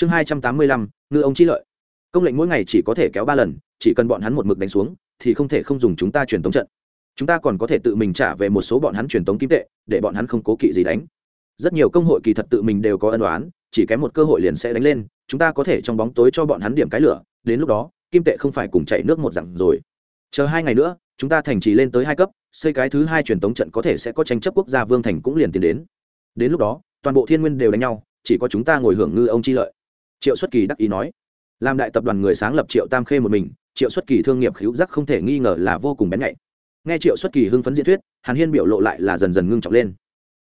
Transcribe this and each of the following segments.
chương hai trăm tám mươi lăm, ngư ông chi lợi. Công lệnh mỗi ngày chỉ có thể kéo ba lần, chỉ cần bọn hắn một mực đánh xuống, thì không thể không dùng chúng ta truyền tống trận. Chúng ta còn có thể tự mình trả về một số bọn hắn truyền tống kim tệ, để bọn hắn không cố kỵ gì đánh. Rất nhiều công hội kỳ thật tự mình đều có ân đoán chỉ kém một cơ hội liền sẽ đánh lên, chúng ta có thể trong bóng tối cho bọn hắn điểm cái lửa, đến lúc đó, kim tệ không phải cùng chạy nước một dặm rồi. Chờ hai ngày nữa, chúng ta thành trì lên tới hai cấp, xây cái thứ hai truyền tống trận có thể sẽ có tranh chấp quốc gia vương thành cũng liền tiến đến. Đến lúc đó, toàn bộ thiên nguyên đều đánh nhau, chỉ có chúng ta ngồi hưởng ngư ông chi lợi triệu xuất kỳ đắc ý nói, làm đại tập đoàn người sáng lập triệu tam khê một mình, triệu xuất kỳ thương nghiệp khíu giác không thể nghi ngờ là vô cùng bén nhạy. Nghe triệu xuất kỳ hưng phấn diễn thuyết, hàn hiên biểu lộ lại là dần dần ngưng trọng lên.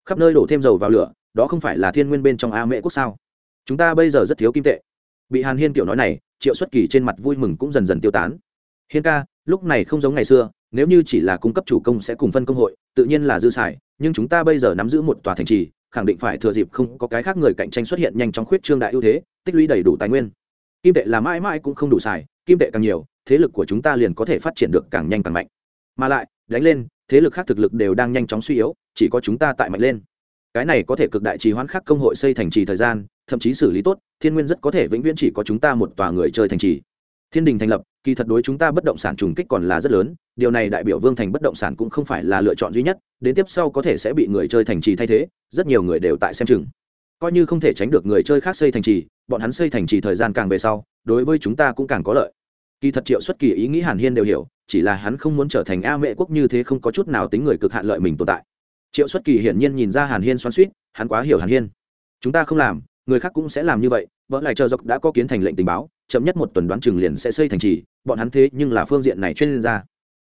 Khắp nơi đổ thêm dầu vào lửa, đó không phải là thiên nguyên bên trong a mễ quốc sao? Chúng ta bây giờ rất thiếu kim tệ. Bị hàn hiên kiểu nói này, triệu xuất kỳ trên mặt vui mừng cũng dần dần tiêu tán. Hiên ca, lúc này không giống ngày xưa, nếu như chỉ là cung cấp chủ công sẽ cùng phân công hội, tự nhiên là dư xài, nhưng chúng ta bây giờ nắm giữ một tòa thành trì khẳng định phải thừa dịp không có cái khác người cạnh tranh xuất hiện nhanh chóng khuyết trương đại ưu thế, tích lũy đầy đủ tài nguyên. Kim tệ là mãi mãi cũng không đủ xài, kim tệ càng nhiều, thế lực của chúng ta liền có thể phát triển được càng nhanh càng mạnh. Mà lại, đánh lên, thế lực khác thực lực đều đang nhanh chóng suy yếu, chỉ có chúng ta tại mạnh lên. Cái này có thể cực đại trì hoãn khắc công hội xây thành trì thời gian, thậm chí xử lý tốt, thiên nguyên rất có thể vĩnh viễn chỉ có chúng ta một tòa người chơi thành trì thiên đình thành lập, kỳ thật đối chúng ta bất động sản trùng kích còn là rất lớn, điều này đại biểu vương thành bất động sản cũng không phải là lựa chọn duy nhất, đến tiếp sau có thể sẽ bị người chơi thành trì thay thế, rất nhiều người đều tại xem chừng. Coi như không thể tránh được người chơi khác xây thành trì, bọn hắn xây thành trì thời gian càng về sau, đối với chúng ta cũng càng có lợi. Kỳ thật triệu xuất kỳ ý nghĩ hàn hiên đều hiểu, chỉ là hắn không muốn trở thành a mệ quốc như thế không có chút nào tính người cực hạn lợi mình tồn tại. Triệu xuất kỳ hiển nhiên nhìn ra hàn hiên xoắn suýt hắn quá hiểu hàn hiên. Chúng ta không làm, người khác cũng sẽ làm như vậy, vợ lại chờ dọc đã có kiến thành lệnh tình báo chậm nhất một tuần đoán chừng liền sẽ xây thành trì, bọn hắn thế nhưng là phương diện này chuyên gia.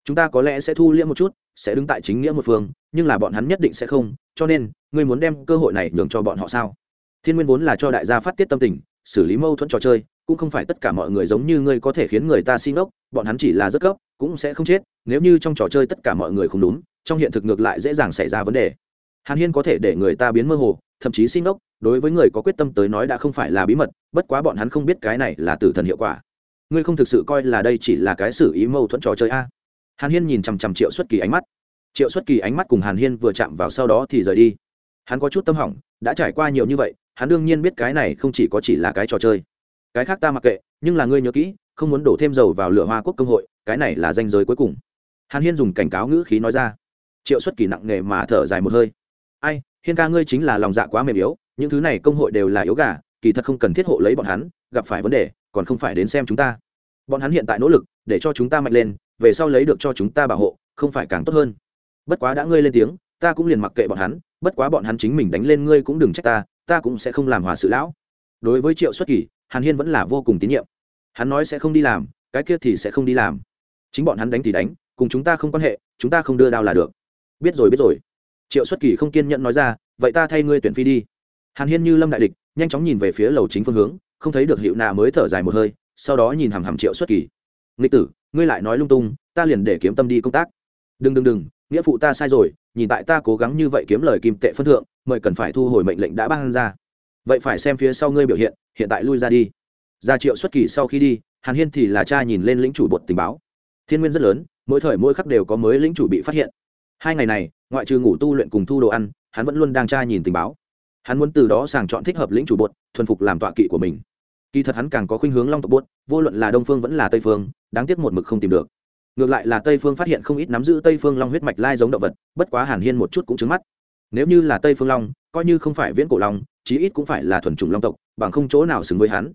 Chúng ta có lẽ sẽ thu liễm một chút, sẽ đứng tại chính nghĩa một phương, nhưng là bọn hắn nhất định sẽ không, cho nên, ngươi muốn đem cơ hội này nhường cho bọn họ sao? Thiên nguyên vốn là cho đại gia phát tiết tâm tình, xử lý mâu thuẫn trò chơi, cũng không phải tất cả mọi người giống như ngươi có thể khiến người ta xin ốc bọn hắn chỉ là rất cấp, cũng sẽ không chết, nếu như trong trò chơi tất cả mọi người không đúng, trong hiện thực ngược lại dễ dàng xảy ra vấn đề. Hàn hiên có thể để người ta biến mơ hồ, thậm chí xin ốc đối với người có quyết tâm tới nói đã không phải là bí mật, bất quá bọn hắn không biết cái này là tử thần hiệu quả. Ngươi không thực sự coi là đây chỉ là cái xử ý mâu thuẫn trò chơi a? Hàn hiên nhìn chằm chằm triệu xuất kỳ ánh mắt. Triệu xuất kỳ ánh mắt cùng hàn hiên vừa chạm vào sau đó thì rời đi. Hắn có chút tâm hỏng, đã trải qua nhiều như vậy, hắn đương nhiên biết cái này không chỉ có chỉ là cái trò chơi. Cái khác ta mặc kệ, nhưng là ngươi nhớ kỹ, không muốn đổ thêm dầu vào lửa hoa quốc công hội, cái này là danh giới cuối cùng. Hàn hiên dùng cảnh cáo ngữ khí nói ra. Triệu xuất kỳ nặng nề mà thở dài một hơi. Ai, hiên ca ngươi chính là lòng dạ quá mềm yếu những thứ này công hội đều là yếu gà, kỳ thật không cần thiết hộ lấy bọn hắn, gặp phải vấn đề, còn không phải đến xem chúng ta. Bọn hắn hiện tại nỗ lực, để cho chúng ta mạnh lên, về sau lấy được cho chúng ta bảo hộ, không phải càng tốt hơn. Bất quá đã ngươi lên tiếng, ta cũng liền mặc kệ bọn hắn, bất quá bọn hắn chính mình đánh lên ngươi cũng đừng trách ta ta cũng sẽ không làm hòa sự lão. Đối với triệu xuất kỳ, hàn hiên vẫn là vô cùng tín nhiệm. Hắn nói sẽ không đi làm, cái kia thì sẽ không đi làm. Chính bọn hắn đánh thì đánh, cùng chúng ta không quan hệ, chúng ta không đưa đao là được. Biết rồi biết rồi. Triệu xuất kỳ không kiên nhẫn nói ra, vậy ta thay ngươi tuyển phi đi hàn hiên như lâm đại địch, nhanh chóng nhìn về phía lầu chính phương hướng, không thấy được hiệu nạ mới thở dài một hơi, sau đó nhìn hàm hàm triệu xuất kỳ. Nghịch tử, ngươi lại nói lung tung, ta liền để kiếm tâm đi công tác. Đừng đừng đừng, nghĩa phụ ta sai rồi, nhìn tại ta cố gắng như vậy kiếm lời kim tệ phân thượng, mời cần phải thu hồi mệnh lệnh đã ban ra. Vậy phải xem phía sau ngươi biểu hiện hiện tại lui ra đi. Ra triệu xuất kỳ sau khi đi, hàn hiên thì là cha nhìn lên lĩnh chủ bột tình báo. Thiên nguyên rất lớn, mỗi thời mỗi khắc đều có mới lĩnh chủ bị phát hiện. Hai ngày này, ngoại trừ ngủ tu luyện cùng thu đồ ăn, hắn vẫn luôn đang tra nhìn tình báo hắn muốn từ đó sàng chọn thích hợp lĩnh chủ bột, thuần phục làm tọa kỵ của mình. Kỳ thật hắn càng có khuynh hướng long tộc bột, vô luận là đông phương vẫn là tây phương, đáng tiếc một mực không tìm được. Ngược lại là tây phương phát hiện không ít nắm giữ tây phương long huyết mạch lai giống động vật, bất quá hàn hiên một chút cũng trứng mắt. Nếu như là tây phương long, coi như không phải viễn cổ long, chí ít cũng phải là thuần chủng long tộc, bằng không chỗ nào xứng với hắn.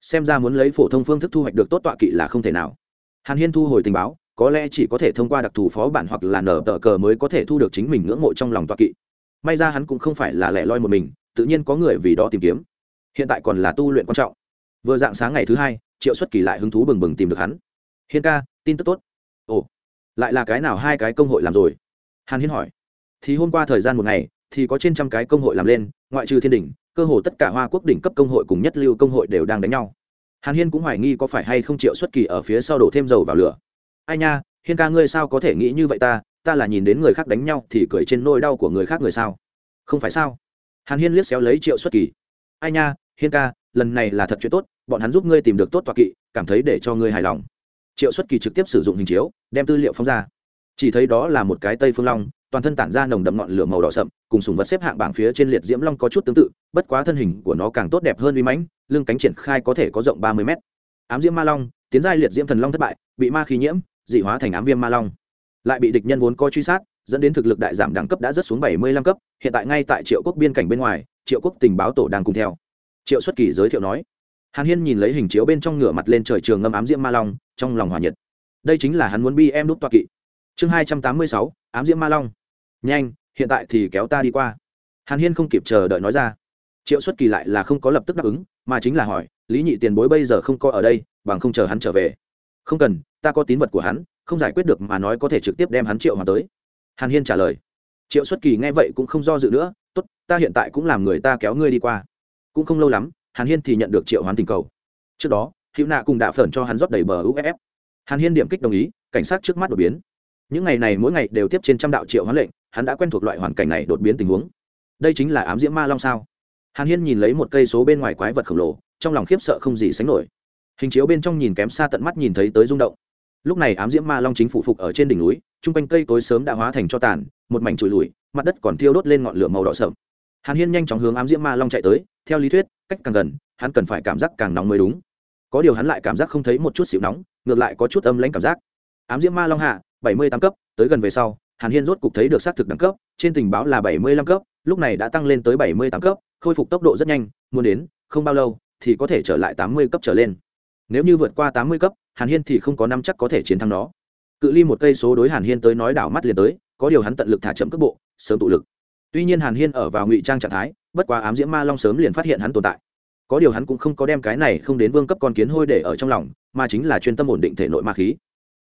Xem ra muốn lấy phổ thông phương thức thu hoạch được tốt tọa kỵ là không thể nào. Hàn hiên thu hồi tình báo, có lẽ chỉ có thể thông qua đặc thù phó bản hoặc là nở tờ cờ mới có thể thu được chính mình ngưỡng mộ trong lòng tọa kỵ may ra hắn cũng không phải là lẻ loi một mình tự nhiên có người vì đó tìm kiếm. Hiện tại còn là tu luyện quan trọng. Vừa dạng sáng ngày thứ hai triệu xuất kỳ lại hứng thú bừng bừng tìm được hắn. Hiên ca tin tức tốt. Ồ lại là cái nào hai cái công hội làm rồi? Hàn hiên hỏi. Thì hôm qua thời gian một ngày thì có trên trăm cái công hội làm lên ngoại trừ thiên Đình, cơ hồ tất cả hoa quốc đỉnh cấp công hội cùng nhất lưu công hội đều đang đánh nhau. Hàn hiên cũng hoài nghi có phải hay không triệu xuất kỳ ở phía sau đổ thêm dầu vào lửa. Ai nha hiên ca ngươi sao có thể nghĩ như vậy ta ta là nhìn đến người khác đánh nhau thì cười trên nỗi đau của người khác người sao? Không phải sao? Hàn hiên liếc xéo lấy triệu xuất kỳ. Ai nha, hiên ca, lần này là thật chuyện tốt, bọn hắn giúp ngươi tìm được tốt tọa kỵ, cảm thấy để cho ngươi hài lòng. Triệu xuất kỳ trực tiếp sử dụng hình chiếu, đem tư liệu phóng ra. Chỉ thấy đó là một cái tây phương long, toàn thân tản ra nồng đậm ngọn lửa màu đỏ sậm, cùng sùng vật xếp hạng bảng phía trên liệt diễm long có chút tương tự, bất quá thân hình của nó càng tốt đẹp hơn uy mãnh, lưng cánh triển khai có thể có rộng ba mươi mét. Ám diễm ma long, tiến giai liệt diễm thần long thất bại, bị ma khí nhiễm, dị hóa thành ám viêm ma long lại bị địch nhân vốn coi truy sát, dẫn đến thực lực đại giảm đẳng cấp đã rớt xuống bảy mươi lăm cấp, hiện tại ngay tại triệu quốc biên cảnh bên ngoài, triệu quốc tình báo tổ đang cùng theo. Triệu xuất kỳ giới thiệu nói, hàn hiên nhìn lấy hình chiếu bên trong ngửa mặt lên trời trường ngâm ám diễm ma long, trong lòng hòa nhiệt. Đây chính là hắn muốn bi em đúc toa kỵ. Chương hai trăm tám mươi sáu, ám diễm ma long. Nhanh, hiện tại thì kéo ta đi qua. Hàn hiên không kịp chờ đợi nói ra. Triệu xuất kỳ lại là không có lập tức đáp ứng, mà chính là hỏi, lý nhị tiền bối bây giờ không có ở đây, bằng không chờ hắn trở về. Không cần, ta có tín vật của hắn không giải quyết được mà nói có thể trực tiếp đem hắn triệu hòa tới. Hàn hiên trả lời, triệu xuất kỳ nghe vậy cũng không do dự nữa, tốt, ta hiện tại cũng làm người ta kéo ngươi đi qua. Cũng không lâu lắm, hàn hiên thì nhận được triệu hoán tình cầu. Trước đó, hữu nạ cùng đạ phởn cho hắn rót đầy bờ uff hàn hiên điểm kích đồng ý, cảnh sát trước mắt đột biến. Những ngày này mỗi ngày đều tiếp trên trăm đạo triệu hoán lệnh, hắn đã quen thuộc loại hoàn cảnh này đột biến tình huống. Đây chính là ám diễm ma long sao? Hàn hiên nhìn lấy một cây số bên ngoài quái vật khổng lồ, trong lòng khiếp sợ không gì sánh nổi. Hình chiếu bên trong nhìn kém xa tận mắt nhìn thấy tới rung động lúc này ám diễm ma long chính phủ phục ở trên đỉnh núi t r u n g quanh cây tối sớm đã hóa thành cho tàn, một mảnh trụi lùi, mặt đất còn thiêu đốt lên ngọn lửa màu đỏ sậm. Hàn hiên nhanh chóng hướng ám diễm ma long chạy tới, theo lý thuyết, cách càng gần, hắn cần phải cảm giác càng nóng mới đúng. Có điều hắn lại cảm giác không thấy một chút xịu nóng, ngược lại có chút âm lãnh cảm giác. Ám diễm ma long hạ, bảy mươi tám cấp, tới gần về sau, hàn hiên rốt cục thấy được xác thực đẳng cấp, trên tình báo là bảy mươi lăm cấp, lúc này đã tăng lên tới bảy mươi tám cấp, khôi phục tốc độ rất nhanh, muốn đến không bao lâu thì có thể trở lại tám mươi cấp trở lên. Nếu như vượt qua tám mươi cấp hàn hiên thì không có năm chắc có thể chiến thắng nó. Cự ly một cây số đối hàn hiên tới nói đảo mắt liền tới, có điều hắn tận lực thả chậm cước bộ, sớm tụ lực. Tuy nhiên hàn hiên ở vào ngụy trang trạng thái, bất quá ám diễm ma long sớm liền phát hiện hắn tồn tại. Có điều hắn cũng không có đem cái này không đến vương cấp con kiến hôi để ở trong lòng, mà chính là chuyên tâm ổn định thể nội ma khí.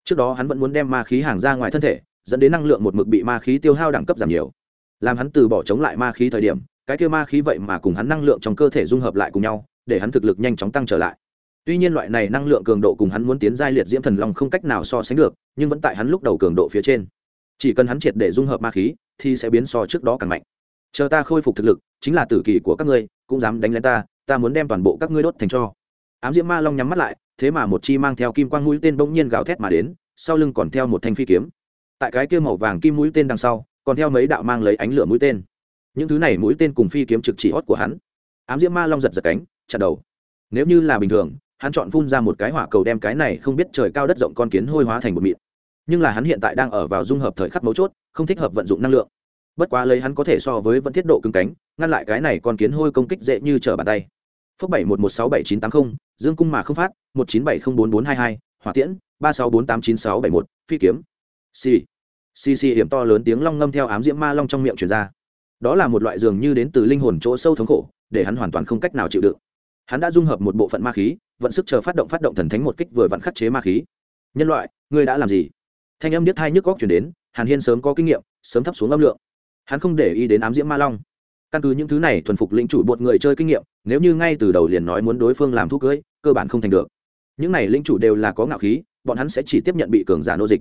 Trước đó hắn vẫn muốn đem ma khí hàng ra ngoài thân thể, dẫn đến năng lượng một mực bị ma khí tiêu hao đẳng cấp giảm nhiều. Làm hắn từ bỏ chống lại ma khí thời điểm, cái kia ma khí vậy mà cùng hắn năng lượng trong cơ thể dung hợp lại cùng nhau, để hắn thực lực nhanh chóng tăng trở lại tuy nhiên loại này năng lượng cường độ cùng hắn muốn tiến giai liệt diễm thần long không cách nào so sánh được, nhưng vẫn tại hắn lúc đầu cường độ phía trên. Chỉ cần hắn triệt để dung hợp ma khí, thì sẽ biến so trước đó càng mạnh. Chờ ta khôi phục thực lực, chính là tử kỳ của các ngươi, cũng dám đánh lên ta ta muốn đem toàn bộ các ngươi đốt thành cho. Ám diễm ma long nhắm mắt lại, thế mà một chi mang theo kim quang mũi tên bỗng nhiên gào thét mà đến, sau lưng còn theo một thanh phi kiếm. Tại cái kia màu vàng kim mũi tên đằng sau, còn theo mấy đạo mang lấy ánh lửa mũi tên. Những thứ này mũi tên cùng phi kiếm trực chỉ hót của hắn. Ám diễm ma long giật giật cánh, chặt đầu. Nếu như là bình thường hắn chọn phun ra một cái hỏa cầu đem cái này không biết trời cao đất rộng con kiến hôi hóa thành một mịn. Nhưng là hắn hiện tại đang ở vào dung hợp thời khắc mấu chốt, không thích hợp vận dụng năng lượng. Bất quá lấy hắn có thể so với vẫn thiết độ cứng cánh, ngăn lại cái này con kiến hôi công kích dễ như trở bàn tay. Phước bảy một một sáu bảy chín tám mươi dương cung mà không phát, một chín bảy không bốn bốn hai hai, hỏa tiễn, ba sáu bốn tám chín sáu bảy một, phi kiếm. Xì. Xì xì hiểm to lớn tiếng long ngâm theo ám diễm ma long trong miệng truyền ra. Đó là một loại dường như đến từ linh hồn chỗ sâu thống khổ, để hắn hoàn toàn không cách nào chịu đựng hắn đã dung hợp một bộ phận ma khí, vận sức chờ phát động phát động thần thánh một kích vừa vặn khắc chế ma khí. Nhân loại, ngươi đã làm gì? Thanh âm điếc hai nhức góc chuyển đến, hàn hiên sớm có kinh nghiệm, sớm thấp xuống âm lượng. Hắn không để ý đến ám diễm ma long. Căn cứ những thứ này thuần phục lĩnh chủ bột người chơi kinh nghiệm, nếu như ngay từ đầu liền nói muốn đối phương làm thuốc cưới, cơ bản không thành được. Những này lĩnh chủ đều là có ngạo khí, bọn hắn sẽ chỉ tiếp nhận bị cường giả nô dịch.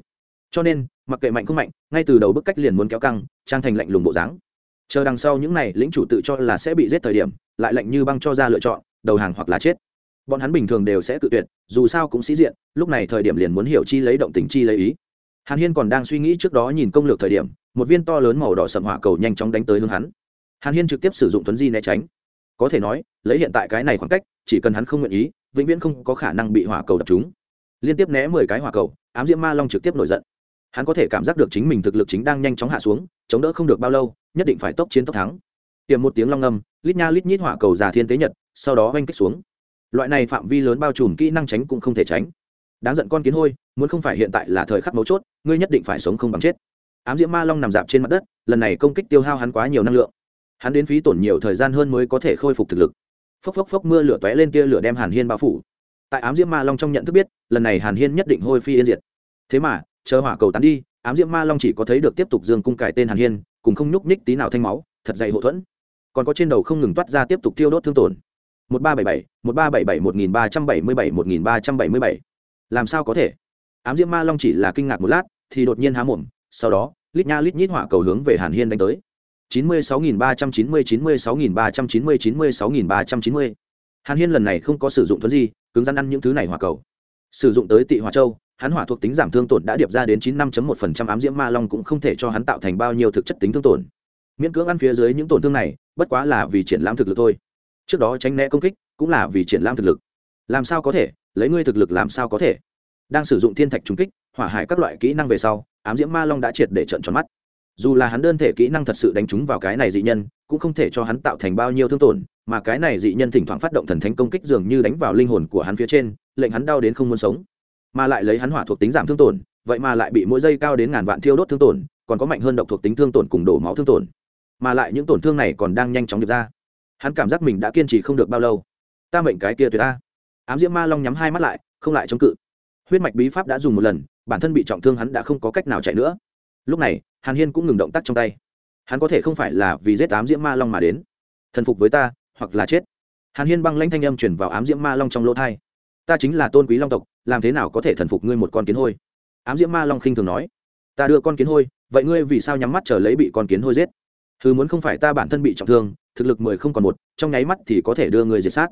Cho nên, mặc kệ mạnh không mạnh, ngay từ đầu bức cách liền muốn kéo căng, trang thành lạnh lùng bộ dáng. Chờ đằng sau những này lĩnh chủ tự cho là sẽ bị giết thời điểm, lại lạnh như băng cho ra lựa chọn đầu hàng hoặc là chết. Bọn hắn bình thường đều sẽ tự tuyệt, dù sao cũng sĩ diện, lúc này thời điểm liền muốn hiểu chi lấy động tình chi lấy ý. Hàn hiên còn đang suy nghĩ trước đó nhìn công lược thời điểm, một viên to lớn màu đỏ sầm hỏa cầu nhanh chóng đánh tới hướng hắn. Hàn hiên trực tiếp sử dụng tuấn di né tránh. Có thể nói, lấy hiện tại cái này khoảng cách, chỉ cần hắn không nguyện ý, vĩnh viễn không có khả năng bị hỏa cầu đập trúng. Liên tiếp né mười cái hỏa cầu, ám diễm ma long trực tiếp nổi giận. Hắn có thể cảm giác được chính mình thực lực chính đang nhanh chóng hạ xuống, chống đỡ không được bao lâu, nhất định phải tốc chiến tốc thắng tiềm một tiếng long ngâm lít nha lít nhít hỏa cầu già thiên tế nhật, sau đó oanh kích xuống. Loại này phạm vi lớn bao trùm kỹ năng tránh cũng không thể tránh. Đáng giận con kiến hôi, muốn không phải hiện tại là thời khắc mấu chốt, ngươi nhất định phải sống không bằng chết. Ám diễm ma long nằm dạp trên mặt đất, lần này công kích tiêu hao hắn quá nhiều năng lượng. Hắn đến phí tổn nhiều thời gian hơn mới có thể khôi phục thực lực. Phốc phốc phốc, mưa lửa tóe lên tia lửa đem hàn hiên bao phủ. Tại ám diễm ma long trong nhận thức biết, lần này hàn hiên nhất định hôi phi yên diệt. Thế mà, chờ hỏa cầu tán đi, ám diễm ma long chỉ có thấy được tiếp tục dương cung cải tên hàn hiên, cùng không nhúc nhích tí nào thanh máu, thật dày hậu thuẫn còn có trên đầu không ngừng toát ra tiếp tục tiêu đốt thương tổn. một ba bảy bảy, một ba bảy bảy, một nghìn ba trăm bảy mươi bảy, một nghìn ba trăm bảy mươi bảy. Làm sao có thể? Ám diễm ma long chỉ là kinh ngạc một lát, thì đột nhiên há mồm, sau đó, lít nha lít nhít hỏa cầu hướng về hàn hiên đánh tới. chín mươi sáu nghìn ba trăm chín mươi chín mươi sáu nghìn ba trăm chín mươi chín mươi sáu nghìn ba trăm chín mươi. Hàn hiên lần này không có sử dụng thuấn gì cứng rắn ăn những thứ này hỏa cầu. Sử dụng tới tị hỏa châu, hắn hỏa thuộc tính giảm thương tổn đã điệp ra đến chín năm một phần trăm, ám diễm ma long cũng không thể cho hắn tạo thành bao nhiêu thực chất tính thương tổn. Miễn cưỡng ăn phía dưới những tổn thương này bất quá là vì triển lãm thực lực thôi. Trước đó tránh né công kích, cũng là vì triển lãm thực lực. Làm sao có thể? Lấy ngươi thực lực làm sao có thể? Đang sử dụng thiên thạch trung kích, hỏa hải các loại kỹ năng về sau, ám diễm ma long đã triệt để trận tròn mắt. Dù là hắn đơn thể kỹ năng thật sự đánh trúng vào cái này dị nhân, cũng không thể cho hắn tạo thành bao nhiêu thương tổn, mà cái này dị nhân thỉnh thoảng phát động thần thánh công kích dường như đánh vào linh hồn của hắn phía trên, lệnh hắn đau đến không muốn sống. Mà lại lấy hắn hỏa thuộc tính giảm thương tổn, vậy mà lại bị mỗi giây cao đến ngàn vạn thiêu đốt thương tổn, còn có mạnh hơn độc thuộc tính thương tổn cùng đổ máu thương tổn mà lại những tổn thương này còn đang nhanh chóng được ra. Hắn cảm giác mình đã kiên trì không được bao lâu. Ta mệnh cái kia tuyệt ta ám diễm ma long nhắm hai mắt lại, không lại chống cự. Huyết mạch bí pháp đã dùng một lần, bản thân bị trọng thương hắn đã không có cách nào chạy nữa. Lúc này, hàn hiên cũng ngừng động tác trong tay. Hắn có thể không phải là vì giết ám diễm ma long mà đến. Thần phục với ta, hoặc là chết. Hàn hiên băng lãnh thanh âm chuyển vào ám diễm ma long trong lỗ thai. Ta chính là tôn quý long tộc, làm thế nào có thể thần phục ngươi một con kiến hôi? Ám diễm ma long khinh thường nói. Ta đưa con kiến hôi, vậy ngươi vì sao nhắm mắt chờ lấy bị con kiến hôi giết? Thứ muốn không phải ta bản thân bị trọng thương, thực lực mười không còn một, trong nháy mắt thì có thể đưa ngươi diệt sát.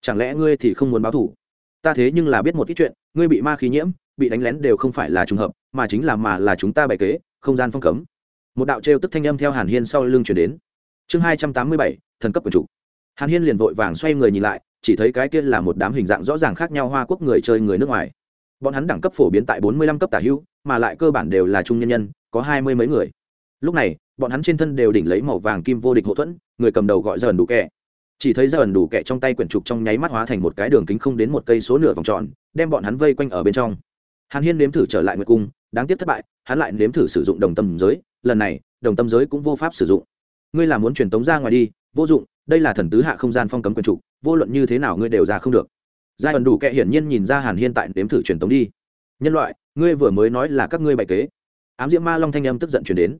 Chẳng lẽ ngươi thì không muốn báo thủ ta thế nhưng là biết một ít chuyện, ngươi bị ma khí nhiễm, bị đánh lén đều không phải là trùng hợp, mà chính là mà là chúng ta bày kế, không gian phong cấm. Một đạo trêu tức thanh âm theo hàn hiên sau lưng chuyển đến. Chương hai trăm tám mươi bảy, thần cấp của chủ. Hàn hiên liền vội vàng xoay người nhìn lại, chỉ thấy cái kia là một đám hình dạng rõ ràng khác nhau hoa quốc người chơi người nước ngoài. Bọn hắn đẳng cấp phổ biến tại bốn mươi lăm cấp tả hữu mà lại cơ bản đều là trung nhân nhân, có hai mươi mấy người lúc này, bọn hắn trên thân đều đỉnh lấy màu vàng kim vô địch hậu thuẫn, người cầm đầu gọi dần đủ kẹ. Chỉ thấy dần đủ kẹ trong tay quyển trục trong nháy mắt hóa thành một cái đường kính không đến một cây số nửa vòng tròn, đem bọn hắn vây quanh ở bên trong. Hàn hiên nếm thử trở lại nguyệt cung, đáng tiếc thất bại, hắn lại nếm thử sử dụng đồng tâm giới, lần này, đồng tâm giới cũng vô pháp sử dụng. Ngươi là muốn truyền tống ra ngoài đi, vô dụng, đây là thần tứ hạ không gian phong cấm quyển trục, vô luận như thế nào ngươi đều ra không được. Giai ẩn đủ kệ hiển nhiên nhìn ra hàn hiên tại nếm thử truyền tống đi. Nhân loại, ngươi vừa mới nói là các ngươi bày kế. Ám diễm ma long thanh âm tức giận chuyển đến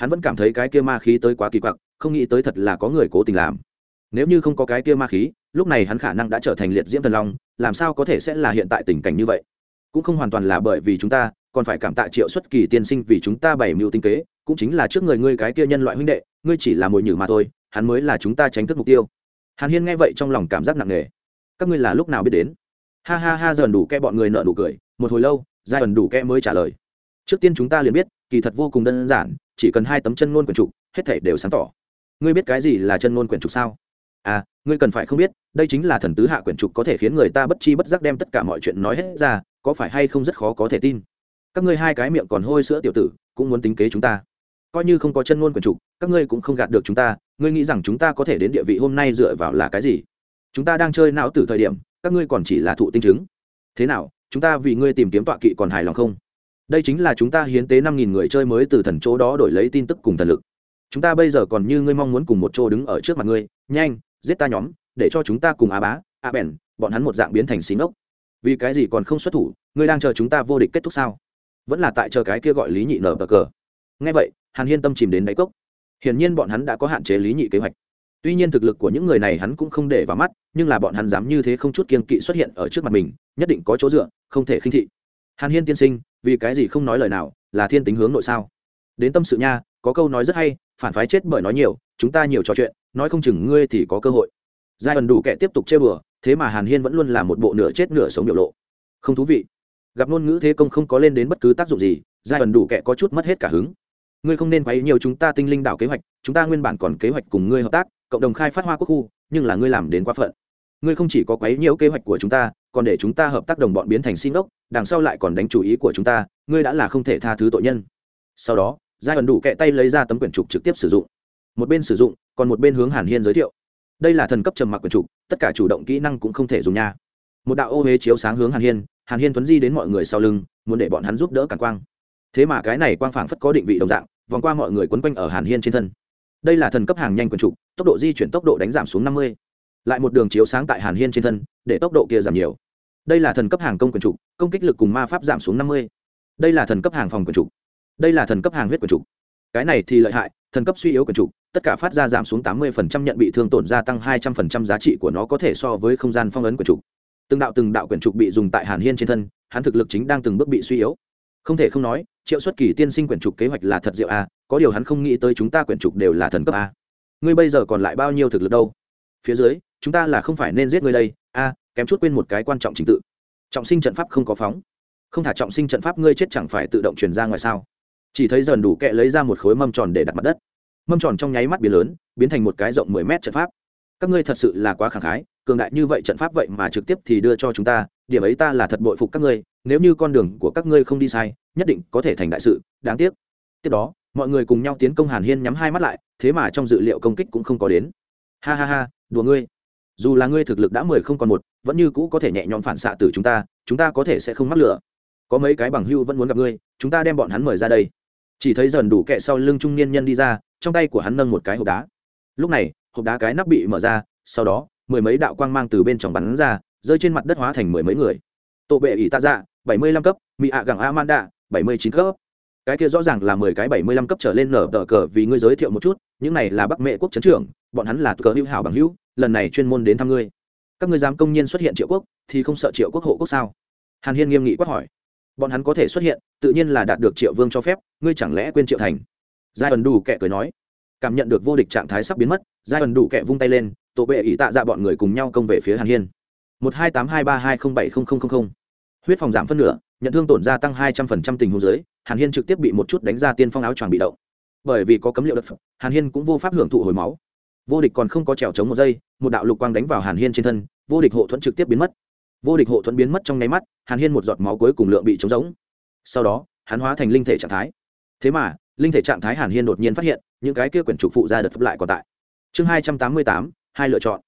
hắn vẫn cảm thấy cái kia ma khí tới quá kỳ quặc, không nghĩ tới thật là có người cố tình làm. Nếu như không có cái kia ma khí, lúc này hắn khả năng đã trở thành liệt diễm thần long, làm sao có thể sẽ là hiện tại tình cảnh như vậy? Cũng không hoàn toàn là bởi vì chúng ta, còn phải cảm tạ triệu xuất kỳ tiên sinh vì chúng ta bày mưu tinh kế, cũng chính là trước người ngươi cái kia nhân loại huynh đệ, ngươi chỉ là mồi nhử mà thôi, hắn mới là chúng ta tránh thức mục tiêu. Hàn hiên nghe vậy trong lòng cảm giác nặng nề. Các ngươi là lúc nào biết đến? Ha ha ha, dần đủ ke bọn người nợ đủ cười, một hồi lâu, giai ẩn đủ ke mới trả lời. Trước tiên chúng ta liền biết, kỳ thật vô cùng đơn giản chỉ cần hai tấm chân ngôn quyển trục, hết thể đều sáng tỏ. Ngươi biết cái gì là chân ngôn quyển trục sao? À ngươi cần phải không biết, đây chính là thần tứ hạ quyển trục có thể khiến người ta bất chi bất giác đem tất cả mọi chuyện nói hết ra, có phải hay không rất khó có thể tin? Các ngươi hai cái miệng còn hôi sữa tiểu tử, cũng muốn tính kế chúng ta. Coi như không có chân ngôn quyển trục, các ngươi cũng không gạt được chúng ta, ngươi nghĩ rằng chúng ta có thể đến địa vị hôm nay dựa vào là cái gì? Chúng ta đang chơi não từ thời điểm, các ngươi còn chỉ là thụ tinh chứng. Thế nào, chúng ta vì ngươi tìm kiếm tọa kỵ còn hài lòng không? Đây chính là chúng ta hiến tế năm nghìn người chơi mới từ thần chỗ đó đổi lấy tin tức cùng thần lực. Chúng ta bây giờ còn như ngươi mong muốn cùng một chỗ đứng ở trước mặt ngươi, nhanh, giết ta nhóm, để cho chúng ta cùng á bá, a bèn, bọn hắn một dạng biến thành xí ngốc. Vì cái gì còn không xuất thủ, ngươi đang chờ chúng ta vô địch kết thúc sao? Vẫn là tại chờ cái kia gọi lý nhị nở bờ cờ. Ngay vậy, hàn hiên tâm chìm đến đáy cốc. Hiển nhiên bọn hắn đã có hạn chế lý nhị kế hoạch. Tuy nhiên thực lực của những người này hắn cũng không để vào mắt, nhưng là bọn hắn dám như thế không chút kiên kỵ xuất hiện ở trước mặt mình, nhất định có chỗ dựa, không thể khinh thị. Hàn hiên tiên sinh vì cái gì không nói lời nào, là thiên tính hướng nội sao? Đến tâm sự nha, có câu nói rất hay, phản phái chết bởi nói nhiều, chúng ta nhiều trò chuyện, nói không chừng ngươi thì có cơ hội. Giai ẩn đủ kẻ tiếp tục chơi bừa thế mà hàn hiên vẫn luôn là một bộ nửa chết nửa sống biểu lộ. Không thú vị. Gặp ngôn ngữ thế công không có lên đến bất cứ tác dụng gì, giai ẩn đủ kẻ có chút mất hết cả hứng. Ngươi không nên quấy nhiều chúng ta tinh linh đảo kế hoạch, chúng ta nguyên bản còn kế hoạch cùng ngươi hợp tác, cộng đồng khai phát hoa quốc khu, nhưng là ngươi làm đến quá phận. Ngươi không chỉ có quấy nhiều kế hoạch của chúng ta, còn để chúng ta hợp tác đồng bọn biến thành xin ốc đằng sau lại còn đánh chủ ý của chúng ta, ngươi đã là không thể tha thứ tội nhân. Sau đó, giai ẩn đủ kẹ tay lấy ra tấm quyển trục trực tiếp sử dụng. Một bên sử dụng, còn một bên hướng hàn hiên giới thiệu. Đây là thần cấp trầm mặc quyển trục, tất cả chủ động kỹ năng cũng không thể dùng nha. Một đạo ô huế chiếu sáng hướng hàn hiên hàn hiên tuấn di đến mọi người sau lưng, muốn để bọn hắn giúp đỡ cản quang. Thế mà cái này quang phảng phất có định vị đồng dạng, vòng qua mọi người quấn quanh ở hàn hiên trên thân. Đây là thần cấp hàng nhanh quyển trục, tốc độ di chuyển tốc độ đánh giảm xuống năm mươi. Lại một đường chiếu sáng tại hàn hiên trên thân, để tốc độ kia giảm nhiều đây là thần cấp hàng công quyền trục công kích lực cùng ma pháp giảm xuống năm mươi. Đây là thần cấp hàng phòng quyền trục đây là thần cấp hàng huyết quyền trục cái này thì lợi hại, thần cấp suy yếu quyền trục tất cả phát ra giảm xuống tám mươi nhận bị thương tổn gia tăng hai trăm linh giá trị của nó có thể so với không gian phong ấn quyền trục từng đạo từng đạo quyền trục bị dùng tại hàn hiên trên thân, hắn thực lực chính đang từng bước bị suy yếu. Không thể không nói, triệu xuất kỳ tiên sinh quyển trục kế hoạch là thật diệu a, có điều hắn không nghĩ tới chúng ta quyển trục đều là thần cấp a. Ngươi bây giờ còn lại bao nhiêu thực lực đâu? Phía dưới, chúng ta là không phải nên giết ngươi đây. A kém chút quên một cái quan trọng trình tự. Trọng sinh trận pháp không có phóng. Không thả trọng sinh trận pháp ngươi chết chẳng phải tự động truyền ra ngoài sao? Chỉ thấy dần đủ kẹ lấy ra một khối mâm tròn để đặt mặt đất. Mâm tròn trong nháy mắt biến lớn, biến thành một cái rộng mười mét trận pháp. Các ngươi thật sự là quá khẳng khái, cường đại như vậy trận pháp vậy mà trực tiếp thì đưa cho chúng ta, điểm ấy ta là thật bội phục các ngươi, nếu như con đường của các ngươi không đi sai, nhất định có thể thành đại sự, đáng tiếc. Tiếp đó, mọi người cùng nhau tiến công hàn hiên nhắm hai mắt lại, thế mà trong dự liệu công kích cũng không có đến. Ha ha ha, đùa ngươi. Dù là ngươi thực lực đã mười không còn một vẫn như cũ có thể nhẹ nhõm phản xạ từ chúng ta chúng ta có thể sẽ không mắc lửa. Có mấy cái bằng hưu vẫn muốn gặp ngươi, chúng ta đem bọn hắn mời ra đây. Chỉ thấy dần đủ kẹ sau lưng trung niên nhân đi ra, trong tay của hắn nâng một cái hộp đá. Lúc này, hộp đá cái nắp bị mở ra, sau đó, mười mấy đạo quang mang từ bên trong bắn ra, rơi trên mặt đất hóa thành mười mấy người. Tổ bệ ỷ tạ dạ bảy mươi lăm cấp mỹ ạ gẳng amanda, bảy mươi chín cấp. Cái kia rõ ràng là mười cái bảy mươi lăm cấp trở lên nở tờ cờ vì ngươi giới thiệu một chút, những này là bắc mệ quốc trấn trưởng, bọn hắn là cờ hữu hảo bằng hữu, lần này chuyên môn đến thăm ngươi các ngươi dám công nhiên xuất hiện triệu quốc, thì không sợ triệu quốc hộ quốc sao? Hàn hiên nghiêm nghị quát hỏi. Bọn hắn có thể xuất hiện, tự nhiên là đạt được triệu vương cho phép, ngươi chẳng lẽ quên triệu thành? Giai ẩn đủ kệ cười nói. Cảm nhận được vô địch trạng thái sắp biến mất, giai ẩn đủ kệ vung tay lên, tổ bệ ỷ tạ ra bọn người cùng nhau công về phía hàn hiên. Một hai tám hai ba hai không bảy không không không huyết phòng giảm phân nửa, nhận thương tổn gia tăng hai trăm phần trăm tình huống dưới, hàn hiên trực tiếp bị một chút đánh ra tiên phong áo choàng bị động. Bởi vì có cấm liệu đất hàn hiên cũng vô pháp hưởng thụ hồi máu vô địch còn không có trèo chống một giây, một đạo lục quang đánh vào hàn hiên trên thân, vô địch hộ thuẫn trực tiếp biến mất. Vô địch hộ thuẫn biến mất trong nháy mắt, hàn hiên một giọt máu cuối cùng lượng bị trống rỗng. Sau đó, hắn hóa thành linh thể trạng thái. Thế mà, linh thể trạng thái hàn hiên đột nhiên phát hiện, những cái kia quyển trục phụ ra đợt phấp lại còn tại. Chương hai trăm tám mươi tám, hai lựa chọn.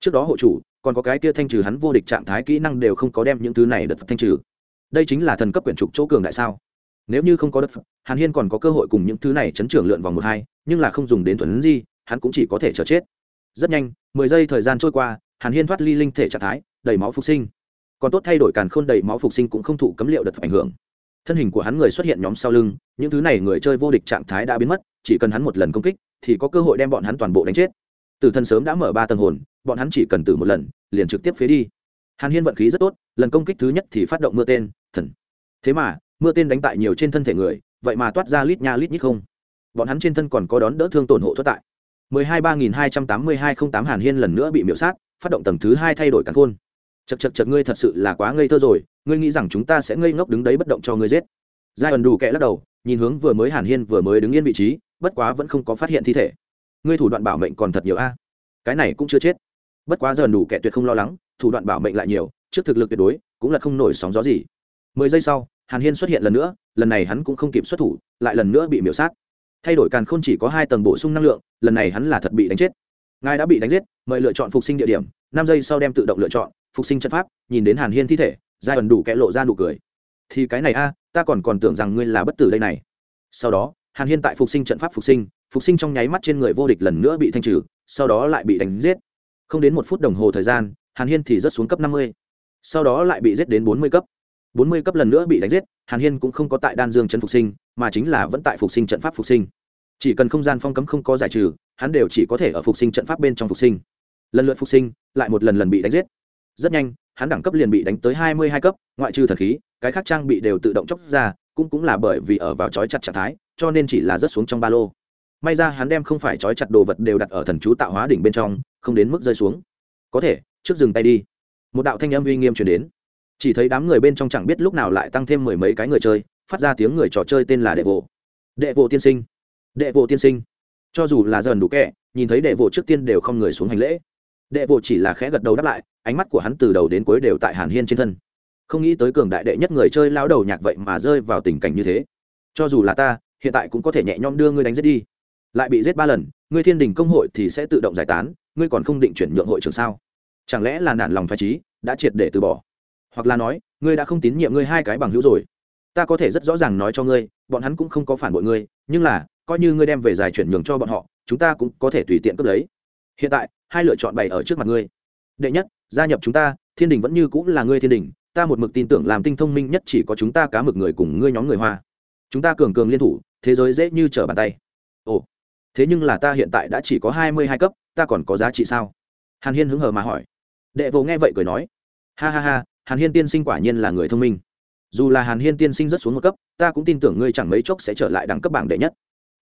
Trước đó hộ chủ, còn có cái kia thanh trừ hắn vô địch trạng thái kỹ năng đều không có đem những thứ này đợt thanh trừ. Đây chính là thần cấp quyển trục chỗ cường đại sao? Nếu như không có đất hàn hiên còn có cơ hội cùng những thứ này chấn trưởng lượn vòng một hai, nhưng là không dùng đến thuần di hắn cũng chỉ có thể chờ chết. Rất nhanh, mười giây thời gian trôi qua, hàn hiên thoát ly linh thể trạng thái, đầy máu phục sinh. Còn tốt thay đổi càn khôn đầy máu phục sinh cũng không thụ cấm liệu đợt ảnh hưởng. Thân hình của hắn người xuất hiện nhóm sau lưng, những thứ này người chơi vô địch trạng thái đã biến mất, chỉ cần hắn một lần công kích, thì có cơ hội đem bọn hắn toàn bộ đánh chết. Tử thần sớm đã mở ba tầng hồn, bọn hắn chỉ cần tử một lần, liền trực tiếp phế đi. Hàn hiên vận khí rất tốt, lần công kích thứ nhất thì phát động mưa tên, thần. Thế mà, mưa tên đánh tại nhiều trên thân thể người, vậy mà toát ra lít nha lít nhít không. Bọn hắn trên thân còn có đón đỡ thương tổn hộ thoát tại mười hai ba nghìn hai trăm tám mươi hai không tám hàn hiên lần nữa bị miểu sát phát động tầng thứ hai thay đổi cắn khôn. Chậc chậc chậc, ngươi thật sự là quá ngây thơ rồi ngươi nghĩ rằng chúng ta sẽ ngây ngốc đứng đấy bất động cho ngươi giết. Giai ẩn đủ kẻ lắc đầu nhìn hướng vừa mới hàn hiên vừa mới đứng yên vị trí bất quá vẫn không có phát hiện thi thể. Ngươi thủ đoạn bảo mệnh còn thật nhiều a. Cái này cũng chưa chết. Bất quá giờ đủ kẻ tuyệt không lo lắng thủ đoạn bảo mệnh lại nhiều trước thực lực tuyệt đối cũng là không nổi sóng gió gì. Mười giây sau hàn hiên xuất hiện lần nữa lần này hắn cũng không kịp xuất thủ lại lần nữa bị miểu sát thay đổi càn khôn chỉ có hai tầng bổ sung năng lượng, lần này hắn là thật bị đánh chết. Ngài đã bị đánh giết, mời lựa chọn phục sinh địa điểm, năm giây sau đem tự động lựa chọn, phục sinh trận pháp, nhìn đến hàn hiên thi thể, giai ẩn đủ kẽ lộ ra nụ cười. Thì cái này a, ta còn còn tưởng rằng ngươi là bất tử đây này. Sau đó, hàn hiên tại phục sinh trận pháp phục sinh phục sinh trong nháy mắt trên người vô địch lần nữa bị thanh trừ, sau đó lại bị đánh giết. Không đến một phút đồng hồ thời gian, hàn hiên thì rớt xuống cấp năm mươi. Sau đó lại bị giết đến bốn mươi cấp. Bốn mươi cấp lần nữa bị đánh giết, hàn hiên cũng không có tại đan dương chân phục sinh mà chính là vẫn tại phục sinh trận pháp phục sinh. Chỉ cần không gian phong cấm không có giải trừ, hắn đều chỉ có thể ở phục sinh trận pháp bên trong phục sinh. Lần lượt phục sinh, lại một lần lần bị đánh giết. Rất nhanh, hắn đẳng cấp liền bị đánh tới hai mươi hai cấp, ngoại trừ thần khí, cái khác trang bị đều tự động chóc ra, cũng cũng là bởi vì ở vào trói chặt trạng thái, cho nên chỉ là rớt xuống trong ba lô. May ra hắn đem không phải trói chặt đồ vật đều đặt ở thần chú tạo hóa đỉnh bên trong, không đến mức rơi xuống. Có thể, trước dừng tay đi. Một đạo thanh âm uy nghiêm chuyển đến. Chỉ thấy đám người bên trong chẳng biết lúc nào lại tăng thêm mười mấy cái người chơi phát ra tiếng người trò chơi tên là đệ vộ đệ vộ tiên sinh. Đệ vộ tiên sinh. Cho dù là dần đủ kẻ, nhìn thấy đệ vộ trước tiên đều không người xuống hành lễ. Đệ vộ chỉ là khẽ gật đầu đáp lại, ánh mắt của hắn từ đầu đến cuối đều tại hàn hiên trên thân. Không nghĩ tới cường đại đệ nhất người chơi lao đầu nhạc vậy mà rơi vào tình cảnh như thế. Cho dù là ta, hiện tại cũng có thể nhẹ nhõm đưa ngươi đánh giết đi. Lại bị giết ba lần, ngươi thiên đình công hội thì sẽ tự động giải tán, ngươi còn không định chuyển nhượng hội trường sao? Chẳng lẽ là nản lòng phải trí, đã triệt để từ bỏ? Hoặc là nói, ngươi đã không tín nhiệm ngươi hai cái bằng hữu rồi? Ta có thể rất rõ ràng nói cho ngươi, bọn hắn cũng không có phản bội ngươi, nhưng là, coi như ngươi đem về giải chuyển nhường cho bọn họ, chúng ta cũng có thể tùy tiện cướp lấy. Hiện tại, hai lựa chọn bày ở trước mặt ngươi. Đệ nhất, gia nhập chúng ta, thiên đình vẫn như cũng là ngươi thiên đình, ta một mực tin tưởng làm tinh thông minh nhất chỉ có chúng ta cá mực người cùng ngươi nhóm người hoa. Chúng ta cường cường liên thủ, thế giới dễ như trở bàn tay. Ồ, thế nhưng là ta hiện tại đã chỉ có hai mươi hai cấp, ta còn có giá trị sao? Hàn hiên hứng hờ mà hỏi. Đệ vô nghe vậy cười nói. Ha ha ha, hàn hiên tiên sinh quả nhiên là người thông minh dù là hàn hiên tiên sinh rất xuống một cấp ta cũng tin tưởng ngươi chẳng mấy chốc sẽ trở lại đẳng cấp bảng đệ nhất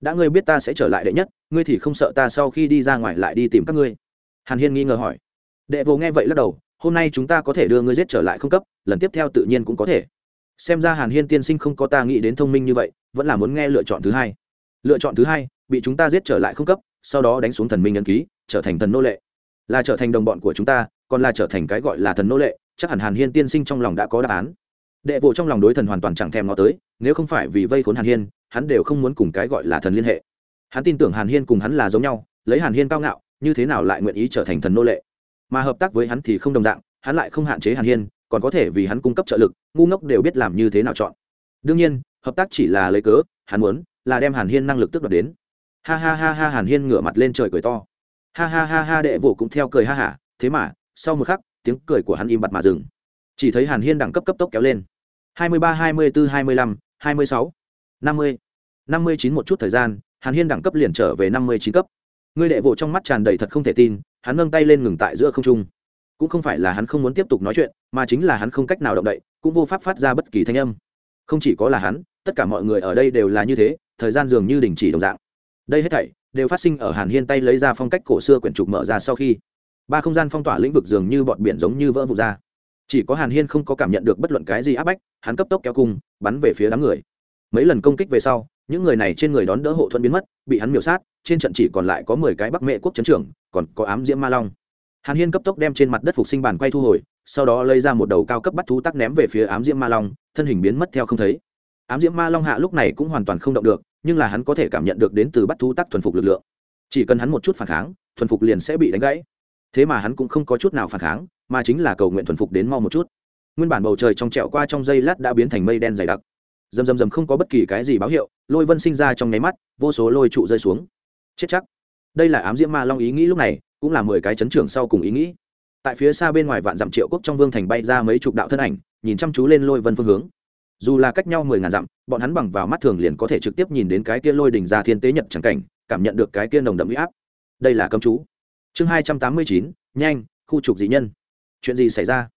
đã ngươi biết ta sẽ trở lại đệ nhất ngươi thì không sợ ta sau khi đi ra ngoài lại đi tìm các ngươi hàn hiên nghi ngờ hỏi đệ vô nghe vậy lắc đầu hôm nay chúng ta có thể đưa ngươi giết trở lại không cấp lần tiếp theo tự nhiên cũng có thể xem ra hàn hiên tiên sinh không có ta nghĩ đến thông minh như vậy vẫn là muốn nghe lựa chọn thứ hai lựa chọn thứ hai bị chúng ta giết trở lại không cấp sau đó đánh xuống thần minh ấn ký trở thành thần nô lệ là trở thành đồng bọn của chúng ta còn là trở thành cái gọi là thần nô lệ chắc hẳn hàn hiên tiên sinh trong lòng đã có đáp án đệ vụ trong lòng đối thần hoàn toàn chẳng thèm ngó tới, nếu không phải vì vây khốn hàn hiên, hắn đều không muốn cùng cái gọi là thần liên hệ. Hắn tin tưởng hàn hiên cùng hắn là giống nhau, lấy hàn hiên cao ngạo, như thế nào lại nguyện ý trở thành thần nô lệ? Mà hợp tác với hắn thì không đồng dạng, hắn lại không hạn chế hàn hiên, còn có thể vì hắn cung cấp trợ lực, ngu ngốc đều biết làm như thế nào chọn. Đương nhiên, hợp tác chỉ là lấy cớ, hắn muốn là đem hàn hiên năng lực tức đoạt đến. Ha ha ha ha, hàn hiên ngửa mặt lên trời cười to. Ha ha ha ha, đệ vụ cũng theo cười ha hả, thế mà, sau một khắc, tiếng cười của hắn im bặt mà dừng. Chỉ thấy hàn hiên đẳng cấp cấp tốc kéo lên hai mươi ba, hai mươi bốn hai mươi lăm, hai mươi sáu, năm mươi năm mươi chín một chút thời gian, hàn hiên đẳng cấp liền trở về năm mươi chín cấp. Ngươi đệ vụ trong mắt tràn đầy thật không thể tin, hắn nâng tay lên ngừng tại giữa không trung. Cũng không phải là hắn không muốn tiếp tục nói chuyện, mà chính là hắn không cách nào động đậy, cũng vô pháp phát ra bất kỳ thanh âm. Không chỉ có là hắn, tất cả mọi người ở đây đều là như thế, thời gian dường như đình chỉ đồng dạng. Đây hết thảy đều phát sinh ở hàn hiên tay lấy ra phong cách cổ xưa quyển trục mở ra sau khi. Ba không gian phong tỏa lĩnh vực dường như bọt biển giống như vỡ vụn ra chỉ có hàn hiên không có cảm nhận được bất luận cái gì áp bách, hắn cấp tốc kéo cung, bắn về phía đám người. Mấy lần công kích về sau, những người này trên người đón đỡ hộ thuẫn biến mất, bị hắn miểu sát, trên trận chỉ còn lại có mười cái bắc mệ quốc trấn trưởng, còn có ám diễm ma long. Hàn hiên cấp tốc đem trên mặt đất phục sinh bàn quay thu hồi, sau đó lấy ra một đầu cao cấp bắt thú tắc ném về phía ám diễm ma long, thân hình biến mất theo không thấy. Ám diễm ma long hạ lúc này cũng hoàn toàn không động được, nhưng là hắn có thể cảm nhận được đến từ bắt thú tắc thuần phục lực lượng. Chỉ cần hắn một chút phản kháng, thuần phục liền sẽ bị đánh gãy thế mà hắn cũng không có chút nào phản kháng, mà chính là cầu nguyện thuần phục đến mau một chút. Nguyên bản bầu trời trong trẹo qua trong giây lát đã biến thành mây đen dày đặc. Dầm dầm dầm không có bất kỳ cái gì báo hiệu, lôi vân sinh ra trong nháy mắt, vô số lôi trụ rơi xuống. Chết chắc. Đây là ám diễm ma long ý nghĩ lúc này, cũng là mười cái chấn trưởng sau cùng ý nghĩ. Tại phía xa bên ngoài vạn dặm triệu quốc trong vương thành bay ra mấy chục đạo thân ảnh, nhìn chăm chú lên lôi vân phương hướng. Dù là cách nhau mười ngàn dặm, bọn hắn bằng vào mắt thường liền có thể trực tiếp nhìn đến cái kia lôi đỉnh ra thiên tế nhật chẳng cảnh, cảm nhận được cái kia nồng đậm huy áp. Đây là cấm chú chương hai trăm tám mươi chín, nhanh, khu trục dị nhân. Chuyện gì xảy ra?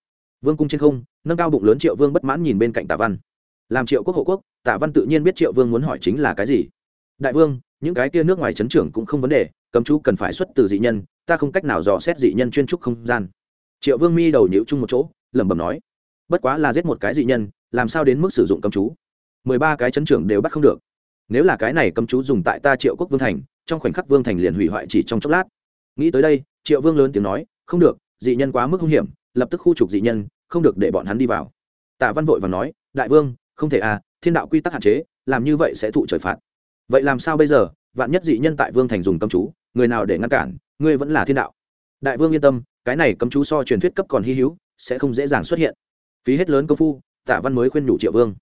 Vương cung trên không, nâng cao bụng lớn triệu vương bất mãn nhìn bên cạnh tạ văn. Làm triệu quốc hộ quốc tạ văn tự nhiên biết triệu vương muốn hỏi chính là cái gì. Đại vương, những cái kia nước ngoài chấn trưởng cũng không vấn đề, cấm chú cần phải xuất từ dị nhân, ta không cách nào dò xét dị nhân chuyên trúc không gian. Triệu vương mi đầu nhịu chung một chỗ, lẩm bẩm nói, bất quá là giết một cái dị nhân, làm sao đến mức sử dụng cấm chú? Mười ba cái chấn trưởng đều bắt không được. Nếu là cái này cấm chú dùng tại ta triệu quốc vương thành, trong khoảnh khắc vương thành liền hủy hoại chỉ trong chốc lát nghĩ tới đây, triệu vương lớn tiếng nói, không được, dị nhân quá mức hung hiểm, lập tức khu trục dị nhân, không được để bọn hắn đi vào. Tạ văn vội và nói, đại vương, không thể à thiên đạo quy tắc hạn chế, làm như vậy sẽ thụ trời phạt. Vậy làm sao bây giờ? Vạn nhất dị nhân tại vương thành dùng cấm chú, người nào để ngăn cản, ngươi vẫn là thiên đạo. Đại vương yên tâm, cái này cấm chú so truyền thuyết cấp còn hy hữu, sẽ không dễ dàng xuất hiện. Phí hết lớn công phu tạ văn mới khuyên nhủ triệu vương.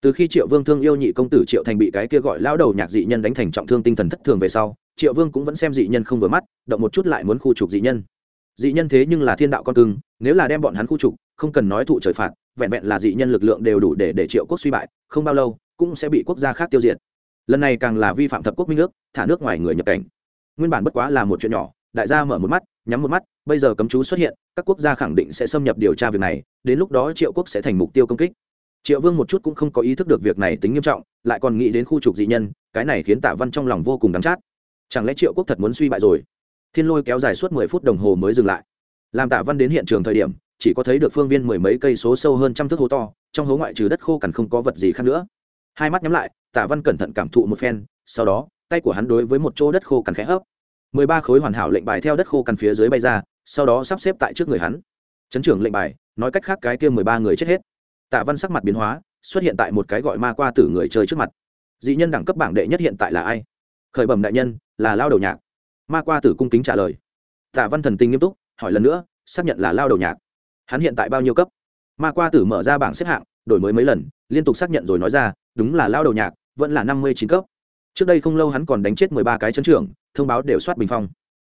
Từ khi triệu vương thương yêu nhị công tử triệu thành bị cái kia gọi lão đầu nhạc dị nhân đánh thành trọng thương tinh thần thất thường về sau triệu vương cũng vẫn xem dị nhân không vừa mắt động một chút lại muốn khu trục dị nhân. Dị nhân thế nhưng là thiên đạo con cưng nếu là đem bọn hắn khu trục không cần nói thụ trời phạt vẹn vẹn là dị nhân lực lượng đều đủ để để triệu quốc suy bại không bao lâu cũng sẽ bị quốc gia khác tiêu diệt. Lần này càng là vi phạm thập quốc minh nước, thả nước ngoài người nhập cảnh. Nguyên bản bất quá là một chuyện nhỏ đại gia mở một mắt nhắm một mắt bây giờ cấm chú xuất hiện các quốc gia khẳng định sẽ xâm nhập điều tra việc này đến lúc đó triệu quốc sẽ thành mục tiêu công kích. Triệu vương một chút cũng không có ý thức được việc này tính nghiêm trọng lại còn nghĩ đến khu trục dị nhân cái này khiến tạ văn trong lòng vô cùng đắm chát chẳng lẽ triệu quốc thật muốn suy bại rồi? Thiên lôi kéo dài suốt mười phút đồng hồ mới dừng lại. Làm tạ văn đến hiện trường thời điểm, chỉ có thấy được phương viên mười mấy cây số sâu hơn trăm thước hố to, trong hố ngoại trừ đất khô cằn không có vật gì khác nữa. Hai mắt nhắm lại, tạ văn cẩn thận cảm thụ một phen, sau đó, tay của hắn đối với một chỗ đất khô cằn khẽ hấp. Mười ba khối hoàn hảo lệnh bài theo đất khô cằn phía dưới bay ra, sau đó sắp xếp tại trước người hắn. Chấn trưởng lệnh bài, nói cách khác cái kia mười ba người chết hết. Tạ văn sắc mặt biến hóa, xuất hiện tại một cái gọi ma qua tử người chơi trước mặt. Dị nhân đẳng cấp bảng đệ nhất hiện tại là ai? Khởi bẩm đại nhân, là lao đầu nhạc. Ma qua tử cung kính trả lời. Tạ văn thần tinh nghiêm túc, hỏi lần nữa, xác nhận là lao đầu nhạc. Hắn hiện tại bao nhiêu cấp? Ma qua tử mở ra bảng xếp hạng, đổi mới mấy lần, liên tục xác nhận rồi nói ra, đúng là lao đầu nhạc, vẫn là năm mươi chín cấp. Trước đây không lâu hắn còn đánh chết mười ba cái chấn trưởng, thông báo đều soát bình phong.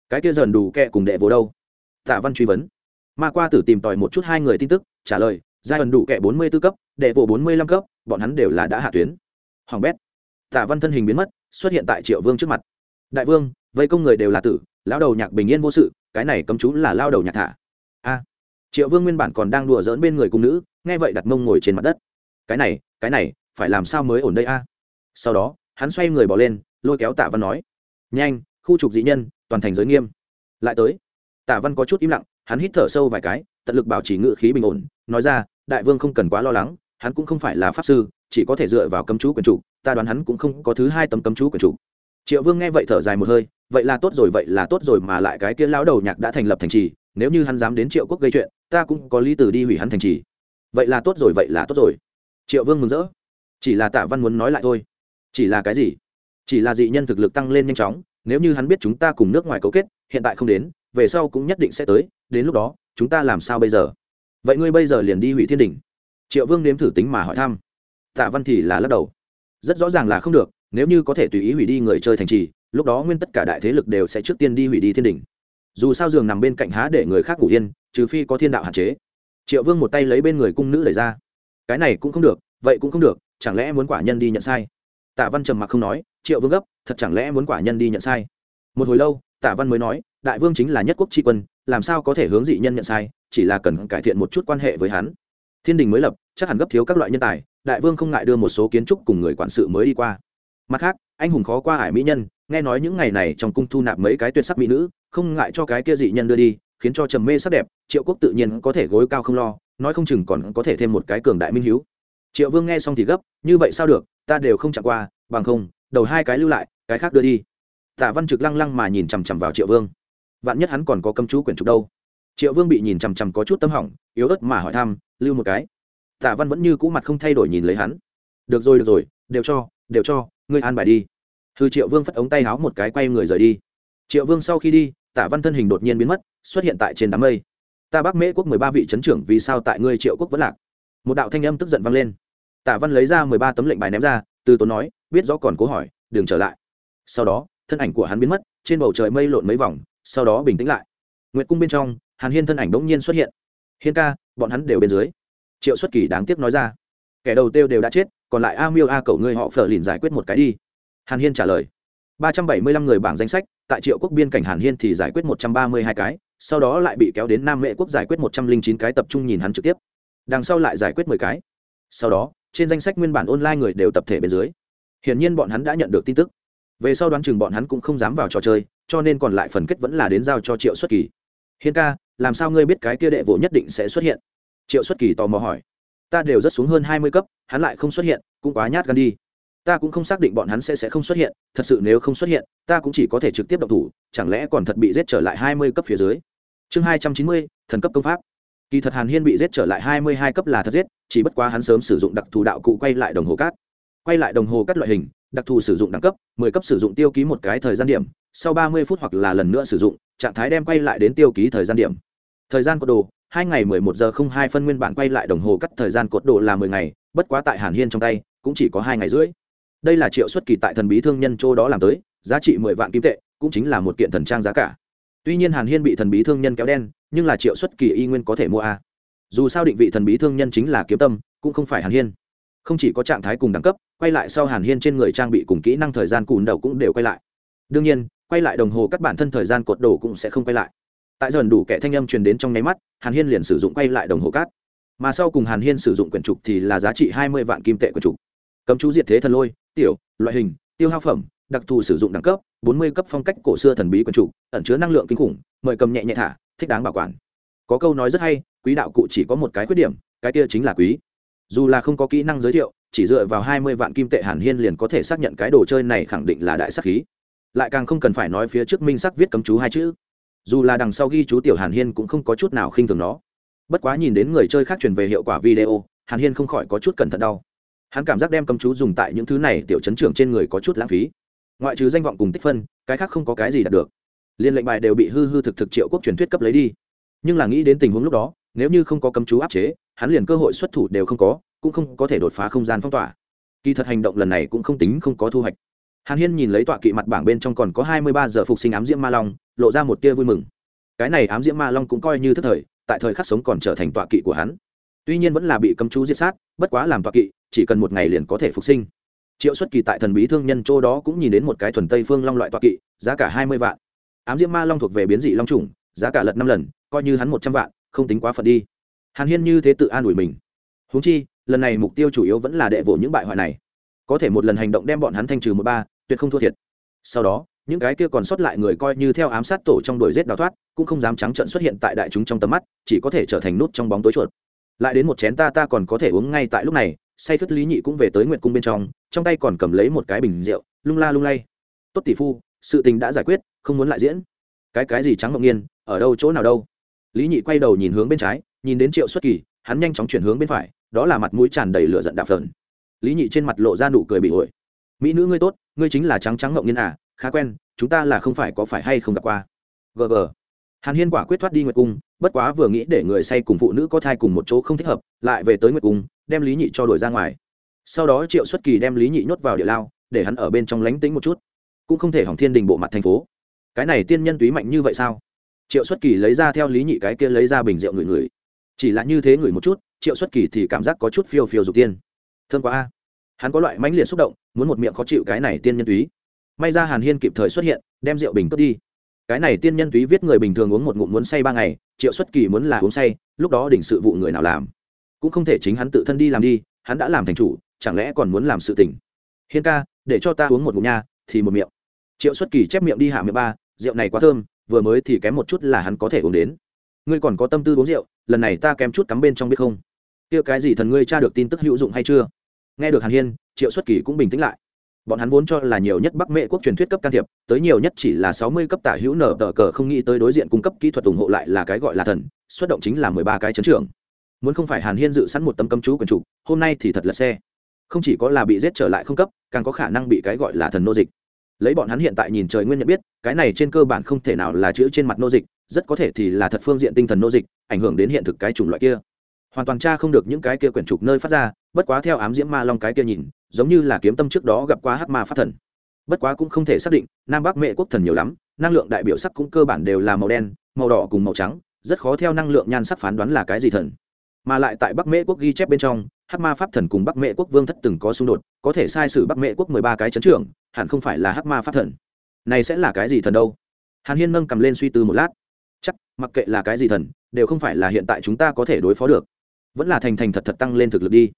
Cái kia dần đủ kẹ cùng đệ vô đâu? Tạ văn truy vấn. Ma qua tử tìm tòi một chút hai người tin tức, trả lời, giai ẩn đủ kẹ bốn mươi b ố cấp, đệ vô bốn mươi lăm cấp, bọn hắn đều là đã hạ tuyến. Hoàng bét. Tạ văn thân hình biến mất xuất hiện tại triệu vương trước mặt. Đại vương, vây công người đều là tử, lão đầu nhạc bình yên vô sự, cái này cấm chú là lao đầu nhạc thả. A. Triệu vương nguyên bản còn đang đùa dỡn bên người cung nữ, nghe vậy đặt mông ngồi trên mặt đất. Cái này cái này, phải làm sao mới ổn đây a? Sau đó, hắn xoay người bỏ lên, lôi kéo tạ văn nói. Nhanh, khu trục dị nhân, toàn thành giới nghiêm. Lại tới, tạ văn có chút im lặng, hắn hít thở sâu vài cái, tận lực bảo trì ngự khí bình ổn, nói ra, đại vương không cần quá lo lắng hắn cũng không phải là pháp sư, chỉ có thể dựa vào cấm chú quyền chủ, ta đoán hắn cũng không có thứ hai tấm cấm chú quyền chủ. Triệu vương nghe vậy thở dài một hơi, vậy là tốt rồi, vậy là tốt rồi mà lại cái kia lão đầu nhạc đã thành lập thành trì, nếu như hắn dám đến triệu quốc gây chuyện, ta cũng có lý từ đi hủy hắn thành trì. Vậy là tốt rồi, vậy là tốt rồi. Triệu vương mừng rỡ. Chỉ là tạ văn muốn nói lại thôi. Chỉ là cái gì? Chỉ là dị nhân thực lực tăng lên nhanh chóng, nếu như hắn biết chúng ta cùng nước ngoài cấu kết, hiện tại không đến, về sau cũng nhất định sẽ tới, đến lúc đó, chúng ta làm sao bây giờ? Vậy ngươi bây giờ liền đi hủy thiên đình triệu vương nếm thử tính mà hỏi thăm. Tạ văn thì là lắc đầu. Rất rõ ràng là không được, nếu như có thể tùy ý hủy đi người chơi thành trì, lúc đó nguyên tất cả đại thế lực đều sẽ trước tiên đi hủy đi thiên đình. Dù sao giường nằm bên cạnh há để người khác ngủ yên, trừ phi có thiên đạo hạn chế. Triệu vương một tay lấy bên người cung nữ đẩy ra. Cái này cũng không được, vậy cũng không được, chẳng lẽ muốn quả nhân đi nhận sai? Tạ văn trầm mặc không nói, triệu vương gấp, thật chẳng lẽ muốn quả nhân đi nhận sai? Một hồi lâu, tạ văn mới nói, đại vương chính là nhất quốc tri quân, làm sao có thể hướng dị nhân nhận sai, chỉ là cần cải thiện một chút quan hệ với hắn thiên đình mới lập, chắc hẳn gấp thiếu các loại nhân tài, đại vương không ngại đưa một số kiến trúc cùng người quản sự mới đi qua. Mặt khác, anh hùng khó qua hải mỹ nhân, nghe nói những ngày này trong cung thu nạp mấy cái tuyệt sắc mỹ nữ, không ngại cho cái kia dị nhân đưa đi, khiến cho trầm mê sắc đẹp, triệu quốc tự nhiên có thể gối cao không lo, nói không chừng còn có thể thêm một cái cường đại minh hiếu. Triệu vương nghe xong thì gấp, như vậy sao được, ta đều không chạm qua, bằng không, đầu hai cái lưu lại, cái khác đưa đi. Tạ văn trực lăng lăng mà nhìn chằm chằm vào triệu vương. Vạn nhất hắn còn có cấm chú quyển trục đâu? Triệu vương bị nhìn chằm chằm có chút tâm hỏng, yếu ớt mà hỏi thăm lưu một cái. Tạ văn vẫn như cũ mặt không thay đổi nhìn lấy hắn. Được rồi được rồi, đều cho đều cho, ngươi an bài đi. Hư triệu vương phất ống tay háo một cái quay người rời đi. Triệu vương sau khi đi tạ văn thân hình đột nhiên biến mất, xuất hiện tại trên đám mây. Ta bắc mễ quốc mười ba vị trấn trưởng vì sao tại ngươi triệu quốc vẫn lạc? Một đạo thanh âm tức giận vang lên. Tạ văn lấy ra mười ba tấm lệnh bài ném ra, từ tốn nói, biết rõ còn cố hỏi, đừng trở lại. Sau đó, thân ảnh của hắn biến mất, trên bầu trời mây lộn mấy vòng, sau đó bình tĩnh lại. Nguyệt cung bên trong, hàn hiên thân ảnh đ ỗ n g nhiên xuất hiện hiên ca, bọn hắn đều bên dưới. Triệu xuất kỳ đáng tiếc nói ra. Kẻ đầu tiêu đều đã chết, còn lại a miêu a cầu ngươi họ phở lìn giải quyết một cái đi. Hàn hiên trả lời. ba trăm bảy mươi lăm người bảng danh sách, tại triệu quốc biên cảnh hàn hiên thì giải quyết một trăm ba mươi hai cái, sau đó lại bị kéo đến nam mễ quốc giải quyết một trăm linh chín cái tập trung nhìn hắn trực tiếp. Đằng sau lại giải quyết mười cái. Sau đó, trên danh sách nguyên bản online người đều tập thể bên dưới. Hiển nhiên bọn hắn đã nhận được tin tức. Về sau đoán chừng bọn hắn cũng không dám vào trò chơi, cho nên còn lại phần kết vẫn là đến giao cho triệu xuất kỳ hiên ca, làm sao ngươi biết cái kia đệ vỗ nhất định sẽ xuất hiện? Triệu xuất kỳ tò mò hỏi. Ta đều rất xuống hơn hai mươi cấp, hắn lại không xuất hiện, cũng quá nhát gan đi. Ta cũng không xác định bọn hắn sẽ sẽ không xuất hiện, thật sự nếu không xuất hiện, ta cũng chỉ có thể trực tiếp động thủ, chẳng lẽ còn thật bị giết trở lại hai mươi cấp phía dưới? Chương hai trăm chín mươi, thần cấp công pháp. Kỳ thật hàn hiên bị giết trở lại hai mươi hai cấp là thật giết, chỉ bất quá hắn sớm sử dụng đặc thù đạo cụ quay lại đồng hồ cát. Quay lại đồng hồ cát loại hình, đặc thù sử dụng đẳng cấp, mười cấp sử dụng tiêu ký một cái thời gian điểm, sau ba mươi phút hoặc là lần nữa sử dụng trạng thái đem quay lại đến tiêu ký thời gian điểm. Thời gian cột đồ, hai ngày mười một giờ không hai phân nguyên bản quay lại đồng hồ cắt thời gian cột đồ là mười ngày, bất quá tại hàn hiên trong tay, cũng chỉ có hai ngày rưỡi. Đây là triệu xuất kỳ tại thần bí thương nhân châu đó làm tới, giá trị mười vạn kim tệ, cũng chính là một kiện thần trang giá cả. Tuy nhiên hàn hiên bị thần bí thương nhân kéo đen, nhưng là triệu xuất kỳ y nguyên có thể mua a. Dù sao định vị thần bí thương nhân chính là kiếm tâm, cũng không phải hàn hiên. Không chỉ có trạng thái cùng đẳng cấp, quay lại sau hàn hiên trên người trang bị cùng kỹ năng thời gian cùn đầu cũng đều quay lại. Đương nhiên quay lại đồng hồ các bản thân thời gian cột đổ cũng sẽ không quay lại. Tại dần đủ kẻ thanh âm truyền đến trong nháy mắt, hàn hiên liền sử dụng quay lại đồng hồ cát mà sau cùng hàn hiên sử dụng quyển trục thì là giá trị hai mươi vạn kim tệ quyển trục. Cấm chú diệt thế thần lôi, tiểu, loại hình, tiêu hao phẩm, đặc thù sử dụng đẳng cấp, bốn mươi cấp phong cách cổ xưa thần bí quyển trục, ẩn chứa năng lượng kinh khủng, mời cầm nhẹ nhẹ thả, thích đáng bảo quản. Có câu nói rất hay, quý đạo cụ chỉ có một cái khuyết điểm, cái kia chính là quý. Dù là không có kỹ năng giới thiệu, chỉ dựa vào hai mươi vạn kim tệ hàn hiên liền có thể xác nhận cái đồ chơi này khẳng định là đại sắc khí lại càng không cần phải nói phía trước minh sắc viết cấm chú hai chữ. Dù là đằng sau ghi chú tiểu hàn hiên cũng không có chút nào khinh thường nó. Bất quá nhìn đến người chơi khác truyền về hiệu quả video, hàn hiên không khỏi có chút cẩn thận đau. Hắn cảm giác đem cấm chú dùng tại những thứ này tiểu chấn trưởng trên người có chút lãng phí. Ngoại trừ danh vọng cùng tích phân, cái khác không có cái gì đạt được. Liên lệnh bài đều bị hư hư thực thực triệu quốc truyền thuyết cấp lấy đi. Nhưng là nghĩ đến tình huống lúc đó, nếu như không có cấm chú áp chế, hắn liền cơ hội xuất thủ đều không có, cũng không có thể đột phá không gian phong tỏa. Kỳ thật hành động lần này cũng không tính không có thu hoạch hàn hiên nhìn lấy tọa kỵ mặt bảng bên trong còn có hai mươi ba giờ phục sinh ám diễm ma long, lộ ra một tia vui mừng. Cái này ám diễm ma long cũng coi như thức thời, tại thời khắc sống còn trở thành tọa kỵ của hắn. Tuy nhiên vẫn là bị cấm chú giết sát, bất quá làm tọa kỵ, chỉ cần một ngày liền có thể phục sinh. Triệu xuất kỳ tại thần bí thương nhân châu đó cũng nhìn đến một cái thuần tây phương long loại tọa kỵ, giá cả hai mươi vạn. Ám diễm ma long thuộc về biến dị long trùng giá cả lật năm lần, coi như hắn một trăm vạn, không tính quá phận đi. Hàn hiên như thế tự an ủi mình. Húng chi, lần này mục tiêu chủ yếu vẫn là đệ vỗ những bại hoại này. Có thể một lần hành động đem bọn hắn thanh trừ một ba tuyệt không thua thiệt. Sau đó, những cái kia còn sót lại người coi như theo ám sát tổ trong đuổi giết đào thoát, cũng không dám trắng trợn xuất hiện tại đại chúng trong tầm mắt, chỉ có thể trở thành nút trong bóng tối chuột. Lại đến một chén ta ta còn có thể uống ngay tại lúc này, say khất lý nhị cũng về tới nguyệt cung bên trong trong tay còn cầm lấy một cái bình rượu, lung la lung lay. Tốt tỷ phu, sự tình đã giải quyết, không muốn lại diễn. Cái cái gì trắng ngọc nhiên, ở đâu chỗ nào đâu? Lý nhị quay đầu nhìn hướng bên trái, nhìn đến triệu xuất kỳ, hắn nhanh chóng chuyển hướng bên phải, đó là mặt mũi tràn đầy lửa giận đạp phờn. Lý nhị trên mặt lộ ra nụ cười bị ổi. Mỹ nữ ngươi tốt ngươi chính là trắng trắng ngọc nhiên à khá quen, chúng ta là không phải có phải hay không gặp qua. Gg hàn hiên quả quyết thoát đi nguyệt cung, bất quá vừa nghĩ để người say cùng phụ nữ có thai cùng một chỗ không thích hợp, lại về tới nguyệt cung, đem lý nhị cho đuổi ra ngoài. Sau đó triệu xuất kỳ đem lý nhị nhốt vào địa lao, để hắn ở bên trong lánh tính một chút. Cũng không thể hỏng thiên đình bộ mặt thành phố. Cái này tiên nhân túy mạnh như vậy sao? Triệu xuất kỳ lấy ra theo lý nhị cái kia lấy ra bình rượu ngửi ngửi. chỉ là như thế người một chút, triệu xuất kỳ thì cảm giác có chút phiêu phiêu dục tiên. Thơm quá a hắn có loại mãnh liệt xúc động, muốn một miệng khó chịu cái này tiên nhân túy. May ra hàn hiên kịp thời xuất hiện, đem rượu bình cướp đi. Cái này tiên nhân túy viết người bình thường uống một ngụm muốn say ba ngày, triệu xuất kỳ muốn là uống say, lúc đó đỉnh sự vụ người nào làm? Cũng không thể chính hắn tự thân đi làm đi, hắn đã làm thành chủ, chẳng lẽ còn muốn làm sự tỉnh hiên ca, để cho ta uống một ngụm nha, thì một miệng. Triệu xuất kỳ chép miệng đi hạ miệng ba, rượu này quá thơm, vừa mới thì kém một chút là hắn có thể uống đến. Ngươi còn có tâm tư uống rượu, lần này ta kém chút cắm bên trong biết không? Kia cái gì thần ngươi tra được tin tức hữu dụng hay chưa? Nghe được hàn hiên, triệu xuất kỳ cũng bình tĩnh lại. Bọn hắn vốn cho là nhiều nhất bắc mệ quốc truyền thuyết cấp can thiệp, tới nhiều nhất chỉ là sáu mươi cấp tả hữu nở tờ cờ không nghĩ tới đối diện cung cấp kỹ thuật ủng hộ lại là cái gọi là thần, xuất động chính là mười ba cái chấn trưởng. Muốn không phải hàn hiên dự sẵn một tấm cấm chú quần chủ, hôm nay thì thật là xe. Không chỉ có là bị giết trở lại không cấp, càng có khả năng bị cái gọi là thần nô dịch. Lấy bọn hắn hiện tại nhìn trời nguyên nhận biết, cái này trên cơ bản không thể nào là chữ trên mặt nô dịch, rất có thể thì là thật phương diện tinh thần nô dịch, ảnh hưởng đến hiện thực cái chủng loại kia hoàn toàn tra không được những cái kia quyển trục nơi phát ra, bất quá theo ám diễm ma long cái kia nhìn, giống như là kiếm tâm trước đó gặp qua hắc ma pháp thần. Bất quá cũng không thể xác định, nam bắc mệ quốc thần nhiều lắm, năng lượng đại biểu sắc cũng cơ bản đều là màu đen, màu đỏ cùng màu trắng, rất khó theo năng lượng nhan sắc phán đoán là cái gì thần. Mà lại tại bắc mễ quốc ghi chép bên trong, hắc ma pháp thần cùng bắc mễ quốc vương thất từng có xung đột, có thể sai sử bắc mễ quốc mười ba cái chấn trưởng, hẳn không phải là hắc ma pháp thần. Này sẽ là cái gì thần đâu? Hàn hiên nâng cầm lên suy tư một lát. Chắc, mặc kệ là cái gì thần, đều không phải là hiện tại chúng ta có thể đối phó được vẫn là thành thành thật thật tăng lên thực lực đi.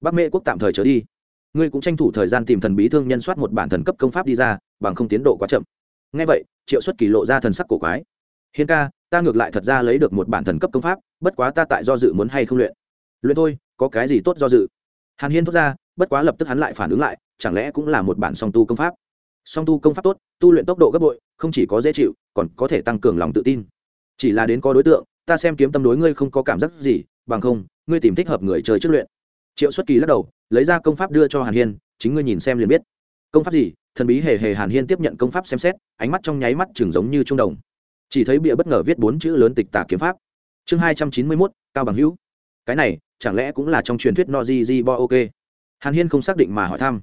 Bắc mễ quốc tạm thời trở đi. Ngươi cũng tranh thủ thời gian tìm thần bí thương nhân soát một bản thần cấp công pháp đi ra, bằng không tiến độ quá chậm. Ngay vậy, triệu xuất kỳ lộ ra thần sắc cổ quái. Hiên ca, ta ngược lại thật ra lấy được một bản thần cấp công pháp, bất quá ta tại do dự muốn hay không luyện. Luyện thôi, có cái gì tốt do dự? Hàn hiên thốt ra, bất quá lập tức hắn lại phản ứng lại, chẳng lẽ cũng là một bản song tu công pháp? Song tu công pháp tốt, tu luyện tốc độ gấp bội, không chỉ có dễ chịu, còn có thể tăng cường lòng tự tin. Chỉ là đến có đối tượng, ta xem kiếm tâm đối ngươi không có cảm giác gì, bằng không ngươi tìm thích hợp người chơi trước luyện. Triệu xuất kỳ lắc đầu, lấy ra công pháp đưa cho hàn hiên, chính ngươi nhìn xem liền biết. Công pháp gì? Thần bí hề hề hàn hiên tiếp nhận công pháp xem xét, ánh mắt trong nháy mắt chừng giống như trung đồng. Chỉ thấy bịa bất ngờ viết bốn chữ lớn tịch tả kiếm pháp. Chương hai trăm chín mươi mốt, cao bằng hữu. Cái này, chẳng lẽ cũng là trong truyền thuyết no di di bo ok hàn hiên không xác định mà hỏi thăm.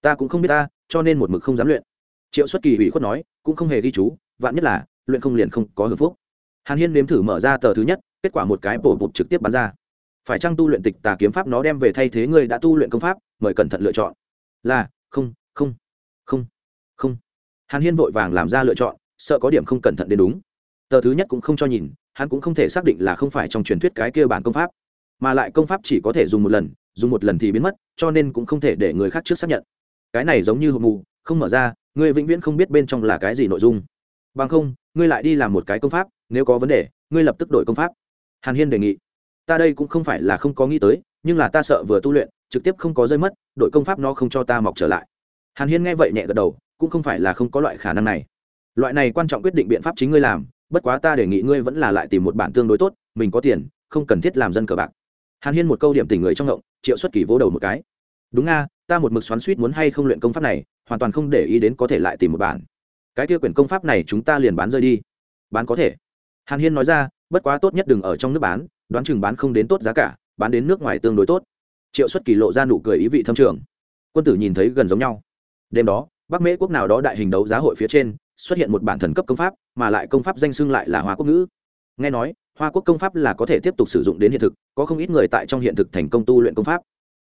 Ta cũng không biết ta, cho nên một mực không dám luyện. Triệu xuất kỳ ủy khuất nói, cũng không hề ghi chú, vạn nhất là, luyện không liền không có hưởng phúc. Hàn hiên nếm thử mở ra tờ thứ nhất, kết quả một cái bổ bụt trực tiếp bắn ra phải chăng tu luyện tịch tà kiếm pháp nó đem về thay thế người đã tu luyện công pháp, mời cẩn thận lựa chọn. Là, không không không không. Hàn hiên vội vàng làm ra lựa chọn, sợ có điểm không cẩn thận đến đúng. Tờ thứ nhất cũng không cho nhìn, hắn cũng không thể xác định là không phải trong truyền thuyết cái kia bản công pháp, mà lại công pháp chỉ có thể dùng một lần, dùng một lần thì biến mất, cho nên cũng không thể để người khác trước xác nhận. Cái này giống như hộp mù, không mở ra, ngươi vĩnh viễn không biết bên trong là cái gì nội dung. Bằng không, ngươi lại đi làm một cái công pháp, nếu có vấn đề, ngươi lập tức đổi công pháp. Hàn hiên đề nghị ta đây cũng không phải là không có nghĩ tới, nhưng là ta sợ vừa tu luyện, trực tiếp không có rơi mất, đội công pháp nó không cho ta mọc trở lại. Hàn hiên nghe vậy nhẹ gật đầu, cũng không phải là không có loại khả năng này. Loại này quan trọng quyết định biện pháp chính ngươi làm, bất quá ta đề nghị ngươi vẫn là lại tìm một bản tương đối tốt, mình có tiền, không cần thiết làm dân cờ bạc. Hàn hiên một câu điểm tình người trong ngộng, triệu xuất kỳ vỗ đầu một cái. Đúng nga, ta một mực xoắn suýt muốn hay không luyện công pháp này, hoàn toàn không để ý đến có thể lại tìm một bản. Cái kia quyển công pháp này chúng ta liền bán rơi đi. Bán có thể. Hàn hiên nói ra bất quá tốt nhất đừng ở trong nước bán, đoán chừng bán không đến tốt giá cả, bán đến nước ngoài tương đối tốt. Triệu xuất kỳ lộ ra nụ cười ý vị thâm trường. Quân tử nhìn thấy gần giống nhau. Đêm đó, bắc mễ quốc nào đó đại hình đấu giá hội phía trên, xuất hiện một bản thần cấp công pháp, mà lại công pháp danh xưng lại là hoa quốc ngữ. Nghe nói, hoa quốc công pháp là có thể tiếp tục sử dụng đến hiện thực, có không ít người tại trong hiện thực thành công tu luyện công pháp.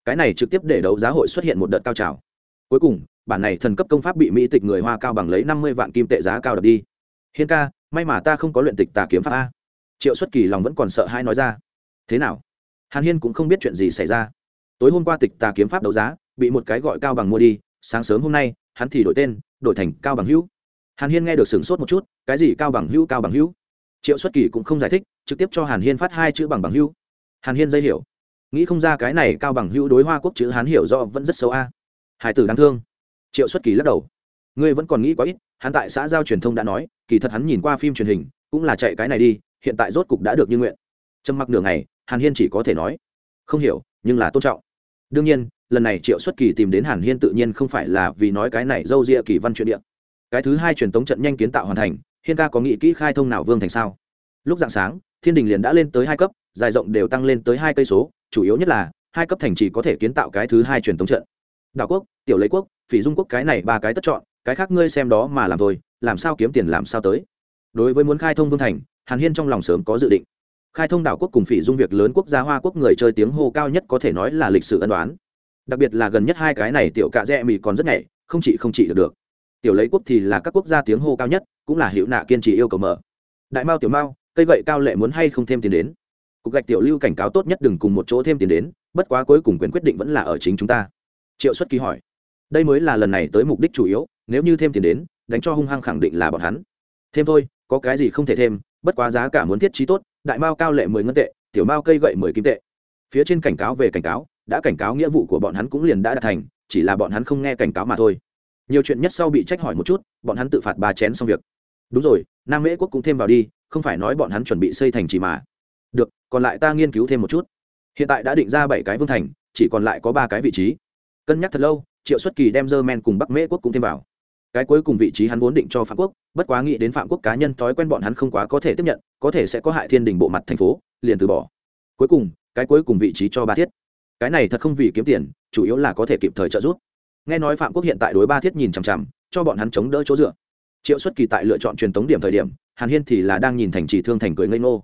Cái này trực tiếp để đấu giá hội xuất hiện một đợt cao trào. Cuối cùng, bản này thần cấp công pháp bị mỹ tịch người hoa cao bằng lấy năm mươi vạn kim tệ giá cao đập đi. Hiên ca, may mà ta không có luyện tịch tà kiếm pháp a triệu xuất kỳ lòng vẫn còn sợ hai nói ra. Thế nào? Hàn hiên cũng không biết chuyện gì xảy ra. Tối hôm qua tịch tà kiếm pháp đấu giá, bị một cái gọi cao bằng mua đi, sáng sớm hôm nay, hắn thì đổi tên, đổi thành cao bằng hữu. Hàn hiên nghe được sửng sốt một chút, cái gì cao bằng hữu, cao bằng hữu? Triệu xuất kỳ cũng không giải thích, trực tiếp cho hàn hiên phát hai chữ bằng bằng hữu. Hàn hiên dây hiểu. Nghĩ không ra cái này cao bằng hữu đối hoa quốc chữ hán hiểu do vẫn rất xấu a. Hải tử đáng thương. Triệu xuất kỳ lắc đầu. Ngươi vẫn còn nghĩ quá ít, hắn tại xã giao truyền thông đã nói, kỳ thật hắn nhìn qua phim truyền hình, cũng là chạy cái này đi hiện tại rốt cục đã được như nguyện. Trầm mặc nửa ngày, hàn hiên chỉ có thể nói, không hiểu, nhưng là tôn trọng. Đương nhiên, lần này triệu xuất kỳ tìm đến hàn hiên tự nhiên không phải là vì nói cái này d â u ria kỳ văn chuyện điện. Cái thứ hai truyền tống trận nhanh kiến tạo hoàn thành, hiên ca có nghĩ kỹ khai thông nào vương thành sao? Lúc dạng sáng, thiên đình liền đã lên tới hai cấp, dài rộng đều tăng lên tới hai cây số, chủ yếu nhất là, hai cấp thành chỉ có thể kiến tạo cái thứ hai truyền tống trận. Đảo quốc, tiểu lấy quốc, phỉ dung quốc cái này ba cái tất chọn, cái khác ngươi xem đó mà làm thôi, làm sao kiếm tiền làm sao tới? Đối với muốn khai thông vương thành hàn hiên trong lòng sớm có dự định. Khai thông đảo quốc cùng phỉ dung việc lớn quốc gia hoa quốc người chơi tiếng hô cao nhất có thể nói là lịch sử ân đoán đặc biệt là gần nhất hai cái này tiểu cạ rẽ mì còn rất nhảy, không chỉ không chỉ được được. Tiểu lấy quốc thì là các quốc gia tiếng hô cao nhất, cũng là hiệu nạ kiên trì yêu cầu mở. Đại mao tiểu mao, cây gậy cao lệ muốn hay không thêm tiền đến? Cục gạch tiểu lưu cảnh cáo tốt nhất đừng cùng một chỗ thêm tiền đến, bất quá cuối cùng quyền quyết định vẫn là ở chính chúng ta. Triệu xuất ký hỏi. Đây mới là lần này tới mục đích chủ yếu, nếu như thêm tiền đến, đánh cho hung hăng khẳng định là bọn hắn. Thêm thôi, có cái gì không thể thêm bất quá giá cả muốn thiết trí tốt, đại mao cao lệ mười ngân tệ, tiểu mao cây gậy mười kim tệ. Phía trên cảnh cáo về cảnh cáo, đã cảnh cáo nghĩa vụ của bọn hắn cũng liền đã đạt thành, chỉ là bọn hắn không nghe cảnh cáo mà thôi. Nhiều chuyện nhất sau bị trách hỏi một chút, bọn hắn tự phạt ba chén xong việc. Đúng rồi, nam mễ quốc cũng thêm vào đi, không phải nói bọn hắn chuẩn bị xây thành trì mà. Được, còn lại ta nghiên cứu thêm một chút. Hiện tại đã định ra bảy cái vương thành, chỉ còn lại có ba cái vị trí. Cân nhắc thật lâu, triệu xuất kỳ đem dơ men cùng bắc mễ quốc cũng thêm vào cái cuối cùng vị trí hắn vốn định cho phạm quốc, bất quá nghĩ đến phạm quốc cá nhân thói quen bọn hắn không quá có thể tiếp nhận, có thể sẽ có hại thiên đình bộ mặt thành phố, liền từ bỏ. Cuối cùng, cái cuối cùng vị trí cho ba thiết. Cái này thật không vì kiếm tiền, chủ yếu là có thể kịp thời trợ giúp. Nghe nói phạm quốc hiện tại đối ba thiết nhìn chằm chằm, cho bọn hắn chống đỡ chỗ dựa. Triệu xuất kỳ tại lựa chọn truyền tống điểm thời điểm, hàn hiên thì là đang nhìn thành trì thương thành cười ngây ngô.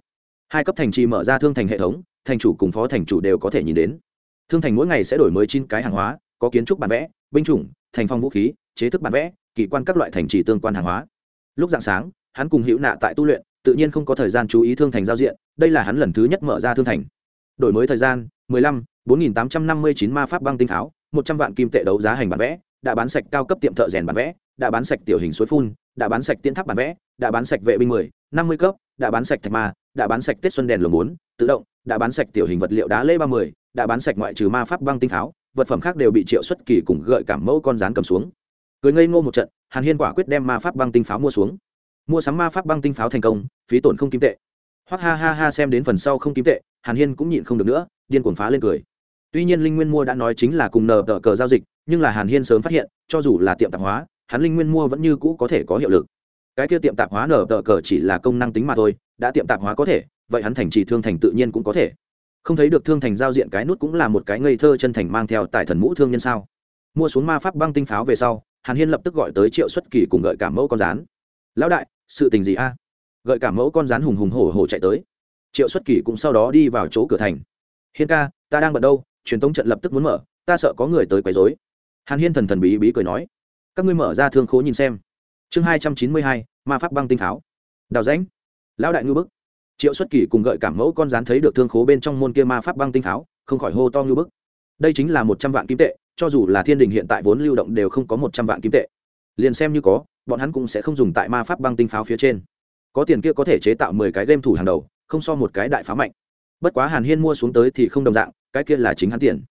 Hai cấp thành trì mở ra thương thành hệ thống, thành chủ cùng phó thành chủ đều có thể nhìn đến. Thương thành mỗi ngày sẽ đổi mới chín cái hàng hóa, có kiến trúc bản vẽ, binh chủng, thành phong vũ khí chế thức bản vẽ kỳ quan các loại thành trì tương quan hàng hóa. Lúc dạng sáng hắn cùng hữu nạ tại tu luyện tự nhiên không có thời gian chú ý thương thành giao diện đây là hắn lần thứ nhất mở ra thương thành. Đổi mới thời gian 15, 4859 ma pháp băng tinh tháo 100 vạn kim tệ đấu giá hành bản vẽ đã bán sạch cao cấp tiệm thợ rèn bản vẽ đã bán sạch tiểu hình suối phun đã bán sạch tiên tháp bản vẽ đã bán sạch vệ binh 10, 50 cấp đã bán sạch thạch ma đã bán sạch tết xuân đèn lồng bốn tự động đã bán sạch tiểu hình vật liệu đá lê ba mươi đã bán sạch ngoại trừ ma pháp băng tinh tháo, vật phẩm khác đều bị triệu xuất kỳ cùng gợi cảm mẫu con rán cầm xuống cười ngây ngô một trận, hàn hiên quả quyết đem ma pháp băng tinh pháo mua xuống. Mua sắm ma pháp băng tinh pháo thành công, phí tổn không kim tệ. Hoặc ha ha ha xem đến phần sau không kim tệ, hàn hiên cũng nhịn không được nữa, điên cuồng phá lên cười. Tuy nhiên linh nguyên mua đã nói chính là cùng nờ tờ cờ giao dịch, nhưng là hàn hiên sớm phát hiện, cho dù là tiệm tạp hóa, hắn linh nguyên mua vẫn như cũ có thể có hiệu lực. Cái kia tiệm tạp hóa nở tờ cờ chỉ là công năng tính mà thôi, đã tiệm tạp hóa có thể, vậy hắn thành trì thương thành tự nhiên cũng có thể. Không thấy được thương thành giao diện cái nút cũng là một cái ngây thơ chân thành mang theo tại thần mũ thương nhân sao? Mua xuống ma pháp băng tinh pháo về sau hàn hiên lập tức gọi tới triệu xuất kỳ cùng gợi cảm mẫu con rán. Lão đại sự tình gì a? Gợi cảm mẫu con rán hùng hùng hổ hổ chạy tới. Triệu xuất kỳ cũng sau đó đi vào chỗ cửa thành. Hiên ca ta đang bận đâu? Truyền tống trận lập tức muốn mở ta sợ có người tới quấy rối. Hàn hiên thần thần bí bí cười nói. Các ngươi mở ra thương khố nhìn xem. Chương hai trăm chín mươi hai ma pháp băng tinh tháo. đào rãnh. Lão đại ngư bức. Triệu xuất kỳ cùng gợi cảm mẫu con rán thấy được thương khố bên trong môn kia ma pháp băng tinh tháo, không khỏi hô to ngư bức. Đây chính là một trăm vạn kim tệ cho dù là thiên đình hiện tại vốn lưu động đều không có một trăm vạn kim tệ. Liền xem như có, bọn hắn cũng sẽ không dùng tại ma pháp băng tinh pháo phía trên. Có tiền kia có thể chế tạo mười cái game thủ hàng đầu, không so một cái đại pháo mạnh. Bất quá hàn hiên mua xuống tới thì không đồng dạng, cái kia là chính hắn tiền.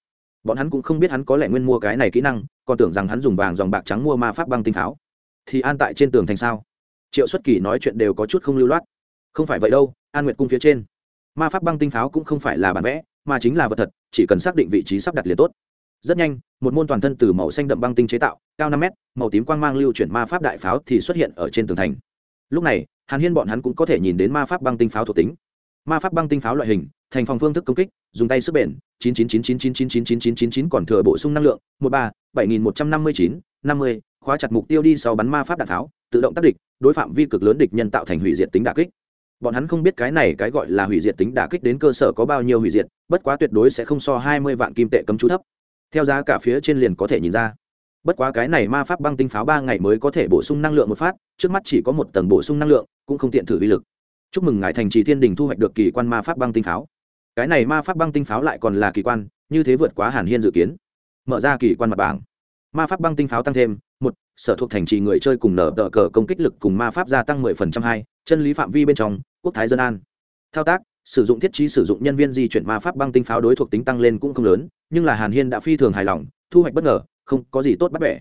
Bọn hắn cũng không biết hắn có lẽ nguyên mua cái này kỹ năng, còn tưởng rằng hắn dùng vàng dòng bạc trắng mua ma pháp băng tinh pháo. Thì an tại trên tường thành sao? Triệu xuất kỳ nói chuyện đều có chút không lưu loát. Không phải vậy đâu, an nguyệt cung phía trên. Ma pháp băng tinh pháo cũng không phải là bản vẽ, mà chính là vật thật, chỉ cần xác định vị trí sắp đặt liền tốt rất nhanh một môn toàn thân từ màu xanh đậm băng tinh chế tạo cao năm mét màu tím quang mang lưu chuyển ma pháp đại pháo thì xuất hiện ở trên tường thành lúc này hàn hiên bọn hắn cũng có thể nhìn đến ma pháp băng tinh pháo thuộc tính ma pháp băng tinh pháo loại hình thành phòng phương thức công kích dùng tay sức bền 99999999999 còn thừa bổ sung năng lượng 13 7159 50 khóa chặt mục tiêu đi sau bắn ma pháp đạn tháo tự động tác địch đối phạm vi cực lớn địch nhân tạo thành hủy diệt tính đả kích bọn hắn không biết cái này cái gọi là hủy diệt tính đả kích đến cơ sở có bao nhiêu hủy diệt bất quá tuyệt đối sẽ không so 20 vạn kim tệ cấm chú thấp theo giá cả phía trên liền có thể nhìn ra. Bất quá cái này ma pháp băng tinh pháo ba ngày mới có thể bổ sung năng lượng một phát, trước mắt chỉ có một tầng bổ sung năng lượng, cũng không tiện thử vi lực. Chúc mừng ngài thành trì thiên đình thu hoạch được kỳ quan ma pháp băng tinh pháo. Cái này ma pháp băng tinh pháo lại còn là kỳ quan, như thế vượt quá hàn hiên dự kiến. Mở ra kỳ quan mặt bảng. Ma pháp băng tinh pháo tăng thêm, một, sở thuộc thành trì người chơi cùng nở tờ cờ công kích lực cùng ma pháp gia tăng mười phần trăm hai, chân lý phạm vi bên trong, quốc thái dân an. Thao tác, sử dụng thiết trí sử dụng nhân viên di chuyển ma pháp băng tinh pháo đối thuộc tính tăng lên cũng không lớn nhưng là hàn hiên đã phi thường hài lòng, thu hoạch bất ngờ, không có gì tốt bắt bẻ.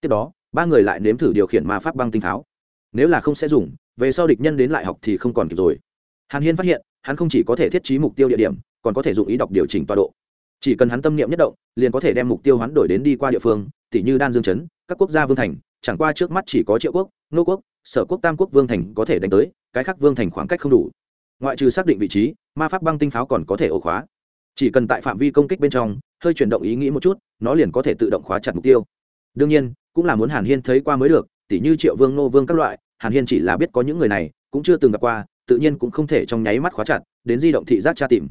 Tiếp đó, ba người lại nếm thử điều khiển ma pháp băng tinh pháo. Nếu là không sẽ dùng, về sau địch nhân đến lại học thì không còn kịp rồi. Hàn hiên phát hiện, hắn không chỉ có thể thiết trí mục tiêu địa điểm, còn có thể dụng ý đọc điều chỉnh tọa độ. Chỉ cần hắn tâm niệm nhất động, liền có thể đem mục tiêu hoán đổi đến đi qua địa phương tỷ như đan dương chấn, các quốc gia vương thành, chẳng qua trước mắt chỉ có triệu quốc, nô quốc, sở quốc, tam quốc vương thành có thể đánh tới, cái khác vương thành khoảng cách không đủ. Ngoại trừ xác định vị trí, ma pháp băng tinh pháo còn có thể ổ khóa. Chỉ cần tại phạm vi công kích bên trong hơi chuyển động ý nghĩ một chút, nó liền có thể tự động khóa chặt mục tiêu. Đương nhiên, cũng là muốn hàn hiên thấy qua mới được, tỉ như triệu vương, nô vương các loại, hàn hiên chỉ là biết có những người này, cũng chưa từng gặp qua, tự nhiên cũng không thể trong nháy mắt khóa chặt, đến di động thị giác tra tìm.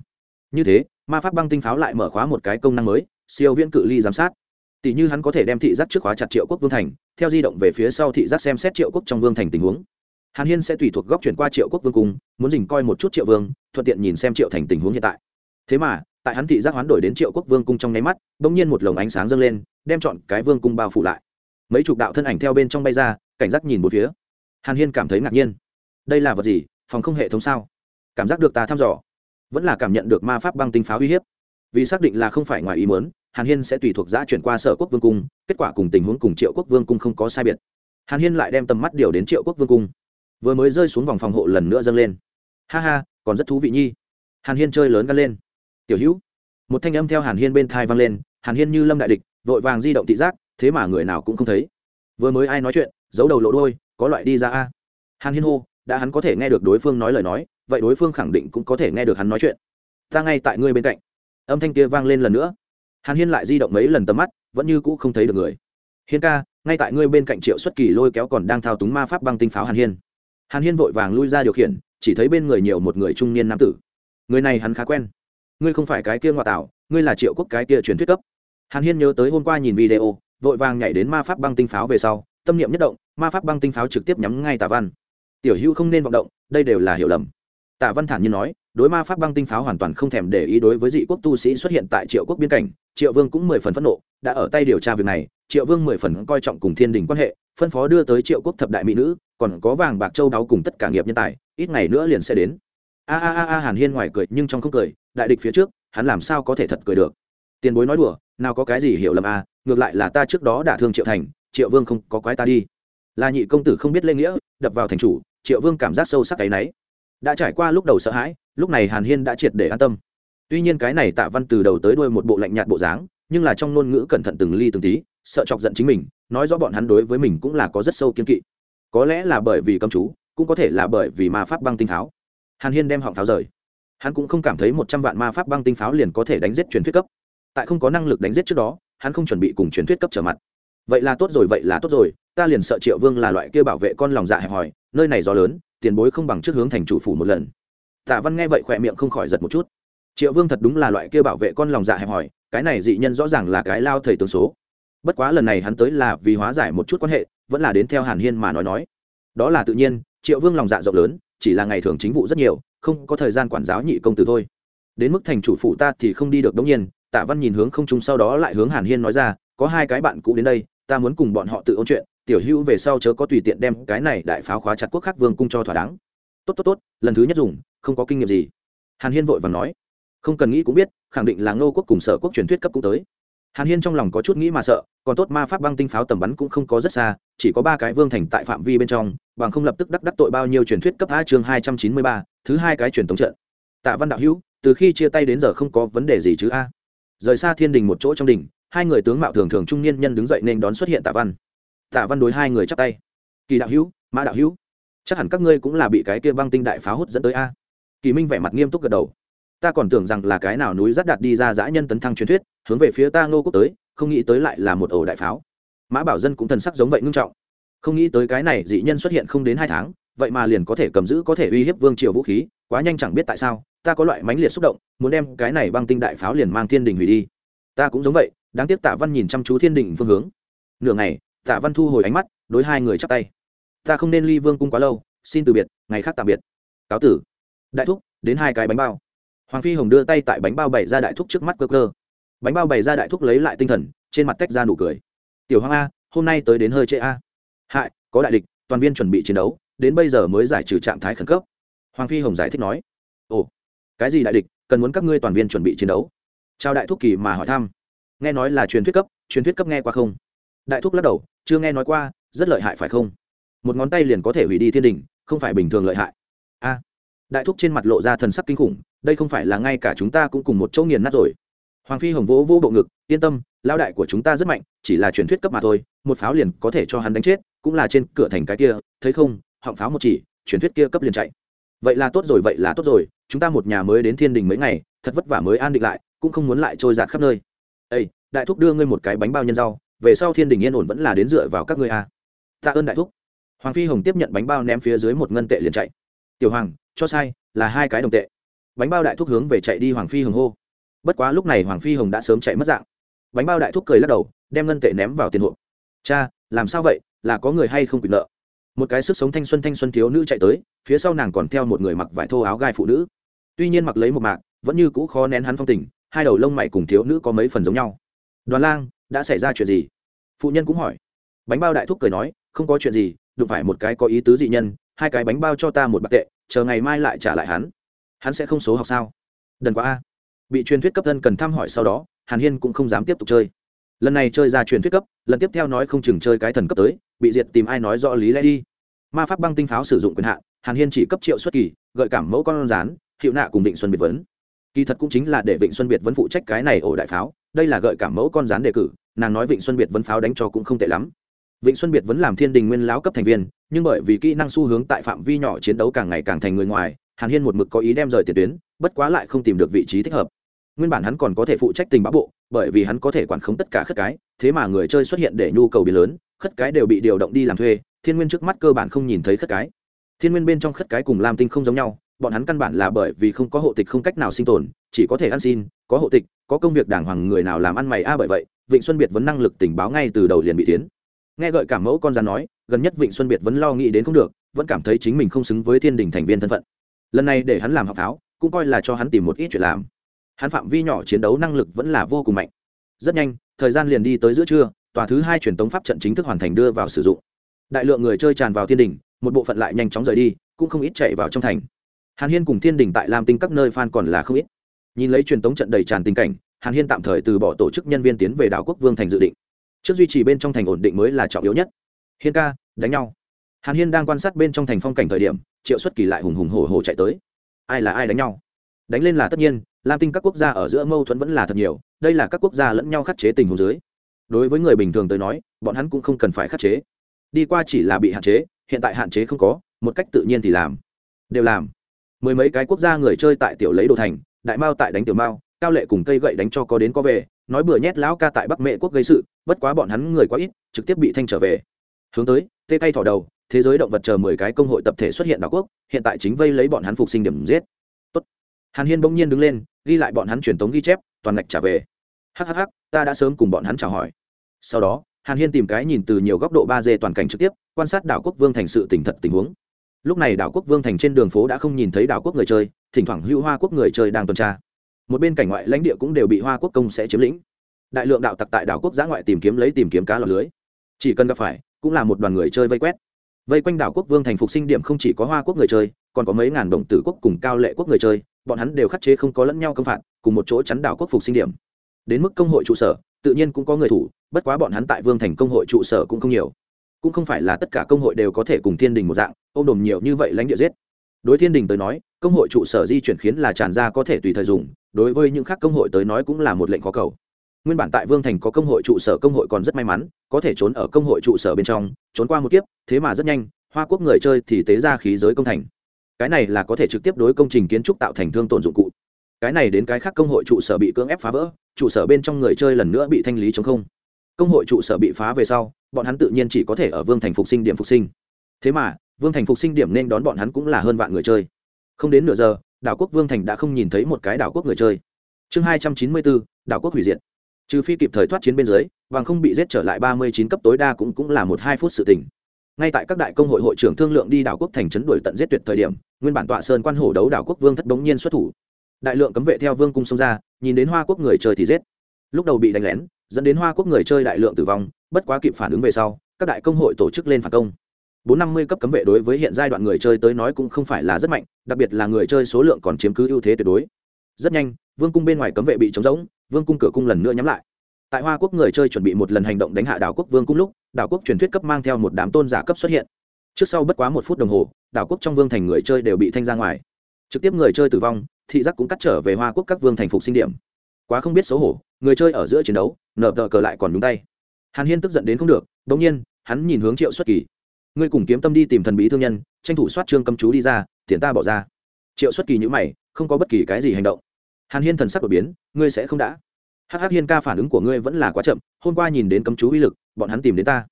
Như thế, ma pháp băng tinh pháo lại mở khóa một cái công năng mới, siêu viễn cự ly giám sát. Tỷ như hắn có thể đem thị giác trước khóa chặt triệu quốc vương thành, theo di động về phía sau thị giác xem xét triệu quốc trong vương thành tình huống. Hàn hiên sẽ tùy thuộc góc chuyển qua triệu quốc vương cung muốn dình coi một chút triệu vương, thuận tiện nhìn xem triệu thành tình huống hiện tại. Thế mà tại hắn thị giác hoán đổi đến triệu quốc vương cung trong nháy mắt đ ỗ n g nhiên một lồng ánh sáng dâng lên, đem chọn cái vương cung bao phủ lại. Mấy chục đạo thân ảnh theo bên trong bay ra, cảnh giác nhìn một phía. Hàn hiên cảm thấy ngạc nhiên. Đây là vật gì? Phòng không hệ thống sao? Cảm giác được ta thăm dò. Vẫn là cảm nhận được ma pháp băng tinh pháo uy hiếp. Vì xác định là không phải ngoài ý muốn, hàn hiên sẽ tùy thuộc giã chuyển qua sở quốc vương cung, kết quả cùng tình huống cùng triệu quốc vương cung không có sai biệt. Hàn hiên lại đem tầm mắt điều đến triệu quốc vương cung. Vừa mới rơi xuống vòng phòng hộ lần nữa dâng lên. Ha ha, còn rất thú vị nhi. Hàn hiên chơi lớn gắn lên tiểu hữu. Một thanh âm theo hàn hiên bên thai vang lên, hàn hiên như lâm đại địch, vội vàng di động thị giác, thế mà người nào cũng không thấy. Vừa mới ai nói chuyện, giấu đầu lộ đôi có loại đi ra a. Hàn hiên hô, đã hắn có thể nghe được đối phương nói lời nói, vậy đối phương khẳng định cũng có thể nghe được hắn nói chuyện. Ta ngay tại ngươi bên cạnh. Âm thanh kia vang lên lần nữa. Hàn hiên lại di động mấy lần tầm mắt, vẫn như cũ không thấy được người. Hiên ca, ngay tại ngươi bên cạnh triệu xuất kỳ lôi kéo còn đang thao túng ma pháp băng tinh pháo hàn hiên. Hàn hiên vội vàng lui ra điều khiển, chỉ thấy bên người nhiều một người trung niên nam tử. Người này hắn khá quen ngươi không phải cái kia ngoại tảo, ngươi là triệu quốc cái kia truyền thuyết cấp. Hàn hiên nhớ tới hôm qua nhìn video, vội vàng nhảy đến ma pháp băng tinh pháo về sau, tâm niệm nhất động, ma pháp băng tinh pháo trực tiếp nhắm ngay tả văn. Tiểu hữu không nên vọng động, đây đều là hiểu lầm. Tạ văn thản nhiên nói, đối ma pháp băng tinh pháo hoàn toàn không thèm để ý đối với dị quốc tu sĩ xuất hiện tại triệu quốc biên cảnh, triệu vương cũng mười phần phẫn nộ, đã ở tay điều tra việc này, triệu vương mười phần coi trọng cùng thiên đình quan hệ, phân phó đưa tới triệu quốc thập đại mỹ nữ, còn có vàng bạc châu đáo cùng tất cả nghiệp nhân tài, ít ngày nữa liền sẽ đến. A a a a, hàn hiên ngoài cười nhưng trong không cười đại địch phía trước, hắn làm sao có thể thật cười được? Tiền bối nói đùa, nào có cái gì hiểu lầm à? ngược lại là ta trước đó đả thương triệu thành, triệu vương không có quái ta đi. Là nhị công tử không biết lê nghĩa, đập vào thành chủ, triệu vương cảm giác sâu sắc cái náy đã trải qua lúc đầu sợ hãi, lúc này hàn hiên đã triệt để an tâm. Tuy nhiên cái này tạ văn từ đầu tới đuôi một bộ lạnh nhạt bộ dáng, nhưng là trong ngôn ngữ cẩn thận từng ly từng tí, sợ chọc giận chính mình, nói rõ bọn hắn đối với mình cũng là có rất sâu kiên kỵ. Có lẽ là bởi vì cầm chú, cũng có thể là bởi vì ma pháp băng tinh pháo. Hàn hiên đem họng pháo rời hắn cũng không cảm thấy một trăm vạn ma pháp băng tinh pháo liền có thể đánh giết truyền thuyết cấp. Tại không có năng lực đánh giết trước đó, hắn không chuẩn bị cùng truyền thuyết cấp trở mặt. Vậy là tốt rồi, vậy là tốt rồi, ta liền sợ triệu vương là loại kia bảo vệ con lòng dạ hẹp hòi, nơi này gió lớn, tiền bối không bằng trước hướng thành chủ phủ một lần. Tạ văn nghe vậy khỏe miệng không khỏi giật một chút. Triệu vương thật đúng là loại kia bảo vệ con lòng dạ hẹp hòi, cái này dị nhân rõ ràng là cái lao thầy tướng số. Bất quá lần này hắn tới là vì hóa giải một chút quan hệ, vẫn là đến theo hàn hiên mà nói nói. Đó là tự nhiên, triệu vương lòng dạ rộng lớn chỉ là ngày thường chính vụ rất nhiều, không có thời gian quản giáo nhị công tử thôi. Đến mức thành chủ phụ ta thì không đi được đống nhiên, tạ văn nhìn hướng không trung sau đó lại hướng hàn hiên nói ra, có hai cái bạn cũ đến đây, ta muốn cùng bọn họ tự ôn chuyện, tiểu hữu về sau chớ có tùy tiện đem cái này đại pháo khóa chặt quốc khắc vương cung cho thỏa đáng. Tốt tốt tốt, lần thứ nhất dùng, không có kinh nghiệm gì. Hàn hiên vội và nói. Không cần nghĩ cũng biết, khẳng định là ngô quốc cùng sở quốc truyền thuyết cấp cũng tới hàn hiên trong lòng có chút nghĩ mà sợ, còn tốt ma pháp băng tinh pháo tầm bắn cũng không có rất xa, chỉ có ba cái vương thành tại phạm vi bên trong, bằng không lập tức đắc đắc tội bao nhiêu truyền thuyết cấp a chương hai trăm chín mươi ba, thứ hai cái truyền thống trận. Tạ văn đạo hữu, từ khi chia tay đến giờ không có vấn đề gì chứ a? Rời xa thiên đình một chỗ trong đình, hai người tướng mạo thường thường trung niên nhân đứng dậy nên đón xuất hiện tạ văn. Tạ văn đối hai người chắp tay. Kỳ đạo hữu mã đạo hữu, chắc hẳn các ngươi cũng là bị cái kia băng tinh đại pháo hút dẫn tới a? Kỳ minh vẻ mặt nghiêm túc gật đầu ta còn tưởng rằng là cái nào núi rắt đạt đi ra dã nhân tấn thăng truyền thuyết, hướng về phía ta ngô quốc tới, không nghĩ tới lại là một ổ đại pháo. Mã bảo dân cũng thần sắc giống vậy ngưng trọng. Không nghĩ tới cái này dị nhân xuất hiện không đến hai tháng, vậy mà liền có thể cầm giữ, có thể uy hiếp vương triều vũ khí, quá nhanh chẳng biết tại sao, ta có loại mãnh liệt xúc động, muốn đem cái này băng tinh đại pháo liền mang thiên đình hủy đi. Ta cũng giống vậy, đáng tiếc tạ văn nhìn chăm chú thiên đình phương hướng. Nửa ngày, tạ văn thu hồi ánh mắt, đối hai người chắp tay. Ta không nên ly vương cung quá lâu, xin từ biệt, ngày khác tạm biệt. Cáo tử. Đại thúc, đến hai cái bánh bao hoàng phi hồng đưa tay tại bánh bao bày ra đại thúc trước mắt cơ cơ. Bánh bao bày ra đại thúc lấy lại tinh thần, trên mặt tách ra nụ cười. Tiểu hoàng a, hôm nay tới đến hơi trễ a. Hại, có đại địch, toàn viên chuẩn bị chiến đấu, đến bây giờ mới giải trừ trạng thái khẩn cấp. Hoàng phi hồng giải thích nói. Ồ, cái gì đại địch, cần muốn các ngươi toàn viên chuẩn bị chiến đấu? Chào đại thúc kỳ mà hỏi thăm. Nghe nói là truyền thuyết cấp, truyền thuyết cấp nghe qua không? Đại thúc lắc đầu. Chưa nghe nói qua, rất lợi hại phải không? Một ngón tay liền có thể hủy đi thiên đình, không phải bình thường lợi hại đại thúc trên mặt lộ ra thần sắc kinh khủng, đây không phải là ngay cả chúng ta cũng cùng một chỗ nghiền nát rồi. Hoàng phi hồng vỗ vỗ bộ ngực, yên tâm lao đại của chúng ta rất mạnh, chỉ là truyền thuyết cấp mà thôi, một pháo liền có thể cho hắn đánh chết, cũng là trên cửa thành cái kia, thấy không, họng pháo một chỉ, truyền thuyết kia cấp liền chạy. Vậy là tốt rồi, vậy là tốt rồi, chúng ta một nhà mới đến thiên đình mấy ngày, thật vất vả mới an định lại, cũng không muốn lại trôi giạt khắp nơi. Ây đại thúc đưa ngươi một cái bánh bao nhân rau, về sau thiên đình yên ổn vẫn là đến dựa vào các ngươi a tạ ơn đại thúc. Hoàng phi hồng tiếp nhận bánh bao ném phía dưới một ngân tệ liền chạy. Tiểu hoàng cho sai, là hai cái đồng tệ. Bánh bao đại thúc hướng về chạy đi hoàng phi hồng hô. Bất quá lúc này hoàng phi hồng đã sớm chạy mất dạng. Bánh bao đại thúc cười lắc đầu, đem ngân tệ ném vào tiền hộp. Cha, làm sao vậy? Là có người hay không quyền nợ? Một cái sức sống thanh xuân thanh xuân thiếu nữ chạy tới, phía sau nàng còn theo một người mặc vải thô áo gai phụ nữ. Tuy nhiên mặc lấy một mạc, vẫn như cũ khó nén hắn phong tình, hai đầu lông mày cùng thiếu nữ có mấy phần giống nhau. Đoàn lang, đã xảy ra chuyện gì? Phụ nhân cũng hỏi. Bánh bao đại thúc cười nói, không có chuyện gì, đụng phải một cái có ý tứ dị nhân, hai cái bánh bao cho ta một bạc tệ chờ ngày mai lại trả lại hắn. Hắn sẽ không số học sao? Đần quá a. Bị truyền thuyết cấp thân cần thăm hỏi sau đó, hàn hiên cũng không dám tiếp tục chơi. Lần này chơi ra truyền thuyết cấp, lần tiếp theo nói không chừng chơi cái thần cấp tới, bị diệt tìm ai nói rõ lý lẽ đi. Ma pháp băng tinh pháo sử dụng quyền hạn, hàn hiên chỉ cấp triệu xuất kỳ, gợi cảm mẫu con rán, hiệu nạ cùng vịnh xuân biệt vấn. Kỳ thật cũng chính là để vịnh xuân biệt vấn phụ trách cái này ổ đại pháo, đây là gợi cảm mẫu con rán đề cử, nàng nói vịnh xuân biệt vấn pháo đánh cho cũng không tệ lắm vịnh xuân biệt vẫn làm thiên đình nguyên lão cấp thành viên, nhưng bởi vì kỹ năng xu hướng tại phạm vi nhỏ chiến đấu càng ngày càng thành người ngoài, hàn hiên một mực có ý đem rời tiền tuyến, bất quá lại không tìm được vị trí thích hợp. Nguyên bản hắn còn có thể phụ trách tình báo bộ, bởi vì hắn có thể quản khống tất cả khất cái, thế mà người chơi xuất hiện để nhu cầu biến lớn, khất cái đều bị điều động đi làm thuê, thiên nguyên trước mắt cơ bản không nhìn thấy khất cái. Thiên nguyên bên trong khất cái cùng lam tinh không giống nhau, bọn hắn căn bản là bởi vì không có hộ tịch không cách nào sinh tồn, chỉ có thể ăn xin, có hộ tịch, có công việc đàng hoàng, người nào làm ăn mày a à bởi vậy, vịnh xuân biệt vẫn năng lực tình báo ngay từ đầu liền bị tiến nghe gợi cảm mẫu con rắn nói, gần nhất vịnh xuân biệt vẫn lo nghĩ đến không được, vẫn cảm thấy chính mình không xứng với thiên đình thành viên thân phận. Lần này để hắn làm học pháo cũng coi là cho hắn tìm một ít chuyện làm. Hắn phạm vi nhỏ chiến đấu năng lực vẫn là vô cùng mạnh. Rất nhanh, thời gian liền đi tới giữa trưa, tòa thứ hai truyền tống pháp trận chính thức hoàn thành đưa vào sử dụng. Đại lượng người chơi tràn vào thiên đình, một bộ phận lại nhanh chóng rời đi, cũng không ít chạy vào trong thành. Hàn hiên cùng thiên đình tại lam tinh các nơi f còn là không ít. Nhìn lấy truyền tống trận đầy tràn tình cảnh, hàn hiên tạm thời từ bỏ tổ chức nhân viên tiến về đảo quốc vương thành dự định trước duy trì bên trong thành ổn định mới là trọng yếu nhất. Hiên ca, đánh nhau. Hàn hiên đang quan sát bên trong thành phong cảnh thời điểm, triệu xuất kỳ lại hùng hùng hổ hổ chạy tới. Ai là ai đánh nhau? Đánh lên là tất nhiên, lam tinh các quốc gia ở giữa mâu thuẫn vẫn là thật nhiều, đây là các quốc gia lẫn nhau khắc chế tình hồ dưới. Đối với người bình thường tới nói, bọn hắn cũng không cần phải khắc chế. Đi qua chỉ là bị hạn chế, hiện tại hạn chế không có, một cách tự nhiên thì làm. Đều làm. Mười mấy cái quốc gia người chơi tại tiểu lấy đồ thành, đại mao tại đánh tiểu mao, cao lệ cùng cây gậy đánh cho có đến có về, nói bừa nhét lão ca tại bắc mệ quốc gây sự bất quá bọn hắn người quá ít, trực tiếp bị thanh trở về. Hướng tới, tê tay thỏ đầu, thế giới động vật chờ mười cái công hội tập thể xuất hiện đảo quốc, hiện tại chính vây lấy bọn hắn phục sinh điểm giết. Tốt. hàn hiên bỗng nhiên đứng lên, ghi lại bọn hắn truyền tống ghi chép, toàn ngạch trả về. Hhh ta đã sớm cùng bọn hắn chào hỏi. Sau đó, hàn hiên tìm cái nhìn từ nhiều góc độ ba d toàn cảnh trực tiếp, quan sát đảo quốc vương thành sự tỉnh thật tình huống. Lúc này đảo quốc vương thành trên đường phố đã không nhìn thấy đảo quốc người chơi, thỉnh thoảng hữu hoa quốc người chơi đang tuần tra. Một bên cảnh ngoại lãnh địa cũng đều bị hoa quốc công sẽ chiếm lĩnh đại lượng đạo tặc tại đảo quốc giã ngoại tìm kiếm lấy tìm kiếm cá lọc lưới. Chỉ cần gặp phải, cũng là một đoàn người chơi vây quét. Vây quanh đảo quốc vương thành phục sinh điểm không chỉ có hoa quốc người chơi, còn có mấy ngàn đồng tử quốc cùng cao lệ quốc người chơi, bọn hắn đều khắc chế không có lẫn nhau công phạt, cùng một chỗ chắn đảo quốc phục sinh điểm. Đến mức công hội trụ sở, tự nhiên cũng có người thủ, bất quá bọn hắn tại vương thành công hội trụ sở cũng không nhiều. Cũng không phải là tất cả công hội đều có thể cùng thiên đình một dạng, ôm đồm nhiều như vậy lãnh địa giết. Đối thiên đình tới nói, công hội trụ sở di chuyển khiến là tràn ra có thể tùy thời dùng, đối với những khác công hội tới nói cũng là một lệnh khó cầu nguyên bản tại vương thành có công hội trụ sở công hội còn rất may mắn, có thể trốn ở công hội trụ sở bên trong, trốn qua một kiếp, thế mà rất nhanh, hoa quốc người chơi thì tế ra khí giới công thành. Cái này là có thể trực tiếp đối công trình kiến trúc tạo thành thương tổn dụng cụ. Cái này đến cái khác công hội trụ sở bị cưỡng ép phá vỡ, trụ sở bên trong người chơi lần nữa bị thanh lý chống không. Công hội trụ sở bị phá về sau, bọn hắn tự nhiên chỉ có thể ở vương thành phục sinh điểm phục sinh. Thế mà, vương thành phục sinh điểm nên đón bọn hắn cũng là hơn vạn người chơi. Không đến nửa giờ, đảo quốc vương thành đã không nhìn thấy một cái đảo quốc người chơi. Chương hai trăm chín mươi bốn, đảo quốc hủy diệt trừ phi kịp thời thoát chiến bên dưới vàng không bị giết trở lại ba mươi chín cấp tối đa cũng cũng là một hai phút sự tỉnh ngay tại các đại công hội hội trưởng thương lượng đi đảo quốc thành trấn đuổi tận giết tuyệt thời điểm, nguyên bản tọa sơn quan hổ đấu đảo quốc vương thất bỗng nhiên xuất thủ. Đại lượng cấm vệ theo vương cung xông ra, nhìn đến hoa quốc người chơi thì giết. Lúc đầu bị đánh lén, dẫn đến hoa quốc người chơi đại lượng tử vong, bất quá kịp phản ứng về sau, các đại công hội tổ chức lên phản công. bốn năm mươi cấp cấm vệ đối với hiện giai đoạn người chơi tới nói cũng không phải là rất mạnh, đặc biệt là người chơi số lượng còn chiếm cứ ưu thế tuyệt đối. Rất nhanh vương cung bên ngoài cấm vệ bị trống rỗng, vương cung cửa cung lần nữa nhắm lại. Tại hoa quốc người chơi chuẩn bị một lần hành động đánh hạ đảo quốc vương cung lúc, đảo quốc truyền thuyết cấp mang theo một đám tôn giả cấp xuất hiện. Trước sau bất quá một phút đồng hồ, đảo quốc trong vương thành người chơi đều bị thanh ra ngoài. Trực tiếp người chơi tử vong, thị giác cũng cắt trở về hoa quốc các vương thành phục sinh điểm. Quá không biết xấu hổ, người chơi ở giữa chiến đấu, nở tờ cờ lại còn đúng tay. Hàn hiên tức giận đến không được đ ỗ n g nhiên, hắn nhìn hướng triệu xuất kỳ. Ngươi cùng kiếm tâm đi tìm thần bí thương nhân, tranh thủ soát trương cầm chú đi ra, tiền ta bỏ ra. Triệu xuất kỳ nhữ mày, không có bất kỳ cái gì hành động hàn hiên thần sắc đột biến, ngươi sẽ không đã. Hắc hắc hiên ca phản ứng của ngươi vẫn là quá chậm, hôm qua nhìn đến cấm chú uy lực, bọn hắn tìm đến ta.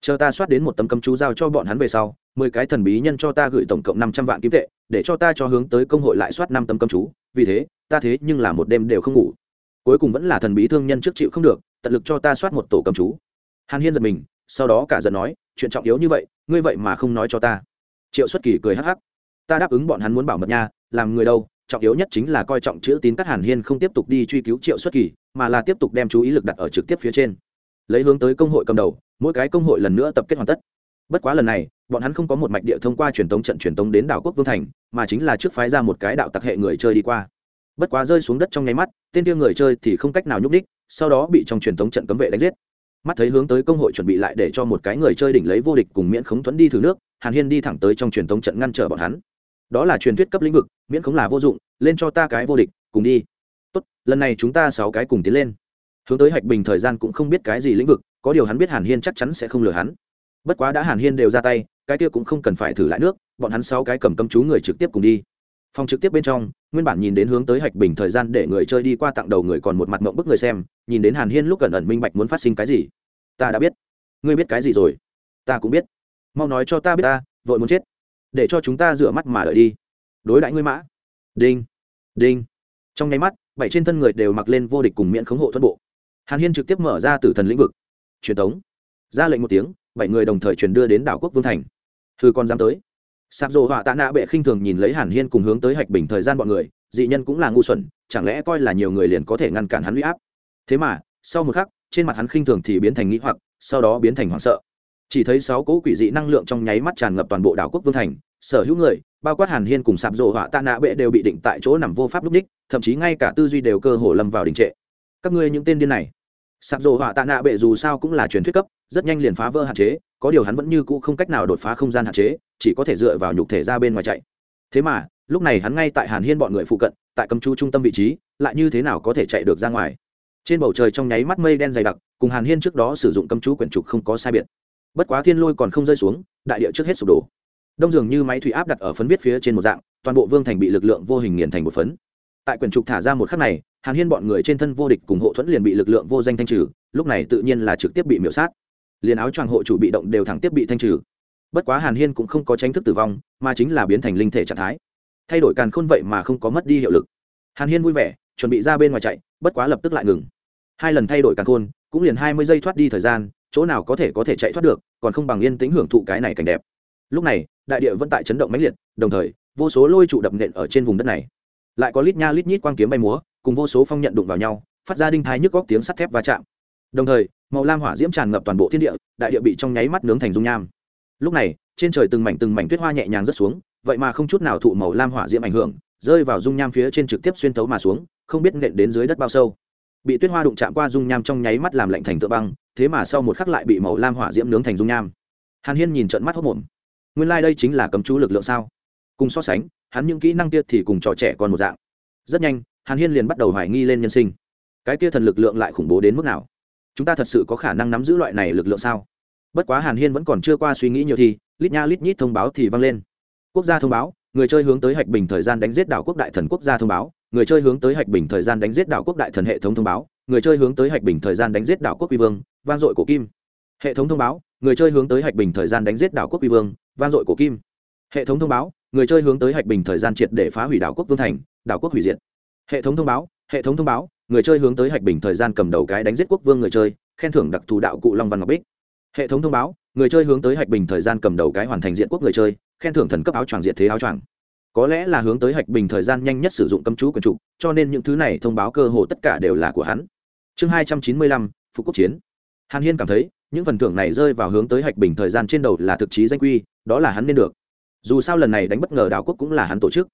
Chờ ta soát đến một tấm cấm chú giao cho bọn hắn về sau, mười cái thần bí nhân cho ta gửi tổng cộng năm trăm vạn kim tệ, để cho ta cho hướng tới công hội lại soát năm tấm cấm chú. Vì thế, ta thế nhưng là một đêm đều không ngủ. Cuối cùng vẫn là thần bí thương nhân trước chịu không được, tận lực cho ta soát một tổ cấm chú. Hàn hiên giật mình, sau đó cả giận nói, chuyện trọng yếu như vậy, ngươi vậy mà không nói cho ta. Triệu xuất kỳ cười hắc hắc. Ta đáp ứng bọn hắn muốn bảo mật nha, làm người đâu trọng yếu nhất chính là coi trọng chữ tín các hàn hiên không tiếp tục đi truy cứu triệu xuất kỳ, mà là tiếp tục đem chú ý lực đặt ở trực tiếp phía trên. Lấy hướng tới công hội cầm đầu, mỗi cái công hội lần nữa tập kết hoàn tất. Bất quá lần này, bọn hắn không có một mạch địa thông qua truyền tống trận truyền tống đến đảo quốc vương thành, mà chính là trước phái ra một cái đạo tặc hệ người chơi đi qua. Bất quá rơi xuống đất trong nháy mắt, tên kia người chơi thì không cách nào nhúc đích sau đó bị trong truyền tống trận cấm vệ đánh giết. Mắt thấy hướng tới công hội chuẩn bị lại để cho một cái người chơi đỉnh lấy vô địch cùng miễn khống thuẫn đi thử nước, hàn hiên đi thẳng tới trong truyền tống trận ngăn trở bọn hắn đó là truyền thuyết cấp lĩnh vực, miễn không là vô dụng, lên cho ta cái vô địch, cùng đi. Tốt, lần này chúng ta sáu cái cùng tiến lên. Hướng tới hạch bình thời gian cũng không biết cái gì lĩnh vực, có điều hắn biết hàn hiên chắc chắn sẽ không lừa hắn. Bất quá đã hàn hiên đều ra tay, cái kia cũng không cần phải thử lại nước, bọn hắn sáu cái cầm cấm chú người trực tiếp cùng đi. Phòng trực tiếp bên trong, nguyên bản nhìn đến hướng tới hạch bình thời gian để người chơi đi qua tặng đầu người còn một mặt mộng bức người xem, nhìn đến hàn hiên lúc gần ẩn minh bạch muốn phát sinh cái gì. Ta đã biết. Ngươi biết cái gì rồi? Ta cũng biết. Mau nói cho ta biết ta, vội muốn chết để cho chúng ta rửa mắt mà đợi đi. Đối đãi ngươi mã. Đinh. Đinh. Trong nháy mắt, bảy trên thân người đều mặc lên vô địch cùng miễn khống hộ thuận bộ. Hàn hiên trực tiếp mở ra tử thần lĩnh vực. Truyền thống ra lệnh một tiếng, bảy người đồng thời truyền đưa đến đảo quốc vương thành. Thư con dám tới. Sạp rồ họa tạ nạ bệ khinh thường nhìn lấy hàn hiên cùng hướng tới hạch bình thời gian bọn người, dị nhân cũng là ngu xuẩn, chẳng lẽ coi là nhiều người liền có thể ngăn cản hắn huy áp? Thế mà, sau một khắc, trên mặt hắn khinh thường thì biến thành nghĩ hoặc, sau đó biến thành hoảng sợ chỉ thấy sáu cỗ quỷ dị năng lượng trong nháy mắt tràn ngập toàn bộ đảo quốc vương thành, sở hữu người, bao quát hàn hiên cùng sạp rộ họa tạ nạ bệ đều bị định tại chỗ nằm vô pháp lúc ních thậm chí ngay cả tư duy đều cơ hồ lâm vào đình trệ. Các ngươi những tên điên này. Sạp rộ họa tạ nạ bệ dù sao cũng là truyền thuyết cấp, rất nhanh liền phá vỡ hạn chế, có điều hắn vẫn như cũ không cách nào đột phá không gian hạn chế, chỉ có thể dựa vào nhục thể ra bên ngoài chạy. Thế mà, lúc này hắn ngay tại hàn hiên bọn người phụ cận, tại cầm chú trung tâm vị trí, lại như thế nào có thể chạy được ra ngoài? Trên bầu trời trong nháy mắt mây đen dày đặc, cùng hàn hiên trước đó sử dụng cấm chú quyển trục không có sai biệt bất quá thiên lôi còn không rơi xuống, đại địa trước hết sụp đổ. Đông dường như máy thủy áp đặt ở phấn viết phía trên một dạng, toàn bộ vương thành bị lực lượng vô hình nghiền thành một phấn. Tại quyển trục thả ra một khắc này, hàn hiên bọn người trên thân vô địch cùng hộ thuẫn liền bị lực lượng vô danh thanh trừ, lúc này tự nhiên là trực tiếp bị miễu sát. Liền áo choàng hộ chủ bị động đều thẳng tiếp bị thanh trừ. Bất quá hàn hiên cũng không có tránh thức tử vong, mà chính là biến thành linh thể trạng thái. Thay đổi càn khôn vậy mà không có mất đi hiệu lực. Hàn hiên vui vẻ, chuẩn bị ra bên ngoài chạy, bất quá lập tức lại ngừng. Hai lần thay đổi càn khôn, cũng liền hai mươi giây thoát đi thời gian chỗ nào có thể có thể chạy thoát được, còn không bằng yên tĩnh hưởng thụ cái này cảnh đẹp. Lúc này, đại địa vẫn tại chấn động mãnh liệt, đồng thời, vô số lôi trụ đập nện ở trên vùng đất này. Lại có lít nha lít nhít quang kiếm bay múa, cùng vô số phong nhận đụng vào nhau, phát ra đinh thái nhức góc tiếng sắt thép va chạm. Đồng thời, màu lam hỏa diễm tràn ngập toàn bộ thiên địa, đại địa bị trong nháy mắt nướng thành dung nham. Lúc này, trên trời từng mảnh từng mảnh tuyết hoa nhẹ nhàng rớt xuống, vậy mà không chút nào thụ màu lam hỏa diễm ảnh hưởng, rơi vào dung nham phía trên trực tiếp xuyên tấu mà xuống, không biết nện đến dưới đất bao sâu bị tuyết hoa đụng chạm qua dung nham trong nháy mắt làm lạnh thành tựa băng, thế mà sau một khắc lại bị màu lam hỏa diễm nướng thành dung nham. Hàn hiên nhìn trận mắt hốc mồm nguyên lai、like、đây chính là cấm chú lực lượng sao? Cùng so sánh, hắn những kỹ năng kia thì cùng trò trẻ còn một dạng. Rất nhanh, hàn hiên liền bắt đầu hoài nghi lên nhân sinh. Cái kia thần lực lượng lại khủng bố đến mức nào? Chúng ta thật sự có khả năng nắm giữ loại này lực lượng sao? Bất quá hàn hiên vẫn còn chưa qua suy nghĩ nhiều thì, lít nha lít nhít thông báo thì vang lên. Quốc gia thông báo, người chơi hướng tới hạch bình thời gian đánh giết đảo quốc đại thần quốc gia thông báo người chơi hướng tới hạch bình thời gian đánh giết đảo quốc đại thần hệ thống thông báo, người chơi hướng tới hạch bình thời gian đánh giết đảo quốc quy vương, vang dội cổ kim. Hệ thống thông báo, người chơi hướng tới hạch bình thời gian đánh giết đảo quốc quy vương, vang dội cổ kim. Hệ thống thông báo, người chơi hướng tới hạch bình thời gian triệt để phá hủy đảo quốc vương thành, đảo quốc hủy diệt. Hệ thống thông báo, hệ thống thông báo, người chơi hướng tới hạch bình thời gian cầm đầu cái đánh giết quốc vương người chơi, khen thưởng đặc thù đạo cụ long văn ngọc bích. Hệ thống thông báo, người chơi hướng tới hạch bình thời gian cầm đầu cái hoàn thành diện quốc người chơi, khen thưởng thần cấp áo choàng diện thế áo choàng có lẽ là hướng tới hạch bình thời gian nhanh nhất sử dụng cấm chú quyền trục cho nên những thứ này thông báo cơ hồ tất cả đều là của hắn. Chương hai trăm chín mươi lăm, phục quốc chiến. Hàn hiên cảm thấy, những phần thưởng này rơi vào hướng tới hạch bình thời gian trên đầu là thực chí danh quy, đó là hắn nên được. Dù sao lần này đánh bất ngờ đảo quốc cũng là hắn tổ chức.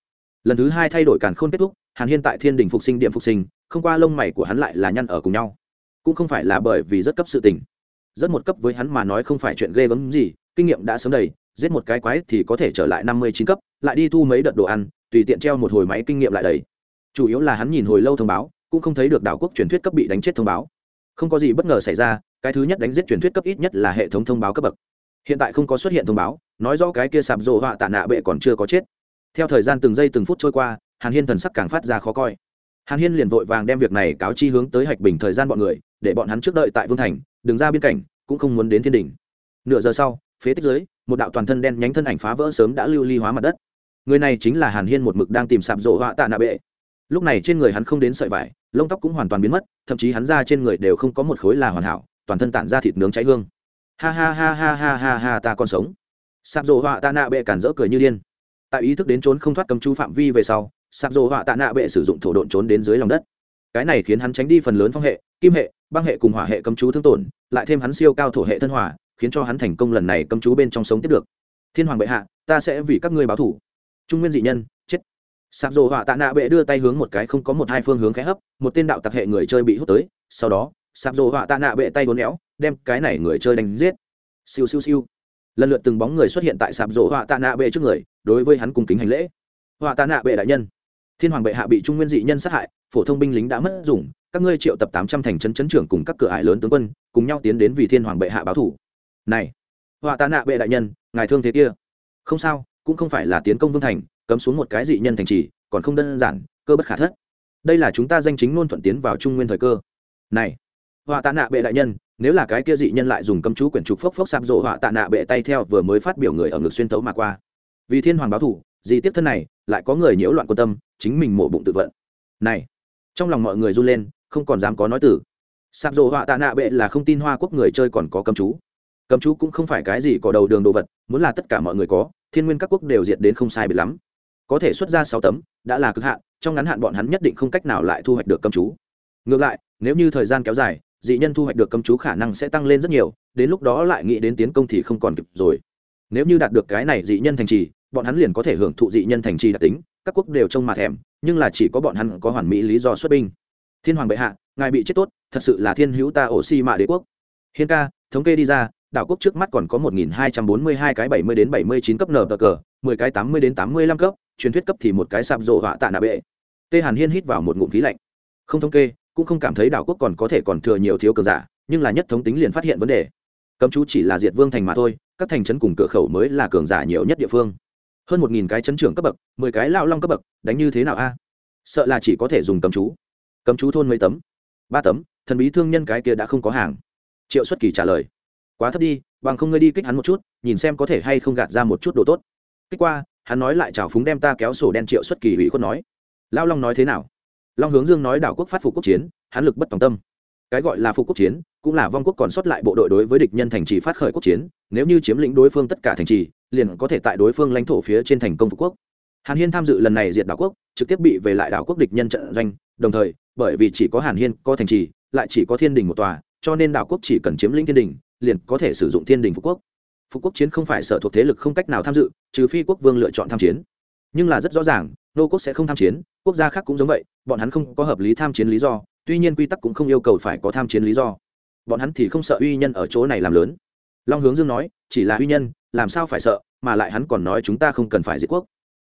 Lần thứ hai thay đổi càn khôn kết thúc, hàn hiên tại thiên đình phục sinh điểm phục sinh, không qua lông mày của hắn lại là nhăn ở cùng nhau. Cũng không phải là bởi vì rất cấp sự tình. Rất một cấp với hắn mà nói không phải chuyện ghê gớm gì, kinh nghiệm đã sớm đầy, giết một cái quái thì có thể trở lại năm mươi chín cấp lại đi thu mấy đợt đồ ăn, tùy tiện treo một hồi máy kinh nghiệm lại đầy. Chủ yếu là hắn nhìn hồi lâu thông báo, cũng không thấy được đảo quốc truyền thuyết cấp bị đánh chết thông báo. Không có gì bất ngờ xảy ra, cái thứ nhất đánh giết truyền thuyết cấp ít nhất là hệ thống thông báo cấp bậc. Hiện tại không có xuất hiện thông báo, nói rõ cái kia sạp rộ họa tạ nạ bệ còn chưa có chết. Theo thời gian từng giây từng phút trôi qua, hàn hiên thần sắc càng phát ra khó coi. Hàn hiên liền vội vàng đem việc này cáo chi hướng tới hạch bình thời gian bọn người, để bọn hắn trước đợi tại vương thành, đừng ra biên cảnh, cũng không muốn đến thiên đình nửa giờ sau phía tích dưới, một đạo toàn thân đen nhánh thân ảnh phá vỡ sớm đã lưu ly hóa mặt đất người này chính là hàn hiên một mực đang tìm sạp rộ họa tạ nạ bệ. Lúc này trên người hắn không đến sợi vải, lông tóc cũng hoàn toàn biến mất, thậm chí hắn ra trên người đều không có một khối là hoàn hảo, toàn thân tản ra thịt nướng cháy hương. Ha ha ha ha ha ha ha, ta còn sống. Sạp rộ họa tạ nạ bệ cản rỡ cười như điên. Tại ý thức đến trốn không thoát cầm chú phạm vi về sau, sạp rộ họa tạ nạ bệ sử dụng thổ độn trốn đến dưới lòng đất. Cái này khiến hắn tránh đi phần lớn phong hệ, kim hệ, băng hệ cùng hỏa hệ cấm chú thương tổn, lại thêm hắn siêu cao thổ hệ thân hỏa khiến cho hắn thành công lần này cấm chú bên trong sống tiếp được. Thiên hoàng bệ hạ, ta sẽ vì các ngươi báo thủ trung nguyên dị nhân, chết. Sạp Rồ họa tạ nạ bệ đưa tay hướng một cái không có một hai phương hướng khẽ hấp, một tên đạo tặc hệ người chơi bị hút tới, sau đó, sạp Rồ họa tạ nạ bệ tay vốn éo, đem cái này người chơi đánh giết. Siêu siêu siêu. Lần lượt từng bóng người xuất hiện tại sạp rộ họa tạ nạ bệ trước người, đối với hắn cùng kính hành lễ. Họa tạ nạ bệ đại nhân. Thiên hoàng bệ hạ bị trung nguyên dị nhân sát hại, phổ thông binh lính đã mất dùng, các ngươi triệu tập tám trăm thành trấn trấn trưởng cùng các cửa ải lớn tướng quân, cùng nhau tiến đến vì thiên hoàng bệ hạ báo thủ. Này, họa tạ nạ bệ đại nhân, ngài thương thế kia. Không sao cũng không phải là tiến công vương thành, cấm xuống một cái dị nhân thành trì, còn không đơn giản, cơ bất khả thất. Đây là chúng ta danh chính ngôn thuận tiến vào trung nguyên thời cơ. Này, họa tạ nạ bệ đại nhân, nếu là cái kia dị nhân lại dùng cấm chú quyển trục phốc phốc sạp rộ, họa tạ nạ bệ tay theo vừa mới phát biểu người ở ngực xuyên tấu mà qua. Vì thiên hoàng báo thủ, dị tiếp thân này, lại có người nhiễu loạn quan tâm, chính mình mổ bụng tự vận. Này, trong lòng mọi người run lên, không còn dám có nói từ. Sạp rộ, họa tạ nạ bệ là không tin hoa quốc người chơi còn có cấm chú. Cấm chú cũng không phải cái gì có đầu đường đồ vật, muốn là tất cả mọi người có thiên nguyên các quốc đều diệt đến không sai biệt lắm. Có thể xuất ra sáu tấm, đã là cực hạn, trong ngắn hạn bọn hắn nhất định không cách nào lại thu hoạch được cầm chú. Ngược lại, nếu như thời gian kéo dài, dị nhân thu hoạch được cầm chú khả năng sẽ tăng lên rất nhiều, đến lúc đó lại nghĩ đến tiến công thì không còn kịp rồi. Nếu như đạt được cái này dị nhân thành trì, bọn hắn liền có thể hưởng thụ dị nhân thành trì đặc tính, các quốc đều trông mà thèm, nhưng là chỉ có bọn hắn có hoàn mỹ lý do xuất binh. Thiên hoàng bệ hạ, ngài bị chết tốt, thật sự là thiên hữu ta ổ si mạ đế quốc. Hiên ca, thống kê đi ra đảo quốc trước mắt còn có 1242 cái 70 đến 79 cấp nở cờ, 10 cái 80 đến 85 cấp, truyền thuyết cấp thì một cái sạp rộ họa tạ nạ bệ. Tê Hàn Hiên hít vào một ngụm khí lạnh. Không thống kê, cũng không cảm thấy đảo quốc còn có thể còn thừa nhiều thiếu cường giả, nhưng là nhất thống tính liền phát hiện vấn đề. Cấm chú chỉ là diệt vương thành mà thôi, các thành trấn cùng cửa khẩu mới là cường giả nhiều nhất địa phương. Hơn 1000 cái trấn trưởng cấp bậc, 10 cái lão long cấp bậc, đánh như thế nào a? Sợ là chỉ có thể dùng cấm chú. Cấm chú thôn mấy tấm? ba tấm, thần bí thương nhân cái kia đã không có hàng. Triệu Xuất Kỳ trả lời quá thấp đi, bằng không ngươi đi kích hắn một chút, nhìn xem có thể hay không gạt ra một chút đồ tốt. Kích qua, hắn nói lại chào phúng đem ta kéo sổ đen triệu xuất kỳ ủy khuất nói. Lao long nói thế nào? Long hướng dương nói đảo quốc phát phục quốc chiến, hắn lực bất tòng tâm. Cái gọi là phục quốc chiến, cũng là vong quốc còn sót lại bộ đội đối với địch nhân thành trì phát khởi quốc chiến, nếu như chiếm lĩnh đối phương tất cả thành trì, liền có thể tại đối phương lãnh thổ phía trên thành công phục quốc. Hàn hiên tham dự lần này diệt đảo quốc, trực tiếp bị về lại đảo quốc địch nhân trận doanh, đồng thời, bởi vì chỉ có hàn hiên có thành trì, lại chỉ có thiên đình một tòa, cho nên đảo quốc chỉ cần chiếm lĩnh thiên đình liền có thể sử dụng thiên đình phục quốc. Phục quốc chiến không phải sở thuộc thế lực không cách nào tham dự, trừ phi quốc vương lựa chọn tham chiến. Nhưng là rất rõ ràng, nô quốc sẽ không tham chiến, quốc gia khác cũng giống vậy, bọn hắn không có hợp lý tham chiến lý do, tuy nhiên quy tắc cũng không yêu cầu phải có tham chiến lý do. Bọn hắn thì không sợ uy nhân ở chỗ này làm lớn. Long hướng dương nói, chỉ là uy nhân, làm sao phải sợ, mà lại hắn còn nói chúng ta không cần phải diệt quốc.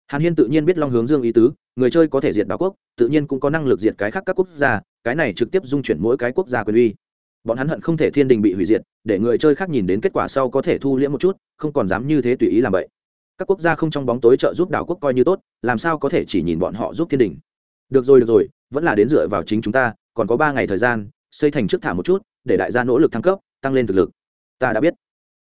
Hàn hiên tự nhiên biết long hướng dương ý tứ, người chơi có thể diệt đảo quốc, tự nhiên cũng có năng lực diệt cái khác các quốc gia, cái này trực tiếp dung chuyển mỗi cái quốc gia quyền uy bọn hắn hận không thể thiên đình bị hủy diệt, để người chơi khác nhìn đến kết quả sau có thể thu liễm một chút, không còn dám như thế tùy ý làm vậy. Các quốc gia không trong bóng tối trợ giúp đảo quốc coi như tốt, làm sao có thể chỉ nhìn bọn họ giúp thiên đình? Được rồi được rồi, vẫn là đến dựa vào chính chúng ta, còn có ba ngày thời gian, xây thành trước thả một chút, để đại gia nỗ lực thăng cấp, tăng lên thực lực. Ta đã biết.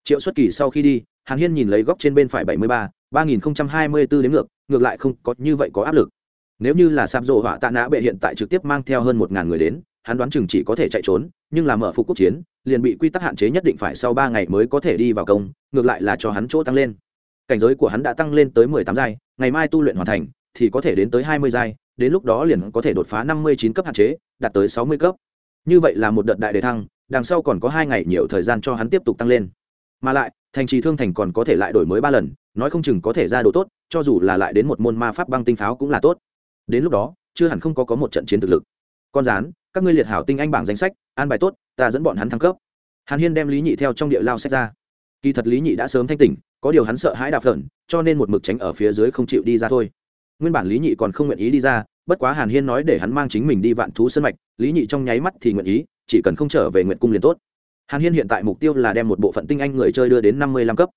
Triệu xuất kỳ sau khi đi, hàn hiên nhìn lấy góc trên bên phải bảy mươi ba ba nghìn hai mươi bốn đến ngược ngược lại không có như vậy có áp lực nếu như là sạp rộ họa tạ nã bệ hiện tại trực tiếp mang theo hơn một ngàn người đến, hắn đoán chừng chỉ có thể chạy trốn, nhưng là mở phục quốc chiến, liền bị quy tắc hạn chế nhất định phải sau ba ngày mới có thể đi vào công, ngược lại là cho hắn chỗ tăng lên. Cảnh giới của hắn đã tăng lên tới mười tám giai, ngày mai tu luyện hoàn thành, thì có thể đến tới hai mươi giai, đến lúc đó liền có thể đột phá năm mươi chín cấp hạn chế, đạt tới sáu mươi cấp. Như vậy là một đợt đại đề thăng, đằng sau còn có hai ngày nhiều thời gian cho hắn tiếp tục tăng lên. Mà lại, thành trì thương thành còn có thể lại đổi mới ba lần, nói không chừng có thể ra đồ tốt, cho dù là lại đến một môn ma pháp băng tinh pháo cũng là tốt đến lúc đó, chưa hẳn không có có một trận chiến thực lực. Con rán, các ngươi liệt hảo tinh anh bảng danh sách, an bài tốt, ta dẫn bọn hắn thăng cấp. Hàn hiên đem lý nhị theo trong địa lao sách ra. Kỳ thật lý nhị đã sớm thanh tỉnh, có điều hắn sợ hãi đạp lợn cho nên một mực tránh ở phía dưới không chịu đi ra thôi. Nguyên bản lý nhị còn không nguyện ý đi ra, bất quá hàn hiên nói để hắn mang chính mình đi vạn thú sân mạch, lý nhị trong nháy mắt thì nguyện ý, chỉ cần không trở về nguyện cung liền tốt. Hàn hiên hiện tại mục tiêu là đem một bộ phận tinh anh người chơi đưa đến năm mươi lăm cấp.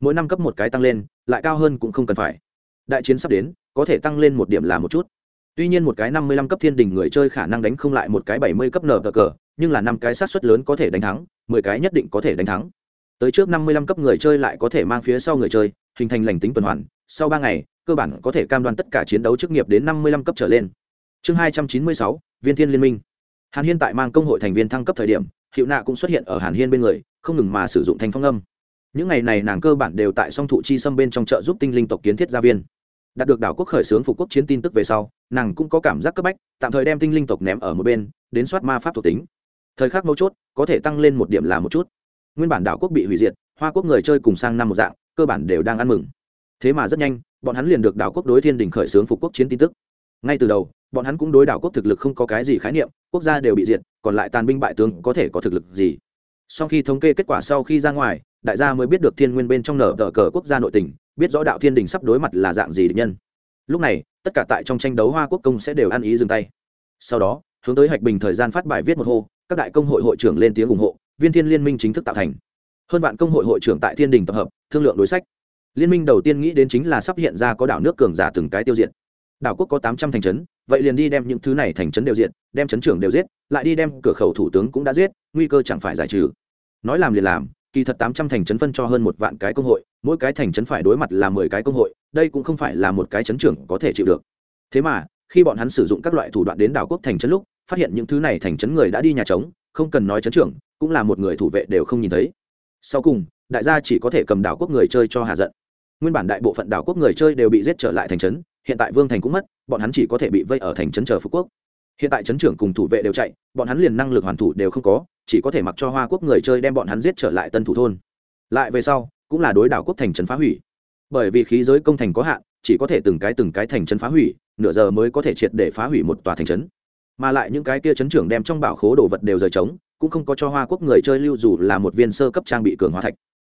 Mỗi năm cấp một cái tăng lên, lại cao hơn cũng không cần phải. Đại chiến sắp đến, có thể tăng lên một điểm là một chút tuy nhiên một cái năm mươi lăm cấp thiên đình người chơi khả năng đánh không lại một cái bảy mươi cấp nở cờ, nhưng là năm cái sát suất lớn có thể đánh thắng, mười cái nhất định có thể đánh thắng. Tới trước năm mươi lăm cấp người chơi lại có thể mang phía sau người chơi, hình thành lành tính tuần hoàn, sau ba ngày, cơ bản có thể cam đoan tất cả chiến đấu chức nghiệp đến năm mươi lăm cấp trở lên. Chương hai trăm chín mươi sáu, viên thiên liên minh. Hàn hiên tại mang công hội thành viên thăng cấp thời điểm, hiệu nạ cũng xuất hiện ở hàn hiên bên người, không ngừng mà sử dụng thanh phong âm. Những ngày này nàng cơ bản đều tại song thụ chi xâm bên trong chợ giúp tinh linh tộc kiến thiết gia viên đạt được đảo quốc khởi xướng phục quốc chiến tin tức về sau, nàng cũng có cảm giác cấp bách, tạm thời đem tinh linh tộc ném ở một bên, đến soát ma pháp thuộc tính. Thời khắc mấu chốt, có thể tăng lên một điểm là một chút. Nguyên bản đảo quốc bị hủy diệt, hoa quốc người chơi cùng sang năm một dạng, cơ bản đều đang ăn mừng. Thế mà rất nhanh, bọn hắn liền được đảo quốc đối thiên đình khởi xướng phục quốc chiến tin tức. Ngay từ đầu, bọn hắn cũng đối đảo quốc thực lực không có cái gì khái niệm, quốc gia đều bị diệt, còn lại tàn binh bại tướng có thể có thực lực gì? Sau khi thống kê kết quả sau khi ra ngoài, đại gia mới biết được thiên nguyên bên trong nở tờ cờ quốc gia nội tình biết rõ đạo thiên đình sắp đối mặt là dạng gì địch nhân. Lúc này, tất cả tại trong tranh đấu hoa quốc công sẽ đều ăn ý dừng tay. Sau đó, hướng tới hạch bình thời gian phát bài viết một hô, các đại công hội hội trưởng lên tiếng ủng hộ, viên thiên liên minh chính thức tạo thành. Hơn vạn công hội hội trưởng tại thiên đình tập hợp, thương lượng đối sách. Liên minh đầu tiên nghĩ đến chính là sắp hiện ra có đảo nước cường giả từng cái tiêu diệt. Đảo quốc có tám trăm thành trấn, vậy liền đi đem những thứ này thành trấn đều diệt, đem trấn trưởng đều giết, lại đi đem cửa khẩu thủ tướng cũng đã giết, nguy cơ chẳng phải giải trừ. Nói làm liền làm kỳ thật tám trăm thành trấn phân cho hơn một vạn cái công hội, mỗi cái thành trấn phải đối mặt là mười cái công hội, đây cũng không phải là một cái trấn trưởng có thể chịu được. Thế mà, khi bọn hắn sử dụng các loại thủ đoạn đến đảo quốc thành trấn lúc, phát hiện những thứ này thành trấn người đã đi nhà trống, không cần nói trấn trưởng, cũng là một người thủ vệ đều không nhìn thấy. Sau cùng, đại gia chỉ có thể cầm đảo quốc người chơi cho hạ giận. Nguyên bản đại bộ phận đảo quốc người chơi đều bị giết trở lại thành trấn, hiện tại vương thành cũng mất, bọn hắn chỉ có thể bị vây ở thành trấn chờ phú quốc. Hiện tại trấn trưởng cùng thủ vệ đều chạy, bọn hắn liền năng lực hoàn thủ đều không có chỉ có thể mặc cho hoa quốc người chơi đem bọn hắn giết trở lại tân thủ thôn. Lại về sau, cũng là đối đảo quốc thành trấn phá hủy. Bởi vì khí giới công thành có hạn, chỉ có thể từng cái từng cái thành trấn phá hủy, nửa giờ mới có thể triệt để phá hủy một tòa thành trấn. Mà lại những cái kia trấn trưởng đem trong bảo khố đồ vật đều rời trống, cũng không có cho hoa quốc người chơi lưu dù là một viên sơ cấp trang bị cường hóa thạch.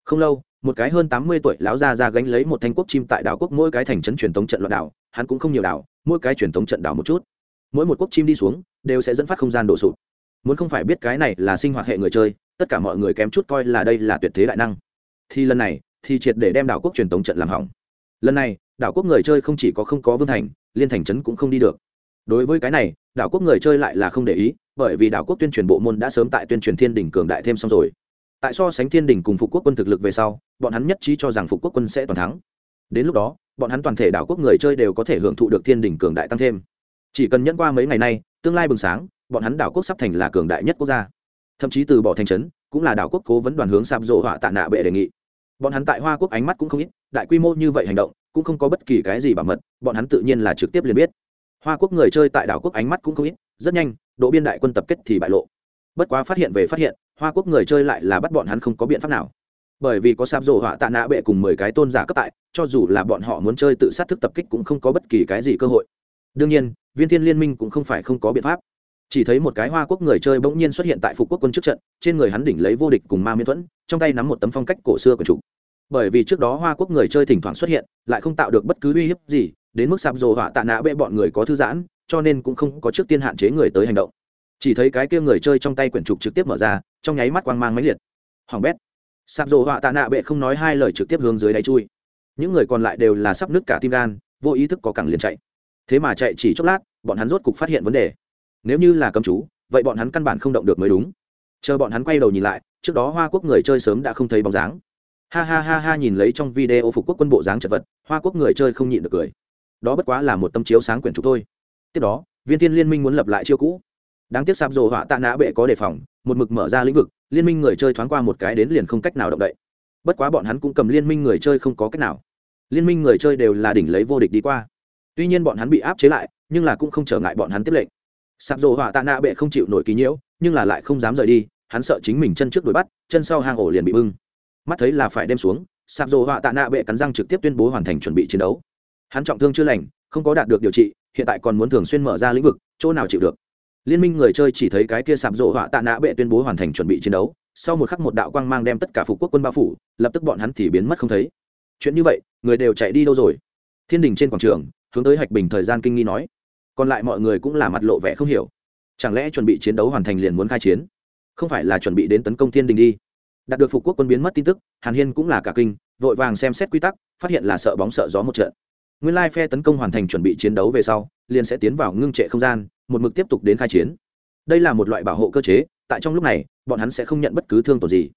Không lâu, một cái hơn tám mươi tuổi lão gia ra gánh lấy một thanh quốc chim tại đảo quốc mỗi cái thành trấn truyền thống trận loạn đảo, hắn cũng không nhiều đảo, mỗi cái truyền thống trận đảo một chút. Mỗi một quốc chim đi xuống, đều sẽ dẫn phát không gian đổ sụp muốn không phải biết cái này là sinh hoạt hệ người chơi, tất cả mọi người kém chút coi là đây là tuyệt thế đại năng. Thì lần này, thì triệt để đem đảo quốc truyền thống trận làm hỏng. Lần này, đảo quốc người chơi không chỉ có không có vương thành, liên thành trấn cũng không đi được. Đối với cái này, đảo quốc người chơi lại là không để ý, bởi vì đảo quốc tuyên truyền bộ môn đã sớm tại tuyên truyền thiên đình cường đại thêm xong rồi. Tại so sánh thiên đình cùng phục quốc quân thực lực về sau, bọn hắn nhất trí cho rằng phục quốc quân sẽ toàn thắng. Đến lúc đó, bọn hắn toàn thể đảo quốc người chơi đều có thể hưởng thụ được thiên đình cường đại tăng thêm. Chỉ cần nhẫn qua mấy ngày nay, tương lai bừng sáng bọn hắn đảo quốc sắp thành là cường đại nhất quốc gia. Thậm chí từ bỏ thành trấn, cũng là đảo quốc cố vấn đoàn hướng sạp rộ họa tạ nạ bệ đề nghị. Bọn hắn tại hoa quốc ánh mắt cũng không ít, đại quy mô như vậy hành động, cũng không có bất kỳ cái gì bảo mật, bọn hắn tự nhiên là trực tiếp liền biết. Hoa quốc người chơi tại đảo quốc ánh mắt cũng không ít, rất nhanh độ biên đại quân tập kết thì bại lộ. Bất quá phát hiện về phát hiện, hoa quốc người chơi lại là bắt bọn hắn không có biện pháp nào. Bởi vì có sạp rộ họa tạ nạ bệ cùng mười cái tôn giả cấp tại, cho dù là bọn họ muốn chơi tự sát thức tập kích cũng không có bất kỳ cái gì cơ hội. Đương nhiên, viên thiên liên minh cũng không phải không có biện pháp chỉ thấy một cái hoa quốc người chơi bỗng nhiên xuất hiện tại phục quốc quân trước trận, trên người hắn đỉnh lấy vô địch cùng ma miễn thuẫn, trong tay nắm một tấm phong cách cổ xưa của chủ. Bởi vì trước đó hoa quốc người chơi thỉnh thoảng xuất hiện, lại không tạo được bất cứ uy hiếp gì, đến mức sạp rồ họa tạ nạ bệ bọn người có thư giãn, cho nên cũng không có trước tiên hạn chế người tới hành động. Chỉ thấy cái kia người chơi trong tay quyển trục trực tiếp mở ra, trong nháy mắt quang mang máy liệt. Hoàng bét. Sạp rồ họa tạ nạ bệ không nói hai lời trực tiếp hướng dưới đáy chui. Những người còn lại đều là sắp nứt cả tim gan, vô ý thức có cẳng liền chạy. Thế mà chạy chỉ chốc lát, bọn hắn rốt cục phát hiện vấn đề nếu như là cầm chú, vậy bọn hắn căn bản không động được mới đúng. Chờ bọn hắn quay đầu nhìn lại, trước đó hoa quốc người chơi sớm đã không thấy bóng dáng. Ha ha ha ha, nhìn lấy trong video phục quốc quân bộ dáng chật vật, hoa quốc người chơi không nhịn được cười. Đó bất quá là một tâm chiếu sáng quyển trục thôi. Tiếp đó, viên tiên liên minh muốn lập lại chiêu cũ. Đáng tiếc sạp rồ họa tạ nã bệ có đề phòng, một mực mở ra lĩnh vực, liên minh người chơi thoáng qua một cái đến liền không cách nào động đậy. Bất quá bọn hắn cũng cầm liên minh người chơi không có cách nào. Liên minh người chơi đều là đỉnh lấy vô địch đi qua. Tuy nhiên bọn hắn bị áp chế lại, nhưng là cũng không trở ngại bọn hắn tiếp lệnh sạp rồ họa tạ nạ bệ không chịu nổi ký nhiễu, nhưng là lại không dám rời đi, hắn sợ chính mình chân trước đuổi bắt, chân sau hang ổ liền bị bưng. Mắt thấy là phải đem xuống, sạp dồ họa tạ nạ bệ cắn răng trực tiếp tuyên bố hoàn thành chuẩn bị chiến đấu. Hắn trọng thương chưa lành, không có đạt được điều trị, hiện tại còn muốn thường xuyên mở ra lĩnh vực, chỗ nào chịu được. Liên minh người chơi chỉ thấy cái kia sạp rộ họa tạ nạ bệ tuyên bố hoàn thành chuẩn bị chiến đấu, sau một khắc một đạo quang mang đem tất cả phục quốc quân bao phủ, lập tức bọn hắn thì biến mất không thấy. Chuyện như vậy, người đều chạy đi đâu rồi? Thiên đình trên quảng trường, hướng tới hạch bình thời gian kinh nghi nói còn lại mọi người cũng là mặt lộ vẻ không hiểu. Chẳng lẽ chuẩn bị chiến đấu hoàn thành liền muốn khai chiến? Không phải là chuẩn bị đến tấn công thiên đình đi. Đạt được phục quốc quân biến mất tin tức, hàn hiên cũng là cả kinh, vội vàng xem xét quy tắc, phát hiện là sợ bóng sợ gió một trận. Nguyên lai phe tấn công hoàn thành chuẩn bị chiến đấu về sau, liền sẽ tiến vào ngưng trệ không gian, một mực tiếp tục đến khai chiến. Đây là một loại bảo hộ cơ chế, tại trong lúc này, bọn hắn sẽ không nhận bất cứ thương tổn gì.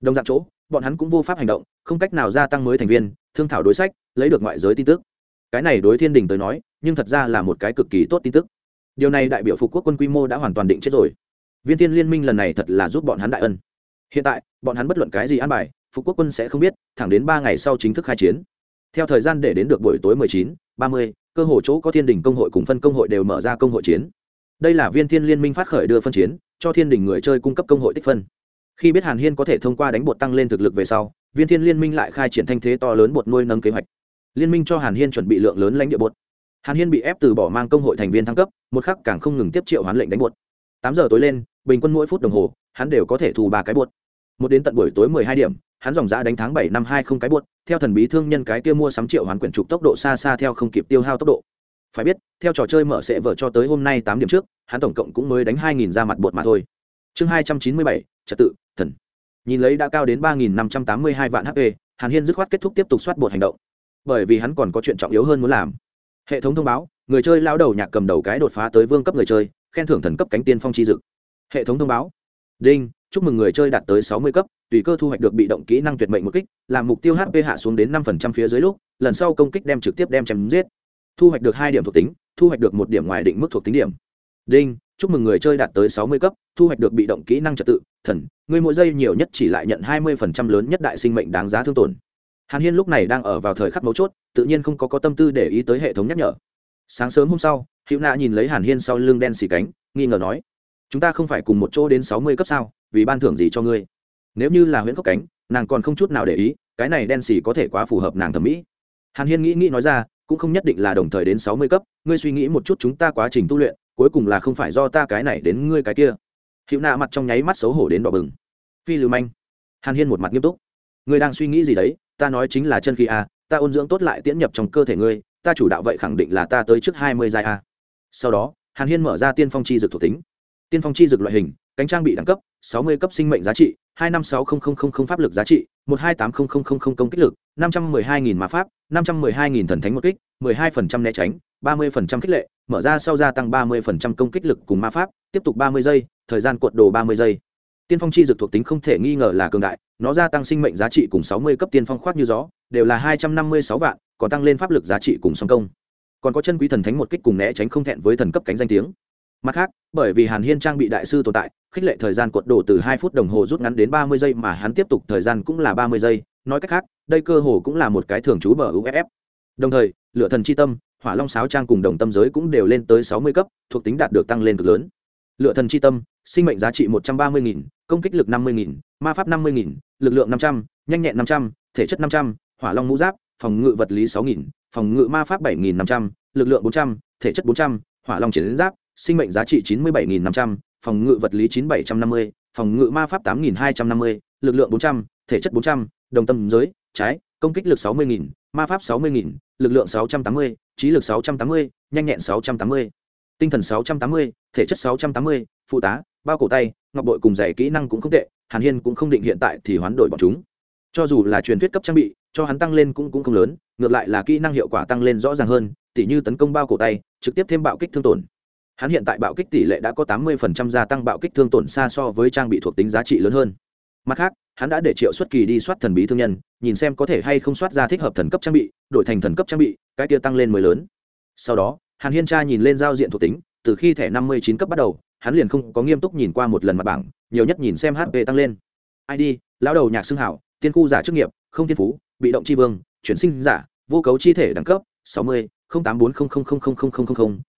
Đồng dạng chỗ, bọn hắn cũng vô pháp hành động, không cách nào gia tăng mới thành viên, thương thảo đối sách, lấy được ngoại giới tin tức cái này đối thiên đình tới nói nhưng thật ra là một cái cực kỳ tốt tin tức. Điều này đại biểu phục quốc quân quy mô đã hoàn toàn định chết rồi. Viên tiên liên minh lần này thật là giúp bọn hắn đại ân. Hiện tại bọn hắn bất luận cái gì an bài phục quốc quân sẽ không biết thẳng đến ba ngày sau chính thức khai chiến. Theo thời gian để đến được buổi tối 19, 30, cơ hồ chỗ có thiên đình công hội cùng phân công hội đều mở ra công hội chiến. Đây là viên thiên liên minh phát khởi đưa phân chiến cho thiên đình người chơi cung cấp công hội tích phân. Khi biết hàn hiên có thể thông qua đánh bột tăng lên thực lực về sau viên thiên liên minh lại khai triển thanh thế to lớn bột nuôi nâng kế hoạch liên minh cho hàn hiên chuẩn bị lượng lớn lãnh địa bột. Hàn hiên bị ép từ bỏ mang công hội thành viên thăng cấp, một khắc càng không ngừng tiếp triệu hoán lệnh đánh bột. Tám giờ tối lên, bình quân mỗi phút đồng hồ, hắn đều có thể thu ba cái bột. Một đến tận buổi tối mười hai điểm, hắn dòng giã đánh tháng bảy năm hai không cái bột, theo thần bí thương nhân cái kia mua sắm triệu hoán quyển trục tốc độ xa xa theo không kịp tiêu hao tốc độ. Phải biết, theo trò chơi mở sẽ vở cho tới hôm nay tám điểm trước, hắn tổng cộng cũng mới đánh hai nghìn ra mặt bột mà thôi. Chương hai trăm chín mươi bảy, trật tự, thần. Nhìn lấy đã cao đến ba nghìn năm trăm tám mươi hai vạn hp hàn hiên dứt khoát kết thúc tiếp tục soát bột hành động bởi vì hắn còn có chuyện trọng yếu hơn muốn làm. Hệ thống thông báo, người chơi lao đầu nhạc cầm đầu cái đột phá tới vương cấp người chơi, khen thưởng thần cấp cánh tiên phong chi dực hệ thống thông báo. Đinh, chúc mừng người chơi đạt tới sáu mươi cấp, tùy cơ thu hoạch được bị động kỹ năng tuyệt mệnh một kích, làm mục tiêu hp hạ xuống đến năm phần trăm phía dưới lúc, lần sau công kích đem trực tiếp đem chém giết. Thu hoạch được hai điểm thuộc tính, thu hoạch được một điểm ngoài định mức thuộc tính điểm. Đinh, chúc mừng người chơi đạt tới sáu mươi cấp, thu hoạch được bị động kỹ năng trật tự, thần người mỗi giây nhiều nhất chỉ lại nhận hai mươi phần trăm lớn nhất đại sinh mệnh đáng giá thương tổn hàn hiên lúc này đang ở vào thời khắc mấu chốt, tự nhiên không có có tâm tư để ý tới hệ thống nhắc nhở. Sáng sớm hôm sau, hữu nạ nhìn lấy hàn hiên sau lưng đen xì cánh, nghi ngờ nói, chúng ta không phải cùng một chỗ đến sáu mươi cấp sao? Vì ban thưởng gì cho ngươi? Nếu như là huyễn cốc cánh, nàng còn không chút nào để ý, cái này đen xì có thể quá phù hợp nàng thẩm mỹ. Hàn hiên nghĩ nghĩ nói ra, cũng không nhất định là đồng thời đến sáu mươi cấp, ngươi suy nghĩ một chút chúng ta quá trình tu luyện, cuối cùng là không phải do ta cái này đến ngươi cái kia. Hữu nạ mặt trong nháy mắt xấu hổ đến đỏ bừng. Phi lưu manh. Hàn hiên một mặt nghiêm túc ngươi đang suy nghĩ gì đấy, ta nói chính là chân khí a ta ôn dưỡng tốt lại tiễn nhập trong cơ thể ngươi, ta chủ đạo vậy khẳng định là ta tới trước hai mươi giai a sau đó, hàn hiên mở ra tiên phong chi dược thuộc tính. Tiên phong chi dược loại hình, cánh trang bị đẳng cấp, sáu mươi cấp sinh mệnh giá trị, hai năm sáu pháp lực giá trị, một hai tám công kích lực, năm trăm m ư ơ i hai nghìn ma pháp, năm trăm m ư ơ i hai nghìn thần thánh một kích, mười hai phần trăm né tránh, ba mươi phần trăm khích lệ, mở ra sau gia tăng ba mươi phần trăm công kích lực cùng ma pháp, tiếp tục ba mươi giây, thời gian cuộn đồ ba mươi giây tiên phong chi dược thuộc tính không thể nghi ngờ là cường đại, nó gia tăng sinh mệnh giá trị cùng sáu mươi cấp tiên phong khoác như gió, đều là hai trăm năm mươi sáu vạn, còn tăng lên pháp lực giá trị cùng song công. Còn có chân quý thần thánh một kích cùng né tránh không thẹn với thần cấp cánh danh tiếng. Mặt khác, bởi vì hàn hiên trang bị đại sư tồn tại, khích lệ thời gian cuộn đổ từ hai phút đồng hồ rút ngắn đến ba mươi giây mà hắn tiếp tục thời gian cũng là ba mươi giây. Nói cách khác, đây cơ hồ cũng là một cái thường trú bờ uff đồng thời lựa thần c h i tâm, hỏa long sáo trang cùng đồng tâm giới cũng đều lên tới sáu mươi cấp, thuộc tính đạt được tăng lên cực lớn lựa thần c h i tâm, sinh mệnh giá trị một trăm ba mươi nghìn, công kích lực năm mươi nghìn, ma pháp năm mươi nghìn, lực lượng năm trăm n h a n h nhẹn năm trăm, thể chất năm trăm, hỏa long mũ giáp, phòng ngự vật lý sáu nghìn, phòng ngự ma pháp bảy nghìn năm trăm l ự c lượng bốn trăm, thể chất bốn trăm, hỏa long chiến giáp, sinh mệnh giá trị chín mươi bảy nghìn năm trăm, phòng ngự vật lý chín bảy trăm năm mươi, phòng ngự ma pháp tám nghìn hai trăm năm mươi, lực lượng bốn trăm, thể chất bốn trăm, đồng tâm giới, trái, công kích lực sáu mươi nghìn, ma pháp sáu mươi nghìn, lực lượng sáu trăm tám mươi, trí lực sáu trăm tám mươi, nhanh nhẹn sáu trăm tám mươi tinh thần sáu trăm tám mươi, thể chất sáu trăm tám mươi, phụ tá, bao cổ tay, ngọc bội cùng dạy kỹ năng cũng không tệ, hàn hiên cũng không định hiện tại thì hoán đổi bọn chúng. Cho dù là truyền thuyết cấp trang bị, cho hắn tăng lên cũng cũng không lớn, ngược lại là kỹ năng hiệu quả tăng lên rõ ràng hơn, tỉ như tấn công bao cổ tay, trực tiếp thêm bạo kích thương tổn. Hắn hiện tại bạo kích tỷ lệ đã có tám mươi gia tăng bạo kích thương tổn xa so với trang bị thuộc tính giá trị lớn hơn. Mặt khác, hắn đã để triệu xuất kỳ đi soát thần bí thương nhân, nhìn xem có thể hay không soát ra thích hợp thần cấp trang bị, đổi thành thần cấp trang bị, cái kia tăng lên mới lớn. Sau đó hàn hiên tra nhìn lên giao diện thuộc tính, từ khi thẻ năm mươi chín cấp bắt đầu, hắn liền không có nghiêm túc nhìn qua một lần mặt bảng, nhiều nhất nhìn xem hp tăng lên. Id lão đầu nhạc xưng hảo, tiên khu giả chức nghiệp, không thiên phú, bị động chi vương, chuyển sinh giả, vô cấu chi thể đẳng cấp, sáu mươi tám bốn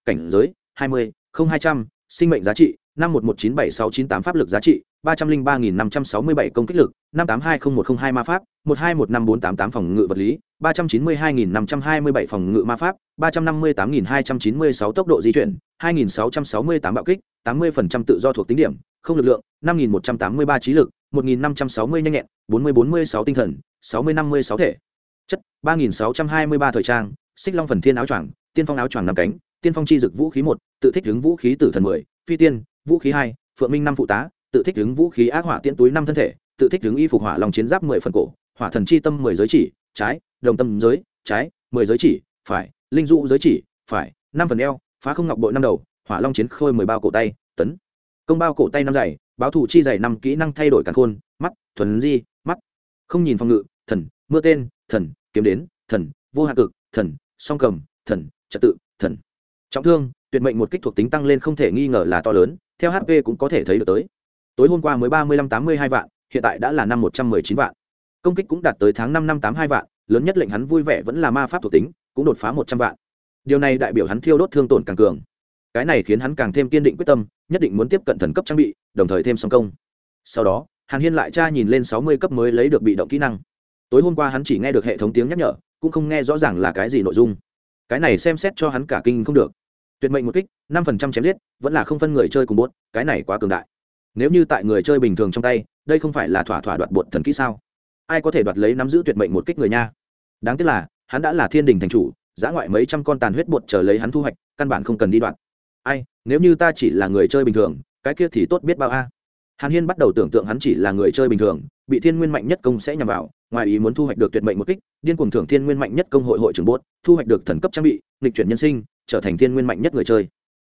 cảnh giới, hai mươi, không hai trăm, sinh mệnh giá trị, năm một một chín bảy sáu chín tám pháp lực giá trị ba trăm linh ba nghìn năm trăm sáu mươi bảy công kích lực, năm tám hai không một không hai ma pháp, một hai một năm bốn tám tám phòng ngự vật lý, ba trăm chín mươi hai nghìn năm trăm hai mươi bảy phòng ngự ma pháp, ba trăm năm mươi tám nghìn hai trăm chín mươi sáu tốc độ di chuyển, hai nghìn sáu trăm sáu mươi tám bạo kích, tám mươi phần trăm tự do thuộc tính điểm, không lực lượng, năm nghìn một trăm tám mươi ba trí lực, một nghìn năm trăm sáu mươi nhanh nhẹn, bốn mươi bốn mươi sáu tinh thần, sáu mươi năm mươi sáu thể. Chất, ba nghìn sáu trăm hai mươi ba thời trang, xích long phần thiên áo choàng, tiên phong áo choàng nằm cánh, tiên phong chi dực vũ khí một, tự thích hướng vũ khí tử thần mười, phi tiên, vũ khí hai, phượng minh năm phụ tá tự thích đứng vũ khí ác hỏa tiễn túi năm thân thể, tự thích đứng y phục hỏa lòng chiến giáp mười phần cổ, hỏa thần chi tâm mười giới chỉ, trái, đồng tâm giới, trái, mười giới chỉ, phải, linh dụ giới chỉ, phải, năm phần eo, phá không ngọc bội năm đầu, hỏa long chiến khôi mười bao cổ tay, tấn. Công bao cổ tay năm dày, báo thủ chi dày năm kỹ năng thay đổi càn khôn, mắt, thuần di, mắt. Không nhìn phòng ngự, thần, mưa tên, thần, kiếm đến, thần, vô hạ cực, thần, song cầm, thần, trật tự, thần. Trọng thương, tuyệt mệnh một kích thuộc tính tăng lên không thể nghi ngờ là to lớn, theo hp cũng có thể thấy được tới tối hôm qua mới ba mươi năm tám mươi hai vạn, hiện tại đã là năm một trăm mười chín vạn. Công kích cũng đạt tới tháng năm năm tám hai vạn, lớn nhất lệnh hắn vui vẻ vẫn là ma pháp thuộc tính, cũng đột phá một trăm vạn. Điều này đại biểu hắn thiêu đốt thương tổn càng cường. Cái này khiến hắn càng thêm kiên định quyết tâm, nhất định muốn tiếp cận thần cấp trang bị, đồng thời thêm song công. Sau đó, hàn hiên lại tra nhìn lên sáu mươi cấp mới lấy được bị động kỹ năng. Tối hôm qua hắn chỉ nghe được hệ thống tiếng nhắc nhở, cũng không nghe rõ ràng là cái gì nội dung. Cái này xem xét cho hắn cả kinh không được. Tuyệt mệnh một kích, năm phần trăm chém giết, vẫn là không phân người chơi cùng bốt, cái này quá cường đại nếu như tại người chơi bình thường trong tay, đây không phải là thỏa thỏa đoạt bột thần kỹ sao? Ai có thể đoạt lấy nắm giữ tuyệt mệnh một kích người nha? Đáng tiếc là, hắn đã là thiên đình thành chủ, giã ngoại mấy trăm con tàn huyết bột chờ lấy hắn thu hoạch, căn bản không cần đi đoạt. Ai, nếu như ta chỉ là người chơi bình thường, cái kia thì tốt biết bao a. Hàn hiên bắt đầu tưởng tượng hắn chỉ là người chơi bình thường, bị thiên nguyên mạnh nhất công sẽ nhằm vào, ngoài ý muốn thu hoạch được tuyệt mệnh một kích, điên cuồng thưởng thiên nguyên mạnh nhất công hội hội trưởng bốt, thu hoạch được thần cấp trang bị, nghịch chuyển nhân sinh, trở thành thiên nguyên mạnh nhất người chơi.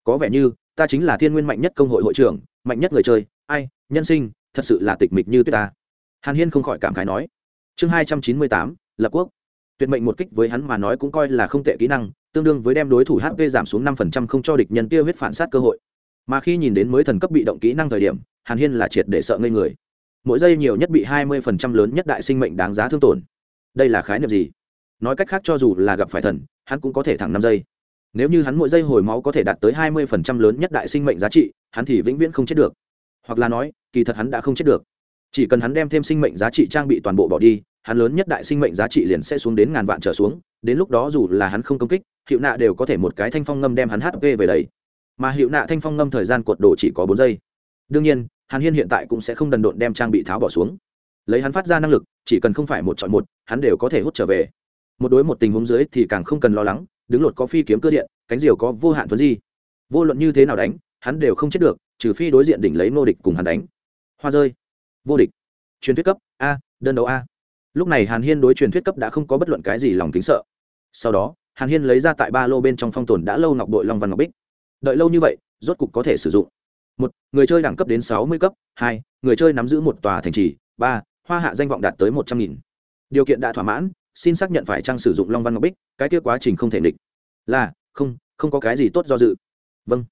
Có vẻ như ta chính là thiên nguyên mạnh nhất công hội hội trưởng, mạnh nhất người chơi, ai, nhân sinh, thật sự là tịch mịch như tuyết ta. Hàn hiên không khỏi cảm khái nói. Chương hai trăm chín mươi tám, lập quốc. Tuyệt mệnh một kích với hắn mà nói cũng coi là không tệ kỹ năng, tương đương với đem đối thủ hp giảm xuống năm phần trăm không cho địch nhân tiêu huyết phản sát cơ hội. Mà khi nhìn đến mới thần cấp bị động kỹ năng thời điểm, hàn hiên là triệt để sợ ngây người. Mỗi giây nhiều nhất bị hai mươi phần trăm lớn nhất đại sinh mệnh đáng giá thương tổn. Đây là khái niệm gì? Nói cách khác cho dù là gặp phải thần, hắn cũng có thể thẳng năm giây nếu như hắn mỗi giây hồi máu có thể đạt tới hai mươi phần trăm lớn nhất đại sinh mệnh giá trị, hắn thì vĩnh viễn không chết được. Hoặc là nói, kỳ thật hắn đã không chết được. Chỉ cần hắn đem thêm sinh mệnh giá trị trang bị toàn bộ bỏ đi, hắn lớn nhất đại sinh mệnh giá trị liền sẽ xuống đến ngàn vạn trở xuống, đến lúc đó dù là hắn không công kích, hiệu nạ đều có thể một cái thanh phong ngâm đem hắn hp về đấy mà hiệu nạ thanh phong ngâm thời gian cuột đồ chỉ có bốn giây. Đương nhiên, hàn hiên hiện tại cũng sẽ không đần độn đem trang bị tháo bỏ xuống. Lấy hắn phát ra năng lực, chỉ cần không phải một chọn một, hắn đều có thể hút trở về. Một đối một tình huống dưới thì càng không cần lo lắng đứng lột có phi kiếm cơ điện, cánh diều có vô hạn thuấn di. Vô luận như thế nào đánh, hắn đều không chết được, trừ phi đối diện đỉnh lấy nô địch cùng hắn đánh. Hoa rơi. Vô địch. Truyền thuyết cấp, a, đơn đấu a. Lúc này hàn hiên đối truyền thuyết cấp đã không có bất luận cái gì lòng kính sợ. Sau đó, hàn hiên lấy ra tại ba lô bên trong phong tồn đã lâu ngọc đội long văn ngọc bích. Đợi lâu như vậy, rốt cục có thể sử dụng. Một, người chơi đẳng cấp đến sáu mươi cấp. Hai, người chơi nắm giữ một tòa thành trì. Ba, hoa hạ danh vọng đạt tới một trăm nghìn. Điều kiện đã thỏa mãn xin xác nhận phải trang sử dụng long văn ngọc bích, cái kia quá trình không thể địch là, không không có cái gì tốt do dự. Vâng.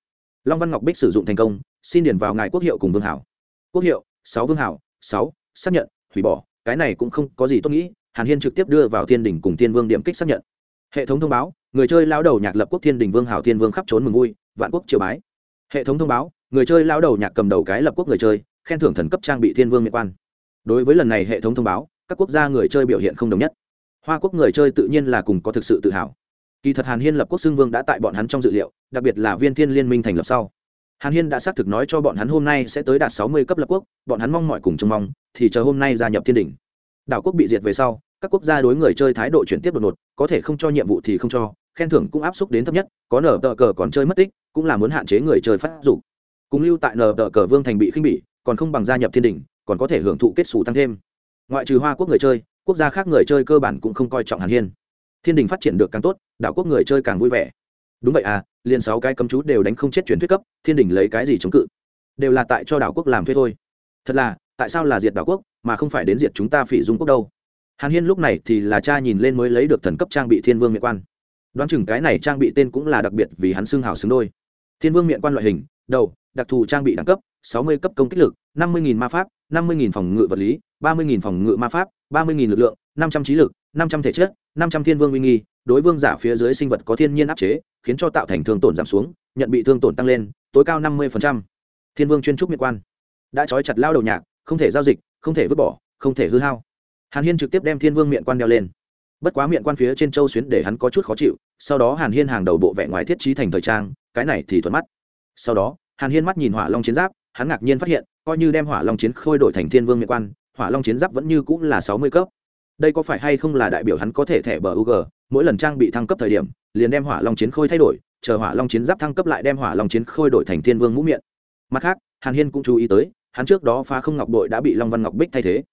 Long văn ngọc bích sử dụng thành công, xin điền vào ngài quốc hiệu cùng vương hảo. Quốc hiệu, sáu vương hảo, sáu, xác nhận, hủy bỏ, cái này cũng không có gì tốt nghĩ, hàn hiên trực tiếp đưa vào thiên đình cùng thiên vương điểm kích xác nhận. Hệ thống thông báo, người chơi lao đầu nhạc lập quốc thiên đình vương hảo thiên vương khắp trốn mừng vui, vạn quốc triều bái. Hệ thống thông báo, người chơi lao đầu nhạc cầm đầu cái lập quốc người chơi, khen thưởng thần cấp trang bị thiên vương mỹ quan. Đối với lần này hệ thống thông báo, các quốc gia người chơi biểu hiện không đồng nhất hoa quốc người chơi tự nhiên là cùng có thực sự tự hào. Kỳ thật hàn hiên lập quốc xưng vương đã tại bọn hắn trong dự liệu đặc biệt là viên thiên liên minh thành lập sau. Hàn hiên đã xác thực nói cho bọn hắn hôm nay sẽ tới đạt sáu mươi cấp lập quốc bọn hắn mong mọi cùng trông mong thì chờ hôm nay gia nhập thiên Đình, đảo quốc bị diệt về sau các quốc gia đối người chơi thái độ chuyển tiếp đột ngột có thể không cho nhiệm vụ thì không cho khen thưởng cũng áp xúc đến thấp nhất có nở tờ cờ còn chơi mất tích cũng là muốn hạn chế người chơi phát dục. Cùng lưu tại nở tờ cờ vương thành bị khinh bỉ còn không bằng gia nhập thiên Đình, còn có thể hưởng thụ kết xù tăng thêm. Ngoại trừ hoa quốc người chơi quốc gia khác người chơi cơ bản cũng không coi trọng hàn hiên. Thiên đình phát triển được càng tốt, đảo quốc người chơi càng vui vẻ. Đúng vậy à liền sáu cái cấm chú đều đánh không chết chuyển thuyết cấp, thiên đình lấy cái gì chống cự? Đều là tại cho đảo quốc làm thuê thôi. Thật là, tại sao là diệt đảo quốc, mà không phải đến diệt chúng ta phỉ dung quốc đâu? Hàn hiên lúc này thì là cha nhìn lên mới lấy được thần cấp trang bị thiên vương miệng quan. Đoán chừng cái này trang bị tên cũng là đặc biệt vì hắn xưng hào xứng đôi. Thiên vương miệng quan loại hình, đầu, đặc thù trang bị đẳng cấp, sáu mươi cấp công kích lực, năm mươi ma pháp, năm mươi phòng ngự vật lý, ba mươi phòng ngự ma pháp ba mươi nghìn lực lượng, năm trăm trí lực, năm trăm thể chất, năm trăm thiên vương uy nghi, đối vương giả phía dưới sinh vật có thiên nhiên áp chế, khiến cho tạo thành thương tổn giảm xuống, nhận bị thương tổn tăng lên, tối cao năm mươi thiên vương chuyên trúc miệt quan. Đã trói chặt lao đầu nhạc, không thể giao dịch, không thể vứt bỏ, không thể hư hao. Hàn hiên trực tiếp đem thiên vương miệng quan đeo lên. Bất quá miệng quan phía trên châu xuyến để hắn có chút khó chịu, sau đó hàn hiên hàng đầu bộ vẻ ngoài thiết trí thành thời trang, cái này thì thuận mắt. Sau đó, hàn hiên mắt nhìn hỏa long chiến giáp, hắn ngạc nhiên phát hiện, coi như đem hỏa long chiến khôi đổi thành thiên vương miệng quan hỏa long chiến giáp vẫn như cũng là sáu mươi cấp. Đây có phải hay không là đại biểu hắn có thể thẻ bờ u g mỗi lần trang bị thăng cấp thời điểm, liền đem hỏa long chiến khôi thay đổi, chờ hỏa long chiến giáp thăng cấp lại đem hỏa long chiến khôi đổi thành thiên vương mũ miệng. Mặt khác, hàn hiên cũng chú ý tới, hắn trước đó phá không ngọc đội đã bị long văn ngọc bích thay thế.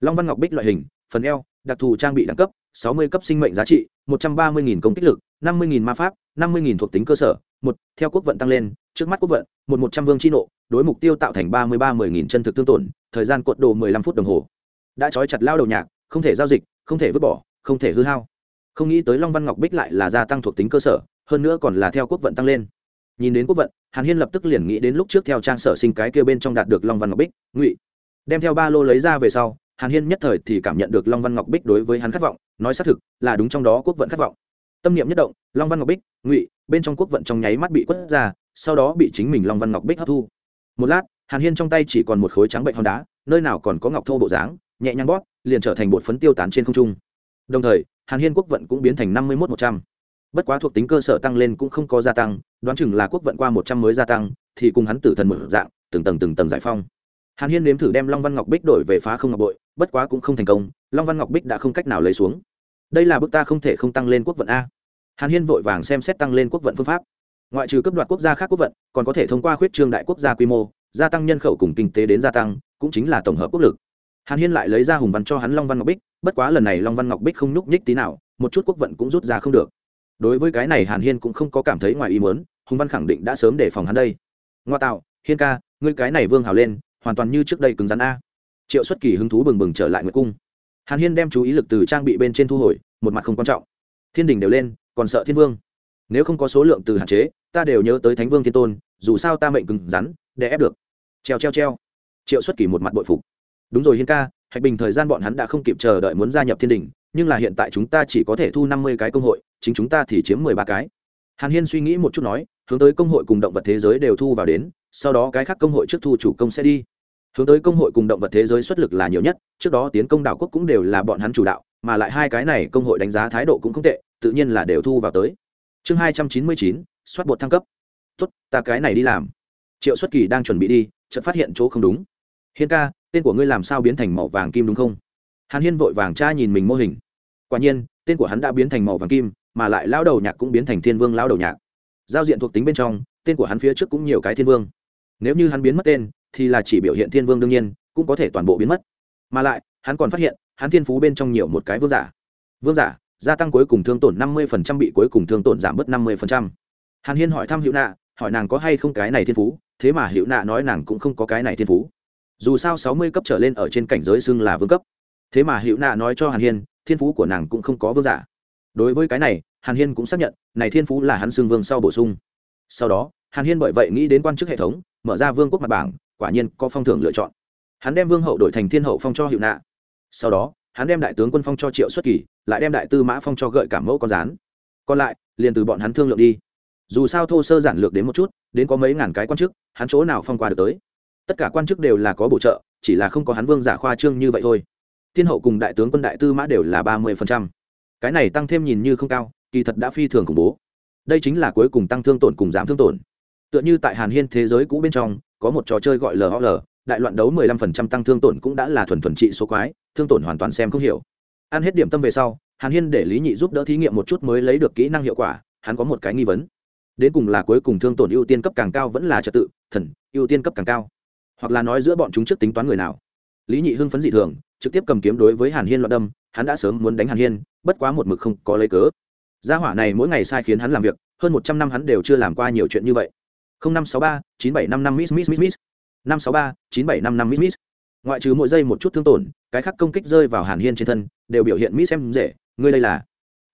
Long văn ngọc bích loại hình, phần eo, đặc thù trang bị đẳng cấp 60 cấp sinh mệnh giá trị 130.000 công kích lực 50.000 ma pháp 50.000 thuộc tính cơ sở, một, theo quốc vận tăng lên, trước mắt quốc vận, một một trăm vương chi nộ, đối mục tiêu tạo thành ba mươi ba mươi chân thực tương tổn thời gian cuộn đồ 15 phút đồng hồ. Đã trói chặt lao đầu nhạc, không thể giao dịch, không thể vứt bỏ, không thể hư hao. Không nghĩ tới long văn ngọc bích lại là gia tăng thuộc tính cơ sở, hơn nữa còn là theo quốc vận tăng lên. Nhìn đến quốc vận, hàn hiên lập tức liền nghĩ đến lúc trước theo trang sở sinh cái kia bên trong đạt được long văn ngọc bích, ngụy. Đem theo ba lô lấy ra về sau, hàn hiên nhất thời thì cảm nhận được long văn ngọc bích đối với hắn khát vọng, nói xác thực, là đúng trong đó quốc vận khát vọng. Tâm niệm nhất động, long văn ngọc bích, ngụy, bên trong quốc vận trong nháy mắt bị quất ra, sau đó bị chính mình long văn ngọc bích hấp thu. Một lát hàn hiên trong tay chỉ còn một khối trắng bệnh hòn đá, nơi nào còn có ngọc thô bộ dáng, nhẹ nhàng bóp, liền trở thành bột phấn tiêu tán trên không trung. Đồng thời, hàn hiên quốc vận cũng biến thành năm mươi một một trăm. Bất quá thuộc tính cơ sở tăng lên cũng không có gia tăng, đoán chừng là quốc vận qua một trăm mới gia tăng, thì cùng hắn tử thần một dạng, từng tầng từng tầng giải phong hàn hiên nếm thử đem long văn ngọc bích đổi về phá không ngọc bội, bất quá cũng không thành công, long văn ngọc bích đã không cách nào lấy xuống. Đây là bước ta không thể không tăng lên quốc vận a. Hàn hiên vội vàng xem xét tăng lên quốc vận phương pháp. Ngoại trừ cấp đoạt quốc gia khác quốc vận, còn có thể thông qua khuyết trương đại quốc gia quy mô gia tăng nhân khẩu cùng kinh tế đến gia tăng, cũng chính là tổng hợp quốc lực. Hàn hiên lại lấy ra hùng văn cho hắn long văn ngọc bích, bất quá lần này long văn ngọc bích không nhúc nhích tí nào, một chút quốc vận cũng rút ra không được. Đối với cái này hàn hiên cũng không có cảm thấy ngoài ý muốn, hùng văn khẳng định đã sớm đề phòng hắn đây. Ngoa tạo, hiên ca, ngươi cái này vương hào lên, hoàn toàn như trước đây cứng rắn a. Triệu xuất kỳ hứng thú bừng bừng trở lại nguyệt cung. Hàn hiên đem chú ý lực từ trang bị bên trên thu hồi, một mặt không quan trọng. Thiên đình đều lên, còn sợ thiên vương. Nếu không có số lượng từ hạn chế, ta đều nhớ tới thánh vương thiên tôn, dù sao ta mệnh cứng rắn, để ép được treo treo treo. Triệu xuất kỳ một mặt bội phục. Đúng rồi hiên ca, hạch bình thời gian bọn hắn đã không kịp chờ đợi muốn gia nhập thiên đình, nhưng là hiện tại chúng ta chỉ có thể thu năm mươi cái công hội, chính chúng ta thì chiếm mười ba cái. Hàn hiên suy nghĩ một chút nói, hướng tới công hội cùng động vật thế giới đều thu vào đến, sau đó cái khác công hội trước thu chủ công sẽ đi. Hướng tới công hội cùng động vật thế giới xuất lực là nhiều nhất, trước đó tiến công đảo quốc cũng đều là bọn hắn chủ đạo, mà lại hai cái này công hội đánh giá thái độ cũng không tệ, tự nhiên là đều thu vào tới. Chương hai trăm chín mươi chín, soát bột thăng cấp. Tốt, ta cái này đi làm. Triệu xuất kỳ đang chuẩn bị đi chợt phát hiện chỗ không đúng. Hiên ca, tên của ngươi làm sao biến thành màu vàng kim đúng không? Hàn hiên vội vàng tra nhìn mình mô hình. Quả nhiên, tên của hắn đã biến thành màu vàng kim, mà lại lao đầu nhạc cũng biến thành thiên vương lao đầu nhạc. Giao diện thuộc tính bên trong, tên của hắn phía trước cũng nhiều cái thiên vương. Nếu như hắn biến mất tên, thì là chỉ biểu hiện thiên vương đương nhiên, cũng có thể toàn bộ biến mất. Mà lại, hắn còn phát hiện, hắn thiên phú bên trong nhiều một cái vương giả. Vương giả, gia tăng cuối cùng thương tổn năm mươi bị cuối cùng thương tổn giảm bớt năm mươi hàn hiên hỏi thăm hữu nạ, hỏi nàng có hay không cái này thiên phú thế mà hiệu nạ nói nàng cũng không có cái này thiên phú. Dù sao sáu mươi cấp trở lên ở trên cảnh giới xưng là vương cấp. Thế mà hiệu nạ nói cho hàn hiên, thiên phú của nàng cũng không có vương giả. Đối với cái này, hàn hiên cũng xác nhận, này thiên phú là hắn xưng vương sau bổ sung. Sau đó, hàn hiên bởi vậy nghĩ đến quan chức hệ thống, mở ra vương quốc mặt bảng, quả nhiên có phong thưởng lựa chọn. Hắn đem vương hậu đổi thành thiên hậu phong cho hiệu nạ. Sau đó, hắn đem đại tướng quân phong cho triệu xuất kỳ, lại đem đại tư mã phong cho gợi cảm mẫu con rán. Còn lại, liền từ bọn hắn thương lượng đi dù sao thô sơ giản lược đến một chút, đến có mấy ngàn cái quan chức, hắn chỗ nào phong qua được tới. Tất cả quan chức đều là có bổ trợ, chỉ là không có hắn vương giả khoa trương như vậy thôi. Thiên hậu cùng đại tướng quân đại tư mã đều là ba mươi cái này tăng thêm nhìn như không cao, kỳ thật đã phi thường khủng bố. Đây chính là cuối cùng tăng thương tổn cùng giảm thương tổn. Tựa như tại hàn hiên thế giới cũ bên trong, có một trò chơi gọi lol đại loạn đấu 15% tăng thương tổn cũng đã là thuần thuần trị số quái, thương tổn hoàn toàn xem không hiểu. Ăn hết điểm tâm về sau, hàn hiên để lý nhị giúp đỡ thí nghiệm một chút mới lấy được kỹ năng hiệu quả, hắn có một cái nghi vấn đến cùng là cuối cùng thương tổn ưu tiên cấp càng cao vẫn là trật tự, thần, ưu tiên cấp càng cao. Hoặc là nói giữa bọn chúng trước tính toán người nào. Lý nhị hưng phấn dị thường, trực tiếp cầm kiếm đối với hàn hiên loạn đâm, hắn đã sớm muốn đánh hàn hiên, bất quá một mực không có lấy cớ. Gia hỏa này mỗi ngày sai khiến hắn làm việc, hơn một trăm năm hắn đều chưa làm qua nhiều chuyện như vậy. Năm sáu ba, chín bảy năm năm miss miss miss miss. Năm sáu ba, chín bảy năm năm miss miss. Ngoại trừ mỗi giây một chút thương tổn, cái khác công kích rơi vào hàn hiên trên thân, đều biểu hiện miss em dễ. Ngươi đây là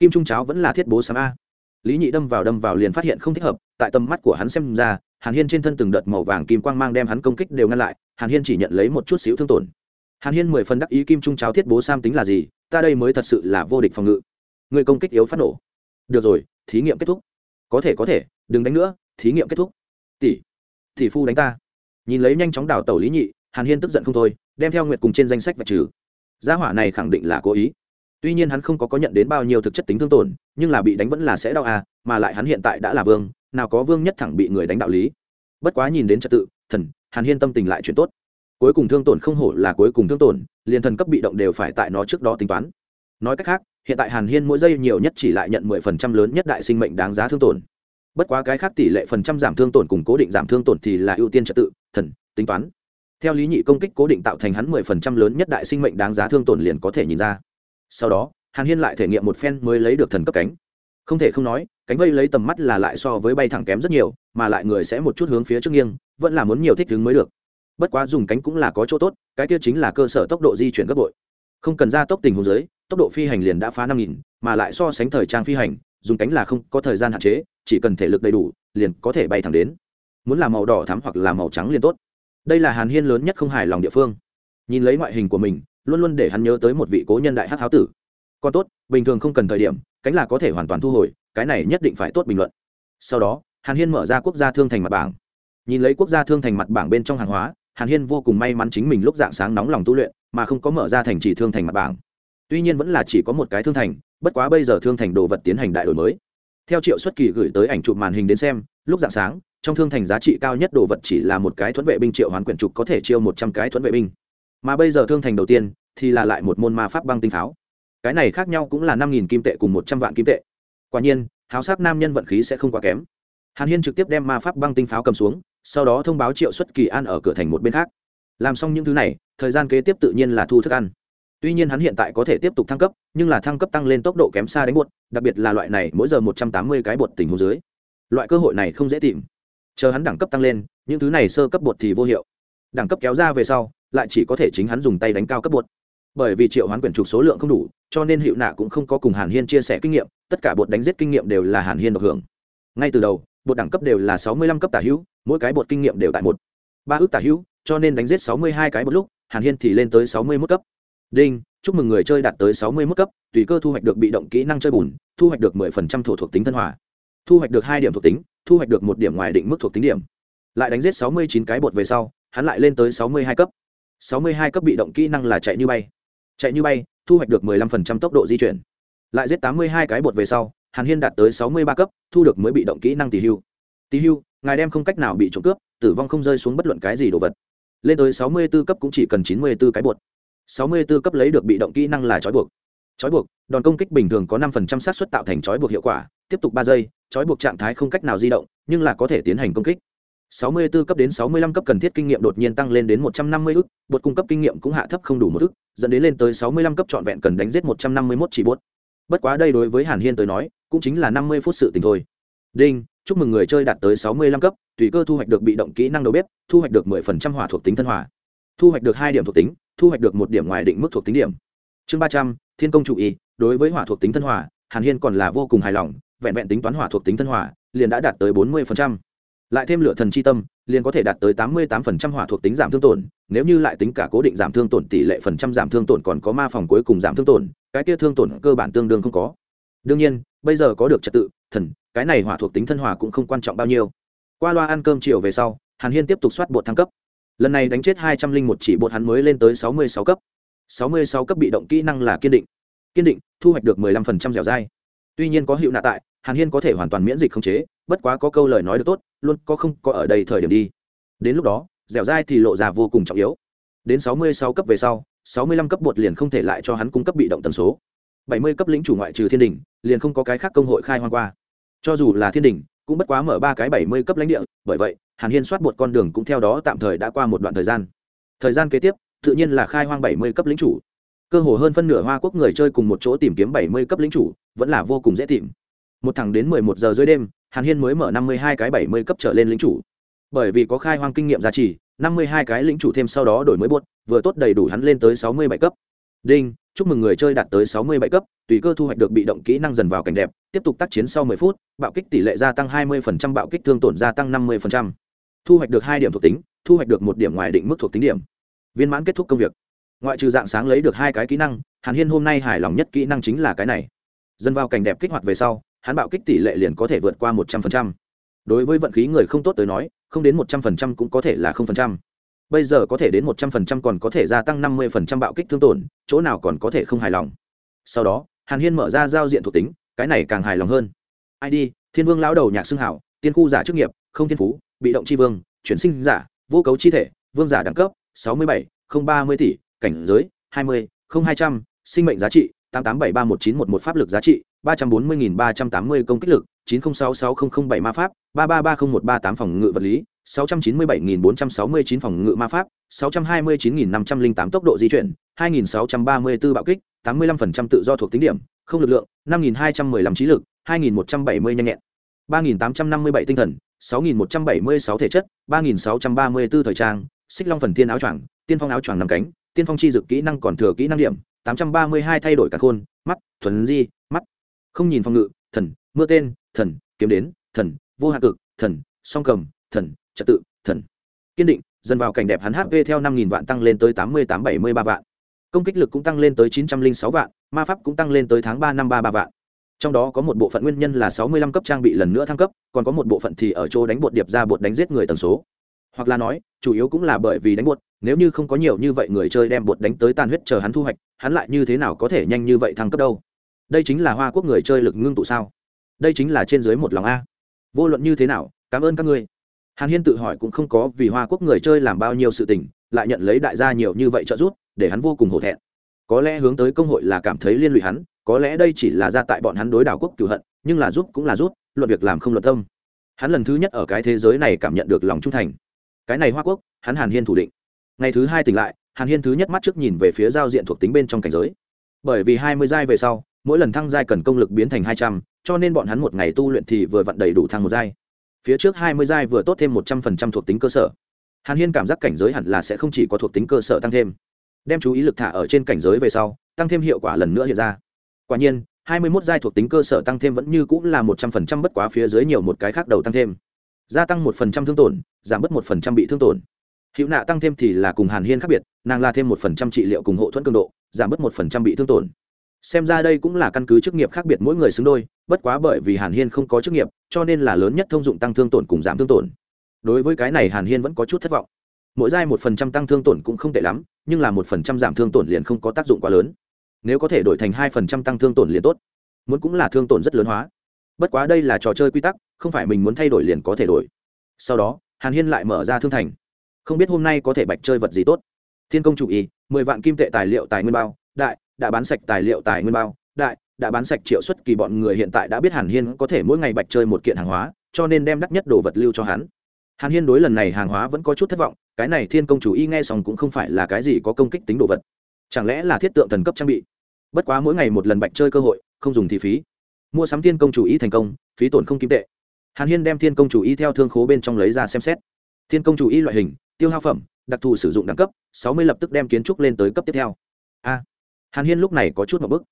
kim trung cháo vẫn là thiết bố sám a lý nhị đâm vào đâm vào liền phát hiện không thích hợp, tại tầm mắt của hắn xem ra, hàn hiên trên thân từng đợt màu vàng kim quang mang đem hắn công kích đều ngăn lại, hàn hiên chỉ nhận lấy một chút xíu thương tổn. Hàn hiên mười phần đắc ý kim trung cháo thiết bố sam tính là gì, ta đây mới thật sự là vô địch phòng ngự. Người công kích yếu phát nổ. Được rồi, thí nghiệm kết thúc. Có thể có thể, đừng đánh nữa, thí nghiệm kết thúc. Tỷ tỷ phu đánh ta. Nhìn lấy nhanh chóng đào tẩu lý nhị, hàn hiên tức giận không thôi, đem theo nguyệt cùng trên danh sách vạch trừ. Gia hỏa này khẳng định là cố ý tuy nhiên hắn không có có nhận đến bao nhiêu thực chất tính thương tổn, nhưng là bị đánh vẫn là sẽ đau à mà lại hắn hiện tại đã là vương, nào có vương nhất thẳng bị người đánh đạo lý. Bất quá nhìn đến trật tự, thần, hàn hiên tâm tình lại chuyện tốt. Cuối cùng thương tổn không hổ là cuối cùng thương tổn, liền thần cấp bị động đều phải tại nó trước đó tính toán. Nói cách khác, hiện tại hàn hiên mỗi giây nhiều nhất chỉ lại nhận mười phần trăm lớn nhất đại sinh mệnh đáng giá thương tổn. Bất quá cái khác tỷ lệ phần trăm giảm thương tổn cùng cố định giảm thương tổn thì là ưu tiên trật tự, thần, tính toán. Theo lý nhị công kích cố định tạo thành hắn mười phần trăm lớn nhất đại sinh mệnh đáng giá thương tổn liền có thể nhìn ra sau đó, hàn hiên lại thể nghiệm một phen mới lấy được thần cấp cánh. Không thể không nói, cánh vây lấy tầm mắt là lại so với bay thẳng kém rất nhiều, mà lại người sẽ một chút hướng phía trước nghiêng, vẫn là muốn nhiều thích ứng mới được. Bất quá dùng cánh cũng là có chỗ tốt, cái kia chính là cơ sở tốc độ di chuyển gấp bội. Không cần ra tốc tình hồ dưới tốc độ phi hành liền đã phá năm nghìn, mà lại so sánh thời trang phi hành, dùng cánh là không có thời gian hạn chế, chỉ cần thể lực đầy đủ, liền có thể bay thẳng đến. Muốn là màu đỏ thắm hoặc là màu trắng liền tốt. Đây là hàn hiên lớn nhất không hài lòng địa phương. Nhìn lấy ngoại hình của mình luôn luôn để hắn nhớ tới một vị cố nhân đại hắc háo tử. Còn tốt, bình thường không cần thời điểm, cánh là có thể hoàn toàn thu hồi, cái này nhất định phải tốt bình luận. Sau đó, hàn hiên mở ra quốc gia thương thành mặt bảng. Nhìn lấy quốc gia thương thành mặt bảng bên trong hàng hóa, hàn hiên vô cùng may mắn chính mình lúc dạng sáng nóng lòng tu luyện, mà không có mở ra thành chỉ thương thành mặt bảng. Tuy nhiên vẫn là chỉ có một cái thương thành, bất quá bây giờ thương thành đồ vật tiến hành đại đổi mới. Theo triệu xuất kỳ gửi tới ảnh chụp màn hình đến xem, lúc dạng sáng, trong thương thành giá trị cao nhất đồ vật chỉ là một cái thuẫn vệ binh triệu hoán quyển trục có thể chiêu một trăm cái thuẫn vệ binh mà bây giờ thương thành đầu tiên thì là lại một môn ma pháp băng tinh pháo. Cái này khác nhau cũng là năm nghìn kim tệ cùng một trăm vạn kim tệ. Quả nhiên, háo sắc nam nhân vận khí sẽ không quá kém. Hàn hiên trực tiếp đem ma pháp băng tinh pháo cầm xuống, sau đó thông báo triệu xuất kỳ an ở cửa thành một bên khác. Làm xong những thứ này, thời gian kế tiếp tự nhiên là thu thức ăn. Tuy nhiên hắn hiện tại có thể tiếp tục thăng cấp, nhưng là thăng cấp tăng lên tốc độ kém xa đánh bột, đặc biệt là loại này mỗi giờ một trăm tám mươi cái bột tình hồ dưới. Loại cơ hội này không dễ tìm. Chờ hắn đẳng cấp tăng lên, những thứ này sơ cấp bột thì vô hiệu. Đẳng cấp kéo ra về sau lại chỉ có thể chính hắn dùng tay đánh cao cấp bột bởi vì triệu hoán quyển trục số lượng không đủ, cho nên hiệu nạ cũng không có cùng hàn hiên chia sẻ kinh nghiệm, tất cả bột đánh giết kinh nghiệm đều là hàn hiên được hưởng. Ngay từ đầu bột đẳng cấp đều là sáu mươi lăm cấp tả hữu, mỗi cái bột kinh nghiệm đều tại một, ba ước tả hữu, cho nên đánh giết sáu mươi hai cái một lúc, hàn hiên thì lên tới sáu mươi mức cấp. Đinh, chúc mừng người chơi đạt tới sáu mươi mức cấp, tùy cơ thu hoạch được bị động kỹ năng chơi bùn, thu hoạch được mười phần trăm thổ thuộc tính thân hòa. Thu hoạch được hai điểm thuộc tính, thu hoạch được một điểm ngoài định mức thuộc tính điểm. Lại đánh giết sáu mươi chín cái bột về sau, hắn lại lên tới sáu mươi hai cấp sáu mươi hai cấp bị động kỹ năng là chạy như bay. Chạy như bay, thu hoạch được mười lăm phần trăm tốc độ di chuyển. Lại giết tám mươi hai cái bột về sau, hàn hiên đạt tới sáu mươi ba cấp, thu được mới bị động kỹ năng tỷ hưu. Tỷ hưu, ngài đem không cách nào bị trộm cướp, tử vong không rơi xuống bất luận cái gì đồ vật. Lên tới sáu mươi b ố cấp cũng chỉ cần chín mươi b ố cái bột. Sáu mươi b ố cấp lấy được bị động kỹ năng là trói buộc. Trói buộc, đòn công kích bình thường có năm phần trăm xác suất tạo thành trói buộc hiệu quả, tiếp tục ba giây, trói buộc trạng thái không cách nào di động, nhưng là có thể tiến hành công kích. 64 cấp đến 65 cấp cần thiết kinh nghiệm đột nhiên tăng lên đến 150 ức, bột cung cấp kinh nghiệm cũng hạ thấp không đủ một ức, dẫn đến lên tới 65 cấp trọn vẹn cần đánh giết 151 chỉ bốt. Bất quá đây đối với Hàn Hiên tới nói, cũng chính là 50 phút sự tình thôi. Đinh, chúc mừng người chơi đạt tới 65 cấp, tùy cơ thu hoạch được bị động kỹ năng đầu bếp, thu hoạch được 10% hỏa thuộc tính thân hỏa. Thu hoạch được 2 điểm thuộc tính, thu hoạch được 1 điểm ngoài định mức thuộc tính điểm. Chương 300, Thiên công chủ ý, đối với hỏa thuộc tính thân hỏa, Hàn Hiên còn là vô cùng hài lòng, vẹn vẹn tính toán hỏa thuộc tính thân hỏa, liền đã đạt tới 40% lại thêm lửa thần chi tâm, liền có thể đạt tới tám mươi tám phần trăm hỏa thuộc tính giảm thương tổn, nếu như lại tính cả cố định giảm thương tổn, tỷ lệ phần trăm giảm thương tổn còn có ma phòng cuối cùng giảm thương tổn, cái kia thương tổn cơ bản tương đương không có. Đương nhiên, bây giờ có được trật tự, thần, cái này hỏa thuộc tính thân hỏa cũng không quan trọng bao nhiêu. Qua loa ăn cơm chiều về sau, hàn hiên tiếp tục soát bột thăng cấp. Lần này đánh chết hai trăm linh một chỉ bột hắn mới lên tới sáu mươi sáu cấp. sáu mươi sáu cấp bị động kỹ năng là kiên định. Kiên định, thu hoạch được mười lăm phần trăm dẻo dai. Tuy nhiên có hiệu nạ tại, hàn hiên có thể hoàn toàn miễn dịch không chế, bất quá có câu lời nói được tốt luôn có không có ở đây thời điểm đi. Đến lúc đó, dẻo dai thì lộ ra vô cùng trọng yếu. Đến sáu mươi sáu cấp về sau, sáu mươi lăm cấp bột liền không thể lại cho hắn cung cấp bị động tần số. bảy mươi cấp lĩnh chủ ngoại trừ thiên đình, liền không có cái khác công hội khai hoang qua. Cho dù là thiên đình, cũng bất quá mở ba cái bảy mươi cấp lãnh địa, bởi vậy, hàn hiên soát bột con đường cũng theo đó tạm thời đã qua một đoạn thời gian. Thời gian kế tiếp, tự nhiên là khai hoang bảy mươi cấp lĩnh chủ. Cơ hồ hơn phân nửa hoa quốc người chơi cùng một chỗ tìm kiếm bảy mươi cấp lĩnh chủ, vẫn là vô cùng dễ tìm. Một thẳng đến mười một giờ dưới đêm hàn hiên mới mở năm mươi hai cái bảy mươi cấp trở lên lính chủ. Bởi vì có khai hoang kinh nghiệm giá trị năm mươi hai cái lính chủ thêm sau đó đổi mới buốt vừa tốt đầy đủ hắn lên tới sáu mươi bảy cấp. Đinh, chúc mừng người chơi đạt tới sáu mươi bảy cấp, tùy cơ thu hoạch được bị động kỹ năng dần vào cảnh đẹp, tiếp tục tác chiến sau mười phút, bạo kích tỷ lệ gia tăng hai mươi phần trăm, bạo kích thương tổn gia tăng năm mươi phần trăm. Thu hoạch được hai điểm thuộc tính, thu hoạch được một điểm ngoài định mức thuộc tính điểm. Viên mãn kết thúc công việc. Ngoại trừ dạng sáng lấy được hai cái kỹ năng, hàn hiên hôm nay hài lòng nhất kỹ năng chính là cái này. Dần vào cảnh đẹp kích hoạt về sau hắn bạo kích tỷ lệ liền có thể vượt qua một trăm phần trăm. Đối với vận khí người không tốt tới nói, không đến một trăm phần trăm cũng có thể là không phần trăm. Bây giờ có thể đến một trăm phần trăm còn có thể gia tăng năm mươi phần trăm bạo kích thương tổn, chỗ nào còn có thể không hài lòng. Sau đó, hàn hiên mở ra giao diện thuộc tính, cái này càng hài lòng hơn. Id thiên vương lão đầu nhạc xưng hảo, tiên khu giả chức nghiệp, không thiên phú, bị động c h i vương, chuyển sinh giả, vô cấu chi thể, vương giả đẳng cấp, sáu mươi bảy, không ba mươi tỷ, cảnh giới, hai mươi, không hai trăm, sinh mệnh giá trị, tám tám bảy ba một chín một một pháp lực giá trị ba trăm bốn mươi nghìn ba trăm tám mươi công kích lực, chín không sáu sáu không không bảy ma pháp, ba ba ba không một ba tám phòng ngự vật lý, sáu trăm chín mươi bảy nghìn bốn trăm sáu mươi chín phòng ngự ma pháp, sáu trăm hai mươi chín nghìn năm trăm linh tám tốc độ di chuyển, hai nghìn sáu trăm ba mươi b ố bạo kích, tám mươi lăm phần trăm tự do thuộc tính điểm, không lực lượng, năm nghìn hai trăm mười lăm trí lực, hai nghìn một trăm bảy mươi nhanh nhẹn, ba nghìn tám trăm năm mươi bảy tinh thần, sáu nghìn một trăm bảy mươi sáu thể chất, ba nghìn sáu trăm ba mươi b ố thời trang, xích long phần tiên áo choàng, tiên phong áo choàng nằm cánh, tiên phong chi dực kỹ năng còn thừa kỹ năng điểm, tám trăm ba mươi hai thay đổi cả khôn, mắt, thuần di không nhìn phòng ngự, thần, mưa tên, thần, kiếm đến, thần, vô hạ cực, thần, song cầm, thần, trật tự, thần. Kiên định, dần vào cảnh đẹp hắn hp theo năm nghìn vạn tăng lên tới tám mươi tám bảy mươi ba vạn. Công kích lực cũng tăng lên tới chín trăm linh sáu vạn, ma pháp cũng tăng lên tới tháng ba năm ba ba vạn. Trong đó có một bộ phận nguyên nhân là sáu mươi lăm cấp trang bị lần nữa thăng cấp, còn có một bộ phận thì ở chỗ đánh bột điệp ra bột đánh giết người tần số. Hoặc là nói, chủ yếu cũng là bởi vì đánh bột, nếu như không có nhiều như vậy người chơi đem bột đánh tới tan huyết chờ hắn thu hoạch, hắn lại như thế nào có thể nhanh như vậy thăng cấp đâu? Đây chính là hoa quốc người chơi lực ngưng tụ sao? Đây chính là trên dưới một lòng a. Vô luận như thế nào, cảm ơn các ngươi. Hàn hiên tự hỏi cũng không có vì hoa quốc người chơi làm bao nhiêu sự tình, lại nhận lấy đại gia nhiều như vậy trợ giúp, để hắn vô cùng hổ thẹn. Có lẽ hướng tới công hội là cảm thấy liên lụy hắn, có lẽ đây chỉ là ra tại bọn hắn đối đảo quốc cửu hận, nhưng là giúp cũng là giúp, luận việc làm không luận tâm. Hắn lần thứ nhất ở cái thế giới này cảm nhận được lòng trung thành. Cái này hoa quốc, hắn hàn hiên thủ định. Ngày thứ hai tỉnh lại, hàn hiên thứ nhất mắt trước nhìn về phía giao diện thuộc tính bên trong cảnh giới. Bởi vì hai mươi giai về sau mỗi lần thăng giai cần công lực biến thành hai trăm, cho nên bọn hắn một ngày tu luyện thì vừa vặn đầy đủ thăng một giai. Phía trước hai mươi giai vừa tốt thêm một trăm phần trăm thuộc tính cơ sở. Hàn hiên cảm giác cảnh giới hẳn là sẽ không chỉ có thuộc tính cơ sở tăng thêm. Đem chú ý lực thả ở trên cảnh giới về sau, tăng thêm hiệu quả lần nữa hiện ra. Quả nhiên, hai mươi mốt giai thuộc tính cơ sở tăng thêm vẫn như cũng là một trăm phần trăm bất quá phía dưới nhiều một cái khác đầu tăng thêm. Gia tăng một phần trăm thương tổn, giảm bớt một phần trăm bị thương tổn. Hiệu nạ tăng thêm thì là cùng hàn hiên khác biệt, nàng là thêm một phần trăm trị liệu cùng hộ thuẫn cường độ, giảm bớt một phần trăm bị thương tổn xem ra đây cũng là căn cứ chức nghiệp khác biệt mỗi người xứng đôi, bất quá bởi vì hàn hiên không có chức nghiệp, cho nên là lớn nhất thông dụng tăng thương tổn cùng giảm thương tổn. Đối với cái này hàn hiên vẫn có chút thất vọng. Mỗi giai một phần trăm tăng thương tổn cũng không tệ lắm, nhưng là một phần trăm giảm thương tổn liền không có tác dụng quá lớn. Nếu có thể đổi thành hai phần trăm tăng thương tổn liền tốt. Muốn cũng là thương tổn rất lớn hóa. Bất quá đây là trò chơi quy tắc, không phải mình muốn thay đổi liền có thể đổi. Sau đó, hàn hiên lại mở ra thương thành. Không biết hôm nay có thể bạch chơi vật gì tốt. Thiên công chủ ý mười vạn kim tệ tài liệu tài nguyên bao, đại đã bán sạch tài liệu tài nguyên bao, đại, đã bán sạch triệu suất kỳ bọn người hiện tại đã biết hàn hiên có thể mỗi ngày bạch chơi một kiện hàng hóa, cho nên đem đắt nhất đồ vật lưu cho hắn. Hàn hiên đối lần này hàng hóa vẫn có chút thất vọng, cái này thiên công chủ y nghe xong cũng không phải là cái gì có công kích tính đồ vật. Chẳng lẽ là thiết tượng thần cấp trang bị? Bất quá mỗi ngày một lần bạch chơi cơ hội, không dùng thì phí. Mua sắm thiên công chủ y thành công, phí tổn không kim tệ. Hàn hiên đem thiên công chủ y theo thương khố bên trong lấy ra xem xét. Thiên công chủ y loại hình, tiêu hao phẩm, đặc thù sử dụng đẳng cấp, sáu mươi lập tức đem kiến trúc lên tới cấp tiếp theo. A hàn hiên lúc này có chút một bức.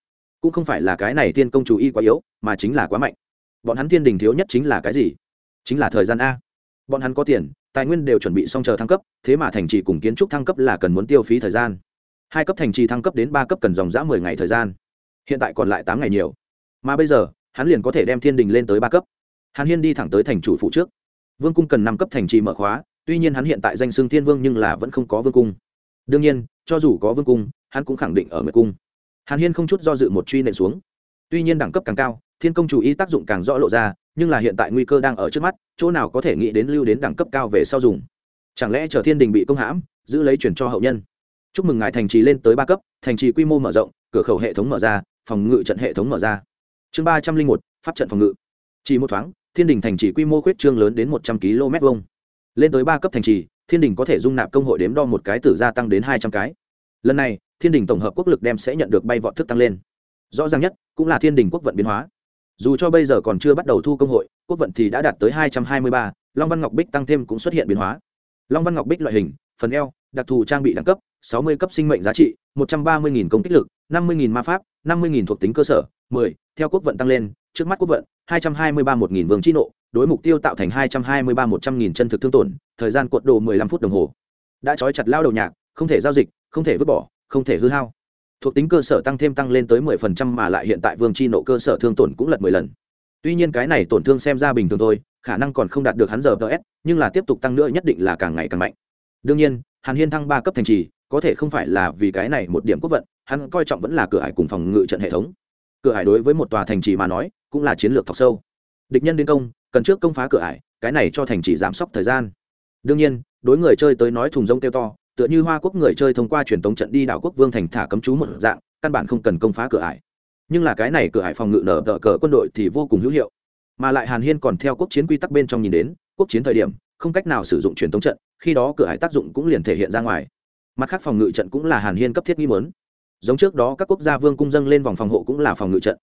Cũng không phải là cái này thiên công chủ y quá yếu, mà chính là quá mạnh. Bọn hắn thiên đình thiếu nhất chính là cái gì? Chính là thời gian a. Bọn hắn có tiền, tài nguyên đều chuẩn bị xong chờ thăng cấp, thế mà thành trì cùng kiến trúc thăng cấp là cần muốn tiêu phí thời gian. Hai cấp thành trì thăng cấp đến ba cấp cần dòng g ã mười ngày thời gian. Hiện tại còn lại tám ngày nhiều. Mà bây giờ, hắn liền có thể đem thiên đình lên tới ba cấp. Hàn hiên đi thẳng tới thành chủ phụ trước. Vương cung cần năm cấp thành trì mở khóa, tuy nhiên hắn hiện tại danh xưng thiên vương nhưng là vẫn không có vương cung đương nhiên, cho dù có vương cung, hắn cũng khẳng định ở nguyệt cung. Hàn hiên không chút do dự một truy nện xuống. Tuy nhiên đẳng cấp càng cao, thiên công chủ ý tác dụng càng rõ lộ ra, nhưng là hiện tại nguy cơ đang ở trước mắt, chỗ nào có thể nghĩ đến lưu đến đẳng cấp cao về sau dùng. Chẳng lẽ chờ thiên đình bị công hãm, giữ lấy chuyển cho hậu nhân? Chúc mừng ngài thành trì lên tới ba cấp, thành trì quy mô mở rộng, cửa khẩu hệ thống mở ra, phòng ngự trận hệ thống mở ra. Chương ba trăm linh một, pháp trận phòng ngự. Chỉ một thoáng, thiên đình thành trì quy mô khuyết trương lớn đến một trăm km vông lên tới ba cấp thành trì thiên đình có thể dung nạp công hội đếm đo một cái tử gia tăng đến hai trăm cái. Lần này, thiên đình tổng hợp quốc lực đem sẽ nhận được bay vọt thức tăng lên. Rõ ràng nhất, cũng là thiên đình quốc vận biến hóa. Dù cho bây giờ còn chưa bắt đầu thu công hội, quốc vận thì đã đạt tới hai trăm hai mươi ba, long văn ngọc bích tăng thêm cũng xuất hiện biến hóa. Long văn ngọc bích loại hình, phần eo, đặc thù trang bị đẳng cấp, sáu mươi cấp sinh mệnh giá trị, một trăm ba mươi công kích lực, năm mươi ma pháp, năm mươi thuộc tính cơ sở, mười, theo quốc vận tăng lên, trước mắt quốc vận, hai trăm hai mươi ba một vương chi nộ đối mục tiêu tạo thành hai trăm hai mươi ba một trăm nghìn chân thực thương tổn, thời gian cuộn đồ mười lăm phút đồng hồ. Đã trói chặt lao đầu nhạc, không thể giao dịch, không thể vứt bỏ, không thể hư hao. Thuộc tính cơ sở tăng thêm tăng lên tới mười phần trăm mà lại hiện tại vương chi nộ cơ sở thương tổn cũng lật mười lần. Tuy nhiên cái này tổn thương xem ra bình thường thôi, khả năng còn không đạt được hắn giờ ts nhưng là tiếp tục tăng nữa nhất định là càng ngày càng mạnh. Đương nhiên, hàn hiên thăng ba cấp thành trì, có thể không phải là vì cái này một điểm quốc vận, hắn coi trọng vẫn là cửa hải cùng phòng ngự trận hệ thống. Cửa hải đối với một tòa thành trì mà nói, cũng là chiến lược thọc sâu. Địch nhân đến công cần trước công phá cửa ải, cái này cho thành chỉ giảm sốc thời gian. Đương nhiên, đối người chơi tới nói thùng rông kêu to, tựa như hoa quốc người chơi thông qua truyền tống trận đi đảo quốc vương thành thả cấm chú một dạng, căn bản không cần công phá cửa ải. Nhưng là cái này cửa ải phòng ngự nở tờ cờ quân đội thì vô cùng hữu hiệu. Mà lại hàn hiên còn theo quốc chiến quy tắc bên trong nhìn đến, quốc chiến thời điểm, không cách nào sử dụng truyền tống trận, khi đó cửa ải tác dụng cũng liền thể hiện ra ngoài. Mặt khác phòng ngự trận cũng là hàn hiên cấp thiết nghi mớn giống trước đó các quốc gia vương cung dâng lên vòng phòng hộ cũng là phòng ngự trận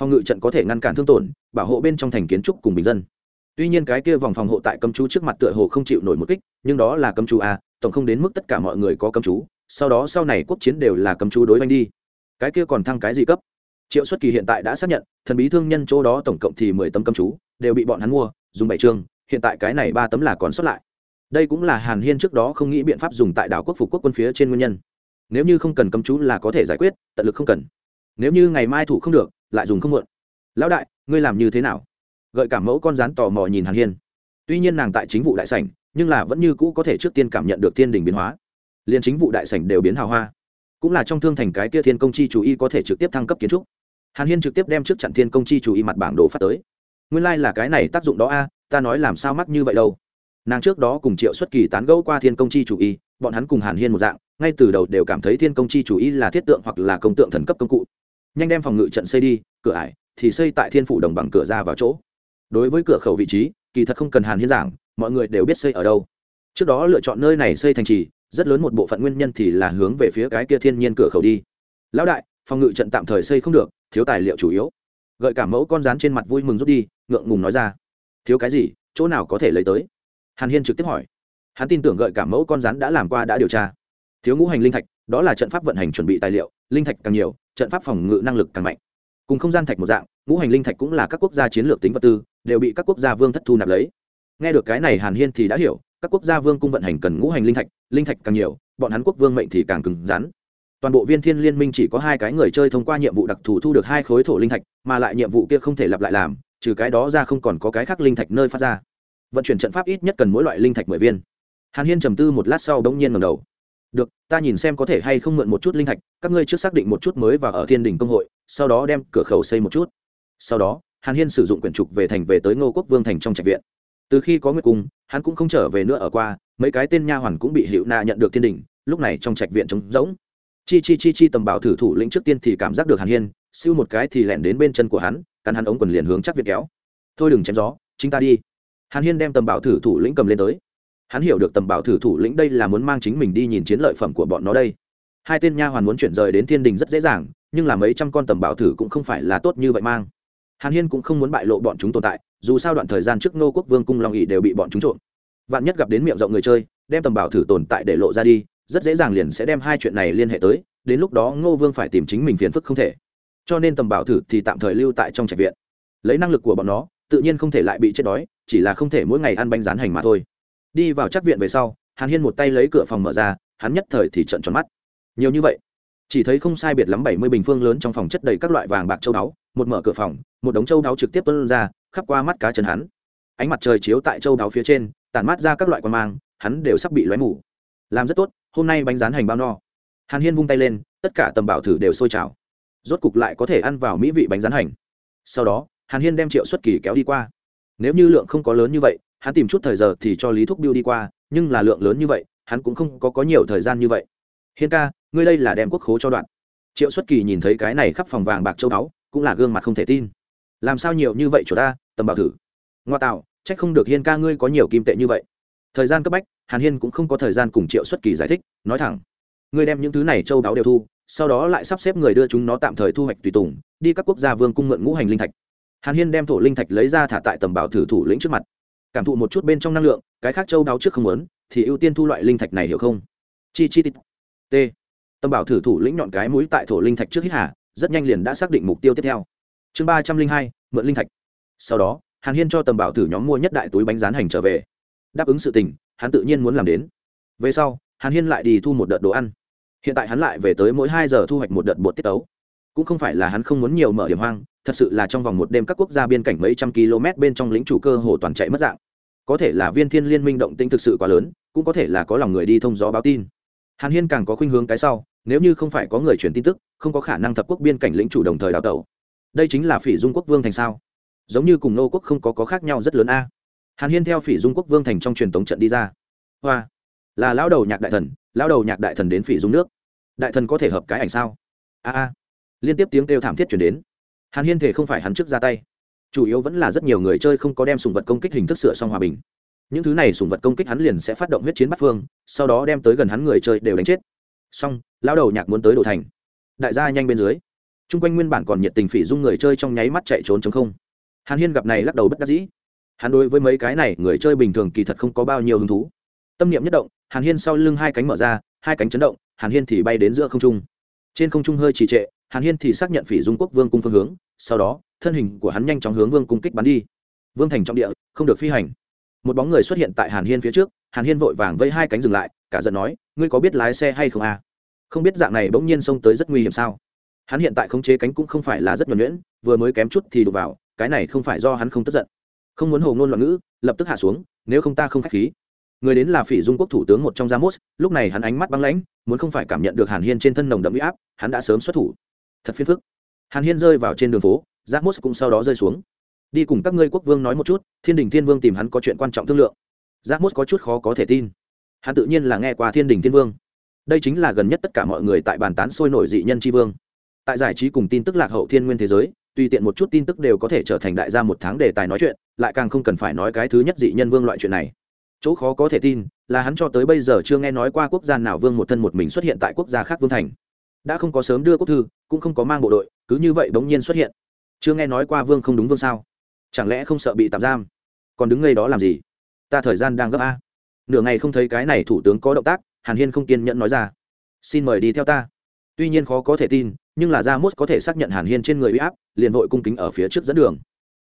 phòng ngự trận có thể ngăn cản thương tổn, bảo hộ bên trong thành kiến trúc cùng bình dân. Tuy nhiên cái kia vòng phòng hộ tại cấm chú trước mặt tựa hồ không chịu nổi một kích, nhưng đó là cấm chú a, tổng không đến mức tất cả mọi người có cấm chú, sau đó sau này quốc chiến đều là cấm chú đối oanh đi. Cái kia còn thăng cái gì cấp? Triệu xuất kỳ hiện tại đã xác nhận, thần bí thương nhân chỗ đó tổng cộng thì mười tấm cấm chú, đều bị bọn hắn mua, dùng bảy chương hiện tại cái này ba tấm là còn xuất lại. Đây cũng là hàn hiên trước đó không nghĩ biện pháp dùng tại đảo quốc phục quốc quân phía trên nguyên nhân. Nếu như không cần cấm chú là có thể giải quyết, tận lực không cần. Nếu như ngày mai thủ không được lại dùng không muộn. Lão đại, ngươi làm như thế nào? Gợi cảm mẫu con rán tò mò nhìn hàn hiên. Tuy nhiên nàng tại chính vụ đại sảnh, nhưng là vẫn như cũ có thể trước tiên cảm nhận được thiên đình biến hóa. Liền chính vụ đại sảnh đều biến hào hoa. Cũng là trong thương thành cái kia thiên công chi chủ y có thể trực tiếp thăng cấp kiến trúc. Hàn hiên trực tiếp đem trước trận thiên công chi chủ y mặt bảng đồ phát tới. Nguyên lai、like、là cái này tác dụng đó a, ta nói làm sao mắc như vậy đâu. Nàng trước đó cùng triệu xuất kỳ tán gẫu qua thiên công chi chủ y, bọn hắn cùng hàn hiên một dạng, ngay từ đầu đều cảm thấy thiên công chi chủ y là thiết tượng hoặc là công tượng thần cấp công cụ nhanh đem phòng ngự trận xây đi, cửa ải thì xây tại thiên phủ đồng bằng cửa ra vào chỗ. Đối với cửa khẩu vị trí, kỳ thật không cần hàn hiên giảng, mọi người đều biết xây ở đâu. Trước đó lựa chọn nơi này xây thành trì, rất lớn một bộ phận nguyên nhân thì là hướng về phía cái kia thiên nhiên cửa khẩu đi. Lão đại, phòng ngự trận tạm thời xây không được, thiếu tài liệu chủ yếu. Gợi cả mẫu con rán trên mặt vui mừng rút đi, ngượng ngùng nói ra. Thiếu cái gì, chỗ nào có thể lấy tới? Hàn hiên trực tiếp hỏi. Hắn tin tưởng gợi cả mẫu con rán đã làm qua đã điều tra. Thiếu ngũ hành linh thạch, đó là trận pháp vận hành chuẩn bị tài liệu, linh thạch càng nhiều trận pháp phòng ngự năng lực càng mạnh. Cùng không gian thạch một dạng, ngũ hành linh thạch cũng là các quốc gia chiến lược tính vật tư, đều bị các quốc gia vương thất thu nạp lấy. Nghe được cái này hàn hiên thì đã hiểu, các quốc gia vương cung vận hành cần ngũ hành linh thạch linh thạch càng nhiều, bọn hắn quốc vương mệnh thì càng cứng rắn. Toàn bộ viên thiên liên minh chỉ có hai cái người chơi thông qua nhiệm vụ đặc thù thu được hai khối thổ linh thạch, mà lại nhiệm vụ kia không thể lặp lại làm, trừ cái đó ra không còn có cái khác linh thạch nơi phát ra. Vận chuyển trận pháp ít nhất cần mỗi loại linh thạch mười viên. Hàn hiên trầm tư một lát sau đ ỗ n g nhiên ngầm đầu được, ta nhìn xem có thể hay không mượn một chút linh thạch, các ngươi trước xác định một chút mới và ở thiên đình công hội, sau đó đem cửa khẩu xây một chút. Sau đó, hàn hiên sử dụng quyển trục về thành về tới ngô quốc vương thành trong trạch viện. Từ khi có nguyệt cung, hắn cũng không trở về nữa ở qua, mấy cái tên nha hoàn cũng bị hiệu na nhận được thiên đình, lúc này trong trạch viện trống rỗng. Chi chi chi chi tầm bảo thử thủ lĩnh trước tiên thì cảm giác được hàn hiên, siêu một cái thì lẻn đến bên chân của hắn, cắn hắn ống quần liền hướng chắc viện kéo. Thôi đừng chém gió, chính ta đi. Hàn hiên đem tầm bảo thử thủ lĩnh cầm lên tới hắn hiểu được tầm bảo thử thủ lĩnh đây là muốn mang chính mình đi nhìn chiến lợi phẩm của bọn nó đây. Hai tên nha hoàn muốn chuyển rời đến thiên đình rất dễ dàng, nhưng là mấy trăm con tầm bảo thử cũng không phải là tốt như vậy mang. Hàn hiên cũng không muốn bại lộ bọn chúng tồn tại, dù sao đoạn thời gian trước ngô quốc vương cung long ỉ đều bị bọn chúng trộm. Vạn nhất gặp đến miệng rộng người chơi, đem tầm bảo thử tồn tại để lộ ra đi, rất dễ dàng liền sẽ đem hai chuyện này liên hệ tới, đến lúc đó ngô vương phải tìm chính mình phiền phức không thể. Cho nên tầm bảo thử thì tạm thời lưu tại trong trạch viện. Lấy năng lực của bọn nó, tự nhiên không thể lại bị chết đói, chỉ là không thể mỗi ngày ăn bánh rán hành mà thôi đi vào chắc viện về sau, hàn hiên một tay lấy cửa phòng mở ra, hắn nhất thời thì trận tròn mắt. Nhiều như vậy, chỉ thấy không sai biệt lắm bảy mươi bình phương lớn trong phòng chất đầy các loại vàng bạc châu đáo, một mở cửa phòng, một đống châu đáo trực tiếp tuân ra, khắp qua mắt cá chân hắn. Ánh mặt trời chiếu tại châu đáo phía trên, tản mát ra các loại quan mang, hắn đều sắp bị lóe mù. Làm rất tốt, hôm nay bánh rán hành bao no. Hàn hiên vung tay lên, tất cả tầm bảo thử đều sôi trào. Rốt cục lại có thể ăn vào mỹ vị bánh rán hành. Sau đó, hàn hiên đem triệu xuất kỳ kéo đi qua. Nếu như lượng không có lớn như vậy hắn tìm chút thời giờ thì cho lý thúc biêu đi qua nhưng là lượng lớn như vậy hắn cũng không có, có nhiều thời gian như vậy. Hiên ca ngươi đây là đem quốc khố cho đoạn. Triệu xuất kỳ nhìn thấy cái này khắp phòng vàng bạc châu báu cũng là gương mặt không thể tin. Làm sao nhiều như vậy chỗ ta tầm bảo thử. Ngoa tạo trách không được hiên ca ngươi có nhiều kim tệ như vậy. Thời gian cấp bách hàn hiên cũng không có thời gian cùng triệu xuất kỳ giải thích nói thẳng. Ngươi đem những thứ này châu đáo đều thu sau đó lại sắp xếp người đưa chúng nó tạm thời thu hoạch tùy tùng đi các quốc gia vương cung mượn ngũ hành linh thạch. Hàn hiên đem thổ linh thạch lấy ra thả tại tầm bảo thử thủ lĩnh trước mặt cảm thụ một chút bên trong năng lượng, cái khác châu đáo trước không muốn, thì ưu tiên thu loại linh thạch này hiểu không? Chi chi tít. T. Tâm bảo thử thủ lĩnh nhọn cái mũi tại thổ linh thạch trước hít hà, rất nhanh liền đã xác định mục tiêu tiếp theo. Chương ba trăm linh hai, mượn linh thạch. Sau đó, hàn hiên cho tầm bảo thử nhóm mua nhất đại túi bánh rán hành trở về. Đáp ứng sự tình, hắn tự nhiên muốn làm đến. Về sau, hàn hiên lại đi thu một đợt đồ ăn. Hiện tại hắn lại về tới mỗi hai giờ thu hoạch một đợt bột tiết tấu. Cũng không phải là hắn không muốn nhiều mở điểm hoang thật sự là trong vòng một đêm các quốc gia biên cảnh mấy trăm km bên trong lính chủ cơ hồ toàn chạy mất dạng. Có thể là viên thiên liên minh động tĩnh thực sự quá lớn, cũng có thể là có lòng người đi thông gió báo tin. Hàn hiên càng có khuynh hướng cái sau, nếu như không phải có người truyền tin tức, không có khả năng thập quốc biên cảnh lĩnh chủ đồng thời đào tẩu. Đây chính là phỉ dung quốc vương thành sao? Giống như cùng nô quốc không có có khác nhau rất lớn a. Hàn hiên theo phỉ dung quốc vương thành trong truyền tống trận đi ra. Hoa. Là lão đầu nhạc đại thần, lão đầu nhạc đại thần đến phỉ dung nước. Đại thần có thể hợp cái ảnh sao? A a. Liên tiếp tiếng kêu thảm thiết chuyển đến hàn hiên thể không phải hắn trước ra tay. Chủ yếu vẫn là rất nhiều người chơi không có đem sùng vật công kích hình thức sửa xong hòa bình. Những thứ này sùng vật công kích hắn liền sẽ phát động huyết chiến bắt phương, sau đó đem tới gần hắn người chơi đều đánh chết. Xong, lão đầu nhạc muốn tới đồ thành. Đại gia nhanh bên dưới. T r u n g quanh nguyên bản còn nhiệt tình phỉ dung người chơi trong nháy mắt chạy trốn chống không. Hàn hiên gặp này lắc đầu bất đắc dĩ. Hắn đối với mấy cái này người chơi bình thường kỳ thật không có bao nhiêu hứng thú. Tâm niệm nhất động, hàn hiên sau lưng hai cánh mở ra, hai cánh chấn động, hàn hiên thì bay đến giữa không trung. Trên không trung hơi trì trệ, hàn hiên thì xác nhận phỉ dung quốc vương cung phương hướng sau đó thân hình của hắn nhanh chóng hướng vương cung kích bắn đi vương thành trong địa không được phi hành một bóng người xuất hiện tại hàn hiên phía trước hàn hiên vội vàng vây hai cánh dừng lại cả giận nói ngươi có biết lái xe hay không à? không biết dạng này bỗng nhiên xông tới rất nguy hiểm sao hắn hiện tại khống chế cánh cũng không phải là rất nhuẩn nhuyễn vừa mới kém chút thì đụng vào cái này không phải do hắn không tức giận không muốn hồ ngôn loạn ngữ lập tức hạ xuống nếu không ta không k h á c h khí người đến là phỉ dung quốc thủ tướng một trong Ramos, lúc này hắn ánh mắt băng lãnh, muốn không phải cảm nhận được Hàn Hiên trên thân nồng đậm uy áp, hắn đã sớm xuất thủ. Thật phiền phức. Hàn Hiên rơi vào trên đường phố, Ramos cũng sau đó rơi xuống. Đi cùng các ngươi quốc vương nói một chút, Thiên Đình Thiên Vương tìm hắn có chuyện quan trọng thương lượng. Ramos có chút khó có thể tin. Hắn tự nhiên là nghe qua Thiên Đình Thiên Vương. Đây chính là gần nhất tất cả mọi người tại bàn tán sôi nổi dị nhân tri vương. Tại giải trí cùng tin tức lạc hậu thiên nguyên thế giới, tùy tiện một chút tin tức đều có thể trở thành đại gia một tháng đề tài nói chuyện, lại càng không cần phải nói cái thứ nhất dị nhân vương loại chuyện này chỗ khó có thể tin là hắn cho tới bây giờ chưa nghe nói qua quốc gia nào vương một thân một mình xuất hiện tại quốc gia khác vương thành đã không có sớm đưa quốc thư, cũng không có mang bộ đội, cứ như vậy bỗng nhiên xuất hiện. Chưa nghe nói qua vương không đúng vương sao? Chẳng lẽ không sợ bị tạm giam? Còn đứng ngay đó làm gì? Ta thời gian đang gấp a. Nửa ngày không thấy cái này thủ tướng có động tác, hàn hiên không kiên nhẫn nói ra. Xin mời đi theo ta. Tuy nhiên khó có thể tin, nhưng là ra mốt có thể xác nhận hàn hiên trên người uy áp, liền vội cung kính ở phía trước dẫn đường.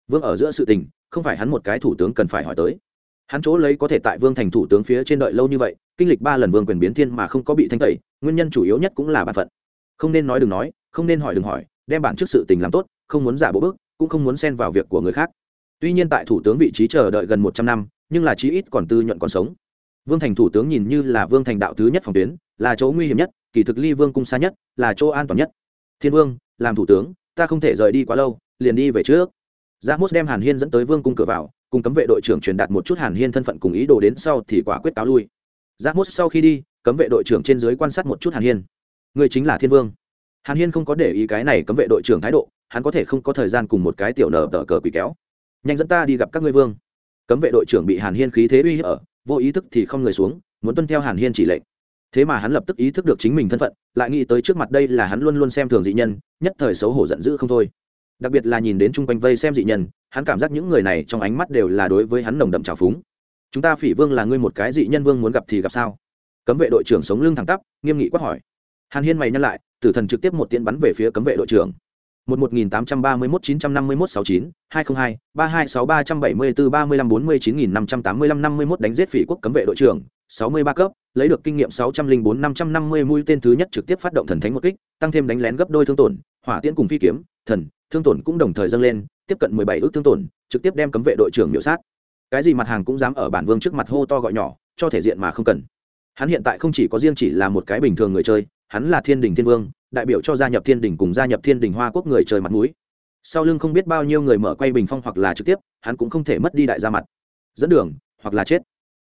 Vương ở giữa sự tình, không phải hắn một cái thủ tướng cần phải hỏi tới. Hắn chỗ lấy có thể tại vương thành thủ tướng phía trên đợi lâu như vậy, kinh lịch ba lần vương quyền biến thiên mà không có bị thanh tẩy, nguyên nhân chủ yếu nhất cũng là bản phận không nên nói đừng nói không nên hỏi đừng hỏi đem bản trước sự tình làm tốt không muốn giả bộ bức cũng không muốn xen vào việc của người khác. Tuy nhiên tại thủ tướng vị trí chờ đợi gần một trăm năm nhưng là chí ít còn tư nhuận còn sống. Vương thành thủ tướng nhìn như là vương thành đạo thứ nhất phòng tuyến là chỗ nguy hiểm nhất kỳ thực ly vương cung xa nhất là chỗ an toàn nhất. Thiên vương làm thủ tướng ta không thể rời đi quá lâu liền đi về trước. Ra Mốt đem Hàn Hiên dẫn tới vương cung cửa vào, cùng cấm vệ đội trưởng truyền đạt một chút hàn hiên thân phận cùng ý đồ đến sau thì quả quyết cáo lui. Ra mốt sau khi đi cấm vệ đội trưởng trên dưới quan sát một chút hàn hiên người chính là thiên vương. Hàn hiên không có để ý cái này cấm vệ đội trưởng thái độ, hắn có thể không có thời gian cùng một cái tiểu nở tờ cờ quỷ kéo. Nhanh dẫn ta đi gặp các ngươi vương. Cấm vệ đội trưởng bị hàn hiên khí thế uy hiếp ở, vô ý thức thì không người xuống, muốn tuân theo hàn hiên chỉ lệnh. Thế mà hắn lập tức ý thức được chính mình thân phận, lại nghĩ tới trước mặt đây là hắn luôn luôn xem thường dị nhân, nhất thời xấu hổ giận dữ không thôi. Đặc biệt là nhìn đến chung quanh vây xem dị nhân, hắn cảm giác những người này trong ánh mắt đều là đối với hắn nồng đậm trào phúng. Chúng ta phỉ vương là ngươi một cái dị nhân vương muốn gặp thì gặp sao? Cấm vệ đội trưởng sống lưng thẳng tắp, nghiêm nghị quát hỏi hàn hiên mày nhắc lại, tử thần trực tiếp một tiễn bắn về phía cấm vệ đội trưởng. Một một nghìn tám trăm ba mươi mốt chín trăm năm mươi mốt sáu chín, hai hai, ba hai sáu ba trăm bảy mươi bốn ba mươi lăm bốn mươi chín nghìn năm trăm tám mươi lăm năm mươi mốt đánh giết phỉ quốc cấm vệ đội trưởng, sáu mươi ba cấp, lấy được kinh nghiệm sáu trăm linh bốn năm trăm năm mươi mũi tên thứ nhất trực tiếp phát động thần thánh một kích, tăng thêm đánh lén gấp đôi thương tổn, hỏa tiễn cùng phi kiếm, thần, thương tổn cũng đồng thời dâng lên, tiếp cận mười bảy ước thương tổn, trực tiếp đem cấm vệ đội trưởng miểu sát. Cái gì mặt hàng cũng dám ở bản vương trước mặt hô to gọi nhỏ, cho thể diện mà không cần. Hắn hiện tại không chỉ có riêng chỉ là một cái bình thường người chơi hắn là thiên đình thiên vương, đại biểu cho gia nhập thiên đình cùng gia nhập thiên đình hoa quốc người trời mặt mũi. Sau lưng không biết bao nhiêu người mở quay bình phong hoặc là trực tiếp, hắn cũng không thể mất đi đại gia mặt. Dẫn đường, hoặc là chết.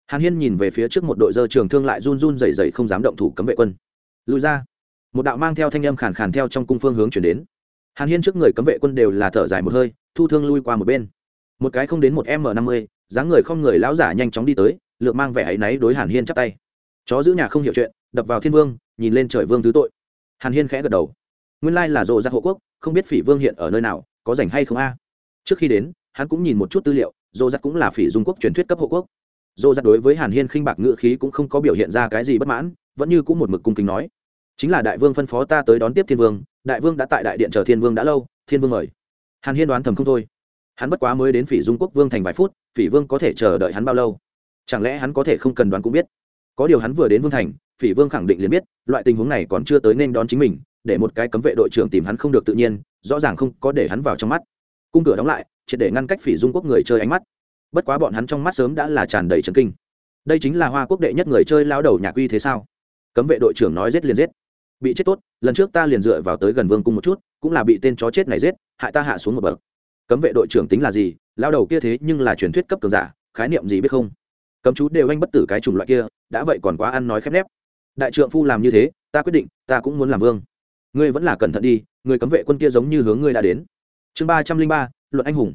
Hàn hiên nhìn về phía trước một đội dơ trường thương lại run run dày dày không dám động thủ cấm vệ quân. Lùi ra. Một đạo mang theo thanh âm khàn khàn theo trong cung phương hướng chuyển đến. Hàn hiên trước người cấm vệ quân đều là thở dài một hơi, thu thương lui qua một bên. Một cái không đến một m năm mươi, dáng người không người lão giả nhanh chóng đi tới lược mang vẻ áy náy đối hàn hiên chắp tay. Chó giữ nhà không hiểu chuyện, đập vào thiên vương nhìn lên trời vương thứ tội. Hàn hiên khẽ gật đầu. Nguyên lai là rộ giặc hộ quốc, không biết phỉ vương hiện ở nơi nào, có rảnh hay không a? Trước khi đến, hắn cũng nhìn một chút tư liệu rộ giặc cũng là phỉ dung quốc truyền thuyết cấp hộ quốc. Rộ giặc đối với hàn hiên khinh bạc ngự khí cũng không có biểu hiện ra cái gì bất mãn, vẫn như cũng một mực cung kính nói. Chính là đại vương phân phó ta tới đón tiếp thiên vương, đại vương đã tại đại điện chờ thiên vương đã lâu, thiên vương mời. Hàn hiên đoán thầm không thôi. Hắn bất quá mới đến phỉ dung quốc vương thành vài phút, phỉ vương có thể chờ đợi hắn bao lâu? Chẳng lẽ hắn có thể không cần đoán cũng biết? Có điều hắn vừa đến vương thành, phỉ vương khẳng định liền biết, loại tình huống này còn chưa tới nên đón chính mình, để một cái cấm vệ đội trưởng tìm hắn không được tự nhiên, rõ ràng không có để hắn vào trong mắt. Cung cửa đóng lại, triệt để ngăn cách phỉ dung quốc người chơi ánh mắt. Bất quá bọn hắn trong mắt sớm đã là tràn đầy trần kinh. Đây chính là hoa quốc đệ nhất người chơi lao đầu nhạc uy thế sao? Cấm vệ đội trưởng nói giết liền giết. Bị chết tốt, lần trước ta liền dựa vào tới gần vương cung một chút, cũng là bị tên chó chết này giết, hại ta hạ xuống một bậc. Cấm vệ đội trưởng tính là gì? Lao đầu kia thế nhưng là truyền thuyết cấp cường giả, khái niệm gì biết không? Cấm chú đều anh bất tử cái chủng loại kia, đã vậy còn quá ăn nói khép nép. Đại trượng phu làm như thế, ta quyết định, ta cũng muốn làm vương. Ngươi vẫn là cẩn thận đi, người cấm vệ quân kia giống như hướng ngươi đã đến. Chương ba trăm linh ba, luận anh hùng.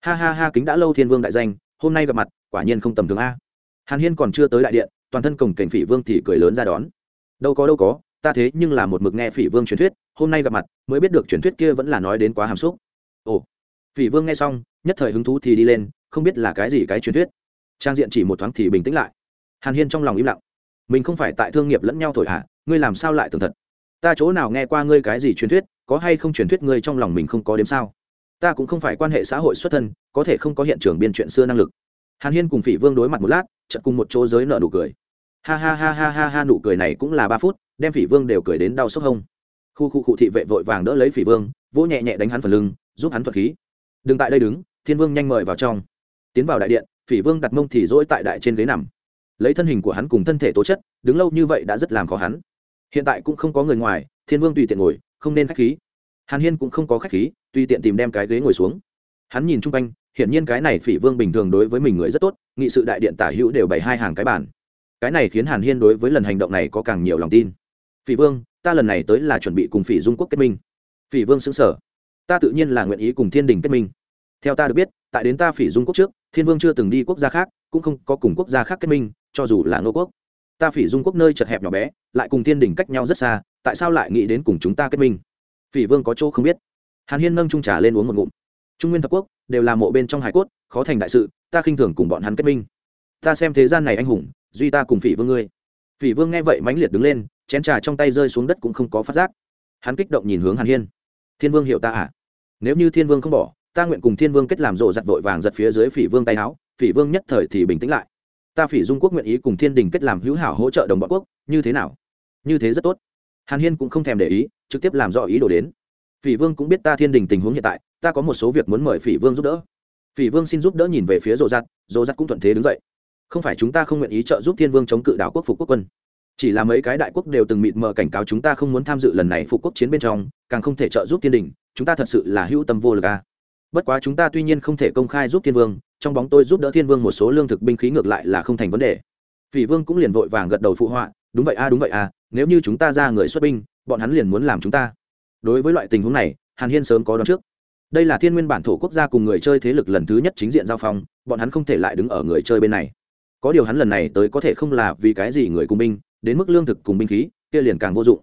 Ha ha ha, kính đã lâu thiên vương đại danh, hôm nay gặp mặt, quả nhiên không tầm thường a. Hàn hiên còn chưa tới đại điện, toàn thân cổng cảnh phỉ vương thì cười lớn ra đón. Đâu có đâu có, ta thế nhưng là một mực nghe phỉ vương truyền thuyết, hôm nay gặp mặt, mới biết được truyền thuyết kia vẫn là nói đến quá hàm xúc. Ồ. Phỉ vương nghe xong, nhất thời hứng thú thì đi lên, không biết là cái gì cái truyền thuyết trang diện chỉ một thoáng thì bình tĩnh lại. Hàn hiên trong lòng im lặng. Mình không phải tại thương nghiệp lẫn nhau thổi hạ ngươi làm sao lại tường thật? Ta chỗ nào nghe qua ngươi cái gì truyền thuyết, có hay không truyền thuyết ngươi trong lòng mình không có đếm sao? Ta cũng không phải quan hệ xã hội xuất thân, có thể không có hiện trường biên chuyện xưa năng lực. Hàn hiên cùng phỉ vương đối mặt một lát chật cùng một chỗ giới nợ nụ cười. Ha ha ha ha ha ha, nụ cười này cũng là ba phút, đem phỉ vương đều cười đến đau sốc hông. Khu khu cụ thị vệ vội vàng đỡ lấy phỉ vương, vỗ nhẹ nhẹ đánh hắn phần lưng, giúp hắn thuật khí. Đừng tại đây đứng, thiên vương nhanh mời vào trong. Tiến vào đại điện phỉ vương đặt mông thì dỗi tại đại trên ghế nằm. Lấy thân hình của hắn cùng thân thể tố chất, đứng lâu như vậy đã rất làm khó hắn. Hiện tại cũng không có người ngoài, thiên vương tùy tiện ngồi, không nên k h á c h khí. Hàn hiên cũng không có k h á c h khí, tùy tiện tìm đem cái ghế ngồi xuống. Hắn nhìn chung quanh, hiển nhiên cái này phỉ vương bình thường đối với mình người rất tốt, nghị sự đại điện tả hữu đều bày hai hàng cái bản cái này khiến hàn hiên đối với lần hành động này có càng nhiều lòng tin. Phỉ vương, ta lần này tới là chuẩn bị cùng phỉ dung quốc kết minh. Phỉ vương xứng sở ta tự nhiên là nguyện ý cùng thiên đình kết minh. Theo ta được biết, tại đến ta phỉ dung quốc trước thiên vương chưa từng đi quốc gia khác, cũng không có cùng quốc gia khác kết minh, cho dù là ngô quốc. Ta phỉ dung quốc nơi chật hẹp nhỏ bé, lại cùng thiên đình cách nhau rất xa, tại sao lại nghĩ đến cùng chúng ta kết minh? Phỉ vương có chỗ không biết. Hàn hiên nâng trung trà lên uống một ngụm. Trung nguyên thập quốc đều là mộ bên trong hải cốt, khó thành đại sự, ta khinh thường cùng bọn hắn kết minh. Ta xem thế gian này anh hùng, duy ta cùng phỉ vương ngươi. Phỉ vương nghe vậy mãnh liệt đứng lên, chén trà trong tay rơi xuống đất cũng không có phát giác. Hắn kích động nhìn hướng hàn hiên. Thiên vương hiểu ta à? Nếu như thiên vương không bỏ ta nguyện cùng thiên vương kết làm rộ giặt vội vàng giật phía dưới phỉ vương tay áo, phỉ vương nhất thời thì bình tĩnh lại. Ta phỉ dung quốc nguyện ý cùng thiên đình kết làm hữu hảo hỗ trợ đồng bọn quốc, như thế nào? Như thế rất tốt. Hàn hiên cũng không thèm để ý, trực tiếp làm rõ ý đồ đến. Phỉ vương cũng biết ta thiên đình tình huống hiện tại, ta có một số việc muốn mời phỉ vương giúp đỡ. Phỉ vương xin giúp đỡ nhìn về phía rộ giặt rộ giặt cũng thuận thế đứng dậy. Không phải chúng ta không nguyện ý trợ giúp thiên vương chống cự đảo quốc phục quốc quân. Chỉ là mấy cái đại quốc đều từng mịt mờ cảnh cáo chúng ta không muốn tham dự lần này phục quốc chiến bên trong, càng không thể trợ giúp thiên đình, chúng ta thật sự là hữu tâm vô lực à bất quá chúng ta tuy nhiên không thể công khai giúp thiên vương, trong bóng tôi giúp đỡ thiên vương một số lương thực binh khí ngược lại là không thành vấn đề. Vị vương cũng liền vội vàng gật đầu phụ họa, đúng vậy a, đúng vậy a, nếu như chúng ta ra người xuất binh, bọn hắn liền muốn làm chúng ta. Đối với loại tình huống này, hàn hiên sớm có đón trước. Đây là thiên nguyên bản thổ quốc gia cùng người chơi thế lực lần thứ nhất chính diện giao phong, bọn hắn không thể lại đứng ở người chơi bên này. Có điều hắn lần này tới có thể không là vì cái gì người cùng binh, đến mức lương thực cùng binh khí, kia liền càng vô dụng.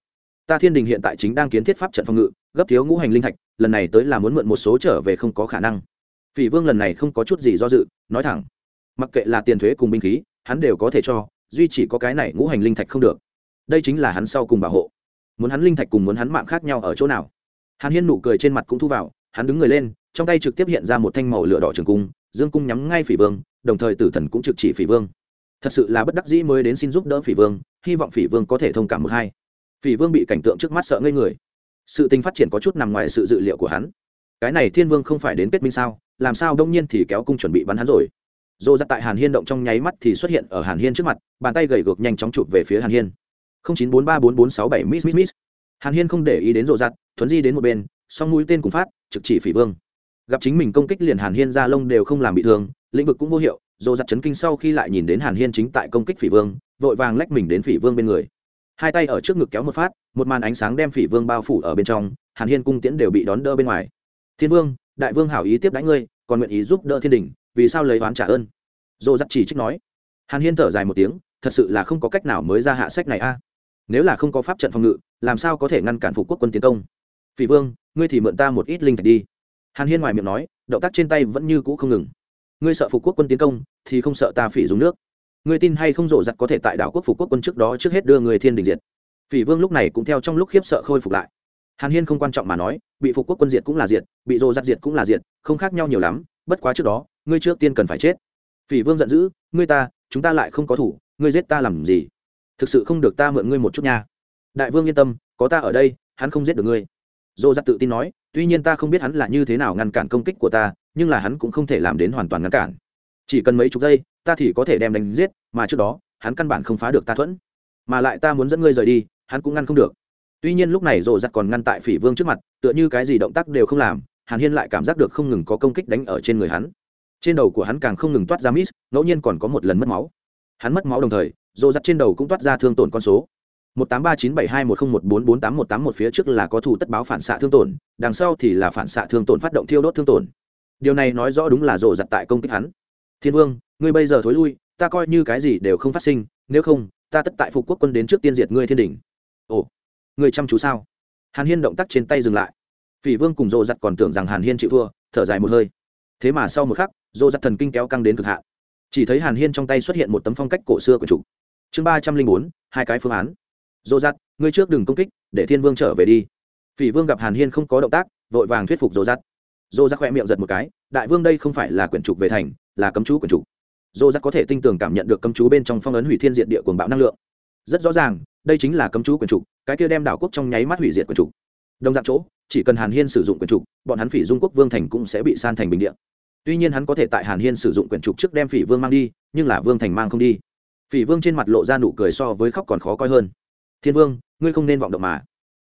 Ta thiên đình hiện tại chính đang kiến thiết pháp trận phòng ngự gấp thiếu ngũ hành linh thạch, lần này tới là muốn mượn một số trở về không có khả năng. Phỉ vương lần này không có chút gì do dự, nói thẳng. Mặc kệ là tiền thuế cùng binh khí, hắn đều có thể cho, duy chỉ có cái này ngũ hành linh thạch không được. Đây chính là hắn sau cùng bảo hộ. Muốn hắn linh thạch cùng muốn hắn mạng khác nhau ở chỗ nào? Hắn hiên nụ cười trên mặt cũng thu vào, hắn đứng người lên, trong tay trực tiếp hiện ra một thanh màu lửa đỏ trường cung, dương cung nhắm ngay phỉ vương, đồng thời tử thần cũng trực chỉ phỉ vương. Thật sự là bất đắc dĩ mới đến xin giúp đỡ phỉ vương, hy vọng phỉ vương có thể thông cảm một hai. Phỉ vương bị cảnh tượng trước mắt sợ ngây người sự tình phát triển có chút nằm ngoài sự dự liệu của hắn. Cái này thiên vương không phải đến kết minh sao? Làm sao đông nhiên thì kéo cung chuẩn bị bắn hắn rồi? Dồ giặt tại hàn hiên động trong nháy mắt thì xuất hiện ở hàn hiên trước mặt, bàn tay gầy gược nhanh chóng chụp về phía hàn hiên. chín bốn ba bốn bốn sáu bảy miss miss miss. Hàn hiên không để ý đến rộ giặt thuấn di đến một bên, song mũi tên cùng phát, trực chỉ phỉ vương. Gặp chính mình công kích liền hàn hiên ra lông đều không làm bị thương, lĩnh vực cũng vô hiệu dồ giặt chấn kinh sau khi lại nhìn đến hàn hiên chính tại công kích phỉ vương, vội vàng lách mình đến phỉ vương bên người. Hai tay ở trước ngực kéo một phát một màn ánh sáng đem phỉ vương bao phủ ở bên trong, hàn hiên cung tiễn đều bị đón đỡ bên ngoài. Thiên vương, đại vương hảo ý tiếp đánh ngươi, còn nguyện ý giúp đỡ thiên đình, vì sao lấy oán trả ơn? Dồ dắt chỉ trích nói. Hàn hiên thở dài một tiếng, thật sự là không có cách nào mới ra hạ sách này a. Nếu là không có pháp trận phòng ngự, làm sao có thể ngăn cản phục quốc quân tiến công? Phỉ vương, ngươi thì mượn ta một ít linh thạch đi. Hàn hiên ngoài miệng nói, động tác trên tay vẫn như cũ không ngừng. Ngươi sợ phục quốc quân tiến công, thì không sợ ta phỉ dùng nước. Ngươi tin hay không rộ giặt có thể tại đảo quốc phục quốc quân trước đó trước hết đưa người thiên đình diệt? Phỉ vương lúc này cũng theo trong lúc khiếp sợ khôi phục lại. Hàn hiên không quan trọng mà nói, bị phục quốc quân diệt cũng là diệt, bị rộ giặt diệt cũng là diệt, không khác nhau nhiều lắm, bất quá trước đó, ngươi trước tiên cần phải chết. Phỉ vương giận dữ, ngươi ta, chúng ta lại không có thủ, ngươi giết ta làm gì? Thực sự không được ta mượn ngươi một chút nha. Đại vương yên tâm, có ta ở đây, hắn không giết được ngươi. Dô giặt tự tin nói, tuy nhiên ta không biết hắn là như thế nào ngăn cản công kích của ta, nhưng là hắn cũng không thể làm đến hoàn toàn ngăn cản. Chỉ cần mấy chục giây, ta thì có thể đem đánh giết, mà trước đó, hắn căn bản không phá được ta thuẫn. Mà lại ta muốn dẫn ngươi rời đi hắn cũng ngăn không được. Tuy nhiên lúc này rộ giặt còn ngăn tại phỉ vương trước mặt, tựa như cái gì động tác đều không làm, hàn hiên lại cảm giác được không ngừng có công kích đánh ở trên người hắn. Trên đầu của hắn càng không ngừng toát ra mít, ngẫu nhiên còn có một lần mất máu. Hắn mất máu đồng thời rộ giặt trên đầu cũng toát ra thương tổn con số. một tám ba chín bảy hai một không một bốn bốn tám một tám một phía trước là có thủ tất báo phản xạ thương tổn, đằng sau thì là phản xạ thương tổn phát động thiêu đốt thương tổn. Điều này nói rõ đúng là rộ giặt tại công kích hắn. Thiên vương, ngươi bây giờ thối lui, ta coi như cái gì đều không phát sinh, nếu không, ta tất tại phục quốc quân đến trước tiên diệt ngươi thiên đình ồ, người chăm chú sao? Hàn hiên động tác trên tay dừng lại. Phỉ vương cùng rộ giặt còn tưởng rằng hàn hiên chịu thua, thở dài một hơi. Thế mà sau một khắc rộ giặt thần kinh kéo căng đến cực hạn. Chỉ thấy hàn hiên trong tay xuất hiện một tấm phong cách cổ xưa của chủ. Chương ba trăm linh bốn, hai cái phương án. Rộ giặt ngươi trước đừng công kích, để thiên vương trở về đi. Phỉ vương gặp hàn hiên không có động tác, vội vàng thuyết phục rộ giặt rộ giặt khoe miệng giật một cái, đại vương đây không phải là quyển trục về thành, là cấm chú quyển trục. Dô giác có thể tinh tường cảm nhận được cấm chú bên trong phong ấn hủy thiên diện địa cuồng bạo năng lượng. Rất rõ ràng đây chính là cấm chú quyền trục, cái kia đem đảo quốc trong nháy mắt hủy diệt quyền trục. Đồng dạng chỗ, chỉ cần hàn hiên sử dụng quyền trục, bọn hắn phỉ dung quốc vương thành cũng sẽ bị san thành bình địa. Tuy nhiên hắn có thể tại hàn hiên sử dụng quyền trục trước đem phỉ vương mang đi, nhưng là vương thành mang không đi. Phỉ vương trên mặt lộ ra nụ cười so với khóc còn khó coi hơn. Thiên vương, ngươi không nên vọng động mà.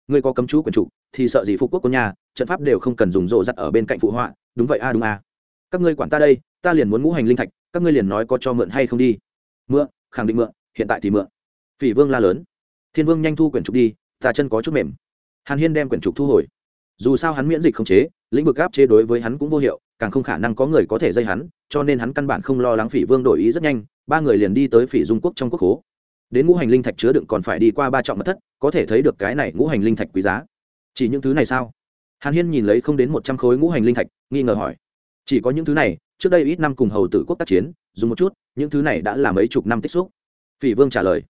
Ngươi có cấm chú quyền trục, thì sợ gì phục quốc của nhà, trận pháp đều không cần dùng rộ rặt ở bên cạnh phụ họa, đúng vậy a, đúng a. Các ngươi quản ta đây, ta liền muốn ngũ hành linh thạch, các ngươi liền nói có cho mượn hay không đi. Mượn, khẳng định mượn, hiện tại thì mượn. Phỉ vương la lớn thiên vương nhanh thu quyển trục đi, ta chân có chút mềm. Hàn hiên đem quyển trục thu hồi. Dù sao hắn miễn dịch không chế, lĩnh vực áp chế đối với hắn cũng vô hiệu, càng không khả năng có người có thể dây hắn, cho nên hắn căn bản không lo lắng phỉ vương đổi ý rất nhanh, ba người liền đi tới phỉ dung quốc trong quốc hố đến ngũ hành linh thạch chứa đựng còn phải đi qua ba trọng mật thất, có thể thấy được cái này ngũ hành linh thạch quý giá. Chỉ những thứ này sao? Hàn hiên nhìn lấy không đến một trăm khối ngũ hành linh thạch, nghi ngờ hỏi. Chỉ có những thứ này, trước đây ít năm cùng hầu tử quốc tác chiến, dùng một chút, những thứ này đã là mấy chục năm tích xúc. Phỉ vương trả lời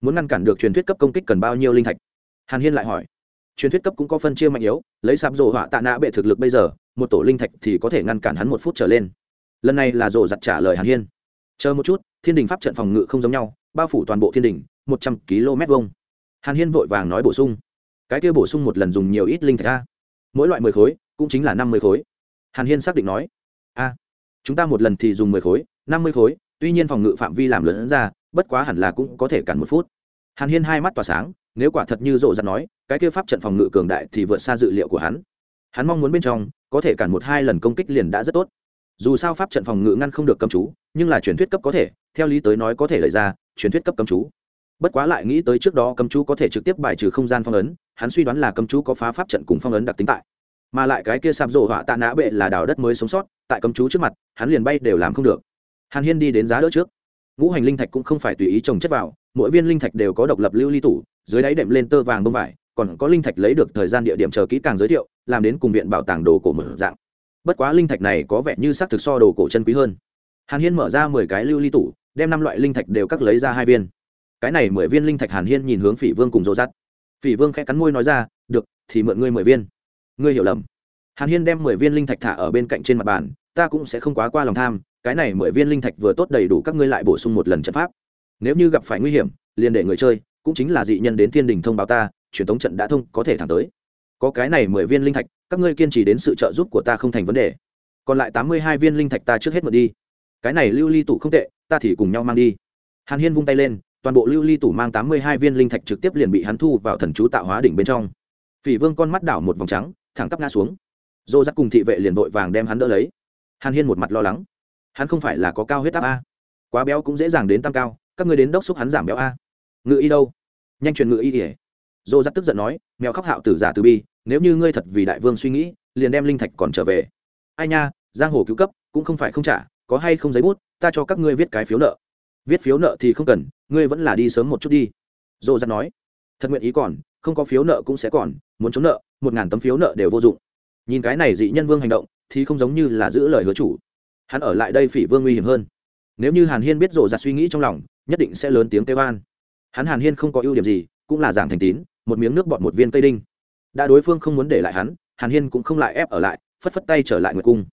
muốn ngăn cản được truyền thuyết cấp công kích cần bao nhiêu linh thạch? Hàn hiên lại hỏi. Truyền thuyết cấp cũng có phân chia mạnh yếu, lấy sạp rổ họa tạ nã bệ thực lực bây giờ, một tổ linh thạch thì có thể ngăn cản hắn một phút trở lên. Lần này là rổ giặt trả lời hàn hiên. Chờ một chút, thiên đình pháp trận phòng ngự không giống nhau, bao phủ toàn bộ thiên đình, một trăm km vông hàn hiên vội vàng nói bổ sung. Cái kia bổ sung một lần dùng nhiều ít linh thạch a. Mỗi loại mười khối, cũng chính là năm mươi khối. Hàn hiên xác định nói. A, chúng ta một lần thì dùng mười khối, năm mươi khối, tuy nhiên phòng ngự phạm vi làm lớn ra bất quá hẳn là cũng có thể cản một phút. Hàn hiên hai mắt tỏa sáng, nếu quả thật như rộ rặt nói, cái kia pháp trận phòng ngự cường đại thì vượt xa dự liệu của hắn. Hắn mong muốn bên trong, có thể cản một hai lần công kích liền đã rất tốt. Dù sao pháp trận phòng ngự ngăn không được cấm chú, nhưng là truyền thuyết cấp có thể, theo lý tới nói có thể lợi ra, truyền thuyết cấp cấm chú. Bất quá lại nghĩ tới trước đó cấm chú có thể trực tiếp bài trừ không gian phong ấn, hắn suy đoán là cấm chú có phá pháp trận cùng phong ấn đặc tính tại. Mà lại cái kia sạp rổ họa tạ nã bệ là đào đất mới sống sót, tại cấm chú trước mặt, hắn liền bay đều làm không được. Hàn hiên đi đến giá đỡ trước ngũ hành linh thạch cũng không phải tùy ý trồng chất vào, mỗi viên linh thạch đều có độc lập lưu ly tủ, dưới đáy đệm lên tơ vàng bông vải, còn có linh thạch lấy được thời gian địa điểm chờ kỹ càng giới thiệu, làm đến cùng viện bảo tàng đồ cổ mở dạng. Bất quá linh thạch này có vẻ như xác thực so đồ cổ chân quý hơn. Hàn hiên mở ra mười cái lưu ly tủ, đem năm loại linh thạch đều cắt lấy ra hai viên. Cái này mười viên linh thạch hàn hiên nhìn hướng phỉ vương cùng rô rắt phỉ vương khẽ cắn môi nói ra, được, thì mượn ngươi mười viên. Ngươi hiểu lầm. Hàn hiên đem mười viên linh thạch thả ở bên cạnh trên mặt bàn, ta cũng sẽ không quá qua lòng tham cái này mười viên linh thạch vừa tốt đầy đủ các ngươi lại bổ sung một lần trận pháp. Nếu như gặp phải nguy hiểm, liền để người chơi, cũng chính là dị nhân đến thiên đình thông báo ta, truyền thống trận đã thông, có thể thẳng tới. Có cái này mười viên linh thạch, các ngươi kiên trì đến sự trợ giúp của ta không thành vấn đề. Còn lại tám mươi hai viên linh thạch ta trước hết mượn đi. Cái này lưu ly tủ không tệ, ta thì cùng nhau mang đi. Hàn hiên vung tay lên, toàn bộ lưu ly tủ mang tám mươi hai viên linh thạch trực tiếp liền bị hắn thu vào thần chú tạo hóa đỉnh bên trong. Phỉ vương con mắt đảo một vòng trắng, thẳng tắp ngã xuống. Dô dắt cùng thị vệ liền vội vàng đem hắn đỡ lấy. Hàn hiên một mặt lo lắng hắn không phải là có cao huyết áp a. Quá béo cũng dễ dàng đến tăng cao, các người đến đốc xúc hắn giảm béo a. Ngự y đâu? Nhanh truyền ngự y ỉa dô dắt tức giận nói, mèo khóc hạo tử giả từ bi, nếu như ngươi thật vì đại vương suy nghĩ, liền đem linh thạch còn trở về. Ai nha, giang hồ cứu cấp, cũng không phải không trả, có hay không giấy bút, ta cho các ngươi viết cái phiếu nợ. Viết phiếu nợ thì không cần, ngươi vẫn là đi sớm một chút đi. Dô dắt nói, thật nguyện ý còn, không có phiếu nợ cũng sẽ còn, muốn chống nợ, một ngàn tấm phiếu nợ đều vô dụng. Nhìn cái này dị nhân vương hành động, thì không giống như là giữ lời hứa chủ hắn ở lại đây phỉ vương nguy hiểm hơn. Nếu như hàn hiên biết rộ ra suy nghĩ trong lòng, nhất định sẽ lớn tiếng kêu an. Hắn hàn hiên không có ưu điểm gì, cũng là giảng thành tín, một miếng nước bọt một viên cây đinh. Đã đối phương không muốn để lại hắn, hàn hiên cũng không lại ép ở lại, phất phất tay trở lại nguyệt cung.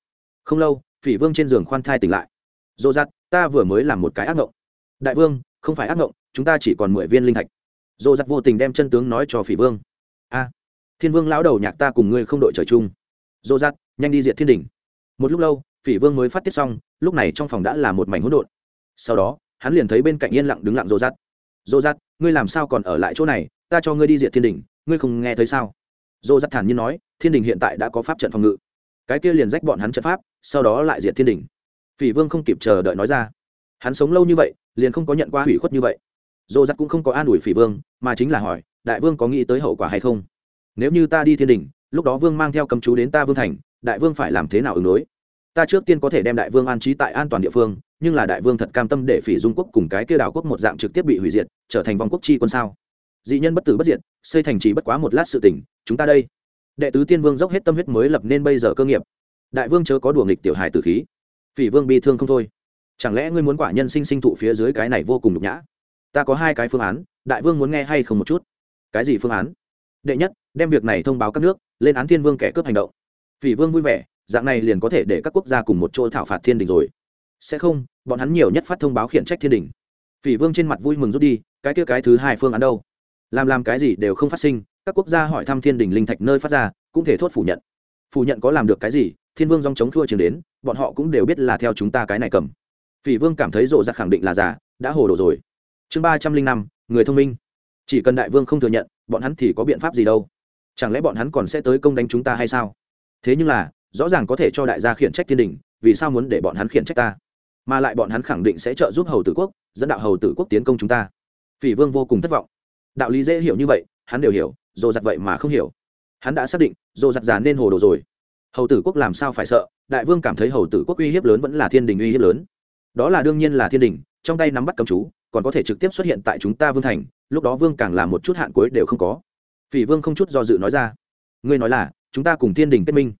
Không lâu, phỉ vương trên giường khoan thai tỉnh lại. Rộ rạt ta vừa mới làm một cái ác ngộng. Đại vương, không phải ác ngộng, chúng ta chỉ còn mười viên linh thạch. Rộ rạt vô tình đem chân tướng nói cho phỉ vương. A, thiên vương lão đầu nhạc ta cùng ngươi không đội trời chung. Rộ rạt nhanh đi diệt thiên đỉnh. Một lúc lâu phỉ vương mới phát tiết xong, lúc này trong phòng đã là một mảnh hỗn độn. Sau đó, hắn liền thấy bên cạnh yên lặng đứng lặng rô rát. Rô rát, ngươi làm sao còn ở lại chỗ này? Ta cho ngươi đi diện thiên đình, ngươi không nghe thấy sao? Rô rát thản nhiên nói, thiên đình hiện tại đã có pháp trận phòng ngự. Cái kia liền rách bọn hắn trận pháp, sau đó lại diệt thiên đình. Phỉ vương không kịp chờ đợi nói ra. Hắn sống lâu như vậy, liền không có nhận qua hủy khuất như vậy. Dô dắt cũng không có an ủi phỉ vương, mà chính là hỏi, đại vương có nghĩ tới hậu quả hay không? Nếu như ta đi thiên đình, lúc đó vương mang theo cầm chú đến ta vương thành, đại vương phải làm thế nào ứng đối? Ta trước tiên có thể đem đại vương an trí tại an toàn địa phương, nhưng là đại vương thật cam tâm để phỉ dung quốc cùng cái kia đảo quốc một dạng trực tiếp bị hủy diệt, trở thành vòng quốc chi quân sao? Dị nhân bất tử bất diệt, xây thành trì bất quá một lát sự tỉnh chúng ta đây. Đệ tứ tiên vương dốc hết tâm huyết mới lập nên bây giờ cơ nghiệp. Đại vương chớ có đùa nghịch tiểu hài tử khí. Phỉ vương bi thương không thôi. Chẳng lẽ ngươi muốn quả nhân sinh sinh thụ phía dưới cái này vô cùng nhục nhã? Ta có hai cái phương án, đại vương muốn nghe hay không một chút? Cái gì phương án? Đệ nhất, đem việc này thông báo các nước, lên án thiên vương kẻ cướp hành động. Phỉ vương vui vẻ dạng này liền có thể để các quốc gia cùng một chỗ thảo phạt thiên đình rồi. Sẽ không, bọn hắn nhiều nhất phát thông báo khiển trách thiên đình. Phỉ vương trên mặt vui mừng rút đi, cái kia cái thứ hai phương án đâu? Làm làm cái gì đều không phát sinh, các quốc gia hỏi thăm thiên đình linh thạch nơi phát ra, cũng thể thốt phủ nhận. Phủ nhận có làm được cái gì, thiên vương dòng chống thua trường đến, bọn họ cũng đều biết là theo chúng ta cái này cầm. Phỉ vương cảm thấy rộ ra khẳng định là giả, đã hồ đồ rồi. Chương ba trăm linh năm, người thông minh. Chỉ cần đại vương không thừa nhận, bọn hắn thì có biện pháp gì đâu? Chẳng lẽ bọn hắn còn sẽ tới công đánh chúng ta hay sao? Thế nhưng là rõ ràng có thể cho đại gia khiển trách thiên đình, vì sao muốn để bọn hắn khiển trách ta? Mà lại bọn hắn khẳng định sẽ trợ giúp hầu tử quốc, dẫn đạo hầu tử quốc tiến công chúng ta. Phỉ vương vô cùng thất vọng. Đạo lý dễ hiểu như vậy, hắn đều hiểu, dồ dặt vậy mà không hiểu. Hắn đã xác định, dồ dặt già nên hồ đồ rồi. Hầu tử quốc làm sao phải sợ, đại vương cảm thấy hầu tử quốc uy hiếp lớn vẫn là thiên đình uy hiếp lớn. Đó là đương nhiên là thiên đình, trong tay nắm bắt cầm chú, còn có thể trực tiếp xuất hiện tại chúng ta vương thành, lúc đó vương càng làm một chút hạn cuối đều không có. Phỉ vương không chút do dự nói ra. Ngươi nói là, chúng ta cùng thiên đình kết minh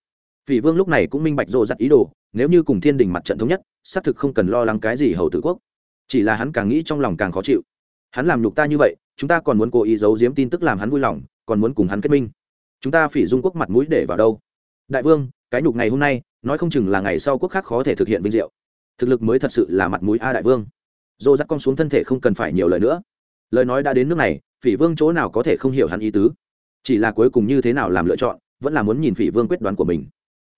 phỉ vương lúc này cũng minh bạch rồ giật ý đồ, nếu như cùng thiên đình mặt trận thống nhất, xác thực không cần lo lắng cái gì hầu tử quốc. Chỉ là hắn càng nghĩ trong lòng càng khó chịu. Hắn làm nhục ta như vậy, chúng ta còn muốn cố ý giấu giếm tin tức làm hắn vui lòng, còn muốn cùng hắn kết minh. Chúng ta phỉ dung quốc mặt mũi để vào đâu? Đại vương, cái nhục ngày hôm nay, nói không chừng là ngày sau quốc khác khó thể thực hiện vinh diệu. Thực lực mới thật sự là mặt mũi a đại vương. Rồ giật con xuống thân thể không cần phải nhiều lời nữa. Lời nói đã đến nước này, phỉ vương chỗ nào có thể không hiểu hắn ý tứ? Chỉ là cuối cùng như thế nào làm lựa chọn, vẫn là muốn nhìn phỉ vương quyết đoán của mình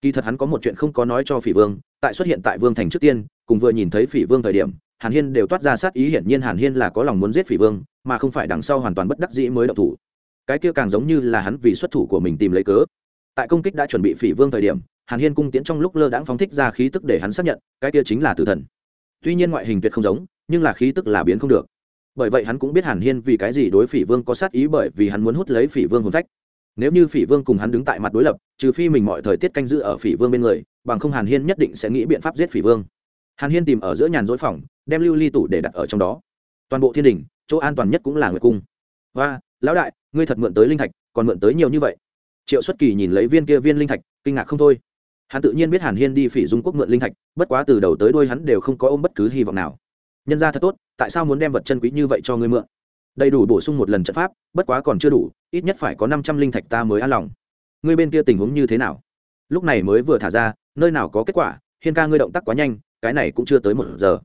kỳ thật hắn có một chuyện không có nói cho phỉ vương, tại xuất hiện tại vương thành trước tiên, cùng vừa nhìn thấy phỉ vương thời điểm, hàn hiên đều toát ra sát ý, hiển nhiên hàn hiên là có lòng muốn giết phỉ vương, mà không phải đằng sau hoàn toàn bất đắc dĩ mới động thủ. Cái kia càng giống như là hắn vì xuất thủ của mình tìm lấy cớ. Tại công kích đã chuẩn bị phỉ vương thời điểm, hàn hiên cung tiến trong lúc lơ đãng phóng thích ra khí tức để hắn xác nhận, cái kia chính là tử thần. Tuy nhiên ngoại hình tuyệt không giống, nhưng là khí tức là biến không được. Bởi vậy hắn cũng biết hàn hiên vì cái gì đối phỉ vương có sát ý, bởi vì hắn muốn hút lấy phỉ vương hồn phách nếu như phỉ vương cùng hắn đứng tại mặt đối lập, trừ phi mình mọi thời tiết canh giữ ở phỉ vương bên người, bằng không hàn hiên nhất định sẽ nghĩ biện pháp giết phỉ vương. Hàn hiên tìm ở giữa nhàn dối phòng, đem lưu ly tủ để đặt ở trong đó. Toàn bộ thiên đình, chỗ an toàn nhất cũng là nguyệt cung. Và lão đại, ngươi thật mượn tới linh thạch, còn mượn tới nhiều như vậy. Triệu xuất kỳ nhìn lấy viên kia viên linh thạch, kinh ngạc không thôi. Hắn tự nhiên biết hàn hiên đi phỉ dung quốc mượn linh thạch, bất quá từ đầu tới đôi hắn đều không có ôm bất cứ hy vọng nào. Nhân ra thật tốt, tại sao muốn đem vật chân quý như vậy cho ngươi mượn? Đầy đủ bổ sung một lần trận pháp, bất quá còn chưa đủ, ít nhất phải có năm trăm linh thạch ta mới an lòng. Ngươi bên kia tình huống như thế nào? Lúc này mới vừa thả ra, nơi nào có kết quả, hiên ca ngươi động tác quá nhanh, cái này cũng chưa tới một giờ.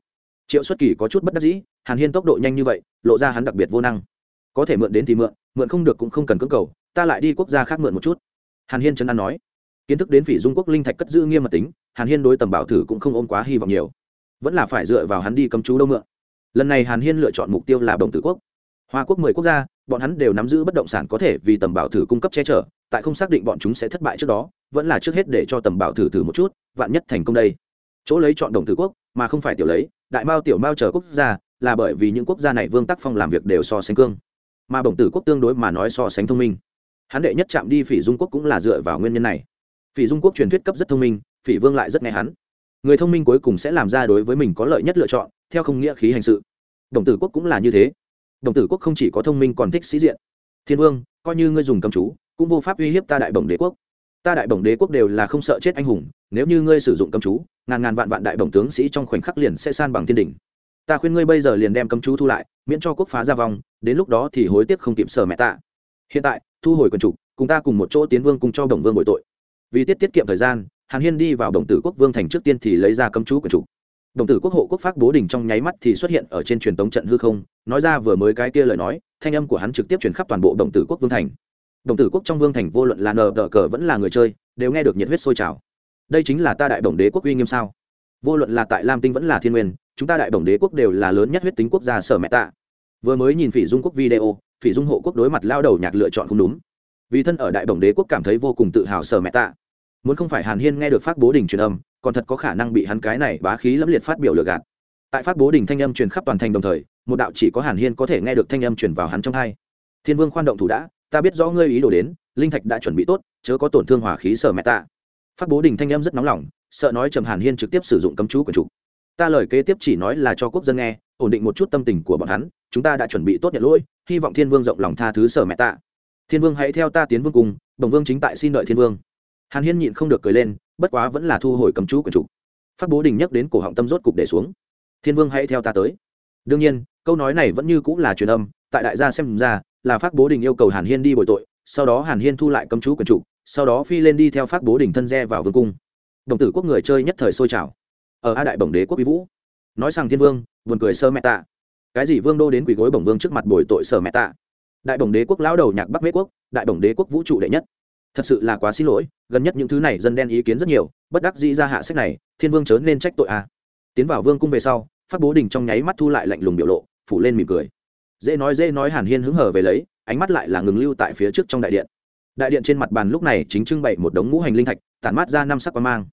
Triệu xuất kỳ có chút bất đắc dĩ, hàn hiên tốc độ nhanh như vậy, lộ ra hắn đặc biệt vô năng. Có thể mượn đến thì mượn mượn không được cũng không cần cưỡng cầu, ta lại đi quốc gia khác mượn một chút. Hàn hiên chân an nói. Kiến thức đến phỉ dung quốc linh thạch cất giữ nghiêm mật tính, hàn hiên đối tầm bảo thử cũng không ôm quá hy vọng nhiều. Vẫn là phải dựa vào hắn đi cấm chú đâu mượn. Lần này hàn hiên lựa chọn mục tiêu là đồng tử quốc hoa quốc mười quốc gia, bọn hắn đều nắm giữ bất động sản có thể vì tầm bảo thử cung cấp che chở, tại không xác định bọn chúng sẽ thất bại trước đó, vẫn là trước hết để cho tầm bảo thử thử một chút, vạn nhất thành công đây. Chỗ lấy chọn đồng tử quốc, mà không phải tiểu lấy, đại mao tiểu mao chờ quốc gia, là bởi vì những quốc gia này vương tác phong làm việc đều so sánh cương. Mà bổng tử quốc tương đối mà nói so sánh thông minh. Hắn đệ nhất chạm đi phỉ dung quốc cũng là dựa vào nguyên nhân này. Phỉ dung quốc truyền thuyết cấp rất thông minh, phỉ vương lại rất nghe hắn. Người thông minh cuối cùng sẽ làm ra đối với mình có lợi nhất lựa chọn, theo không nghĩa khí hành sự. Đồng tử quốc cũng là như thế đồng tử quốc không chỉ có thông minh còn thích sĩ diện. Thiên vương, coi như ngươi dùng cầm chú, cũng vô pháp uy hiếp ta đại bổng đế quốc. Ta đại bổng đế quốc đều là không sợ chết anh hùng, nếu như ngươi sử dụng cầm chú, ngàn ngàn vạn vạn đại bổng tướng sĩ trong khoảnh khắc liền sẽ san bằng thiên đình ta khuyên ngươi bây giờ liền đem cầm chú thu lại, miễn cho quốc phá ra vòng, đến lúc đó thì hối tiếc không kịp sở mẹ ta. Hiện tại, thu hồi quần chủ cùng ta cùng một chỗ tiến vương cùng cho đồng vương bội tội. Vì tiết tiết kiệm thời gian, hàn hiên đi vào đồng tử quốc vương thành trước tiên thì lấy ra cấm chú quần chủ đồng tử quốc hộ quốc pháp bố đình trong nháy mắt thì xuất hiện ở trên truyền tống trận hư không, nói ra vừa mới cái kia lời nói, thanh âm của hắn trực tiếp truyền khắp toàn bộ đồng tử quốc vương thành. Đồng tử quốc trong vương thành vô luận là nờ đỡ cờ vẫn là người chơi, đều nghe được nhiệt huyết sôi trào. Đây chính là ta đại đồng đế quốc uy nghiêm sao? Vô luận là tại lam tinh vẫn là thiên nguyên, chúng ta đại đồng đế quốc đều là lớn nhất huyết tính quốc gia sở mẹ tạ vừa mới nhìn phỉ dung quốc video, phỉ dung hộ quốc đối mặt lao đầu nhạc lựa chọn không đúng. Vì thân ở đại đồng đế quốc cảm thấy vô cùng tự hào sở mẹ tạ muốn không phải hàn hiên nghe được phát bố đình truyền âm còn thật có khả năng bị hắn cái này bá khí lẫm liệt phát biểu lừa gạt. Tại phát bố đình thanh âm truyền khắp toàn thành đồng thời, một đạo chỉ có hàn hiên có thể nghe được thanh âm truyền vào hắn trong hai. Thiên vương khoan động thủ đã, ta biết rõ ngươi ý đồ đến, linh thạch đã chuẩn bị tốt, chớ có tổn thương hỏa khí sở mẹ tạ phát bố đình thanh âm rất nóng lòng, sợ nói trầm hàn hiên trực tiếp sử dụng cấm chú của chủ. Ta lời kế tiếp chỉ nói là cho quốc dân nghe, ổn định một chút tâm tình của bọn hắn, chúng ta đã chuẩn bị tốt nhận lỗi, hy vọng thiên vương rộng lòng tha thứ sở mẹ tạ thiên vương hãy theo ta tiến vương cùng đồng vương chính tại xin đợi thiên vương. Hàn hiên nhịn không được cười lên bất quá vẫn là thu hồi cầm chú của chủ. Phát bố đình nhắc đến cổ họng tâm rốt cục để xuống. Thiên vương hãy theo ta tới. Đương nhiên, câu nói này vẫn như cũng là truyền âm, tại đại gia xem ra, là phát bố đình yêu cầu hàn hiên đi bồi tội, sau đó hàn hiên thu lại cấm chú quyền chủ, sau đó phi lên đi theo phát bố đình thân re vào vương cung. Đồng tử quốc người chơi nhất thời sôi trào. Ở a đại bổng đế quốc vi vũ. Nói rằng thiên vương, buồn cười sơ mẹ tạ. Cái gì vương đô đến quỳ gối bổng vương trước mặt bồi tội sở mẹ tạ? Đại bổng đế quốc lão đầu nhạc bắc mế quốc, đại bổng đế quốc vũ trụ đệ nhất thật sự là quá xin lỗi, gần nhất những thứ này dân đen ý kiến rất nhiều, bất đắc dĩ ra hạ sách này, thiên vương chớ nên trách tội a tiến vào vương cung về sau, phát bố đình trong nháy mắt thu lại lạnh lùng biểu lộ, phủ lên mỉm cười. Dễ nói dễ nói hàn hiên hứng hở về lấy, ánh mắt lại là ngừng lưu tại phía trước trong đại điện. Đại điện trên mặt bàn lúc này chính trưng bày một đống ngũ hành linh thạch, tản mát ra năm sắc quan mang.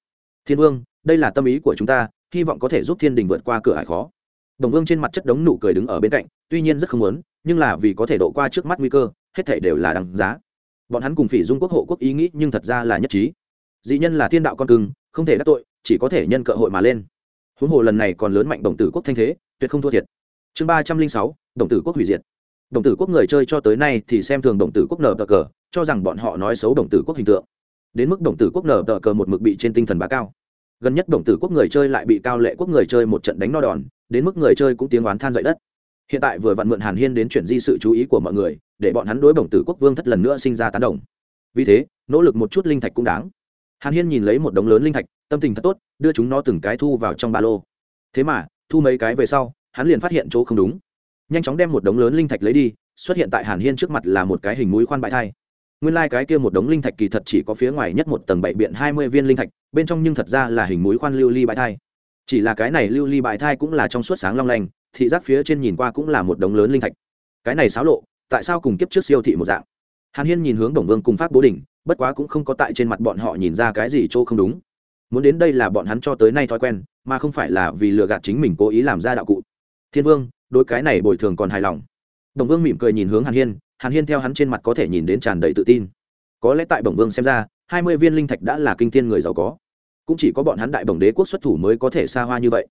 Thiên vương, đây là tâm ý của chúng ta, hy vọng có thể giúp thiên đình vượt qua cửa hải khó. Đồng vương trên mặt chất đống nụ cười đứng ở bên cạnh, tuy nhiên rất không muốn, nhưng là vì có thể độ qua trước mắt nguy cơ, hết thể đều là đằng giá bọn hắn cùng phỉ dung quốc hộ quốc ý nghĩ nhưng thật ra là nhất trí. Dị nhân là thiên đạo con cưng, không thể đắc tội, chỉ có thể nhân cơ hội mà lên. Huống hồ lần này còn lớn mạnh đồng tử quốc thanh thế, tuyệt không thua thiệt. Chương ba trăm linh sáu, đồng tử quốc hủy diệt. Đồng tử quốc người chơi cho tới nay thì xem thường đồng tử quốc nở tờ cờ, cho rằng bọn họ nói xấu đồng tử quốc hình tượng. Đến mức đồng tử quốc nở tờ cờ một mực bị trên tinh thần bá cao. Gần nhất đồng tử quốc người chơi lại bị cao lệ quốc người chơi một trận đánh no đòn, đến mức người chơi cũng tiếng oán than dậy đất. Hiện tại vừa vặn mượn hàn hiên đến chuyển di sự chú ý của mọi người để bọn hắn đối bổng tử quốc vương thất lần nữa sinh ra tán đồng. Vì thế, nỗ lực một chút linh thạch cũng đáng. Hàn hiên nhìn lấy một đống lớn linh thạch, tâm tình thật tốt, đưa chúng nó từng cái thu vào trong ba lô. Thế mà, thu mấy cái về sau, hắn liền phát hiện chỗ không đúng. Nhanh chóng đem một đống lớn linh thạch lấy đi, xuất hiện tại hàn hiên trước mặt là một cái hình mũi khoan bãi thai. Nguyên lai、like、cái kia một đống linh thạch kỳ thật chỉ có phía ngoài nhất một tầng bảy biện hai mươi viên linh thạch, bên trong nhưng thật ra là hình mũi khoan lưu ly bãi thai. Chỉ là cái này lưu ly bãi thai cũng là trong suốt sáng long lanh, thị giác phía trên nhìn qua cũng là một đống lớn linh thạch. Cái này xáo lộ tại sao cùng kiếp trước siêu thị một dạng? Hàn hiên nhìn hướng đồng vương cùng pháp bố đình, bất quá cũng không có tại trên mặt bọn họ nhìn ra cái gì chỗ không đúng. Muốn đến đây là bọn hắn cho tới nay thói quen, mà không phải là vì lừa gạt chính mình cố ý làm ra đạo cụ. Thiên vương đôi cái này bồi thường còn hài lòng. Đồng vương mỉm cười nhìn hướng hàn hiên hàn hiên theo hắn trên mặt có thể nhìn đến tràn đầy tự tin. Có lẽ tại bổng vương xem ra, hai mươi viên linh thạch đã là kinh thiên người giàu có. Cũng chỉ có bọn hắn đại bổng đế quốc xuất thủ mới có thể xa hoa như vậy.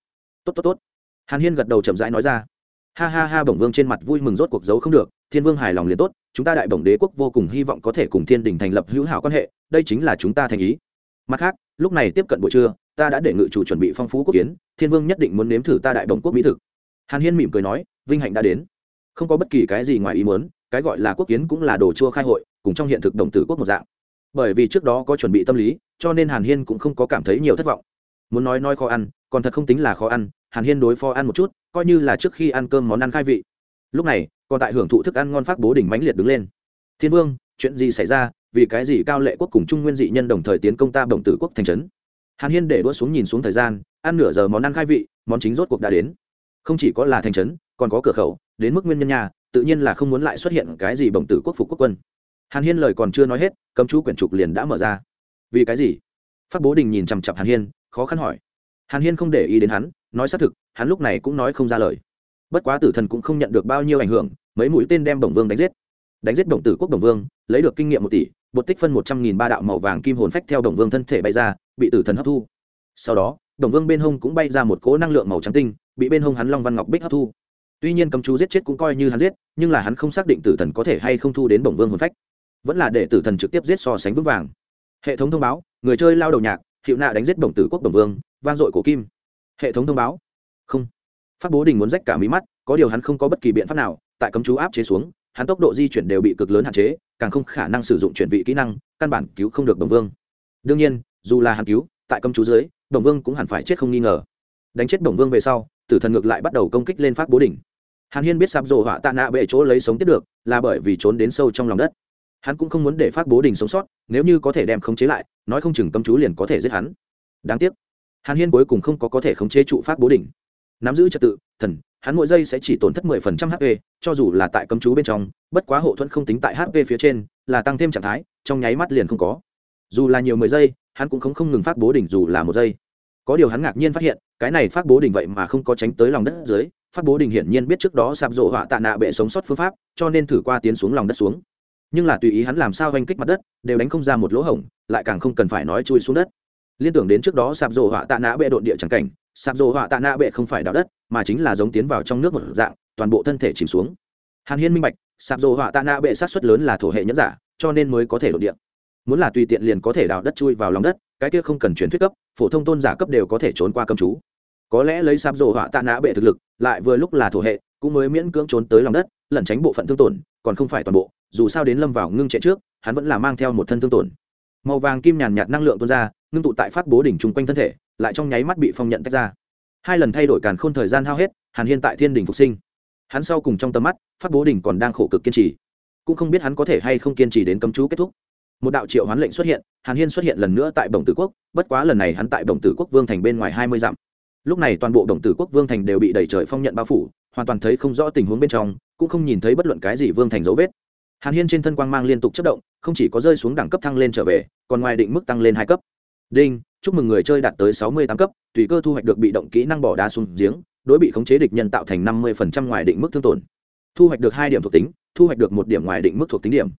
Tốt tốt tốt. Hàn hiên gật đầu chậm rãi nói ra. Ha ha ha, bổng vương trên mặt vui mừng rốt cuộc giấu không được thiên vương hài lòng liền tốt, chúng ta đại bổng đế quốc vô cùng hy vọng có thể cùng thiên đình thành lập hữu hảo quan hệ, đây chính là chúng ta thành ý. Mặt khác, lúc này tiếp cận buổi trưa, ta đã để ngự chủ chuẩn bị phong phú quốc kiến, thiên vương nhất định muốn nếm thử ta đại bổng quốc mỹ thực. Hàn hiên mỉm cười nói, vinh hạnh đã đến. Không có bất kỳ cái gì ngoài ý muốn, cái gọi là quốc kiến cũng là đồ chua khai hội, cùng trong hiện thực đồng tử quốc một dạng. Bởi vì trước đó có chuẩn bị tâm lý, cho nên hàn hiên cũng không có cảm thấy nhiều thất vọng. Muốn nói nói khó ăn, còn thật không tính là khó ăn, hàn hiên đối phó ăn một chút, coi như là trước khi ăn cơm món ăn khai vị. Lúc này còn tại hưởng thụ thức ăn ngon phát bố đỉnh mãnh liệt đứng lên. Thiên vương, chuyện gì xảy ra? Vì cái gì cao lệ quốc cùng trung nguyên dị nhân đồng thời tiến công ta bổng tử quốc thành trấn? Hàn hiên để đua xuống nhìn xuống thời gian, ăn nửa giờ món ăn khai vị, món chính rốt cuộc đã đến. Không chỉ có là thành trấn, còn có cửa khẩu, đến mức nguyên nhân nhà, tự nhiên là không muốn lại xuất hiện cái gì bổng tử quốc phục quốc quân. Hàn hiên lời còn chưa nói hết, cấm chú quyển trục liền đã mở ra. Vì cái gì? Phát bố đình nhìn chằm chặp hàn hiên, khó khăn hỏi. Hàn hiên không để ý đến hắn, nói xác thực, hắn lúc này cũng nói không ra lời bất quá tử thần cũng không nhận được bao nhiêu ảnh hưởng, mấy mũi tên đem bổng vương đánh giết. Đánh giết bổng tử quốc bổng vương, lấy được kinh nghiệm một tỷ, bột tích phân một trăm nghìn ba đạo màu vàng kim hồn phách theo đồng vương thân thể bay ra, bị tử thần hấp thu. Sau đó, đồng vương bên hông cũng bay ra một cỗ năng lượng màu trắng tinh, bị bên hông hắn long văn ngọc bích hấp thu. Tuy nhiên cầm chú giết chết cũng coi như hắn giết, nhưng là hắn không xác định tử thần có thể hay không thu đến bổng vương hồn phách. Vẫn là để tử thần trực tiếp giết so sánh vững vàng. Hệ thống thông báo, người chơi lao đầu nhạc, hiệu nạ đánh giết bổng tử quốc bổng vương, vang dội cổ kim. Hệ thống thông báo. Không phát bố đình muốn rách cả mí mắt, có điều hắn không có bất kỳ biện pháp nào, tại cấm chú áp chế xuống, hắn tốc độ di chuyển đều bị cực lớn hạn chế, càng không khả năng sử dụng chuyển vị kỹ năng, căn bản cứu không được đồng vương. Đương nhiên, dù là hắn cứu, tại cấm chú dưới, đồng vương cũng hẳn phải chết không nghi ngờ. Đánh chết đồng vương về sau, tử thần ngược lại bắt đầu công kích lên phát bố đỉnh hàn hiên biết sạp rộ họa tạ nạ bệ chỗ lấy sống tiếp được, là bởi vì trốn đến sâu trong lòng đất. Hắn cũng không muốn để phát bố đình sống sót, nếu như có thể đem khống chế lại, nói không chừng cấm chú liền có thể giết hắn. Đáng tiếc, hàn hiên cuối cùng không có có thể khống chế trụ phát bố đình nắm giữ trật tự, thần, hắn mỗi giây sẽ chỉ tổn thất 10% hp cho dù là tại cấm chú bên trong, bất quá hộ thuẫn không tính tại hp phía trên, là tăng thêm trạng thái, trong nháy mắt liền không có. Dù là nhiều mười giây, hắn cũng không không ngừng phát bố đỉnh dù là một giây. Có điều hắn ngạc nhiên phát hiện, cái này phát bố đỉnh vậy mà không có tránh tới lòng đất dưới, phát bố đỉnh hiển nhiên biết trước đó sạp rộ họa tạ nạ bệ sống sót phương pháp, cho nên thử qua tiến xuống lòng đất xuống. Nhưng là tùy ý hắn làm sao vanh kích mặt đất, đều đánh không ra một lỗ hổng, lại càng không cần phải nói chui xuống đất. Liên tưởng đến trước đó sạp rộ họa tạ nạ bệ độn địa chẳng cảnh sạp rộ họa tạ nạ bệ không phải đào đất, mà chính là giống tiến vào trong nước một dạng, toàn bộ thân thể chìm xuống. Hàn hiên minh bạch, sạp rộ họa tạ nạ bệ sát xuất lớn là thổ hệ nhẫn giả, cho nên mới có thể độn địa. Muốn là tùy tiện liền có thể đào đất chui vào lòng đất, cái kia không cần chuyển thuyết cấp, phổ thông tôn giả cấp đều có thể trốn qua cầm chú. Có lẽ lấy sạp rộ họa tạ nạ bệ thực lực, lại vừa lúc là thổ hệ, cũng mới miễn cưỡng trốn tới lòng đất, lẩn tránh bộ phận thương tổn, còn không phải toàn bộ, dù sao đến lâm vào ngưng trệ trước, hắn vẫn là mang theo một thân thương tổn. Màu vàng kim nhàn nhạt năng lượng tuôn ra, ngưng tụ tại phát bố đỉnh chung quanh thân thể lại trong nháy mắt bị phong nhận tách ra. Hai lần thay đổi càn khôn thời gian hao hết, hàn hiên tại thiên đình phục sinh. Hắn sau cùng trong tầm mắt phát bố Đình còn đang khổ cực kiên trì. Cũng không biết hắn có thể hay không kiên trì đến cấm chú kết thúc. Một đạo triệu hoán lệnh xuất hiện, hàn hiên xuất hiện lần nữa tại bồng tử quốc, bất quá lần này hắn tại bồng tử quốc vương thành bên ngoài hai mươi dặm. Lúc này toàn bộ đồng tử quốc vương thành đều bị đẩy trời phong nhận bao phủ, hoàn toàn thấy không rõ tình huống bên trong, cũng không nhìn thấy bất luận cái gì vương thành dấu vết. Hàn hiên trên thân quang mang liên tục chất động, không chỉ có rơi xuống đẳng cấp thăng lên trở về, còn ngoài định mức tăng lên hai cấp. Đinh! Chúc mừng người chơi đạt tới sáu mươi tám cấp, tùy cơ thu hoạch được bị động kỹ năng bỏ đá xuống giếng, đối bị khống chế địch nhân tạo thành năm mươi ngoài định mức thương tổn. Thu hoạch được hai điểm thuộc tính, thu hoạch được một điểm ngoài định mức thuộc tính điểm.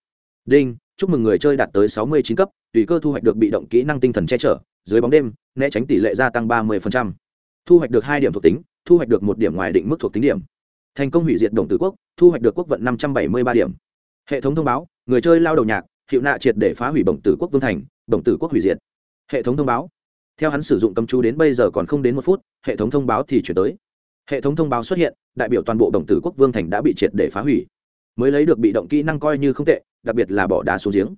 Đinh, chúc mừng người chơi đạt tới sáu mươi chín cấp, tùy cơ thu hoạch được bị động kỹ năng tinh thần che chở, dưới bóng đêm, né tránh tỷ lệ gia tăng ba mươi thu hoạch được hai điểm thuộc tính, thu hoạch được một điểm ngoài định mức thuộc tính điểm. Thành công hủy diệt đồng tử quốc, thu hoạch được quốc vận năm trăm bảy mươi ba điểm. Hệ thống thông báo, người chơi lao đầu nhạc, hiệu nạ triệt để phá hủy bổng tử quốc vương thành bổng tử quốc hủy diệt hệ thống thông báo. Theo hắn sử dụng cầm chú đến bây giờ còn không đến một phút, hệ thống thông báo thì chuyển tới. Hệ thống thông báo xuất hiện, đại biểu toàn bộ đồng tử quốc vương thành đã bị triệt để phá hủy. Mới lấy được bị động kỹ năng coi như không tệ, đặc biệt là bỏ đá xuống giếng.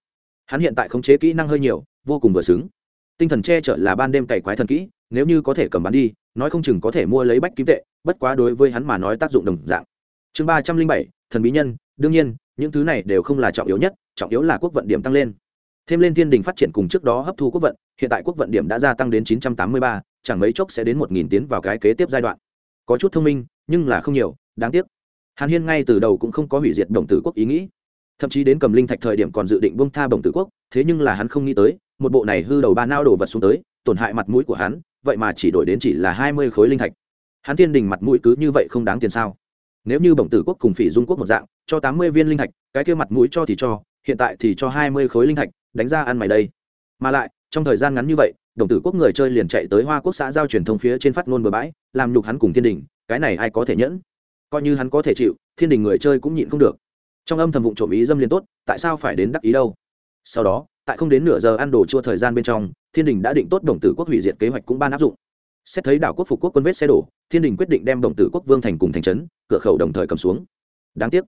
Hắn hiện tại khống chế kỹ năng hơi nhiều, vô cùng vừa xứng. Tinh thần che chở là ban đêm cày quái thần kỹ, nếu như có thể cầm bán đi, nói không chừng có thể mua lấy bách kim tệ, bất quá đối với hắn mà nói tác dụng đồng dạng. Chương ba trăm linh bảy, thần bí nhân, đương nhiên, những thứ này đều không là trọng yếu nhất, trọng yếu là quốc vận điểm tăng lên. Thêm lên thiên đình phát triển cùng trước đó hấp thu quốc vận hiện tại quốc vận điểm đã gia tăng đến chín trăm tám mươi ba, chẳng mấy chốc sẽ đến một nghìn tiến vào cái kế tiếp giai đoạn. Có chút thông minh, nhưng là không nhiều, đáng tiếc. Hàn hiên ngay từ đầu cũng không có hủy diệt đồng tử quốc ý nghĩ. Thậm chí đến cầm linh thạch thời điểm còn dự định buông tha đồng tử quốc, thế nhưng là hắn không nghĩ tới, một bộ này hư đầu ba nao đổ vật xuống tới, tổn hại mặt mũi của hắn, vậy mà chỉ đổi đến chỉ là hai mươi khối linh thạch. Hắn thiên đình mặt mũi cứ như vậy không đáng tiền sao? Nếu như Đồng tử quốc cùng phỉ dung quốc một dạng, cho tám mươi viên linh thạch, cái kia mặt mũi cho thì cho, hiện tại thì cho hai mươi khối linh thạch, đánh ra ăn mày đây. Mà lại trong thời gian ngắn như vậy, đồng tử quốc người chơi liền chạy tới hoa quốc xã giao truyền thông phía trên phát ngôn bừa bãi, làm nhục hắn cùng thiên đình, cái này ai có thể nhẫn? Coi như hắn có thể chịu, thiên đình người chơi cũng nhịn không được. Trong âm thầm vụ trộm ý dâm liền tốt, tại sao phải đến đắc ý đâu? Sau đó, tại không đến nửa giờ ăn đồ chua thời gian bên trong, thiên đình đã định tốt đồng tử quốc hủy diệt kế hoạch cũng ban áp dụng. Xét thấy đảo quốc phục quốc quân vết xe đổ, thiên đình quyết định đem đồng tử quốc vương thành cùng thành trấn, cửa khẩu đồng thời cầm xuống. Đáng tiếc.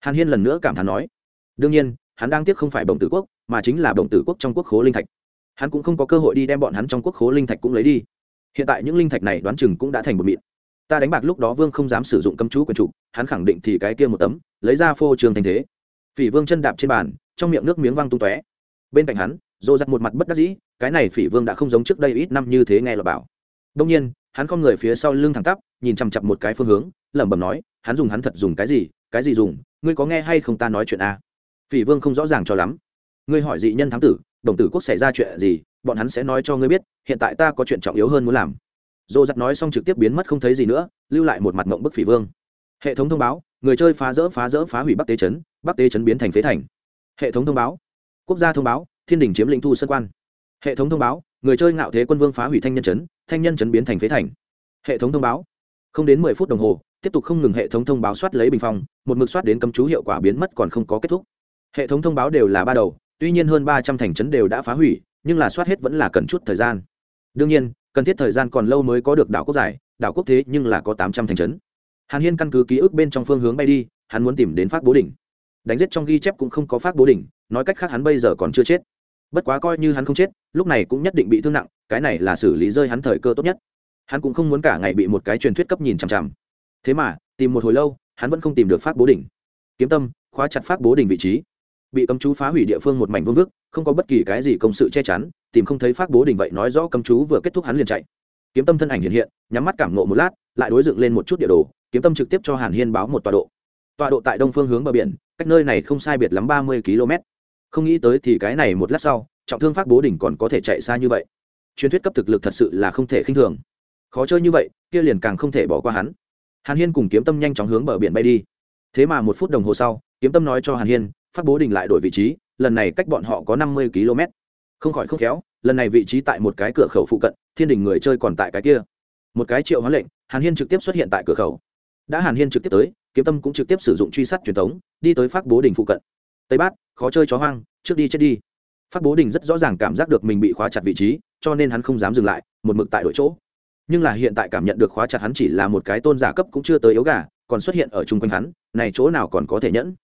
Hàn hiên lần nữa cảm thán nói. Đương nhiên, hắn đang tiếc không phải đồng tử quốc, mà chính là đồng tử quốc trong quốc khố linh thạch hắn cũng không có cơ hội đi đem bọn hắn trong quốc khố linh thạch cũng lấy đi. Hiện tại những linh thạch này đoán chừng cũng đã thành một mịn. Ta đánh bạc lúc đó vương không dám sử dụng cấm chú quyền trục hắn khẳng định thì cái kia một tấm, lấy ra phô trường thành thế. Phỉ vương chân đạp trên bàn, trong miệng nước miếng văng tung tóe. Bên cạnh hắn dồ dắt một mặt bất đắc dĩ, cái này phỉ vương đã không giống trước đây ít năm như thế nghe là bảo. Đông nhiên, hắn không người phía sau lưng thẳng tắp, nhìn chằm chặp một cái phương hướng, lẩm bẩm nói, hắn dùng hắn thật dùng cái gì cái gì dùng, ngươi có nghe hay không ta nói chuyện a à? phỉ vương không rõ ràng cho lắm. Ngươi hỏi dị nhân thắng tử đồng tử quốc xảy ra chuyện gì, bọn hắn sẽ nói cho ngươi biết, hiện tại ta có chuyện trọng yếu hơn muốn làm. Dồ dặt nói xong trực tiếp biến mất không thấy gì nữa, lưu lại một mặt mộng bức phỉ vương. Hệ thống thông báo, người chơi phá rỡ phá rỡ, phá hủy bắc tế chấn bắc tế chấn biến thành phế thành. Hệ thống thông báo, quốc gia thông báo, thiên đình chiếm lĩnh thu sân quan. Hệ thống thông báo, người chơi ngạo thế quân vương phá hủy thanh nhân chấn thanh nhân chấn biến thành phế thành. Hệ thống thông báo, không đến mười phút đồng hồ, tiếp tục không ngừng hệ thống thông báo soát lấy bình phong, một mực soát đến cấm chú hiệu quả biến mất còn không có kết thúc. Hệ thống thông báo đều là ba đầu tuy nhiên hơn ba trăm thành trấn đều đã phá hủy, nhưng là soát hết vẫn là cần chút thời gian. Đương nhiên, cần thiết thời gian còn lâu mới có được đảo quốc giải, đảo quốc thế nhưng là có tám trăm thành trấn. Hàn hiên căn cứ ký ức bên trong phương hướng bay đi, hắn muốn tìm đến phát bố đỉnh. Đánh giết trong ghi chép cũng không có phát bố đỉnh, nói cách khác hắn bây giờ còn chưa chết. Bất quá coi như hắn không chết, lúc này cũng nhất định bị thương nặng, cái này là xử lý rơi hắn thời cơ tốt nhất. Hắn cũng không muốn cả ngày bị một cái truyền thuyết cấp nhìn chằm chằm. Thế mà, tìm một hồi lâu, hắn vẫn không tìm được phát bố đỉnh. Kiếm tâm, khóa chặt phát bố đỉnh vị trí bị cấm chú phá hủy địa phương một mảnh vương vức, không có bất kỳ cái gì công sự che chắn, tìm không thấy phát bố đình vậy nói rõ cấm chú vừa kết thúc hắn liền chạy. Kiếm tâm thân ảnh hiện hiện, nhắm mắt cảm nộ một lát, lại đối dựng lên một chút địa đồ, kiếm tâm trực tiếp cho hàn hiên báo một tọa độ. Tọa độ tại đông phương hướng bờ biển, cách nơi này không sai biệt lắm ba mươi km. Không nghĩ tới thì cái này một lát sau, trọng thương phát bố đỉnh còn có thể chạy xa như vậy. Truyền thuyết cấp thực lực thật sự là không thể khinh thường. Khó chơi như vậy, kia liền càng không thể bỏ qua hắn. Hàn hiên cùng kiếm tâm nhanh chóng hướng bờ biển bay đi. Thế mà một phút đồng hồ sau, kiếm tâm nói cho hàn hiên phát bố đình lại đổi vị trí, lần này cách bọn họ có năm mươi km. Không khỏi không khéo, lần này vị trí tại một cái cửa khẩu phụ cận, thiên đình người chơi còn tại cái kia. Một cái triệu hóa lệnh, hàn hiên trực tiếp xuất hiện tại cửa khẩu. Đã hàn hiên trực tiếp tới, kiếm tâm cũng trực tiếp sử dụng truy sát truyền thống, đi tới phát bố đình phụ cận. Tây bát, khó chơi chó hoang, trước đi chết đi. Phát bố đình rất rõ ràng cảm giác được mình bị khóa chặt vị trí, cho nên hắn không dám dừng lại, một mực tại đội chỗ. Nhưng là hiện tại cảm nhận được khóa chặt hắn chỉ là một cái tôn giả cấp cũng chưa tới yếu gà, còn xuất hiện ở chung quanh hắn, này chỗ nào còn có thể nhẫn?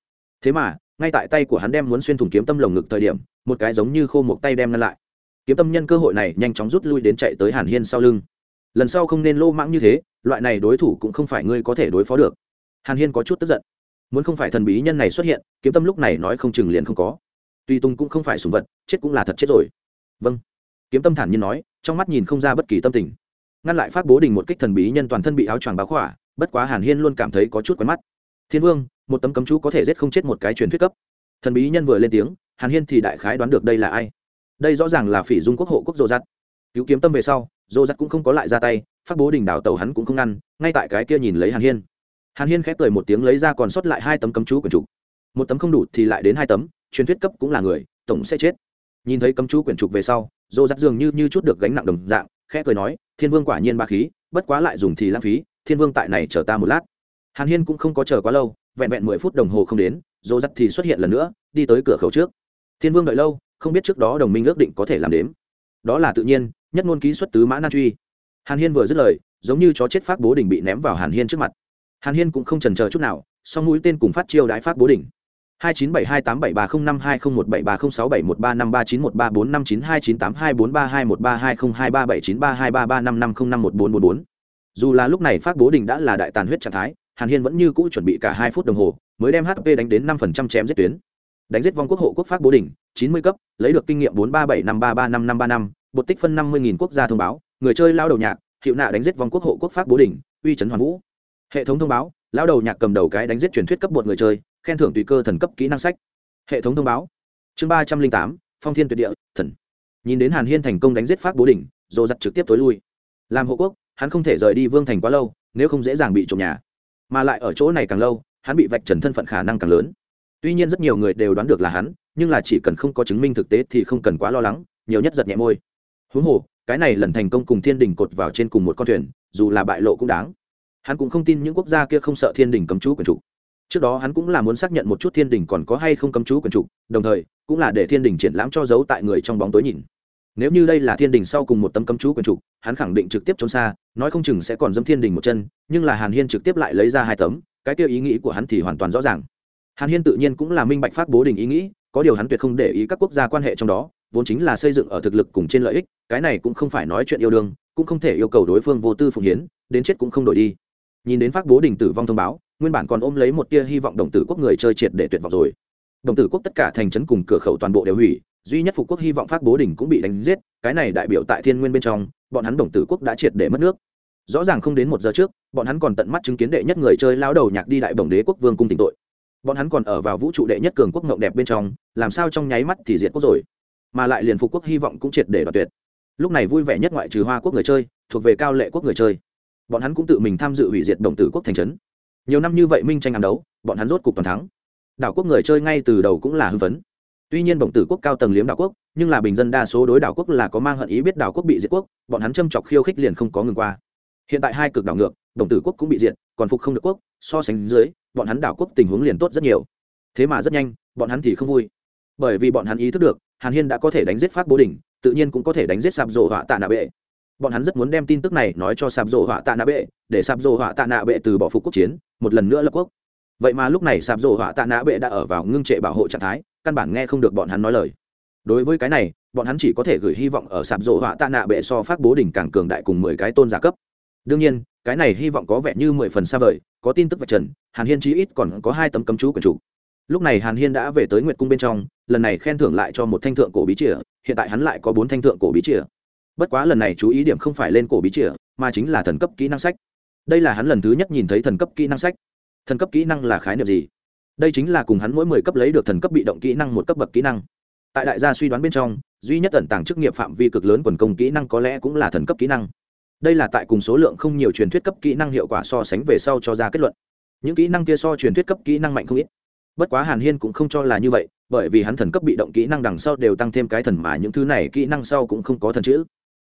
Thế mà ngay tại tay của hắn đem muốn xuyên thủng kiếm tâm lồng ngực thời điểm, một cái giống như khô một tay đem ngăn lại. Kiếm tâm nhân cơ hội này nhanh chóng rút lui đến chạy tới hàn hiên sau lưng. Lần sau không nên lô mãng như thế, loại này đối thủ cũng không phải ngươi có thể đối phó được. Hàn hiên có chút tức giận. Muốn không phải thần bí nhân này xuất hiện, kiếm tâm lúc này nói không chừng liền không có. Tuy tung cũng không phải sùng vật, chết cũng là thật chết rồi. Vâng. Kiếm tâm thản nhiên nói, trong mắt nhìn không ra bất kỳ tâm tình. Ngăn lại phát bố đình một kích thần bí nhân toàn thân bị áo choàng báo khỏa, bất quá hàn hiên luôn cảm thấy có chút quen mắt thiên vương, một tấm cấm chú có thể giết không chết một cái truyền thuyết cấp. Thần bí nhân vừa lên tiếng, hàn hiên thì đại khái đoán được đây là ai. Đây rõ ràng là phỉ dung quốc hộ quốc dô dắt. Cứu kiếm tâm về sau, dô dắt cũng không có lại ra tay, phát bố đình đảo tàu hắn cũng không ngăn, ngay tại cái kia nhìn lấy hàn hiên. Hàn hiên khép cười một tiếng lấy ra còn sót lại hai tấm cấm chú quyển trục một tấm không đủ thì lại đến hai tấm, truyền thuyết cấp cũng là người, tổng sẽ chết. Nhìn thấy cấm chú quyển trục về sau, dô dắt dường như như chút được gánh nặng đồng dạng, khẽ cười nói, thiên vương quả nhiên ba khí, bất quá lại dùng thì lãng phí, thiên vương tại này chờ ta một lát hàn hiên cũng không có chờ quá lâu, vẹn vẹn mười phút đồng hồ không đến, dô dắt thì xuất hiện lần nữa, đi tới cửa khẩu trước. Thiên vương đợi lâu, không biết trước đó đồng minh ước định có thể làm đếm. Đó là tự nhiên, nhất ngôn ký xuất tứ mã nan truy. Hàn hiên vừa dứt lời, giống như chó chết phát bố đình bị ném vào hàn hiên trước mặt. Hàn hiên cũng không trần chờ chút nào, song mũi tên cùng phát chiêu đãi phát bố đình. Hai chín bảy hai tám bảy ba không năm hai không một bảy ba không sáu bảy một ba năm ba chín một ba bốn năm chín hai chín tám hai bốn ba hai một ba hai không hai ba bảy chín ba hai ba ba năm năm không năm một bốn bốn dù là lúc này phát bố đình đã là đại tàn huyết trạng thái hàn hiên vẫn như cũ chuẩn bị cả hai phút đồng hồ mới đem hp đánh đến năm phần trăm chém giết tuyến. Đánh giết vong quốc hộ quốc pháp bố đỉnh, chín mươi cấp lấy được kinh nghiệm bốn ba bảy năm ba ba năm năm ba năm bột tích phân năm mươi nghìn quốc gia thông báo người chơi lao đầu nhạc hiệu nạ đánh giết vong quốc hộ quốc pháp bố đỉnh, uy trấn hoàn vũ. Hệ thống thông báo lao đầu nhạc cầm đầu cái đánh giết truyền thuyết cấp bột người chơi khen thưởng tùy cơ thần cấp kỹ năng sách. Hệ thống thông báo chương ba trăm linh tám phong thiên tuyệt địa thần. Nhìn đến hàn hiên thành công đánh giết pháp bố đỉnh dồ giặt trực tiếp tối lui. Làm hộ quốc hắn không thể rời đi vương thành quá lâu nếu không dễ dàng bị trộm nhà mà lại ở chỗ này càng lâu, hắn bị vạch trần thân phận khả năng càng lớn. Tuy nhiên rất nhiều người đều đoán được là hắn, nhưng là chỉ cần không có chứng minh thực tế thì không cần quá lo lắng, nhiều nhất giật nhẹ môi. Huống hồ, cái này lần thành công cùng thiên đình cột vào trên cùng một con thuyền, dù là bại lộ cũng đáng. Hắn cũng không tin những quốc gia kia không sợ thiên đình cấm chú quyền chủ. Trước đó hắn cũng là muốn xác nhận một chút thiên đình còn có hay không cấm chú quyền chủ, đồng thời, cũng là để thiên đình triển lãm cho giấu tại người trong bóng tối nhìn nếu như đây là thiên đình sau cùng một tấm cấm chú quyền chủ, hắn khẳng định trực tiếp trốn xa, nói không chừng sẽ còn dâm thiên đình một chân, nhưng là hàn hiên trực tiếp lại lấy ra hai tấm, cái kêu ý nghĩ của hắn thì hoàn toàn rõ ràng. Hàn hiên tự nhiên cũng là minh bạch phát bố đình ý nghĩ, có điều hắn tuyệt không để ý các quốc gia quan hệ trong đó, vốn chính là xây dựng ở thực lực cùng trên lợi ích, cái này cũng không phải nói chuyện yêu đương, cũng không thể yêu cầu đối phương vô tư phụng hiến, đến chết cũng không đổi đi. Nhìn đến phát bố đình tử vong thông báo, nguyên bản còn ôm lấy một tia hy vọng đồng tử quốc người chơi triệt để tuyệt vọng rồi đồng tử quốc tất cả thành trấn cùng cửa khẩu toàn bộ đều hủy, duy nhất phục quốc hy vọng pháp bố đình cũng bị đánh giết, cái này đại biểu tại thiên nguyên bên trong, bọn hắn đồng tử quốc đã triệt để mất nước. Rõ ràng không đến một giờ trước, bọn hắn còn tận mắt chứng kiến đệ nhất người chơi lao đầu nhạc đi đại bồng đế quốc vương cung tỉnh tội. Bọn hắn còn ở vào vũ trụ đệ nhất cường quốc ngộng đẹp bên trong, làm sao trong nháy mắt thì diệt quốc rồi? Mà lại liền phục quốc hy vọng cũng triệt để đoạt tuyệt. Lúc này vui vẻ nhất ngoại trừ hoa quốc người chơi, thuộc về cao lệ quốc người chơi. Bọn hắn cũng tự mình tham dự hủy diệt đồng tử quốc thành trấn. Nhiều năm như vậy minh tranh ám đấu, bọn hắn rốt cục toàn thắng đảo quốc người chơi ngay từ đầu cũng là hưng phấn. Tuy nhiên đồng tử quốc cao tầng liếm đảo quốc, nhưng là bình dân đa số đối đảo quốc là có mang hận ý biết đảo quốc bị diệt quốc, bọn hắn châm chọc khiêu khích liền không có ngừng qua. Hiện tại hai cực đảo ngược đồng tử quốc cũng bị diệt, còn phục không được quốc, so sánh dưới, bọn hắn đảo quốc tình huống liền tốt rất nhiều. Thế mà rất nhanh, bọn hắn thì không vui. Bởi vì bọn hắn ý thức được, hàn hiên đã có thể đánh giết pháp bố đỉnh, tự nhiên cũng có thể đánh giết sạp rổ họa tạ nạ bệ. Bọn hắn rất muốn đem tin tức này nói cho sạp rổ họa tạ nạ bệ, để sạp rổ họa tạ nạ bệ từ bỏ phục quốc chiến, một lần nữa lập quốc vậy mà lúc này sạp rổ họa tạ nạ bệ đã ở vào ngưng trệ bảo hộ trạng thái, căn bản nghe không được bọn hắn nói lời. Đối với cái này, bọn hắn chỉ có thể gửi hy vọng ở sạp rổ họa tạ nạ bệ so phát bố đỉnh càng cường đại cùng mười cái tôn giả cấp. Đương nhiên, cái này hy vọng có vẻ như mười phần xa vời, có tin tức vạch trần, hàn hiên chí ít còn có hai tấm cấm chú quần chủ. Lúc này hàn hiên đã về tới nguyệt cung bên trong, lần này khen thưởng lại cho một thanh thượng cổ bí chìa, hiện tại hắn lại có bốn thanh thượng cổ bí chìa. Bất quá lần này chú ý điểm không phải lên cổ bí chìa, mà chính là thần cấp kỹ năng sách. Đây là hắn lần thứ nhất nhìn thấy thần cấp kỹ năng sách thần cấp kỹ năng là khái niệm gì? Đây chính là cùng hắn mỗi mười cấp lấy được thần cấp bị động kỹ năng một cấp bậc kỹ năng. Tại đại gia suy đoán bên trong, duy nhất tẩn tàng chức nghiệp phạm vi cực lớn quần công kỹ năng có lẽ cũng là thần cấp kỹ năng. Đây là tại cùng số lượng không nhiều truyền thuyết cấp kỹ năng hiệu quả so sánh về sau cho ra kết luận. Những kỹ năng kia so truyền thuyết cấp kỹ năng mạnh không ít. Bất quá hàn hiên cũng không cho là như vậy, bởi vì hắn thần cấp bị động kỹ năng đằng sau đều tăng thêm cái thần mà những thứ này kỹ năng sau cũng không có thần chữ.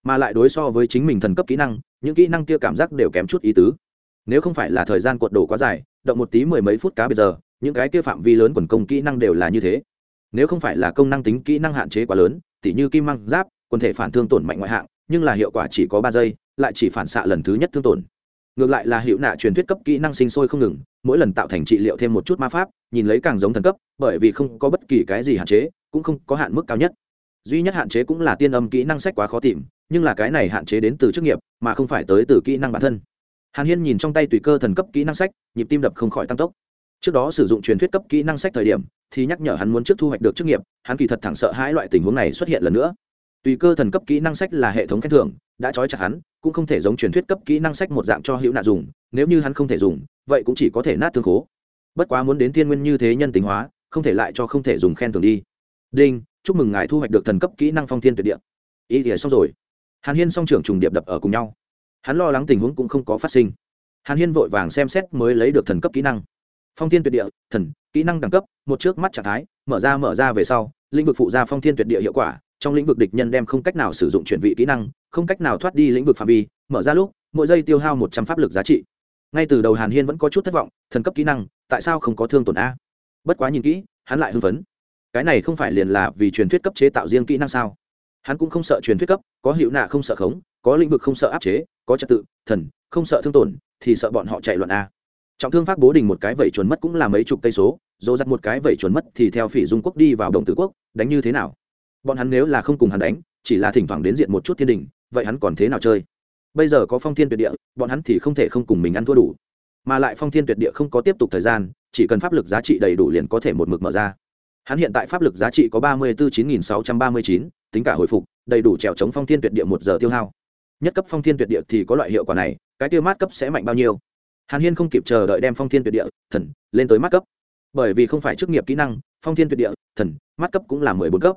Mà lại đối so với chính mình thần cấp kỹ năng, những kỹ năng kia cảm giác đều kém chút ý tứ. Nếu không phải là thời gian cuộn đổ quá dài động một tí mười mấy phút cá bây giờ, những cái kia phạm vi lớn quần công kỹ năng đều là như thế. Nếu không phải là công năng tính kỹ năng hạn chế quá lớn, tỉ như kim măng giáp, quần thể phản thương tổn mạnh ngoại hạng, nhưng là hiệu quả chỉ có ba giây, lại chỉ phản xạ lần thứ nhất thương tổn. Ngược lại là hiệu nạ truyền thuyết cấp kỹ năng sinh sôi không ngừng, mỗi lần tạo thành trị liệu thêm một chút ma pháp, nhìn lấy càng giống thần cấp, bởi vì không có bất kỳ cái gì hạn chế, cũng không có hạn mức cao nhất. Duy nhất hạn chế cũng là tiên âm kỹ năng sách quá khó tìm, nhưng là cái này hạn chế đến từ chức nghiệp, mà không phải tới từ kỹ năng bản thân hàn hiên nhìn trong tay tùy cơ thần cấp kỹ năng sách, nhịp tim đập không khỏi tăng tốc. Trước đó sử dụng truyền thuyết cấp kỹ năng sách thời điểm, thì nhắc nhở hắn muốn trước thu hoạch được chức nghiệp, hắn kỳ thật thẳng sợ hai loại tình huống này xuất hiện lần nữa. Tùy cơ thần cấp kỹ năng sách là hệ thống khen thưởng, đã trói chặt hắn, cũng không thể giống truyền thuyết cấp kỹ năng sách một dạng cho hữu nạ dùng, nếu như hắn không thể dùng, vậy cũng chỉ có thể nát thương khố. Bất quá muốn đến thiên nguyên như thế nhân tính hóa, không thể lại cho không thể dùng khen thưởng đi. Đinh, chúc mừng ngài thu hoạch được thần cấp kỹ năng phong thiên tuyệt địa. Ý thì xong rồi. Hàn hiên song trưởng trùng điệp đập ở cùng nhau hắn lo lắng tình huống cũng không có phát sinh. Hàn hiên vội vàng xem xét mới lấy được thần cấp kỹ năng. Phong thiên tuyệt địa, thần, kỹ năng đẳng cấp, một trước mắt trạng thái, mở ra mở ra về sau, lĩnh vực phụ gia phong thiên tuyệt địa hiệu quả, trong lĩnh vực địch nhân đem không cách nào sử dụng chuyển vị kỹ năng, không cách nào thoát đi lĩnh vực phạm vi, mở ra lúc, mỗi giây tiêu hao một trăm pháp lực giá trị. Ngay từ đầu hàn hiên vẫn có chút thất vọng, thần cấp kỹ năng, tại sao không có thương tổn a? Bất quá nhìn kỹ, hắn lại hưng phấn. Cái này không phải liền là vì truyền thuyết cấp chế tạo riêng kỹ năng sao? Hắn cũng không sợ truyền thuyết cấp, có hiệu nạ không sợ khống, có lĩnh vực không sợ áp chế có trật tự, thần, không sợ thương tổn, thì sợ bọn họ chạy loạn a. Trọng thương phát bố đình một cái vẩy chuồn mất cũng là mấy chục cây số, dỗ dắt một cái vẩy chuồn mất thì theo phỉ dung quốc đi vào đồng tử quốc, đánh như thế nào? Bọn hắn nếu là không cùng hắn đánh, chỉ là thỉnh thoảng đến diện một chút thiên đình, vậy hắn còn thế nào chơi? Bây giờ có phong thiên tuyệt địa, bọn hắn thì không thể không cùng mình ăn thua đủ. Mà lại phong thiên tuyệt địa không có tiếp tục thời gian, chỉ cần pháp lực giá trị đầy đủ liền có thể một mực mở ra. Hắn hiện tại pháp lực giá trị có ba mươi bốn chín nghìn sáu trăm ba mươi chín, tính cả hồi phục, đầy đủ trèo chống phong thiên tuyệt địa một giờ tiêu hao nhất cấp phong thiên tuyệt địa thì có loại hiệu quả này, cái tiêu mát cấp sẽ mạnh bao nhiêu? Hàn hiên không kịp chờ đợi đem phong thiên tuyệt địa, thần, lên tới mát cấp. Bởi vì không phải chức nghiệp kỹ năng, phong thiên tuyệt địa, thần, mát cấp cũng là mười bốn cấp.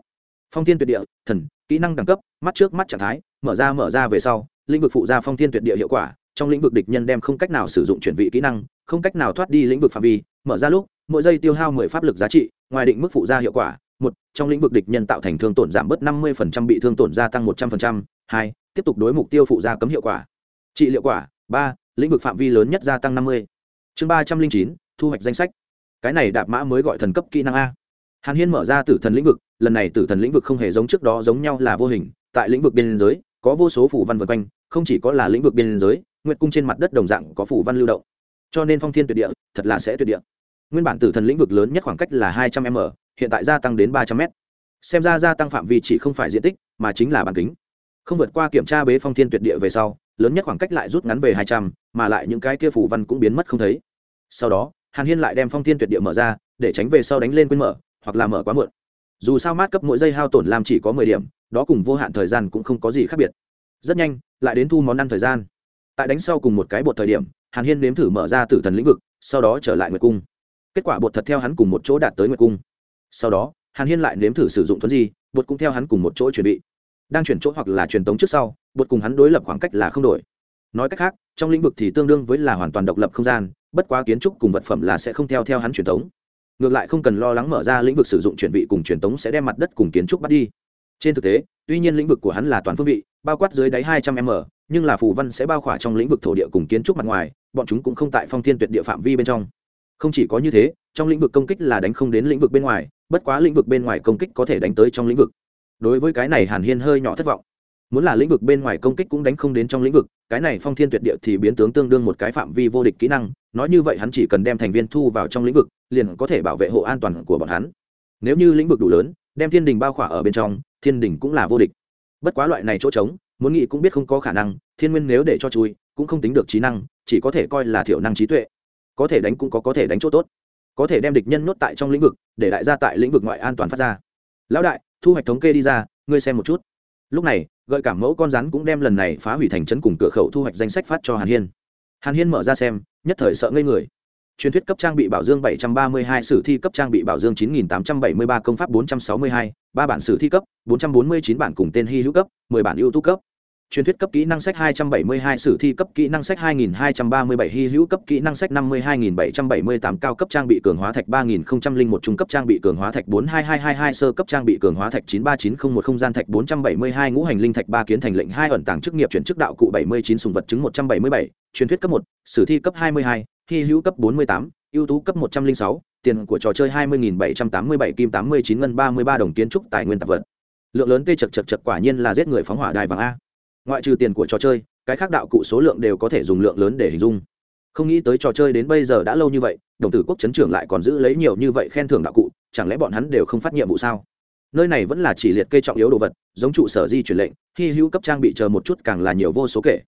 Phong thiên tuyệt địa, thần, kỹ năng đẳng cấp mắt trước mắt trạng thái, mở ra mở ra về sau, lĩnh vực phụ ra phong thiên tuyệt địa hiệu quả, trong lĩnh vực địch nhân đem không cách nào sử dụng chuyển vị kỹ năng, không cách nào thoát đi lĩnh vực phạm vi, mở ra lúc, mỗi giây tiêu hao mười pháp lực giá trị, ngoài định mức phụ ra hiệu quả, một, trong lĩnh vực địch nhân tạo thành thương tổn giảm bớt năm mươi bị thương tổn gia tăng một trăm linh hai tiếp tục đối mục tiêu phụ ra cấm hiệu quả. Trị liệu quả, ba, lĩnh vực phạm vi lớn nhất gia tăng năm mươi. Chương ba trăm linh chín, thu hoạch danh sách. Cái này đạp mã mới gọi thần cấp kỹ năng a. Hàn hiên mở ra tử thần lĩnh vực, lần này tử thần lĩnh vực không hề giống trước đó giống nhau là vô hình. Tại lĩnh vực biên giới, có vô số phủ văn vân quanh, không chỉ có là lĩnh vực biên giới, nguyệt cung trên mặt đất đồng dạng có phủ văn lưu động. Cho nên phong thiên tuyệt địa, thật là sẽ tuyệt địa. Nguyên bản tử thần lĩnh vực lớn nhất khoảng cách là hai trăm m, hiện tại gia tăng đến ba trăm m. Xem ra gia tăng phạm vi chỉ không phải diện tích, mà chính là bàn kính không vượt qua kiểm tra bế phong thiên tuyệt địa về sau, lớn nhất khoảng cách lại rút ngắn về hai trăm, mà lại những cái kia phủ văn cũng biến mất không thấy. Sau đó, hàn hiên lại đem phong thiên tuyệt địa mở ra, để tránh về sau đánh lên quên mở, hoặc là mở quá muộn. Dù sao mát cấp mỗi giây hao tổn làm chỉ có mười điểm, đó cùng vô hạn thời gian cũng không có gì khác biệt. Rất nhanh, lại đến thu món ăn thời gian. Tại đánh sau cùng một cái bột thời điểm, hàn hiên nếm thử mở ra tử thần lĩnh vực, sau đó trở lại nguyệt cung. Kết quả bột thật theo hắn cùng một chỗ đạt tới nguyệt cung. Sau đó, hàn hiên lại nếm thử sử dụng thuấn di, bột cũng theo hắn cùng một chỗ chuẩn bị đang chuyển chỗ hoặc là truyền tống trước sau, bột cùng hắn đối lập khoảng cách là không đổi. Nói cách khác, trong lĩnh vực thì tương đương với là hoàn toàn độc lập không gian, bất quá kiến trúc cùng vật phẩm là sẽ không theo theo hắn truyền tống. Ngược lại không cần lo lắng mở ra lĩnh vực sử dụng chuyển vị cùng truyền tống sẽ đem mặt đất cùng kiến trúc bắt đi. Trên thực tế, tuy nhiên lĩnh vực của hắn là toàn phương vị, bao quát dưới đáy hai trăm m, nhưng là phù văn sẽ bao khỏa trong lĩnh vực thổ địa cùng kiến trúc mặt ngoài, bọn chúng cũng không tại phong thiên tuyệt địa phạm vi bên trong. Không chỉ có như thế, trong lĩnh vực công kích là đánh không đến lĩnh vực bên ngoài, bất quá lĩnh vực bên ngoài công kích có thể đánh tới trong lĩnh vực đối với cái này hàn hiên hơi nhỏ thất vọng. Muốn là lĩnh vực bên ngoài công kích cũng đánh không đến trong lĩnh vực, cái này phong thiên tuyệt địa thì biến tướng tương đương một cái phạm vi vô địch kỹ năng, nói như vậy hắn chỉ cần đem thành viên thu vào trong lĩnh vực, liền có thể bảo vệ hộ an toàn của bọn hắn. Nếu như lĩnh vực đủ lớn, đem thiên đình bao khỏa ở bên trong, thiên đình cũng là vô địch. Bất quá loại này chỗ trống, muốn nghĩ cũng biết không có khả năng, thiên nguyên nếu để cho chui, cũng không tính được trí năng, chỉ có thể coi là thiểu năng trí tuệ. Có thể đánh cũng có có thể đánh chỗ tốt. Có thể đem địch nhân nhốt tại trong lĩnh vực, để đại gia tại lĩnh vực ngoại an toàn phát ra. Lão đại thu hoạch thống kê đi ra ngươi xem một chút. Lúc này gợi cảm mẫu con rắn cũng đem lần này phá hủy thành trấn cùng cửa khẩu thu hoạch danh sách phát cho hàn hiên. Hàn hiên mở ra xem nhất thời sợ ngây người. Truyền thuyết cấp trang bị bảo dương 732 sử thi cấp trang bị bảo dương 9873 công pháp 462, ba bản sử thi cấp 449 bản cùng tên hy hữu cấp 10 bản ưu tú cấp truyền thuyết cấp kỹ năng sách 272 sử thi cấp kỹ năng sách 2237 hy hữu cấp kỹ năng sách 52778 cao cấp trang bị cường hóa thạch 3001 trung cấp trang bị cường hóa thạch 42222 sơ cấp trang bị cường hóa thạch 93901 không gian thạch 472 ngũ hành linh thạch 3 kiến thành lệnh 2 ẩn tàng chức nghiệp chuyển chức đạo cụ 79 sùng vật chứng 177 truyền thuyết cấp 1 sử thi cấp 22 hy hữu cấp 48 ưu tú cấp 106 tiền của trò chơi 20787 kim 89 ngân 33 đồng kiến trúc tài nguyên tạp vật. Lượng lớn tê chật chật chật quả nhiên là giết người phóng hỏa đài vàng a ngoại trừ tiền của trò chơi, cái khác đạo cụ số lượng đều có thể dùng lượng lớn để hình dung. Không nghĩ tới trò chơi đến bây giờ đã lâu như vậy, đồng tử quốc chấn trưởng lại còn giữ lấy nhiều như vậy khen thưởng đạo cụ, chẳng lẽ bọn hắn đều không phát nhiệm vụ sao? Nơi này vẫn là chỉ liệt kê trọng yếu đồ vật, giống trụ sở di chuyển lệnh, hy hữu cấp trang bị chờ một chút càng là nhiều vô số kể.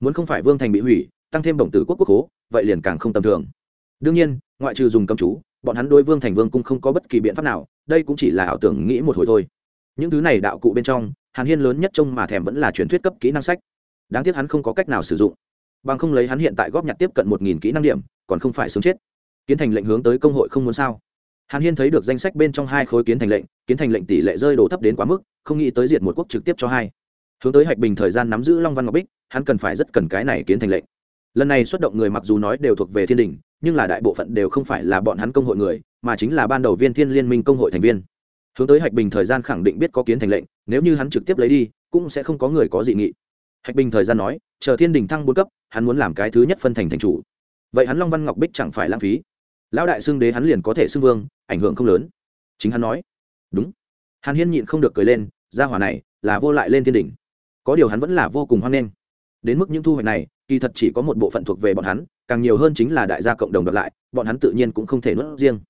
Muốn không phải vương thành bị hủy, tăng thêm đồng tử quốc quốc hố, vậy liền càng không tầm thường. Đương nhiên, ngoại trừ dùng cầm chú, bọn hắn đối vương thành vương cung không có bất kỳ biện pháp nào, đây cũng chỉ là ảo tưởng nghĩ một hồi thôi. Những thứ này đạo cụ bên trong hàn hiên lớn nhất trông mà thèm vẫn là truyền thuyết cấp kỹ năng sách. Đáng tiếc hắn không có cách nào sử dụng. Bằng không lấy hắn hiện tại góp nhặt tiếp cận một nghìn kỹ năng điểm, còn không phải sướng chết. Kiến thành lệnh hướng tới công hội không muốn sao? Hàn hiên thấy được danh sách bên trong hai khối kiến thành lệnh, kiến thành lệnh tỷ lệ rơi đổ thấp đến quá mức, không nghĩ tới diệt một quốc trực tiếp cho hai. Hướng tới hạch bình thời gian nắm giữ long văn ngọc bích, hắn cần phải rất cần cái này kiến thành lệnh. Lần này xuất động người mặc dù nói đều thuộc về thiên đình, nhưng là đại bộ phận đều không phải là bọn hắn công hội người, mà chính là ban đầu viên thiên liên minh công hội thành viên hướng tới hạch bình thời gian khẳng định biết có kiến thành lệnh, nếu như hắn trực tiếp lấy đi, cũng sẽ không có người có dị nghị. Hạch bình thời gian nói, chờ thiên đình thăng bốn cấp, hắn muốn làm cái thứ nhất phân thành thành chủ. Vậy hắn long văn ngọc bích chẳng phải lãng phí? Lão đại xưng đế hắn liền có thể xưng vương, ảnh hưởng không lớn. Chính hắn nói, đúng. Hàn hiên nhịn không được cười lên, gia hỏa này là vô lại lên thiên đình. Có điều hắn vẫn là vô cùng hoan nghênh. Đến mức những thu hoạch này, kỳ thật chỉ có một bộ phận thuộc về bọn hắn, càng nhiều hơn chính là đại gia cộng đồng đợt lại, bọn hắn tự nhiên cũng không thể nuốt riêng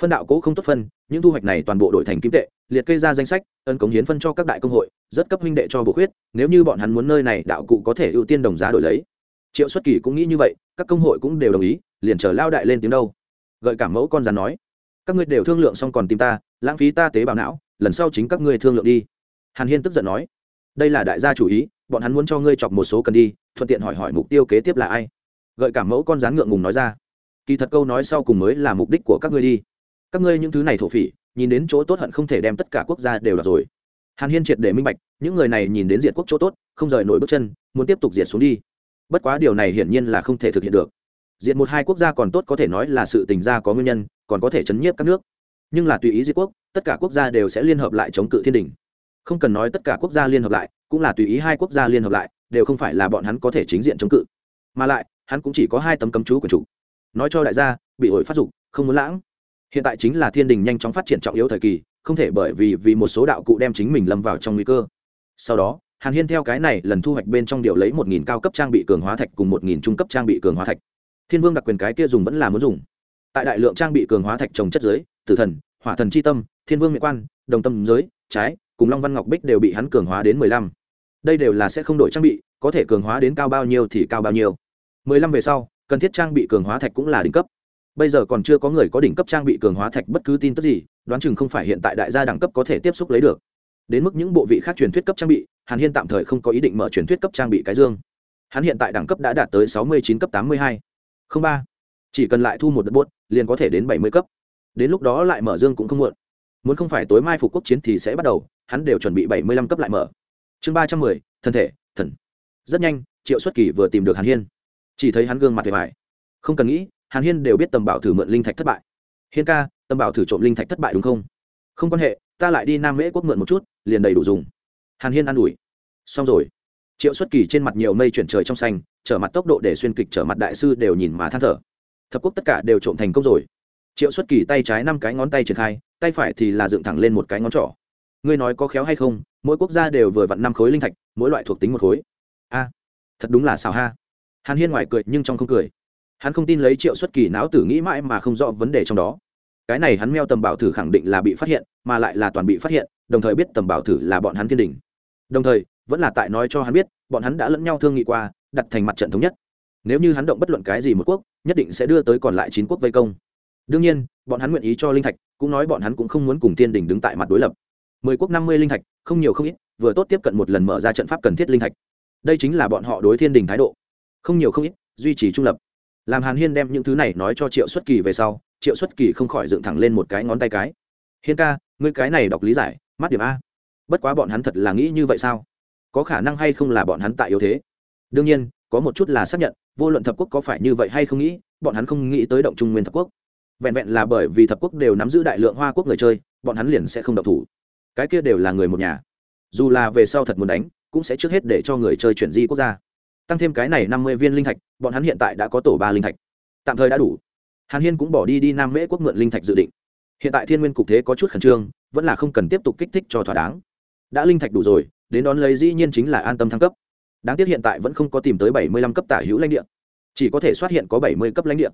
phân đạo cố không tốt phân, những thu hoạch này toàn bộ đổi thành kim tệ, liệt kê ra danh sách, ân cống hiến phân cho các đại công hội, rất cấp huynh đệ cho bộ khuyết, nếu như bọn hắn muốn nơi này, đạo cụ có thể ưu tiên đồng giá đổi lấy. Triệu xuất kỳ cũng nghĩ như vậy, các công hội cũng đều đồng ý, liền chờ lao đại lên tiếng đâu. Gợi cảm mẫu con rắn nói, các ngươi đều thương lượng xong còn tìm ta, lãng phí ta tế bào não, lần sau chính các ngươi thương lượng đi. Hàn hiên tức giận nói, đây là đại gia chủ ý, bọn hắn muốn cho ngươi chọc một số cần đi, thuận tiện hỏi hỏi mục tiêu kế tiếp là ai. Gợi cảm mẫu con rắn ngượng ngùng nói ra, kỳ thật câu nói sau cùng mới là mục đích của các ngươi đi các ngươi những thứ này thổ phỉ, nhìn đến chỗ tốt hận không thể đem tất cả quốc gia đều là rồi. Hàn hiên triệt để minh bạch, những người này nhìn đến diệt quốc chỗ tốt, không rời nổi bước chân, muốn tiếp tục diệt xuống đi. Bất quá điều này hiển nhiên là không thể thực hiện được. Diệt một hai quốc gia còn tốt có thể nói là sự tình gia có nguyên nhân, còn có thể chấn nhiếp các nước. Nhưng là tùy ý diệt quốc, tất cả quốc gia đều sẽ liên hợp lại chống cự thiên đình. Không cần nói tất cả quốc gia liên hợp lại, cũng là tùy ý hai quốc gia liên hợp lại, đều không phải là bọn hắn có thể chính diện chống cự. Mà lại, hắn cũng chỉ có hai tấm cấm chú của chủ. Nói cho đại gia, bị ổi phát dục, không muốn lãng hiện tại chính là thiên đình nhanh chóng phát triển trọng yếu thời kỳ, không thể bởi vì vì một số đạo cụ đem chính mình lâm vào trong nguy cơ. Sau đó, hàn hiên theo cái này lần thu hoạch bên trong điều lấy một nghìn cao cấp trang bị cường hóa thạch cùng một nghìn trung cấp trang bị cường hóa thạch. Thiên vương đặc quyền cái kia dùng vẫn là muốn dùng. Tại đại lượng trang bị cường hóa thạch trồng chất giới, tử thần, hỏa thần c h i tâm, thiên vương mỹ quan, đồng tâm giới, trái, cùng long văn ngọc bích đều bị hắn cường hóa đến mười lăm. Đây đều là sẽ không đổi trang bị, có thể cường hóa đến cao bao nhiêu thì cao bao nhiêu. mười lăm về sau, cần thiết trang bị cường hóa thạch cũng là đỉnh cấp bây giờ còn chưa có người có đỉnh cấp trang bị cường hóa thạch bất cứ tin tức gì, đoán chừng không phải hiện tại đại gia đẳng cấp có thể tiếp xúc lấy được. Đến mức những bộ vị khác truyền thuyết cấp trang bị, hàn hiên tạm thời không có ý định mở truyền thuyết cấp trang bị cái dương. Hắn hiện tại đẳng cấp đã đạt tới sáu mươi chín cấp tám mươi hai. Không ba. Chỉ cần lại thu một đợt buốt liền có thể đến bảy mươi cấp. Đến lúc đó lại mở dương cũng không muộn. Muốn không phải tối mai phục quốc chiến thì sẽ bắt đầu, hắn đều chuẩn bị bảy mươi lăm cấp lại mở. Chương ba trăm mười, thân thể, thần. Rất nhanh, triệu xuất kỳ vừa tìm được hàn hiên. Chỉ thấy hắn gương mặt vẻ vải không cần nghĩ hàn hiên đều biết tầm bảo thử mượn linh thạch thất bại. Hiên ca, tầm bảo thử trộm linh thạch thất bại đúng không? Không quan hệ, ta lại đi nam mễ quốc mượn một chút, liền đầy đủ dùng. Hàn hiên an ủi. Xong rồi. Triệu xuất kỳ trên mặt nhiều mây chuyển trời trong xanh, trở mặt tốc độ để xuyên kịch trở mặt đại sư đều nhìn mà than thở. Thập quốc tất cả đều trộm thành công rồi. Triệu xuất kỳ tay trái năm cái ngón tay triển khai, tay phải thì là dựng thẳng lên một cái ngón trỏ. Ngươi nói có khéo hay không, mỗi quốc gia đều vừa vặn năm khối linh thạch, mỗi loại thuộc tính một khối. A, thật đúng là xào ha. Hàn hiên ngoài cười nhưng trong không cười hắn không tin lấy triệu xuất kỳ não tử nghĩ mãi mà không rõ vấn đề trong đó. Cái này hắn meo tầm bảo thử khẳng định là bị phát hiện, mà lại là toàn bị phát hiện, đồng thời biết tầm bảo thử là bọn hắn thiên đình đồng thời, vẫn là tại nói cho hắn biết, bọn hắn đã lẫn nhau thương nghị qua, đặt thành mặt trận thống nhất. Nếu như hắn động bất luận cái gì một quốc, nhất định sẽ đưa tới còn lại chín quốc vây công. Đương nhiên, bọn hắn nguyện ý cho linh thạch, cũng nói bọn hắn cũng không muốn cùng thiên đình đứng tại mặt đối lập. Mười quốc năm mươi linh thạch, không nhiều không ít, vừa tốt tiếp cận một lần mở ra trận pháp cần thiết linh thạch. Đây chính là bọn họ đối thiên đình thái độ. Không nhiều không ít, duy trì trung lập làm hàn hiên đem những thứ này nói cho triệu xuất kỳ về sau, triệu xuất kỳ không khỏi dựng thẳng lên một cái ngón tay cái. Hiên ca, ngươi cái này đọc lý giải mắt điểm a. Bất quá bọn hắn thật là nghĩ như vậy sao? Có khả năng hay không là bọn hắn tại yếu thế? Đương nhiên, có một chút là xác nhận, vô luận thập quốc có phải như vậy hay không nghĩ, bọn hắn không nghĩ tới động trung nguyên thập quốc. Vẹn vẹn là bởi vì thập quốc đều nắm giữ đại lượng hoa quốc người chơi, bọn hắn liền sẽ không động thủ. Cái kia đều là người một nhà. Dù là về sau thật muốn đánh, cũng sẽ trước hết để cho người chơi chuyển di quốc gia tăng thêm cái này năm mươi viên linh thạch, bọn hắn hiện tại đã có tổ ba linh thạch. Tạm thời đã đủ. Hàn hiên cũng bỏ đi đi nam mễ quốc mượn linh thạch dự định. Hiện tại thiên nguyên cục thế có chút khẩn trương, vẫn là không cần tiếp tục kích thích cho thỏa đáng. Đã linh thạch đủ rồi, đến đón lấy dĩ nhiên chính là an tâm thăng cấp. Đáng tiếc hiện tại vẫn không có tìm tới bảy mươi lăm cấp tả hữu lãnh địa. Chỉ có thể xuất hiện có bảy mươi cấp lãnh địa.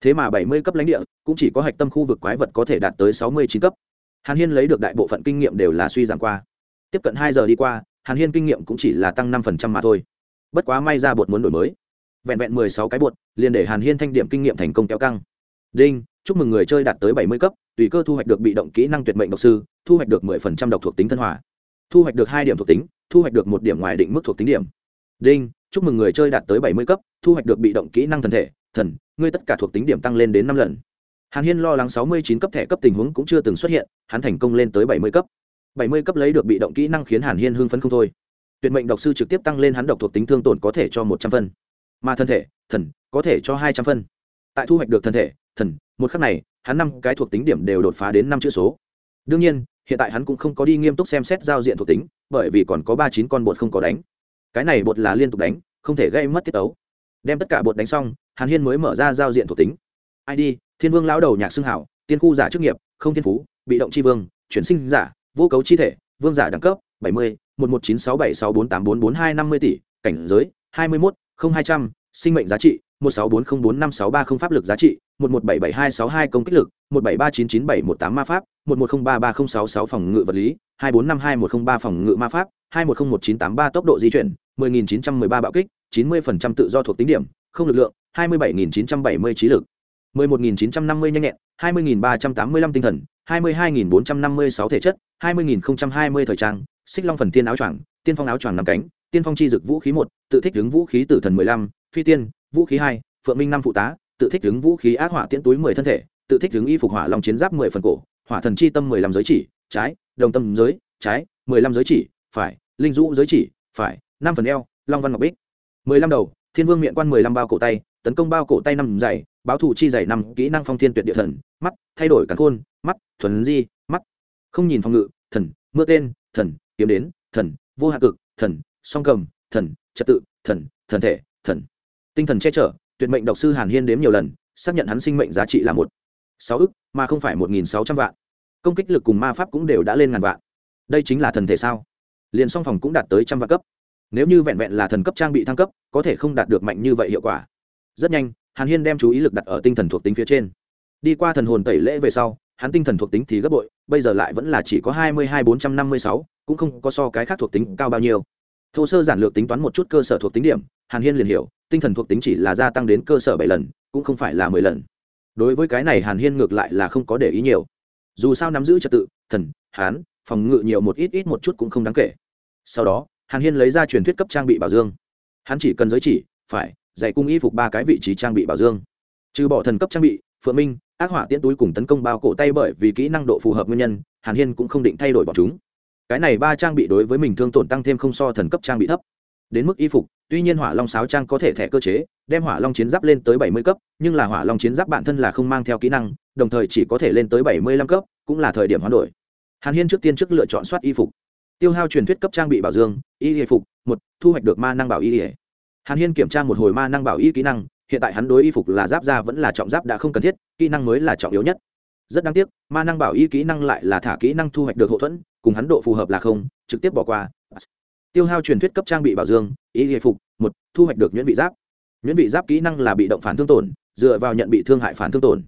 Thế mà bảy mươi cấp lãnh địa cũng chỉ có hạch tâm khu vực quái vật có thể đạt tới sáu mươi chín cấp. Hàn hiên lấy được đại bộ phận kinh nghiệm đều là suy giảm qua. Tiếp cận hai giờ đi qua, hàn hiên kinh nghiệm cũng chỉ là tăng năm phần trăm mà thôi bất quá may ra bột muốn đổi mới. Vẹn vẹn mười sáu cái bột, liền để hàn hiên thanh điểm kinh nghiệm thành công kéo căng. Đinh, chúc mừng người chơi đạt tới bảy mươi cấp, tùy cơ thu hoạch được bị động kỹ năng tuyệt mệnh độc sư, thu hoạch được mười phần trăm độc thuộc tính thân hòa. Thu hoạch được hai điểm thuộc tính, thu hoạch được một điểm ngoài định mức thuộc tính điểm. Đinh, chúc mừng người chơi đạt tới bảy mươi cấp, thu hoạch được bị động kỹ năng thần thể, thần, ngươi tất cả thuộc tính điểm tăng lên đến năm lần. Hàn hiên lo lắng sáu mươi chín cấp thẻ cấp tình huống cũng chưa từng xuất hiện, hắn thành công lên tới bảy mươi cấp. Bảy mươi cấp lấy được bị động kỹ năng khiến hàn hiên hưng phấn không thôi tuyệt mệnh độc sư trực tiếp tăng lên hắn độc thuộc tính thương tổn có thể cho một trăm phân. Mà thân thể, thần, có thể cho hai trăm phân. Tại thu hoạch được thân thể, thần, một khắc này, hắn năm cái thuộc tính điểm đều đột phá đến năm chữ số. Đương nhiên, hiện tại hắn cũng không có đi nghiêm túc xem xét giao diện thuộc tính, bởi vì còn có ba chín con bột không có đánh. Cái này bột là liên tục đánh, không thể gây mất tiết ấu đem tất cả bột đánh xong, hàn hiên mới mở ra giao diện thuộc tính. Id thiên vương lão đầu nhạc xưng hảo, tiên khu giả chức nghiệp, không thiên phú, bị động c h i vương, chuyển sinh giả, vô cấu chi thể, vương giả đẳng cấp, bảy mươi một một chín sáu bảy sáu bốn tám bốn bốn hai năm mươi tỷ, cảnh giới, hai mươi một không hai trăm, sinh mệnh giá trị, một sáu bốn không bốn năm sáu ba không pháp lực giá trị, một một bảy bảy hai sáu hai công kích lực, một bảy ba chín chín bảy một tám ma pháp, một một không ba ba không sáu sáu phòng ngự vật lý, hai bốn năm hai một không ba phòng ngự ma pháp, hai một không một chín tám ba tốc độ di chuyển, mười nghìn chín trăm mười ba bạo kích, chín mươi phần trăm tự do thuộc tính điểm, không lực lượng, hai mươi bảy nghìn chín trăm bảy mươi trí lực, mười một nghìn chín trăm năm mươi nhanh nhẹn, hai mươi nghìn ba trăm tám mươi lăm tinh thần hai mươi hai nghìn bốn trăm năm mươi sáu thể chất, hai mươi nghìn không trăm hai mươi thời trang, xích long phần tiên áo choàng, tiên phong áo choàng năm cánh, tiên phong chi dực vũ khí một, tự thích đứng vũ khí tử thần mười lăm, phi tiên, vũ khí hai, phượng minh năm phụ tá, tự thích đứng vũ khí ác hỏa tiễn túi mười thân thể, tự thích đứng y phục hỏa long chiến giáp mười phần cổ, hỏa thần chi tâm mười lăm giới chỉ, trái, đồng tâm giới, trái, mười lăm giới chỉ, phải, linh dũ giới chỉ, phải, năm phần eo, long văn ngọc bích. mười lăm đầu, thiên vương miệng quan mười lăm bao cổ tay, tấn công bao cổ tay năm dày báo thủ chi dày năm, kỹ năng phong thiên tuyệt địa thần, mắt, thay đổi cắn khôn mắt, thuần di, mắt. Không nhìn phòng ngự, thần, mưa tên, thần, kiếm đến, thần, vô hạ cực, thần, song cầm, thần, trật tự, thần thần thể, thần. Tinh thần che chở, tuyệt mệnh độc sư hàn hiên đếm nhiều lần, xác nhận hắn sinh mệnh giá trị là một, sáu ức, mà không phải một nghìn sáu trăm vạn. Công kích lực cùng ma pháp cũng đều đã lên ngàn vạn. Đây chính là thần thể sao? Liền song phòng cũng đạt tới trăm vạn cấp. Nếu như vẹn vẹn là thần cấp trang bị thăng cấp, có thể không đạt được mạnh như vậy hiệu quả. Rất nhanh, hàn hiên đem chú ý lực đặt ở tinh thần thuộc tính phía trên. Đi qua thần hồn tẩy lễ về sau hắn tinh thần thuộc tính thì gấp bội, bây giờ lại vẫn là chỉ có hai mươi hai bốn trăm năm mươi sáu, cũng không có so cái khác thuộc tính cao bao nhiêu. Thô sơ giản lược tính toán một chút cơ sở thuộc tính điểm, hàn hiên liền hiểu, tinh thần thuộc tính chỉ là gia tăng đến cơ sở bảy lần, cũng không phải là mười lần. Đối với cái này hàn hiên ngược lại là không có để ý nhiều. Dù sao nắm giữ trật tự, thần, hán, phòng ngự nhiều một ít ít một chút cũng không đáng kể. Sau đó, hàn hiên lấy ra truyền thuyết cấp trang bị bảo dương. Hắn chỉ cần giới chỉ, phải, dạy cung y phục ba cái vị trí trang bị bảo dương. Trừ bỏ thần cấp trang bị, phượng minh ác hỏa tiễn túi cùng tấn công bao cổ tay bởi vì kỹ năng độ phù hợp nguyên nhân, hàn hiên cũng không định thay đổi bọn chúng. Cái này ba trang bị đối với mình thương tổn tăng thêm không so thần cấp trang bị thấp. Đến mức y phục, tuy nhiên hỏa long sáo trang có thể thẻ cơ chế, đem hỏa long chiến giáp lên tới bảy mươi cấp, nhưng là hỏa long chiến giáp bản thân là không mang theo kỹ năng, đồng thời chỉ có thể lên tới bảy mươi lăm cấp, cũng là thời điểm hoán đổi. Hàn hiên trước tiên trước lựa chọn soát y phục. Tiêu hao truyền thuyết cấp trang bị bảo dương, y y phục, một, thu hoạch được ma năng bảo y hàn hiên kiểm tra một hồi ma năng bảo y kỹ năng hiện tại hắn đối y phục là giáp ra vẫn là trọng giáp đã không cần thiết, kỹ năng mới là trọng yếu nhất. Rất đáng tiếc, ma năng bảo y kỹ năng lại là thả kỹ năng thu hoạch được hậu thuẫn, cùng hắn độ phù hợp là không, trực tiếp bỏ qua. Tiêu hao truyền thuyết cấp trang bị bảo dương, y y phục, một, thu hoạch được nhuyễn vị giáp. Nhuyễn vị giáp kỹ năng là bị động phản thương tổn, dựa vào nhận bị thương hại phản thương tổn.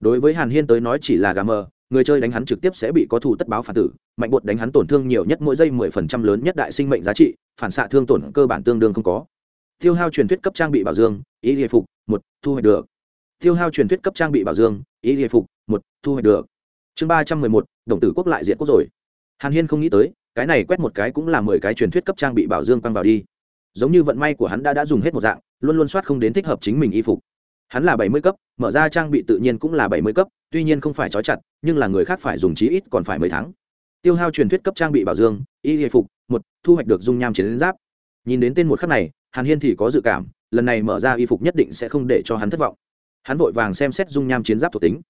Đối với hàn hiên tới nói chỉ là gà mờ, người chơi đánh hắn trực tiếp sẽ bị có thủ tất báo phản tử, mạnh bột đánh hắn tổn thương nhiều nhất mỗi giây mười phần trăm lớn nhất đại sinh mệnh giá trị, phản xạ thương tổn cơ bản tương đương không có tiêu hao truyền thuyết cấp trang bị bảo dương, ý hệ phục, một, thu hoạch được. Tiêu hao truyền thuyết cấp trang bị bảo dương, ý hệ phục, một, thu hoạch được. Chương ba trăm mười một, đồng tử quốc lại diện quốc rồi. Hàn hiên không nghĩ tới, cái này quét một cái cũng là mười cái truyền thuyết cấp trang bị bảo dương quăng vào đi. Giống như vận may của hắn đã đã dùng hết một dạng, luôn luôn soát không đến thích hợp chính mình y phục. Hắn là bảy mươi cấp, mở ra trang bị tự nhiên cũng là bảy mươi cấp, tuy nhiên không phải trói chặt, nhưng là người khác phải dùng chí ít còn phải mấy tháng. Tiêu hao truyền thuyết cấp trang bị bảo dương, y hệ phục, một, thu hoạch được dung nham chiến giáp. Nhìn đến tên một khắc này hàn hiên thì có dự cảm, lần này mở ra y phục nhất định sẽ không để cho hắn thất vọng. Hắn vội vàng xem xét dung nham chiến giáp thuộc tính.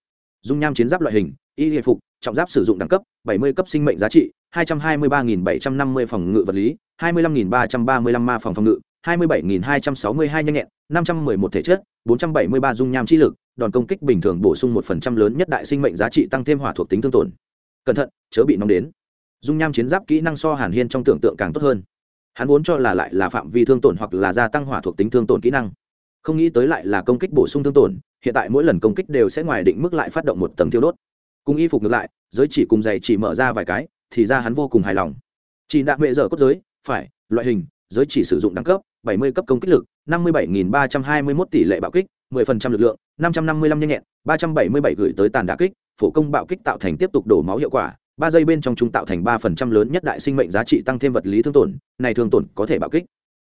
Dung nham chiến giáp loại hình, y hệ phục, trọng giáp sử dụng đẳng cấp 70 cấp sinh mệnh giá trị 223.750 phòng ngự vật lý 25.335 ma phòng phòng ngự 27.262 nhanh nhẹn 511 thể chất 473 dung nham chi lực, đòn công kích bình thường bổ sung một phần trăm lớn nhất đại sinh mệnh giá trị tăng thêm hỏa thuộc tính thương tổn. Cẩn thận, chớ bị nóng đến. Dung nham chiến giáp kỹ năng so hàn hiên trong tưởng tượng càng tốt hơn hắn vốn cho là lại là phạm vi thương tổn hoặc là gia tăng hỏa thuộc tính thương tổn kỹ năng. Không nghĩ tới lại là công kích bổ sung thương tổn, hiện tại mỗi lần công kích đều sẽ ngoài định mức lại phát động một tầng thiêu đốt. Cùng y phục ngược lại, giới chỉ cùng giày chỉ mở ra vài cái, thì ra hắn vô cùng hài lòng. Chỉ đạm mệ dở cốt giới, phải, loại hình, giới chỉ sử dụng đẳng cấp 70 cấp công kích lực 57.321 tỷ lệ bạo kích 10% lực lượng 555 nhanh nhẹn 377 gửi tới tàn đả kích, phổ công bạo kích tạo thành tiếp tục đổ máu hiệu quả ba giây bên trong chúng tạo thành ba phần trăm lớn nhất đại sinh mệnh giá trị tăng thêm vật lý thương tổn này thương tổn có thể bạo kích.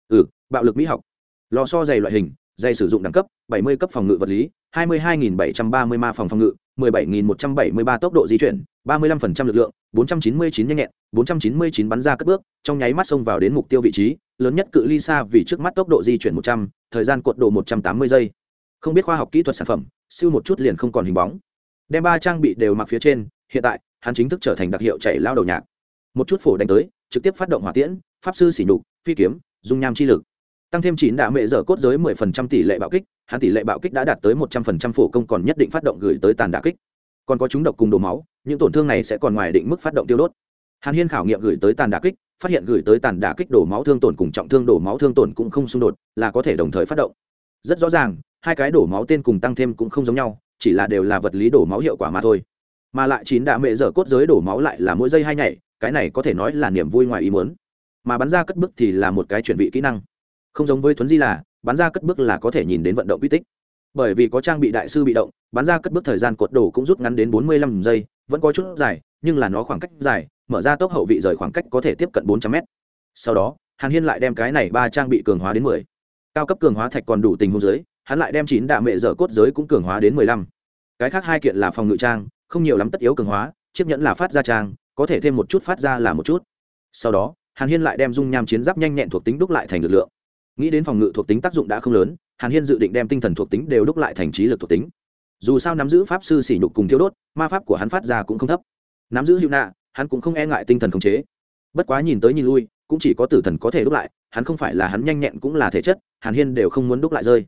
Ừ bạo lực mỹ học. Lò so dày loại hình dày sử dụng đẳng cấp 70 cấp phòng ngự vật lý 22.730 ma phòng phòng ngự 17.173 tốc độ di chuyển 35% lực lượng 499 nhanh nhẹn 499 bắn ra cất bước trong nháy mắt xông vào đến mục tiêu vị trí lớn nhất cự ly xa vì trước mắt tốc độ di chuyển 100, thời gian cuộn độ 180 giây. Không biết khoa học kỹ thuật sản phẩm siêu một chút liền không còn hình bóng. Đem ba trang bị đều mặc phía trên hiện tại hắn chính thức trở thành đặc hiệu chạy lao đầu nhạc. Một chút phổ đánh tới, trực tiếp phát động hỏa tiễn, pháp sư xỉ nhục, phi kiếm, dung nham chi lực. Tăng thêm chín đạ mệ dở cốt giới mười phần trăm tỷ lệ bạo kích, hắn tỷ lệ bạo kích đã đạt tới một trăm phần trăm phổ công còn nhất định phát động gửi tới tàn đả kích. Còn có chúng độc cùng đổ máu, những tổn thương này sẽ còn ngoài định mức phát động tiêu đốt. Hàn hiên khảo nghiệm gửi tới tàn đả kích, phát hiện gửi tới tàn đả kích đổ máu thương tổn cùng trọng thương đổ máu thương tổn cũng không xung đột, là có thể đồng thời phát động. Rất rõ ràng, hai cái đổ máu tên cùng tăng thêm cũng không giống nhau, chỉ là đều là vật lý đổ máu hiệu quả mà thôi mà lại chín đạ mệ dở cốt giới đổ máu lại là mỗi giây hai nhảy, cái này có thể nói là niềm vui ngoài ý muốn. Mà bắn ra cất bước thì là một cái chuyển vị kỹ năng. Không giống với thuấn di là, bắn ra cất bước là có thể nhìn đến vận động quy tích. Bởi vì có trang bị đại sư bị động, bắn ra cất bước thời gian cột đổ cũng rút ngắn đến bốn mươi lăm giây, vẫn có chút dài, nhưng là nó khoảng cách dài, mở ra tốc hậu vị rời khoảng cách có thể tiếp cận bốn trăm mét. Sau đó, hàn hiên lại đem cái này ba trang bị cường hóa đến mười. Cao cấp cường hóa thạch còn đủ tình huống giới hắn lại đem chín đạ mệ dở cốt giới cũng cường hóa đến mười lăm. Cái khác hai kiện là phòng ngự trang không nhiều lắm tất yếu cường hóa, chiếc nhẫn là phát ra trang, có thể thêm một chút phát ra là một chút. Sau đó, hàn hiên lại đem dung nham chiến giáp nhanh nhẹn thuộc tính đúc lại thành lực lượng. Nghĩ đến phòng ngự thuộc tính tác dụng đã không lớn, hàn hiên dự định đem tinh thần thuộc tính đều đúc lại thành trí lực thuộc tính. Dù sao nắm giữ pháp sư sỉ nhục cùng thiếu đốt, ma pháp của hắn phát ra cũng không thấp. Nắm giữ hữu nạ, hắn cũng không e ngại tinh thần khống chế. Bất quá nhìn tới nhìn lui, cũng chỉ có tử thần có thể đúc lại, hắn không phải là hắn nhanh nhẹn cũng là thể chất, hàn hiên đều không muốn đúc lại rơi.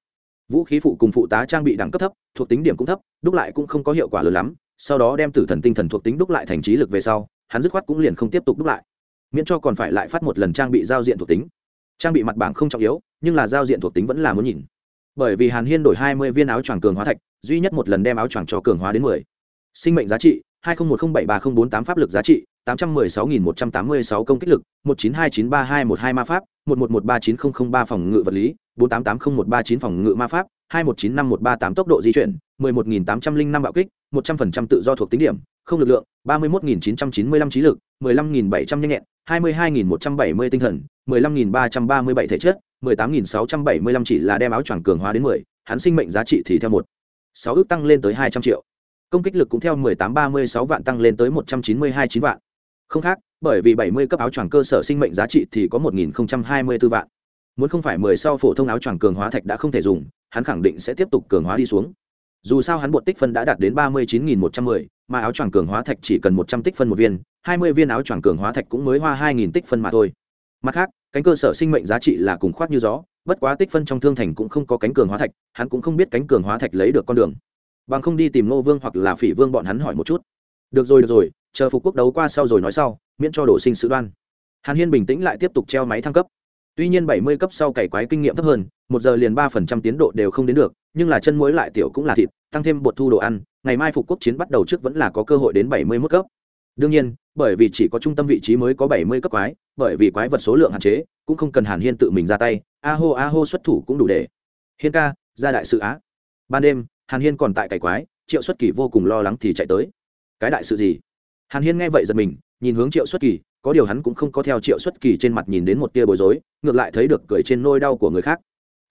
Vũ khí phụ cùng phụ tá trang bị đẳng cấp thấp, thuộc tính điểm cũng thấp, đúc lại cũng không có hiệu quả lớn lắm sau đó đem tử thần tinh thần thuộc tính đúc lại thành trí lực về sau, hắn dứt khoát cũng liền không tiếp tục đúc lại, miễn cho còn phải lại phát một lần trang bị giao diện thuộc tính. Trang bị mặt bảng không trọng yếu, nhưng là giao diện thuộc tính vẫn là muốn nhìn. Bởi vì hàn hiên đổi hai mươi viên áo choàng cường hóa thạch, duy nhất một lần đem áo choàng cho cường hóa đến mười. Sinh mệnh giá trị, hai nghìn một trăm bảy ba nghìn bốn tám pháp lực giá trị, tám trăm mười sáu nghìn một trăm tám mươi sáu công kích lực, một chín hai chín ba hai một hai ma pháp, một một một ba chín không không ba phòng ngự vật lý, bốn tám tám không một ba chín phòng ngự ma pháp, hai một chín năm một ba tám tốc độ di chuyển, mười một nghìn tám trăm linh năm bạo kích một trăm phần trăm tự do thuộc tính điểm, không lực lượng, ba mươi một nghìn chín trăm chín mươi lăm trí lực, mười lăm nghìn bảy trăm nhanh nhẹn, hai mươi hai nghìn một trăm bảy mươi tinh thần, mười lăm nghìn ba trăm ba mươi bảy thể chất, mười tám nghìn sáu trăm bảy mươi lăm chỉ là đem áo choàng cường hóa đến mười, hắn sinh mệnh giá trị thì theo một. Sáu ước tăng lên tới hai trăm triệu. Công kích lực cũng theo mười tám ba mươi sáu vạn tăng lên tới một trăm chín mươi hai chín vạn. Không khác, bởi vì bảy mươi cấp áo choàng cơ sở sinh mệnh giá trị thì có một nghìn hai mươi b ố vạn. Muốn không phải mười sau phổ thông áo choàng cường hóa thạch đã không thể dùng, hắn khẳng định sẽ tiếp tục cường hóa đi xuống dù sao hắn bột tích phân đã đạt đến ba mươi chín nghìn một trăm mười, mà áo choàng cường hóa thạch chỉ cần một trăm tích phân một viên, hai mươi viên áo choàng cường hóa thạch cũng mới hoa hai nghìn tích phân mà thôi. Mặt khác, cánh cơ sở sinh mệnh giá trị là cùng khoát như gió, bất quá tích phân trong thương thành cũng không có cánh cường hóa thạch, hắn cũng không biết cánh cường hóa thạch lấy được con đường. Bằng không đi tìm ngô vương hoặc là phỉ vương bọn hắn hỏi một chút. Được rồi được rồi, chờ phục quốc đấu qua sau rồi nói sau, miễn cho đổ sinh sự đoan. Hàn hiên bình tĩnh lại tiếp tục treo máy thăng cấp tuy nhiên bảy mươi cấp sau cày quái kinh nghiệm thấp hơn, một giờ liền ba phần trăm tiến độ đều không đến được, nhưng là chân muối lại tiểu cũng là thịt, tăng thêm bột thu đồ ăn, ngày mai phục quốc chiến bắt đầu trước vẫn là có cơ hội đến bảy mươi mức cấp. Đương nhiên, bởi vì chỉ có trung tâm vị trí mới có bảy mươi cấp quái, bởi vì quái vật số lượng hạn chế, cũng không cần hàn hiên tự mình ra tay, a hô a hô xuất thủ cũng đủ để. Hiên ca, ra đại sự á. Ban đêm, hàn hiên còn tại cày quái, triệu xuất kỳ vô cùng lo lắng thì chạy tới. Cái đại sự gì? Hàn hiên nghe vậy giật mình, nhìn hướng triệu xuất kỳ có điều hắn cũng không có theo triệu xuất kỳ trên mặt nhìn đến một tia bối rối, ngược lại thấy được cười trên nôi đau của người khác.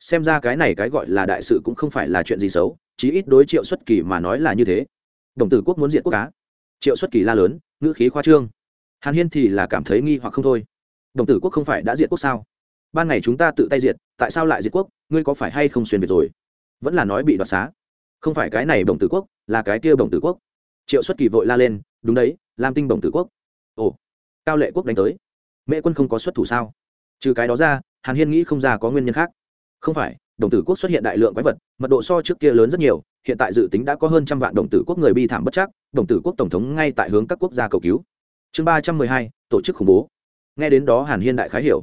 Xem ra cái này cái gọi là đại sự cũng không phải là chuyện gì xấu, chí ít đối triệu xuất kỳ mà nói là như thế. Đồng tử quốc muốn diện quốc cá triệu xuất kỳ la lớn, ngữ khí khoa trương. Hàn hiên thì là cảm thấy nghi hoặc không thôi. Đồng tử quốc không phải đã diệt quốc sao? Ban ngày chúng ta tự tay diệt, tại sao lại diệt quốc? Ngươi có phải hay không xuyên việt rồi? Vẫn là nói bị đoạt xá. Không phải cái này đồng tử quốc, là cái kia đồng tử quốc. Triệu xuất kỳ vội la lên, đúng đấy, lam tinh đồng tử quốc. Ồ cao lệ quốc đánh tới. Mễ quân không có xuất thủ sao? Trừ cái đó ra, hàn hiên nghĩ không ra có nguyên nhân khác. Không phải, đồng tử quốc xuất hiện đại lượng quái vật, mật độ so trước kia lớn rất nhiều, hiện tại dự tính đã có hơn trăm vạn đồng tử quốc người bi thảm bất chắc, đồng tử quốc tổng thống ngay tại hướng các quốc gia cầu cứu. Chương ba trăm mười hai, tổ chức khủng bố. Nghe đến đó hàn hiên đại khái hiểu.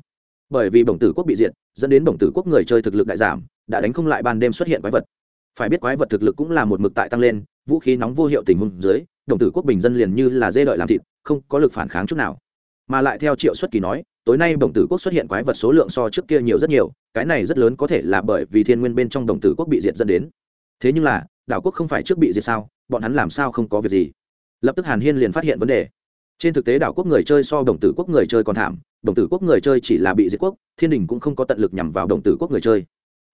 Bởi vì đồng tử quốc bị diệt, dẫn đến đồng tử quốc người chơi thực lực đại giảm, đã đánh không lại ban đêm xuất hiện quái vật. Phải biết quái vật thực lực cũng là một mực tại tăng lên, vũ khí nóng vô hiệu tình huống dưới, đồng tử quốc bình dân liền như là dê đợi làm thịt, không có lực phản kháng chút nào mà lại theo triệu xuất kỳ nói, tối nay đồng tử quốc xuất hiện quái vật số lượng so trước kia nhiều rất nhiều, cái này rất lớn có thể là bởi vì thiên nguyên bên trong đồng tử quốc bị diệt dẫn đến. Thế nhưng là, đảo quốc không phải trước bị diệt sao, bọn hắn làm sao không có việc gì? Lập tức hàn hiên liền phát hiện vấn đề. Trên thực tế đảo quốc người chơi so đồng tử quốc người chơi còn thảm đồng tử quốc người chơi chỉ là bị diệt quốc, thiên đình cũng không có tận lực nhằm vào đồng tử quốc người chơi.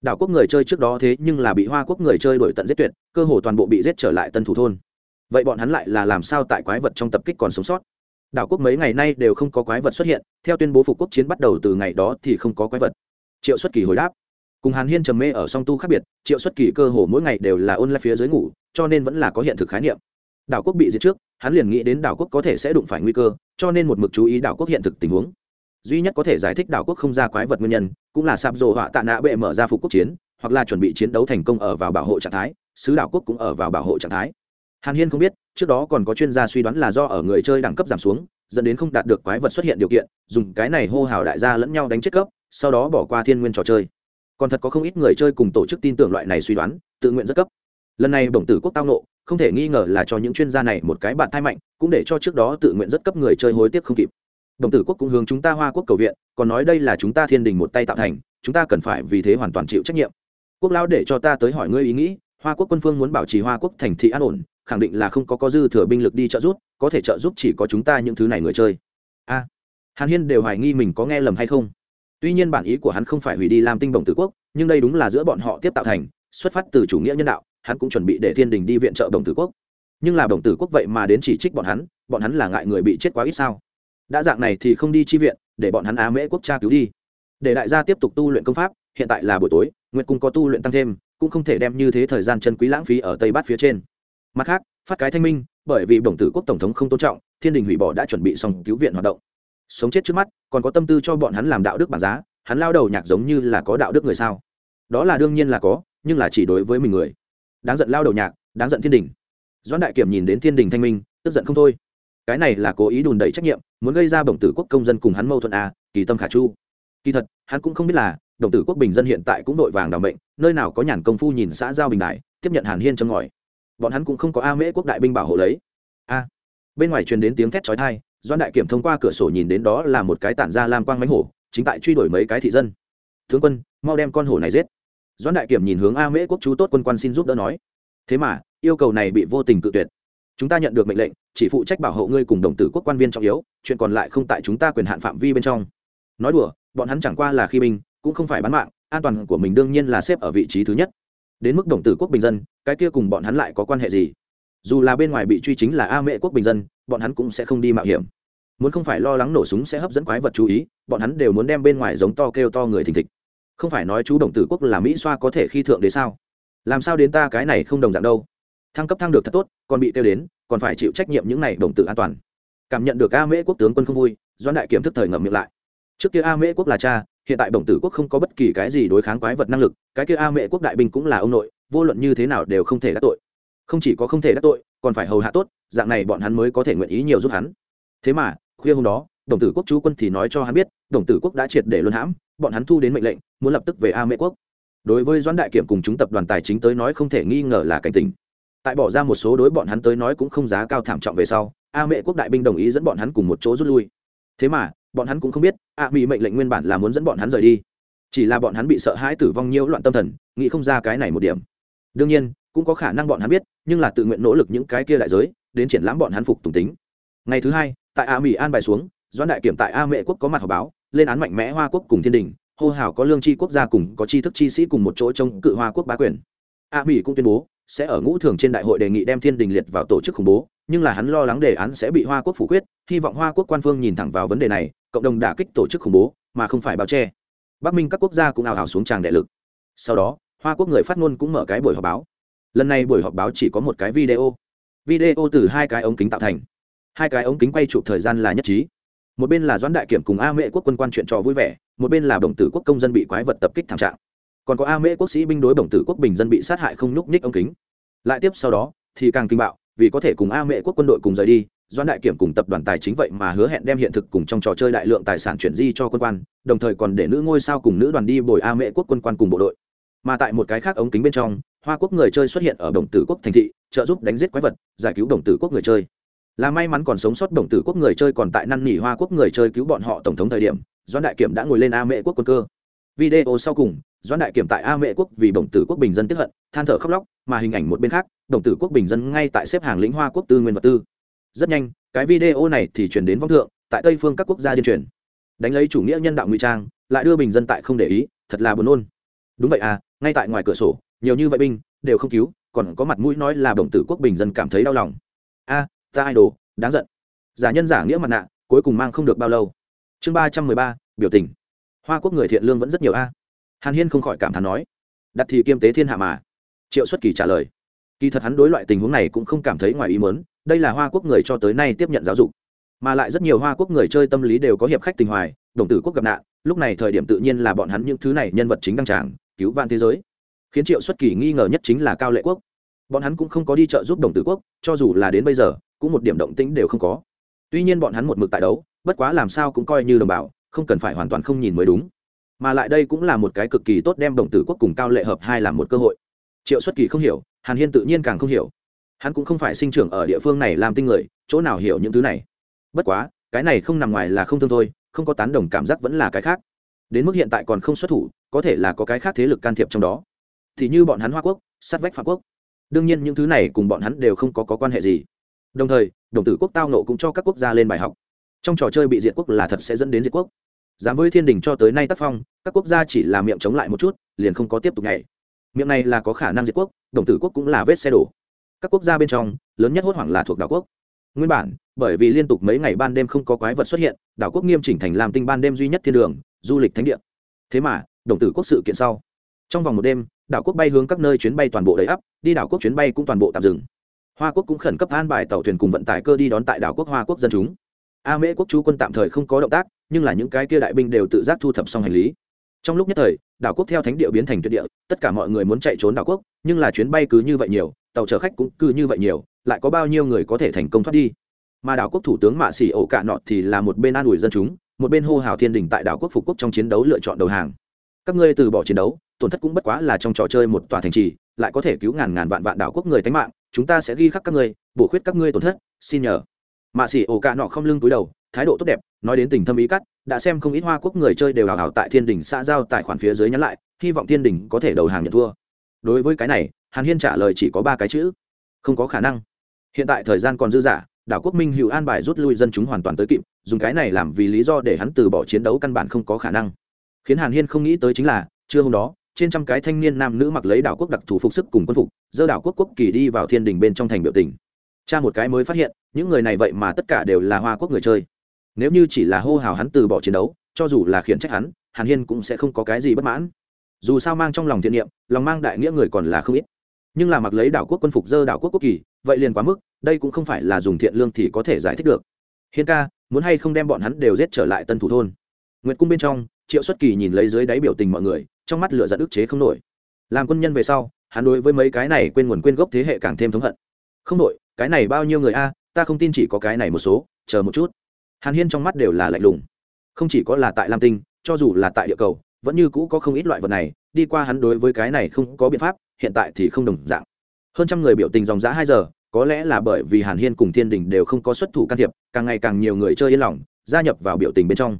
Đảo quốc người chơi trước đó thế nhưng là bị hoa quốc người chơi đổi tận giết tuyệt, cơ hồ toàn bộ bị giết trở lại tân thủ thôn. Vậy bọn hắn lại là làm sao tại quái vật trong tập kích còn sống sót? Đảo quốc mấy ngày nay đều không có quái vật xuất hiện, theo tuyên bố phục quốc chiến bắt đầu từ ngày đó thì không có quái vật. Triệu xuất kỳ hồi đáp, cùng hàn hiên trầm mê ở song tu khác biệt, triệu xuất kỳ cơ hồ mỗi ngày đều là ôn lại phía dưới ngủ, cho nên vẫn là có hiện thực khái niệm. Đảo quốc bị diệt trước, hắn liền nghĩ đến đảo quốc có thể sẽ đụng phải nguy cơ, cho nên một mực chú ý đảo quốc hiện thực tình huống. Duy nhất có thể giải thích đảo quốc không ra quái vật nguyên nhân, cũng là sạp rồ họa tạ nạ bệ mở ra phục quốc chiến, hoặc là chuẩn bị chiến đấu thành công ở vào bảo hộ trạng thái, sứ đảo quốc cũng ở vào bảo hộ trạng thái. Hàn hiên không biết trước đó còn có chuyên gia suy đoán là do ở người chơi đẳng cấp giảm xuống, dẫn đến không đạt được quái vật xuất hiện điều kiện, dùng cái này hô hào đại gia lẫn nhau đánh chết cấp, sau đó bỏ qua thiên nguyên trò chơi. Còn thật có không ít người chơi cùng tổ chức tin tưởng loại này suy đoán, tự nguyện rất cấp. Lần này bổng tử quốc tao nộ không thể nghi ngờ là cho những chuyên gia này một cái bạn thai mạnh, cũng để cho trước đó tự nguyện rất cấp người chơi hối tiếc không kịp. Đồng tử quốc cũng hướng chúng ta hoa quốc cầu viện, còn nói đây là chúng ta thiên đình một tay tạo thành, chúng ta cần phải vì thế hoàn toàn chịu trách nhiệm. Quốc lão để cho ta tới hỏi ngươi ý nghĩ, hoa quốc quân phương muốn bảo trì hoa quốc thành thị an ổn khẳng định là không có có dư thừa binh lực đi trợ giúp, có thể trợ giúp chỉ có chúng ta những thứ này người chơi. A, hàn hiên đều hoài nghi mình có nghe lầm hay không. Tuy nhiên bản ý của hắn không phải hủy đi làm tinh bồng tử quốc, nhưng đây đúng là giữa bọn họ tiếp tạo thành, xuất phát từ chủ nghĩa nhân đạo, hắn cũng chuẩn bị để thiên đình đi viện trợ đồng tử quốc. Nhưng là đồng tử quốc vậy mà đến chỉ trích bọn hắn bọn hắn là ngại người bị chết quá ít sao? Đã dạng này thì không đi chi viện, để bọn hắn á mễ quốc tra cứu đi. Để đại gia tiếp tục tu luyện công pháp, hiện tại là buổi tối nguyện cung có tu luyện tăng thêm, cũng không thể đem như thế thời gian chân quý lãng phí ở tây bát phía trên mặt khác phát cái thanh minh bởi vì bổng tử quốc tổng thống không tôn trọng thiên đình hủy bỏ đã chuẩn bị xong cứu viện hoạt động. Sống chết trước mắt còn có tâm tư cho bọn hắn làm đạo đức bản giá hắn lao đầu nhạc giống như là có đạo đức người sao? Đó là đương nhiên là có nhưng là chỉ đối với mình người. Đáng giận lao đầu nhạc đáng giận thiên đình. Doãn đại kiểm nhìn đến thiên đình thanh minh tức giận không thôi. Cái này là cố ý đùn đẩy trách nhiệm muốn gây ra bổng tử quốc công dân cùng hắn mâu thuẫn à, kỳ tâm khả chu. Kỳ thật hắn cũng không biết là đồng tử quốc bình dân hiện tại cũng vội vàng đ ả o mệnh nơi nào có nhàn công phu nhìn xã giao bình đại tiếp nhận hàn hiên trong ngòi bọn hắn cũng không có a mễ quốc đại binh bảo hộ lấy. A. Bên ngoài truyền đến tiếng thét trói thai doan đại kiểm thông qua cửa sổ nhìn đến đó là một cái tản ra lam quang mánh hổ, chính tại truy đuổi mấy cái thị dân. Tướng quân, mau đem con hổ này giết. Doan đại kiểm nhìn hướng a mễ quốc chú tốt quân quan xin giúp đỡ nói. Thế mà, yêu cầu này bị vô tình cự tuyệt. Chúng ta nhận được mệnh lệnh, chỉ phụ trách bảo hộ ngươi cùng đồng tử quốc quan viên trọng yếu, chuyện còn lại không tại chúng ta quyền hạn phạm vi bên trong. Nói đùa, bọn hắn chẳng qua là khi binh, cũng không phải bán mạng, an toàn của mình đương nhiên là xếp ở vị trí thứ nhất đến mức đồng tử quốc bình dân, cái kia cùng bọn hắn lại có quan hệ gì? Dù là bên ngoài bị truy chính là a mệ quốc bình dân, bọn hắn cũng sẽ không đi mạo hiểm. Muốn không phải lo lắng nổ súng sẽ hấp dẫn quái vật chú ý, bọn hắn đều muốn đem bên ngoài giống to kêu to người thình thịch. Không phải nói chú đồng tử quốc là mỹ xoa có thể khi thượng đế sao? Làm sao đến ta cái này không đồng dạng đâu? Thăng cấp thăng được thật tốt, còn bị kêu đến, còn phải chịu trách nhiệm những này đồng tử an toàn. Cảm nhận được a mễ quốc tướng quân không vui doan đại kiểm thức thời ngậm miệng lại. Trước kia a mễ quốc là cha hiện tại đồng tử quốc không có bất kỳ cái gì đối kháng quái vật năng lực, cái kia a mẹ quốc đại binh cũng là ông nội, vô luận như thế nào đều không thể đắc tội. Không chỉ có không thể đắc tội, còn phải hầu hạ tốt, dạng này bọn hắn mới có thể nguyện ý nhiều giúp hắn. Thế mà, khuya hôm đó đồng tử quốc chú quân thì nói cho hắn biết đồng tử quốc đã triệt để luân hãm, bọn hắn thu đến mệnh lệnh, muốn lập tức về a mễ quốc. Đối với doãn đại kiểm cùng chúng tập đoàn tài chính tới nói không thể nghi ngờ là cảnh tình. Tại bỏ ra một số đối bọn hắn tới nói cũng không giá cao thảm trọng về sau, a mễ quốc đại binh đồng ý dẫn bọn hắn cùng một chỗ rút lui. Thế mà bọn hắn cũng không biết a mỹ mệnh lệnh nguyên bản là muốn dẫn bọn hắn rời đi. Chỉ là bọn hắn bị sợ hãi tử vong nhiễu loạn tâm thần, nghĩ không ra cái này một điểm. Đương nhiên, cũng có khả năng bọn hắn biết, nhưng là tự nguyện nỗ lực những cái kia đại giới, đến triển lãm bọn hắn phục tùng tính. Ngày thứ hai, tại a mỹ an bài xuống, doãn đại kiểm tại a mệ quốc có mặt họp báo, lên án mạnh mẽ hoa quốc cùng thiên đình, hô hào có lương tri quốc gia cùng có tri thức chi sĩ cùng một chỗ chống cự hoa quốc bá quyền. A mỹ cũng tuyên bố sẽ ở ngũ thường trên đại hội đề nghị đem thiên đình liệt vào tổ chức khủng bố, nhưng là hắn lo lắng đề án sẽ bị hoa quốc phủ quyết, hy vọng hoa quốc quan phương nhìn thẳng vào vấn đề này, cộng đồng đả kích tổ chức khủng bố, mà không phải bao che. Bắc minh các quốc gia cũng ào ào xuống tràng đại lực. Sau đó, hoa quốc người phát ngôn cũng mở cái buổi họp báo. Lần này buổi họp báo chỉ có một cái video. Video từ hai cái ống kính tạo thành. Hai cái ống kính quay chụp thời gian là nhất trí. Một bên là doãn đại kiểm cùng a mễ quốc quân quan chuyện trò vui vẻ, một bên là đồng tử quốc công dân bị quái vật tập kích thảm trạng còn có a mễ quốc sĩ binh đối bổng tử quốc bình dân bị sát hại không nhúc nhích ống kính. Lại tiếp sau đó, thì càng kinh bạo, vì có thể cùng a mễ quốc quân đội cùng rời đi, doãn đại kiểm cùng tập đoàn tài chính vậy mà hứa hẹn đem hiện thực cùng trong trò chơi đại lượng tài sản chuyển di cho quân quan, đồng thời còn để nữ ngôi sao cùng nữ đoàn đi bồi a mễ quốc quân quan cùng bộ đội. Mà tại một cái khác ống kính bên trong, hoa quốc người chơi xuất hiện ở đồng tử quốc thành thị, trợ giúp đánh giết quái vật, giải cứu đồng tử quốc người chơi. Là may mắn còn sống sót đồng tử quốc người chơi còn tại năn nỉ hoa quốc người chơi cứu bọn họ tổng thống thời điểm, doãn đại kiểm đã ngồi lên a mễ quốc quân cơ. Video sau cùng doãn đại kiểm tại a mễ quốc vì đồng tử quốc bình dân tiếp hận than thở khóc lóc mà hình ảnh một bên khác đồng tử quốc bình dân ngay tại xếp hàng lĩnh hoa quốc tư nguyên vật tư. Rất nhanh cái video này thì chuyển đến vong thượng tại tây phương các quốc gia điên truyền. Đánh lấy chủ nghĩa nhân đạo ngụy trang lại đưa bình dân tại không để ý thật là buồn nôn. Đúng vậy à ngay tại ngoài cửa sổ nhiều như vậy binh đều không cứu còn có mặt mũi nói là đồng tử quốc bình dân cảm thấy đau lòng. A à, ta ai đồ đáng giận. Giả nhân giả nghĩa mặt nạ cuối cùng mang không được bao lâu. Chương ba trăm mười ba biểu tình. Hoa quốc người thiện lương vẫn rất nhiều a hàn hiên không khỏi cảm thán nói, đặt thì kiêm tế thiên hạ mà. Triệu xuất kỳ trả lời, kỳ thật hắn đối loại tình huống này cũng không cảm thấy ngoài ý mớn đây là hoa quốc người cho tới nay tiếp nhận giáo dục, mà lại rất nhiều hoa quốc người chơi tâm lý đều có hiệp khách tình hoài, đồng tử quốc gặp nạn, lúc này thời điểm tự nhiên là bọn hắn những thứ này nhân vật chính đăng tràng, cứu vạn thế giới. Khiến triệu xuất kỳ nghi ngờ nhất chính là cao lệ quốc. Bọn hắn cũng không có đi trợ giúp đồng tử quốc, cho dù là đến bây giờ, cũng một điểm động tĩnh đều không có. Tuy nhiên bọn hắn một mực tại đấu, bất quá làm sao cũng coi như đồng bào, không cần phải hoàn toàn không nhìn mới đúng mà lại đây cũng là một cái cực kỳ tốt đem đồng tử quốc cùng cao lệ hợp hai làm một cơ hội. Triệu xuất kỳ không hiểu hàn hiên tự nhiên càng không hiểu. Hắn cũng không phải sinh trưởng ở địa phương này làm tinh người chỗ nào hiểu những thứ này. Bất quá cái này không nằm ngoài là không thương thôi không có tán đồng cảm giác vẫn là cái khác. Đến mức hiện tại còn không xuất thủ có thể là có cái khác thế lực can thiệp trong đó. Thì như bọn hắn hoa quốc sát vách phạm quốc. Đương nhiên những thứ này cùng bọn hắn đều không có, có quan hệ gì. Đồng thời đồng tử quốc tao nộ cũng cho các quốc gia lên bài học. Trong trò chơi bị diệt quốc là thật sẽ dẫn đến diệt quốc dám với thiên đình cho tới nay tác phong, các quốc gia chỉ là miệng chống lại một chút, liền không có tiếp tục nhảy. Miệng này là có khả năng diệt quốc, đồng tử quốc cũng là vết xe đổ. Các quốc gia bên trong, lớn nhất hốt hoảng là thuộc đảo quốc. Nguyên bản, bởi vì liên tục mấy ngày ban đêm không có quái vật xuất hiện, đảo quốc nghiêm chỉnh thành làm tinh ban đêm duy nhất thiên đường, du lịch thánh địa. Thế mà, đồng tử quốc sự kiện sau. Trong vòng một đêm, đảo quốc bay hướng các nơi chuyến bay toàn bộ đầy ắp, đi đảo quốc chuyến bay cũng toàn bộ tạm dừng. Hoa quốc cũng khẩn cấp an bài tàu thuyền cùng vận tải cơ đi đón tại đảo quốc hoa quốc dân chúng a mễ quốc chú quân tạm thời không có động tác, nhưng là những cái kia đại binh đều tự giác thu thập xong hành lý. Trong lúc nhất thời, đảo quốc theo thánh địa biến thành tuyệt địa, tất cả mọi người muốn chạy trốn đảo quốc, nhưng là chuyến bay cứ như vậy nhiều, tàu chở khách cũng cứ như vậy nhiều, lại có bao nhiêu người có thể thành công thoát đi? Mà đảo quốc thủ tướng mạ xỉ ổ cạ nọt thì là một bên an ủi dân chúng, một bên hô hào thiên đình tại đảo quốc phục quốc trong chiến đấu lựa chọn đầu hàng. Các ngươi từ bỏ chiến đấu, tổn thất cũng bất quá là trong trò chơi một tòa thành trì, lại có thể cứu ngàn ngàn vạn vạn đảo quốc người tánh mạng, chúng ta sẽ ghi khắc các ngươi, bổ khuyết các ngươi tổn thất, xin nhờ mạ xỉ ổ cả nọ không lưng túi đầu, thái độ tốt đẹp, nói đến tình thâm ý cắt, đã xem không ít hoa quốc người chơi đều hào hào tại thiên đình xã giao tài khoản phía dưới nhắn lại, hy vọng thiên đình có thể đầu hàng nhận thua. Đối với cái này, hàn hiên trả lời chỉ có ba cái chữ. Không có khả năng. Hiện tại thời gian còn dư dả, đảo quốc minh hữu an bài rút lui dân chúng hoàn toàn tới kịp, dùng cái này làm vì lý do để hắn từ bỏ chiến đấu căn bản không có khả năng. Khiến hàn hiên không nghĩ tới chính là, trưa hôm đó, trên trăm cái thanh niên nam nữ mặc lấy đảo quốc đặc thù phục sức cùng quân phục dơ đảo quốc quốc kỳ đi vào thiên đình bên trong thành biểu tình cha một cái mới phát hiện, những người này vậy mà tất cả đều là hoa quốc người chơi. Nếu như chỉ là hô hào hắn từ bỏ chiến đấu, cho dù là khiển trách hắn, hàn hiên cũng sẽ không có cái gì bất mãn. Dù sao mang trong lòng thiện niệm, lòng mang đại nghĩa người còn là không ít. Nhưng là mặc lấy đảo quốc quân phục dơ đảo quốc quốc kỳ, vậy liền quá mức, đây cũng không phải là dùng thiện lương thì có thể giải thích được. Hiên ca, muốn hay không đem bọn hắn đều giết trở lại tân thủ thôn? Nguyệt cung bên trong, triệu xuất kỳ nhìn lấy dưới đáy biểu tình mọi người, trong mắt lửa giận ức chế không nổi. Làm quân nhân về sau, hắn đối với mấy cái này quên nguồn quên gốc thế hệ càng thêm thống hận không đội, cái này bao nhiêu người a, ta không tin chỉ có cái này một số, chờ một chút. Hàn hiên trong mắt đều là lạnh lùng. Không chỉ có là tại lam tinh, cho dù là tại địa cầu, vẫn như cũ có không ít loại vật này, đi qua hắn đối với cái này không có biện pháp, hiện tại thì không đồng dạng. Hơn trăm người biểu tình dòng giã hai giờ, có lẽ là bởi vì hàn hiên cùng thiên đình đều không có xuất thủ can thiệp, càng ngày càng nhiều người chơi yên lòng, gia nhập vào biểu tình bên trong.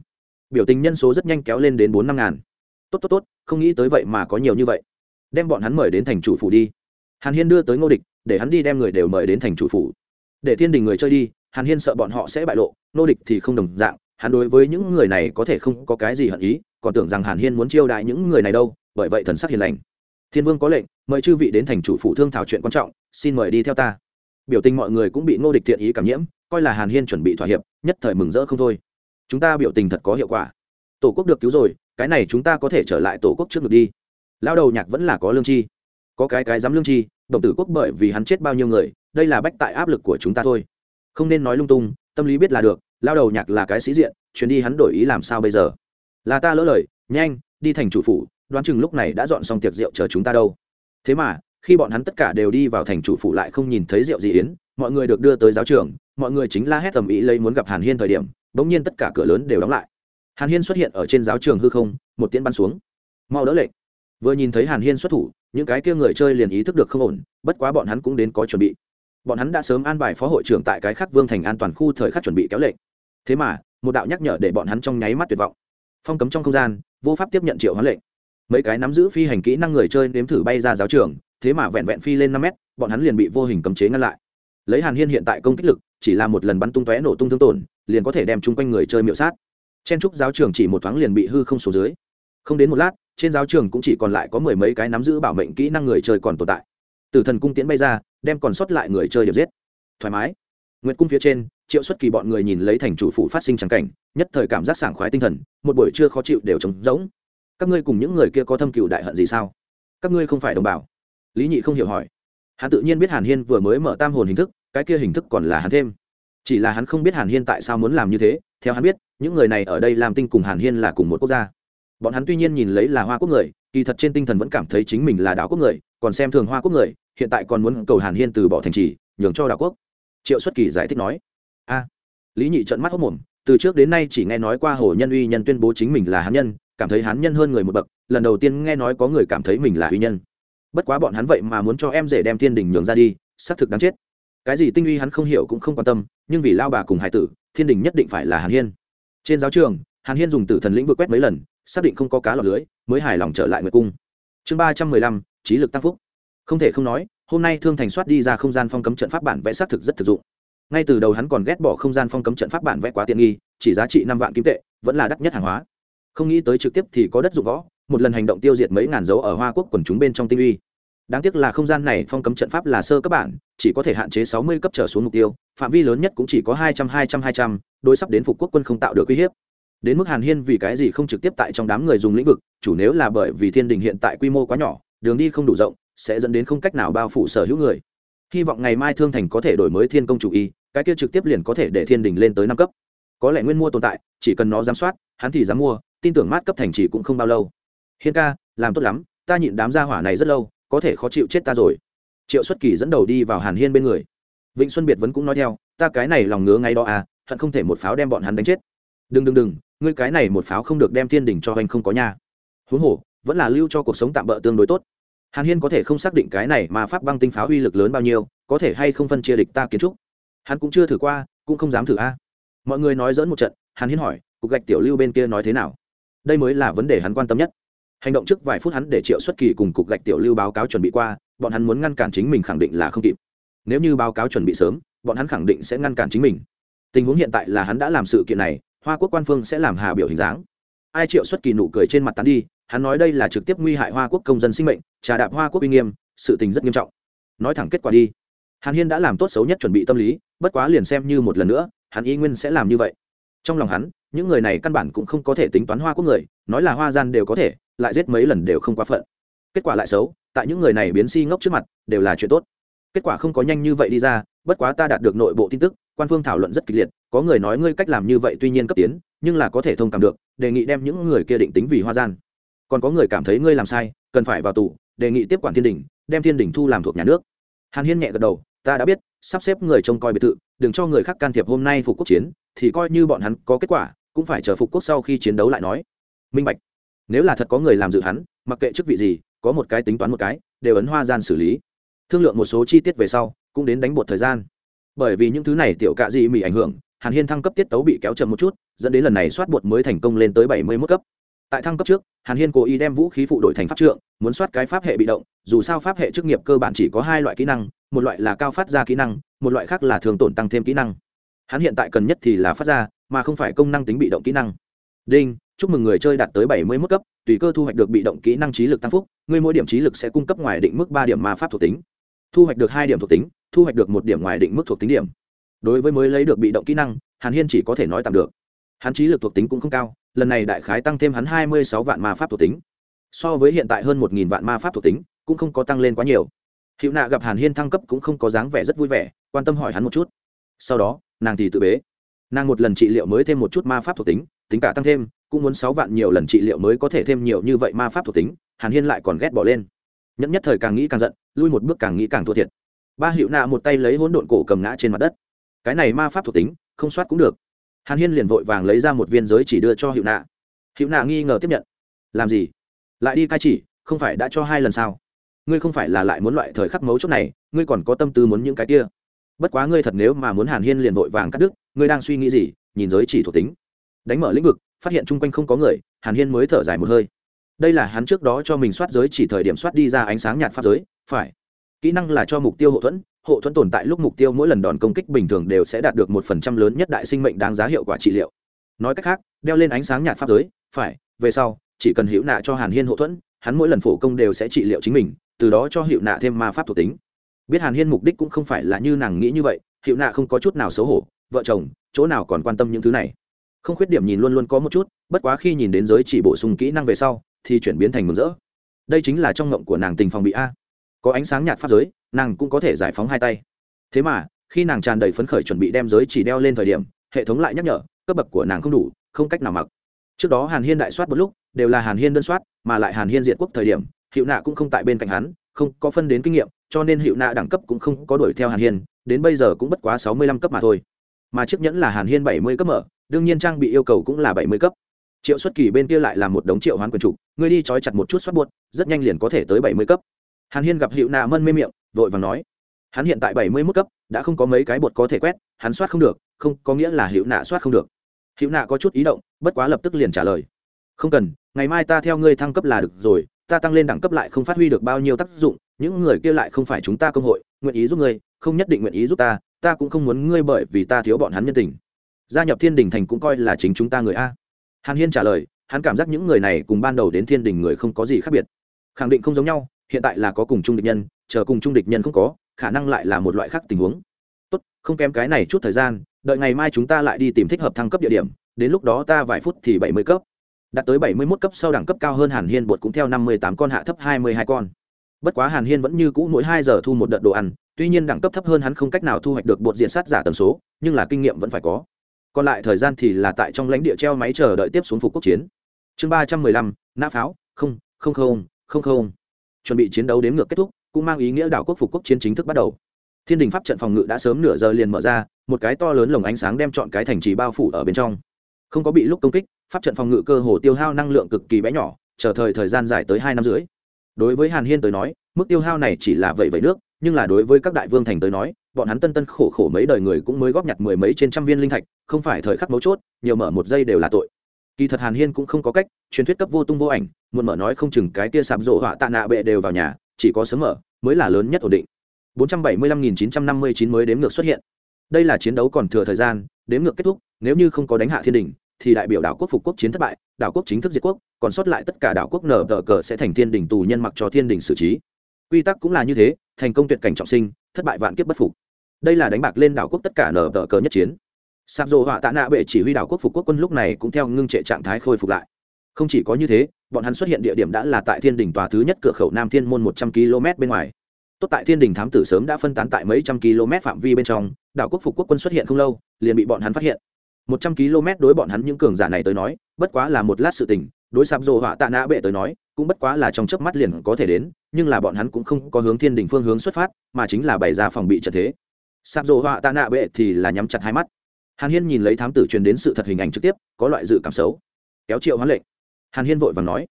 Biểu tình nhân số rất nhanh kéo lên đến bốn năm ngàn. Tốt tốt tốt, không nghĩ tới vậy mà có nhiều như vậy. Đem bọn hắn mời đến thành chủ phủ đi hàn hiên đưa tới ngô địch, để hắn đi đem người đều mời đến thành chủ phủ. Để thiên đình người chơi đi, hàn hiên sợ bọn họ sẽ bại lộ, ngô địch thì không đồng dạng, hắn đối với những người này có thể không có cái gì hận ý, còn tưởng rằng hàn hiên muốn chiêu đại những người này đâu, bởi vậy thần sắc hiền lành. Thiên vương có lệnh, mời chư vị đến thành chủ phủ thương thảo chuyện quan trọng, xin mời đi theo ta. Biểu tình mọi người cũng bị ngô địch thiện ý cảm nhiễm, coi là hàn hiên chuẩn bị thỏa hiệp, nhất thời mừng rỡ không thôi. Chúng ta biểu tình thật có hiệu quả. Tổ quốc được cứu rồi, cái này chúng ta có thể trở lại tổ quốc trước được đi. Lao đầu nhạc vẫn là có lương chi. Có cái cái dám lương chi đồng tử quốc bởi vì hắn chết bao nhiêu người, đây là bách tại áp lực của chúng ta thôi. Không nên nói lung tung, tâm lý biết là được, lao đầu nhạc là cái sĩ diện, chuyến đi hắn đổi ý làm sao bây giờ? Là ta lỡ lời, nhanh, đi thành chủ phủ, đoán chừng lúc này đã dọn xong tiệc rượu chờ chúng ta đâu. Thế mà, khi bọn hắn tất cả đều đi vào thành chủ phủ lại không nhìn thấy rượu gì yến, mọi người được đưa tới giáo trường, mọi người chính la hét tầm ý lấy muốn gặp hàn hiên thời điểm, bỗng nhiên tất cả cửa lớn đều đóng lại. Hàn hiên xuất hiện ở trên giáo trường hư không, một tiễn bắn xuống. Mau đỡ lệnh vừa nhìn thấy hàn hiên xuất thủ, những cái kia người chơi liền ý thức được không ổn, bất quá bọn hắn cũng đến có chuẩn bị. Bọn hắn đã sớm an bài phó hội trưởng tại cái khắc vương thành an toàn khu thời khắc chuẩn bị kéo lệnh. Thế mà, một đạo nhắc nhở để bọn hắn trong nháy mắt tuyệt vọng. Phong cấm trong không gian, vô pháp tiếp nhận triệu hoán lệnh. Mấy cái nắm giữ phi hành kỹ năng người chơi nếm thử bay ra giáo trường, thế mà vẹn vẹn phi lên năm mét, bọn hắn liền bị vô hình cấm chế ngăn lại. Lấy hàn hiên hiện tại công kích lực, chỉ là một lần bắn tung tóe nổ tung thương tổn, liền có thể đem chung quanh người chơi miệu sát. Chen trúc giáo trường chỉ một thoáng liền bị hư không số dưới. Không đến một lát trên giáo trường cũng chỉ còn lại có mười mấy cái nắm giữ bảo mệnh kỹ năng người chơi còn tồn tại. Từ thần cung tiễn bay ra, đem còn sót lại người chơi đều giết. Thoải mái. Nguyệt cung phía trên, triệu xuất kỳ bọn người nhìn lấy thành chủ phủ phát sinh trắng cảnh, nhất thời cảm giác sảng khoái tinh thần, một buổi trưa khó chịu đều trống rỗng. Các ngươi cùng những người kia có thâm cựu đại hận gì sao? Các ngươi không phải đồng bào. Lý nhị không hiểu hỏi. Hắn tự nhiên biết hàn hiên vừa mới mở tam hồn hình thức, cái kia hình thức còn là hắn thêm. Chỉ là hắn không biết hàn hiên tại sao muốn làm như thế, theo hắn biết, những người này ở đây làm tinh cùng hàn hiên là cùng một quốc gia bọn hắn tuy nhiên nhìn lấy là hoa quốc người, kỳ thật trên tinh thần vẫn cảm thấy chính mình là đảo quốc người, còn xem thường hoa quốc người, hiện tại còn muốn cầu hàn hiên từ bỏ thành trì, nhường cho đảo quốc. Triệu xuất kỳ giải thích nói, a. Lý nhị trận mắt hốc mồm, từ trước đến nay chỉ nghe nói qua hồ nhân uy nhân tuyên bố chính mình là hán nhân, cảm thấy hán nhân hơn người một bậc, lần đầu tiên nghe nói có người cảm thấy mình là uy nhân. Bất quá bọn hắn vậy mà muốn cho em rể đem thiên đình nhường ra đi, xác thực đáng chết. Cái gì tinh uy hắn không hiểu cũng không quan tâm, nhưng vì lao bà cùng hải tử, thiên đình nhất định phải là hàn hiên. Trên giáo trường, hàn hiên dùng tử thần lĩnh vượt quét mấy lần xác định không có cá lọc lưới, mới hài lòng trở lại nguyệt cung. Chương ba trăm mười lăm, trí lực tăng phúc. Không thể không nói, hôm nay thương thành soát đi ra không gian phong cấm trận pháp bản vẽ xác thực rất thực dụng. Ngay từ đầu hắn còn ghét bỏ không gian phong cấm trận pháp bản vẽ quá tiện nghi, chỉ giá trị năm vạn kim tệ, vẫn là đắt nhất hàng hóa. Không nghĩ tới trực tiếp thì có đất dụng võ, một lần hành động tiêu diệt mấy ngàn dấu ở hoa quốc quần chúng bên trong tinh uy. Đáng tiếc là không gian này phong cấm trận pháp là sơ cấp bản, chỉ có thể hạn chế sáu mươi cấp trở xuống mục tiêu, phạm vi lớn nhất cũng chỉ có hai trăm hai trăm hai trăm đôi sắp đến phục quốc quân không tạo được uy hiếp đến mức hàn hiên vì cái gì không trực tiếp tại trong đám người dùng lĩnh vực, chủ nếu là bởi vì thiên đình hiện tại quy mô quá nhỏ, đường đi không đủ rộng, sẽ dẫn đến không cách nào bao phủ sở hữu người. Hy vọng ngày mai thương thành có thể đổi mới thiên công chủ y, cái kia trực tiếp liền có thể để thiên đình lên tới năm cấp. Có lẽ nguyên mua tồn tại, chỉ cần nó giám soát, hắn thì dám mua, tin tưởng mát cấp thành chỉ cũng không bao lâu. Hiên ca, làm tốt lắm, ta nhịn đám gia hỏa này rất lâu, có thể khó chịu chết ta rồi. Triệu xuất kỳ dẫn đầu đi vào hàn hiên bên người. Vịnh xuân biệt vẫn cũng nói theo, ta cái này lòng ngứa ngay đó à hận không thể một pháo đem bọn hắn đánh chết. Đừng đừng đừng ngươi cái này một pháo không được đem thiên đình cho anh không có nhà huống hồ, vẫn là lưu cho cuộc sống tạm bỡ tương đối tốt. Hàn hiên có thể không xác định cái này mà pháp băng tinh pháo uy lực lớn bao nhiêu, có thể hay không phân chia địch ta kiến trúc. Hắn cũng chưa thử qua, cũng không dám thử a. Mọi người nói dẫn một trận, hàn hiên hỏi, cục gạch tiểu lưu bên kia nói thế nào? Đây mới là vấn đề hắn quan tâm nhất. Hành động trước vài phút hắn để triệu xuất kỳ cùng cục gạch tiểu lưu báo cáo chuẩn bị qua, bọn hắn muốn ngăn cản chính mình khẳng định là không kịp. Nếu như báo cáo chuẩn bị sớm, bọn hắn khẳng định sẽ ngăn cản chính mình. Tình huống hiện tại là hắn đã làm sự kiện này hoa quốc quan phương sẽ làm hà biểu hình dáng. Ai triệu xuất kỳ nụ cười trên mặt tán đi, hắn nói đây là trực tiếp nguy hại hoa quốc công dân sinh mệnh, trà đạp hoa quốc uy nghiêm, sự tình rất nghiêm trọng. Nói thẳng kết quả đi. Hàn hiên đã làm tốt xấu nhất chuẩn bị tâm lý, bất quá liền xem như một lần nữa, hắn y nguyên sẽ làm như vậy. Trong lòng hắn, những người này căn bản cũng không có thể tính toán hoa quốc người, nói là hoa gian đều có thể, lại giết mấy lần đều không quá phận. Kết quả lại xấu, tại những người này biến si ngốc trước mặt, đều là chuyện tốt. Kết quả không có nhanh như vậy đi ra, bất quá ta đạt được nội bộ tin tức quan phương thảo luận rất kịch liệt, có người nói ngươi cách làm như vậy tuy nhiên cấp tiến, nhưng là có thể thông cảm được, đề nghị đem những người kia định tính vì hoa gian. Còn có người cảm thấy ngươi làm sai, cần phải vào tù, đề nghị tiếp quản thiên đình, đem thiên đình thu làm thuộc nhà nước. Hàn hiên nhẹ gật đầu, ta đã biết, sắp xếp người trông coi biệt thự, đừng cho người khác can thiệp hôm nay phục quốc chiến, thì coi như bọn hắn có kết quả, cũng phải chờ phục quốc sau khi chiến đấu lại nói. Minh bạch. Nếu là thật có người làm dự hắn, mặc kệ chức vị gì, có một cái tính toán một cái, đều ấn hoa gian xử lý. Thương lượng một số chi tiết về sau, cũng đến đánh bột thời gian bởi vì những thứ này tiểu cạ dị mỹ ảnh hưởng, hàn hiên thăng cấp tiết tấu bị kéo chậm một chút, dẫn đến lần này soát bột mới thành công lên tới bảy mươi mức cấp. Tại thăng cấp trước, hàn hiên cố ý đem vũ khí phụ đổi thành pháp trượng, muốn soát cái pháp hệ bị động, dù sao pháp hệ chức nghiệp cơ bản chỉ có hai loại kỹ năng, một loại là cao phát ra kỹ năng, một loại khác là thường tổn tăng thêm kỹ năng. Hắn hiện tại cần nhất thì là phát ra, mà không phải công năng tính bị động kỹ năng. Đinh, chúc mừng người chơi đạt tới bảy mươi mức cấp, tùy cơ thu hoạch được bị động kỹ năng trí lực tăng phúc ngươi mỗi điểm trí lực sẽ cung cấp ngoài định mức ba điểm ma pháp thuộc tính. Thu hoạch được hai điểm thuộc tính thu hoạch được một điểm ngoài định mức thuộc tính điểm. Đối với mới lấy được bị động kỹ năng, hàn hiên chỉ có thể nói tạm được. Hắn trí lực thuộc tính cũng không cao, lần này đại khái tăng thêm hắn hai mươi sáu vạn ma pháp thuộc tính. So với hiện tại hơn một nghìn vạn ma pháp thuộc tính, cũng không có tăng lên quá nhiều. Hiệu nạ gặp hàn hiên thăng cấp cũng không có dáng vẻ rất vui vẻ, quan tâm hỏi hắn một chút. Sau đó, nàng thì tự bế. Nàng một lần trị liệu mới thêm một chút ma pháp thuộc tính tính cả tăng thêm, cũng muốn sáu vạn nhiều lần trị liệu mới có thể thêm nhiều như vậy ma pháp thuộc tính, hàn hiên lại còn ghét bỏ lên. Nhẫn nhất thời càng nghĩ càng giận, lui một bước càng nghĩ càng thua thiệt ba hiệu nạ một tay lấy hỗn độn cổ cầm ngã trên mặt đất. Cái này ma pháp thuộc tính, không soát cũng được. Hàn hiên liền vội vàng lấy ra một viên giới chỉ đưa cho hiệu nạ. Hiệu nạ nghi ngờ tiếp nhận. Làm gì? Lại đi cai chỉ, không phải đã cho hai lần sao? Ngươi không phải là lại muốn loại thời khắc mấu chốt này, ngươi còn có tâm tư muốn những cái kia. Bất quá ngươi thật nếu mà muốn hàn hiên liền vội vàng cắt đứt, ngươi đang suy nghĩ gì? Nhìn giới chỉ thuộc tính. Đánh mở lĩnh vực, phát hiện chung quanh không có người, hàn hiên mới thở dài một hơi. Đây là hắn trước đó cho mình soát giới chỉ thời điểm soát đi ra ánh sáng nhạt pháp giới, phải kỹ năng là cho mục tiêu hộ thuẫn hộ thuẫn tồn tại lúc mục tiêu mỗi lần đòn công kích bình thường đều sẽ đạt được một phần trăm lớn nhất đại sinh mệnh đáng giá hiệu quả trị liệu. Nói cách khác, đeo lên ánh sáng nhạt pháp giới, phải, về sau, chỉ cần hữu nạ cho hàn hiên hộ thuẫn, hắn mỗi lần phổ công đều sẽ trị liệu chính mình, từ đó cho hiệu nạ thêm ma pháp thuộc tính. Biết hàn hiên mục đích cũng không phải là như nàng nghĩ như vậy hiệu nạ không có chút nào xấu hổ, vợ chồng, chỗ nào còn quan tâm những thứ này. Không khuyết điểm nhìn luôn luôn có một chút, bất quá khi nhìn đến giới chỉ bổ sung kỹ năng về sau, thì chuyển biến thành mừng rỡ. Đây chính là trong ngộng của nàng tình phòng bị a có ánh sáng nhạt pháp giới, nàng cũng có thể giải phóng hai tay. Thế mà, khi nàng tràn đầy phấn khởi chuẩn bị đem giới chỉ đeo lên thời điểm, hệ thống lại nhắc nhở, cấp bậc của nàng không đủ, không cách nào mặc. Trước đó hàn hiên đại soát một lúc, đều là hàn hiên đơn soát, mà lại hàn hiên diện quốc thời điểm hiệu nạ cũng không tại bên cạnh hắn, không có phân đến kinh nghiệm, cho nên hiệu nạ đẳng cấp cũng không có đuổi theo hàn hiên, đến bây giờ cũng bất quá sáu mươi lăm cấp mà thôi. Mà chiếc nhẫn là hàn hiên bảy mươi cấp mở, đương nhiên trang bị yêu cầu cũng là bảy mươi cấp. Triệu xuất kỳ bên kia lại là một đống triệu hoán quyền trục ngươi đi trói chặt một chút xoát buốt, rất nhanh liền có thể tới bảy mươi cấp hàn hiên gặp hiệu nạ mân mê miệng, vội vàng nói, hắn hiện tại bảy mươi mức cấp, đã không có mấy cái bột có thể quét, hắn soát không được, không, có nghĩa là hiệu nạ soát không được. Hiệu nạ có chút ý động, bất quá lập tức liền trả lời, không cần, ngày mai ta theo ngươi thăng cấp là được rồi, ta tăng lên đẳng cấp lại không phát huy được bao nhiêu tác dụng, những người kia lại không phải chúng ta công hội, nguyện ý giúp ngươi, không nhất định nguyện ý giúp ta ta cũng không muốn ngươi bởi vì ta thiếu bọn hắn nhân tình. Gia nhập thiên đình thành cũng coi là chính chúng ta người a. Hàn hiên trả lời, hắn cảm giác những người này cùng ban đầu đến thiên đình người không có gì khác biệt. Khẳng định không giống nhau hiện tại là có cùng chung địch nhân, chờ cùng chung địch nhân không có, khả năng lại là một loại khác tình huống. Tốt, không kém cái này chút thời gian, đợi ngày mai chúng ta lại đi tìm thích hợp thăng cấp địa điểm, đến lúc đó ta vài phút thì bảy mươi cấp. Đạt tới bảy mươi mốt cấp sau đẳng cấp cao hơn hàn hiên bột cũng theo năm mươi tám con hạ thấp hai mươi hai con. Bất quá hàn hiên vẫn như cũ mỗi hai giờ thu một đợt đồ ăn, tuy nhiên đẳng cấp thấp hơn hắn không cách nào thu hoạch được bột diện sát giả tần số, nhưng là kinh nghiệm vẫn phải có. Còn lại thời gian thì là tại trong lãnh địa treo máy chờ đợi tiếp xuống phục quốc chiến. Chương ba trăm mười lăm, nã pháo, không không không không không chuẩn bị chiến đấu đến ngược kết thúc, cũng mang ý nghĩa đảo quốc phục quốc chiến chính thức bắt đầu. Thiên đình pháp trận phòng ngự đã sớm nửa giờ liền mở ra, một cái to lớn lồng ánh sáng đem chọn cái thành trì bao phủ ở bên trong. Không có bị lúc công kích, pháp trận phòng ngự cơ hồ tiêu hao năng lượng cực kỳ bé nhỏ, chờ thời thời gian dài tới hai năm rưỡi. Đối với hàn hiên tới nói, mức tiêu hao này chỉ là vậy vậy nước, nhưng là đối với các đại vương thành tới nói, bọn hắn tân tân khổ khổ mấy đời người cũng mới góp nhặt mười mấy trên trăm viên linh thạch, không phải thời khắc mấu chốt, nhiều mở một giây đều là tội kỳ thật hàn hiên cũng không có cách, truyền thuyết cấp vô tung vô ảnh, muộn mở nói không chừng cái kia sạp rộ họa tạ nạ bệ đều vào nhà, chỉ có sớm mở, mới là lớn nhất ổn định. 475.959 mới đếm ngược xuất hiện. Đây là chiến đấu còn thừa thời gian, đếm ngược kết thúc, nếu như không có đánh hạ thiên đình, thì đại biểu đảo quốc phục quốc chiến thất bại, đảo quốc chính thức diệt quốc, còn sót lại tất cả đảo quốc nở tờ cờ sẽ thành thiên đình tù nhân mặc cho thiên đình xử trí. Quy tắc cũng là như thế, thành công tuyệt cảnh trọng sinh, thất bại vạn kiếp bất phục. Đây là đánh bạc lên đảo quốc tất cả nở tờ cờ nhất chiến sạp dồ họa tạ nạ bệ chỉ huy đảo quốc phục quốc quân lúc này cũng theo ngưng trệ trạng thái khôi phục lại. Không chỉ có như thế, bọn hắn xuất hiện địa điểm đã là tại thiên đình tòa thứ nhất cửa khẩu nam thiên môn một trăm km bên ngoài. Tốt tại thiên đình thám tử sớm đã phân tán tại mấy trăm km phạm vi bên trong, đảo quốc phục quốc quân xuất hiện không lâu, liền bị bọn hắn phát hiện. Một trăm km đối bọn hắn những cường giả này tới nói, bất quá là một lát sự tình, đối sạp dồ họa tạ nạ bệ tới nói, cũng bất quá là trong chớp mắt liền có thể đến, nhưng là bọn hắn cũng không có hướng thiên đình phương hướng xuất phát, mà chính là bày ra phòng bị trận thế. Sạp dồ họa tạ nạ bệ thì là nhắm chặt hai mắt hàn hiên nhìn lấy thám tử truyền đến sự thật hình ảnh trực tiếp, có loại dự cảm xấu. Kéo triệu hoán lệnh. Hàn hiên vội và nói.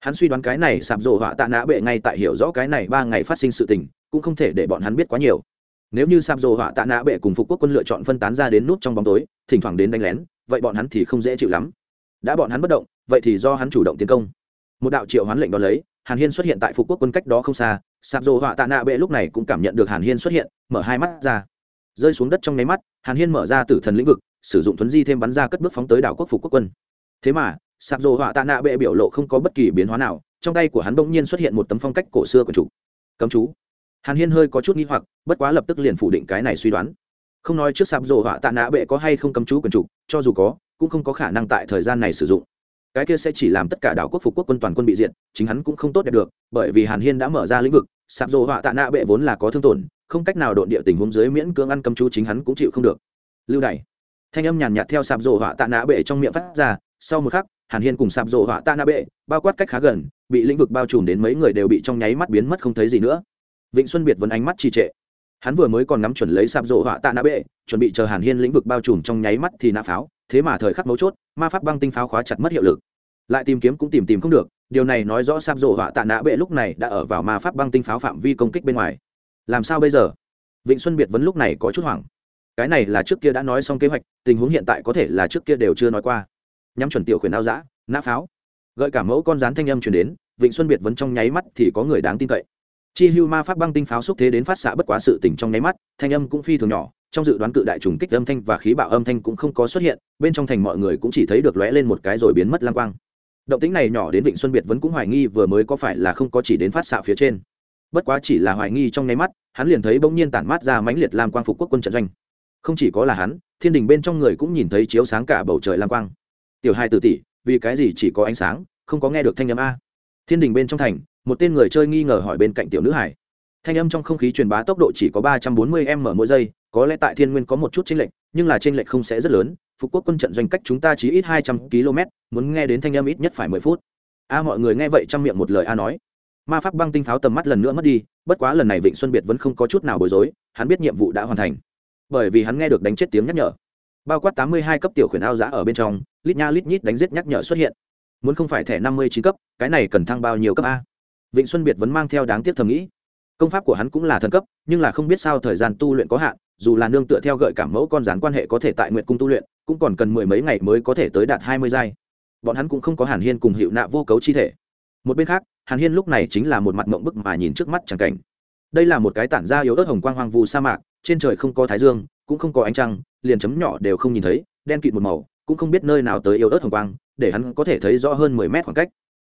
Hắn suy đoán cái này sạp rộ họa tạ nã bệ ngay tại hiểu rõ cái này ba ngày phát sinh sự tình, cũng không thể để bọn hắn biết quá nhiều. Nếu như sạp rộ họa tạ nã bệ cùng phục quốc quân lựa chọn phân tán ra đến nút trong bóng tối, thỉnh thoảng đến đánh lén, vậy bọn hắn thì không dễ chịu lắm. Đã bọn hắn bất động, vậy thì do hắn chủ động tiến công. Một đạo triệu hoán lệnh đón lấy, hàn hiên xuất hiện tại phục quốc quân cách đó không xa, sạp rộ họa tạ Nã bệ lúc này cũng cảm nhận được hàn hiên xuất hiện, mở hai mắt ra rơi xuống đất trong nháy mắt hàn hiên mở ra tử thần lĩnh vực sử dụng thuấn di thêm bắn ra cất bước phóng tới đảo quốc phục quốc quân. Thế mà sạp dồ họa tạ nạ bệ biểu lộ không có bất kỳ biến hóa nào trong tay của hắn bỗng nhiên xuất hiện một tấm phong cách cổ xưa của chủ. Cấm chú. Hàn hiên hơi có chút nghi hoặc bất quá lập tức liền phủ định cái này suy đoán. Không nói trước sạp dồ họa tạ nạ bệ có hay không cấm chú quần chủ cho dù có cũng không có khả năng tại thời gian này sử dụng. Cái kia sẽ chỉ làm tất cả đảo quốc phục quốc quân toàn quân bị diện, chính hắn cũng không tốt đẹp được bởi vì hàn hiên đã mở ra lĩnh vực sạp dồ họa tạ nạ bệ vốn là có thương tổn không cách nào độn địa tình huống dưới miễn cưỡng ăn cấm chú chính hắn cũng chịu không được. Lưu đày. Thanh âm nhàn nhạt theo sạp rổ họa tạ nã bệ trong miệng phát ra, sau một khắc, hàn hiên cùng sạp rổ họa tạ nã bệ bao quát cách khá gần, bị lĩnh vực bao trùm đến mấy người đều bị trong nháy mắt biến mất không thấy gì nữa. Vịnh xuân biệt vẫn ánh mắt trì trệ. Hắn vừa mới còn ngắm chuẩn lấy sạp rổ họa tạ nã bệ, chuẩn bị chờ hàn hiên lĩnh vực bao trùm trong nháy mắt thì nã pháo, thế mà thời khắc mấu chốt, ma pháp băng tinh pháo khóa chặt mất hiệu lực. Lại tìm kiếm cũng tìm tìm không được, điều này nói rõ sạp rổ họa tạ nã bệ lúc này đã ở vào ma pháp băng tinh pháo phạm vi công kích bên ngoài làm sao bây giờ? Vịnh xuân biệt vẫn lúc này có chút hoảng. Cái này là trước kia đã nói xong kế hoạch, tình huống hiện tại có thể là trước kia đều chưa nói qua. Nhắm chuẩn tiểu khuyển ao giã nã pháo. Gợi cả mẫu con rán thanh âm chuyển đến, vịnh xuân biệt vẫn trong nháy mắt thì có người đáng tin cậy. Chi hưu ma pháp băng tinh pháo xúc thế đến phát xạ bất quá sự tỉnh trong nháy mắt, thanh âm cũng phi thường nhỏ, trong dự đoán cự đại trùng kích âm thanh và khí bạo âm thanh cũng không có xuất hiện, bên trong thành mọi người cũng chỉ thấy được lóe lên một cái rồi biến mất lang quang. Động tính này nhỏ đến vịnh xuân biệt vẫn cũng hoài nghi vừa mới có phải là không có chỉ đến phát xạ phía trên bất quá chỉ là hoài nghi trong nháy mắt, hắn liền thấy bỗng nhiên tản mát ra mãnh liệt lam quang phục quốc quân trận doanh. Không chỉ có là hắn, thiên đình bên trong người cũng nhìn thấy chiếu sáng cả bầu trời lam quang. Tiểu hai tử tỷ, vì cái gì chỉ có ánh sáng, không có nghe được thanh âm a? Thiên đình bên trong thành, một tên người chơi nghi ngờ hỏi bên cạnh tiểu nữ hải. Thanh âm trong không khí truyền bá tốc độ chỉ có ba trăm bốn mươi m mỗi giây, có lẽ tại thiên nguyên có một chút chênh lệch, nhưng là chênh lệch không sẽ rất lớn, phục quốc quân trận doanh cách chúng ta chỉ ít hai trăm km muốn nghe đến thanh âm ít nhất phải mười phút. A, mọi người nghe vậy trong miệng một lời a nói ma pháp băng tinh pháo tầm mắt lần nữa mất đi, bất quá lần này vịnh xuân biệt vẫn không có chút nào bối rối, hắn biết nhiệm vụ đã hoàn thành. Bởi vì hắn nghe được đánh chết tiếng nhắc nhở. Bao quát tám mươi hai cấp tiểu khuyển ao giã ở bên trong, lít nha lít nhít đánh giết nhắc nhở xuất hiện. Muốn không phải thẻ năm mươi chín cấp, cái này cần thăng bao nhiêu cấp a? Vịnh xuân biệt vẫn mang theo đáng tiếc thầm nghĩ. Công pháp của hắn cũng là thần cấp, nhưng là không biết sao thời gian tu luyện có hạn, dù là nương tựa theo gợi cảm mẫu con rán quan hệ có thể tại nguyện cung tu luyện, cũng còn cần mười mấy ngày mới có thể tới đạt hai mươi giai. Bọn hắn cũng không có hàn hiên cùng hiệu nạ vô cấu chi thể một bên khác, hàn hiên lúc này chính là một mặt mộng bức mà nhìn trước mắt chẳng cảnh. Đây là một cái tản ra yếu ớt hồng quang hoang vu sa mạc, trên trời không có thái dương, cũng không có ánh trăng, liền chấm nhỏ đều không nhìn thấy, đen kịt một màu, cũng không biết nơi nào tới yếu ớt hồng quang, để hắn có thể thấy rõ hơn mười mét khoảng cách.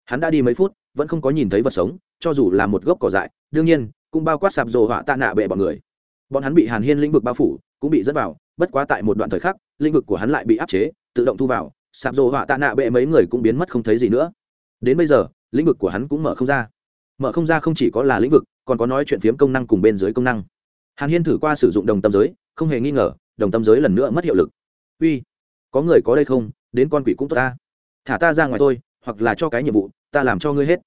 Hắn đã đi mấy phút, vẫn không có nhìn thấy vật sống, cho dù là một gốc cỏ dại, đương nhiên, cũng bao quát sạp rồ họa tạ nạ bệ bọn người. Bọn hắn bị hàn hiên lĩnh vực bao phủ, cũng bị dẫn vào, bất quá tại một đoạn thời khắc, lĩnh vực của hắn lại bị áp chế, tự động thu vào, sạp rồ họa tạ nạ bệ mấy người cũng biến mất không thấy gì nữa. Đến bây giờ lĩnh vực của hắn cũng mở không ra. Mở không ra không chỉ có là lĩnh vực, còn có nói chuyện phiếm công năng cùng bên dưới công năng. Hàn hiên thử qua sử dụng đồng tâm giới, không hề nghi ngờ, đồng tâm giới lần nữa mất hiệu lực. Uy, có người có đây không? Đến con quỷ cũng tốt ta. Thả ta ra ngoài thôi, hoặc là cho cái nhiệm vụ, ta làm cho ngươi hết.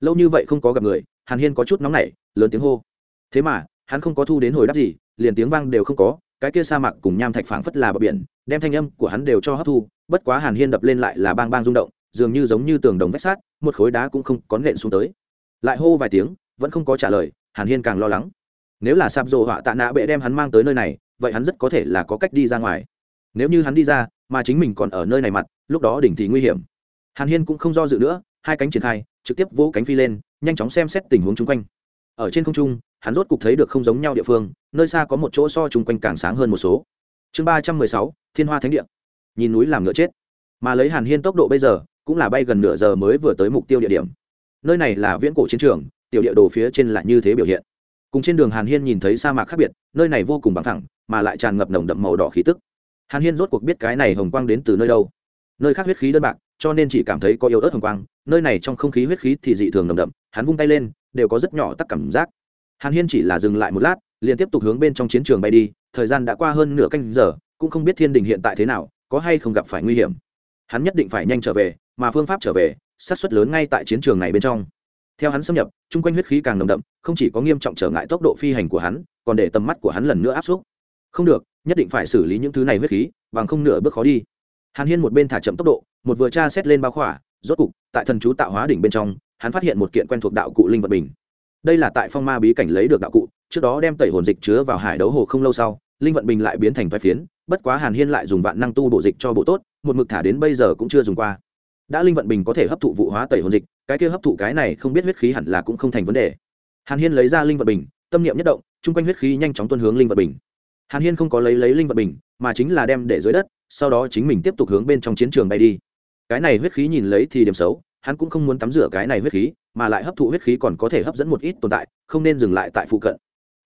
Lâu như vậy không có gặp người, hàn hiên có chút nóng nảy, lớn tiếng hô. Thế mà, hắn không có thu đến hồi đáp gì, liền tiếng vang đều không có, cái kia sa mạc cùng nham thạch phảng phất là bờ biển, đem thanh âm của hắn đều cho hấp thu, bất quá hàn hiên đập lên lại là bang bang rung động dường như giống như tường đồng vách sát một khối đá cũng không có nện xuống tới. Lại hô vài tiếng, vẫn không có trả lời, hàn hiên càng lo lắng. Nếu là sạp rồ họa tạ nạ bệ đem hắn mang tới nơi này, vậy hắn rất có thể là có cách đi ra ngoài. Nếu như hắn đi ra, mà chính mình còn ở nơi này mặt, lúc đó đỉnh thì nguy hiểm. Hàn hiên cũng không do dự nữa, hai cánh triển khai, trực tiếp vỗ cánh phi lên, nhanh chóng xem xét tình huống chung quanh. Ở trên không trung, hắn rốt cục thấy được không giống nhau địa phương, nơi xa có một chỗ so chung quanh càng sáng hơn một số. Chương ba trăm mười sáu, thiên hoa thánh địa. Nhìn núi làm ngựa chết. Mà lấy hàn hiên tốc độ bây giờ cũng là bay gần nửa giờ mới vừa tới mục tiêu địa điểm. Nơi này là viễn cổ chiến trường, tiểu địa đồ phía trên là như thế biểu hiện. Cùng trên đường hàn hiên nhìn thấy sa mạc khác biệt, nơi này vô cùng bằng thẳng, mà lại tràn ngập nồng đậm màu đỏ khí tức. Hàn hiên rốt cuộc biết cái này hồng quang đến từ nơi đâu. Nơi khác huyết khí đơn bạc, cho nên chỉ cảm thấy có yếu ớt hồng quang, nơi này trong không khí huyết khí thì dị thường nồng đậm, hắn vung tay lên, đều có rất nhỏ tắc cảm giác. Hàn hiên chỉ là dừng lại một lát, liền tiếp tục hướng bên trong chiến trường bay đi, thời gian đã qua hơn nửa canh giờ, cũng không biết thiên đình hiện tại thế nào, có hay không gặp phải nguy hiểm. Hắn nhất định phải nhanh trở về mà phương pháp trở về sát suất lớn ngay tại chiến trường này bên trong. Theo hắn xâm nhập, chung quanh huyết khí càng nồng đậm, không chỉ có nghiêm trọng trở ngại tốc độ phi hành của hắn, còn để tầm mắt của hắn lần nữa áp xúc. Không được, nhất định phải xử lý những thứ này huyết khí, bằng không nửa bước khó đi. Hàn hiên một bên thả chậm tốc độ, một vừa tra xét lên bao khỏa, rốt cục, tại thần chú tạo hóa đỉnh bên trong, hắn phát hiện một kiện quen thuộc đạo cụ linh vật bình đây là tại phong ma bí cảnh lấy được đạo cụ, trước đó đem tẩy hồn dịch chứa vào hải đấu hồ không lâu sau, linh vận bình lại biến thành vai phiến, bất quá hàn hiên lại dùng vạn năng tu bộ dịch cho bộ tốt, một mực thả đến bây giờ cũng chưa dùng qua đã linh vận bình có thể hấp thụ vụ hóa tẩy hồn dịch, cái kia hấp thụ cái này không biết huyết khí hẳn là cũng không thành vấn đề. Hàn hiên lấy ra linh vận bình, tâm niệm nhất động, chung quanh huyết khí nhanh chóng tuân hướng linh vận bình. Hàn hiên không có lấy lấy linh vận bình, mà chính là đem để dưới đất, sau đó chính mình tiếp tục hướng bên trong chiến trường bay đi. Cái này huyết khí nhìn lấy thì điểm xấu, hắn cũng không muốn tắm rửa cái này huyết khí, mà lại hấp thụ huyết khí còn có thể hấp dẫn một ít tồn tại, không nên dừng lại tại phụ cận.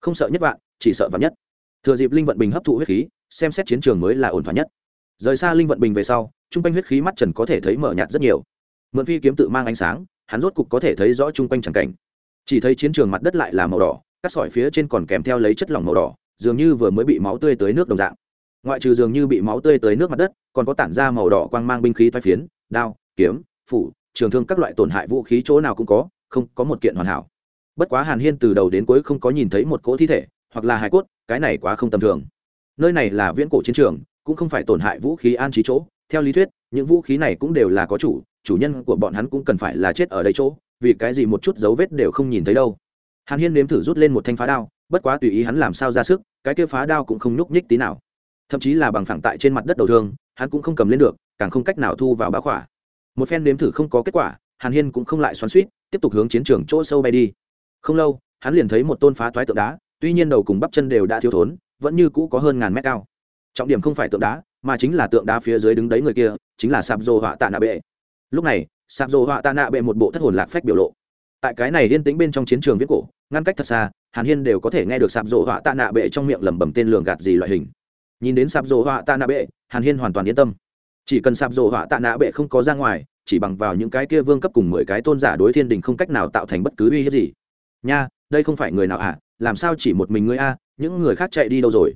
Không sợ nhất vạn, chỉ sợ vạn nhất. Thừa dịp linh vận bình hấp thụ huyết khí, xem xét chiến trường mới là ổn thỏa nhất rời xa linh vận bình về sau chung quanh huyết khí mắt trần có thể thấy mở nhạt rất nhiều. Mượn phi kiếm tự mang ánh sáng, hắn rốt cục có thể thấy rõ chung quanh tràng cảnh. Chỉ thấy chiến trường mặt đất lại là màu đỏ, các sỏi phía trên còn kèm theo lấy chất lỏng màu đỏ, dường như vừa mới bị máu tươi tới nước đồng dạng. Ngoại trừ dường như bị máu tươi tới nước mặt đất, còn có tản ra màu đỏ quang mang binh khí toai phiến, đao, kiếm, phủ, trường thương các loại tổn hại vũ khí chỗ nào cũng có, không có một kiện hoàn hảo. Bất quá hàn hiên từ đầu đến cuối không có nhìn thấy một cỗ thi thể, hoặc là hài cốt, cái này quá không tầm thường. Nơi này là viễn cổ chiến trường cũng không phải tổn hại vũ khí an trí chỗ. Theo lý thuyết, những vũ khí này cũng đều là có chủ chủ nhân của bọn hắn cũng cần phải là chết ở đây chỗ, vì cái gì một chút dấu vết đều không nhìn thấy đâu. Hàn hiên nếm thử rút lên một thanh phá đao, bất quá tùy ý hắn làm sao ra sức, cái kia phá đao cũng không nhúc nhích tí nào. Thậm chí là bằng phẳng tại trên mặt đất đầu thương, hắn cũng không cầm lên được, càng không cách nào thu vào bá khỏa. Một phen nếm thử không có kết quả, hàn hiên cũng không lại xoắn suýt tiếp tục hướng chiến trường chỗ sâu bay đi. Không lâu, hắn liền thấy một tôn phá thoái tượng đá, tuy nhiên đầu cùng bắp chân đều đã thiếu thốn, vẫn như cũ có hơn ngàn mét cao trọng điểm không phải tượng đá mà chính là tượng đá phía dưới đứng đấy người kia chính là sạp dô họa tạ nạ bệ. Lúc này sạp dô họa tạ nạ bệ một bộ thất hồn lạc phách biểu lộ. Tại cái này yên tĩnh bên trong chiến trường viết cổ ngăn cách thật xa hàn hiên đều có thể nghe được sạp dô họa tạ nạ bệ trong miệng lẩm bẩm tên lường gạt gì loại hình. Nhìn đến sạp dô họa tạ nạ bệ hàn hiên hoàn toàn yên tâm. Chỉ cần sạp dô họa tạ nạ bệ không có ra ngoài chỉ bằng vào những cái kia vương cấp cùng mười cái tôn giả đối thiên đình không cách nào tạo thành bất cứ uy hiếp gì. Nha đây không phải người nào ạ à, làm sao chỉ một mình ngươi a? Những người khác chạy đi đâu rồi?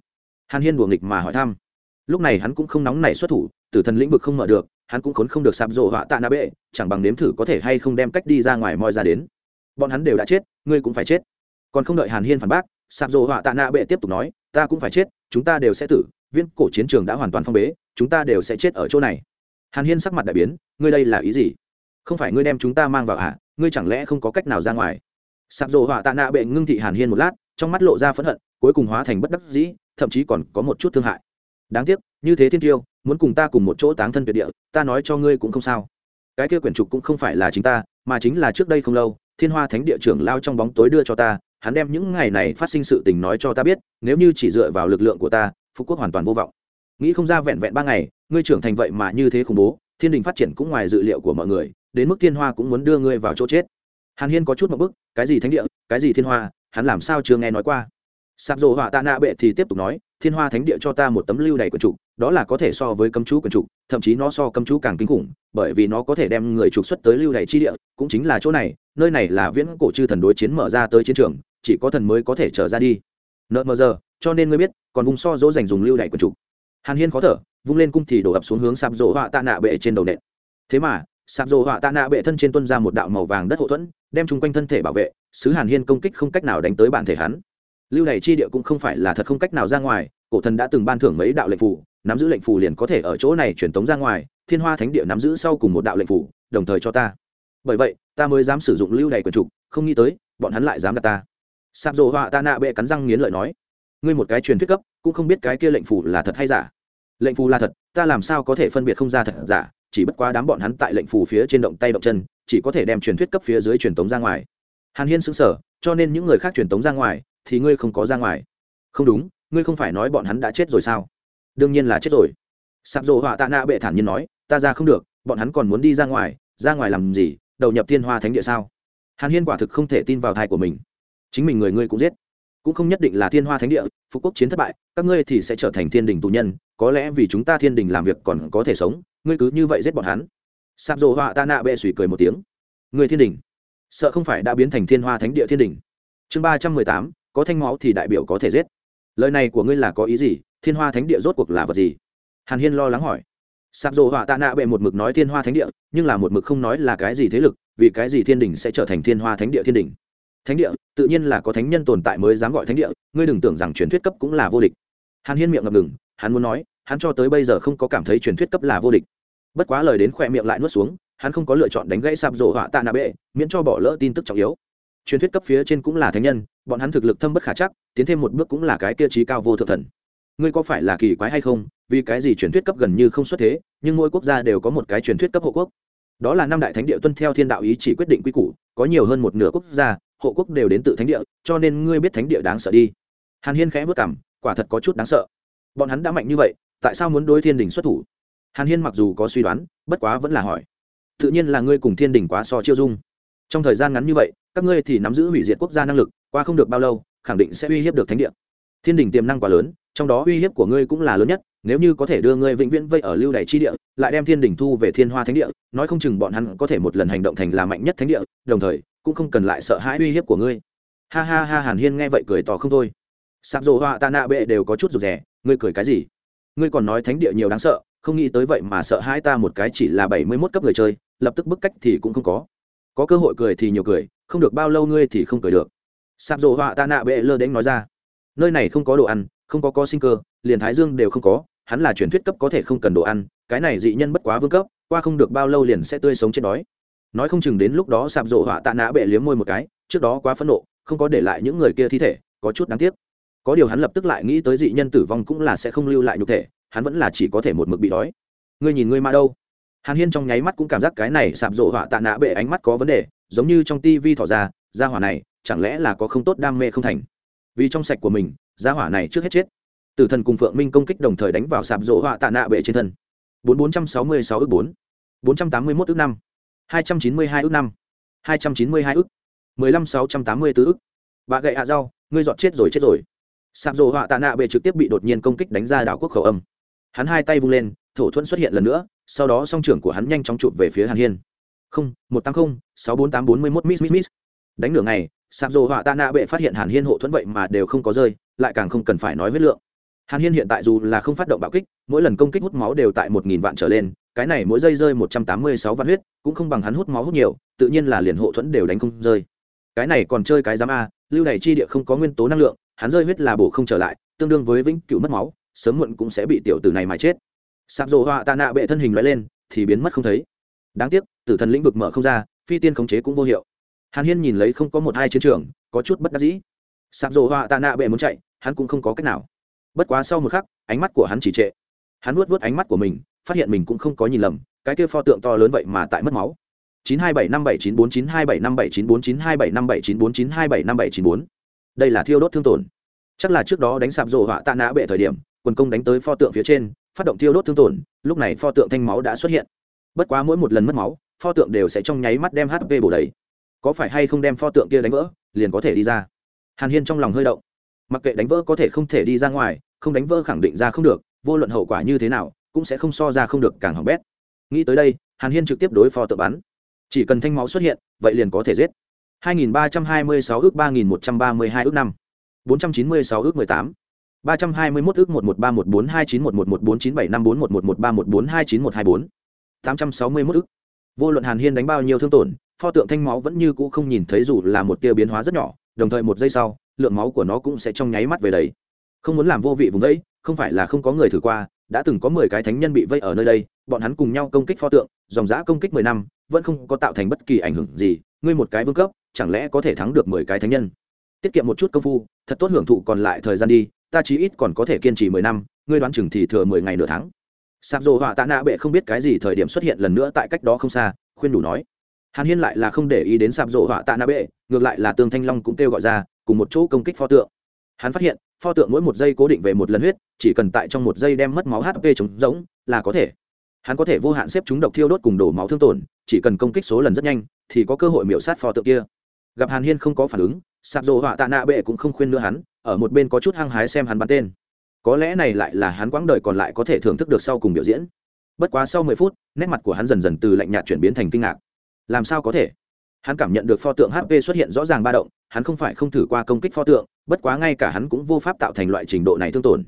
Hàn hiên đùa nghịch mà hỏi thăm. Lúc này hắn cũng không nóng nảy xuất thủ, tử thần lĩnh vực không mở được, hắn cũng khốn không được sạp rộ họa tạ na bệ, chẳng bằng nếm thử có thể hay không đem cách đi ra ngoài moi ra đến. Bọn hắn đều đã chết, ngươi cũng phải chết. Còn không đợi hàn hiên phản bác, sạp rộ họa tạ na bệ tiếp tục nói, ta cũng phải chết, chúng ta đều sẽ tử viên cổ chiến trường đã hoàn toàn phong bế, chúng ta đều sẽ chết ở chỗ này. Hàn hiên sắc mặt đại biến, ngươi đây là ý gì? Không phải ngươi đem chúng ta mang vào ạ à? ngươi chẳng lẽ không có cách nào ra ngoài? Sạp rộ họa tạ nạ bệ ngưng thị hàn hiên một lát, trong mắt lộ ra phẫn hận cuối cùng hóa thành bất đắc dĩ, thậm chí còn có một chút thương hại. Đáng tiếc, như thế thiên tiêu, muốn cùng ta cùng một chỗ táng thân tuyệt địa, ta nói cho ngươi cũng không sao. Cái kia quyển trục cũng không phải là chính ta, mà chính là trước đây không lâu, thiên hoa thánh địa trưởng lao trong bóng tối đưa cho ta, hắn đem những ngày này phát sinh sự tình nói cho ta biết, nếu như chỉ dựa vào lực lượng của ta, phú quốc hoàn toàn vô vọng. Nghĩ không ra vẹn vẹn ba ngày, ngươi trưởng thành vậy mà như thế khủng bố, thiên đình phát triển cũng ngoài dự liệu của mọi người, đến mức thiên hoa cũng muốn đưa ngươi vào chỗ chết. Hàn hiên có chút một bức, cái gì thánh địa, cái gì thiên hoa, hắn làm sao chưa nghe nói qua sạp dồ họa tạ nạ bệ thì tiếp tục nói, thiên hoa thánh địa cho ta một tấm lưu đầy quần trục, đó là có thể so với cấm chú quần trục, thậm chí nó so cấm chú càng kinh khủng, bởi vì nó có thể đem người trục xuất tới lưu đầy chi địa, cũng chính là chỗ này, nơi này là viễn cổ chư thần đối chiến mở ra tới chiến trường, chỉ có thần mới có thể trở ra đi. Nợ mờ giờ, cho nên ngươi biết, còn vùng so dỗ dành dùng lưu đầy quần trục. Hàn hiên khó thở, vung lên cung thì đổ ập xuống hướng sạp dồ họa tạ nạ bệ trên đầu nện. Thế mà, sạp dồ họa tạ nạ bệ thân trên tuân ra một đạo màu vàng đất hậu thuẫn, đem chung quanh thân thể bảo vệ, sứ hàn hiên công kích không cách nào đánh tới bản thể hắn lưu này chi địa cũng không phải là thật không cách nào ra ngoài, cổ thần đã từng ban thưởng mấy đạo lệnh phủ nắm giữ lệnh phủ liền có thể ở chỗ này truyền tống ra ngoài, thiên hoa thánh địa nắm giữ sau cùng một đạo lệnh phủ đồng thời cho ta. Bởi vậy, ta mới dám sử dụng lưu này quần trục, không nghĩ tới, bọn hắn lại dám đặt ta. Sạp dồ họa ta nạ bệ cắn răng nghiến lợi nói, ngươi một cái truyền thuyết cấp, cũng không biết cái kia lệnh phủ là thật hay giả. Lệnh phù là thật, ta làm sao có thể phân biệt không ra thật giả, chỉ bất quá đám bọn hắn tại lệnh phù phía trên động tay động chân, chỉ có thể đem truyền thuyết cấp phía dưới truyền tống ra ngoài. Hàn hiên xứng sở cho nên những người khác truyền tống ra ngoài thì ngươi không có ra ngoài. Không đúng, ngươi không phải nói bọn hắn đã chết rồi sao? Đương nhiên là chết rồi. Sạp rộ họa tạ nạ bệ thản nhiên nói, ta ra không được, bọn hắn còn muốn đi ra ngoài ra ngoài làm gì? Đầu nhập thiên hoa thánh địa sao? Hàn hiên quả thực không thể tin vào thai của mình. Chính mình người ngươi cũng giết. Cũng không nhất định là thiên hoa thánh địa, phú quốc chiến thất bại, các ngươi thì sẽ trở thành thiên đình tù nhân, có lẽ vì chúng ta thiên đình làm việc còn có thể sống, ngươi cứ như vậy giết bọn hắn. Sạp rộ họa ta nạ bệ sủi cười một tiếng. Người thiên đình? Sợ không phải đã biến thành thiên hoa thánh địa thiên đình? Chương ba trăm mười tám có thanh máu thì đại biểu có thể giết. Lời này của ngươi là có ý gì? Thiên hoa thánh địa rốt cuộc là vật gì? Hàn hiên lo lắng hỏi. Sạp rộ họa tạ nạ bệ một mực nói thiên hoa thánh địa, nhưng là một mực không nói là cái gì thế lực, vì cái gì thiên đình sẽ trở thành thiên hoa thánh địa thiên đình? Thánh địa, tự nhiên là có thánh nhân tồn tại mới dám gọi thánh địa, ngươi đừng tưởng rằng truyền thuyết cấp cũng là vô địch. Hàn hiên miệng ngập ngừng, hắn muốn nói, hắn cho tới bây giờ không có cảm thấy truyền thuyết cấp là vô địch. Bất quá lời đến khoe miệng lại nuốt xuống, hắn không có lựa chọn đánh gãy sạp Rổ họa tạ nạ bệ, miễn cho bỏ lỡ tin tức trọng yếu. Truyền thuyết cấp phía trên cũng là thánh nhân bọn hắn thực lực thâm bất khả chắc, tiến thêm một bước cũng là cái kia trí cao vô thượng thần. Ngươi có phải là kỳ quái hay không? Vì cái gì truyền thuyết cấp gần như không xuất thế, nhưng mỗi quốc gia đều có một cái truyền thuyết cấp hộ quốc. Đó là năm đại thánh địa tuân theo thiên đạo ý chỉ quyết định quy củ, có nhiều hơn một nửa quốc gia, hộ quốc đều đến tự thánh địa, cho nên ngươi biết thánh địa đáng sợ đi. Hàn hiên khẽ vất cảm quả thật có chút đáng sợ. Bọn hắn đã mạnh như vậy, tại sao muốn đối thiên đình xuất thủ? Hàn hiên mặc dù có suy đoán, bất quá vẫn là hỏi. Tự nhiên là ngươi cùng thiên đình quá so chiêu dung. Trong thời gian ngắn như vậy, các ngươi thì nắm giữ hủy diệt quốc gia năng lực qua không được bao lâu, khẳng định sẽ uy hiếp được thánh địa. Thiên đình tiềm năng quá lớn, trong đó uy hiếp của ngươi cũng là lớn nhất, nếu như có thể đưa ngươi vĩnh viễn vây ở lưu đày chi địa, lại đem thiên đình thu về thiên hoa thánh địa, nói không chừng bọn hắn có thể một lần hành động thành là mạnh nhất thánh địa, đồng thời, cũng không cần lại sợ hãi uy hiếp của ngươi. Ha ha ha, hàn hiên nghe vậy cười tỏ không thôi. Sạc dồ họa tạ nạ bệ đều có chút rụt rè, ngươi cười cái gì? Ngươi còn nói thánh địa nhiều đáng sợ, không nghĩ tới vậy mà sợ hãi ta một cái chỉ là bảy mươi mốt cấp người chơi, lập tức bức cách thì cũng không có. Có cơ hội cười thì nhiều cười, không được bao lâu ngươi thì không cười được sạp rộ họa tạ nạ bệ lơ đễnh nói ra, nơi này không có đồ ăn, không có có sinh cơ, liền thái dương đều không có, hắn là truyền thuyết cấp có thể không cần đồ ăn, cái này dị nhân bất quá vương cấp, qua không được bao lâu liền sẽ tươi sống chết đói. Nói không chừng đến lúc đó sạp rộ họa tạ nạ bệ liếm môi một cái, trước đó quá phẫn nộ, không có để lại những người kia thi thể, có chút đáng tiếc. Có điều hắn lập tức lại nghĩ tới dị nhân tử vong cũng là sẽ không lưu lại nhục thể, hắn vẫn là chỉ có thể một mực bị đói. Ngươi nhìn ngươi mà đâu? Hàn hiên trong nháy mắt cũng cảm giác cái này sạp rộ họa tạ nạ bệ ánh mắt có vấn đề, giống như trong tivi thỏ ra ra hỏa này chẳng lẽ là có không tốt đam mê không thành? Vì trong sạch của mình, gia hỏa này trước hết chết. Tử thần cùng phượng minh công kích đồng thời đánh vào sạp rỗ họa tạ nạ bệ trên thân. Bốn bốn trăm sáu mươi sáu ước bốn. Bốn trăm tám mươi mốt ước năm. Hai trăm chín mươi hai ước năm. Hai trăm chín mươi hai ước. Mười lăm sáu trăm tám mươi tứ ước. Bà gậy hạ rau, ngươi dọn chết rồi chết rồi. Sạp rỗ họa tạ nạ bệ trực tiếp bị đột nhiên công kích đánh ra đảo quốc khẩu âm. Hắn hai tay vung lên, thổ thuẫn xuất hiện lần nữa, sau đó song trưởng của hắn nhanh chóng chụp về phía hàn hiên. Không, một tám không, sáu bốn tám bốn mươi mốt miss miss miss. Đánh nửa ngày sạp dồ họa tạ nạ bệ phát hiện hàn hiên hộ thuẫn vậy mà đều không có rơi, lại càng không cần phải nói huyết lượng. Hàn hiên hiện tại dù là không phát động bạo kích, mỗi lần công kích hút máu đều tại một nghìn vạn trở lên, cái này mỗi giây rơi một trăm tám mươi sáu vạn huyết, cũng không bằng hắn hút máu hút nhiều, tự nhiên là liền hộ thuẫn đều đánh không rơi. Cái này còn chơi cái giám a, lưu này chi địa không có nguyên tố năng lượng, hắn rơi huyết là bổ không trở lại, tương đương với vĩnh cửu mất máu, sớm muộn cũng sẽ bị tiểu tử này mà chết. Sạp dồ họa tạ nạ bệ thân hình loại lên, thì biến mất không thấy. Đáng tiếc, tử thần lĩnh vực mở không ra, phi tiên khống chế cũng vô hiệu hàn hiên nhìn lấy không có một hai chiến trường, có chút bất đắc dĩ. Sạp rổ họa tạ nạ bệ muốn chạy, hắn cũng không có cách nào. Bất quá sau một khắc, ánh mắt của hắn chỉ trệ. Hắn nuốt vớt ánh mắt của mình, phát hiện mình cũng không có nhìn lầm, cái kia pho tượng to lớn vậy mà tại mất máu. chín hai bảy năm bảy chín bốn chín hai bảy năm bảy chín bốn chín hai bảy năm bảy chín bốn. Chín hai bảy năm bảy chín bốn đây là thiêu đốt thương tổn. Chắc là trước đó đánh sạp rộ họa tạ nã bệ thời điểm quần công đánh tới pho tượng phía trên, phát động thiêu đốt thương tổn, lúc này pho tượng thanh máu đã xuất hiện. Bất quá mỗi một lần mất máu, pho tượng đều sẽ trong nháy mắt đem hp bổ đầy có phải hay không đem pho tượng kia đánh vỡ, liền có thể đi ra. Hàn hiên trong lòng hơi động. Mặc kệ đánh vỡ có thể không thể đi ra ngoài, không đánh vỡ khẳng định ra không được, vô luận hậu quả như thế nào, cũng sẽ không so ra không được càng hỏng bét. Nghĩ tới đây, hàn hiên trực tiếp đối phó tự bắn. Chỉ cần thanh máu xuất hiện, vậy liền có thể giết. 2326 ước 3132 ước 5 496 ước 18 321 ước 113142911149754111311329124 861 ước. Vô luận hàn hiên đánh bao nhiêu thương tổn pho tượng thanh máu vẫn như cũ không nhìn thấy dù là một tia biến hóa rất nhỏ đồng thời một giây sau lượng máu của nó cũng sẽ trong nháy mắt về đấy không muốn làm vô vị vùng đấy, không phải là không có người thử qua đã từng có mười cái thánh nhân bị vây ở nơi đây bọn hắn cùng nhau công kích pho tượng dòng giã công kích mười năm vẫn không có tạo thành bất kỳ ảnh hưởng gì ngươi một cái vương cấp chẳng lẽ có thể thắng được mười cái thánh nhân? Tiết kiệm một chút công phu thật tốt hưởng thụ còn lại thời gian đi ta chí ít còn có thể kiên trì mười năm ngươi đoán chừng thì thừa mười ngày nửa tháng. Sạp dồ họa tạ nạ bệ không biết cái gì thời điểm xuất hiện lần nữa tại cách đó không xa khuyên đủ nói hàn hiên lại là không để ý đến sạp rộ họa tạ nạ bệ, ngược lại là tương thanh long cũng kêu gọi ra, cùng một chỗ công kích pho tượng. Hắn phát hiện, pho tượng mỗi một giây cố định về một lần huyết, chỉ cần tại trong một giây đem mất máu hp trống giống là có thể. Hắn có thể vô hạn xếp chúng độc thiêu đốt cùng đổ máu thương tổn, chỉ cần công kích số lần rất nhanh, thì có cơ hội miễu sát pho tượng kia. Gặp hàn hiên không có phản ứng, sạp rộ họa tạ nạ bệ cũng không khuyên nữa hắn, ở một bên có chút hăng hái xem hắn bắn tên. Có lẽ này lại là hắn quãng đời còn lại có thể thưởng thức được sau cùng biểu diễn. Bất quá sau mười phút, nét mặt của hắn dần dần từ lạnh nhạt chuyển biến thành kinh ngạc làm sao có thể? Hắn cảm nhận được pho tượng hp xuất hiện rõ ràng ba động, hắn không phải không thử qua công kích pho tượng, bất quá ngay cả hắn cũng vô pháp tạo thành loại trình độ này thương tổn.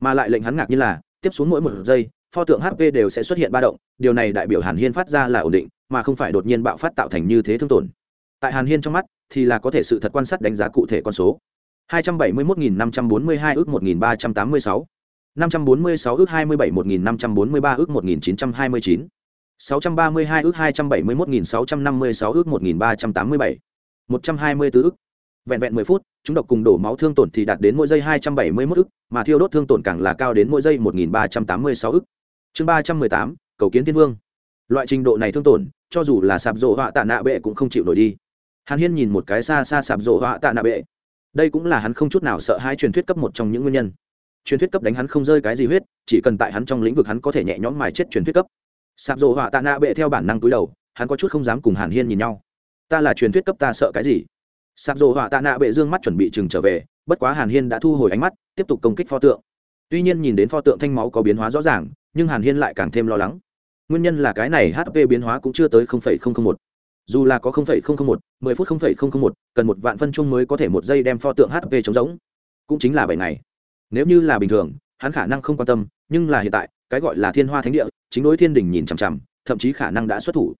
Mà lại lệnh hắn ngạc như là, tiếp xuống mỗi một giây, pho tượng hp đều sẽ xuất hiện ba động, điều này đại biểu hàn hiên phát ra là ổn định, mà không phải đột nhiên bạo phát tạo thành như thế thương tổn. Tại hàn hiên trong mắt, thì là có thể sự thật quan sát đánh giá cụ thể con số. 271.542 ước 1.386 546 ước 27.543 ước 1.929 632 ước 271.656 ước 1.387 124 ước. Vẹn vẹn 10 phút chúng độc cùng đổ máu thương tổn thì đạt đến mỗi giây 271 ước mà thiêu đốt thương tổn càng là cao đến mỗi giây 1.386 ước. Chương 318, cầu kiến thiên vương. Loại trình độ này thương tổn cho dù là sạp rộ họa tạ nạ bệ cũng không chịu nổi đi. Hàn hiên nhìn một cái xa xa sạp rộ họa tạ nạ bệ. Đây cũng là hắn không chút nào sợ hai truyền thuyết cấp một trong những nguyên nhân. Truyền thuyết cấp đánh hắn không rơi cái gì huyết chỉ cần tại hắn trong lĩnh vực hắn có thể nhẹ nhõm mài chết truyền thuyết cấp sạp rộ họa tạ nạ bệ theo bản năng túi đầu, hắn có chút không dám cùng hàn hiên nhìn nhau. Ta là truyền thuyết cấp ta sợ cái gì? Sạp rộ họa tạ nạ bệ dương mắt chuẩn bị chừng trở về, bất quá hàn hiên đã thu hồi ánh mắt, tiếp tục công kích pho tượng. Tuy nhiên nhìn đến pho tượng thanh máu có biến hóa rõ ràng, nhưng hàn hiên lại càng thêm lo lắng. Nguyên nhân là cái này hp biến hóa cũng chưa tới một. Dù là có một, mười phút một, cần một vạn phân chung mới có thể một giây đem pho tượng hp chống giống cũng chính là bảy ngày. Nếu như là bình thường, hắn khả năng không quan tâm, nhưng là hiện tại cái gọi là thiên hoa thánh địa, chính đối thiên đình nhìn chằm chằm, thậm chí khả năng đã xuất thủ.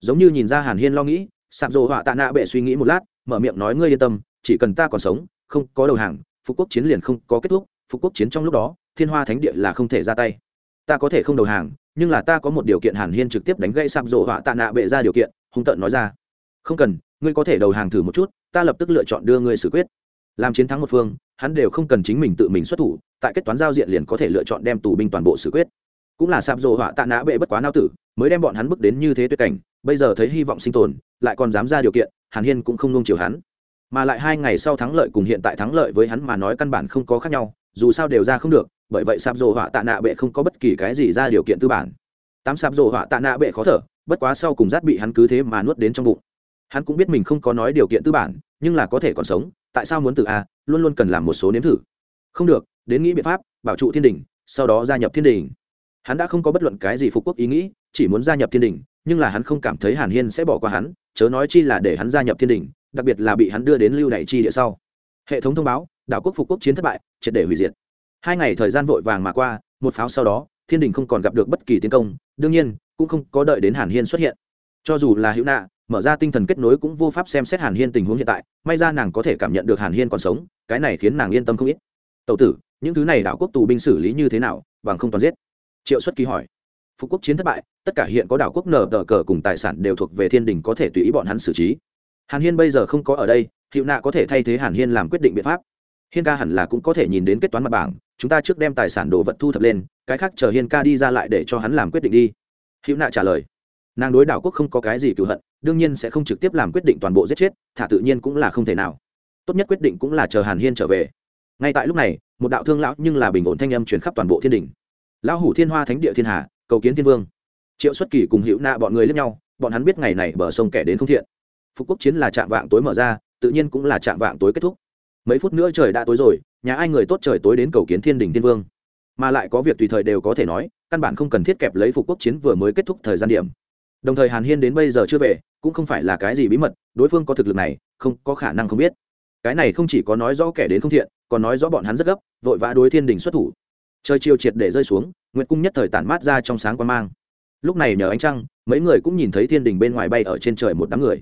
Giống như nhìn ra hàn hiên lo nghĩ sạp rồ họa tạ nạ bệ suy nghĩ một lát, mở miệng nói, ngươi yên tâm, chỉ cần ta còn sống, không có đầu hàng, phục quốc chiến liền không có kết thúc, phục quốc chiến trong lúc đó, thiên hoa thánh địa là không thể ra tay. Ta có thể không đầu hàng, nhưng là ta có một điều kiện hàn hiên trực tiếp đánh gây sạp dồ họa tạ nạ bệ ra điều kiện hung tợn nói ra. Không cần, ngươi có thể đầu hàng thử một chút, ta lập tức lựa chọn đưa ngươi xử quyết. Làm chiến thắng một phương, hắn đều không cần chính mình tự mình xuất thủ tại kết toán giao diện liền có thể lựa chọn đem tù binh toàn bộ xử quyết. Cũng là sạp rồ họa tạ nạ bệ bất quá nao tử, mới đem bọn hắn bước đến như thế tuyệt cảnh, bây giờ thấy hy vọng sinh tồn, lại còn dám ra điều kiện, hàn hiên cũng không nung chiều hắn. Mà lại hai ngày sau thắng lợi cùng hiện tại thắng lợi với hắn mà nói căn bản không có khác nhau, dù sao đều ra không được, bởi vậy sạp rồ họa tạ nạ bệ không có bất kỳ cái gì ra điều kiện tư bản. Tám sạp rồ họa tạ nạ bệ khó thở, bất quá sau cùng rát bị hắn cứ thế mà nuốt đến trong bụng. Hắn cũng biết mình không có nói điều kiện tư bản, nhưng là có thể còn sống, tại sao muốn từ a, luôn luôn cần làm một số nếm thử. Không được đến nghĩ biện pháp, bảo trụ thiên đình, sau đó gia nhập thiên đình. Hắn đã không có bất luận cái gì phục quốc ý nghĩ, chỉ muốn gia nhập thiên đình, nhưng là hắn không cảm thấy hàn hiên sẽ bỏ qua hắn, chớ nói chi là để hắn gia nhập thiên đình, đặc biệt là bị hắn đưa đến lưu đại chi địa sau. Hệ thống thông báo, đảo quốc phục quốc chiến thất bại, triệt để hủy diệt. Hai ngày thời gian vội vàng mà qua, một pháo sau đó, thiên đình không còn gặp được bất kỳ tiến công, đương nhiên, cũng không có đợi đến hàn hiên xuất hiện. Cho dù là hữu nạ, mở ra tinh thần kết nối cũng vô pháp xem xét hàn hiên tình huống hiện tại, may ra nàng có thể cảm nhận được hàn hiên còn sống, cái này khiến nàng yên tâm không ít. Tậu tử những thứ này đảo quốc tù binh xử lý như thế nào, bằng không toàn giết. Triệu xuất kỳ hỏi. Phục quốc chiến thất bại, tất cả hiện có đảo quốc nở tờ cờ cùng tài sản đều thuộc về thiên đình có thể tùy ý bọn hắn xử trí. Hàn hiên bây giờ không có ở đây hiệu nạ có thể thay thế hàn hiên làm quyết định biện pháp. Hiên ca hẳn là cũng có thể nhìn đến kết toán mặt bảng, chúng ta trước đem tài sản đồ vật thu thập lên, cái khác chờ hiên ca đi ra lại để cho hắn làm quyết định đi. Hiệu nạ trả lời. Nàng đối đảo quốc không có cái gì cựu hận, đương nhiên sẽ không trực tiếp làm quyết định toàn bộ giết chết, thả tự nhiên cũng là không thể nào. Tốt nhất quyết định cũng là chờ hàn hiên trở về. Ngay tại lúc này một đạo thương lão nhưng là bình ổn thanh âm truyền khắp toàn bộ thiên đình. Lão hủ thiên hoa thánh địa thiên hà, cầu kiến thiên vương. Triệu xuất kỳ cùng hữu nạ bọn người lẫn nhau, bọn hắn biết ngày này bờ sông kẻ đến không thiện. Phục quốc chiến là trạm vạng tối mở ra, tự nhiên cũng là trạm vạng tối kết thúc. Mấy phút nữa trời đã tối rồi, nhà ai người tốt trời tối đến cầu kiến thiên đình thiên vương. Mà lại có việc tùy thời đều có thể nói, căn bản không cần thiết kẹp lấy phục quốc chiến vừa mới kết thúc thời gian điểm. Đồng thời hàn hiên đến bây giờ chưa về, cũng không phải là cái gì bí mật, đối phương có thực lực này, không có khả năng không biết cái này không chỉ có nói rõ kẻ đến không thiện, còn nói rõ bọn hắn rất gấp, vội vã đối thiên đình xuất thủ. Trời chiều triệt để rơi xuống, nguyệt cung nhất thời tản mát ra trong sáng quan mang. Lúc này nhờ ánh trăng, mấy người cũng nhìn thấy thiên đình bên ngoài bay ở trên trời một đám người.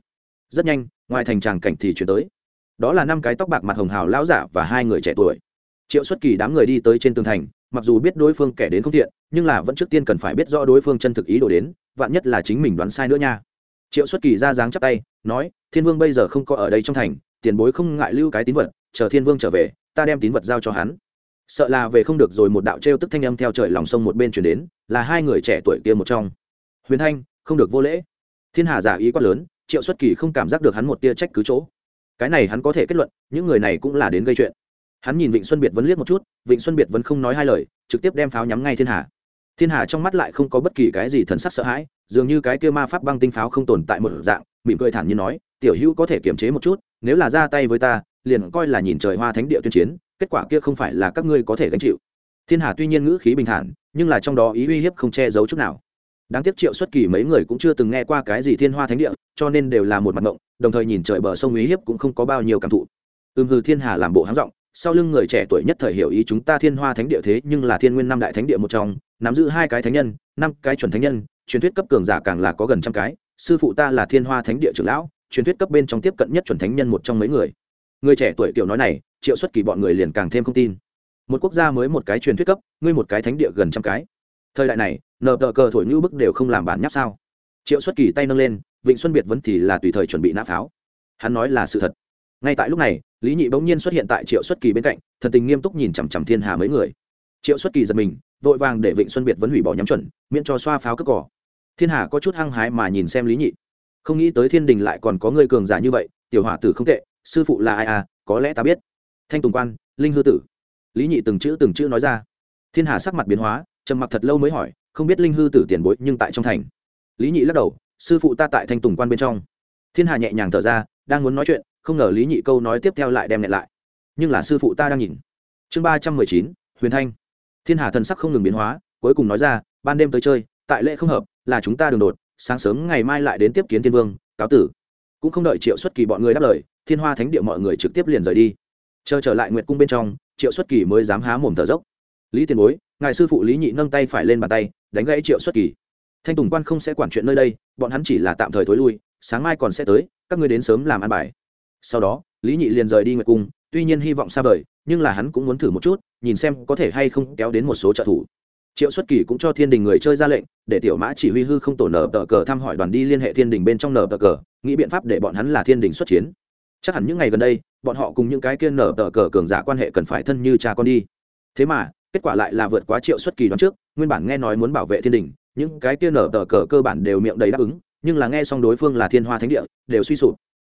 Rất nhanh, ngoài thành tràng cảnh thì chuyển tới. Đó là năm cái tóc bạc mặt hồng hào lão giả và hai người trẻ tuổi. Triệu xuất kỳ đám người đi tới trên tường thành, mặc dù biết đối phương kẻ đến không thiện, nhưng là vẫn trước tiên cần phải biết rõ đối phương chân thực ý đồ đến, vạn nhất là chính mình đoán sai nữa nha. Triệu xuất kỳ ra dáng chắp tay, nói, thiên vương bây giờ không có ở đây trong thành tiền bối không ngại lưu cái tín vật, chờ thiên vương trở về, ta đem tín vật giao cho hắn. Sợ là về không được rồi, một đạo trêu tức thanh âm theo trời lòng sông một bên chuyển đến, là hai người trẻ tuổi kia một trong. Huyền thanh, không được vô lễ. Thiên hà giả ý quá lớn, triệu xuất kỳ không cảm giác được hắn một tia trách cứ chỗ. Cái này hắn có thể kết luận, những người này cũng là đến gây chuyện. Hắn nhìn vịnh xuân biệt vẫn liếc một chút, vịnh xuân biệt vẫn không nói hai lời, trực tiếp đem pháo nhắm ngay thiên hà. Thiên hà trong mắt lại không có bất kỳ cái gì thần sắc sợ hãi, dường như cái kia ma pháp băng tinh pháo không tồn tại một dạng mỉm cười thản như nói, tiểu hữu có thể kiềm chế một chút, nếu là ra tay với ta, liền coi là nhìn trời hoa thánh địa tuyên chiến, kết quả kia không phải là các ngươi có thể gánh chịu. Thiên hà tuy nhiên ngữ khí bình thản, nhưng là trong đó ý uy hiếp không che giấu chút nào. Đáng tiếc triệu xuất kỳ mấy người cũng chưa từng nghe qua cái gì thiên hoa thánh địa, cho nên đều là một mặt ngộng, đồng thời nhìn trời bờ sông uy hiếp cũng không có bao nhiêu cảm thụ. Ưm hư thiên hà làm bộ háng rộng sau lưng người trẻ tuổi nhất thời hiểu ý chúng ta thiên hoa thánh địa thế nhưng là thiên nguyên năm đại thánh địa một trong, nắm giữ hai cái thánh nhân, năm cái chuẩn thánh nhân truyền thuyết cấp cường giả càng là có gần trăm cái, sư phụ ta là thiên hoa thánh địa trưởng lão, truyền thuyết cấp bên trong tiếp cận nhất chuẩn thánh nhân một trong mấy người. Người trẻ tuổi tiểu nói này, triệu xuất kỳ bọn người liền càng thêm không tin. Một quốc gia mới một cái truyền thuyết cấp, ngươi một cái thánh địa gần trăm cái. Thời đại này, nờ tờ cờ thổi như bức đều không làm bản nháp sao. Triệu xuất kỳ tay nâng lên, vịnh xuân biệt vẫn thì là tùy thời chuẩn bị nã pháo. Hắn nói là sự thật. Ngay tại lúc này, lý nhị bỗng nhiên xuất hiện tại triệu xuất kỳ bên cạnh, thần tình nghiêm túc nhìn chằm chằm thiên hà mấy người. Triệu xuất kỳ giật mình, vội vàng để vịnh xuân biệt vẫn hủy bỏ nhắm chuẩn, miễn cho xoa pháo cất cỏ thiên hà có chút hăng hái mà nhìn xem lý nhị. Không nghĩ tới thiên đình lại còn có người cường giả như vậy, tiểu hỏa tử không tệ, sư phụ là ai à có lẽ ta biết. Thanh tùng quan, linh hư tử. Lý nhị từng chữ từng chữ nói ra. Thiên hà sắc mặt biến hóa, trầm mặc thật lâu mới hỏi, không biết linh hư tử tiền bối nhưng tại trong thành. Lý nhị lắc đầu, sư phụ ta tại thanh tùng quan bên trong. Thiên hà nhẹ nhàng thở ra, đang muốn nói chuyện, không ngờ lý nhị câu nói tiếp theo lại đem nhẹ lại. Nhưng là sư phụ ta đang nhìn. Chương ba trăm mười chín, huyền thanh. Thiên hà thần sắc không ngừng biến hóa, cuối cùng nói ra, ban đêm tới chơi tại lễ không hợp, là chúng ta đường đột, sáng sớm ngày mai lại đến tiếp kiến thiên vương, cáo tử. Cũng không đợi triệu xuất kỳ bọn người đáp lời, thiên hoa thánh địa mọi người trực tiếp liền rời đi. Chờ trở lại nguyệt cung bên trong, triệu xuất kỳ mới dám há mồm thở dốc. Lý tiền bối, ngài sư phụ lý nhị nâng tay phải lên bàn tay, đánh gãy triệu xuất kỳ. Thanh tùng quan không sẽ quản chuyện nơi đây, bọn hắn chỉ là tạm thời thối lui, sáng mai còn sẽ tới, các ngươi đến sớm làm ăn bài. Sau đó, lý nhị liền rời đi nguyệt cung, tuy nhiên hy vọng xa vời, nhưng là hắn cũng muốn thử một chút, nhìn xem có thể hay không kéo đến một số trợ thủ triệu xuất kỳ cũng cho thiên đình người chơi ra lệnh, để tiểu mã chỉ huy hư không tổ nở tờ cờ thăm hỏi đoàn đi liên hệ thiên đình bên trong nở tờ cờ, nghĩ biện pháp để bọn hắn là thiên đình xuất chiến. Chắc hẳn những ngày gần đây, bọn họ cùng những cái kia nở tờ cờ cường giả quan hệ cần phải thân như cha con đi. Thế mà, kết quả lại là vượt quá triệu xuất kỳ đoán trước, nguyên bản nghe nói muốn bảo vệ thiên đình, những cái kia nở tờ cờ cơ bản đều miệng đầy đáp ứng, nhưng là nghe xong đối phương là thiên hoa thánh địa, đều suy sụp.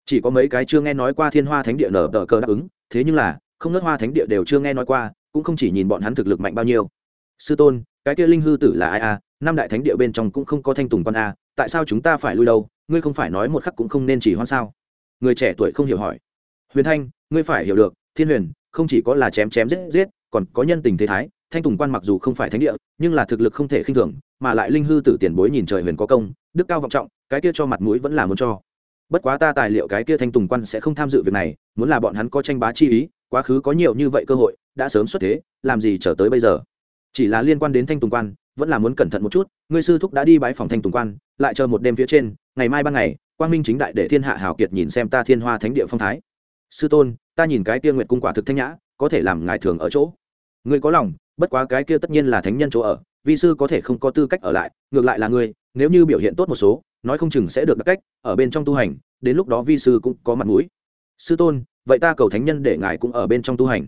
Chỉ có mấy cái chưa nghe nói qua thiên hoa thánh địa nở tờ cờ đáp ứng, thế nhưng là, không nớt hoa thánh địa đều chưa nghe nói qua, cũng không chỉ nhìn bọn hắn thực lực mạnh bao nhiêu sư tôn, cái kia linh hư tử là ai a năm đại thánh địa bên trong cũng không có thanh tùng con a, tại sao chúng ta phải lui đâu? Ngươi không phải nói một khắc cũng không nên chỉ hoan sao? Người trẻ tuổi không hiểu hỏi. Huyền thanh, ngươi phải hiểu được, thiên huyền không chỉ có là chém chém giết giết, còn có nhân tình thế thái. Thanh tùng quan mặc dù không phải thánh địa, nhưng là thực lực không thể khinh thường, mà lại linh hư tử tiền bối nhìn trời huyền có công, đức cao vọng trọng, cái kia cho mặt mũi vẫn là muốn cho. Bất quá ta tài liệu cái kia thanh tùng quan sẽ không tham dự việc này, muốn là bọn hắn có tranh bá chi ý, quá khứ có nhiều như vậy cơ hội, đã sớm xuất thế, làm gì trở tới bây giờ? Chỉ là liên quan đến thanh tùng quan, vẫn là muốn cẩn thận một chút, ngươi sư thúc đã đi bãi phòng thanh tùng quan, lại chờ một đêm phía trên, ngày mai ban ngày, quang minh chính đại để thiên hạ hào kiệt nhìn xem ta thiên hoa thánh địa phong thái. Sư tôn, ta nhìn cái kia nguyện cung quả thực thanh nhã, có thể làm ngài thường ở chỗ. Ngươi có lòng, bất quá cái kia tất nhiên là thánh nhân chỗ ở, vi sư có thể không có tư cách ở lại, ngược lại là ngươi, nếu như biểu hiện tốt một số, nói không chừng sẽ được đặc cách, ở bên trong tu hành, đến lúc đó vi sư cũng có mặt mũi. Sư tôn, vậy ta cầu thánh nhân để ngài cũng ở bên trong tu hành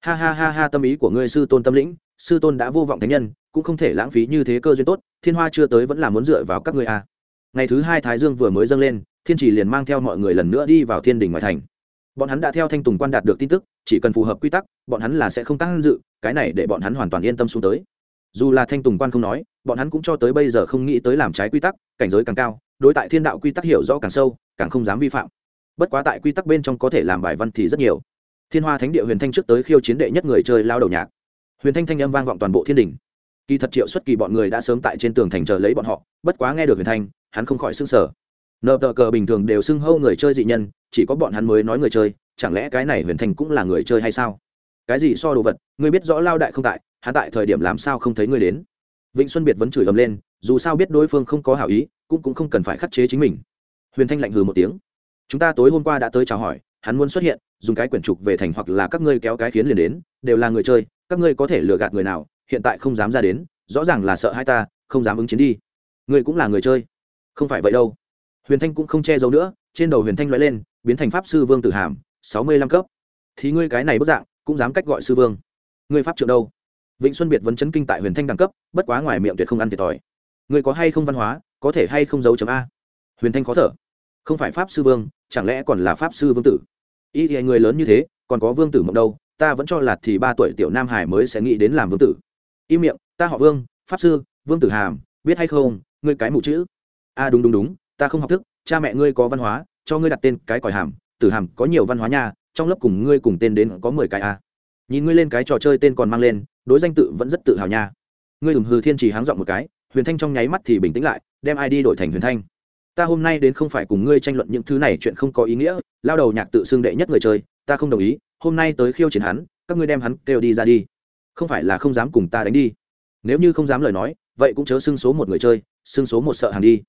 ha ha ha ha, tâm ý của ngươi, sư tôn tâm lĩnh, sư tôn đã vô vọng thánh nhân, cũng không thể lãng phí như thế cơ duyên tốt, thiên hoa chưa tới vẫn là muốn dựa vào các ngươi à. ngày thứ hai thái dương vừa mới dâng lên, thiên trì liền mang theo mọi người lần nữa đi vào thiên đình ngoại thành. Bọn hắn đã theo thanh tùng quan đạt được tin tức, chỉ cần phù hợp quy tắc, bọn hắn là sẽ không tăng dự, cái này để bọn hắn hoàn toàn yên tâm xuống tới. Dù là thanh tùng quan không nói, bọn hắn cũng cho tới bây giờ không nghĩ tới làm trái quy tắc, cảnh giới càng cao, đối tại thiên đạo quy tắc hiểu rõ càng sâu, càng không dám vi phạm. Bất quá tại quy tắc bên trong có thể làm bài văn thì rất nhiều thiên hoa thánh địa huyền thanh trước tới khiêu chiến đệ nhất người chơi lao đầu nhạc. Huyền thanh thanh âm vang vọng toàn bộ thiên đình. Kỳ thật triệu xuất kỳ bọn người đã sớm tại trên tường thành chờ lấy bọn họ, bất quá nghe được huyền thanh, hắn không khỏi s ư n g sở nợ tờ cờ bình thường đều xưng hâu người chơi dị nhân, chỉ có bọn hắn mới nói người chơi, chẳng lẽ cái này huyền thanh cũng là người chơi hay sao? Cái gì so đồ vật, ngươi biết rõ lao đại không tại, hắn tại thời điểm làm sao không thấy ngươi đến? Vịnh xuân biệt vẫn chửi ầm lên, dù sao biết đối phương không có hảo ý, cũng cũng không cần phải khắc chế chính mình. Huyền thanh lạnh hừ một tiếng. Chúng ta tối hôm qua đã tới chào hỏi hắn muốn xuất hiện, dùng cái quyển trục về thành hoặc là các ngươi kéo cái khiến liền đến, đều là người chơi, các ngươi có thể lừa gạt người nào, hiện tại không dám ra đến, rõ ràng là sợ hai ta, không dám ứng chiến đi. Ngươi cũng là người chơi. Không phải vậy đâu. Huyền thanh cũng không che giấu nữa, trên đầu huyền thanh loại lên, biến thành pháp sư vương tử hàm, sáu mươi lăm cấp. Thì ngươi cái này bức dạng, cũng dám cách gọi sư vương. Ngươi pháp trượng đâu? Vịnh xuân biệt vấn chấn kinh tại huyền thanh đẳng cấp, bất quá ngoài miệng tuyệt không ăn thiệt thòi. Ngươi có hay không văn hóa, có thể hay không giấu chấm a? Huyền thanh khó thở. Không phải pháp sư vương chẳng lẽ còn là pháp sư vương tử? Y thì người lớn như thế, còn có vương tử mộng đâu, ta vẫn cho là thì ba tuổi tiểu nam hải mới sẽ nghĩ đến làm vương tử. Im miệng, ta họ vương, pháp sư, vương tử hàm, biết hay không, ngươi cái mụ chữ. A đúng đúng đúng, ta không học thức, cha mẹ ngươi có văn hóa, cho ngươi đặt tên cái còi hàm, tử hàm có nhiều văn hóa nha, trong lớp cùng ngươi cùng tên đến có mười cái a nhìn ngươi lên cái trò chơi tên còn mang lên, đối danh tự vẫn rất tự hào nha. Ngươi ừng hừ thiên trì háng dọn một cái, huyền thanh trong nháy mắt thì bình tĩnh lại, đem ai đi đổi thành huyền thanh ta hôm nay đến không phải cùng ngươi tranh luận những thứ này chuyện không có ý nghĩa, lao đầu nhạc tự xưng đệ nhất người chơi, ta không đồng ý, hôm nay tới khiêu chiến hắn, các ngươi đem hắn kêu đi ra đi. Không phải là không dám cùng ta đánh đi. Nếu như không dám lời nói, vậy cũng chớ xưng số một người chơi, xưng số một sợ hàng đi.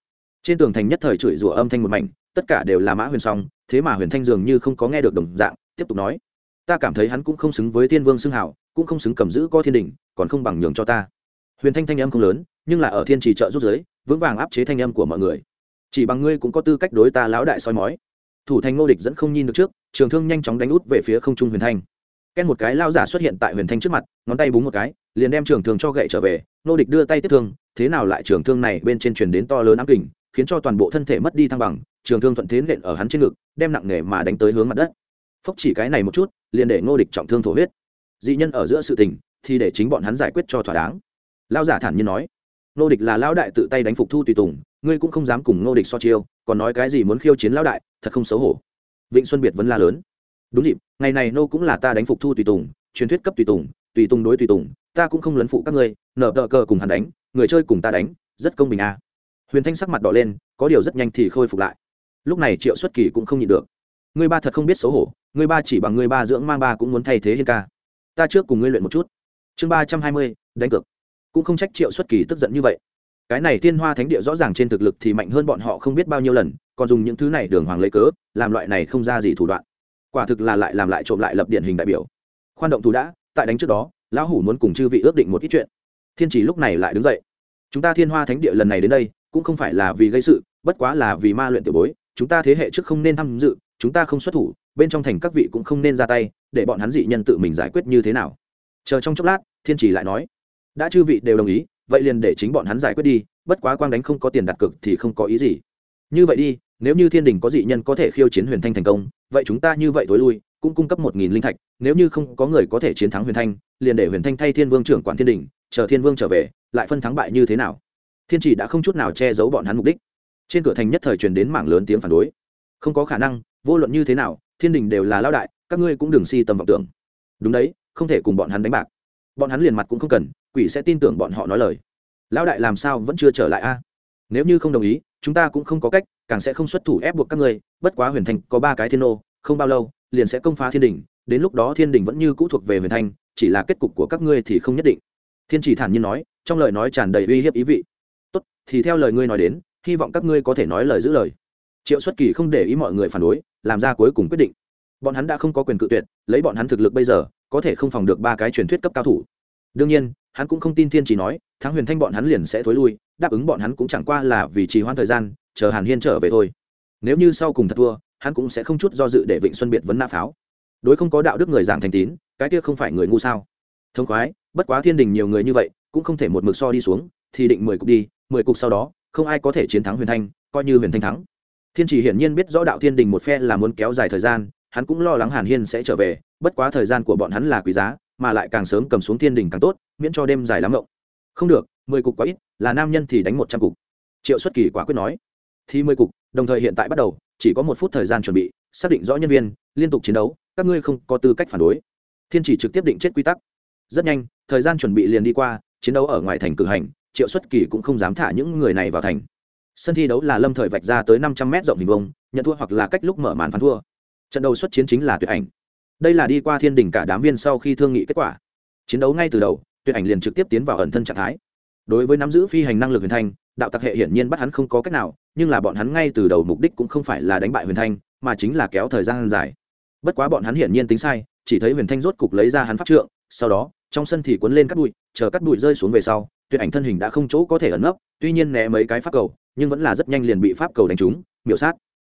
Trên tường thành nhất thời chửi rủa âm thanh một mảnh, tất cả đều là mã huyền song, thế mà huyền thanh dường như không có nghe được đồng dạng, tiếp tục nói. Ta cảm thấy hắn cũng không xứng với tiên vương xưng hảo cũng không xứng cầm giữ có thiên đình, còn không bằng nhường cho ta. Huyền thanh thanh âm không lớn, nhưng là ở thiên trì trợ rút giới, vững vàng áp chế thanh âm của mọi người chỉ bằng ngươi cũng có tư cách đối ta lão đại soi mói. Thủ thành ngô địch dẫn không nhìn được trước, trường thương nhanh chóng đánh út về phía không trung huyền thanh. Ken một cái lao giả xuất hiện tại huyền thanh trước mặt, ngón tay búng một cái, liền đem trường thương cho gậy trở về. Ngô địch đưa tay tiếp thương, thế nào lại trường thương này bên trên truyền đến to lớn ám kình, khiến cho toàn bộ thân thể mất đi thăng bằng, trường thương thuận thế nện ở hắn trên ngực, đem nặng nề mà đánh tới hướng mặt đất. Phốc chỉ cái này một chút, liền để ngô địch trọng thương thổ huyết. Dị nhân ở giữa sự tình, thì để chính bọn hắn giải quyết cho thỏa đáng. Lao giả thản nhiên nói nô địch là lão đại tự tay đánh phục thu tùy tùng, ngươi cũng không dám cùng nô địch so chiêu, còn nói cái gì muốn khiêu chiến lão đại, thật không xấu hổ. Vịnh xuân biệt vẫn la lớn. Đúng dịp, ngày này nô cũng là ta đánh phục thu tùy tùng, truyền thuyết cấp tùy tùng tùy tùng đối tùy tùng, ta cũng không lấn phụ các ngươi, nở tờ cờ cùng hắn đánh, người chơi cùng ta đánh, rất công bình à. huyền thanh sắc mặt đỏ lên, có điều rất nhanh thì khôi phục lại. Lúc này triệu xuất kỳ cũng không nhịn được. Ngươi ba thật không biết xấu hổ, ngươi ba chỉ bằng ngươi ba dưỡng mang ba cũng muốn thay thế hiên ca. Ta trước cùng ngươi luyện một chút. Chương ba trăm hai mươi, đánh cược cũng không trách triệu xuất kỳ tức giận như vậy. Cái này tiên hoa thánh địa rõ ràng trên thực lực thì mạnh hơn bọn họ không biết bao nhiêu lần, còn dùng những thứ này đường hoàng lấy cớ, làm loại này không ra gì thủ đoạn. Quả thực là lại làm lại trộm lại lập điển hình đại biểu. Khoan động thủ đã, tại đánh trước đó, lão hủ muốn cùng chư vị ước định một ít chuyện. Thiên chỉ lúc này lại đứng dậy. Chúng ta thiên hoa thánh địa lần này đến đây, cũng không phải là vì gây sự, bất quá là vì ma luyện tiểu bối, chúng ta thế hệ trước không nên tham dự, chúng ta không xuất thủ, bên trong thành các vị cũng không nên ra tay, để bọn hắn dị nhân tự mình giải quyết như thế nào. Chờ trong chốc lát, thiên chỉ lại nói đã chư vị đều đồng ý, vậy liền để chính bọn hắn giải quyết đi, bất quá quang đánh không có tiền đặt cược thì không có ý gì. Như vậy đi, nếu như thiên đình có dị nhân có thể khiêu chiến huyền thanh thành công, vậy chúng ta như vậy tối lui, cũng cung cấp một nghìn linh thạch, nếu như không có người có thể chiến thắng huyền thanh, liền để huyền thanh thay thiên vương trưởng quản thiên đình, chờ thiên vương trở về, lại phân thắng bại như thế nào. Thiên chỉ đã không chút nào che giấu bọn hắn mục đích. Trên cửa thành nhất thời truyền đến mảng lớn tiếng phản đối. Không có khả năng, vô luận như thế nào, thiên đình đều là lao đại, các ngươi cũng đừng si tầm vọng tưởng. Đúng đấy, không thể cùng bọn hắn đánh bạc. Bọn hắn liền mặt cũng không cần quỷ sẽ tin tưởng bọn họ nói lời. Lão đại làm sao vẫn chưa trở lại a? À? Nếu như không đồng ý, chúng ta cũng không có cách, càng sẽ không xuất thủ ép buộc các ngươi, bất quá huyền thanh có ba cái thiên ô, không bao lâu, liền sẽ công phá thiên đình, đến lúc đó thiên đình vẫn như cũ thuộc về huyền thanh chỉ là kết cục của các ngươi thì không nhất định. Thiên chỉ thản nhiên nói, trong lời nói tràn đầy uy hiếp ý vị. Tốt, thì theo lời ngươi nói đến, hy vọng các ngươi có thể nói lời giữ lời. Triệu xuất kỳ không để ý mọi người phản đối, làm ra cuối cùng quyết định. Bọn hắn đã không có quyền cự tuyệt, lấy bọn hắn thực lực bây giờ, có thể không phòng được ba cái truyền thuyết cấp cao thủ. Đương nhiên hắn cũng không tin thiên chỉ nói, thắng huyền thanh bọn hắn liền sẽ thối lui, đáp ứng bọn hắn cũng chẳng qua là vì trì hoãn thời gian, chờ hàn hiên trở về thôi. Nếu như sau cùng thật thua, hắn cũng sẽ không chút do dự để vịnh xuân biệt vấn nã pháo. Đối không có đạo đức người giảng thành tín, cái kia không phải người ngu sao? Thông khoái, bất quá thiên đình nhiều người như vậy, cũng không thể một mực so đi xuống, thì định mười cục đi, mười cục sau đó, không ai có thể chiến thắng huyền thanh, coi như huyền thanh thắng. Thiên chỉ hiển nhiên biết rõ đạo thiên đình một phe là muốn kéo dài thời gian, hắn cũng lo lắng hàn hiên sẽ trở về, bất quá thời gian của bọn hắn là quý giá mà lại càng sớm cầm xuống thiên đình càng tốt, miễn cho đêm dài lắm ngộng. Không được, mười cục quá ít, là nam nhân thì đánh một trăm cục. Triệu xuất kỳ quả quyết nói. Thì mười cục, đồng thời hiện tại bắt đầu, chỉ có một phút thời gian chuẩn bị, xác định rõ nhân viên, liên tục chiến đấu, các ngươi không có tư cách phản đối. Thiên chỉ trực tiếp định chết quy tắc. Rất nhanh, thời gian chuẩn bị liền đi qua, chiến đấu ở ngoài thành cử hành, triệu xuất kỳ cũng không dám thả những người này vào thành. Sân thi đấu là lâm thời vạch ra tới năm trăm m rộng hình vông nhận thua hoặc là cách lúc mở màn phán thua. Trận đầu xuất chiến chính là tuyệt ảnh đây là đi qua thiên đình cả đám viên sau khi thương nghị kết quả. Chiến đấu ngay từ đầu, tuyệt ảnh liền trực tiếp tiến vào ẩn thân trạng thái. Đối với nắm giữ phi hành năng lực huyền thanh, đạo tặc hệ hiển nhiên bắt hắn không có cách nào, nhưng là bọn hắn ngay từ đầu mục đích cũng không phải là đánh bại huyền thanh, mà chính là kéo thời gian dài. Bất quá bọn hắn hiển nhiên tính sai, chỉ thấy huyền thanh rốt cục lấy ra hắn pháp trượng, sau đó, trong sân thì cuốn lên cắt bụi, chờ cắt bụi rơi xuống về sau, tuyệt ảnh thân hình đã không chỗ có thể ẩn nấp, tuy nhiên né mấy cái pháp cầu, nhưng vẫn là rất nhanh liền bị pháp cầu đánh trúng, miểu sát.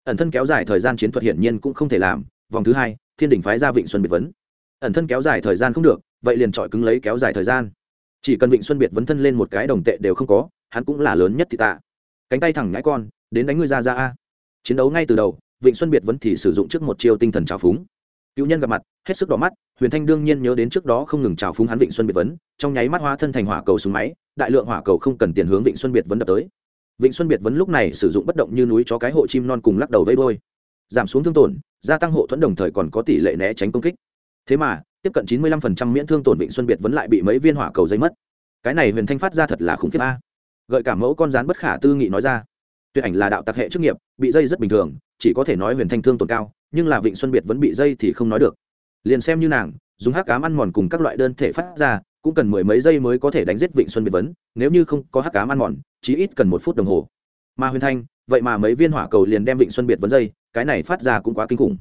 Ẩn thân kéo dài thời gian chiến thuật hiển nhiên cũng không thể làm vòng thứ hai, thiên đình phái ra vịnh xuân biệt vấn. Ẩn thân kéo dài thời gian không được, vậy liền chọi cứng lấy kéo dài thời gian. Chỉ cần vịnh xuân biệt vấn thân lên một cái đồng tệ đều không có, hắn cũng là lớn nhất thị tạ. Cánh tay thẳng ngãi con, đến đánh ngươi ra ra a. Chiến đấu ngay từ đầu, vịnh xuân biệt vấn thì sử dụng trước một chiêu tinh thần trào phúng. Cựu nhân gặp mặt, hết sức đỏ mắt, huyền thanh đương nhiên nhớ đến trước đó không ngừng trào phúng hắn vịnh xuân biệt vấn, trong nháy mắt hóa thân thành hỏa cầu súng máy, đại lượng hỏa cầu không cần tiền hướng vịnh xuân biệt vấn đập tới. Vịnh xuân biệt vấn lúc này sử dụng bất động như núi chó cái hộ chim non cùng lắc đầu vây đôi giảm xuống thương tổn gia tăng hộ thuẫn đồng thời còn có tỷ lệ né tránh công kích. Thế mà, tiếp cận chín mươi lăm phần trăm miễn thương tổn vịnh xuân biệt vẫn lại bị mấy viên hỏa cầu dây mất. Cái này huyền thanh phát ra thật là khủng khiếp a. Gợi cả mẫu con rán bất khả tư nghị nói ra. Tuyệt ảnh là đạo tặc hệ chức nghiệp, bị dây rất bình thường, chỉ có thể nói huyền thanh thương tổn cao, nhưng là vịnh xuân biệt vẫn bị dây thì không nói được. Liền xem như nàng, dùng hắc cám ăn mòn cùng các loại đơn thể phát ra, cũng cần mười mấy giây mới có thể đánh giết vịnh xuân biệt vấn nếu như không có hắc cám ăn mòn chí ít cần một phút đồng hồ. Mà huyền thanh, vậy mà mấy viên hỏa cầu liền đem vịnh xuân biệt vấn dây cái này phát ra cũng quá kinh khủng.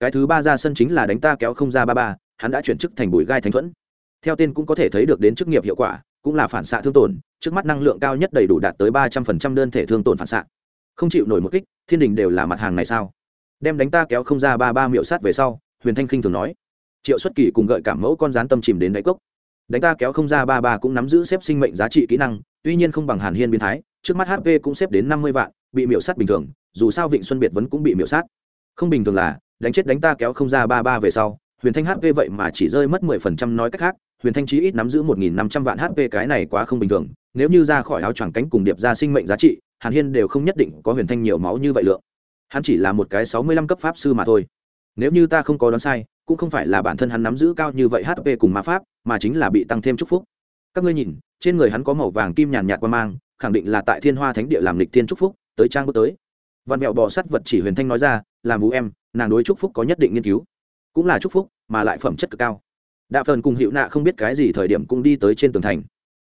Cái thứ ba ra sân chính là đánh ta kéo không ra ba ba, hắn đã chuyển chức thành bùi gai thánh thuẫn. Theo tên cũng có thể thấy được đến chức nghiệp hiệu quả, cũng là phản xạ thương tổn, trước mắt năng lượng cao nhất đầy đủ đạt tới ba trăm phần trăm đơn thể thương tổn phản xạ. Không chịu nổi một kích, thiên đình đều là mặt hàng này sao? Đem đánh ta kéo không ra ba ba miệu sát về sau, huyền thanh khinh thường nói. Triệu xuất kỳ cùng gợi cảm mẫu con rán tâm chìm đến đáy cốc. Đánh ta kéo không ra ba ba cũng nắm giữ xếp sinh mệnh giá trị kỹ năng, tuy nhiên không bằng hàn hiên biến thái, trước mắt hp cũng xếp đến năm mươi vạn, bị miệu sát bình thường dù sao vịnh xuân biệt vẫn cũng bị miệu sát. Không bình thường là, đánh chết đánh ta kéo không ra ba ba về sau, huyền thanh hp vậy mà chỉ rơi mất mười phần trăm nói cách khác, huyền thanh chí ít nắm giữ một nghìn năm trăm vạn hp cái này quá không bình thường, nếu như ra khỏi áo choàng cánh cùng điệp ra sinh mệnh giá trị, hàn hiên đều không nhất định có huyền thanh nhiều máu như vậy lượng. Hắn chỉ là một cái sáu mươi lăm cấp pháp sư mà thôi. Nếu như ta không có đoán sai, cũng không phải là bản thân hắn nắm giữ cao như vậy hp cùng ma pháp, mà chính là bị tăng thêm chúc phúc. Các ngươi nhìn, trên người hắn có màu vàng kim nhàn nhạt qua mang, khẳng định là tại thiên hoa thánh địa làm lịch thiên chúc phúc, tới trang bước tới văn mẹo bò sắt vật chỉ huyền thanh nói ra, làm vũ em, nàng đối chúc phúc có nhất định nghiên cứu. Cũng là chúc phúc, mà lại phẩm chất cực cao. Đạ phần cùng hiệu nạ không biết cái gì thời điểm cũng đi tới trên tường thành.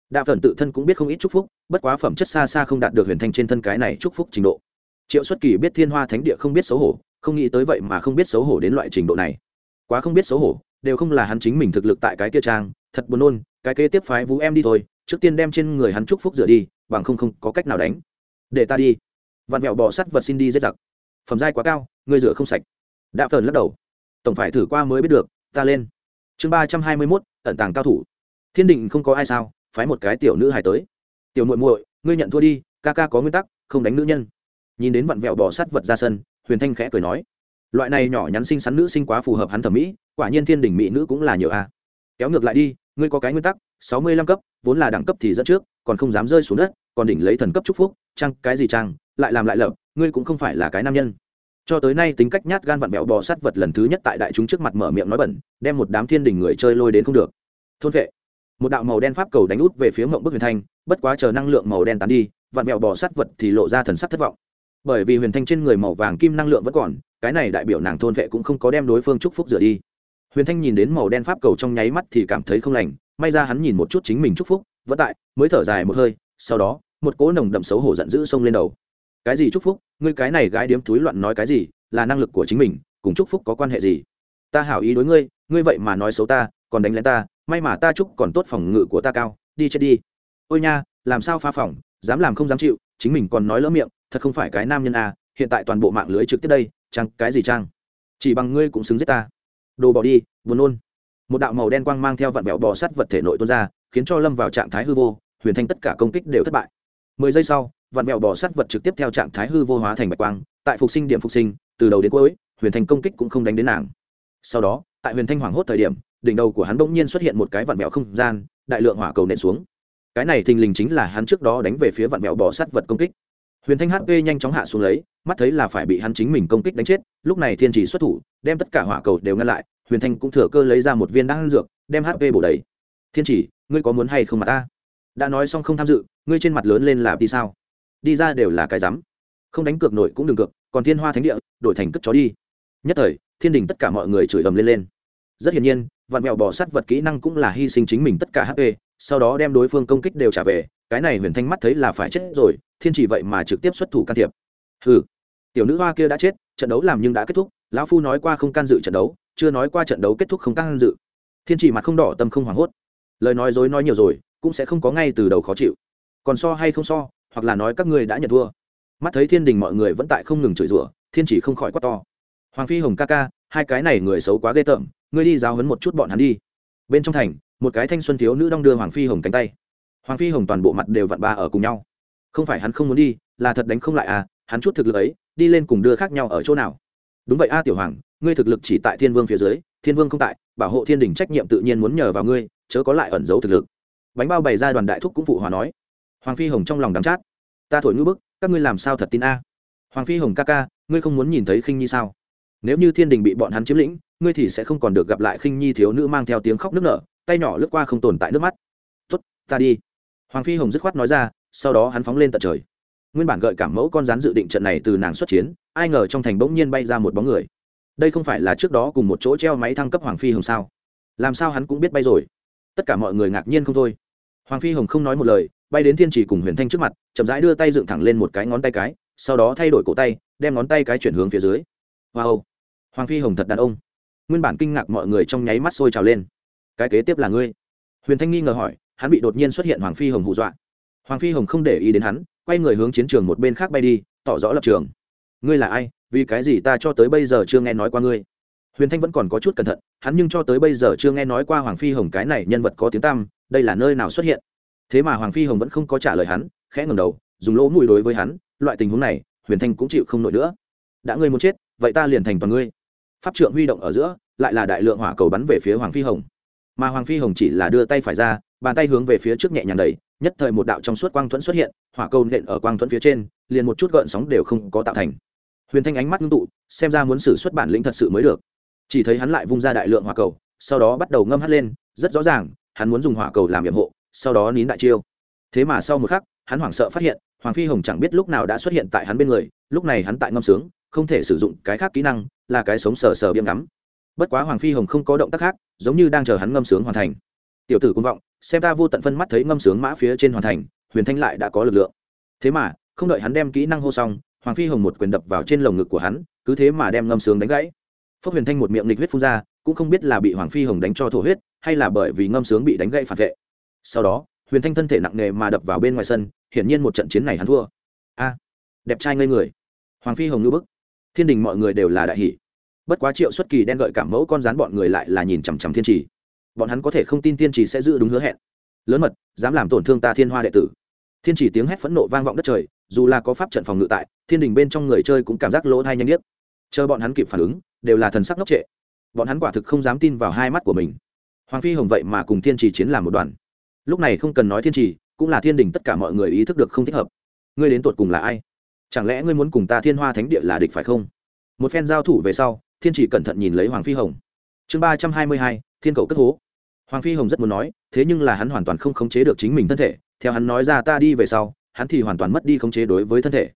Đạ phần tự thân cũng biết không ít chúc phúc, bất quá phẩm chất xa xa không đạt được huyền thanh trên thân cái này chúc phúc trình độ. Triệu xuất kỳ biết thiên hoa thánh địa không biết xấu hổ, không nghĩ tới vậy mà không biết xấu hổ đến loại trình độ này. Quá không biết xấu hổ, đều không là hắn chính mình thực lực tại cái kia trang, thật buồn nôn, cái kế tiếp phái vũ em đi thôi, trước tiên đem trên người hắn chúc phúc rửa đi, bằng không không có cách nào đánh. Để ta đi vặn vẹo bò sắt vật xin đi dễ giặc. Phẩm giai quá cao, ngươi rửa không sạch. Đạ phần lắc đầu. Tổng phải thử qua mới biết được, ta lên. Chương ba trăm hai mươi mốt, ẩn tàng cao thủ. Thiên định không có ai sao, phái một cái tiểu nữ hài tới. Tiểu muội muội, ngươi nhận thua đi, ca ca có nguyên tắc, không đánh nữ nhân. Nhìn đến vặn vẹo bò sắt vật ra sân, huyền thanh khẽ cười nói, loại này nhỏ nhắn xinh xắn nữ sinh quá phù hợp hắn thẩm mỹ, quả nhiên thiên đình mỹ nữ cũng là nhiều a. Kéo ngược lại đi, ngươi có cái nguyên tắc, sáu mươi lăm cấp, vốn là đẳng cấp thì dẫn trước, còn không dám rơi xuống đất, còn đỉnh lấy thần cấp chúc phúc trăng cái gì trăng lại làm lại lợp ngươi cũng không phải là cái nam nhân. Cho tới nay tính cách nhát gan vặn vẹo bò sát vật lần thứ nhất tại đại chúng trước mặt mở miệng nói bẩn, đem một đám thiên đình người chơi lôi đến không được. Thôn vệ. Một đạo màu đen pháp cầu đánh út về phía mộng bức huyền thanh, bất quá chờ năng lượng màu đen tán đi, vặn vẹo bò sát vật thì lộ ra thần sắc thất vọng. Bởi vì huyền thanh trên người màu vàng kim năng lượng vẫn còn, cái này đại biểu nàng thôn vệ cũng không có đem đối phương chúc phúc rửa đi. Huyền thanh nhìn đến màu đen pháp cầu trong nháy mắt thì cảm thấy không lành, may ra hắn nhìn một chút chính mình chúc phúc, vẫn tại, mới thở dài một hơi, sau đó, một cỗ nồng đậm xấu hổ giận dữ xông lên đầu cái gì chúc phúc? Ngươi cái này gái điếm túi loạn nói cái gì? Là năng lực của chính mình, cùng chúc phúc có quan hệ gì? Ta hảo ý đối ngươi ngươi vậy mà nói xấu ta, còn đánh lén ta, may mà ta chúc còn tốt phòng ngự của ta cao, đi chết đi. Ôi nha, làm sao pha phòng, dám làm không dám chịu, chính mình còn nói lỡ miệng, thật không phải cái nam nhân à hiện tại toàn bộ mạng lưới trực tiếp đây, chăng, cái gì chăng? Chỉ bằng ngươi cũng xứng giết ta. Đồ bỏ đi, buồn nôn. Một đạo màu đen quang mang theo vặn vẹo bò sắt vật thể nội tuôn ra, khiến cho lâm vào trạng thái hư vô, huyền thanh tất cả công kích đều thất bại. Mười giây sau vặn vẹo bò sắt vật trực tiếp theo trạng thái hư vô hóa thành bạch quang, tại phục sinh điểm phục sinh, từ đầu đến cuối, huyền thanh công kích cũng không đánh đến nàng. Sau đó, tại huyền thanh hoảng hốt thời điểm, đỉnh đầu của hắn bỗng nhiên xuất hiện một cái vặn vẹo không gian, đại lượng hỏa cầu nện xuống. Cái này thình lình chính là hắn trước đó đánh về phía vặn vẹo bò sắt vật công kích. Huyền thanh hp nhanh chóng hạ xuống lấy, mắt thấy là phải bị hắn chính mình công kích đánh chết, lúc này thiên trì xuất thủ, đem tất cả hỏa cầu đều ngăn lại, huyền thanh cũng thừa cơ lấy ra một viên đan dược, đem hp bổ đầy. Thiên chỉ, ngươi có muốn hay không mà ta? Đã nói xong không tham dự, ngươi trên mặt lớn lên là đi sao? Đi ra đều là cái rắm. Không đánh cược nổi cũng đừng cược, còn thiên hoa thánh địa, đổi thành cất chó đi. Nhất thời, thiên đình tất cả mọi người chửi ầm lên lên. Rất hiển nhiên, vạn mẹo bỏ sát vật kỹ năng cũng là hy sinh chính mình tất cả hp sau đó đem đối phương công kích đều trả về, cái này huyền thanh mắt thấy là phải chết rồi, thiên chỉ vậy mà trực tiếp xuất thủ can thiệp. Hừ, tiểu nữ hoa kia đã chết, trận đấu làm nhưng đã kết thúc, lão phu nói qua không can dự trận đấu, chưa nói qua trận đấu kết thúc không can dự. Thiên chỉ mặt không đỏ tâm không hoảng hốt. Lời nói dối nói nhiều rồi, cũng sẽ không có ngay từ đầu khó chịu. Còn so hay không so hoặc là nói các ngươi đã nhận thua mắt thấy thiên đình mọi người vẫn tại không ngừng chửi rủa, thiên chỉ không khỏi quát to. Hoàng phi hồng ca ca, hai cái này người xấu quá ghê tởm, ngươi đi giáo hấn một chút bọn hắn đi. Bên trong thành, một cái thanh xuân thiếu nữ đong đưa hoàng phi hồng cánh tay. Hoàng phi hồng toàn bộ mặt đều vặn ba ở cùng nhau. Không phải hắn không muốn đi, là thật đánh không lại à hắn chút thực lực ấy, đi lên cùng đưa khác nhau ở chỗ nào. Đúng vậy a tiểu hoàng, ngươi thực lực chỉ tại thiên vương phía dưới, thiên vương không tại, bảo hộ thiên đình trách nhiệm tự nhiên muốn nhờ vào ngươi, chớ có lại ẩn giấu thực lực. Bánh bao bày ra đoàn đại thúc cũng phụ hòa nói hoàng phi hồng trong lòng đắm chát. Ta thổi ngữ bức, các ngươi làm sao thật tin a? Hoàng phi hồng ca ca, ngươi không muốn nhìn thấy khinh nhi sao? Nếu như thiên đình bị bọn hắn chiếm lĩnh, ngươi thì sẽ không còn được gặp lại khinh nhi thiếu nữ mang theo tiếng khóc nức nở, tay nhỏ lướt qua không tồn tại nước mắt. Tuất ta đi. Hoàng phi hồng dứt khoát nói ra, sau đó hắn phóng lên tận trời. Nguyên bản gợi cảm mẫu con rắn dự định trận này từ nàng xuất chiến, ai ngờ trong thành bỗng nhiên bay ra một bóng người. Đây không phải là trước đó cùng một chỗ treo máy thăng cấp hoàng phi hồng sao? Làm sao hắn cũng biết bay rồi? Tất cả mọi người ngạc nhiên không thôi. Hoàng phi hồng không nói một lời bay đến thiên trì cùng huyền thanh trước mặt, chậm rãi đưa tay dựng thẳng lên một cái ngón tay cái, sau đó thay đổi cổ tay, đem ngón tay cái chuyển hướng phía dưới. Wow! Hoàng phi hồng thật đàn ông. Nguyên bản kinh ngạc mọi người trong nháy mắt sôi trào lên. Cái kế tiếp là ngươi? Huyền thanh nghi ngờ hỏi, hắn bị đột nhiên xuất hiện hoàng phi hồng hù dọa. Hoàng phi hồng không để ý đến hắn, quay người hướng chiến trường một bên khác bay đi, tỏ rõ lập trường. Ngươi là ai? Vì cái gì ta cho tới bây giờ chưa nghe nói qua ngươi? Huyền thanh vẫn còn có chút cẩn thận, hắn nhưng cho tới bây giờ chưa nghe nói qua hoàng phi hồng cái này nhân vật có tiếng tăm, đây là nơi nào xuất hiện? Thế mà hoàng phi hồng vẫn không có trả lời hắn, khẽ ngầm đầu, dùng lỗ mùi đối với hắn, loại tình huống này, huyền thanh cũng chịu không nổi nữa. Đã ngươi muốn chết, vậy ta liền thành toàn ngươi. Pháp trượng huy động ở giữa, lại là đại lượng hỏa cầu bắn về phía hoàng phi hồng. Mà hoàng phi hồng chỉ là đưa tay phải ra, bàn tay hướng về phía trước nhẹ nhàng đẩy, nhất thời một đạo trong suốt quang thuẫn xuất hiện, hỏa cầu nện ở quang thuẫn phía trên, liền một chút gợn sóng đều không có tạo thành. Huyền thanh ánh mắt ngưng tụ, xem ra muốn xử xuất bản lĩnh thật sự mới được. Chỉ thấy hắn lại vung ra đại lượng hỏa cầu, sau đó bắt đầu ngâm hắt lên, rất rõ ràng, hắn muốn dùng hỏa cầu làm nhiệm hộ sau đó nín đại chiêu. Thế mà sau một khắc, hắn hoảng sợ phát hiện, hoàng phi hồng chẳng biết lúc nào đã xuất hiện tại hắn bên người, lúc này hắn tại ngâm sướng, không thể sử dụng cái khác kỹ năng, là cái sống sờ sờ biếm ngắm. Bất quá hoàng phi hồng không có động tác khác, giống như đang chờ hắn ngâm sướng hoàn thành. Tiểu tử cuồng vọng, xem ta vô tận phân mắt thấy ngâm sướng mã phía trên hoàn thành, huyền thanh lại đã có lực lượng. Thế mà, không đợi hắn đem kỹ năng hô xong, hoàng phi hồng một quyền đập vào trên lồng ngực của hắn, cứ thế mà đem ngâm sướng đánh gãy. Phước huyền thanh một miệng lịch huyết phun ra, cũng không biết là bị hoàng phi hồng đánh cho thổ huyết, hay là bởi vì ngâm sướng bị đánh gãy phản vệ sau đó, huyền thanh thân thể nặng nề mà đập vào bên ngoài sân, hiển nhiên một trận chiến này hắn thua. A, đẹp trai ngây người. Hoàng phi hồng ngư bức. Thiên đình mọi người đều là đại hỷ bất quá triệu xuất kỳ đen gợi cảm mẫu con rán bọn người lại là nhìn chằm chằm thiên trì. Bọn hắn có thể không tin thiên trì sẽ giữ đúng hứa hẹn. Lớn mật, dám làm tổn thương ta thiên hoa đệ tử. Thiên trì tiếng hét phẫn nộ vang vọng đất trời, dù là có pháp trận phòng ngự tại, thiên đình bên trong người chơi cũng cảm giác lỗ thai nhanh nhất. Chờ bọn hắn kịp phản ứng, đều là thần sắc ngốc trệ. Bọn hắn quả thực không dám tin vào hai mắt của mình. Hoàng phi hồng vậy mà cùng thiên trì chiến làm một đoàn lúc này không cần nói thiên trì, cũng là thiên đình tất cả mọi người ý thức được không thích hợp. Ngươi đến tột cùng là ai? Chẳng lẽ ngươi muốn cùng ta thiên hoa thánh địa là địch phải không? Một phen giao thủ về sau, thiên trì cẩn thận nhìn lấy hoàng phi hồng. Chương ba trăm hai mươi hai, thiên cầu cất hố. Hoàng phi hồng rất muốn nói, thế nhưng là hắn hoàn toàn không khống chế được chính mình thân thể. Theo hắn nói ra ta đi về sau, hắn thì hoàn toàn mất đi khống chế đối với thân thể.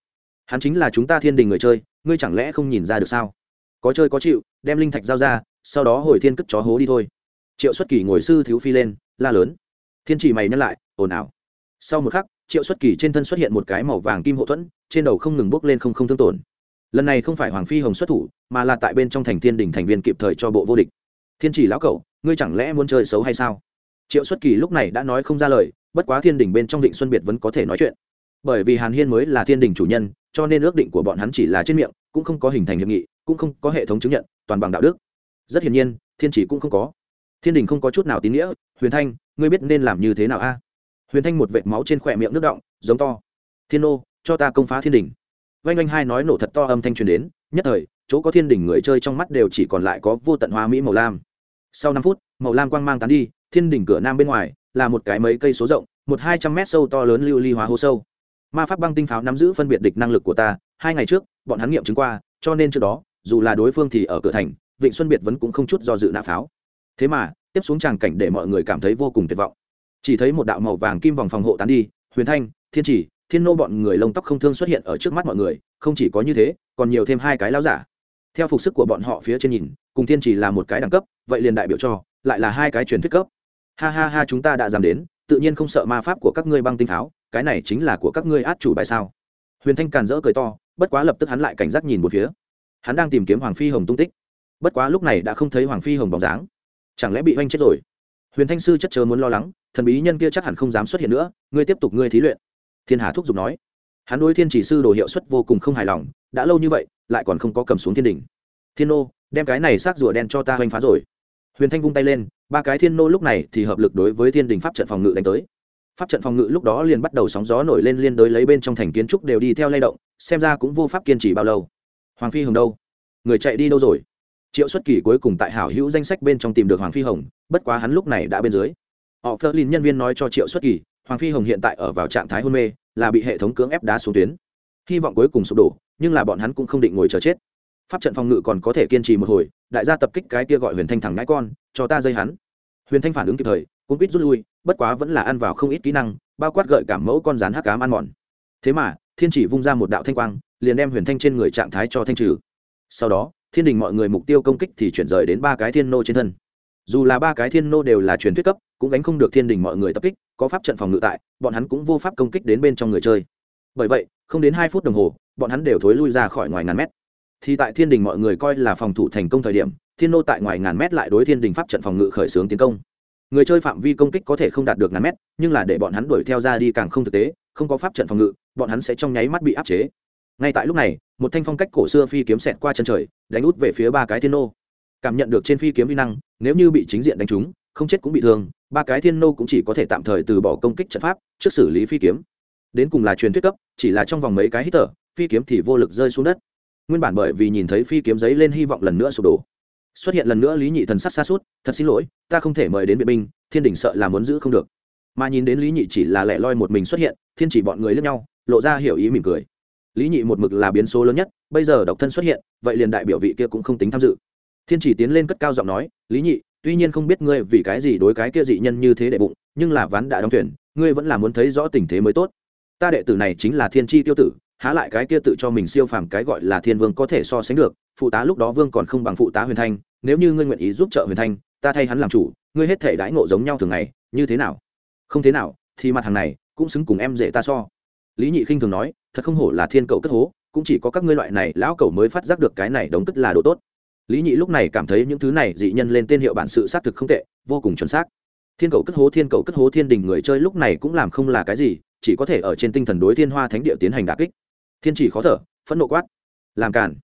Hắn chính là chúng ta thiên đình người chơi, ngươi chẳng lẽ không nhìn ra được sao? Có chơi có chịu, đem linh thạch giao ra, sau đó hồi thiên cất chó hố đi thôi. Triệu xuất kỳ ngồi sư thiếu phi lên, la lớn thiên chỉ mày nhắc lại, ồn ào. Sau một khắc, triệu xuất kỳ trên thân xuất hiện một cái màu vàng kim hậu thuẫn, trên đầu không ngừng bốc lên không không thương tổn. Lần này không phải hoàng phi hồng xuất thủ, mà là tại bên trong thành thiên đình thành viên kịp thời cho bộ vô địch. Thiên chỉ lão cậu, ngươi chẳng lẽ muốn chơi xấu hay sao? Triệu xuất kỳ lúc này đã nói không ra lời, bất quá thiên đình bên trong định xuân biệt vẫn có thể nói chuyện. Bởi vì hàn hiên mới là thiên đình chủ nhân, cho nên ước định của bọn hắn chỉ là trên miệng, cũng không có hình thành hiệp nghị, cũng không có hệ thống chứng nhận, toàn bằng đạo đức. Rất hiển nhiên, thiên chỉ cũng không có thiên đình không có chút nào tín nghĩa, huyền thanh, ngươi biết nên làm như thế nào a? Huyền thanh một vệt máu trên khỏe miệng nước động, giống to. Thiên ô cho ta công phá thiên đình. Vanh oanh hai nói nổ thật to âm thanh truyền đến, nhất thời, chỗ có thiên đình người chơi trong mắt đều chỉ còn lại có vô tận hoa mỹ màu lam. Sau năm phút, màu lam quang mang tán đi, thiên đỉnh cửa nam bên ngoài là một cái mấy cây số rộng, một hai trăm mét sâu to lớn lưu ly hóa hố sâu. Ma pháp băng tinh pháo nắm giữ phân biệt địch năng lực của ta, hai ngày trước, bọn hắn nghiệm chứng qua, cho nên trước đó, dù là đối phương thì ở cửa thành, vịnh xuân biệt vẫn cũng không chút do dự nã pháo thế mà, tiếp xuống tràng cảnh để mọi người cảm thấy vô cùng tuyệt vọng. Chỉ thấy một đạo màu vàng kim vòng phòng hộ tán đi, huyền thanh, thiên chỉ, thiên nô bọn người lông tóc không thương xuất hiện ở trước mắt mọi người, không chỉ có như thế, còn nhiều thêm hai cái lao giả. Theo phục sức của bọn họ phía trên nhìn, cùng thiên chỉ là một cái đẳng cấp, vậy liền đại biểu cho, lại là hai cái truyền thuyết cấp. Ha ha ha, chúng ta đã dám đến, tự nhiên không sợ ma pháp của các ngươi băng tinh tháo cái này chính là của các ngươi át chủ bài sao? Huyền thanh càn rỡ cười to, bất quá lập tức hắn lại cảnh giác nhìn một phía. Hắn đang tìm kiếm hoàng phi hồng tung tích. Bất quá lúc này đã không thấy hoàng phi hồng bóng dáng chẳng lẽ bị oanh chết rồi? Huyền thanh sư chất chớ muốn lo lắng, thần bí nhân kia chắc hẳn không dám xuất hiện nữa, ngươi tiếp tục ngươi thí luyện. Thiên hà thúc giục nói. Hắn đối thiên chỉ sư đồ hiệu suất vô cùng không hài lòng, đã lâu như vậy, lại còn không có cầm xuống thiên đình thiên nô, đem cái này xác rùa đen cho ta hoành phá rồi. Huyền thanh vung tay lên, ba cái thiên nô lúc này thì hợp lực đối với thiên đình pháp trận phòng ngự đánh tới. Pháp trận phòng ngự lúc đó liền bắt đầu sóng gió nổi lên liên đối lấy bên trong thành kiến trúc đều đi theo lay động, xem ra cũng vô pháp kiên trì bao lâu. Hoàng phi hồng đâu? Người chạy đi đâu rồi? Triệu xuất kỳ cuối cùng tại hảo hữu danh sách bên trong tìm được hoàng phi hồng, bất quá hắn lúc này đã bên dưới. Họ phớt lên nhân viên nói cho triệu xuất kỳ, hoàng phi hồng hiện tại ở vào trạng thái hôn mê, là bị hệ thống cưỡng ép đá xuống tuyến. Hy vọng cuối cùng sụp đổ, nhưng là bọn hắn cũng không định ngồi chờ chết. Pháp trận phòng ngự còn có thể kiên trì một hồi, đại gia tập kích cái kia gọi huyền thanh thẳng ngãi con, cho ta dây hắn. Huyền thanh phản ứng kịp thời cũng biết rút lui, bất quá vẫn là ăn vào không ít kỹ năng, bao quát gợi cảm mẫu con rán hắc cám ăn mòn. Thế mà, thiên chỉ vung ra một đạo thanh quang, liền đem huyền thanh trên người trạng thái cho thanh trừ. Sau đó thiên đình mọi người mục tiêu công kích thì chuyển rời đến ba cái thiên nô trên thân. Dù là ba cái thiên nô đều là truyền thuyết cấp, cũng đánh không được thiên đình mọi người tập kích, có pháp trận phòng ngự tại, bọn hắn cũng vô pháp công kích đến bên trong người chơi. Bởi vậy, không đến hai phút đồng hồ, bọn hắn đều thối lui ra khỏi ngoài ngàn mét. Thì tại thiên đình mọi người coi là phòng thủ thành công thời điểm, thiên nô tại ngoài ngàn mét lại đối thiên đình pháp trận phòng ngự khởi xướng tiến công. Người chơi phạm vi công kích có thể không đạt được ngàn mét, nhưng là để bọn hắn đuổi theo ra đi càng không thực tế, không có pháp trận phòng ngự, bọn hắn sẽ trong nháy mắt bị áp chế ngay tại lúc này, một thanh phong cách cổ xưa phi kiếm xẹt qua chân trời, đánh út về phía ba cái thiên nô. Cảm nhận được trên phi kiếm uy năng, nếu như bị chính diện đánh trúng, không chết cũng bị thương, ba cái thiên nô cũng chỉ có thể tạm thời từ bỏ công kích trận pháp, trước xử lý phi kiếm. Đến cùng là truyền thuyết cấp, chỉ là trong vòng mấy cái hít thở, phi kiếm thì vô lực rơi xuống đất. Nguyên bản bởi vì nhìn thấy phi kiếm giấy lên hy vọng lần nữa sụp đổ. Xuất hiện lần nữa lý nhị thần sắc xa suốt, thật xin lỗi, ta không thể mời đến viện binh, thiên đình sợ là muốn giữ không được. Mà nhìn đến lý nhị chỉ là lẻ loi một mình xuất hiện, thiên chỉ bọn người lẫn nhau, lộ ra hiểu ý mỉm cười lý nhị một mực là biến số lớn nhất, bây giờ độc thân xuất hiện, vậy liền đại biểu vị kia cũng không tính tham dự. Thiên chỉ tiến lên cất cao giọng nói, lý nhị, tuy nhiên không biết ngươi vì cái gì đối cái kia dị nhân như thế đệ bụng, nhưng là ván đã đóng thuyền, ngươi vẫn là muốn thấy rõ tình thế mới tốt. Ta đệ tử này chính là thiên tri tiêu tử, há lại cái kia tự cho mình siêu phàm cái gọi là thiên vương có thể so sánh được, phụ tá lúc đó vương còn không bằng phụ tá huyền thanh, nếu như ngươi nguyện ý giúp trợ huyền thanh, ta thay hắn làm chủ, ngươi hết thể đãi ngộ giống nhau thường ngày, như thế nào? Không thế nào, thì mặt hàng này cũng xứng cùng em dễ ta so lý nhị khinh thường nói, thật không hổ là thiên cầu cất hố, cũng chỉ có các ngươi loại này lão cầu mới phát giác được cái này đống cất là đồ tốt. Lý nhị lúc này cảm thấy những thứ này dị nhân lên tên hiệu bản sự xác thực không tệ, vô cùng chuẩn xác. Thiên cầu cất hố, thiên cầu cất hố, thiên đình người chơi lúc này cũng làm không là cái gì, chỉ có thể ở trên tinh thần đối thiên hoa thánh địa tiến hành đà kích. Thiên chỉ khó thở, phẫn nộ quát, làm cản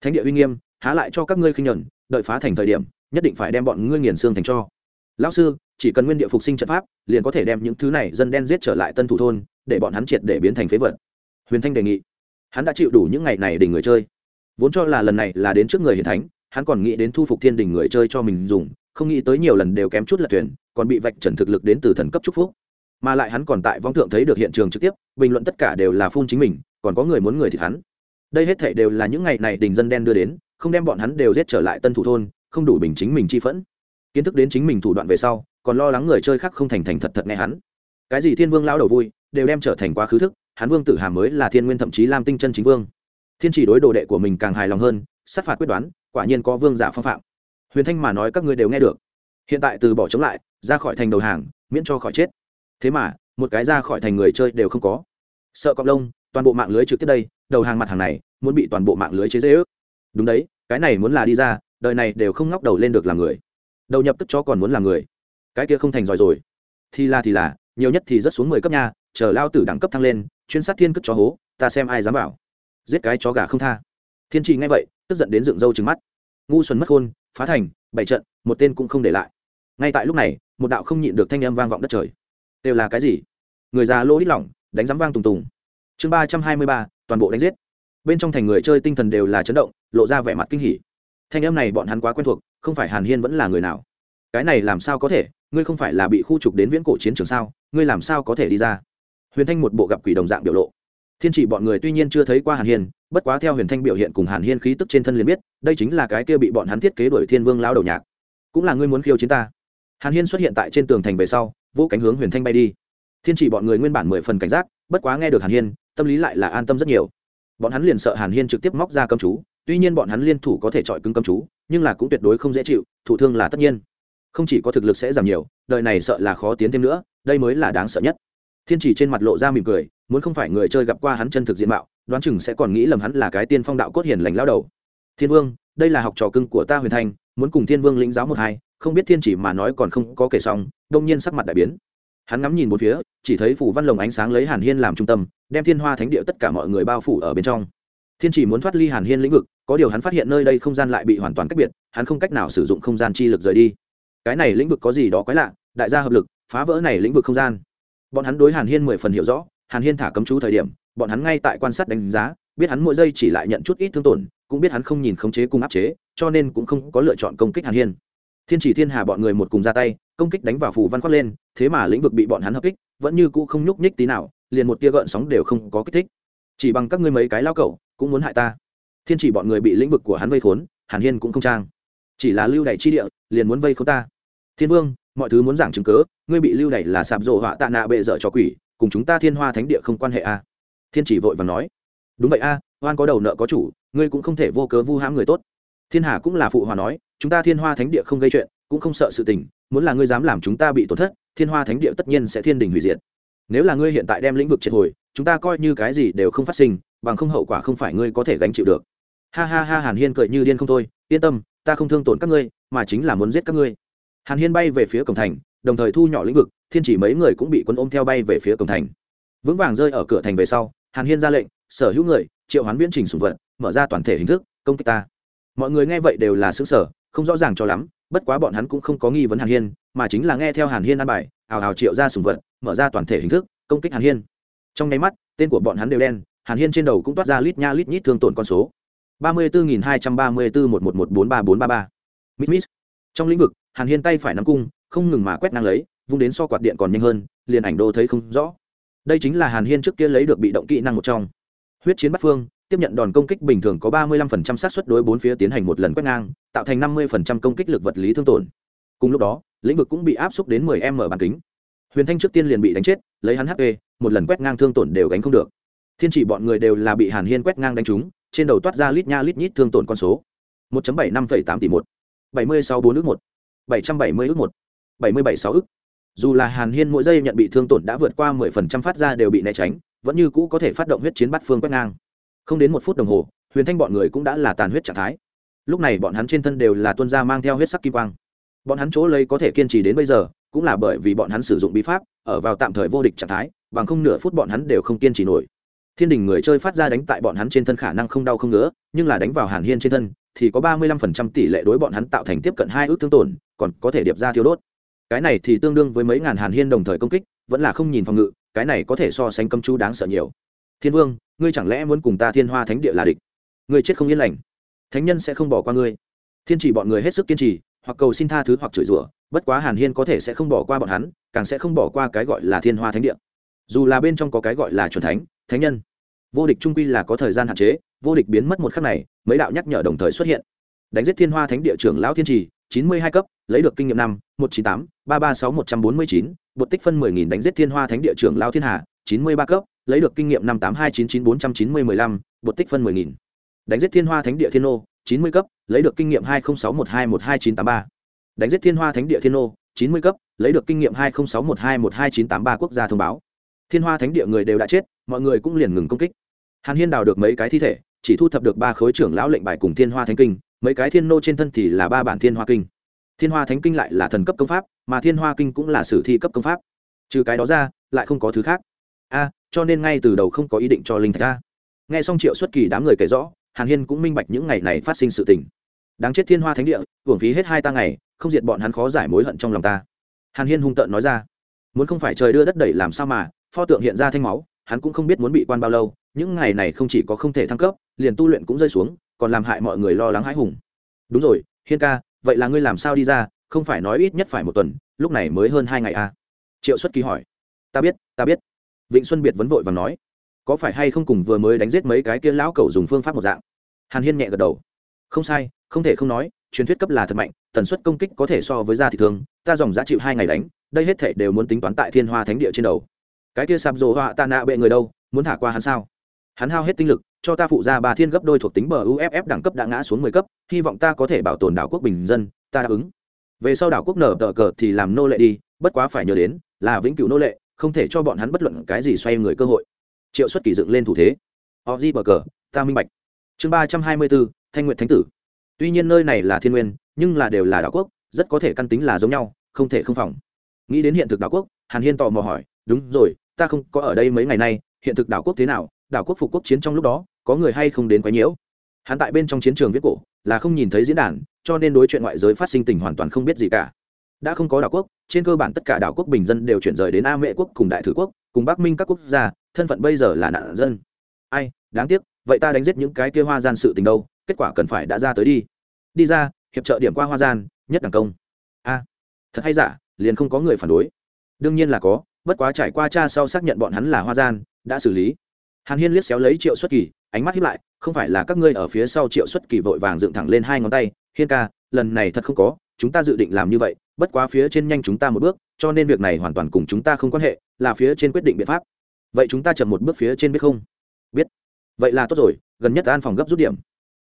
thánh địa uy nghiêm, há lại cho các ngươi khinh nhuận đợi phá thành thời điểm, nhất định phải đem bọn ngươi nghiền xương thành cho lão sư, chỉ cần nguyên địa phục sinh trận pháp, liền có thể đem những thứ này dân đen giết trở lại tân thủ thôn, để bọn hắn triệt để biến thành phế vật. Huyền thanh đề nghị. Hắn đã chịu đủ những ngày này để người chơi. Vốn cho là lần này là đến trước người hiền thánh, hắn còn nghĩ đến thu phục thiên đình người chơi cho mình dùng, không nghĩ tới nhiều lần đều kém chút lật thuyền, còn bị vạch trần thực lực đến từ thần cấp chúc phúc. Mà lại hắn còn tại vong thượng thấy được hiện trường trực tiếp, bình luận tất cả đều là phun chính mình, còn có người muốn người thì hắn. Đây hết thể đều là những ngày này đình dân đen đưa đến, không đem bọn hắn đều giết trở lại tân thủ thôn, không đủ bình chính mình chi phẫn kiến thức đến chính mình thủ đoạn về sau, còn lo lắng người chơi khác không thành thành thật thật nghe hắn. Cái gì thiên vương lao đầu vui, đều đem trở thành quá khứ thức, hắn vương tử hàm mới là thiên nguyên thậm chí lam tinh chân chính vương. Thiên chỉ đối đồ đệ của mình càng hài lòng hơn, sát phạt quyết đoán, quả nhiên có vương giả phong phạm. Huyền thanh mà nói các ngươi đều nghe được. Hiện tại từ bỏ chống lại, ra khỏi thành đầu hàng, miễn cho khỏi chết. Thế mà, một cái ra khỏi thành người chơi đều không có. Sợ cọp lông, toàn bộ mạng lưới trực tiếp đây, đầu hàng mặt hàng này, muốn bị toàn bộ mạng lưới chế dễ ước đúng đấy, cái này muốn là đi ra, đời này đều không ngóc đầu lên được làm người đầu nhập tức cho còn muốn làm người. Cái kia không thành giỏi rồi. Thì là thì là, nhiều nhất thì rất xuống mười cấp nha, chờ lao tử đẳng cấp thăng lên, chuyên sát thiên cất chó hố, ta xem ai dám bảo. Giết cái chó gà không tha. Thiên trì nghe vậy, tức giận đến dựng râu trừng mắt. Ngu xuẩn mất khôn phá thành bảy trận, một tên cũng không để lại. Ngay tại lúc này, một đạo không nhịn được thanh âm vang vọng đất trời. Đều là cái gì? Người già lỗ đít lỏng, đánh giám vang tùng tùng. Chương ba trăm hai mươi ba, toàn bộ đánh giết. Bên trong thành người chơi tinh thần đều là chấn động, lộ ra vẻ mặt kinh hỉ. Thanh âm này bọn hắn quá quen thuộc không phải hàn hiên vẫn là người nào? Cái này làm sao có thể? Ngươi không phải là bị khu trục đến viễn cổ chiến trường sao? Ngươi làm sao có thể đi ra? Huyền thanh một bộ gặp quỷ đồng dạng biểu lộ. Thiên chỉ bọn người tuy nhiên chưa thấy qua hàn hiên, bất quá theo huyền thanh biểu hiện cùng hàn hiên khí tức trên thân liền biết, đây chính là cái kia bị bọn hắn thiết kế đuổi thiên vương lao đầu nhạc. Cũng là ngươi muốn khiêu chiến ta. Hàn hiên xuất hiện tại trên tường thành về sau, vũ cánh hướng huyền thanh bay đi. Thiên chỉ bọn người nguyên bản mười phần cảnh giác, bất quá nghe được hàn hiên, tâm lý lại là an tâm rất nhiều. Bọn hắn liền sợ hàn hiên trực tiếp móc ra cấm chú, tuy nhiên bọn hắn liên thủ có thể chọi cứng cấm chú nhưng là cũng tuyệt đối không dễ chịu, thụ thương là tất nhiên. Không chỉ có thực lực sẽ giảm nhiều, đời này sợ là khó tiến thêm nữa, đây mới là đáng sợ nhất. Thiên chỉ trên mặt lộ ra mỉm cười, muốn không phải người chơi gặp qua hắn chân thực diện mạo, đoán chừng sẽ còn nghĩ lầm hắn là cái tiên phong đạo cốt hiền lành lao đầu. Thiên vương, đây là học trò cưng của ta huyền thanh muốn cùng thiên vương lĩnh giáo một hai, không biết thiên chỉ mà nói còn không có kể xong, đông nhiên sắc mặt đại biến. Hắn ngắm nhìn một phía, chỉ thấy phủ văn lồng ánh sáng lấy hàn hiên làm trung tâm, đem thiên hoa thánh địa tất cả mọi người bao phủ ở bên trong. Thiên chỉ muốn thoát ly hàn hiên lĩnh vực có điều hắn phát hiện nơi đây không gian lại bị hoàn toàn cách biệt, hắn không cách nào sử dụng không gian chi lực rời đi. Cái này lĩnh vực có gì đó quái lạ, đại gia hợp lực, phá vỡ này lĩnh vực không gian. Bọn hắn đối hàn hiên mười phần hiểu rõ, hàn hiên thả cấm chú thời điểm, bọn hắn ngay tại quan sát đánh giá, biết hắn mỗi giây chỉ lại nhận chút ít thương tổn, cũng biết hắn không nhìn khống chế cùng áp chế, cho nên cũng không có lựa chọn công kích hàn hiên. Thiên chỉ thiên hà bọn người một cùng ra tay, công kích đánh vào phù văn khoác lên, thế mà lĩnh vực bị bọn hắn hợp kích, vẫn như cũ không nhúc nhích tí nào, liền một tia gợn sóng đều không có kích thích. Chỉ bằng các ngươi mấy cái lao cẩu, cũng muốn hại ta thiên chỉ bọn người bị lĩnh vực của hắn vây khốn hàn hiên cũng không trang. Chỉ là lưu đày chi địa liền muốn vây khốn ta. Thiên vương mọi thứ muốn giảng chứng cớ ngươi bị lưu đày là sạp rộ họa tạ nạ bệ dở cho quỷ cùng chúng ta thiên hoa thánh địa không quan hệ a à. thiên chỉ vội và nói. Đúng vậy a à, oan có đầu nợ có chủ ngươi cũng không thể vô cớ vu hãm người tốt. Thiên hà cũng là phụ hòa nói chúng ta thiên hoa thánh địa không gây chuyện cũng không sợ sự tình muốn là ngươi dám làm chúng ta bị tổn thất thiên hoa thánh địa tất nhiên sẽ thiên đình hủy diệt. Nếu là ngươi hiện tại đem lĩnh vực triệt hồi chúng ta coi như cái gì đều không phát sinh bằng không hậu quả không phải ngươi có thể gánh chịu được. Ha ha ha, hàn hiên cười như điên không thôi, yên tâm, ta không thương tổn các ngươi, mà chính là muốn giết các ngươi. Hàn hiên bay về phía cổng thành, đồng thời thu nhỏ lĩnh vực, thiên chỉ mấy người cũng bị quân ôm theo bay về phía cổng thành. Vững vàng rơi ở cửa thành về sau, hàn hiên ra lệnh, sở hữu người, triệu hoán viễn trình sùng vật, mở ra toàn thể hình thức, công kích ta. Mọi người nghe vậy đều là xứng sở không rõ ràng cho lắm, bất quá bọn hắn cũng không có nghi vấn hàn hiên, mà chính là nghe theo hàn hiên an bài, ào ào triệu ra sùng vật, mở ra toàn thể hình thức, công kích hàn hiên. Trong nháy mắt, tên của bọn hắn đều đen hàn hiên trên đầu cũng toát ra lít nha lít nhít thương tổn con số. ba mươi bốn nghìn hai trăm ba mươi bốn một một một bốn ba bốn ba ba. Mít trong lĩnh vực, hàn hiên tay phải nắm cung, không ngừng mà quét ngang lấy, vung đến so quạt điện còn nhanh hơn, liền ảnh đô thấy không rõ. Đây chính là hàn hiên trước kia lấy được bị động kỹ năng một trong. Huyết chiến bắt phương, tiếp nhận đòn công kích bình thường có ba mươi 35% xác suất đối bốn phía tiến hành một lần quét ngang, tạo thành năm 50% công kích lực vật lý thương tổn. Cùng lúc đó, lĩnh vực cũng bị áp xúc đến 10 m bán kính. Huyền thanh trước tiên liền bị đánh chết, lấy hắn hp một lần quét ngang thương tổn đều gánh không được thiên chỉ bọn người đều là bị hàn hiên quét ngang đánh trúng trên đầu toát ra lít nha lít nhít thương tổn con số. 1.75,8 tỷ một. 76 4 ước một. 770 ước một. 77 6 ước. Dù là hàn hiên mỗi giây nhận bị thương tổn đã vượt qua 10% phát ra đều bị né tránh vẫn như cũ có thể phát động huyết chiến bắt phương quét ngang. Không đến một phút đồng hồ huyền thanh bọn người cũng đã là tàn huyết trạng thái. Lúc này bọn hắn trên thân đều là tuân gia mang theo huyết sắc kim quang. Bọn hắn chỗ lấy có thể kiên trì đến bây giờ cũng là bởi vì bọn hắn sử dụng bí pháp ở vào tạm thời vô địch trạng thái bằng không nửa phút bọn hắn đều không kiên trì nổi thiên đình người chơi phát ra đánh tại bọn hắn trên thân khả năng không đau không ngứa, nhưng là đánh vào hàn hiên trên thân, thì có ba mươi lăm phần trăm tỷ lệ đối bọn hắn tạo thành tiếp cận hai ước thương tổn, còn có thể điệp ra thiếu đốt. Cái này thì tương đương với mấy ngàn hàn hiên đồng thời công kích, vẫn là không nhìn phòng ngự, cái này có thể so sánh cấm chú đáng sợ nhiều. Thiên vương, ngươi chẳng lẽ muốn cùng ta thiên hoa thánh địa là địch? Ngươi chết không yên lành. Thánh nhân sẽ không bỏ qua ngươi. Thiên chỉ bọn người hết sức kiên trì, hoặc cầu xin tha thứ hoặc chửi rủa, bất quá hàn hiên có thể sẽ không bỏ qua bọn hắn, càng sẽ không bỏ qua cái gọi là thiên hoa thánh địa. Dù là bên trong có cái gọi là c thánh thánh nhân. Vô địch trung quy là có thời gian hạn chế, vô địch biến mất một khắc này, mấy đạo nhắc nhở đồng thời xuất hiện. Đánh giết thiên hoa thánh địa trưởng lão thiên trì, chín mươi hai cấp, lấy được kinh nghiệm năm, một chín tám, ba ba sáu một trăm bốn mươi chín, bột tích phân mười nghìn đánh giết thiên hoa thánh địa trưởng lão thiên hà, chín mươi ba cấp, lấy được kinh nghiệm năm tám hai chín chín bốn trăm chín mươi mười lăm, bột tích phân mười nghìn. Đánh giết thiên hoa thánh địa thiên ô chín mươi cấp, lấy được kinh nghiệm hai không sáu một hai một hai chín tám ba. Đánh giết thiên hoa thánh địa thiên ô chín mươi cấp, lấy được kinh nghiệm hai không sáu một hai một hai chín tám ba quốc gia thông báo thiên hoa thánh địa người đều đã chết, mọi người cũng liền ngừng công kích. Hàn hiên đào được mấy cái thi thể, chỉ thu thập được ba khối trưởng lão lệnh bài cùng thiên hoa thánh kinh, mấy cái thiên nô trên thân thì là ba bản thiên hoa kinh. Thiên hoa thánh kinh lại là thần cấp công pháp, mà thiên hoa kinh cũng là sử thi cấp công pháp. Trừ cái đó ra, lại không có thứ khác. A, cho nên ngay từ đầu không có ý định cho linh thạch a nghe xong triệu xuất kỳ đám người kể rõ, hàn hiên cũng minh bạch những ngày này phát sinh sự tình. Đáng chết thiên hoa thánh địa, hưởng phí hết hai ta ngày, không diệt bọn hắn khó giải mối hận trong lòng ta. Hàn hiên hung tợn nói ra, muốn không phải trời đưa đất đẩy làm sao mà pho tượng hiện ra thanh máu, hắn cũng không biết muốn bị quan bao lâu, những ngày này không chỉ có không thể thăng cấp, liền tu luyện cũng rơi xuống, còn làm hại mọi người lo lắng hãi hùng. Đúng rồi, hiên ca, vậy là ngươi làm sao đi ra, không phải nói ít nhất phải một tuần, lúc này mới hơn hai ngày à? Triệu xuất kỳ hỏi. Ta biết ta biết. Vịnh xuân biệt vấn vội và nói. Có phải hay không cùng vừa mới đánh giết mấy cái kia lão cầu dùng phương pháp một dạng? Hàn hiên nhẹ gật đầu. Không sai, không thể không nói, truyền thuyết cấp là thật mạnh, tần suất công kích có thể so với gia thị thương ta dòng giá chịu hai ngày đánh, đây hết thể đều muốn tính toán tại thiên hoa thánh địa trên đầu cái kia sạp rồ họa tạ nạ bệ người đâu, muốn thả qua hắn sao? Hắn hao hết tinh lực, cho ta phụ ra ba thiên gấp đôi thuộc tính bờ uff đẳng cấp đã ngã xuống mười cấp, hy vọng ta có thể bảo tồn đảo quốc bình dân, ta đáp ứng. Về sau đảo quốc nở tờ cờ thì làm nô lệ đi, bất quá phải nhớ đến, là vĩnh cửu nô lệ, không thể cho bọn hắn bất luận cái gì xoay người cơ hội. Triệu xuất kỳ dựng lên thủ thế. O di bờ cờ, ta minh bạch. Chương ba trăm hai mươi bốn, thanh nguyện thánh tử. Tuy nhiên nơi này là thiên nguyên, nhưng là đều là đảo quốc, rất có thể căn tính là giống nhau, không thể không phòng. Nghĩ đến hiện thực đảo quốc, hàn hiên tò mò hỏi đúng rồi, ta không có ở đây mấy ngày nay, hiện thực đảo quốc thế nào, đảo quốc phục quốc chiến trong lúc đó, có người hay không đến quấy nhiễu? Hắn tại bên trong chiến trường viết cổ, là không nhìn thấy diễn đàn, cho nên đối chuyện ngoại giới phát sinh tình hoàn toàn không biết gì cả. Đã không có đảo quốc, trên cơ bản tất cả đảo quốc bình dân đều chuyển rời đến a mễ quốc cùng đại thử quốc, cùng bắc minh các quốc gia, thân phận bây giờ là nạn dân. Ai, đáng tiếc, vậy ta đánh giết những cái kia hoa gian sự tình đâu, kết quả cần phải đã ra tới đi. Đi ra, hiệp trợ điểm qua hoa gian, nhất đẳng công. A, thật hay giả, liền không có người phản đối. Đương nhiên là có bất quá trải qua cha sau xác nhận bọn hắn là hoa gian, đã xử lý. Hàn hiên liếc xéo lấy triệu xuất kỳ, ánh mắt hiếp lại, không phải là các ngươi ở phía sau triệu xuất kỳ vội vàng dựng thẳng lên hai ngón tay, hiên ca, lần này thật không có, chúng ta dự định làm như vậy, bất quá phía trên nhanh chúng ta một bước, cho nên việc này hoàn toàn cùng chúng ta không quan hệ, là phía trên quyết định biện pháp. Vậy chúng ta chậm một bước phía trên biết không? Biết. Vậy là tốt rồi, gần nhất an phòng gấp rút điểm.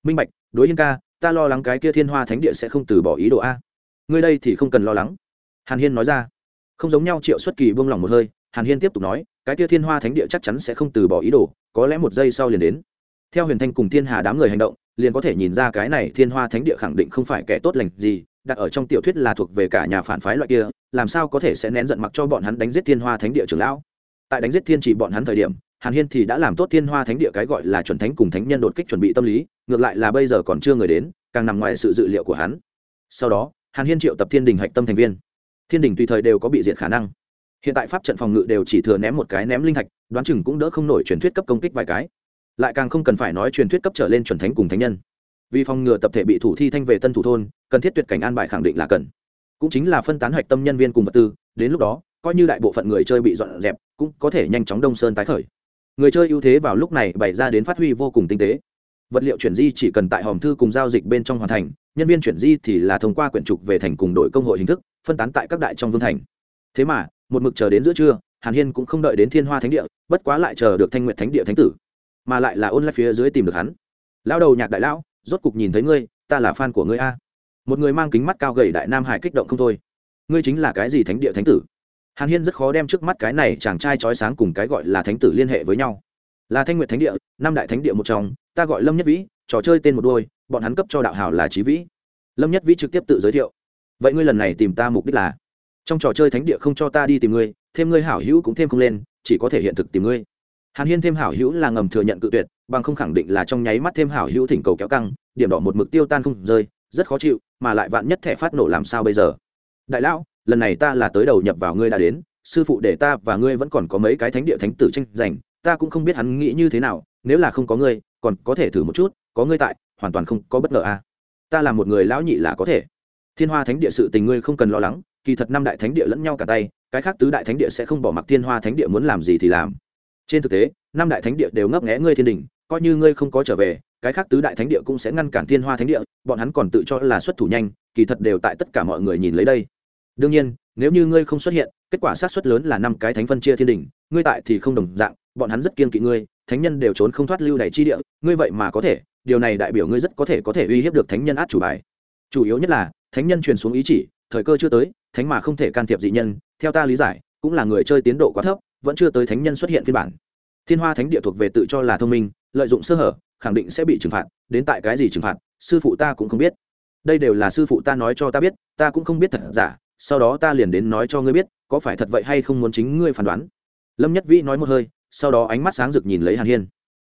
Minh bạch, đối hiên ca, ta lo lắng cái kia thiên hoa thánh địa sẽ không từ bỏ ý đồ a. Ngươi đây thì không cần lo lắng. Hàn hiên nói ra không giống nhau triệu xuất kỳ buông lỏng một hơi, hàn hiên tiếp tục nói, cái kia thiên hoa thánh địa chắc chắn sẽ không từ bỏ ý đồ, có lẽ một giây sau liền đến. Theo huyền thanh cùng thiên hà đám người hành động, liền có thể nhìn ra cái này thiên hoa thánh địa khẳng định không phải kẻ tốt lành gì, đặt ở trong tiểu thuyết là thuộc về cả nhà phản phái loại kia, làm sao có thể sẽ nén giận mặc cho bọn hắn đánh giết thiên hoa thánh địa trưởng lão. Tại đánh giết thiên chỉ bọn hắn thời điểm, hàn hiên thì đã làm tốt thiên hoa thánh địa cái gọi là chuẩn thánh cùng thánh nhân đột kích chuẩn bị tâm lý, ngược lại là bây giờ còn chưa người đến, càng nằm ngoài sự dự liệu của hắn. Sau đó, hàn hiên triệu tập thiên đình hạch tâm thành viên thiên đình tùy thời đều có bị diệt khả năng. Hiện tại pháp trận phòng ngự đều chỉ thừa ném một cái ném linh thạch, đoán chừng cũng đỡ không nổi truyền thuyết cấp công kích vài cái. Lại càng không cần phải nói truyền thuyết cấp trở lên chuẩn thánh cùng thánh nhân. Vì phòng ngừa tập thể bị thủ thi thanh về tân thủ thôn, cần thiết tuyệt cảnh an bài khẳng định là cần. Cũng chính là phân tán hoạch tâm nhân viên cùng vật tư, đến lúc đó, coi như đại bộ phận người chơi bị dọn dẹp, cũng có thể nhanh chóng đông sơn tái khởi. Người chơi ưu thế vào lúc này bày ra đến phát huy vô cùng tinh tế. Vật liệu chuyển di chỉ cần tại hòm thư cùng giao dịch bên trong hoàn thành, nhân viên chuyển di thì là thông qua quyển trục về thành cùng đội công hội hình thức phân tán tại các đại trong vương thành. Thế mà, một mực chờ đến giữa trưa, hàn hiên cũng không đợi đến thiên hoa thánh địa, bất quá lại chờ được thanh nguyện thánh địa thánh tử, mà lại là ôn lại phía dưới tìm được hắn. Lão đầu nhạc đại lão, rốt cục nhìn thấy ngươi, ta là fan của ngươi a. Một người mang kính mắt cao gầy đại nam hải kích động không thôi. Ngươi chính là cái gì thánh địa thánh tử? Hàn hiên rất khó đem trước mắt cái này chàng trai trói sáng cùng cái gọi là thánh tử liên hệ với nhau. Là thanh nguyện thánh địa, năm đại thánh địa một trong, ta gọi lâm nhất vĩ, trò chơi tên một đôi, bọn hắn cấp cho đạo hào là trí vĩ. Lâm nhất vĩ trực tiếp tự giới thiệu vậy ngươi lần này tìm ta mục đích là? Trong trò chơi thánh địa không cho ta đi tìm ngươi, thêm ngươi hảo hữu cũng thêm không lên, chỉ có thể hiện thực tìm ngươi. Hàn hiên thêm hảo hữu là ngầm thừa nhận cự tuyệt, bằng không khẳng định là trong nháy mắt thêm hảo hữu thỉnh cầu kéo căng, điểm đỏ một mực tiêu tan không rơi, rất khó chịu, mà lại vạn nhất thẻ phát nổ làm sao bây giờ? Đại lão, lần này ta là tới đầu nhập vào ngươi đã đến, sư phụ để ta và ngươi vẫn còn có mấy cái thánh địa thánh tử tranh giành, ta cũng không biết hắn nghĩ như thế nào, nếu là không có ngươi, còn có thể thử một chút, có ngươi tại, hoàn toàn không có bất ngờ a à. ta là một người lão nhị là có thể thiên hoa thánh địa sự tình ngươi không cần lo lắng, kỳ thật năm đại thánh địa lẫn nhau cả tay, cái khác tứ đại thánh địa sẽ không bỏ mặc thiên hoa thánh địa muốn làm gì thì làm. Trên thực tế, năm đại thánh địa đều ngấp nghẽ ngươi thiên đình, coi như ngươi không có trở về, cái khác tứ đại thánh địa cũng sẽ ngăn cản thiên hoa thánh địa, bọn hắn còn tự cho là xuất thủ nhanh, kỳ thật đều tại tất cả mọi người nhìn lấy đây. Đương nhiên, nếu như ngươi không xuất hiện, kết quả sát xuất lớn là năm cái thánh phân chia thiên đình, ngươi tại thì không đồng dạng, bọn hắn rất kiên kỵ ngươi, thánh nhân đều trốn không thoát lưu đày chi địa, ngươi vậy mà có thể, điều này đại biểu ngươi rất có thể có thể uy hiếp được thánh nhân át chủ bài. Chủ yếu nhất là thánh nhân truyền xuống ý chỉ, thời cơ chưa tới, thánh mà không thể can thiệp dị nhân, theo ta lý giải, cũng là người chơi tiến độ quá thấp, vẫn chưa tới thánh nhân xuất hiện phiên bản. Thiên hoa thánh địa thuộc về tự cho là thông minh, lợi dụng sơ hở, khẳng định sẽ bị trừng phạt, đến tại cái gì trừng phạt, sư phụ ta cũng không biết. Đây đều là sư phụ ta nói cho ta biết, ta cũng không biết thật giả, sau đó ta liền đến nói cho ngươi biết, có phải thật vậy hay không muốn chính ngươi phán đoán. Lâm nhất vĩ nói một hơi, sau đó ánh mắt sáng rực nhìn lấy hàn hiên.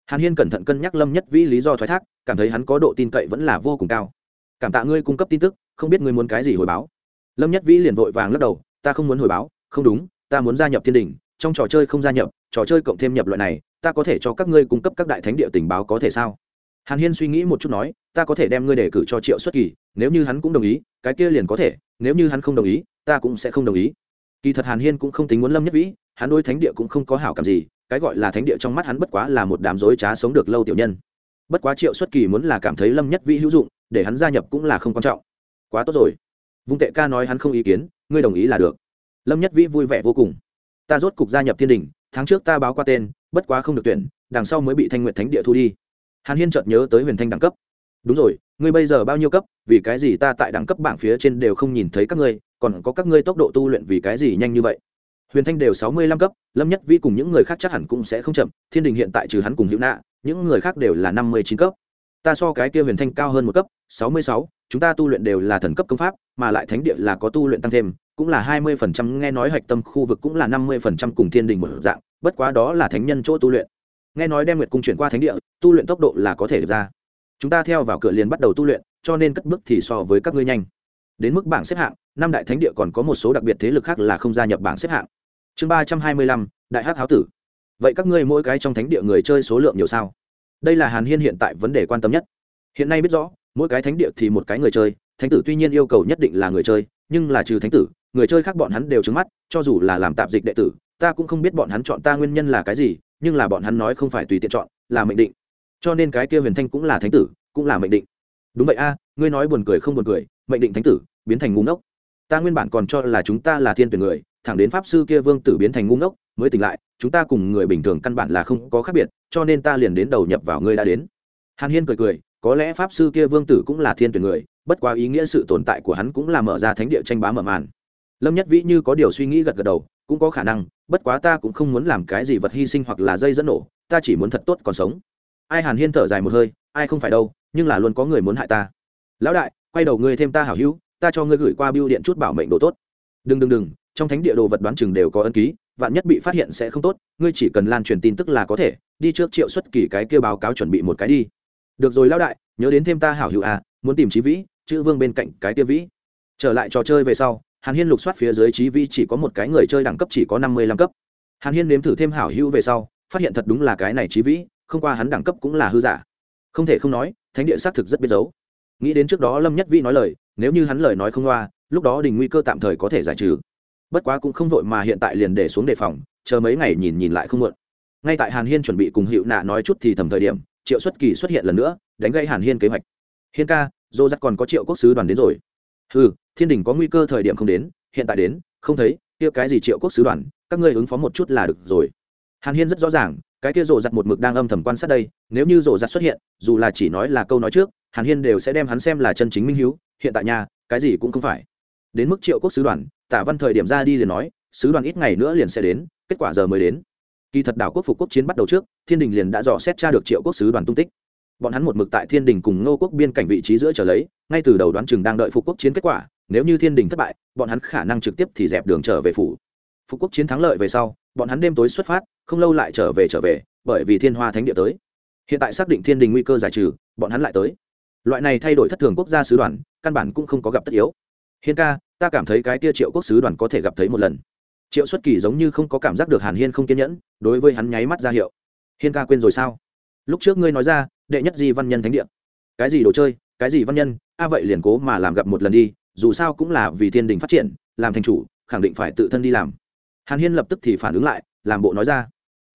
Hàn hiên cẩn thận cân nhắc lâm nhất vĩ lý do thoái thác, cảm thấy hắn có độ tin cậy vẫn là vô cùng cao cảm tạ ngươi cung cấp tin tức, không biết ngươi muốn cái gì hồi báo. Lâm nhất vĩ liền vội vàng lắc đầu, ta không muốn hồi báo, không đúng, ta muốn gia nhập thiên đình, trong trò chơi không gia nhập, trò chơi cộng thêm nhập loại này, ta có thể cho các ngươi cung cấp các đại thánh địa tình báo có thể sao? Hàn hiên suy nghĩ một chút nói, ta có thể đem ngươi đề cử cho triệu xuất kỳ, nếu như hắn cũng đồng ý, cái kia liền có thể, nếu như hắn không đồng ý, ta cũng sẽ không đồng ý. Kỳ thật hàn hiên cũng không tính muốn lâm nhất vĩ, hắn đôi thánh địa cũng không có hảo cảm gì, cái gọi là thánh địa trong mắt hắn bất quá là một đám dối trá sống được lâu tiểu nhân. Bất quá triệu xuất kỳ muốn là cảm thấy lâm nhất vĩ hữu dụng để hắn gia nhập cũng là không quan trọng. Quá tốt rồi. Vung tệ ca nói hắn không ý kiến, ngươi đồng ý là được. Lâm nhất vĩ vui vẻ vô cùng. Ta rốt cục gia nhập thiên đình, tháng trước ta báo qua tên, bất quá không được tuyển, đằng sau mới bị thanh nguyện thánh địa thu đi. Hàn hiên chợt nhớ tới huyền thanh đẳng cấp. Đúng rồi, ngươi bây giờ bao nhiêu cấp, vì cái gì ta tại đẳng cấp bảng phía trên đều không nhìn thấy các ngươi, còn có các ngươi tốc độ tu luyện vì cái gì nhanh như vậy? Huyền thanh đều sáu mươi lăm cấp, lâm nhất vi cùng những người khác chắc hẳn cũng sẽ không chậm, thiên đình hiện tại trừ hắn cùng hữu nạ những người khác đều là năm mươi chín cấp ta so cái kia huyền thanh cao hơn một cấp, sáu mươi sáu, chúng ta tu luyện đều là thần cấp công pháp, mà lại thánh địa là có tu luyện tăng thêm, cũng là hai mươi phần trăm, nghe nói hạch tâm khu vực cũng là năm mươi phần trăm cùng thiên đình một dạng, bất quá đó là thánh nhân chỗ tu luyện. Nghe nói đem nguyệt cung chuyển qua thánh địa, tu luyện tốc độ là có thể được ra. Chúng ta theo vào cửa liền bắt đầu tu luyện, cho nên cất bước thì so với các ngươi nhanh. Đến mức bảng xếp hạng, năm đại thánh địa còn có một số đặc biệt thế lực khác là không gia nhập bảng xếp hạng. Chương ba trăm hai mươi lăm, đại hắc háo tử. Vậy các ngươi mỗi cái trong thánh địa người chơi số lượng nhiều sao? Đây là hàn hiên hiện tại vấn đề quan tâm nhất. Hiện nay biết rõ, mỗi cái thánh địa thì một cái người chơi, thánh tử tuy nhiên yêu cầu nhất định là người chơi, nhưng là trừ thánh tử, người chơi khác bọn hắn đều trứng mắt, cho dù là làm tạp dịch đệ tử, ta cũng không biết bọn hắn chọn ta nguyên nhân là cái gì, nhưng là bọn hắn nói không phải tùy tiện chọn, là mệnh định. Cho nên cái kia huyền thanh cũng là thánh tử, cũng là mệnh định. Đúng vậy a, ngươi nói buồn cười không buồn cười, mệnh định thánh tử, biến thành ngu ngốc. Ta nguyên bản còn cho là chúng ta là thiên tuyển người, thẳng đến pháp sư kia vương tử biến thành ngu ngốc mới tỉnh lại, chúng ta cùng người bình thường căn bản là không có khác biệt, cho nên ta liền đến đầu nhập vào ngươi đã đến. Hàn hiên cười cười, có lẽ pháp sư kia vương tử cũng là thiên tuyển người, bất quá ý nghĩa sự tồn tại của hắn cũng là mở ra thánh địa tranh bá mở màn. Lâm nhất vĩ như có điều suy nghĩ gật gật đầu, cũng có khả năng, bất quá ta cũng không muốn làm cái gì vật hy sinh hoặc là dây dẫn nổ, ta chỉ muốn thật tốt còn sống. Ai hàn hiên thở dài một hơi, ai không phải đâu, nhưng là luôn có người muốn hại ta. Lão đại, quay đầu ngươi thêm ta hảo hữu, ta cho ngươi gửi qua biêu điện chút bảo mệnh đồ tốt. Đừng đừng đừng trong thánh địa đồ vật đoán chừng đều có ân ký, vạn nhất bị phát hiện sẽ không tốt, ngươi chỉ cần lan truyền tin tức là có thể, đi trước triệu xuất kỳ cái kêu báo cáo chuẩn bị một cái đi. Được rồi lão đại, nhớ đến thêm ta hảo hữu à muốn tìm trí vĩ, chữ vương bên cạnh cái kia vĩ. Trở lại trò chơi về sau, hàn hiên lục soát phía dưới trí vĩ chỉ có một cái người chơi đẳng cấp chỉ có năm mươi lăm cấp. Hàn hiên nếm thử thêm hảo hữu về sau, phát hiện thật đúng là cái này trí vĩ, không qua hắn đẳng cấp cũng là hư giả. Không thể không nói, thánh địa xác thực rất biết giấu. Nghĩ đến trước đó lâm nhất vĩ nói lời, nếu như hắn lời nói không loa lúc đó đình nguy cơ tạm thời có thể giải trừ bất quá cũng không vội mà hiện tại liền để xuống đề phòng, chờ mấy ngày nhìn nhìn lại không muộn. Ngay tại hàn hiên chuẩn bị cùng hiệu nạ nói chút thì thầm thời điểm, triệu xuất kỳ xuất hiện lần nữa, đánh gây hàn hiên kế hoạch. Hiên ca, dô dắt còn có triệu quốc sứ đoàn đến rồi. Ừ thiên đình có nguy cơ thời điểm không đến, hiện tại đến, không thấy, kia cái gì triệu quốc sứ đoàn, các ngươi ứng phó một chút là được rồi. Hàn hiên rất rõ ràng, cái kia rộ giặt một mực đang âm thầm quan sát đây, nếu như rộ giặt xuất hiện, dù là chỉ nói là câu nói trước, hàn hiên đều sẽ đem hắn xem là chân chính minh hiếu, hiện tại nhà cái gì cũng không phải. Đến mức triệu quốc sứ đoàn tả văn thời điểm ra đi liền nói, sứ đoàn ít ngày nữa liền sẽ đến, kết quả giờ mới đến. Kỳ thật đảo quốc phục quốc chiến bắt đầu trước, thiên đình liền đã dò xét tra được triệu quốc sứ đoàn tung tích. Bọn hắn một mực tại thiên đình cùng ngô quốc biên cảnh vị trí giữa trở lấy, ngay từ đầu đoán chừng đang đợi phục quốc chiến kết quả, nếu như thiên đình thất bại, bọn hắn khả năng trực tiếp thì dẹp đường trở về phủ. Phục quốc chiến thắng lợi về sau, bọn hắn đêm tối xuất phát, không lâu lại trở về trở về, bởi vì thiên hoa thánh địa tới. Hiện tại xác định thiên đình nguy cơ giải trừ, bọn hắn lại tới. Loại này thay đổi thất thường quốc gia sứ đoàn, căn bản cũng không có gặp tất yếu. Hiên ca ta cảm thấy cái tia triệu quốc sứ đoàn có thể gặp thấy một lần. Triệu xuất kỳ giống như không có cảm giác được hàn hiên không kiên nhẫn, đối với hắn nháy mắt ra hiệu. Hiên ca quên rồi sao? Lúc trước ngươi nói ra, đệ nhất di văn nhân thánh địa. Cái gì đồ chơi, cái gì văn nhân, a vậy liền cố mà làm gặp một lần đi, dù sao cũng là vì thiên đình phát triển, làm thành chủ, khẳng định phải tự thân đi làm. Hàn hiên lập tức thì phản ứng lại, làm bộ nói ra.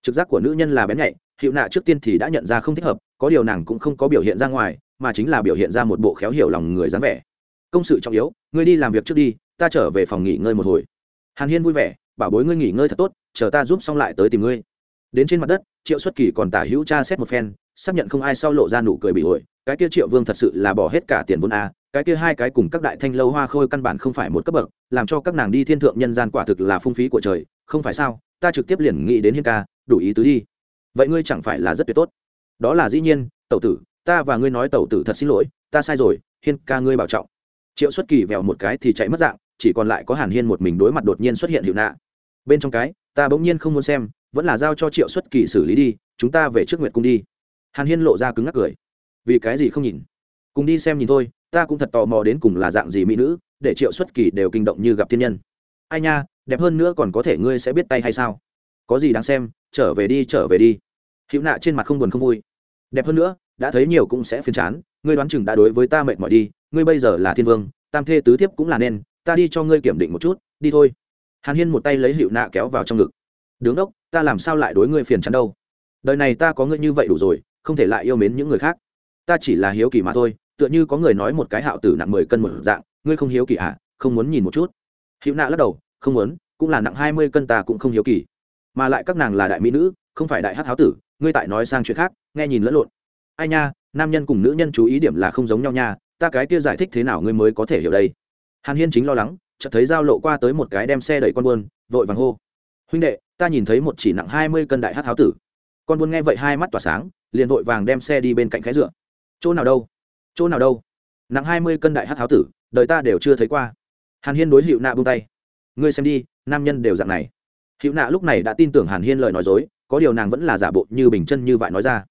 Trực giác của nữ nhân là bén nhạy, hiệu nạ trước tiên thì đã nhận ra không thích hợp, có điều nàng cũng không có biểu hiện ra ngoài, mà chính là biểu hiện ra một bộ khéo hiểu lòng người dáng vẻ công sự trọng yếu, ngươi đi làm việc trước đi, ta trở về phòng nghỉ ngơi một hồi. Hàn hiên vui vẻ, bảo bối ngươi nghỉ ngơi thật tốt, chờ ta giúp xong lại tới tìm ngươi. Đến trên mặt đất, triệu xuất kỳ còn tả hữu cha xét một phen, xác nhận không ai sau lộ ra nụ cười bị ổi, cái kia triệu vương thật sự là bỏ hết cả tiền vốn a, cái kia hai cái cùng các đại thanh lâu hoa khôi căn bản không phải một cấp bậc, làm cho các nàng đi thiên thượng nhân gian quả thực là phung phí của trời, không phải sao, ta trực tiếp liền nghĩ đến hiên ca, đủ ý tứ đi. Vậy ngươi chẳng phải là rất tuyệt tốt. Đó là dĩ nhiên, tẩu tử, ta và ngươi nói tẩu tử thật xin lỗi, ta sai rồi, hiên ca ngươi bảo trọng triệu xuất kỳ vèo một cái thì chạy mất dạng, chỉ còn lại có hàn hiên một mình đối mặt đột nhiên xuất hiện hiệu nạ. Bên trong cái, ta bỗng nhiên không muốn xem, vẫn là giao cho triệu xuất kỳ xử lý đi, chúng ta về trước nguyệt cung đi. Hàn hiên lộ ra cứng ngắc cười. Vì cái gì không nhìn? Cùng đi xem nhìn thôi, ta cũng thật tò mò đến cùng là dạng gì mỹ nữ, để triệu xuất kỳ đều kinh động như gặp thiên nhân. Ai nha, đẹp hơn nữa còn có thể ngươi sẽ biết tay hay sao? Có gì đáng xem, trở về đi, trở về đi. Hữu nạ trên mặt không buồn không vui. Đẹp hơn nữa, đã thấy nhiều cũng sẽ phiền chán ngươi đoán chừng đã đối với ta mệt mỏi đi, ngươi bây giờ là thiên vương, tam thê tứ thiếp cũng là nên, ta đi cho ngươi kiểm định một chút, đi thôi. Hàn hiên một tay lấy hiệu nạ kéo vào trong ngực. Đứng đốc, ta làm sao lại đối ngươi phiền chán đâu? Đời này ta có ngươi như vậy đủ rồi, không thể lại yêu mến những người khác. Ta chỉ là hiếu kỳ mà thôi, tựa như có người nói một cái hạo tử nặng mười cân một dạng, ngươi không hiếu kỳ à? Không muốn nhìn một chút. Hiệu nạ lắc đầu, không muốn, cũng là nặng hai mươi cân ta cũng không hiếu kỳ. Mà lại các nàng là đại mỹ nữ, không phải đại hát háo tử, ngươi tại nói sang chuyện khác, nghe nhìn lẫn lộn. Ai nha nam nhân cùng nữ nhân chú ý điểm là không giống nhau nha, ta cái kia giải thích thế nào ngươi mới có thể hiểu đây? Hàn hiên chính lo lắng, chợt thấy giao lộ qua tới một cái đem xe đẩy con buôn, vội vàng hô. Huynh đệ, ta nhìn thấy một chỉ nặng hai mươi cân đại hát háo tử. Con buôn nghe vậy hai mắt tỏa sáng, liền vội vàng đem xe đi bên cạnh khái dựa. Chỗ nào đâu? Chỗ nào đâu? Nặng hai mươi cân đại hát háo tử, đời ta đều chưa thấy qua. Hàn hiên đối hiệu nạ buông tay. Ngươi xem đi, nam nhân đều dạng này. Hiệu nạ lúc này đã tin tưởng hàn hiên lời nói dối, có điều nàng vẫn là giả bộ như bình chân như vậy nói ra.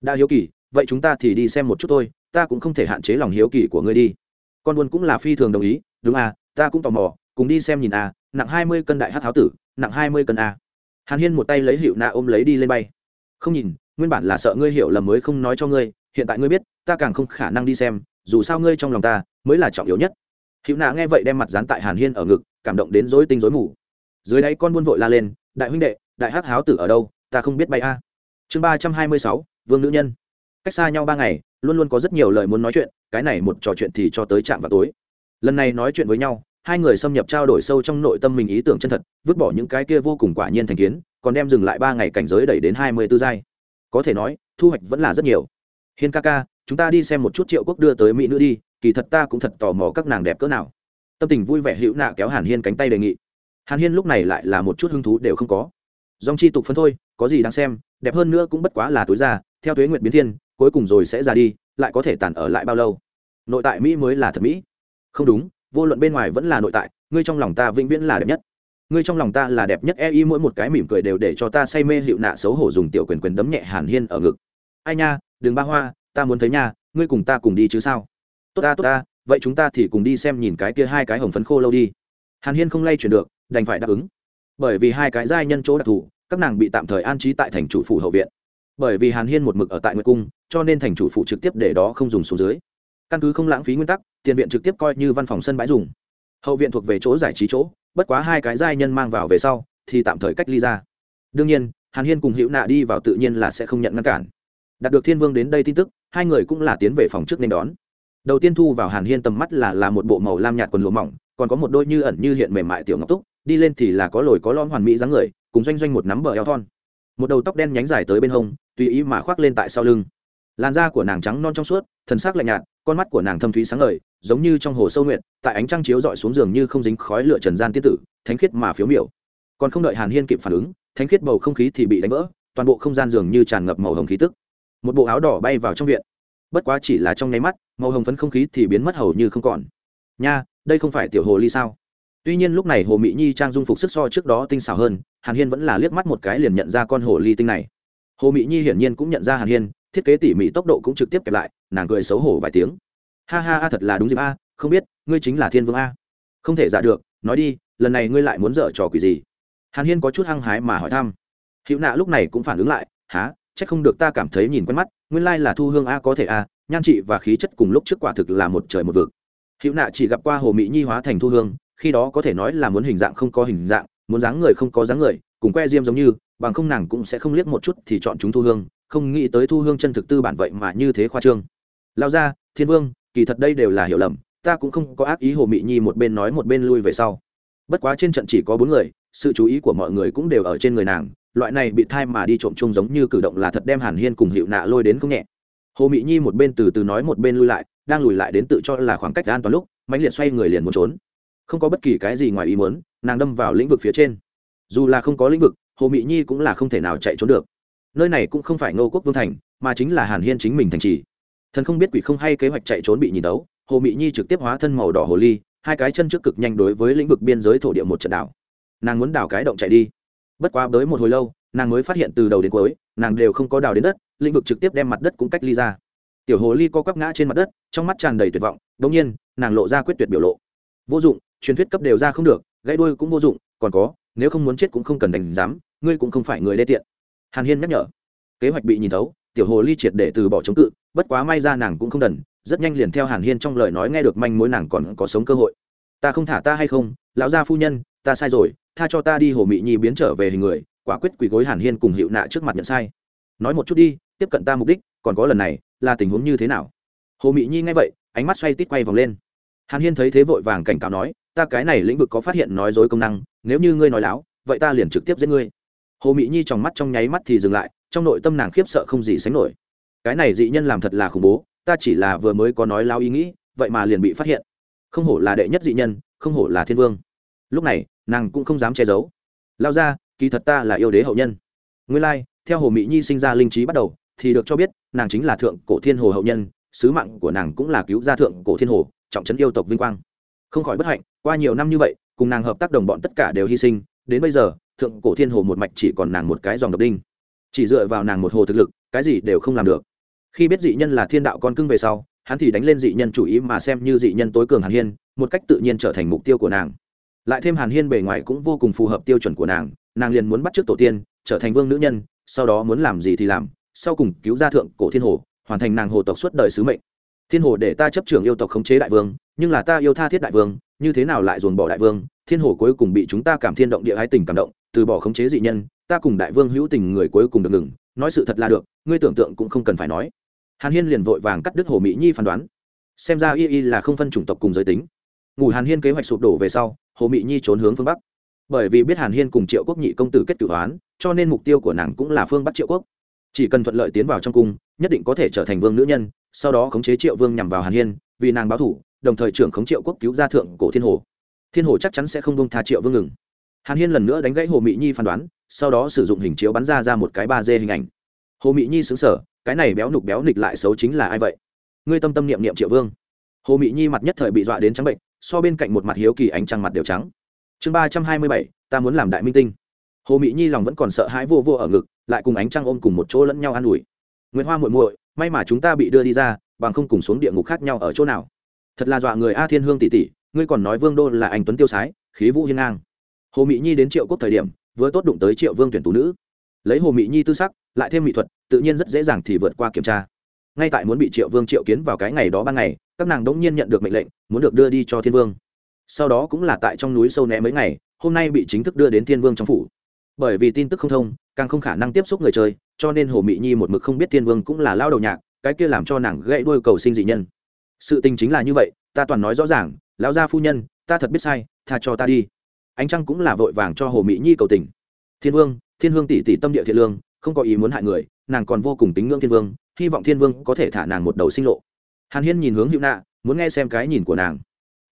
Đã hiếu kỳ vậy chúng ta thì đi xem một chút thôi, ta cũng không thể hạn chế lòng hiếu kỳ của ngươi đi. Con buôn cũng là phi thường đồng ý, đúng à ta cũng tò mò, cùng đi xem nhìn à nặng hai mươi cân đại hát háo tử, nặng hai mươi cân à. hàn hiên một tay lấy hiệu nạ ôm lấy đi lên bay. Không nhìn, nguyên bản là sợ ngươi hiểu lầm mới không nói cho ngươi, hiện tại ngươi biết, ta càng không khả năng đi xem, dù sao ngươi trong lòng ta mới là trọng yếu nhất. Hiệu nạ nghe vậy đem mặt dán tại hàn hiên ở ngực, cảm động đến dối tinh dối mù. Dưới đáy con buôn vội la lên, đại huynh đệ, đại hắc háo tử ở đâu, ta không biết bay a. Chương ba trăm hai mươi sáu, vương nữ nhân cách xa nhau ba ngày, luôn luôn có rất nhiều lời muốn nói chuyện, cái này một trò chuyện thì cho tới trạm vào tối. Lần này nói chuyện với nhau, hai người xâm nhập trao đổi sâu trong nội tâm mình ý tưởng chân thật, vứt bỏ những cái kia vô cùng quả nhiên thành kiến, còn đem dừng lại ba ngày cảnh giới đẩy đến hai mươi tư giai. Có thể nói, thu hoạch vẫn là rất nhiều. Hiên ca ca, chúng ta đi xem một chút triệu quốc đưa tới mỹ nữ đi, kỳ thật ta cũng thật tò mò các nàng đẹp cỡ nào. Tâm tình vui vẻ hữu nạ kéo hàn hiên cánh tay đề nghị. Hàn hiên lúc này lại là một chút hứng thú đều không có. Dòng chi tục phân thôi, có gì đáng xem, đẹp hơn nữa cũng bất quá là túi ra theo thuế nguyện biến thiên cuối cùng rồi sẽ ra đi, lại có thể tàn ở lại bao lâu? Nội tại mỹ mới là thật mỹ. Không đúng, vô luận bên ngoài vẫn là nội tại, ngươi trong lòng ta vĩnh viễn là đẹp nhất. Ngươi trong lòng ta là đẹp nhất e y mỗi một cái mỉm cười đều để cho ta say mê hiệu nạ xấu hổ dùng tiểu quyền quyền đấm nhẹ hàn hiên ở ngực. Ai nha, đừng ba hoa, ta muốn thấy nha, ngươi cùng ta cùng đi chứ sao? Tốt ta tốt ta, vậy chúng ta thì cùng đi xem nhìn cái kia hai cái hồng phấn khô lâu đi. Hàn hiên không lay chuyển được, đành phải đáp ứng. Bởi vì hai cái giai nhân chỗ đặc thù, các nàng bị tạm thời an trí tại thành chủ phủ hậu viện. Bởi vì hàn hiên một mực ở tại nguyệt cung cho nên thành chủ phụ trực tiếp để đó không dùng số dưới. Căn cứ không lãng phí nguyên tắc, tiền viện trực tiếp coi như văn phòng sân bãi dùng. Hậu viện thuộc về chỗ giải trí chỗ, bất quá hai cái giai nhân mang vào về sau, thì tạm thời cách ly ra. Đương nhiên, hàn hiên cùng hữu nạ đi vào tự nhiên là sẽ không nhận ngăn cản. Đạt được thiên vương đến đây tin tức, hai người cũng là tiến về phòng trước nên đón. Đầu tiên thu vào hàn hiên tầm mắt là là một bộ màu lam nhạt quần lụa mỏng, còn có một đôi như ẩn như hiện mềm mại tiểu ngọc túc, đi lên thì là có lồi có lõm hoàn mỹ dáng người, cùng doanh doanh một nắm bờ eo thon. Một đầu tóc đen nhánh dài tới bên hông, tùy ý mà khoác lên tại sau lưng làn da của nàng trắng non trong suốt, thần sắc lạnh nhạt, con mắt của nàng thâm thúy sáng ngời, giống như trong hồ sâu nguyện tại ánh trăng chiếu dọi xuống giường như không dính khói lửa trần gian tiết tử, thánh khiết mà phiếu miểu. Còn không đợi hàn hiên kịp phản ứng, thánh khiết bầu không khí thì bị đánh vỡ, toàn bộ không gian giường như tràn ngập màu hồng khí tức. Một bộ áo đỏ bay vào trong viện. Bất quá chỉ là trong nháy mắt, màu hồng phấn không khí thì biến mất hầu như không còn. Nha, đây không phải tiểu hồ ly sao? Tuy nhiên lúc này hồ mỹ nhi trang dung phục sức so trước đó tinh xảo hơn, hàn hiên vẫn là liếc mắt một cái liền nhận ra con hồ ly tinh này. Hồ mỹ nhi hiển nhiên cũng nhận ra hàn hiên thiết kế tỉ mỉ tốc độ cũng trực tiếp kẹp lại, nàng cười xấu hổ vài tiếng. Ha ha, a, thật là đúng dịp a, không biết, ngươi chính là thiên vương a. Không thể giả được, nói đi, lần này ngươi lại muốn dở trò quỷ gì? Hàn hiên có chút hăng hái mà hỏi thăm. Hữu nạ lúc này cũng phản ứng lại, há c h ắ c không được ta cảm thấy nhìn quen mắt, nguyên lai là thu hương a có thể a, nhan trị và khí chất cùng lúc trước quả thực là một trời một vực. Hữu nạ chỉ gặp qua hồ mỹ nhi hóa thành thu hương, khi đó có thể nói là muốn hình dạng không có hình dạng, muốn dáng người không có dáng người, cùng que diêm giống như bằng không nàng cũng sẽ không liếc một chút thì chọn chúng thu hương, không nghĩ tới thu hương chân thực tư bản vậy mà như thế khoa trương. Lao ra, thiên vương, kỳ thật đây đều là hiểu lầm, ta cũng không có ác ý hồ mị nhi một bên nói một bên lui về sau. Bất quá trên trận chỉ có bốn người, sự chú ý của mọi người cũng đều ở trên người nàng, loại này bị thai mà đi trộm chung giống như cử động là thật đem hàn hiên cùng hiệu nạ lôi đến không nhẹ. Hồ mị nhi một bên từ từ nói một bên lui lại, đang lùi lại đến tự cho là khoảng cách an toàn lúc, mãnh liệt xoay người liền muốn trốn. Không có bất kỳ cái gì ngoài ý muốn, nàng đâm vào lĩnh vực phía trên. Dù là không có lĩnh vực hồ mị nhi cũng là không thể nào chạy trốn được nơi này cũng không phải ngô quốc vương thành mà chính là hàn hiên chính mình thành trì thần không biết quỷ không hay kế hoạch chạy trốn bị nhìn đấu hồ mị nhi trực tiếp hóa thân màu đỏ hồ ly hai cái chân trước cực nhanh đối với lĩnh vực biên giới thổ địa một trận đảo nàng muốn đảo cái động chạy đi bất quá tới một hồi lâu nàng mới phát hiện từ đầu đến cuối nàng đều không có đào đến đất lĩnh vực trực tiếp đem mặt đất cũng cách ly ra tiểu hồ ly co quắp ngã trên mặt đất trong mắt tràn đầy tuyệt vọng đ ỗ n g nhiên nàng lộ ra quyết tuyệt biểu lộ vô dụng truyền thuyết cấp đều ra không được gãy đuôi cũng vô dụng còn có nếu không muốn chết cũng không cần đánh giám, ngươi cũng không phải người đê tiện. Hàn hiên nhắc nhở. Kế hoạch bị nhìn thấu, tiểu hồ ly triệt để từ bỏ chống cự, bất quá may ra nàng cũng không đần, rất nhanh liền theo hàn hiên trong lời nói nghe được manh mối nàng còn có sống cơ hội. Ta không thả ta hay không, lão gia phu nhân, ta sai rồi, tha cho ta đi hồ mị nhi biến trở về hình người, quả quyết quỳ gối hàn hiên cùng hiệu nạ trước mặt nhận sai. Nói một chút đi, tiếp cận ta mục đích, còn có lần này, là tình huống như thế nào? Hồ mị nhi nghe vậy, ánh mắt xoay tít quay vòng lên. Hàn hiên thấy thế vội vàng cảnh cáo nói ta cái này lĩnh vực có phát hiện nói dối công năng nếu như ngươi nói láo vậy ta liền trực tiếp giết ngươi. Hồ mị nhi trong mắt trong nháy mắt thì dừng lại trong nội tâm nàng khiếp sợ không gì sánh nổi. Cái này dị nhân làm thật là khủng bố ta chỉ là vừa mới có nói lao ý nghĩ vậy mà liền bị phát hiện. Không hổ là đệ nhất dị nhân không hổ là thiên vương. Lúc này nàng cũng không dám che giấu. Lao ra kỳ thật ta là yêu đế hậu nhân. Nguyên lai、like, theo hồ mỹ nhi sinh ra linh trí bắt đầu thì được cho biết nàng chính là thượng cổ thiên hồ hậu nhân sứ mạng của nàng cũng là cứu gia thượng cổ thiên hồ trọng trấn yêu tộc vinh quang không khỏi bất hạnh, qua nhiều năm như vậy, cùng nàng hợp tác đồng bọn tất cả đều hy sinh, đến bây giờ, thượng cổ thiên hồ một mạch chỉ còn nàng một cái dòng độc đinh. Chỉ dựa vào nàng một hồ thực lực, cái gì đều không làm được. Khi biết dị nhân là thiên đạo con cưng về sau, hắn thì đánh lên dị nhân chủ ý mà xem như dị nhân tối cường hàn hiên, một cách tự nhiên trở thành mục tiêu của nàng. Lại thêm hàn hiên bề ngoài cũng vô cùng phù hợp tiêu chuẩn của nàng nàng liền muốn bắt t r ư ớ c tổ tiên, trở thành vương nữ nhân, sau đó muốn làm gì thì làm, sau cùng cứu ra thượng cổ thiên hồ, hoàn thành nàng hồ tộc suốt đời sứ mệnh. Thiên hồ để ta chấp trưởng yêu tộc khống chế đại vương nhưng là ta yêu tha thiết đại vương, như thế nào lại dồn bỏ đại vương? Thiên hồ cuối cùng bị chúng ta cảm thiên động địa ái tình cảm động, từ bỏ khống chế dị nhân, ta cùng đại vương hữu tình người cuối cùng được ngừng. Nói sự thật là được, ngươi tưởng tượng cũng không cần phải nói. Hàn hiên liền vội vàng cắt đứt hồ mỹ nhi phán đoán. Xem ra y y là không phân chủng tộc cùng giới tính. Ngủ hàn hiên kế hoạch sụp đổ về sau, hồ mỹ nhi trốn hướng phương bắc. Bởi vì biết hàn hiên cùng triệu quốc nhị công tử kết cử hoán, cho nên mục tiêu của nàng cũng là phương bắc triệu quốc. Chỉ cần thuận lợi tiến vào trong cung, nhất định có thể trở thành vương nữ nhân, sau đó khống chế triệu vương nhằm vào hàn hiên, vì nàng báo thủ đồng thời trưởng khống triệu quốc cứu ra thượng cổ thiên hồ. Thiên hồ chắc chắn sẽ không bông tha triệu vương ngừng. Hàn hiên lần nữa đánh gãy hồ mỹ nhi phán đoán, sau đó sử dụng hình chiếu bắn ra ra một cái ba d hình ảnh. Hồ mỹ nhi xứng sở cái này béo nục béo nịch lại xấu chính là ai vậy? Ngươi tâm tâm niệm niệm triệu vương. Hồ mỹ nhi mặt nhất thời bị dọa đến trắng bệnh, so bên cạnh một mặt hiếu kỳ ánh trăng mặt đều trắng. Chương ba trăm hai mươi bảy, ta muốn làm đại minh tinh. Hồ mỹ nhi lòng vẫn còn sợ hãi vô vô ở ngực, lại cùng ánh trăng ôm cùng một chỗ lẫn nhau an ủi. Nguyễn hoa muội muội, may mà chúng ta bị đưa đi ra, bằng không cùng xuống địa ngục khác nhau ở chỗ nào? Thật là dọa người a thiên hương tỷ tỷ ngươi còn nói vương đô là anh tuấn tiêu sái, khí vũ hiên ngang. Hồ mỹ nhi đến triệu quốc thời điểm, vừa tốt đụng tới triệu vương tuyển tú nữ. Lấy hồ mỹ nhi tư sắc, lại thêm mỹ thuật, tự nhiên rất dễ dàng thì vượt qua kiểm tra. Ngay tại muốn bị triệu vương triệu kiến vào cái ngày đó ban ngày, các nàng đống nhiên nhận được mệnh lệnh, muốn được đưa đi cho thiên vương. Sau đó cũng là tại trong núi sâu né mấy ngày, hôm nay bị chính thức đưa đến thiên vương trong phủ. Bởi vì tin tức không thông, càng không khả năng tiếp xúc người chơi, cho nên hồ mỹ nhi một mực không biết thiên vương cũng là lao đầu nhạc, cái kia làm cho nàng gãy đôi cầu sinh dị nhân sự tình chính là như vậy, ta toàn nói rõ ràng, lão gia phu nhân, ta thật biết sai, tha cho ta đi. Ánh trăng cũng là vội vàng cho hồ mỹ nhi cầu tình. Thiên vương, thiên hương tỷ tỷ tâm địa thiện lương, không có ý muốn hại người, nàng còn vô cùng tính ngưỡng thiên vương, hy vọng thiên vương có thể thả nàng một đầu sinh lộ. Hàn hiên nhìn hướng hữu nạ muốn nghe xem cái nhìn của nàng.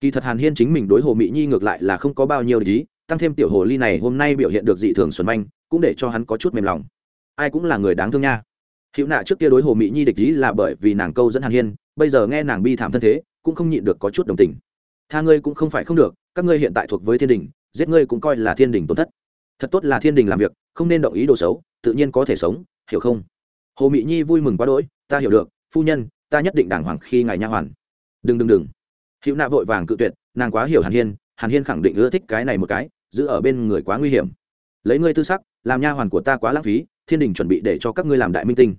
Kỳ thật hàn hiên chính mình đối hồ mỹ nhi ngược lại là không có bao nhiêu lý tăng thêm tiểu hồ ly này hôm nay biểu hiện được dị thường xuân manh, cũng để cho hắn có chút mềm lòng. Ai cũng là người đáng thương nha hữu nạ trước kia đối hồ mỹ nhi địch ý là bởi vì nàng câu dẫn hàn hiên, bây giờ nghe nàng bi thảm thân thế, cũng không nhịn được có chút đồng tình. Tha ngươi cũng không phải không được, các ngươi hiện tại thuộc với thiên đình, giết ngươi cũng coi là thiên đình tổn thất. Thật tốt là thiên đình làm việc, không nên động ý đồ xấu, tự nhiên có thể sống, hiểu không? Hồ mỹ nhi vui mừng quá đỗi, ta hiểu được, phu nhân, ta nhất định đàng hoàng khi ngài nha hoàn. Đừng đừng đừng. Hữu nạ vội vàng cự tuyệt, nàng quá hiểu hàn hiên hàn hiên khẳng định ưa thích cái này một cái, giữ ở bên người quá nguy hiểm. Lấy ngươi tư sắc, làm nha hoàn của ta quá lãng phí thiên đình chuẩn bị để cho các ngươi làm đại minh tinh.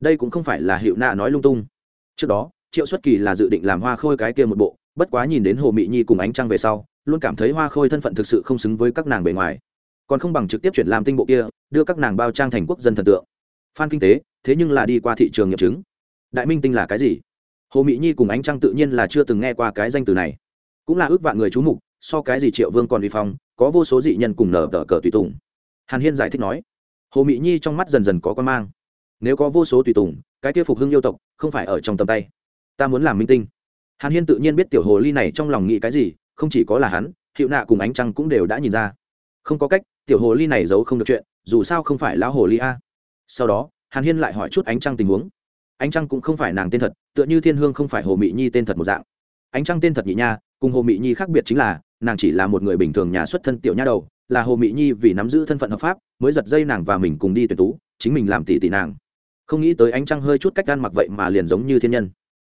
Đây cũng không phải là hiệu nạ nói lung tung. Trước đó, triệu xuất kỳ là dự định làm hoa khôi cái kia một bộ, bất quá nhìn đến hồ mỹ nhi cùng ánh trăng về sau, luôn cảm thấy hoa khôi thân phận thực sự không xứng với các nàng bề ngoài. Còn không bằng trực tiếp chuyển làm tinh bộ kia, đưa các nàng bao trang thành quốc dân thần tượng. Phan kinh tế, thế nhưng là đi qua thị trường nghiệm chứng. Đại minh tinh là cái gì? Hồ mỹ nhi cùng ánh trăng tự nhiên là chưa từng nghe qua cái danh từ này. Cũng là ước vạn người chú mục, so cái gì triệu vương còn vi phong, có vô số dị nhân cùng nở tờ cờ tùy tùng. Hàn hiên giải thích nói hồ mỹ nhi trong mắt dần dần có con mang. Nếu có vô số tùy tùng, cái kia phục hưng yêu tộc, không phải ở trong tầm tay. Ta muốn làm minh tinh. Hàn hiên tự nhiên biết tiểu hồ ly này trong lòng nghĩ cái gì, không chỉ có là hắn, hiệu nạ cùng ánh trăng cũng đều đã nhìn ra. Không có cách, tiểu hồ ly này giấu không được chuyện, dù sao không phải lão hồ ly a. Sau đó, hàn hiên lại hỏi chút ánh trăng tình huống. Ánh trăng cũng không phải nàng tên thật, tựa như thiên hương không phải hồ mị nhi tên thật một dạng. Ánh trăng tên thật nhị nha, cùng hồ mị nhi khác biệt chính là, nàng chỉ là một người bình thường nhà xuất thân tiểu nha đầu là hồ mị nhi vì nắm giữ thân phận hợp pháp, mới giật dây nàng và mình cùng đi tuyển tú, chính mình làm tỷ tỷ nàng. Không nghĩ tới ánh trăng hơi chút cách ăn mặc vậy mà liền giống như thiên nhân.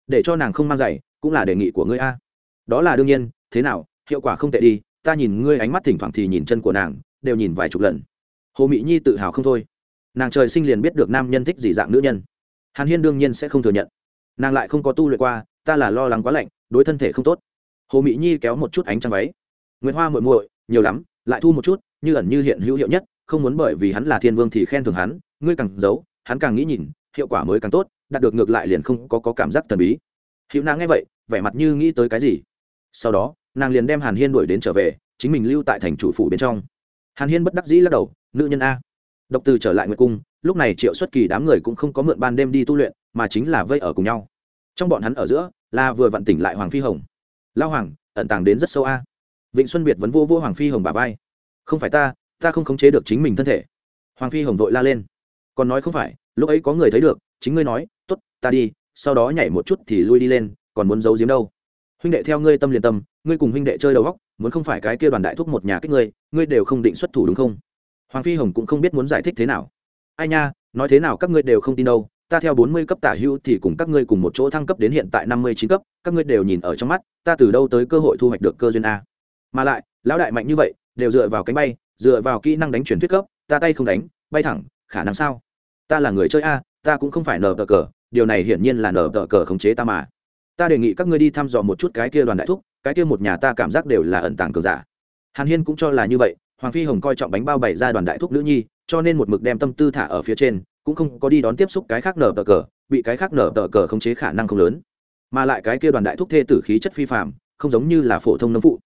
Để cho nàng không mang giày, cũng là đề nghị của ngươi a. Đó là đương nhiên, thế nào, hiệu quả không tệ đi, ta nhìn ngươi ánh mắt thỉnh thoảng thì nhìn chân của nàng, đều nhìn vài chục lần. Hồ mỹ nhi tự hào không thôi. Nàng trời sinh liền biết được nam nhân thích gì dạng nữ nhân. Hàn hiên đương nhiên sẽ không thừa nhận. Nàng lại không có tu luyện qua, ta là lo lắng quá lạnh, đối thân thể không tốt. Hồ mỹ nhi kéo một chút ánh trăng váy. Nguyễn hoa muội muội, nhiều lắm lại thu một chút như ẩn như hiện hữu hiệu nhất không muốn bởi vì hắn là thiên vương thì khen thường hắn ngươi càng giấu hắn càng nghĩ nhìn hiệu quả mới càng tốt đạt được ngược lại liền không có, có cảm giác thần bí. Hữu nàng nghe vậy vẻ mặt như nghĩ tới cái gì? Sau đó nàng liền đem hàn hiên đuổi đến trở về chính mình lưu tại thành chủ phủ bên trong. Hàn hiên bất đắc dĩ lắc đầu nữ nhân a. Độc từ trở lại nguyệt cung lúc này triệu xuất kỳ đám người cũng không có mượn ban đêm đi tu luyện mà chính là vây ở cùng nhau. Trong bọn hắn ở giữa là vừa vặn tỉnh lại hoàng phi hồng. Lao hoàng ẩn tàng đến rất sâu a vịnh xuân biệt vẫn vô vô hoàng phi hồng bà vai. Không phải ta ta không khống chế được chính mình thân thể. Hoàng phi hồng vội la lên. Còn nói không phải, lúc ấy có người thấy được, chính ngươi nói t ố t ta đi, sau đó nhảy một chút thì lui đi lên, còn muốn giấu giếm đâu. Huynh đệ theo ngươi tâm liền tâm, ngươi cùng huynh đệ chơi đầu góc muốn không phải cái kia đoàn đại thúc một nhà kích ngươi ngươi đều không định xuất thủ đúng không? Hoàng phi hồng cũng không biết muốn giải thích thế nào. Ai nha, nói thế nào các ngươi đều không tin đâu, ta theo bốn mươi cấp tả hữu thì cùng các ngươi cùng một chỗ thăng cấp đến hiện tại năm mươi chín cấp, các ngươi đều nhìn ở trong mắt, ta từ đâu tới cơ hội thu hoạch được cơ duyên a? Mà lại, lão đại mạnh như vậy, đều dựa vào cánh bay, dựa vào kỹ năng đánh chuyển thuyết cấp, ta tay không đánh, bay thẳng, khả năng sao? Ta là người chơi a, ta cũng không phải nở tờ cờ, điều này hiển nhiên là nở tờ cờ khống chế ta mà. Ta đề nghị các ngươi đi thăm dò một chút cái kia đoàn đại thúc, cái kia một nhà ta cảm giác đều là ẩn tàng cờ giả. Hàn hiên cũng cho là như vậy, hoàng phi hồng coi trọng bánh bao bày ra đoàn đại thúc nữ nhi, cho nên một mực đem tâm tư thả ở phía trên, cũng không có đi đón tiếp xúc cái khác nở tờ cờ, bị cái khác nở tờ cờ khống chế khả năng không lớn. Mà lại cái kia đoàn đại thúc thê tử khí chất phi phạm không giống như là phổ thông nấm phụ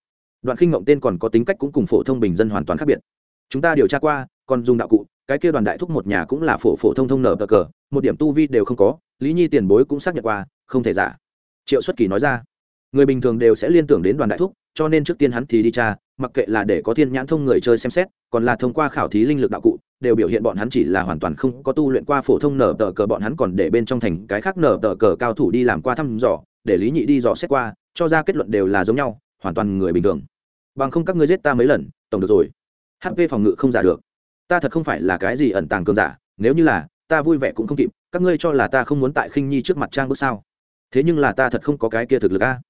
đoạn khinh ngộng tên còn có tính cách cũng cùng phổ thông bình dân hoàn toàn khác biệt. Chúng ta điều tra qua, còn dùng đạo cụ, cái kia đoàn đại thúc một nhà cũng là phổ phổ thông thông nở tờ cờ, một điểm tu vi đều không có, lý nhi tiền bối cũng xác nhận qua, không thể giả. Triệu xuất kỳ nói ra, người bình thường đều sẽ liên tưởng đến đoàn đại thúc, cho nên trước tiên hắn thì đi tra, mặc kệ là để có thiên nhãn thông người chơi xem xét, còn là thông qua khảo thí linh lực đạo cụ, đều biểu hiện bọn hắn chỉ là hoàn toàn không có tu luyện qua phổ thông nở tờ cờ, bọn hắn còn để bên trong thành cái khác nở tờ cờ cao thủ đi làm qua thăm dò, để lý nhị đi dò xét qua, cho ra kết luận đều là giống nhau, hoàn toàn người bình thường bằng không các ngươi giết ta mấy lần, tổng được rồi. Hp phòng ngự không giả được. Ta thật không phải là cái gì ẩn tàng cường giả, nếu như là, ta vui vẻ cũng không kịp, các ngươi cho là ta không muốn tại khinh nhi trước mặt trang bước sao? Thế nhưng là ta thật không có cái kia thực lực a.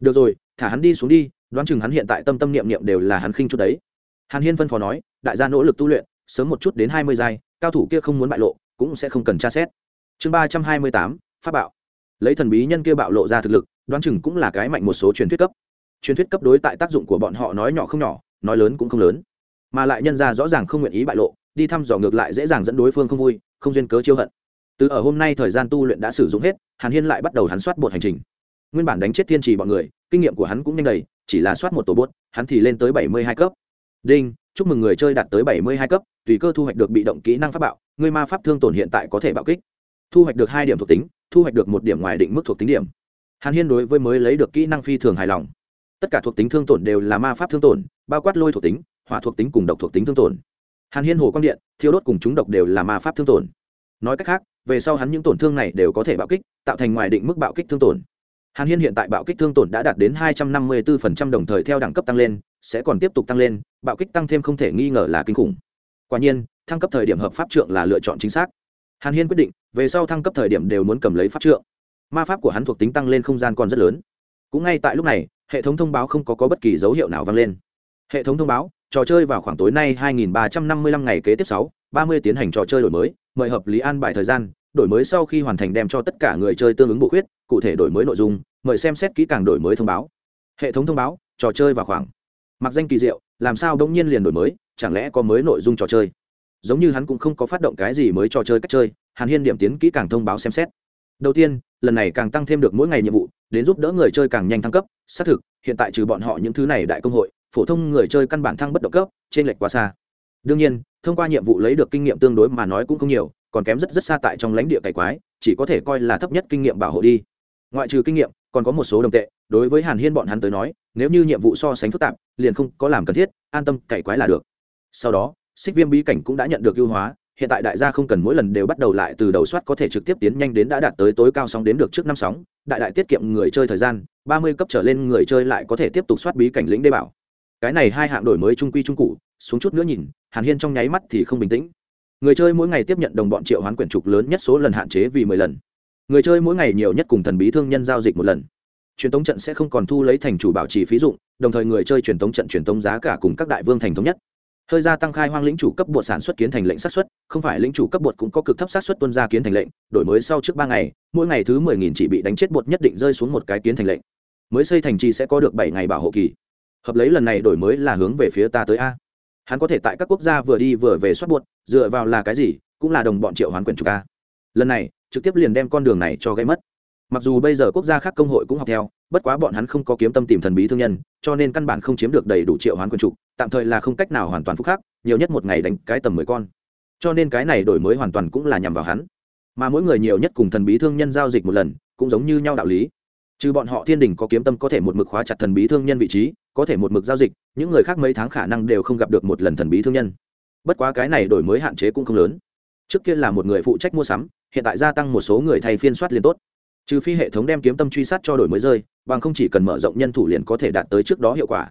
Được rồi, thả hắn đi xuống đi, đoán chừng hắn hiện tại tâm tâm niệm niệm đều là hắn khinh chút đấy. Hàn hiên phân phó nói, đại gia nỗ lực tu luyện, sớm một chút đến hai mươi giai, cao thủ kia không muốn bại lộ, cũng sẽ không cần tra xét. Chương ba trăm hai mươi tám, pháp bạo. Lấy thần bí nhân kia bạo lộ ra thực lực, đoán chừng cũng là cái mạnh một số truyền thuyết cấp truyền thuyết cấp đối tại tác dụng của bọn họ nói nhỏ không nhỏ, nói lớn cũng không lớn. Mà lại nhân ra rõ ràng không nguyện ý bại lộ, đi thăm dò ngược lại dễ dàng dẫn đối phương không vui, không duyên cớ chiêu hận. Từ ở hôm nay thời gian tu luyện đã sử dụng hết, hàn hiên lại bắt đầu hắn soát bột hành trình. Nguyên bản đánh chết thiên trì bọn người, kinh nghiệm của hắn cũng nhanh đầy, chỉ là soát một tổ bốt hắn thì lên tới bảy mươi hai cấp. Đinh, chúc mừng người chơi đạt tới bảy mươi hai cấp, tùy cơ thu hoạch được bị động kỹ năng pháp bạo, người ma pháp thương tổn hiện tại có thể bạo kích. Thu hoạch được hai điểm thuộc tính, thu hoạch được một điểm ngoài định mức thuộc tính điểm. Hàn hiên đối với mới lấy được kỹ năng phi thường hài lòng tất cả thuộc tính thương tổn đều là ma pháp thương tổn, bao quát lôi thuộc tính, hỏa thuộc tính cùng độc thuộc tính thương tổn. Hàn hiên hồ quang điện, thiêu đốt cùng chúng độc đều là ma pháp thương tổn. Nói cách khác, về sau hắn những tổn thương này đều có thể bạo kích, tạo thành ngoài định mức bạo kích thương tổn. Hàn hiên hiện tại bạo kích thương tổn đã đạt đến hai trăm năm mươi 254% đồng thời theo đẳng cấp tăng lên, sẽ còn tiếp tục tăng lên, bạo kích tăng thêm không thể nghi ngờ là kinh khủng. Quả nhiên, thăng cấp thời điểm hợp pháp trượng là lựa chọn chính xác. Hàn hiên quyết định, về sau thăng cấp thời điểm đều muốn cầm lấy pháp trượng. Ma pháp của hắn thuộc tính tăng lên không gian còn rất lớn. Cũng ngay tại lúc này hệ thống thông báo không có, có bất kỳ dấu hiệu nào vang lên. Hệ thống thông báo trò chơi vào khoảng tối nay 2355 ngày kế tiếp 6, 30 tiến hành trò chơi đổi mới mời hợp lý an bài thời gian đổi mới sau khi hoàn thành đem cho tất cả người chơi tương ứng bổ khuyết cụ thể đổi mới nội dung mời xem xét kỹ càng đổi mới thông báo. Hệ thống thông báo trò chơi vào khoảng mặc danh kỳ diệu làm sao đống nhiên liền đổi mới chẳng lẽ có mới nội dung trò chơi? Giống như hắn cũng không có phát động cái gì mới trò chơi cách chơi hàn hiên điểm tiến kỹ càng thông báo xem xét. Đầu tiên lần này càng tăng thêm được mỗi ngày nhiệm vụ, đến giúp đỡ người chơi càng nhanh thăng cấp. Xác thực, hiện tại trừ bọn họ những thứ này đại công hội, phổ thông người chơi căn bản thăng bất động cấp trên lệch quá xa. Đương nhiên, thông qua nhiệm vụ lấy được kinh nghiệm tương đối mà nói cũng không nhiều, còn kém rất rất xa tại trong lãnh địa cày quái, chỉ có thể coi là thấp nhất kinh nghiệm bảo hộ đi. Ngoại trừ kinh nghiệm, còn có một số đồng tệ, đối với hàn hiên bọn hắn tới nói, nếu như nhiệm vụ so sánh phức tạp, liền không có làm cần thiết, an tâm cày quái là được. Sau đó, xích viêm bí cảnh cũng đã nhận được ưu hóa hiện tại đại gia không cần mỗi lần đều bắt đầu lại từ đầu soát có thể trực tiếp tiến nhanh đến đã đạt tới tối cao sóng đến được trước năm sóng, đại đại tiết kiệm người chơi thời gian, ba mươi cấp trở lên người chơi lại có thể tiếp tục soát bí cảnh lĩnh đê bảo. Cái này hai hạng đổi mới trung quy trung cụ, xuống chút nữa nhìn, hàn hiên trong nháy mắt thì không bình tĩnh. Người chơi mỗi ngày tiếp nhận đồng bọn triệu hoán quyển trục lớn nhất số lần hạn chế vì mười lần. Người chơi mỗi ngày nhiều nhất cùng thần bí thương nhân giao dịch một lần. Truyền tống trận sẽ không còn thu lấy thành chủ bảo trì phí dụng, đồng thời người chơi truyền tống trận truyền tống giá cả cùng các đại vương thành thống nhất hơi gia tăng khai hoang lĩnh chủ cấp bột sản xuất kiến thành lệnh sát xuất không phải lĩnh chủ cấp bột cũng có cực thấp sát xuất tuân ra kiến thành lệnh, đổi mới sau trước ba ngày, mỗi ngày thứ mười nghìn chỉ bị đánh chết bột nhất định rơi xuống một cái kiến thành lệnh. Mới xây thành trì sẽ có được bảy ngày bảo hộ kỳ. Hợp lấy lần này đổi mới là hướng về phía ta tới a. Hắn có thể tại các quốc gia vừa đi vừa về soát bột, dựa vào là cái gì, cũng là đồng bọn triệu hoán quyền chủ ca lần này, trực tiếp liền đem con đường này cho gây mất mặc dù bây giờ quốc gia khác công hội cũng học theo, bất quá bọn hắn không có kiếm tâm tìm thần bí thương nhân, cho nên căn bản không chiếm được đầy đủ triệu hoán quân trục, tạm thời là không cách nào hoàn toàn phúc khác nhiều nhất một ngày đánh cái tầm mười con. Cho nên cái này đổi mới hoàn toàn cũng là nhằm vào hắn. Mà mỗi người nhiều nhất cùng thần bí thương nhân giao dịch một lần, cũng giống như nhau đạo lý. Trừ bọn họ thiên đình có kiếm tâm có thể một mực khóa chặt thần bí thương nhân vị trí, có thể một mực giao dịch, những người khác mấy tháng khả năng đều không gặp được một lần thần bí thương nhân. Bất quá cái này đổi mới hạn chế cũng không lớn. Trước kia là một người phụ trách mua sắm, hiện tại gia tăng một số người thay phiên soát liên tốt trừ phi hệ thống đem kiếm tâm truy sát cho đổi mới rơi, bằng không chỉ cần mở rộng nhân thủ liền có thể đạt tới trước đó hiệu quả.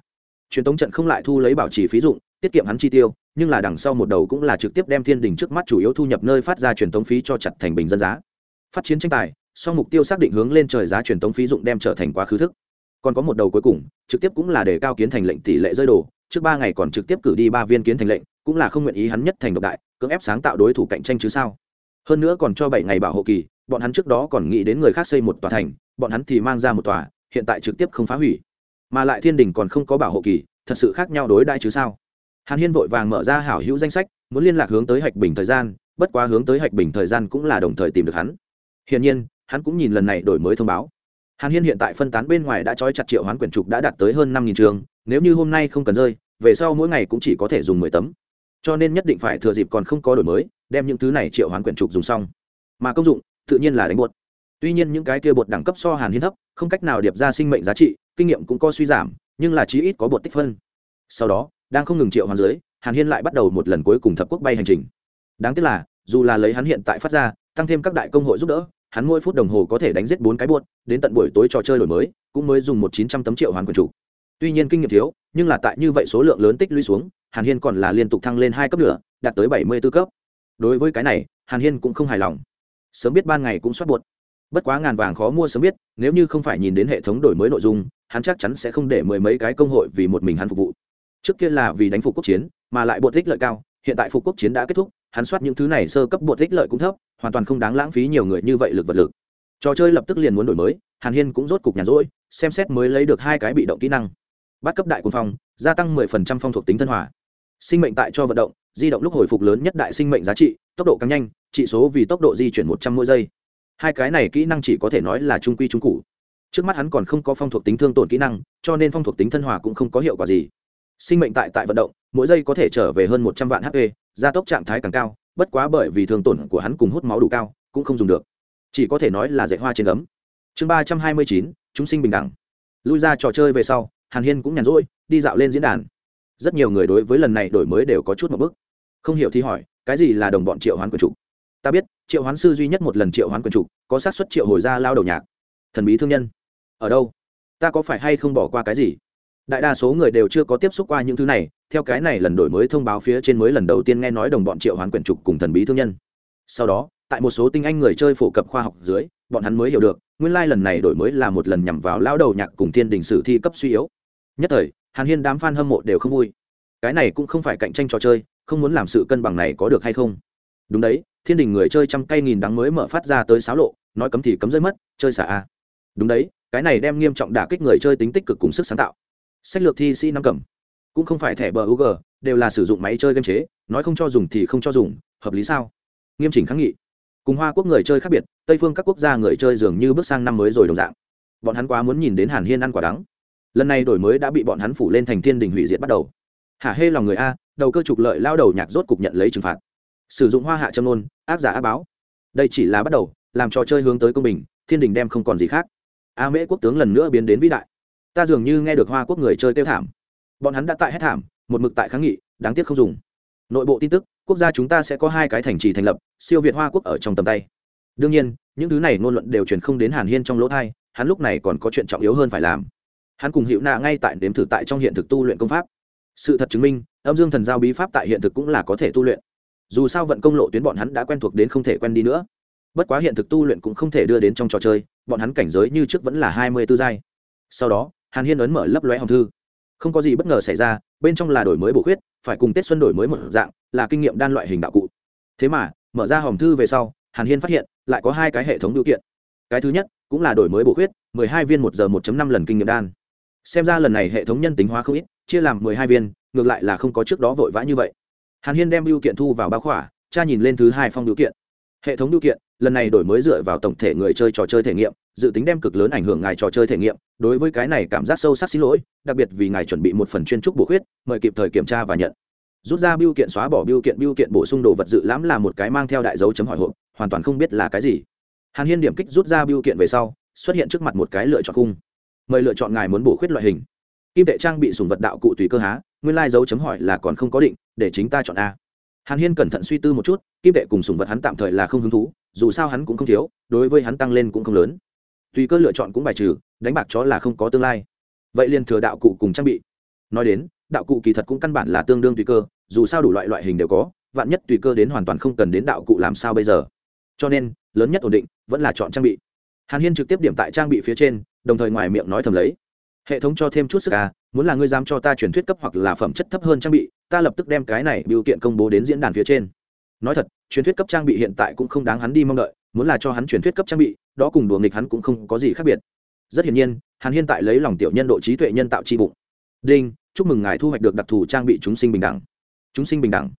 Truyền tống trận không lại thu lấy bảo trì phí dụng, tiết kiệm hắn chi tiêu, nhưng là đằng sau một đầu cũng là trực tiếp đem thiên đình trước mắt chủ yếu thu nhập nơi phát ra truyền tống phí cho chặt thành bình dân giá. Phát chiến tranh tài sau mục tiêu xác định hướng lên trời giá truyền tống phí dụng đem trở thành quá khứ thức. Còn có một đầu cuối cùng, trực tiếp cũng là để cao kiến thành lệnh tỷ lệ rơi đồ, trước ba ngày còn trực tiếp cử đi ba viên kiến thành lệnh, cũng là không nguyện ý hắn nhất thành độc đại, cưỡng ép sáng tạo đối thủ cạnh tranh chứ sao. Hơn nữa còn cho bảy ngày bảo hộ kỳ bọn hắn trước đó còn nghĩ đến người khác xây một tòa thành, bọn hắn thì mang ra một tòa, hiện tại trực tiếp không phá hủy. Mà lại thiên đình còn không có bảo hộ kỳ, thật sự khác nhau đối đại chứ sao? Hàn hiên vội vàng mở ra hảo hữu danh sách, muốn liên lạc hướng tới hạch bình thời gian, bất quá hướng tới hạch bình thời gian cũng là đồng thời tìm được hắn. Hiển nhiên, hắn cũng nhìn lần này đổi mới thông báo. Hàn hiên hiện tại phân tán bên ngoài đã trói chặt triệu hoán quyển trục đã đạt tới hơn năm trường, nếu như hôm nay không cần rơi, về sau mỗi ngày cũng chỉ có thể dùng mười tấm. Cho nên nhất định phải thừa dịp còn không có đổi mới, đem những thứ này triệu hoán quyển trục dùng xong. Mà công dụng tự nhiên là đánh bột tuy nhiên những cái kia bột đẳng cấp so hàn hiên thấp, không cách nào điệp ra sinh mệnh giá trị, kinh nghiệm cũng có suy giảm, nhưng là chí ít có bột tích phân. Sau đó, đang không ngừng triệu hoàn dưới, hàn hiên lại bắt đầu một lần cuối cùng thập quốc bay hành trình. Đáng tiếc là, dù là lấy hắn hiện tại phát ra, tăng thêm các đại công hội giúp đỡ, hắn mỗi phút đồng hồ có thể đánh giết bốn cái buốt đến tận buổi tối trò chơi đổi mới, cũng mới dùng một chín trăm tấm triệu hoàn quần chủ. Tuy nhiên kinh nghiệm thiếu, nhưng là tại như vậy số lượng lớn tích lũy xuống, hàn hiên còn là liên tục thăng lên hai cấp nữa, đạt tới bảy mươi b ố cấp. Đối với cái này, hàn hiên cũng không hài lòng sớm biết ban ngày cũng soát buột bất quá ngàn vàng khó mua sớm biết, nếu như không phải nhìn đến hệ thống đổi mới nội dung, hắn chắc chắn sẽ không để mười mấy cái công hội vì một mình hắn phục vụ. Trước kia là vì đánh phục quốc chiến, mà lại bột ích lợi cao, hiện tại phục quốc chiến đã kết thúc, hắn soát những thứ này sơ cấp bột ích lợi cũng thấp, hoàn toàn không đáng lãng phí nhiều người như vậy lực vật lực. Trò chơi lập tức liền muốn đổi mới, hàn hiên cũng rốt cục nhàn rỗi, xem xét mới lấy được hai cái bị động kỹ năng. Bắt cấp đại quân phong, gia tăng 10% phong thuộc tính thân hòa sinh mệnh tại cho vận động, di động lúc hồi phục lớn nhất đại sinh mệnh giá trị, tốc độ càng nhanh trị số vì tốc độ di chuyển một trăm mỗi giây. Hai cái này kỹ năng chỉ có thể nói là trung quy trung cụ trước mắt hắn còn không có phong thuộc tính thương tổn kỹ năng, cho nên phong thuộc tính thân hòa cũng không có hiệu quả gì. Sinh mệnh tại tại vận động, mỗi giây có thể trở về hơn một trăm vạn hp gia tốc trạng thái càng cao, bất quá bởi vì thương tổn của hắn cùng hút máu đủ cao, cũng không dùng được. Chỉ có thể nói là dạy hoa trên ấm chương ba trăm hai mươi chín, chúng sinh bình đẳng. Lui ra trò chơi về sau, hàn hiên cũng nhàn rỗi, đi dạo lên diễn đàn rất nhiều người đối với lần này đổi mới đều có chút một bước, không hiểu thì hỏi cái gì là đồng bọn triệu hoán quyền trục ta biết triệu hoán sư duy nhất một lần triệu hoán quyền trục có xác suất triệu hồi ra lao đầu nhạc. Thần bí thương nhân. Ở đâu? Ta có phải hay không bỏ qua cái gì? Đại đa số người đều chưa có tiếp xúc qua những thứ này theo cái này lần đổi mới thông báo phía trên mới lần đầu tiên nghe nói đồng bọn triệu hoán quyển trục cùng thần bí thương nhân. Sau đó tại một số tinh anh người chơi phổ cập khoa học dưới bọn hắn mới hiểu được nguyên lai lần này đổi mới là một lần nhằm vào lao đầu nhạc cùng thiên đình sử thi cấp suy yếu nhất thời, hàn hiên đám f a n hâm mộ đều không vui. Cái này cũng không phải cạnh tranh trò chơi, không muốn làm sự cân bằng này có được hay không? Đúng đấy, thiên đình người chơi trăm cây nghìn đắng mới mở phát ra tới sáo lộ, nói cấm thì cấm rơi mất, chơi xả a. Đúng đấy, cái này đem nghiêm trọng đả kích người chơi tính tích cực cùng sức sáng tạo. Sách lược thi sĩ năm cầm. Cũng không phải thẻ bờ u g đều là sử dụng máy chơi game chế, nói không cho dùng thì không cho dùng, hợp lý sao? Nghiêm chỉnh kháng nghị. Cùng hoa quốc người chơi khác biệt, tây phương các quốc gia người chơi dường như bước sang năm mới rồi đồng dạng. Bọn hắn quá muốn nhìn đến hàn hiên ăn quả đắng lần này đổi mới đã bị bọn hắn phủ lên thành thiên đình hủy diệt bắt đầu. Hả hê lòng người a, đầu cơ trục lợi lao đầu nhạc rốt cục nhận lấy trừng phạt. Sử dụng hoa hạ châm nôn ác giả ác báo. Đây chỉ là bắt đầu, làm trò chơi hướng tới công bình, thiên đình đem không còn gì khác. A mễ quốc tướng lần nữa biến đến vĩ đại. Ta dường như nghe được hoa quốc người chơi kêu thảm. Bọn hắn đã tại hết thảm, một mực tại kháng nghị, đáng tiếc không dùng. Nội bộ tin tức, quốc gia chúng ta sẽ có hai cái thành trì thành lập, siêu việt hoa quốc ở trong tầm tay. Đương nhiên, những thứ này ngôn luận đều truyền không đến hàn hiên trong lỗ thai hắn lúc này còn có chuyện trọng yếu hơn phải làm hắn cùng hiệu nạ ngay tại đếm thử tại trong hiện thực tu luyện công pháp. Sự thật chứng minh, âm dương thần giao bí pháp tại hiện thực cũng là có thể tu luyện. Dù sao vận công lộ tuyến bọn hắn đã quen thuộc đến không thể quen đi nữa. Bất quá hiện thực tu luyện cũng không thể đưa đến trong trò chơi, bọn hắn cảnh giới như trước vẫn là hai mươi tư giai. Sau đó, hàn hiên ấn mở lấp lóe hồng thư. Không có gì bất ngờ xảy ra, bên trong là đổi mới bổ khuyết, phải cùng tết xuân đổi mới một dạng, là kinh nghiệm đan loại hình đạo cụ. Thế mà, mở ra hồng thư về sau, hàn hiên phát hiện, lại có hai cái hệ thống điều kiện. Cái thứ nhất, cũng là đổi mới bổ khuyết, mười hai viên một giờ một năm lần kinh nghiệm đan xem ra lần này hệ thống nhân tính hóa không ít, chia làm mười hai viên, ngược lại là không có trước đó vội vã như vậy. Hàn hiên đem biểu kiện thu vào báo khỏa, cha nhìn lên thứ hai phong biểu kiện. Hệ thống biểu kiện, lần này đổi mới dựa vào tổng thể người chơi trò chơi thể nghiệm, dự tính đem cực lớn ảnh hưởng ngài trò chơi thể nghiệm, đối với cái này cảm giác sâu sắc xin lỗi, đặc biệt vì ngài chuẩn bị một phần chuyên trúc bổ khuyết, mời kịp thời kiểm tra và nhận. Rút ra biêu kiện xóa bỏ biêu kiện biêu kiện bổ sung đồ vật dự lãm là một cái mang theo đại dấu chấm hỏi hộp, hoàn toàn không biết là cái gì. Hàn hiên điểm kích rút ra biêu kiện về sau, xuất hiện trước mặt một cái lựa chọn khung mời lựa chọn ngài muốn bổ khuyết loại hình. Kim tệ trang bị sùng vật đạo cụ tùy cơ há, nguyên lai dấu chấm hỏi là còn không có định, để chính ta chọn a. Hàn hiên cẩn thận suy tư một chút, kim tệ cùng sùng vật hắn tạm thời là không hứng thú, dù sao hắn cũng không thiếu, đối với hắn tăng lên cũng không lớn. Tùy cơ lựa chọn cũng bài trừ, đánh bạc chó là không có tương lai. Vậy liền thừa đạo cụ cùng trang bị. Nói đến, đạo cụ kỳ thật cũng căn bản là tương đương tùy cơ, dù sao đủ loại loại hình đều có, vạn nhất tùy cơ đến hoàn toàn không cần đến đạo cụ làm sao bây giờ? Cho nên, lớn nhất ổn định vẫn là chọn trang bị. Hàn hiên trực tiếp điểm tại trang bị phía trên đồng thời ngoài miệng nói thầm lấy. Hệ thống cho thêm chút sức à muốn là ngươi dám cho ta truyền thuyết cấp hoặc là phẩm chất thấp hơn trang bị, ta lập tức đem cái này biểu kiện công bố đến diễn đàn phía trên. Nói thật, truyền thuyết cấp trang bị hiện tại cũng không đáng hắn đi mong đợi, muốn là cho hắn truyền thuyết cấp trang bị, đó cùng đùa nghịch hắn cũng không có gì khác biệt. Rất hiển nhiên, hắn hiện tại lấy lòng tiểu nhân độ trí tuệ nhân tạo tri bụng. Đinh, chúc mừng ngài thu hoạch được đặc thù trang bị chúng sinh bình đẳng. Chúng sinh bình đẳng?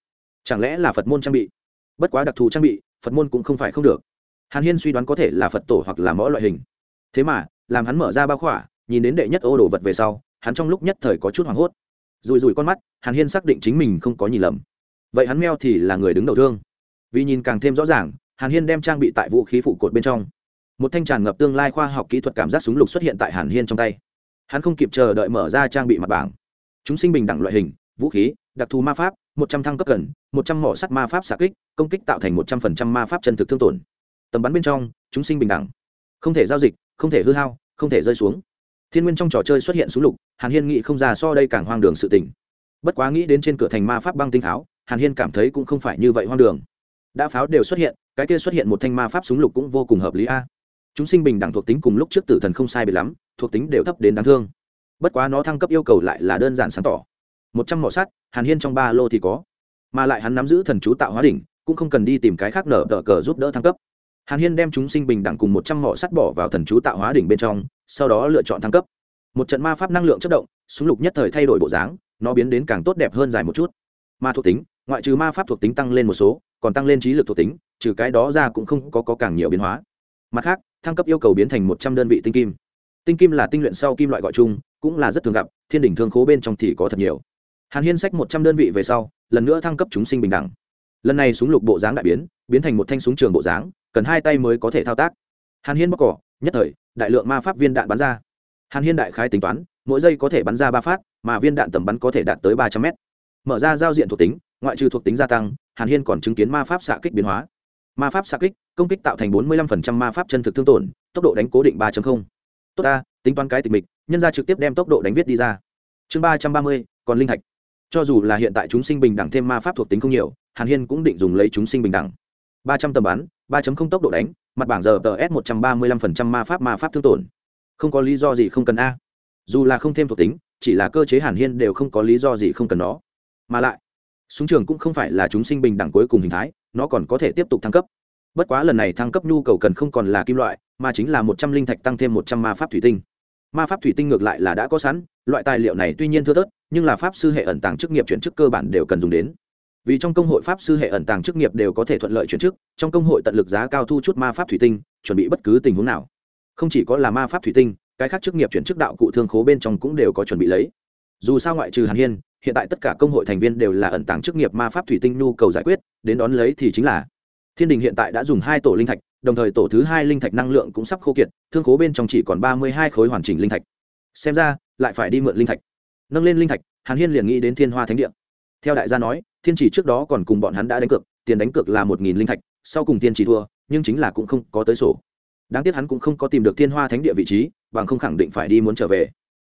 Chẳng lẽ là phật môn trang bị? Bất quá đặc thù trang bị, phật môn cũng không phải không được. Hàn hiên suy đoán có thể là phật tổ hoặc là mõ loại hình. Thế mà làm hắn mở ra bao khỏa, nhìn đến đệ nhất ô đồ vật về sau, hắn trong lúc nhất thời có chút hoảng hốt. Rùi rùi con mắt, hàn hiên xác định chính mình không có nhìn lầm. Vậy hắn meo thì là người đứng đầu thương. Vì nhìn càng thêm rõ ràng, hàn hiên đem trang bị tại vũ khí phụ cột bên trong. Một thanh tràn ngập tương lai khoa học kỹ thuật cảm giác súng lục xuất hiện tại hàn hiên trong tay. Hắn không kịp chờ đợi mở ra trang bị mặt bảng. Chúng sinh bình đẳng loại hình, vũ khí, đặc thù ma pháp, một trăm thăng cấp cần, một trăm mỏ sắt ma pháp xạ kích, công kích tạo thành một trăm phần trăm ma pháp chân thực thương tổn. Tầm bắn bên trong, chúng sinh bình đẳng. Không thể giao dịch, không thể hư hao không thể rơi xuống. Thiên nguyên trong trò chơi xuất hiện súng lục hàn hiên nghĩ không ra so đây càng hoang đường sự tình. Bất quá nghĩ đến trên cửa thành ma pháp băng tinh tháo, hàn hiên cảm thấy cũng không phải như vậy hoang đường. Đã pháo đều xuất hiện cái kia xuất hiện một thanh ma pháp súng lục cũng vô cùng hợp lý a. Chúng sinh bình đẳng thuộc tính cùng lúc trước tử thần không sai biệt lắm thuộc tính đều thấp đến đáng thương. Bất quá nó thăng cấp yêu cầu lại là đơn giản sáng tỏ. Một trăm mỏ sắt hàn hiên trong ba lô thì có. Mà lại hắn nắm giữ thần chú tạo hóa đỉnh cũng không cần đi tìm cái khác nở tờ cờ giúp đỡ thăng cấp hàn hiên đem chúng sinh bình đẳng cùng một trăm mỏ sắt bỏ vào thần chú tạo hóa đỉnh bên trong sau đó lựa chọn thăng cấp. Một trận ma pháp năng lượng chất động súng lục nhất thời thay đổi bộ dáng nó biến đến càng tốt đẹp hơn dài một chút. Ma thuộc tính ngoại trừ ma pháp thuộc tính tăng lên một số còn tăng lên trí lực thuộc tính trừ cái đó ra cũng không có, có càng nhiều biến hóa. Mặt khác thăng cấp yêu cầu biến thành một trăm đơn vị tinh kim. Tinh kim là tinh luyện sau kim loại gọi chung cũng là rất thường gặp thiên đỉnh thương khố bên trong thì có thật nhiều. Hàn hiên sách một trăm đơn vị về sau lần nữa thăng cấp chúng sinh bình đẳng. Lần này súng lục bộ dáng đại biến biến thành một thanh súng trường bộ dáng cần hai tay mới có thể thao tác. Hàn hiên bóc cỏ, nhất thời, đại lượng ma pháp viên đạn bắn ra. Hàn hiên đại khái tính toán, mỗi giây có thể bắn ra ba phát, mà viên đạn tầm bắn có thể đạt tới ba trăm mét. Mở ra giao diện thuộc tính, ngoại trừ thuộc tính gia tăng, hàn hiên còn chứng kiến ma pháp xạ kích biến hóa. Ma pháp xạ kích, công kích tạo thành bốn mươi lăm ma pháp chân thực thương tổn, tốc độ đánh cố định ba tốt ta, tính toán cái tình mịch, nhân ra trực tiếp đem tốc độ đánh viết đi ra. Chương ba trăm ba mươi, còn linh thạch. Cho dù là hiện tại chúng sinh bình đẳng thêm ma pháp thuộc tính không nhiều, hàn hiên cũng định dùng lấy chúng sinh bình đẳng ba trăm tầm bắn, ba tốc độ đánh, mặt bảng giờ tờ s một trăm ba mươi lăm phần trăm ma pháp ma pháp thương tổn. Không có lý do gì không cần a. Dù là không thêm thuộc tính, chỉ là cơ chế hàn hiên đều không có lý do gì không cần nó. Mà lại, súng trường cũng không phải là chúng sinh bình đẳng cuối cùng hình thái, nó còn có thể tiếp tục thăng cấp. Bất quá lần này thăng cấp nhu cầu cần không còn là kim loại, mà chính là một trăm linh thạch tăng thêm một trăm ma pháp thủy tinh. Ma pháp thủy tinh ngược lại là đã có sẵn, loại tài liệu này tuy nhiên thưa thớt, nhưng là pháp sư hệ ẩn tàng chức nghiệp chuyển chức cơ bản đều cần dùng đến vì trong công hội pháp sư hệ ẩn tàng chức nghiệp đều có thể thuận lợi chuyển chức, trong công hội tận lực giá cao thu chút ma pháp thủy tinh, chuẩn bị bất cứ tình huống nào. Không chỉ có là ma pháp thủy tinh, cái khác chức nghiệp chuyển chức đạo cụ thương khố bên trong cũng đều có chuẩn bị lấy. Dù sao ngoại trừ hàn hiên, hiện tại tất cả công hội thành viên đều là ẩn tàng chức nghiệp ma pháp thủy tinh nhu cầu giải quyết, đến đón lấy thì chính là thiên đình hiện tại đã dùng hai tổ linh thạch, đồng thời tổ thứ hai linh thạch năng lượng cũng sắp khô kiệt, thương khố bên trong chỉ còn ba mươi hai khối hoàn chỉnh linh thạch. Xem ra, lại phải đi mượn linh thạch. Nâng lên linh thạch, hàn hiên liền nghĩ đến thiên hoa thánh địa. Theo đại gia nói thiên chỉ trước đó còn cùng bọn hắn đã đánh cược, tiền đánh cược là một nghìn linh thạch, sau cùng thiên chỉ thua, nhưng chính là cũng không có tới sổ. Đáng tiếc hắn cũng không có tìm được thiên hoa thánh địa vị trí, bằng không khẳng định phải đi muốn trở về.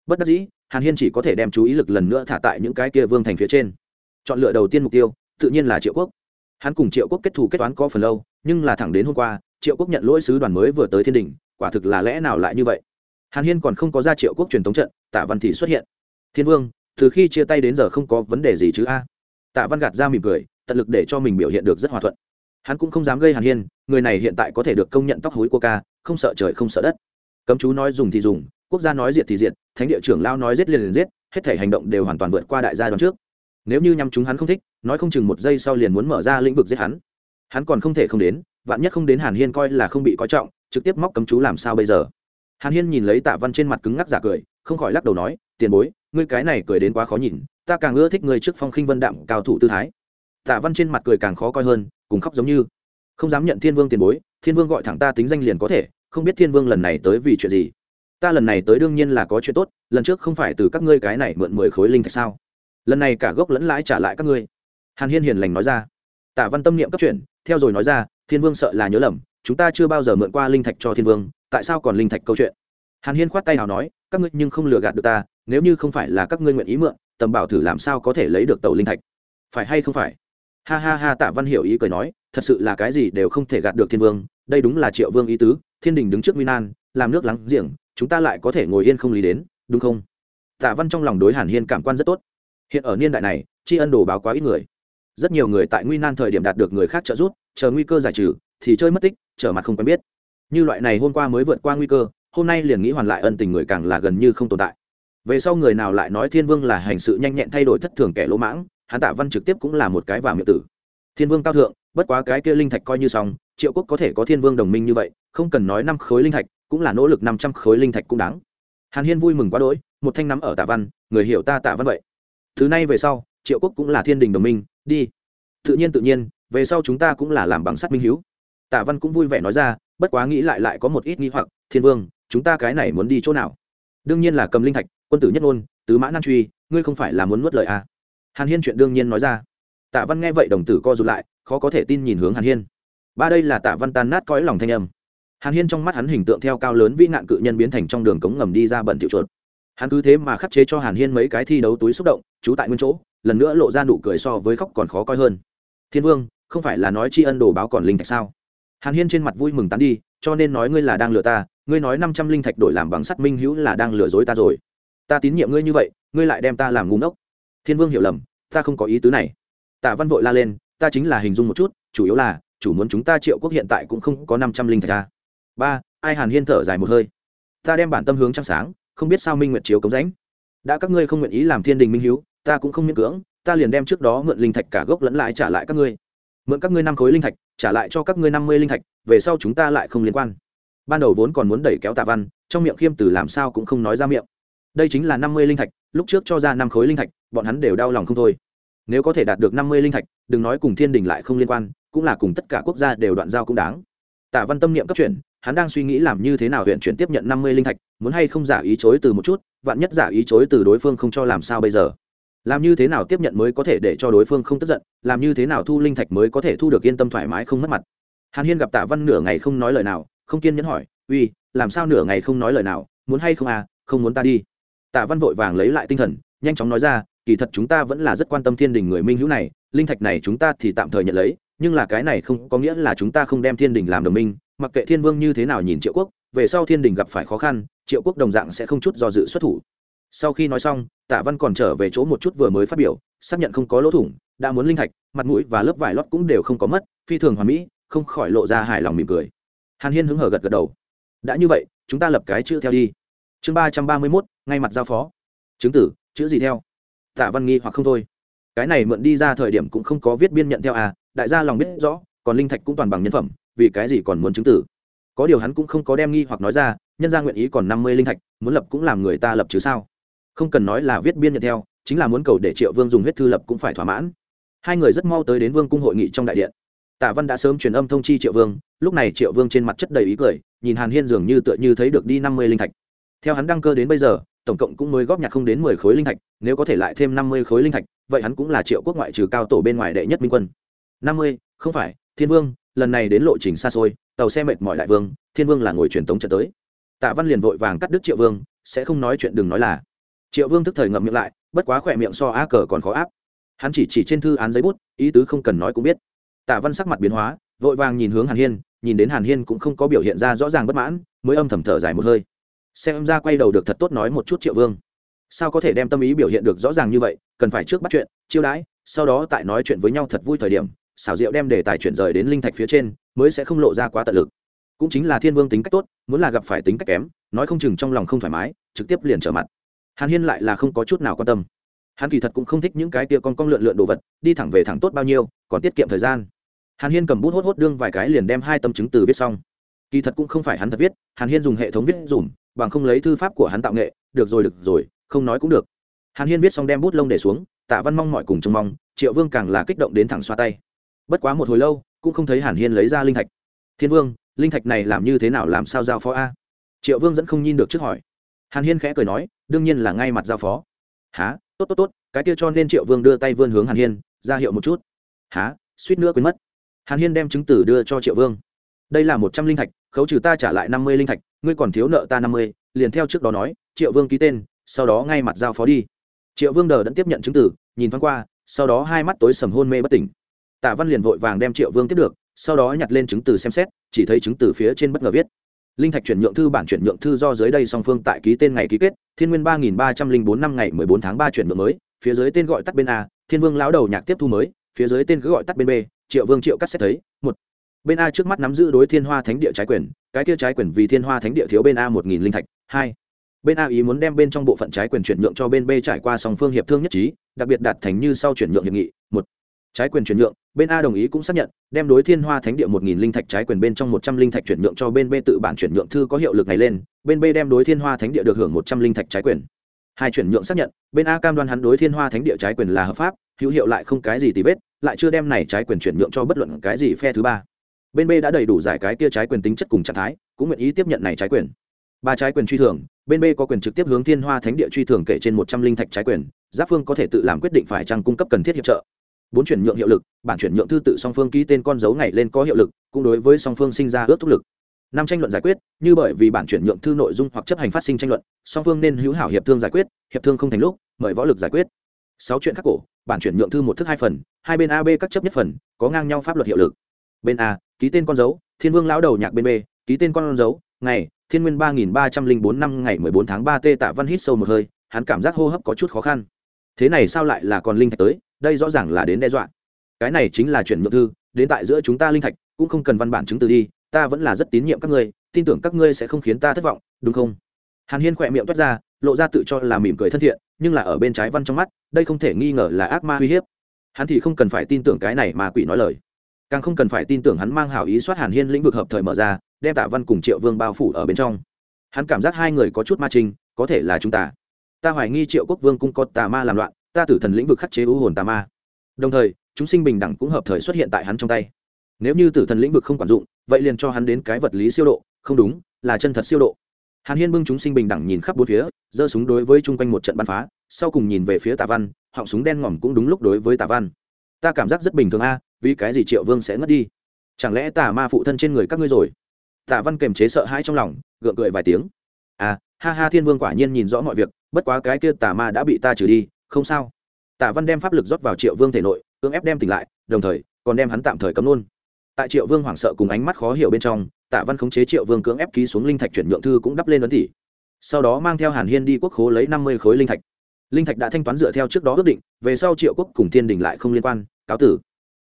Bất đắc dĩ, hàn hiên chỉ có thể đem chú ý lực lần nữa thả tại những cái kia vương thành phía trên. Chọn lựa đầu tiên mục tiêu, tự nhiên là triệu quốc. Hắn cùng triệu quốc kết thù kết toán có phần lâu, nhưng là thẳng đến hôm qua, triệu quốc nhận lỗi sứ đoàn mới vừa tới thiên đình, quả thực là lẽ nào lại như vậy? Hàn hiên còn không có ra triệu quốc truyền thống trận, tạ văn thì xuất hiện. Thiên vương, từ khi chia tay đến giờ không có vấn đề gì chứ a? Tạ văn gạt ra mỉm cười, tận lực để cho mình biểu hiện được rất hòa thuận. Hắn cũng không dám gây hàn hiên, người này hiện tại có thể được công nhận tóc hối của ca, không sợ trời không sợ đất. Cấm chú nói dùng thì dùng, quốc gia nói diệt thì diệt, thánh địa trưởng lao nói giết liền liền giết, hết thể hành động đều hoàn toàn vượt qua đại gia đoạn trước. Nếu như nhắm chúng hắn không thích, nói không chừng một giây sau liền muốn mở ra lĩnh vực giết hắn. Hắn còn không thể không đến, vạn nhất không đến hàn hiên coi là không bị coi trọng, trực tiếp móc cấm chú làm sao bây giờ? Hàn hiên nhìn lấy tạ văn trên mặt cứng ngắc giả cười, không khỏi lắc đầu nói, tiền bối ngươi cái này cười đến quá khó nhìn, ta càng ưa thích ngươi trước phong khinh vân đạm cao thủ tư thái. Tạ văn trên mặt cười càng khó coi hơn, cùng khóc giống như. Không dám nhận thiên vương tiền bối, thiên vương gọi thẳng ta tính danh liền có thể, không biết thiên vương lần này tới vì chuyện gì. Ta lần này tới đương nhiên là có chuyện tốt, lần trước không phải từ các ngươi cái này mượn mười khối linh thạch sao? Lần này cả gốc lẫn lãi trả lại các ngươi. Hàn hiên hiền lành nói ra. Tạ văn tâm niệm cấp chuyện theo rồi nói ra, thiên vương sợ là nhớ lầm, chúng ta chưa bao giờ mượn qua linh thạch cho thiên vương, tại sao còn linh thạch câu chuyện? Hàn hiên khoát tay nào nói, các ngươi nhưng không lừa gạt được ta nếu như không phải là các ngươi nguyện ý mượn, tầm bảo thử làm sao có thể lấy được tàu linh thạch? Phải hay không phải? Ha ha ha, tạ văn hiểu ý cười nói, thật sự là cái gì đều không thể gạt được thiên vương, đây đúng là triệu vương ý tứ, thiên đình đứng trước nguy nan, làm nước lắng giềng, chúng ta lại có thể ngồi yên không lý đến, đúng không? Tạ văn trong lòng đối hàn hiên cảm quan rất tốt. Hiện ở niên đại này, tri ân đồ báo quá ít người. Rất nhiều người tại nguy nan thời điểm đạt được người khác trợ giúp, chờ nguy cơ giải trừ, thì chơi mất tích, trở mặt không quen biết. Như loại này hôm qua mới vượt qua nguy cơ, hôm nay liền nghĩ hoàn lại ân tình người càng là gần như không tồn tại về sau người nào lại nói thiên vương là hành sự nhanh nhẹn thay đổi thất thường kẻ lỗ mãng, hắn tạ văn trực tiếp cũng là một cái vào miệng tử. Thiên vương cao thượng, bất quá cái kia linh thạch coi như xong, triệu quốc có thể có thiên vương đồng minh như vậy, không cần nói năm khối linh thạch, cũng là nỗ lực năm trăm khối linh thạch cũng đáng. Hàn hiên vui mừng quá đỗi, một thanh nắm ở tạ văn, người hiểu ta tạ văn vậy. Thứ này về sau, triệu quốc cũng là thiên đình đồng minh, đi. Tự nhiên tự nhiên, về sau chúng ta cũng là làm bằng sắt minh hiếu. Tạ văn cũng vui vẻ nói ra, bất quá nghĩ lại lại có một ít nghi hoặc, thiên vương, chúng ta cái này muốn đi chỗ nào? Đương nhiên là cầm linh thạch quân tử nhất ngôn, tứ mã nan truy, ngươi không phải là muốn nuốt lời à. hàn hiên chuyện đương nhiên nói ra. Tạ văn nghe vậy đồng tử co rụt lại, khó có thể tin nhìn hướng hàn hiên. Ba đây là tạ văn tan nát cõi lòng thanh âm. Hàn hiên trong mắt hắn hình tượng theo cao lớn vĩ nạn cự nhân biến thành trong đường cống ngầm đi ra bẩn tiểu chuột. Hắn cứ thế mà khắc chế cho hàn hiên mấy cái thi đấu túi xúc động, trú tại nguyên chỗ, lần nữa lộ ra nụ cười so với khóc còn khó coi hơn. Thiên vương, không phải là nói tri ân đồ báo còn linh thạch sao? Hàn hiên trên mặt vui mừng tán đi, cho nên nói ngươi là đang lừa ta, ngươi nói năm trăm linh thạch đổi làm bằng sắt minh hữu là đang lừa dối ta rồi ta tín nhiệm ngươi như vậy, ngươi lại đem ta làm ngu ngốc. Thiên vương hiểu lầm, ta không có ý tứ này. Tạ văn vội la lên, ta chính là hình dung một chút, chủ yếu là, chủ muốn chúng ta triệu quốc hiện tại cũng không có năm trăm linh thạch a ba, ai hàn hiên thở dài một hơi. Ta đem bản tâm hướng trăng sáng, không biết sao minh nguyệt chiếu cống rãnh. Đã các ngươi không nguyện ý làm thiên đình minh hiếu, ta cũng không miễn cưỡng, ta liền đem trước đó mượn linh thạch cả gốc lẫn lại trả lại các ngươi. Mượn các ngươi năm khối linh thạch, trả lại cho các ngươi năm mươi linh thạch, về sau chúng ta lại không liên quan. Ban đầu vốn còn muốn đẩy kéo tạ văn, trong miệng khiêm từ làm sao cũng không nói ra miệng đây chính là năm mươi linh thạch, lúc trước cho ra năm khối linh thạch, bọn hắn đều đau lòng không thôi. Nếu có thể đạt được năm mươi linh thạch, đừng nói cùng thiên đình lại không liên quan, cũng là cùng tất cả quốc gia đều đoạn giao cũng đáng. Tạ văn tâm niệm cấp chuyển, hắn đang suy nghĩ làm như thế nào huyện chuyển tiếp nhận năm mươi linh thạch, muốn hay không giả ý chối từ một chút, vạn nhất giả ý chối từ đối phương không cho làm sao bây giờ? Làm như thế nào tiếp nhận mới có thể để cho đối phương không tức giận, làm như thế nào thu linh thạch mới có thể thu được yên tâm thoải mái không mất mặt? Hàn hiên gặp tạ văn nửa ngày không nói lời nào, không kiên nhẫn hỏi, uy, làm sao nửa ngày không nói lời nào? Muốn hay không à? Không muốn ta đi tạ văn vội vàng lấy lại tinh thần, nhanh chóng nói ra, kỳ thật chúng ta vẫn là rất quan tâm thiên đình người minh hữu này, linh thạch này chúng ta thì tạm thời nhận lấy, nhưng là cái này không có nghĩa là chúng ta không đem thiên đình làm đồng minh, mặc kệ thiên vương như thế nào nhìn triệu quốc, về sau thiên đình gặp phải khó khăn, triệu quốc đồng dạng sẽ không chút do dự xuất thủ. Sau khi nói xong tạ văn còn trở về chỗ một chút vừa mới phát biểu, xác nhận không có lỗ thủng, đã muốn linh thạch, mặt mũi và lớp vải lót cũng đều không có mất, phi thường hoàn mỹ, không khỏi lộ ra hài lòng mỉm cười. Hàn hiên hứng hở gật gật đầu. Đã như vậy, chúng ta lập cái chữ theo đi chương ba trăm ba mươi mốt, ngay mặt giao phó. Chứng tử, chữ gì theo? Tạ văn nghi hoặc không thôi. Cái này mượn đi ra thời điểm cũng không có viết biên nhận theo à đại gia lòng biết rõ, còn linh thạch cũng toàn bằng nhân phẩm, vì cái gì còn muốn chứng tử? Có điều hắn cũng không có đem nghi hoặc nói ra, nhân ra nguyện ý còn năm mươi linh thạch, muốn lập cũng làm người ta lập chứ sao? Không cần nói là viết biên nhận theo, chính là muốn cầu để triệu vương dùng huyết thư lập cũng phải thỏa mãn. Hai người rất mau tới đến vương cung hội nghị trong đại điện. Tạ văn đã sớm truyền âm thông chi triệu vương, lúc này triệu vương trên mặt chất đầy ý cười, nhìn hàn hiên dường như tựa như thấy được đi năm mươi linh thạch theo hắn đăng cơ đến bây giờ, tổng cộng cũng mới góp nhặt không đến mười khối linh thạch, nếu có thể lại thêm năm mươi khối linh thạch, vậy hắn cũng là triệu quốc ngoại trừ cao tổ bên ngoài đệ nhất minh quân. năm mươi, không phải, thiên vương, lần này đến lộ trình xa xôi, tàu xe mệt mỏi đại vương, thiên vương là ngồi truyền tống trận tới. Tạ văn liền vội vàng cắt đứt triệu vương, sẽ không nói chuyện đừng nói là. Triệu vương thức thời ngậm miệng lại, bất quá khỏe miệng so á cờ còn khó áp. Hắn chỉ chỉ trên thư án giấy bút, ý tứ không cần nói cũng biết. Tạ văn sắc mặt biến hóa, vội vàng nhìn hướng hàn hiên, nhìn đến hàn hiên cũng không có biểu hiện ra rõ ràng bất mãn, mới âm thầm thở dài một hơi xem ra quay đầu được thật tốt nói một chút triệu vương. Sao có thể đem tâm ý biểu hiện được rõ ràng như vậy, cần phải trước bắt chuyện, chiêu đãi, sau đó tại nói chuyện với nhau thật vui thời điểm, xảo diệu đem đề tài chuyển rời đến linh thạch phía trên, mới sẽ không lộ ra quá tận lực. Cũng chính là thiên vương tính cách tốt, muốn là gặp phải tính cách kém, nói không chừng trong lòng không thoải mái, trực tiếp liền trở mặt. Hàn hiên lại là không có chút nào quan tâm. Hắn kỳ thật cũng không thích những cái tia con con lượn lượn đồ vật, đi thẳng về thẳng tốt bao nhiêu, còn tiết kiệm thời gian. Hàn hiên cầm bút hốt hốt đương vài cái liền đem hai tâm chứng từ viết xong. Kỳ thật cũng không phải hắn thật viết, hàn hiên dùng hệ thống viết dùm bằng không lấy thư pháp của hắn tạo nghệ, được rồi được rồi, không nói cũng được. Hàn hiên viết xong đem bút lông để xuống, tạ văn mong mọi cùng trông mong, triệu vương càng là kích động đến thẳng xoa tay. Bất quá một hồi lâu, cũng không thấy hàn hiên lấy ra linh thạch. Thiên vương, linh thạch này làm như thế nào, làm sao giao phó a? Triệu vương dẫn không nhìn được trước hỏi. Hàn hiên khẽ cười nói, đương nhiên là ngay mặt giao phó. Há tốt tốt tốt, cái kia cho nên triệu vương đưa tay vươn hướng hàn hiên, ra hiệu một chút. Há suýt nữa quên mất. Hàn hiên đem chứng tử đưa cho triệu vương. Đây là một trăm linh thạch khấu trừ ta trả lại năm mươi linh thạch, ngươi còn thiếu nợ ta năm mươi, liền theo trước đó nói, triệu vương ký tên, sau đó ngay mặt giao phó đi. Triệu vương đờ đẫn tiếp nhận chứng tử, nhìn thoáng qua, sau đó hai mắt tối sầm hôn mê bất tỉnh. Tạ văn liền vội vàng đem triệu vương tiếp được, sau đó nhặt lên chứng từ xem xét, chỉ thấy chứng từ phía trên bất ngờ viết. Linh thạch chuyển nhượng thư bản chuyển nhượng thư do dưới đây song phương tại ký tên ngày ký kết, thiên nguyên ba nghìn ba trăm linh bốn năm ngày mười bốn tháng ba chuyển nhượng mới, phía dưới tên gọi tắt bên a, thiên vương lão đầu nhạc tiếp thu mới, phía dưới tên cứ gọi tắt bên b, triệu vương triệu cắt xét thấy bên a trước mắt nắm giữ đối thiên hoa thánh địa trái quyền, cái kia trái quyền vì thiên hoa thánh địa thiếu bên a một nghìn linh thạch, hai. Bên a ý muốn đem bên trong bộ phận trái quyền chuyển nhượng cho bên b trải qua song phương hiệp thương nhất trí, đặc biệt đạt thành như sau chuyển nhượng hiệp nghị, một. Trái quyền chuyển nhượng, bên a đồng ý cũng xác nhận, đem đối thiên hoa thánh địa một nghìn linh thạch trái quyền bên trong một trăm linh thạch chuyển nhượng cho bên b tự bản chuyển nhượng thư có hiệu lực này lên, bên b đem đối thiên hoa thánh địa được hưởng một trăm linh thạch trái quyền. Hai chuyển nhượng xác nhận, bên a cam đoan hắn đối thiên hoa thánh địa trái quyền là hợp pháp, hữu hiệu lại không cái gì tì vết, lại chưa đem này trái quyền chuyển nhượng cho bất luận cái gì phe thứ ba bên b đã đầy đủ giải cái kia trái quyền tính chất cùng trạng thái, cũng nguyện ý tiếp nhận này trái quyền. Ba trái quyền truy thưởng bên b có quyền trực tiếp hướng thiên hoa thánh địa truy thưởng kể trên một trăm linh thạch trái quyền, giáp phương có thể tự làm quyết định phải trăng cung cấp cần thiết hiệp trợ. Bốn chuyển nhượng hiệu lực, bản chuyển nhượng thư tự song phương ký tên con dấu ngày lên có hiệu lực, cũng đối với song phương sinh ra ước thúc lực. Năm tranh luận giải quyết, như bởi vì bản chuyển nhượng thư nội dung hoặc chấp hành phát sinh tranh luận, song phương nên hữu hảo hiệp thương giải quyết, hiệp thương không thành lúc, mời võ lực giải quyết. Sáu chuyện khắc cổ, bản chuyển nhượng thư một thức hai phần, hai bên a b các chấp nhất phần, có ngang nhau pháp luật hiệu lực. Bên a ký tên con dấu, thiên vương lão đầu nhạc bên b ký tên con dấu, ngày, thiên nguyên ba nghìn ba trăm linh bốn năm ngày mười bốn tháng ba t tạ văn hít sâu một hơi, hắn cảm giác hô hấp có chút khó khăn. Thế này sao lại là còn linh thạch tới, đây rõ ràng là đến đe dọa. Cái này chính là chuyển nhượng thư, đến tại giữa chúng ta linh thạch, cũng không cần văn bản chứng từ đi, ta vẫn là rất tín nhiệm các ngươi, tin tưởng các ngươi sẽ không khiến ta thất vọng, đúng không? Hàn hiên khỏe miệng toát ra, lộ ra tự cho là mỉm cười thân thiện, nhưng là ở bên trái văn trong mắt, đây không thể nghi ngờ là ác ma uy hiếp. Hắn thì không cần phải tin tưởng cái này mà quỷ nói lời càng không cần phải tin tưởng hắn mang hảo ý soát hàn hiên lĩnh vực hợp thời mở ra, đem tạ văn cùng triệu vương bao phủ ở bên trong. Hắn cảm giác hai người có chút ma trinh có thể là chúng ta. Ta hoài nghi triệu quốc vương cũng có tà ma làm loạn, ta tử thần lĩnh vực khắc chế ưu hồn tà ma. Đồng thời, chúng sinh bình đẳng cũng hợp thời xuất hiện tại hắn trong tay. Nếu như tử thần lĩnh vực không quản dụng, vậy liền cho hắn đến cái vật lý siêu độ, không đúng, là chân thật siêu độ. Hàn hiên bưng chúng sinh bình đẳng nhìn khắp bốn phía, giơ súng đối với chung quanh một trận bắn phá, sau cùng nhìn về phía tà văn, họng súng đen ngòm cũng đúng lúc đối với tà văn. Ta cảm giác rất bình thường a vì cái gì triệu vương sẽ ngất đi? Chẳng lẽ tà ma phụ thân trên người các ngươi rồi? Tạ văn kềm chế sợ hãi trong lòng, gượng cười vài tiếng. À ha ha, thiên vương quả nhiên nhìn rõ mọi việc, bất quá cái kia tà ma đã bị ta trừ đi, không sao. Tạ văn đem pháp lực rót vào triệu vương thể nội, cưỡng ép đem tỉnh lại, đồng thời, còn đem hắn tạm thời cấm luôn. Tại triệu vương hoảng sợ cùng ánh mắt khó hiểu bên trong tạ văn khống chế triệu vương cưỡng ép ký xuống linh thạch chuyển nhượng thư cũng đắp lên ấn tỷ. Sau đó mang theo hàn hiên đi quốc khố lấy năm mươi khối linh thạch. Linh thạch đã thanh toán dựa theo trước đó ước định, về sau triệu quốc cùng thiên đình lại không liên quan, cáo tử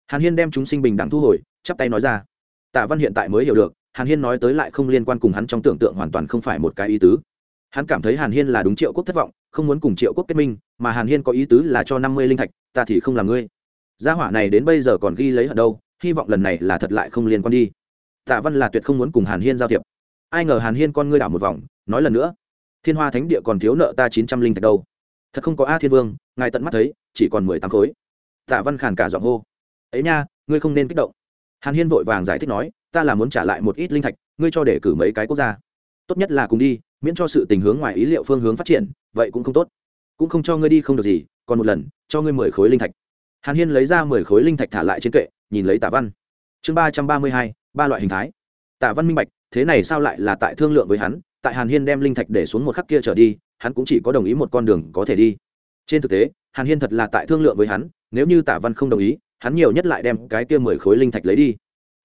hàn hiên đem chúng sinh bình đẳng thu hồi, chắp tay nói ra. Tạ văn hiện tại mới hiểu được, hàn hiên nói tới lại không liên quan cùng hắn trong tưởng tượng hoàn toàn không phải một cái ý tứ. Hắn cảm thấy hàn hiên là đúng triệu quốc thất vọng, không muốn cùng triệu quốc kết minh, mà hàn hiên có ý tứ là cho năm mươi linh thạch, ta thì không làm ngươi. Gia hỏa này đến bây giờ còn ghi lấy ở đâu, hy vọng lần này là thật lại không liên quan đi. Tạ văn là tuyệt không muốn cùng hàn hiên giao thiệp. Ai ngờ hàn hiên con ngươi đảo một vòng, nói lần nữa. Thiên hoa thánh địa còn thiếu nợ ta chín trăm linh thạch đâu. Thật không có a thiên vương, ngài tận mắt thấy, chỉ còn mười tám khối. Tạ văn khàn cả giọng hô ấy nha, ngươi không nên kích động. Hàn hiên vội vàng giải thích nói, ta là muốn trả lại một ít linh thạch, ngươi cho để cử mấy cái quốc gia. Tốt nhất là cùng đi, miễn cho sự tình hướng ngoài ý liệu phương hướng phát triển, vậy cũng không tốt. Cũng không cho ngươi đi không được gì, còn một lần, cho ngươi mười khối linh thạch. Hàn hiên lấy ra mười khối linh thạch thả lại trên kệ, nhìn lấy tạ văn. Chương ba trăm ba mươi hai, ba loại hình thái. Tạ văn minh bạch, thế này sao lại là tại thương lượng với hắn, tại hàn hiên đem linh thạch để xuống một khắc kia trở đi, hắn cũng chỉ có đồng ý một con đường có thể đi. Trên thực tế, hàn hiên thật là tại thương lượng với hắn, nếu như tạ văn không đồng ý hắn nhiều nhất lại đem cái kia mười khối linh thạch lấy đi.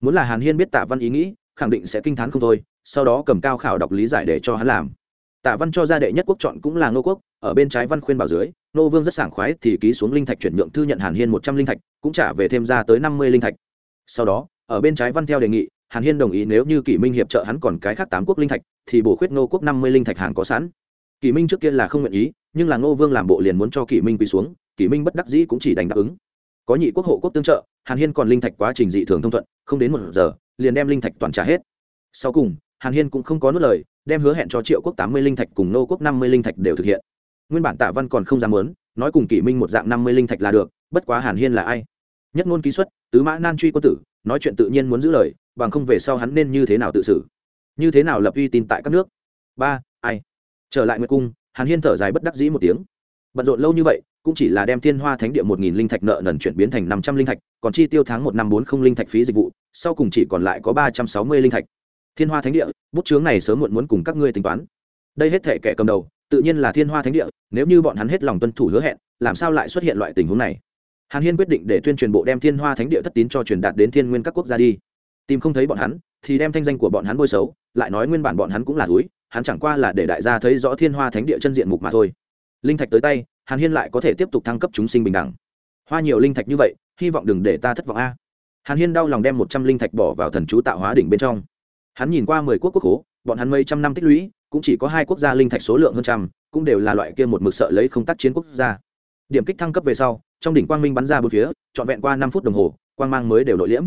Muốn là hàn hiên biết tạ văn ý nghĩ, khẳng định sẽ kinh t h á n không thôi, sau đó cầm cao khảo đọc lý giải để cho hắn làm. Tạ văn cho ra đệ nhất quốc chọn cũng là ngô quốc, ở bên trái văn khuyên bảo dưới nô vương rất sảng khoái thì ký xuống linh thạch chuyển nhượng thư nhận hàn hiên một trăm linh thạch, cũng trả về thêm ra tới năm mươi linh thạch. Sau đó, ở bên trái văn theo đề nghị, hàn hiên đồng ý nếu như kỷ minh hiệp trợ hắn còn cái khác tám quốc linh thạch, thì bổ khuyết nô quốc năm mươi linh thạch hàng có sẵn. Kỷ minh trước kia là không nguyện ý, nhưng là ngô vương làm bộ liền muốn cho kỷ minh quỳ xuống, kỷ minh bất đắc dĩ cũng chỉ đành đáp ứng có nhị quốc hộ quốc tương trợ, hàn hiên còn linh thạch quá trình dị thường thông thuận, không đến một giờ, liền đem linh thạch toàn trả hết. Sau cùng, hàn hiên cũng không có nốt lời, đem hứa hẹn cho triệu quốc tám mươi linh thạch cùng nô quốc năm mươi linh thạch đều thực hiện. Nguyên bản tạ văn còn không dám muốn, nói cùng kỷ minh một dạng năm mươi linh thạch là được, bất quá hàn hiên là ai? Nhất ngôn ký xuất, tứ mã nan truy quân tử, nói chuyện tự nhiên muốn giữ lời, bằng không về sau hắn nên như thế nào tự xử? Như thế nào lập uy tín tại các nước? Ba, ai? Trở lại nguyệt cung, hàn hiên thở dài bất đắc dĩ một tiếng. Bận rộn lâu như vậy cũng chỉ là đem thiên hoa thánh địa một nghìn linh thạch nợ nần chuyển biến thành năm trăm linh thạch, còn chi tiêu tháng một năm bốn không linh thạch phí dịch vụ, sau cùng chỉ còn lại có ba trăm sáu mươi linh thạch. Thiên hoa thánh địa, bút chướng này sớm muộn muốn cùng các ngươi tính toán. Đây hết thể kẻ cầm đầu, tự nhiên là thiên hoa thánh địa, nếu như bọn hắn hết lòng tuân thủ hứa hẹn, làm sao lại xuất hiện loại tình huống này? Hàn hiên quyết định để tuyên truyền bộ đem thiên hoa thánh địa thất tín cho truyền đạt đến thiên nguyên các quốc gia đi. Tìm không thấy bọn hắn, thì đem thanh danh của bọn hắn bôi xấu, lại nói nguyên bản bọn hắn cũng là túi hắn chẳng qua là để đại gia thấy rõ thiên hoa thánh địa chân diện mục mà thôi linh thạch tới tay, hàn hiên lại có thể tiếp tục thăng cấp chúng sinh bình đẳng. Hoa nhiều linh thạch như vậy, hy vọng đừng để ta thất vọng a. Hàn hiên đau lòng đem một trăm linh thạch bỏ vào thần chú tạo hóa đỉnh bên trong. Hắn nhìn qua mười quốc quốc hố bọn hắn mấy trăm năm tích lũy, cũng chỉ có hai quốc gia linh thạch số lượng hơn trăm, cũng đều là loại kia một mực sợ lấy không tác chiến quốc gia. Điểm kích thăng cấp về sau, trong đỉnh quang minh bắn ra bốn phía, trọn vẹn qua năm phút đồng hồ, quang mang mới đều nội liễm.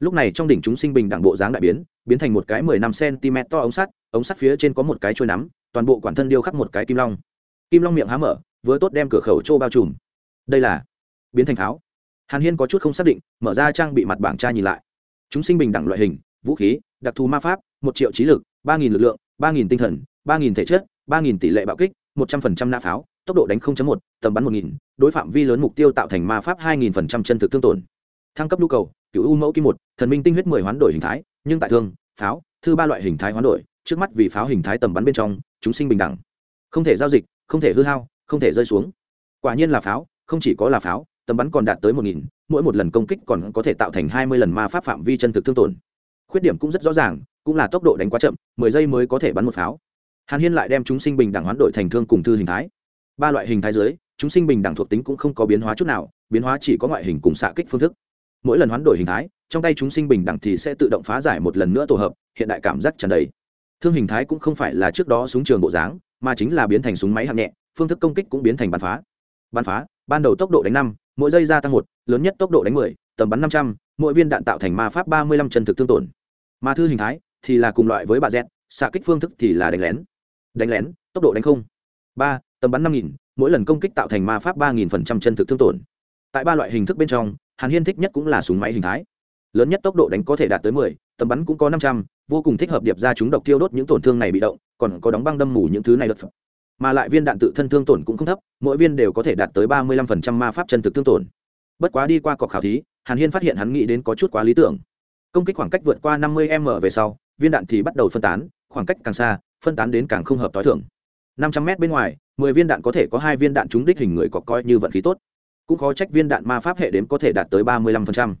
Lúc này trong đỉnh chúng sinh bình đẳng bộ dáng đại biến biến thành một cái mười năm cm to ống sắt ống sắt phía trên có một cái trôi nắm, toàn bộ quản thân điêu khắc một cái kim long kim long miệng há mở vừa tốt đem cửa khẩu trô bao trùm đây là biến thành pháo hàn hiên có chút không xác định mở ra trang bị mặt bảng tra nhìn lại chúng sinh bình đẳng loại hình vũ khí đặc thù ma pháp một triệu trí lực ba nghìn lực lượng ba nghìn tinh thần ba nghìn thể chất ba nghìn tỷ lệ bạo kích một trăm phần trăm nã pháo tốc độ đánh 0.1, tầm bắn 1000, đối phạm vi lớn mục tiêu tạo thành ma pháp 2000% chân thực thương tổn. Thăng cấp nhu cầu, cửu u mẫu kim một, thần minh tinh huyết 10 hoán đổi hình thái, nhưng tại thương, pháo, thư ba loại hình thái hoán đổi, trước mắt vì pháo hình thái tầm bắn bên trong, chúng sinh bình đẳng. Không thể giao dịch, không thể hư hao, không thể rơi xuống. Quả nhiên là pháo, không chỉ có là pháo, tầm bắn còn đạt tới 1000, mỗi một lần công kích còn có thể tạo thành 20 lần ma pháp phạm vi chân thực thương tổn. Khuyết điểm cũng rất rõ ràng, cũng là tốc độ đánh quá chậm, 10 giây mới có thể bắn một pháo. Hàn Hiên lại đem chúng sinh bình đẳng hoán đổi thành thương cùng thư hình thái ba loại hình thái dưới chúng sinh bình đẳng thuộc tính cũng không có biến hóa chút nào biến hóa chỉ có ngoại hình cùng xạ kích phương thức mỗi lần hoán đổi hình thái trong tay chúng sinh bình đẳng thì sẽ tự động phá giải một lần nữa tổ hợp hiện đại cảm giác tràn đầy thương hình thái cũng không phải là trước đó súng trường bộ dáng mà chính là biến thành súng máy hạng nhẹ, phương thức công kích cũng biến thành bắn phá. Bắn phá, ban đầu tốc độ đánh năm, mỗi giây gia tăng một, lớn nhất tốc độ đánh mười, tầm bắn năm trăm, mỗi viên đạn tạo thành ma pháp ba mươi lăm chân thực thương tổn. Ma thư hình thái thì là cùng loại với bà z xạ kích phương thức thì là đánh lén. Đánh lén, tốc độ đánh không. Ba, tầm bắn năm nghìn, mỗi lần công kích tạo thành ma pháp ba nghìn phần trăm chân thực thương tổn. Tại ba loại hình thức bên trong, hàn hiên thích nhất cũng là súng máy hình thái. Lớn nhất tốc độ đánh có thể đạt tới mười, tầm bắn cũng có năm trăm, vô cùng thích hợp điệp ra chúng độc tiêu đốt những tổn thương này bị động còn có đóng băng đâm mù những thứ này đợt mà lại viên đạn tự thân thương tổn cũng không thấp, mỗi viên đều có thể đạt tới ba mươi lăm phần trăm ma pháp chân thực thương tổn. Bất quá đi qua cọc khảo thí, hàn hiên phát hiện hắn nghĩ đến có chút quá lý tưởng. Công kích khoảng cách vượt qua năm mươi m về sau, viên đạn thì bắt đầu phân tán, khoảng cách càng xa, phân tán đến càng không hợp t h i thưởng năm trăm m bên ngoài, mười viên đạn có thể có hai viên đạn trúng đích hình người cọc coi như vận khí tốt. Cũng khó trách viên đạn ma pháp hệ đếm có thể đạt tới ba mươi lăm phần trăm.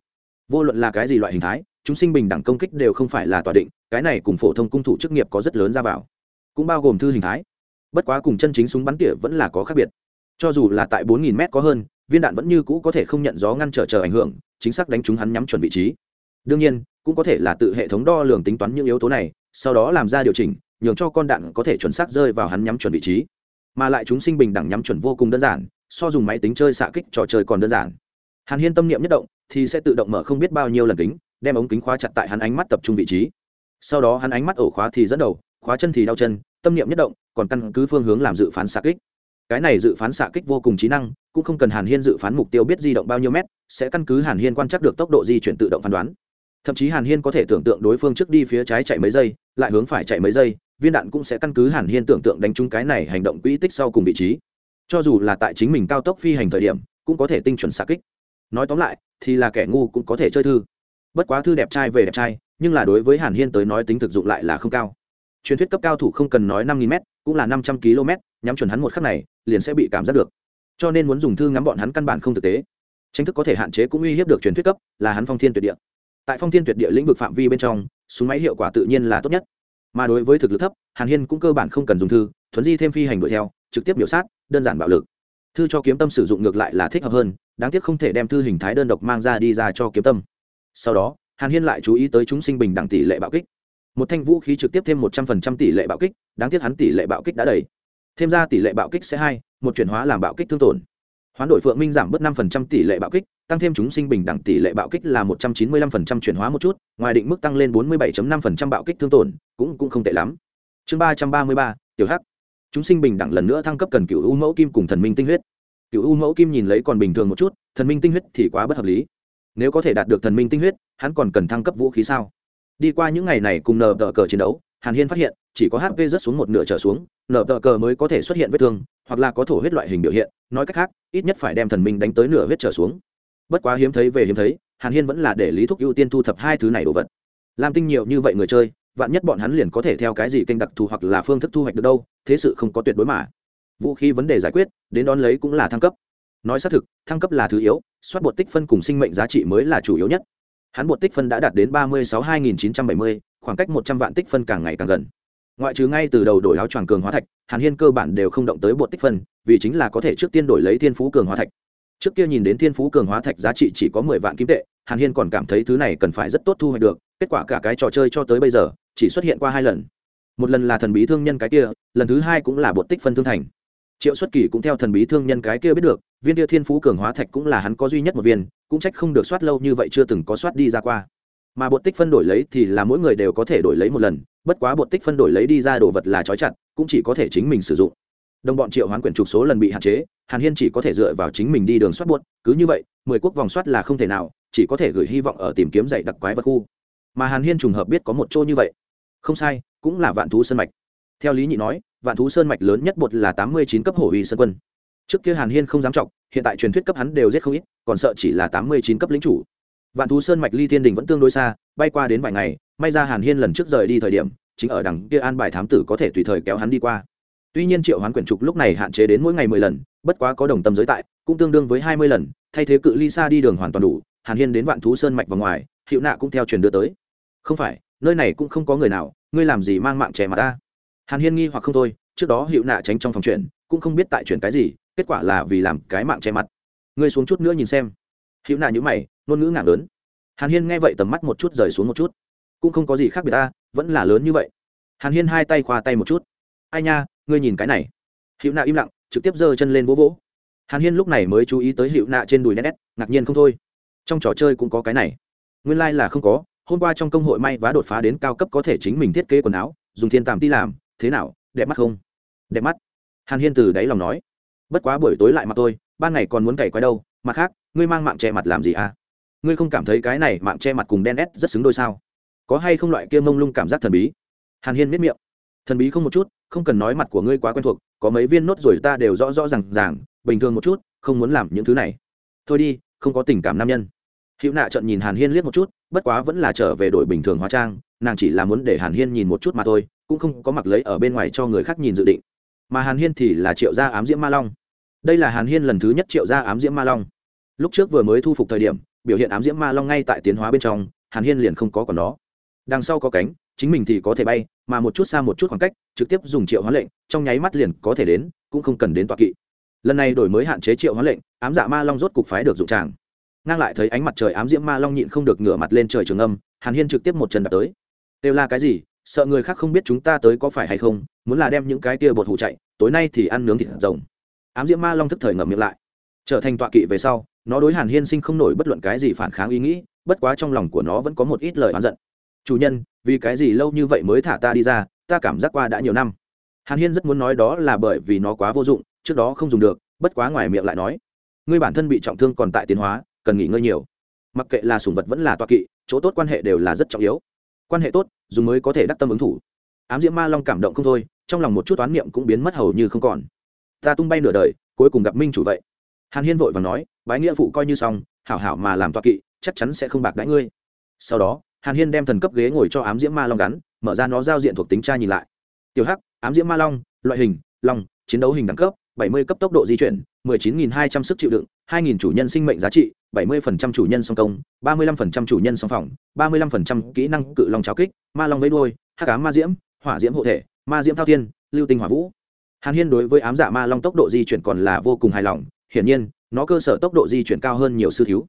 Vô luận là cái gì loại hình thái, chúng sinh bình đẳng công kích đều không phải là tòa định, cái này cùng phổ thông cung thủ chức nghiệp có rất lớn ra vào cũng bao gồm thư hình thái. Bất quá cùng chân chính súng bắn tỉa vẫn là có khác biệt. Cho dù là tại bốn nghìn m có hơn, viên đạn vẫn như cũ có thể không nhận gió ngăn trở chờ ảnh hưởng, chính xác đánh trúng hắn nhắm chuẩn vị trí. Đương nhiên, cũng có thể là tự hệ thống đo lường tính toán những yếu tố này, sau đó làm ra điều chỉnh, nhường cho con đạn có thể chuẩn xác rơi vào hắn nhắm chuẩn vị trí. Mà lại chúng sinh bình đẳng nhắm chuẩn vô cùng đơn giản, so dùng máy tính chơi xạ kích trò chơi còn đơn giản. Hàn hiên tâm niệm nhất động, thì sẽ tự động mở không biết bao nhiêu lần kính, đem ống kính khóa chặt tại hắn ánh mắt tập trung vị trí. Sau đó hắn ánh mắt ổ khóa thì dẫn đầu, khóa chân thì đau chân tâm niệm nhất động, còn căn cứ phương hướng làm dự phán xạ kích. Cái này dự phán xạ kích vô cùng trí năng, cũng không cần hàn hiên dự phán mục tiêu biết di động bao nhiêu mét, sẽ căn cứ hàn hiên quan trắc được tốc độ di chuyển tự động phán đoán. Thậm chí hàn hiên có thể tưởng tượng đối phương trước đi phía trái chạy mấy giây, lại hướng phải chạy mấy giây, viên đạn cũng sẽ căn cứ hàn hiên tưởng tượng đánh trúng cái này hành động quỹ tích sau cùng vị trí. Cho dù là tại chính mình cao tốc phi hành thời điểm, cũng có thể tinh chuẩn xạ kích. Nói tóm lại, thì là kẻ ngu cũng có thể chơi thư. Bất quá thư đẹp trai về đẹp trai, nhưng là đối với hàn hiên tới nói tính thực dụng lại là không cao truyền thuyết cấp cao thủ không cần nói năm nghìn m cũng là năm trăm km, nhắm chuẩn hắn một khắc này, liền sẽ bị cảm giác được. Cho nên muốn dùng thư ngắm bọn hắn căn bản không thực tế. Tranh thức có thể hạn chế cũng uy hiếp được truyền thuyết cấp, là hắn phong thiên tuyệt địa. Tại phong thiên tuyệt địa lĩnh vực phạm vi bên trong, súng máy hiệu quả tự nhiên là tốt nhất. Mà đối với thực lực thấp, hàn hiên cũng cơ bản không cần dùng thư, thuấn di thêm phi hành đuổi theo, trực tiếp biểu sát, đơn giản bạo lực. Thư cho kiếm tâm sử dụng ngược lại là thích hợp hơn, đáng tiếc không thể đem thư hình thái đơn độc mang ra đi ra cho kiếm tâm. Sau đó, hàn hiên lại chú ý tới chúng sinh bình đẳng tỷ lệ bạo kích một thanh vũ khí trực tiếp thêm một trăm phần trăm tỷ lệ bạo kích, đáng tiếc hắn tỷ lệ bạo kích đã đầy. Thêm ra tỷ lệ bạo kích sẽ hai, một chuyển hóa làm bạo kích thương tổn. Hoán đổi phượng minh giảm bớt năm phần trăm tỷ lệ bạo kích, tăng thêm chúng sinh bình đẳng tỷ lệ bạo kích là một trăm chín mươi lăm phần trăm chuyển hóa một chút, ngoài định mức tăng lên bốn mươi bảy năm phần trăm bạo kích thương tổn, cũng cũng không tệ lắm. Chương ba trăm ba mươi ba, tiểu hắc. Chúng sinh bình đẳng lần nữa thăng cấp cần cựu u mẫu kim cùng thần minh tinh huyết. Cựu u mẫu kim nhìn lấy còn bình thường một chút, thần minh tinh huyết thì quá bất hợp lý. Nếu có thể đạt được thần minh tinh huyết, hắn còn cần thăng cấp vũ khí sao? Đi qua những ngày này cùng nờ tờ cờ chiến đấu, hàn hiên phát hiện, chỉ có hp rớt xuống một nửa trở xuống nờ tờ cờ mới có thể xuất hiện vết thương, hoặc là có thổ huyết loại hình biểu hiện, nói cách khác, ít nhất phải đem thần minh đánh tới nửa huyết trở xuống. Bất quá hiếm thấy về hiếm thấy, hàn hiên vẫn là để lý thúc ưu tiên thu thập hai thứ này đồ vật. Làm tinh nhiều như vậy người chơi, vạn nhất bọn hắn liền có thể theo cái gì kênh đặc thù hoặc là phương thức thu hoạch được đâu, thế sự không có tuyệt đối mà. Vũ khí vấn đề giải quyết, đến đón lấy cũng là thăng cấp. Nói xác thực, thăng cấp là thứ yếu, soát bột tích phân cùng sinh mệnh giá trị mới là chủ yếu nhất hắn bột tích phân đã đạt đến ba mươi sáu hai nghìn chín trăm bảy mươi, khoảng cách một trăm vạn tích phân càng ngày càng gần. Ngoại trừ ngay từ đầu đổi áo choàng cường hóa thạch, hàn hiên cơ bản đều không động tới bột tích phân, vì chính là có thể trước tiên đổi lấy thiên phú cường hóa thạch. Trước kia nhìn đến thiên phú cường hóa thạch giá trị chỉ có mười vạn kim tệ, hàn hiên còn cảm thấy thứ này cần phải rất tốt thu hoạch được, kết quả cả cái trò chơi cho tới bây giờ, chỉ xuất hiện qua hai lần. Một lần là thần bí thương nhân cái kia, lần thứ hai cũng là bột tích phân thương thành. Triệu xuất kỳ cũng theo thần bí thương nhân cái kia biết được, viên kia thiên phú cường hóa thạch cũng là hắn có duy nhất một viên cũng trách không được soát lâu như vậy chưa từng có soát đi ra qua. Mà bột tích phân đổi lấy thì là mỗi người đều có thể đổi lấy một lần, bất quá bột tích phân đổi lấy đi ra đồ vật là trói chặt, cũng chỉ có thể chính mình sử dụng. Đồng bọn triệu hoán quyển trục số lần bị hạn chế, hàn hiên chỉ có thể dựa vào chính mình đi đường soát buốt cứ như vậy, mười quốc vòng soát là không thể nào, chỉ có thể gửi hy vọng ở tìm kiếm dạy đặc quái vật khu. Mà hàn hiên trùng hợp biết có một chỗ như vậy. Không sai, cũng là vạn thú sơn mạch. Theo lý nhị nói, vạn thú sơn mạch lớn nhất bột là tám mươi chín cấp hổ uy sơn quân trước kia hàn hiên không dám trọng hiện tại truyền thuyết cấp hắn đều giết không ít, còn sợ chỉ là tám mươi chín cấp lính chủ. Vạn thú sơn mạch ly thiên đình vẫn tương đối xa, bay qua đến vài ngày, may ra hàn hiên lần trước rời đi thời điểm, chính ở đằng kia an bài thám tử có thể tùy thời kéo hắn đi qua. Tuy nhiên triệu hoán quyển trục lúc này hạn chế đến mỗi ngày mười lần, bất quá có đồng tâm giới tại, cũng tương đương với hai mươi lần, thay thế cự ly xa đi đường hoàn toàn đủ, hàn hiên đến vạn thú sơn mạch và ngoài, hiệu nạ cũng theo truyền đưa tới. Không phải, nơi này cũng không có người nào, ngươi làm gì mang mạng trẻ mà ta? Hàn hiên nghi hoặc không thôi, trước đó hiệu nạ tránh trong phòng chuyện, cũng không biết tại chuyện cái gì kết quả là vì làm cái mạng che mặt. Ngươi xuống chút nữa nhìn xem. Hữu nạ nhữ mày, ngôn ngữ ngạc lớn. Hàn hiên nghe vậy tầm mắt một chút rời xuống một chút. Cũng không có gì khác biệt ta, vẫn là lớn như vậy. Hàn hiên hai tay khoa tay một chút. Ai nha, ngươi nhìn cái này. Hữu nạ im lặng, trực tiếp giơ chân lên vỗ vỗ. Hàn hiên lúc này mới chú ý tới hữu nạ trên đùi nét nét ngạc nhiên không thôi. Trong trò chơi cũng có cái này. Nguyên lai、like、là không có, hôm qua trong công hội may vá đột phá đến cao cấp có thể chính mình thiết kế quần áo, dùng thiên tàm ti làm, thế nào, đẹp mắt không? Đẹp mắt. Hàn hiên từ đáy lòng nói bất quá buổi tối lại mặt tôi ban ngày còn muốn cày quái đâu, mặt khác, ngươi mang mạng che mặt làm gì à? Ngươi không cảm thấy cái này mạng che mặt cùng đen ép rất xứng đôi sao? Có hay không loại kia mông lung cảm giác thần bí? Hàn hiên miết miệng. Thần bí không một chút, không cần nói mặt của ngươi quá quen thuộc, có mấy viên nốt rồi ta đều rõ rõ r à n g ràng, bình thường một chút, không muốn làm những thứ này. Thôi đi, không có tình cảm nam nhân. Hữu nạ trận nhìn hàn hiên liếc một chút, bất quá vẫn là trở về đội bình thường hóa trang, nàng chỉ là muốn để hàn hiên nhìn một chút mà thôi, cũng không có mặc lấy ở bên ngoài cho người khác nhìn dự định mà hàn hiên thì là triệu gia ám diễm ma long. Đây là hàn hiên lần thứ nhất triệu gia ám diễm ma long. Lúc trước vừa mới thu phục thời điểm, biểu hiện ám diễm ma long ngay tại tiến hóa bên trong, hàn hiên liền không có còn nó đằng sau có cánh, chính mình thì có thể bay, mà một chút xa một chút khoảng cách, trực tiếp dùng triệu hóa lệnh, trong nháy mắt liền có thể đến, cũng không cần đến tọa kỵ. Lần này đổi mới hạn chế triệu hóa lệnh, ám dạ ma long rốt cục phái được dụng tràng. Ngang lại thấy ánh mặt trời ám diễm ma long nhịn không được ngửa mặt lên trời trường âm, hàn hiên trực tiếp một chân đạp tới. Đều là cái gì? Sợ người khác không biết chúng ta tới có phải hay không, muốn là đem những cái kia bột hụ chạy, tối nay thì ăn nướng thịt rồng. Ám diễm ma long thức thời ngậm miệng lại. Trở thành tọa kỵ về sau, nó đối hàn hiên sinh không nổi bất luận cái gì phản kháng ý nghĩ, bất quá trong lòng của nó vẫn có một ít lời oán giận. Chủ nhân, vì cái gì lâu như vậy mới thả ta đi ra, ta cảm giác qua đã nhiều năm. Hàn hiên rất muốn nói đó là bởi vì nó quá vô dụng, trước đó không dùng được, bất quá ngoài miệng lại nói, ngươi bản thân bị trọng thương còn tại tiến hóa, cần nghỉ ngơi nhiều. Mặc kệ là sùng vật vẫn là toa kỵ, chỗ tốt quan hệ đều là rất trọng yếu quan hệ tốt dùng mới có thể đắc tâm ứng thủ. Ám diễm ma long cảm động không thôi, trong lòng một chút toán niệm cũng biến mất hầu như không còn. Ta tung bay nửa đời, cuối cùng gặp minh chủ vậy. Hàn hiên vội và nói, bái nghĩa phụ coi như xong, hảo hảo mà làm toa kỵ, chắc chắn sẽ không bạc đãi ngươi. Sau đó, hàn hiên đem thần cấp ghế ngồi cho ám diễm ma long gắn, mở ra nó giao diện thuộc tính tra nhìn lại. Tiểu hắc, ám diễm ma long, loại hình, long, chiến đấu hình đẳng cấp 70 cấp tốc độ di chuyển 19.200 sức chịu đựng 2.000 chủ nhân sinh mệnh giá trị 70% chủ nhân song công 35% chủ nhân song phòng 35% kỹ năng cự long cháo kích, ma long vây đuôi, hắc ám ma diễm, hỏa diễm hộ thể, ma diễm thao thiên, lưu tinh hỏa vũ. Hàn hiên đối với ám dạ ma long tốc độ di chuyển còn là vô cùng hài lòng, hiển nhiên, nó cơ sở tốc độ di chuyển cao hơn nhiều sư thiếu.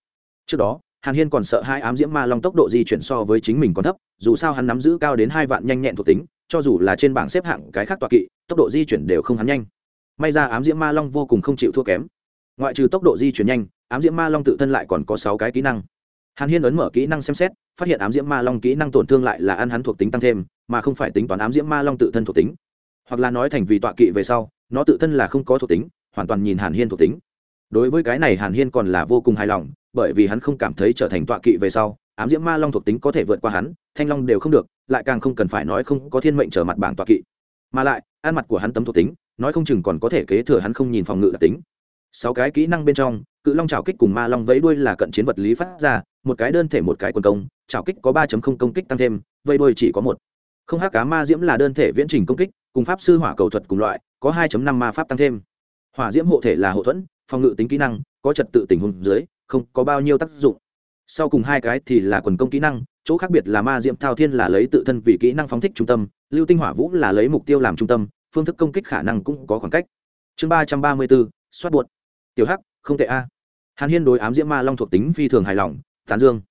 Trước đó, hàn hiên còn sợ hai ám diễm ma long tốc độ di chuyển so với chính mình còn thấp, dù sao hắn nắm giữ cao đến hai vạn nhanh nhẹn thuộc tính, cho dù là trên bảng xếp hạng cái khác tọa kỵ, tốc độ di chuyển đều không hắn nhanh may ra ám diễm ma long vô cùng không chịu thua kém. Ngoại trừ tốc độ di chuyển nhanh, ám diễm ma long tự thân lại còn có sáu cái kỹ năng. Hàn hiên ấn mở kỹ năng xem xét, phát hiện ám diễm ma long kỹ năng tổn thương lại là ăn hắn thuộc tính tăng thêm, mà không phải tính toán ám diễm ma long tự thân thuộc tính. Hoặc là nói thành vì tọa kỵ về sau, nó tự thân là không có thuộc tính, hoàn toàn nhìn hàn hiên thuộc tính. Đối với cái này hàn hiên còn là vô cùng hài lòng, bởi vì hắn không cảm thấy trở thành tọa kỵ về sau, ám diễm ma long thuộc tính có thể vượt qua hắn, thanh long đều không được, lại càng không cần phải nói không có thiên mệnh trở mặt bảng tọa kỵ. Mà lại, ăn mặt của hắn tấm thuộc tính nói không chừng còn có thể kế thừa hắn không nhìn phòng ngự đặc tính. Sáu cái kỹ năng bên trong, cự long trào kích cùng ma long vẫy đuôi là cận chiến vật lý phát ra, một cái đơn thể một cái quần công trào kích có ba công kích tăng thêm vây đuôi chỉ có một. Không hắc cá ma diễm là đơn thể viễn trình công kích, cùng pháp sư hỏa cầu thuật cùng loại, có 2 năm ma pháp tăng thêm. Hỏa diễm hộ thể là hộ thuẫn, phòng ngự tính kỹ năng, có trật tự tình huống dưới, không có bao nhiêu tác dụng. Sau cùng hai cái thì là quần công kỹ năng, chỗ khác biệt là ma diễm thao thiên là lấy tự thân vì kỹ năng phóng thích trung tâm, lưu tinh hỏa vũ là lấy mục tiêu làm trung tâm phương thức công kích khả năng cũng có khoảng cách. Chương ba trăm ba mươi bốn soát buột. Tiểu hắc, không tệ a. Hàn hiên đối ám diễm ma long thuộc tính phi thường hài lòng, tán dương.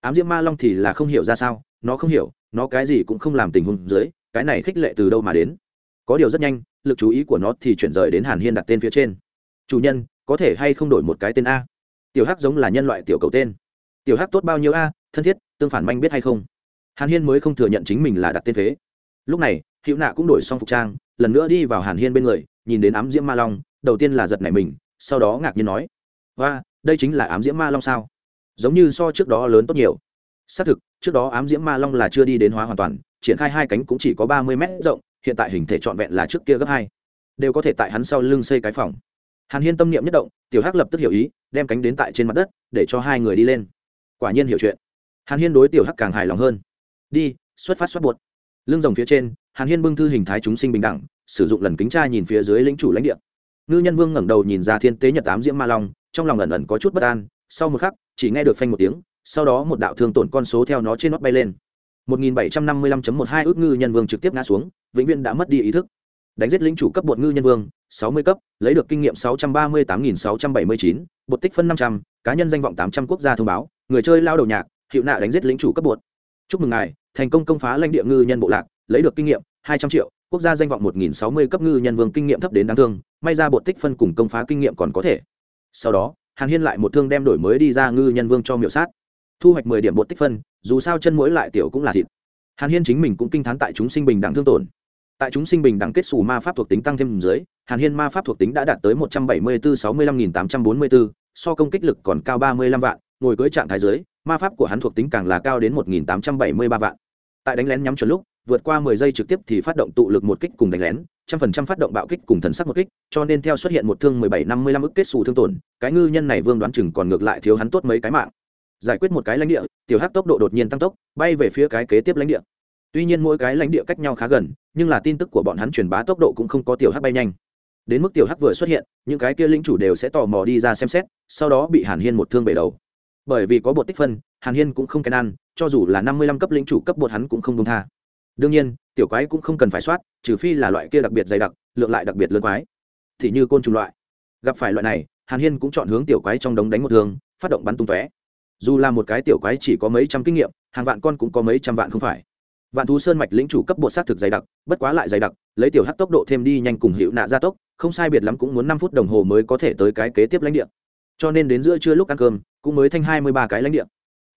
Ám diễm ma long thì là không hiểu ra sao, nó không hiểu, nó cái gì cũng không làm tình huống dưới, cái này khích lệ từ đâu mà đến? Có điều rất nhanh, lực chú ý của nó thì chuyển rời đến hàn hiên đặt tên phía trên. Chủ nhân, có thể hay không đổi một cái tên a? Tiểu hắc giống là nhân loại tiểu cầu tên. Tiểu hắc tốt bao nhiêu a? Thân thiết, tương phản manh biết hay không? Hàn hiên mới không thừa nhận chính mình là đặt tên phế. Lúc này hữu nạ cũng đổi xong phục trang, lần nữa đi vào hàn hiên bên người, nhìn đến ám diễm ma long, đầu tiên là giật nảy mình, sau đó ngạc nhiên nói và đây chính là ám diễm ma long sao? Giống như so trước đó lớn tốt nhiều. Xác thực, trước đó ám diễm ma long là chưa đi đến hóa hoàn toàn, triển khai hai cánh cũng chỉ có ba mươi mét rộng, hiện tại hình thể trọn vẹn là trước kia gấp hai. Đều có thể tại hắn sau lưng xây cái phòng. Hàn hiên tâm niệm nhất động, tiểu hắc lập tức hiểu ý, đem cánh đến tại trên mặt đất, để cho hai người đi lên. Quả nhiên hiểu chuyện. Hàn hiên đối tiểu hắc càng hài lòng hơn. Đi, xuất phát, xuất buột lưng rồng phía trên hàn hiên bưng thư hình thái chúng sinh bình đẳng sử dụng lần kính tra nhìn phía dưới lĩnh chủ lãnh địa. Ngư nhân vương ngẩng đầu nhìn ra thiên tế nhật tám diễm ma long trong lòng ẩn ẩn có chút bất an sau một khắc chỉ nghe được phanh một tiếng sau đó một đạo thương tổn con số theo nó trên nót bay lên. 1755.12 ước ngư nhân vương trực tiếp ngã xuống vĩnh viễn đã mất đi ý thức. Đánh giết lĩnh chủ cấp bột ngư nhân vương 60 cấp lấy được kinh nghiệm 638.679, bột tích phân 500, cá nhân danh vọng 800 quốc gia thông báo người chơi lao đầu nhạc hiệu nạ đánh giết lĩnh chủ cấp bột chúc mừng ngài, thành công công phá lãnh địa ngư nhân bộ lạc, lấy được kinh nghiệm, hai trăm triệu, quốc gia danh vọng một nghìn sáu mươi cấp ngư nhân vương kinh nghiệm thấp đến đáng thương, may ra bột tích phân cùng công phá kinh nghiệm còn có thể. Sau đó, hàn hiên lại một thương đem đổi mới đi ra ngư nhân vương cho miệu sát. Thu hoạch mười điểm bột tích phân, dù sao chân mũi lại tiểu cũng là thịt. Hàn hiên chính mình cũng kinh t h á n tại chúng sinh bình đẳng thương tổn. Tại chúng sinh bình đẳng kết xù ma pháp thuộc tính tăng thêm dưới, hàn hiên ma pháp thuộc tính đã đạt tới một trăm bảy mươi bốn sáu mươi lăm nghìn tám trăm bốn mươi bốn so công kích lực còn cao ba mươi lăm vạn, ngồi cưới trạng thái dưới ma pháp của hắn thuộc tính càng là cao đến một nghìn tám trăm bảy mươi ba vạn. Tại đánh lén nhắm chuẩn lúc, vượt qua mười giây trực tiếp thì phát động tụ lực một kích cùng đánh lén, trăm phần trăm phát động bạo kích cùng thần sắc một kích, cho nên theo xuất hiện một thương mười bảy năm mươi lăm ức kết xù thương tổn, cái ngư nhân này vương đoán chừng còn ngược lại thiếu hắn tốt mấy cái mạng. Giải quyết một cái lãnh địa, tiểu hắc tốc độ đột nhiên tăng tốc, bay về phía cái kế tiếp lãnh địa. Tuy nhiên mỗi cái lãnh địa cách nhau khá gần, nhưng là tin tức của bọn hắn truyền bá tốc độ cũng không có tiểu hắc bay nhanh. Đến mức tiểu hắc vừa xuất hiện, những cái kia lĩnh chủ đều sẽ tò mò đi ra xem xét, sau đó bị hàn hiên một thương bể đầu bởi vì có bột tích phân, hàn hiên cũng không kèn ăn, cho dù là năm mươi lăm cấp lĩnh chủ cấp bột hắn cũng không đông tha. Đương nhiên, tiểu quái cũng không cần phải soát, trừ phi là loại kia đặc biệt dày đặc, lượng lại đặc biệt lớn quái. Thì như côn trùng loại. Gặp phải loại này, hàn hiên cũng chọn hướng tiểu quái trong đống đánh một thương phát động bắn tung tóe. Dù là một cái tiểu quái chỉ có mấy trăm kinh nghiệm, hàng vạn con cũng có mấy trăm vạn không phải. Vạn thú sơn mạch lĩnh chủ cấp bộ xác thực dày đặc, bất quá lại dày đặc, lấy tiểu hắc tốc độ thêm đi nhanh cùng hiệu nạ gia tốc, không sai biệt lắm cũng muốn năm phút đồng hồ mới có thể tới cái kế tiếp lãnh địa cho nên đến giữa trưa lúc ăn cơm, cũng mới thanh hai mươi ba cái lãnh địa.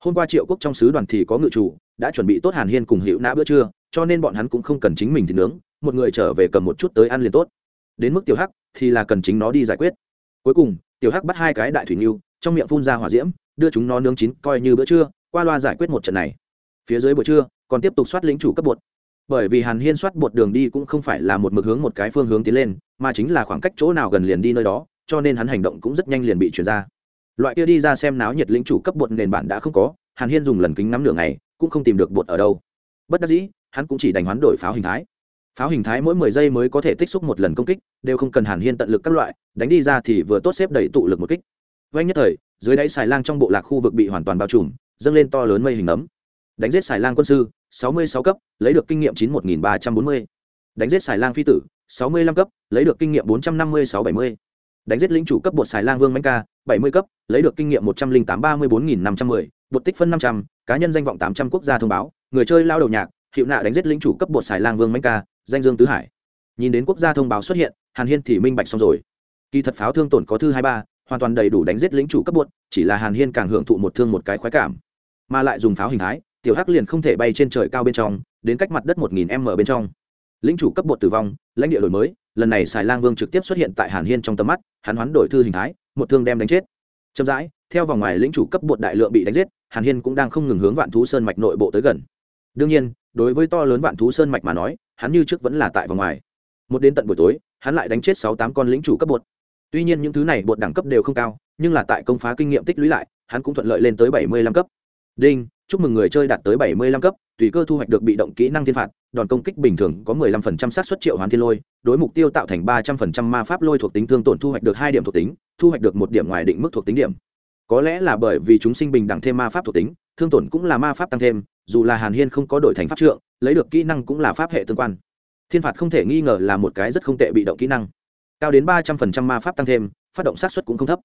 Hôm qua triệu quốc trong sứ đoàn thì có ngự chủ, đã chuẩn bị tốt hàn hiên cùng hiệu nã bữa trưa, cho nên bọn hắn cũng không cần chính mình thì nướng, một người trở về cầm một chút tới ăn liền tốt. Đến mức tiểu hắc thì là cần chính nó đi giải quyết. Cuối cùng, tiểu hắc bắt hai cái đại thủy nghiêu trong miệng phun ra hỏa diễm, đưa chúng nó nướng chín, coi như bữa trưa, qua loa giải quyết một trận này. Phía dưới buổi trưa, còn tiếp tục soát lính chủ cấp bột. Bởi vì hàn hiên soát bột đường đi cũng không phải là một mực hướng một cái phương hướng tiến lên, mà chính là khoảng cách chỗ nào gần liền đi nơi đó cho nên hắn hành động cũng rất nhanh liền bị chuyển ra. Loại kia đi ra xem náo nhiệt lính chủ cấp bột nền bản đã không có, hàn hiên dùng lần kính ngắm nửa ngày, cũng không tìm được bột ở đâu. Bất đắc dĩ, hắn cũng chỉ đánh hoán đổi pháo hình thái. Pháo hình thái mỗi mười giây mới có thể tích xúc một lần công kích, đều không cần hàn hiên tận lực các loại, đánh đi ra thì vừa tốt xếp đẩy tụ lực một kích. Vanh nhất thời, dưới đáy xài lang trong bộ lạc khu vực bị hoàn toàn bao trùm, dâng lên to lớn mây hình ấm. Đánh giết xài lang quân sư, sáu mươi sáu cấp, lấy được kinh nghiệm chín một nghìn ba trăm bốn mươi. Đánh giết xài lang phi tử, sáu mươi lăm cấp, lấy được kinh nghiệm bốn trăm năm mươi sáu bảy mươi đánh giết lĩnh chủ cấp bột xài lang vương manh ca, bảy mươi cấp, lấy được kinh nghiệm một trăm linh tám ba mươi bốn nghìn năm trăm mười, bột tích phân năm trăm, cá nhân danh vọng tám trăm quốc gia thông báo, người chơi lao đầu nhạc, hiệu nạ đánh giết lĩnh chủ cấp bột xài lang vương manh ca, danh dương tứ hải. Nhìn đến quốc gia thông báo xuất hiện, hàn hiên thì minh bạch xong rồi. Kỳ thật pháo thương tổn có thư hai ba, hoàn toàn đầy đủ đánh giết lĩnh chủ cấp bột, chỉ là hàn hiên càng hưởng thụ một thương một cái khoái cảm. Mà lại dùng pháo hình thái, tiểu hắc liền không thể bay trên trời cao bên trong, đến cách mặt đất một nghìn m bên trong. Lính chủ cấp bột tử vong, lãnh địa đổi mới lần này xài lang vương trực tiếp xuất hiện tại hàn hiên trong tầm mắt, hắn hoán đổi thư hình thái, một thương đem đánh chết. Chậm rãi, theo vòng ngoài lĩnh chủ cấp bột đại lượng bị đánh giết, hàn hiên cũng đang không ngừng hướng vạn thú sơn mạch nội bộ tới gần. Đương nhiên, đối với to lớn vạn thú sơn mạch mà nói, hắn như trước vẫn là tại vòng ngoài. Một đến tận buổi tối, hắn lại đánh chết sáu tám con lĩnh chủ cấp bột. Tuy nhiên những thứ này bột đẳng cấp đều không cao, nhưng là tại công phá kinh nghiệm tích lũy lại, hắn cũng thuận lợi lên tới bảy mươi lăm cấp. Đinh chúc mừng người chơi đạt tới bảy mươi lăm cấp, tùy cơ thu hoạch được bị động kỹ năng thiên phạt, đòn công kích bình thường có mười lăm phần trăm xác suất triệu hoán thiên lôi, đối mục tiêu tạo thành ba trăm phần trăm ma pháp lôi thuộc tính thương tổn thu hoạch được 2 điểm thuộc tính, thu hoạch được 1 điểm ngoài định mức thuộc tính điểm. Có lẽ là bởi vì chúng sinh bình đẳng thêm ma pháp thuộc tính, thương tổn cũng là ma pháp tăng thêm, dù là hàn hiên không có đổi thành pháp trượng, lấy được kỹ năng cũng là pháp hệ tương quan. Thiên phạt không thể nghi ngờ là một cái rất không tệ bị động kỹ năng. Cao đến ba trăm phần trăm ma pháp tăng thêm, phát động sát suất cũng không thấp.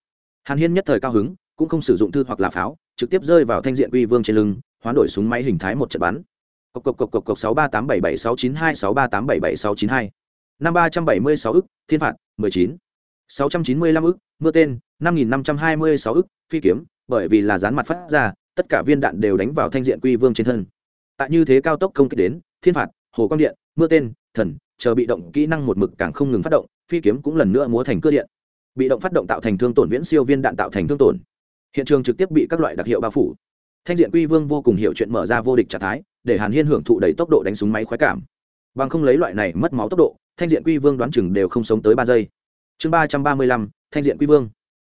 Hàn hiên nhất thời cao hứng cũng không sử dụng thư hoặc là pháo, trực tiếp rơi vào thanh diện uy vương trên lưng, hoán đổi súng máy hình thái một trận bắn. Cộc cộc cộc cộc cộc, sáu ba tám bảy bảy sáu chín hai, sáu ba tám bảy bảy sáu chín hai. Năm ba trăm bảy mươi sáu ức, thiên phạt, mười chín. Sáu trăm chín mươi lăm ức, mưa tên, năm nghìn năm trăm hai mươi sáu ức, phi kiếm, bởi vì là dán mặt phát ra, tất cả viên đạn đều đánh vào thanh diện quy vương trên thân. Tại như thế cao tốc công kích đến, thiên phạt, hồ quang điện, mưa tên, thần, chờ bị động kỹ năng một mực càng không ngừng phát động, phi kiếm cũng lần nữa múa thành cơ điện. Bị động phát động tạo thành thương tổn viễn siêu viên đạn tạo thành thương tổn hiện trường trực tiếp bị các loại đặc hiệu bao phủ. Thanh diện quy vương vô cùng hiểu chuyện mở ra vô địch trạng thái, để hàn hiên hưởng thụ đầy tốc độ đánh súng máy khoái cảm. Bằng không lấy loại này mất máu tốc độ, thanh diện quy vương đoán chừng đều không sống tới ba giây. Chương ba trăm ba mươi lăm, thanh diện quy vương.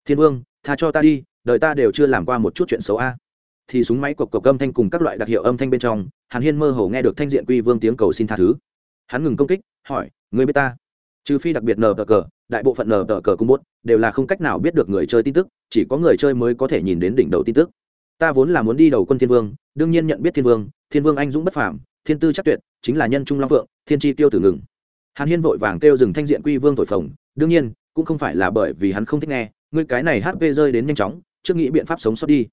Thiên vương, tha cho ta đi, đời ta đều chưa làm qua một chút chuyện xấu a. Thì súng máy cộc cộc âm thanh cùng các loại đặc hiệu âm thanh bên trong, hàn hiên mơ hồ nghe được thanh diện quy vương tiếng cầu xin tha thứ. Hắn ngừng công kích, hỏi người biết ta? Trừ phi đặc biệt nờ tờ cờ đại bộ phận nờ tờ cờ cung bốt đều là không cách nào biết được người chơi tin tức, chỉ có người chơi mới có thể nhìn đến đỉnh đầu tin tức. Ta vốn là muốn đi đầu quân thiên vương, đương nhiên nhận biết thiên vương thiên vương anh dũng bất phàm, thiên tư chắc tuyệt, chính là nhân trung long vượng thiên tri tiêu tử ngừng. Hàn hiên vội vàng kêu dừng thanh diện quy vương thổi phồng, đương nhiên, cũng không phải là bởi vì hắn không thích nghe, ngươi cái này hp rơi đến nhanh chóng, trước nghĩ biện pháp sống sót đi.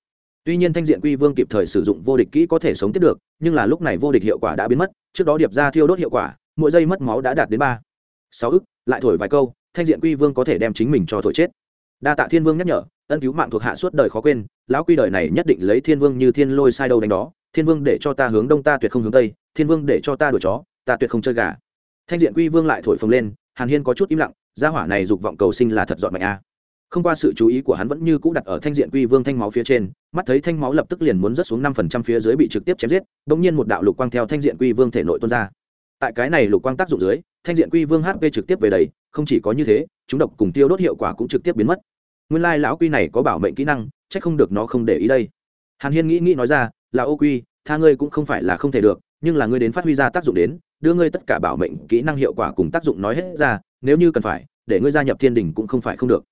Tuy nhiên thanh diện quy vương kịp thời sử dụng vô địch kỹ có thể sống tiếp được, nhưng là lúc này vô địch hiệu quả đã biến mất, trước đó điệp ra thiêu đốt hiệu quả, mỗi giây mất máu đã đạt đến ba, sáu ức, lại thổi vài câu thanh diện quy vương có thể đem chính mình cho thổi chết. Đa tạ thiên vương nhắc nhở, ân cứu mạng thuộc hạ suốt đời khó quên, lão quy đời này nhất định lấy thiên vương như thiên lôi sai đâu đánh đó. Thiên vương để cho ta hướng đông, ta tuyệt không hướng tây. Thiên vương để cho ta đuổi chó, ta tuyệt không chơi gà. Thanh diện quy vương lại thổi phồng lên, hàn hiên có chút im lặng, gia hỏa này dục vọng cầu sinh là thật dọn mạnh a. Không qua sự chú ý của hắn vẫn như cũ đặt ở thanh diện quy vương thanh máu phía trên, mắt thấy thanh máu lập tức liền muốn rớt xuống năm phần trăm phía dưới bị trực tiếp chém giết đ ỗ n g nhiên một đạo lục quang theo thanh diện quy vương thể nội tuôn ra. Tại cái này lục quang tác dụng dưới thanh diện quy vương hp trực tiếp về đầy không chỉ có như thế, chúng độc cùng tiêu đốt hiệu quả cũng trực tiếp biến mất. Nguyên lai lão quy này có bảo mệnh kỹ năng c h ắ c không được nó không để ý đây. Hàn hiên nghĩ nghĩ nói ra, là ô quy, tha ngươi cũng không phải là không thể được, nhưng là ngươi đến phát huy ra tác dụng đến, đưa ngươi tất cả bảo mệnh kỹ năng hiệu quả cùng tác dụng nói hết ra, nếu như cần phải, để ngươi gia nhập thiên đình cũng không phải không được.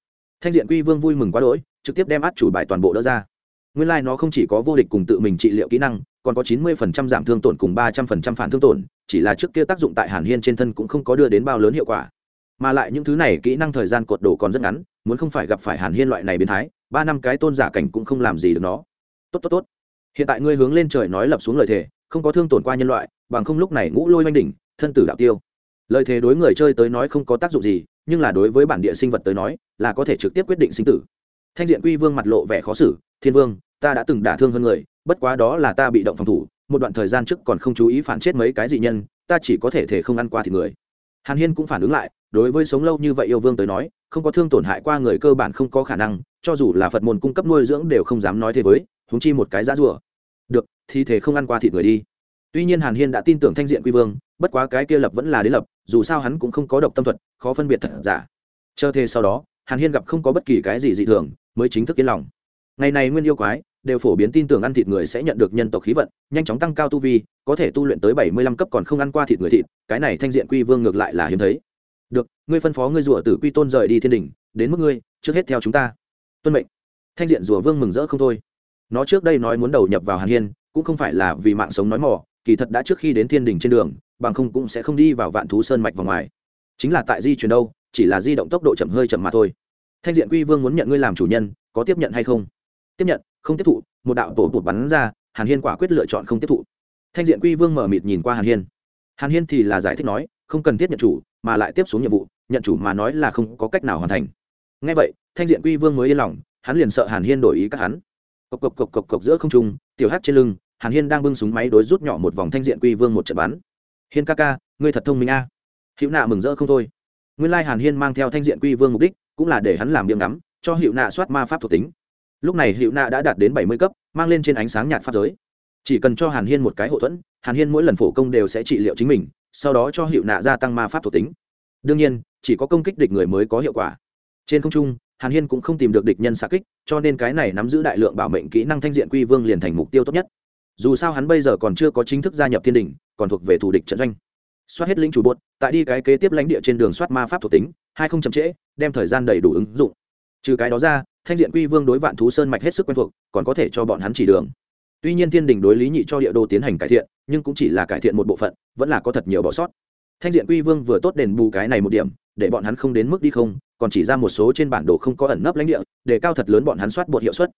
Thanh diện quy vương vui mừng quá đỗi, trực tiếp đem át chủ bài toàn bộ đỡ ra. Nguyên lai、like、nó không chỉ có vô địch cùng tự mình trị liệu kỹ năng, còn có chín mươi phần trăm giảm thương tổn cùng ba trăm phần trăm phản thương tổn chỉ là trước kia tác dụng tại hàn hiên trên thân cũng không có đưa đến bao lớn hiệu quả. Mà lại những thứ này kỹ năng thời gian cột đồ còn rất ngắn, muốn không phải gặp phải hàn hiên loại này biến thái, ba năm cái tôn giả cảnh cũng không làm gì được nó. Tốt tốt tốt. Hiện tại ngươi hướng lên trời nói lập xuống lời thề, không có thương tổn qua nhân loại, bằng không lúc này ngũ lôi oanh đỉnh, thân tử đạo tiêu. Lời thề đối người chơi tới nói không có tác dụng gì, nhưng là đối với bản địa sinh vật tới nói, là có thể trực tiếp quyết định sinh tử. Thanh diện quy vương mặt lộ vẻ khó xử, thiên vương, ta đã từng đả thương hơn người, bất quá đó là ta bị động phòng thủ một đoạn thời gian trước còn không chú ý phản chết mấy cái dị nhân, ta chỉ có thể thể không ăn qua thịt người. Hàn hiên cũng phản ứng lại, đối với sống lâu như vậy yêu vương tới nói, không có thương tổn hại qua người cơ bản không có khả năng, cho dù là phật môn cung cấp nuôi dưỡng đều không dám nói thế với húng chi một cái giá rùa. Được, thì thể không ăn qua thịt người đi. Tuy nhiên hàn hiên đã tin tưởng thanh diện quy vương, bất quá cái kia lập vẫn là đến lập, dù sao hắn cũng không có độc tâm thuật, khó phân biệt thật giả. Chờ thế sau đó, hàn hiên gặp không có bất kỳ cái gì dị thường, mới chính thức yên lòng. Ngày này nguyên yêu quái đều phổ biến tin tưởng ăn thịt người sẽ nhận được nhân tộc khí vận, nhanh chóng tăng cao tu vi, có thể tu luyện tới bảy mươi lăm cấp còn không ăn qua thịt người thịt, cái này thanh diện quy vương ngược lại là hiếm thấy. Được, ngươi phân phó ngươi rùa tử quy tôn rời đi thiên đình, đến mức ngươi, trước hết theo chúng ta. Tuân mệnh. Thanh diện rùa vương mừng rỡ không thôi. Nó trước đây nói muốn đầu nhập vào hàn hiên, cũng không phải là vì mạng sống nói mỏ kỳ thật đã trước khi đến thiên đình trên đường, bằng không cũng sẽ không đi vào vạn thú sơn mạch vào ngoài. Chính là tại di chuyển đâu, chỉ là di động tốc độ chậm hơi chậm mà thôi. Thanh diện quy vương muốn nhận ngươi làm chủ nhân, có tiếp nhận hay không? Tiếp nhận không tiếp thụ, một đạo tổ bột bắn ra, hàn hiên quả quyết lựa chọn không tiếp thụ. Thanh diện quy vương mở mịt nhìn qua hàn hiên. Hàn hiên thì là giải thích nói, không cần thiết nhận chủ, mà lại tiếp xuống nhiệm vụ, nhận chủ mà nói là không có cách nào hoàn thành. Ngay vậy, thanh diện quy vương mới yên lòng, hắn liền sợ hàn hiên đổi ý các hắn. Cộc cộc cộc cộc cộc giữa không trung, tiểu hát trên lưng, hàn hiên đang bưng súng máy đối rút nhỏ một vòng thanh diện quy vương một trận bắn. Hiên ca ca, ngươi thật thông minh a. À. hữu nạ mừng rỡ không thôi. Nguyên lai hàn hiên mang theo thanh diện quy vương mục đích, cũng là để hắn làm điểm ngắm, cho hiệu nạ soát ma pháp thuộc tính lúc này hiệu nạ đã đạt đến bảy mươi cấp, mang lên trên ánh sáng nhạt pháp giới. Chỉ cần cho hàn hiên một cái hậu thuẫn, hàn hiên mỗi lần phổ công đều sẽ trị liệu chính mình, sau đó cho hiệu nạ gia tăng ma pháp thuộc tính. Đương nhiên, chỉ có công kích địch người mới có hiệu quả. Trên không trung, hàn hiên cũng không tìm được địch nhân xa kích, cho nên cái này nắm giữ đại lượng bảo mệnh kỹ năng thanh diện quy vương liền thành mục tiêu tốt nhất. Dù sao hắn bây giờ còn chưa có chính thức gia nhập thiên đình, còn thuộc về thủ địch trận doanh. Soát hết lính chủ bột, tại đi cái kế tiếp lãnh địa trên đường soát ma pháp thuộc tính, hai không chậm trễ, đem thời gian đầy đủ ứng dụng. Trừ cái đó ra thanh diện quy vương đối vạn thú sơn mạch hết sức quen thuộc, còn có thể cho bọn hắn chỉ đường. Tuy nhiên thiên đình đối lý nhị cho địa đô tiến hành cải thiện, nhưng cũng chỉ là cải thiện một bộ phận, vẫn là có thật nhiều bỏ sót. Thanh diện quy vương vừa tốt đền bù cái này một điểm, để bọn hắn không đến mức đi không, còn chỉ ra một số trên bản đồ không có ẩn nấp lãnh địa, để cao thật lớn bọn hắn soát bột hiệu suất.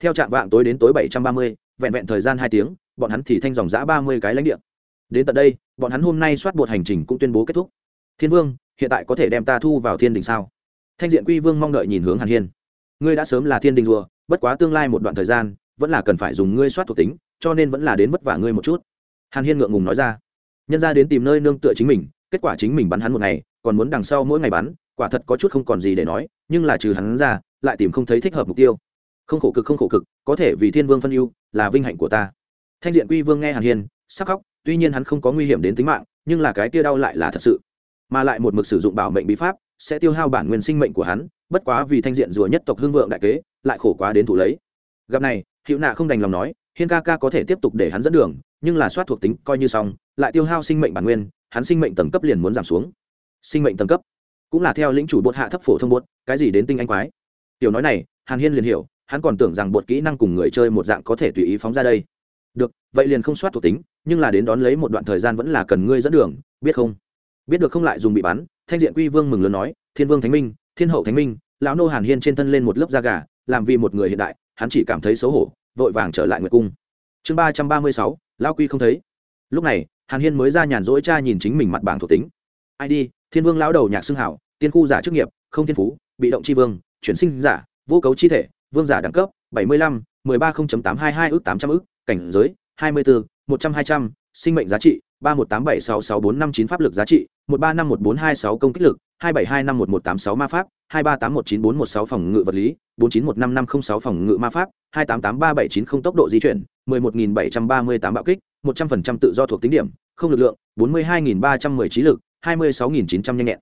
Theo trạm vạng tối đến tối bảy trăm ba mươi, vẹn vẹn thời gian hai tiếng, bọn hắn thì thanh dòng giã ba mươi cái lãnh địa. Đến tận đây, bọn hắn hôm nay soát bột hành trình cũng tuyên bố kết thúc. Thiên vương, hiện tại có thể đem ta thu vào thiên đình sao? Thanh diện quy vương mong đợi nhìn hướng hàn hiên ngươi đã sớm là thiên đình rùa, bất quá tương lai một đoạn thời gian, vẫn là cần phải dùng ngươi soát thuộc tính, cho nên vẫn là đến vất vả ngươi một chút. Hàn hiên ngượng ngùng nói ra. Nhân ra đến tìm nơi nương tựa chính mình, kết quả chính mình bắn hắn một ngày, còn muốn đằng sau mỗi ngày bắn, quả thật có chút không còn gì để nói, nhưng là trừ hắn ra, lại tìm không thấy thích hợp mục tiêu. Không khổ cực, không khổ cực, có thể vì thiên vương phân ưu, là vinh hạnh của ta. Thanh diện quy vương nghe hàn hiên, sắc khóc, tuy nhiên hắn không có nguy hiểm đến tính mạng, nhưng là cái kia đau lại là thật sự. Mà lại một mực sử dụng bảo mệnh bí pháp sẽ tiêu hao bản nguyên sinh mệnh của hắn, bất quá vì thanh diện rùa nhất tộc hương vượng đại kế, lại khổ quá đến thủ lấy. Gặp này hiệu nạ không đành lòng nói, hiên ca ca có thể tiếp tục để hắn dẫn đường, nhưng là soát thuộc tính coi như xong, lại tiêu hao sinh mệnh bản nguyên, hắn sinh mệnh tầng cấp liền muốn giảm xuống. Sinh mệnh tầng cấp? Cũng là theo lĩnh chủ bột hạ thấp phổ thông bột, cái gì đến tinh anh quái? Tiểu nói này, hàn hiên liền hiểu, hắn còn tưởng rằng bột kỹ năng cùng người chơi một dạng có thể tùy ý phóng ra đây. Được, vậy liền không soát thuộc tính, nhưng là đến đón lấy một đoạn thời gian vẫn là cần ngươi dẫn đường, biết không? Biết được không lại dùng bị bắn thanh diện quy vương mừng lớn nói, thiên vương thánh minh, thiên hậu thánh minh, lão nô hàn hiên trên thân lên một lớp da gà, làm vì một người hiện đại, hắn chỉ cảm thấy xấu hổ, vội vàng trở lại nguyệt cung. Chương ba trăm ba mươi sáu, lão quy không thấy. Lúc này, hàn hiên mới ra nhàn rỗi cha nhìn chính mình mặt bảng thuộc tính. Id thiên vương lão đầu nhạc xưng hảo, tiên khu giả chức nghiệp, không thiên phú, bị động c h i vương, chuyển sinh giả, vô cấu chi thể, vương giả đẳng cấp, bảy mươi lăm, mười ba tám hai hai ước tám trăm ước, cảnh giới hai mươi bốn một trăm hai trăm, sinh mệnh giá trị ba một tám bảy sáu sáu bốn năm chín pháp lực giá trị, một ba năm một bốn hai sáu công kích lực, hai bảy hai năm một một tám sáu ma pháp, hai ba tám một chín bốn một sáu phòng ngự vật lý, bốn chín một năm năm không sáu phòng ngự ma pháp, hai tám tám ba bảy chín không tốc độ di chuyển, mười một nghìn bảy trăm ba mươi tám bạo kích, một trăm phần trăm tự do thuộc tính điểm, không lực lượng, bốn mươi hai nghìn ba trăm mười trí lực, hai mươi sáu nghìn chín trăm nhanh nhẹn,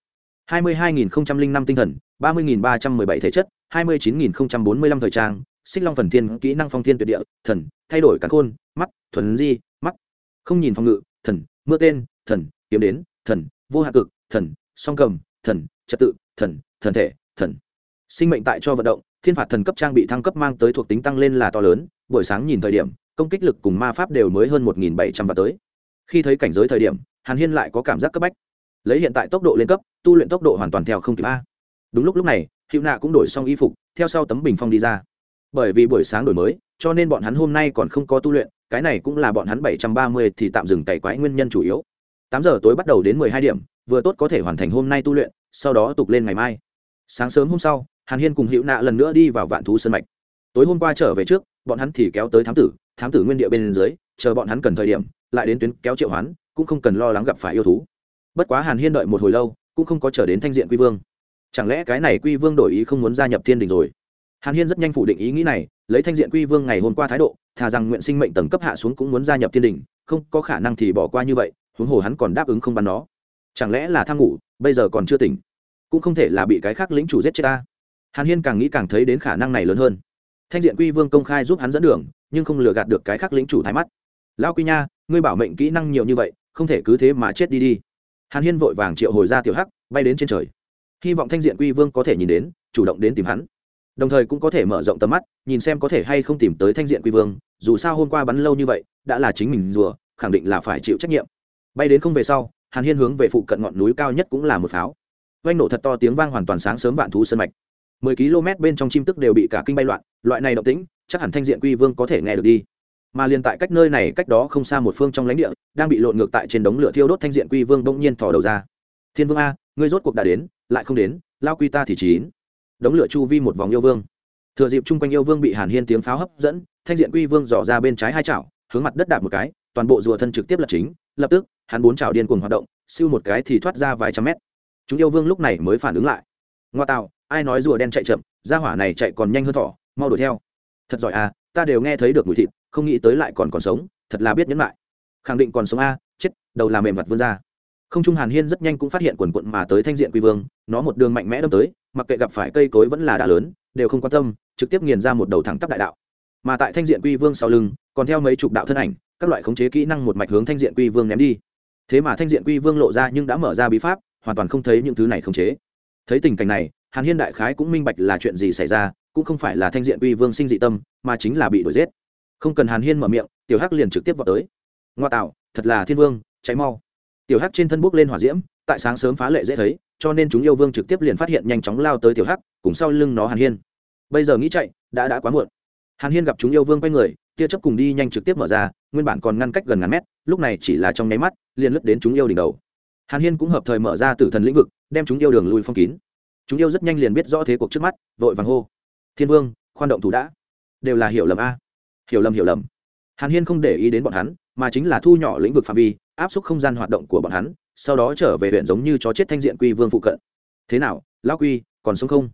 hai mươi hai nghìn năm tinh thần, ba mươi nghìn ba trăm mười bảy thể chất, hai mươi chín nghìn bốn mươi lăm thời trang, xích long phần thiên kỹ năng phong thiên tuyệt địa, thần, thay đổi cả khôn, mắt, thuần di, mắt. Không nhìn phòng ngự, thần mưa tên, thần, kiếm đến, thần, vô hạ cực, thần, song cầm, thần, trật tự, thần thần thể, thần. Sinh mệnh tại cho vận động, thiên phạt thần cấp trang bị thăng cấp mang tới thuộc tính tăng lên là to lớn, buổi sáng nhìn thời điểm, công kích lực cùng ma pháp đều mới hơn một nghìn bảy trăm và tới. Khi thấy cảnh giới thời điểm, hàn hiên lại có cảm giác cấp bách. Lấy hiện tại tốc độ lên cấp, tu luyện tốc độ hoàn toàn theo không kịp a. Đúng lúc lúc này hiệu nạ cũng đổi xong y phục, theo sau tấm bình phong đi ra. Bởi vì buổi sáng đổi mới cho nên bọn hắn hôm nay còn không có tu luyện, cái này cũng là bọn hắn bảy trăm ba mươi thì tạm dừng cày quái nguyên nhân chủ yếu. Tám giờ tối bắt đầu đến mười hai điểm, vừa tốt có thể hoàn thành hôm nay tu luyện, sau đó tục lên ngày mai. Sáng sớm hôm sau, hàn hiên cùng hữu nạ lần nữa đi vào vạn thú sân mạch. Tối hôm qua trở về trước, bọn hắn thì kéo tới thám tử thám tử nguyên địa bên dưới, chờ bọn hắn cần thời điểm, lại đến tuyến kéo triệu hoán, cũng không cần lo lắng gặp phải yêu thú. Bất quá hàn hiên đợi một hồi lâu, cũng không có chờ đến thanh diện quy vương. Chẳng lẽ cái này quy vương đổi ý không muốn gia nhập thiên đình rồi? Hàn hiên rất nhanh phủ định ý nghĩ này lấy thanh diện quy vương ngày hôm qua thái độ, thà rằng nguyện sinh mệnh tầng cấp hạ xuống cũng muốn gia nhập thiên đình, không có khả năng thì bỏ qua như vậy, huống hồ hắn còn đáp ứng không bắn nó. Chẳng lẽ là tham ngủ, bây giờ còn chưa tỉnh? Cũng không thể là bị cái khác lĩnh chủ giết chết ta. Hàn hiên càng nghĩ càng thấy đến khả năng này lớn hơn. Thanh diện quy vương công khai giúp hắn dẫn đường, nhưng không lừa gạt được cái khác lĩnh chủ thái mắt. Lao quy nha, ngươi bảo mệnh kỹ năng nhiều như vậy, không thể cứ thế mà chết đi đi. Hàn hiên vội vàng triệu hồi ra tiểu hắc, bay đến trên trời. Hy vọng thanh diện quy vương có thể nhìn đến, chủ động đến tìm hắn đồng thời cũng có thể mở rộng tầm mắt, nhìn xem có thể hay không tìm tới thanh diện quy vương, dù sao hôm qua bắn lâu như vậy, đã là chính mình rùa, khẳng định là phải chịu trách nhiệm. Bay đến không về sau, hàn hiên hướng về phụ cận ngọn núi cao nhất cũng là một pháo. Oanh nổ thật to, tiếng vang hoàn toàn sáng sớm vạn thú sân mạch. Mười km bên trong chim tức đều bị cả kinh bay loạn, loại này động tĩnh, chắc hẳn thanh diện quy vương có thể nghe được đi. Mà liền tại cách nơi này cách đó không xa một phương trong lãnh địa, đang bị lộn ngược tại trên đống lửa thiêu đốt thanh diện quy vương bỗng nhiên thò đầu ra. Thiên vương a, ngươi rốt cuộc đã đến, lại không đến, lao quy ta thì chín đống lửa chu vi một vòng yêu vương. Thừa dịp chung quanh yêu vương bị hàn hiên tiếng pháo hấp dẫn, thanh diện quy vương dò ra bên trái hai chảo, hướng mặt đất đạp một cái, toàn bộ rùa thân trực tiếp là chính, lập tức, hắn bốn chảo điên cuồng hoạt động, siêu một cái thì thoát ra vài trăm mét. Chúng yêu vương lúc này mới phản ứng lại. Ngoa tạo, ai nói rùa đen chạy chậm ra hỏa này chạy còn nhanh hơn thỏ, mau đuổi theo. Thật giỏi à ta đều nghe thấy được mùi thịt, không nghĩ tới lại còn còn sống, thật là biết nhẫn lại. Khẳng định còn sống a, chết, đầu làm mềm mặt vươn ra không trung hàn hiên rất nhanh cũng phát hiện quần quận mà tới thanh diện quy vương, nó một đường mạnh mẽ đâm tới, mặc kệ gặp phải cây cối vẫn là đá lớn, đều không quan tâm, trực tiếp nghiền ra một đầu thẳng tắp đại đạo. Mà tại thanh diện quy vương sau lưng, còn theo mấy chục đạo thân ảnh, các loại khống chế kỹ năng một mạch hướng thanh diện quy vương ném đi. Thế mà thanh diện quy vương lộ ra nhưng đã mở ra bí pháp, hoàn toàn không thấy những thứ này khống chế. Thấy tình cảnh này, hàn hiên đại khái cũng minh bạch là chuyện gì xảy ra, cũng không phải là thanh diện quy vương sinh dị tâm, mà chính là bị đuổi giết. Không cần hàn hiên mở miệng, tiểu hắc liền trực tiếp vào tới. Ngoa tạo, thật là thiên vương, cháy mau tiểu hắc trên thân bốc lên hỏa diễm, tại sáng sớm phá lệ dễ thấy, cho nên chúng yêu vương trực tiếp liền phát hiện nhanh chóng lao tới tiểu hắc, cùng sau lưng nó hàn hiên. Bây giờ nghĩ chạy, đã đã quá muộn. Hàn hiên gặp chúng yêu vương quay người, tia chấp cùng đi nhanh trực tiếp mở ra, nguyên bản còn ngăn cách gần ngàn mét, lúc này chỉ là trong nháy mắt, liền lướt đến chúng yêu đỉnh đầu. Hàn hiên cũng hợp thời mở ra tử thần lĩnh vực, đem chúng yêu đường lui phong kín. Chúng yêu rất nhanh liền biết rõ thế cuộc trước mắt, vội vàng hô. Thiên vương, khoan động thủ đã. Đều là hiểu lầm a. Hiểu lầm hiểu lầm. Hàn hiên không để ý đến bọn hắn, mà chính là thu nhỏ lĩnh vực phạm vi áp suất không gian hoạt động của bọn hắn, sau đó trở về huyện giống như chó chết thanh diện quy vương phụ cận. Thế nào, lão quy, còn sống không?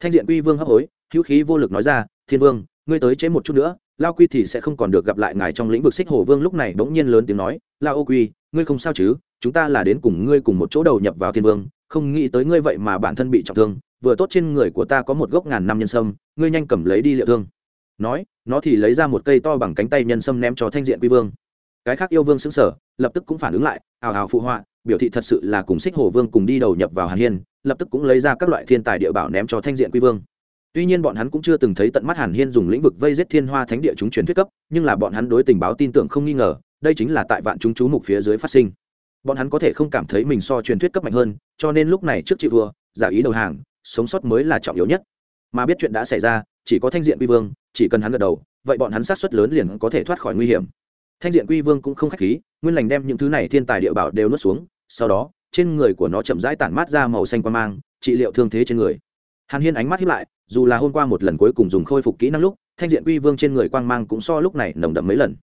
Thanh diện quy vương hấp hối, hữu khí vô lực nói ra, thiên vương, ngươi tới chế một chút nữa lao quy thì sẽ không còn được gặp lại ngài trong lĩnh vực xích hồ vương. Lúc này bỗng nhiên lớn tiếng nói lao ô quy, ngươi không sao chứ? Chúng ta là đến cùng ngươi cùng một chỗ đầu nhập vào thiên vương, không nghĩ tới ngươi vậy mà bản thân bị trọng thương, vừa tốt trên người của ta có một gốc ngàn năm nhân sâm, ngươi nhanh cầm lấy đi liệu thương. Nói, nó thì lấy ra một cây to bằng cánh tay nhân sâm ném cho thanh diện quy vương. Cái khác yêu vương xứng sở lập tức cũng phản ứng lại ào ào phụ họa, biểu thị thật sự là cùng xích hồ vương cùng đi đầu nhập vào hàn hiên, lập tức cũng lấy ra các loại thiên tài địa bảo ném cho thanh diện quy vương. Tuy nhiên bọn hắn cũng chưa từng thấy tận mắt hàn hiên dùng lĩnh vực vây giết thiên hoa thánh địa chúng truyền thuyết cấp, nhưng là bọn hắn đối tình báo tin tưởng không nghi ngờ, đây chính là tại vạn chúng chú mục phía dưới phát sinh. Bọn hắn có thể không cảm thấy mình so truyền thuyết cấp mạnh hơn, cho nên lúc này trước chị vua giả ý đầu hàng, sống sót mới là trọng yếu nhất. Mà biết chuyện đã xảy ra, chỉ có thanh diện quy vương, chỉ cần hắn gật đầu, vậy bọn hắn sát xuất lớn liền có thể thoát khỏi nguy hiểm. Thanh diện quy vương cũng không k h á c h khí nguyên lành đem những thứ này thiên tài địa bảo đều nuốt xuống, sau đó, trên người của nó chậm rãi tản mát ra màu xanh quan mang, trị liệu thương thế trên người. Hàn hiên ánh mắt hiếp lại, dù là hôm qua một lần cuối cùng dùng khôi phục kỹ năng lúc, thanh diện quy vương trên người quang mang cũng so lúc này nồng đậm mấy lần.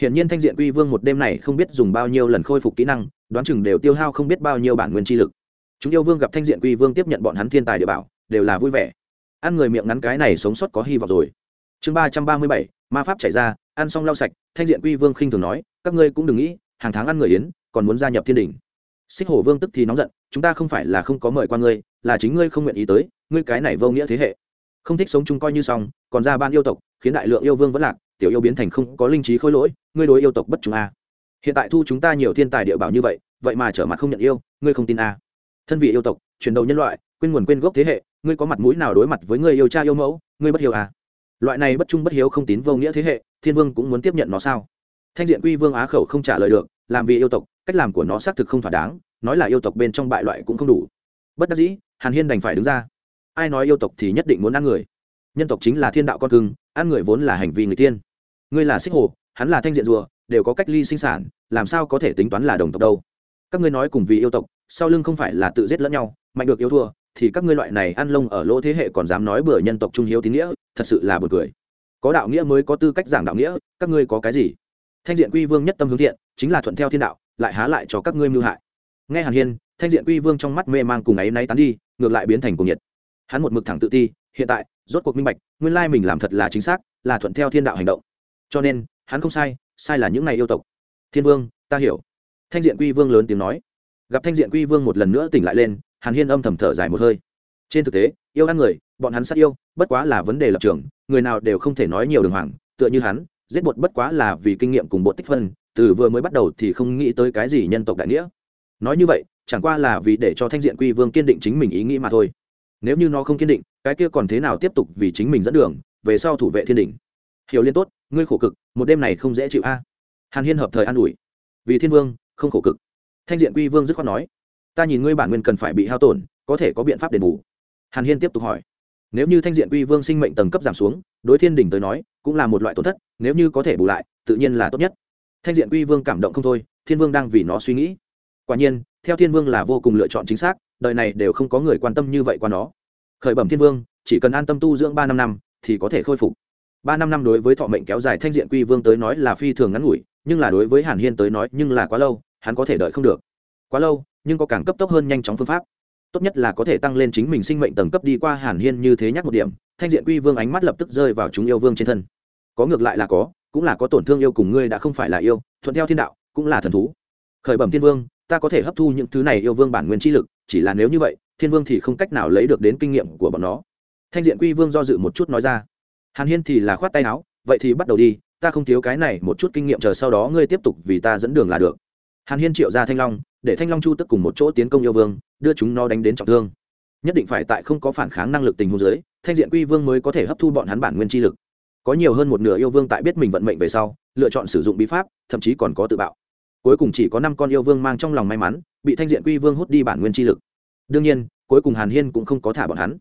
Hiện nhiên thanh diện quy vương một đêm này không biết dùng bao nhiêu lần khôi phục kỹ năng, đoán chừng đều tiêu hao không biết bao nhiêu bản nguyên chi lực. Chúng yêu vương gặp thanh diện quy vương tiếp nhận bọn hắn thiên tài địa bảo, đều là vui vẻ. Ăn người miệng ngắn cái này sống sót có hy vọng rồi. Chương ba trăm ba mươi bảy, ma pháp chảy ra, ăn xong lau sạch, thanh diện quy vương khinh thường nói các ngươi cũng đừng nghĩ, hàng tháng ăn người yến, còn muốn gia nhập thiên đình. Xích hổ vương tức thì nóng giận, chúng ta không phải là không có mời qua ngươi, là chính ngươi không nguyện ý tới, ngươi cái này vô nghĩa thế hệ. Không thích sống chung coi như xong, còn ra ban yêu tộc, khiến đại lượng yêu vương vẫn lạc, tiểu yêu biến thành không có linh trí khôi lỗi, ngươi đối yêu tộc bất chúng a. Hiện tại thu chúng ta nhiều thiên tài địa bảo như vậy vậy mà trở mặt không nhận yêu, ngươi không tin a. Thân vị yêu tộc, chuyển đầu nhân loại, quên nguồn quên gốc thế hệ, ngươi có mặt mũi nào đối mặt với người yêu cha yêu mẫu, ngươi bất hiếu à loại này bất trung bất hiếu không tín vô nghĩa thế hệ, thiên vương cũng muốn tiếp nhận nó sao? Thanh diện quy vương á khẩu không trả lời được, làm vì yêu tộc, cách làm của nó xác thực không thỏa đáng, nói là yêu tộc bên trong bại loại cũng không đủ. Bất đắc dĩ, hàn hiên đành phải đứng ra. Ai nói yêu tộc thì nhất định muốn ăn người. Nhân tộc chính là thiên đạo con cưng, ăn người vốn là hành vi người tiên. Ngươi là xích hồ, hắn là thanh diện rùa, đều có cách ly sinh sản, làm sao có thể tính toán là đồng tộc đâu? Các ngươi nói cùng vì yêu tộc, sau lưng không phải là tự giết lẫn nhau, mạnh được yêu thua, thì các ngươi loại này ăn lông ở lỗ thế hệ còn dám nói bừa nhân tộc trung hiếu tín nghĩa, thật sự là buồn cười. Có đạo nghĩa mới có tư cách giảng đạo nghĩa, các ngươi có cái gì? Thanh diện quy vương nhất tâm hướng thiện, chính là thuận theo thiên đạo, lại há lại cho các ngươi mưu hại. Nghe hàn hiên, thanh diện quy vương trong mắt mê mang cùng ấy náy tán đi, ngược lại biến thành cuồng nhiệt. Hắn một mực thẳng tự ti, hiện tại, rốt cuộc minh bạch, nguyên lai mình làm thật là chính xác, là thuận theo thiên đạo hành động. Cho nên, hắn không sai sai là những ngày yêu tộc. Thiên vương, ta hiểu. Thanh diện quy vương lớn tiếng nói. Gặp thanh diện quy vương một lần nữa tỉnh lại lên, hàn hiên âm thầm thở dài một hơi. Trên thực tế, yêu ăn người, bọn hắn sát yêu, bất quá là vấn đề lập trường, người nào đều không thể nói nhiều đường hoàng, tựa như hắn giết bột bất quá là vì kinh nghiệm cùng bột tích phân, từ vừa mới bắt đầu thì không nghĩ tới cái gì nhân tộc đại nghĩa. Nói như vậy, chẳng qua là vì để cho thanh diện quy vương kiên định chính mình ý nghĩ mà thôi. Nếu như nó không kiên định, cái kia còn thế nào tiếp tục vì chính mình dẫn đường, về sau thủ vệ thiên đình. Hiểu liên tốt, ngươi khổ cực, một đêm này không dễ chịu a. Hàn hiên hợp thời an ủi. Vì thiên vương, không khổ cực. Thanh diện quy vương dứt khoát nói, ta nhìn ngươi bản nguyên cần phải bị hao tổn, có thể có biện pháp đền bù. Hàn hiên tiếp tục hỏi nếu như thanh diện quy vương sinh mệnh tầng cấp giảm xuống, đối thiên đình tới nói, cũng là một loại tổn thất, nếu như có thể bù lại, tự nhiên là tốt nhất. Thanh diện quy vương cảm động không thôi, thiên vương đang vì nó suy nghĩ. Quả nhiên, theo thiên vương là vô cùng lựa chọn chính xác, đời này đều không có người quan tâm như vậy qua nó. Khởi bẩm thiên vương, chỉ cần an tâm tu dưỡng ba năm năm, thì có thể khôi phục. Ba năm năm đối với thọ mệnh kéo dài thanh diện quy vương tới nói là phi thường ngắn ngủi, nhưng là đối với hàn hiên tới nói, nhưng là quá lâu, hắn có thể đợi không được. Quá lâu, nhưng có càng cấp tốc hơn nhanh chóng phương pháp tốt nhất là có thể tăng lên chính mình sinh mệnh tầng cấp đi qua hàn hiên như thế nhắc một điểm, thanh diện quy vương ánh mắt lập tức rơi vào chúng yêu vương trên thân. Có ngược lại là có, cũng là có tổn thương yêu cùng ngươi đã không phải là yêu, thuận theo thiên đạo, cũng là thần thú. Khởi bẩm thiên vương, ta có thể hấp thu những thứ này yêu vương bản nguyên chi lực, chỉ là nếu như vậy, thiên vương thì không cách nào lấy được đến kinh nghiệm của bọn nó. Thanh diện quy vương do dự một chút nói ra. Hàn hiên thì là khoát tay áo, vậy thì bắt đầu đi, ta không thiếu cái này một chút kinh nghiệm chờ sau đó ngươi tiếp tục vì ta dẫn đường là được. Hàn hiên triệu ra thanh long để thanh long chu tức cùng một chỗ tiến công yêu vương, đưa chúng nó đánh đến trọng thương. Nhất định phải tại không có phản kháng năng lực tình huống giới thanh diện quy vương mới có thể hấp thu bọn hắn bản nguyên chi lực. Có nhiều hơn một nửa yêu vương tại biết mình vận mệnh về sau, lựa chọn sử dụng bí pháp, thậm chí còn có tự bạo. Cuối cùng chỉ có năm con yêu vương mang trong lòng may mắn, bị thanh diện quy vương hút đi bản nguyên chi lực. Đương nhiên, cuối cùng hàn hiên cũng không có thả bọn hắn.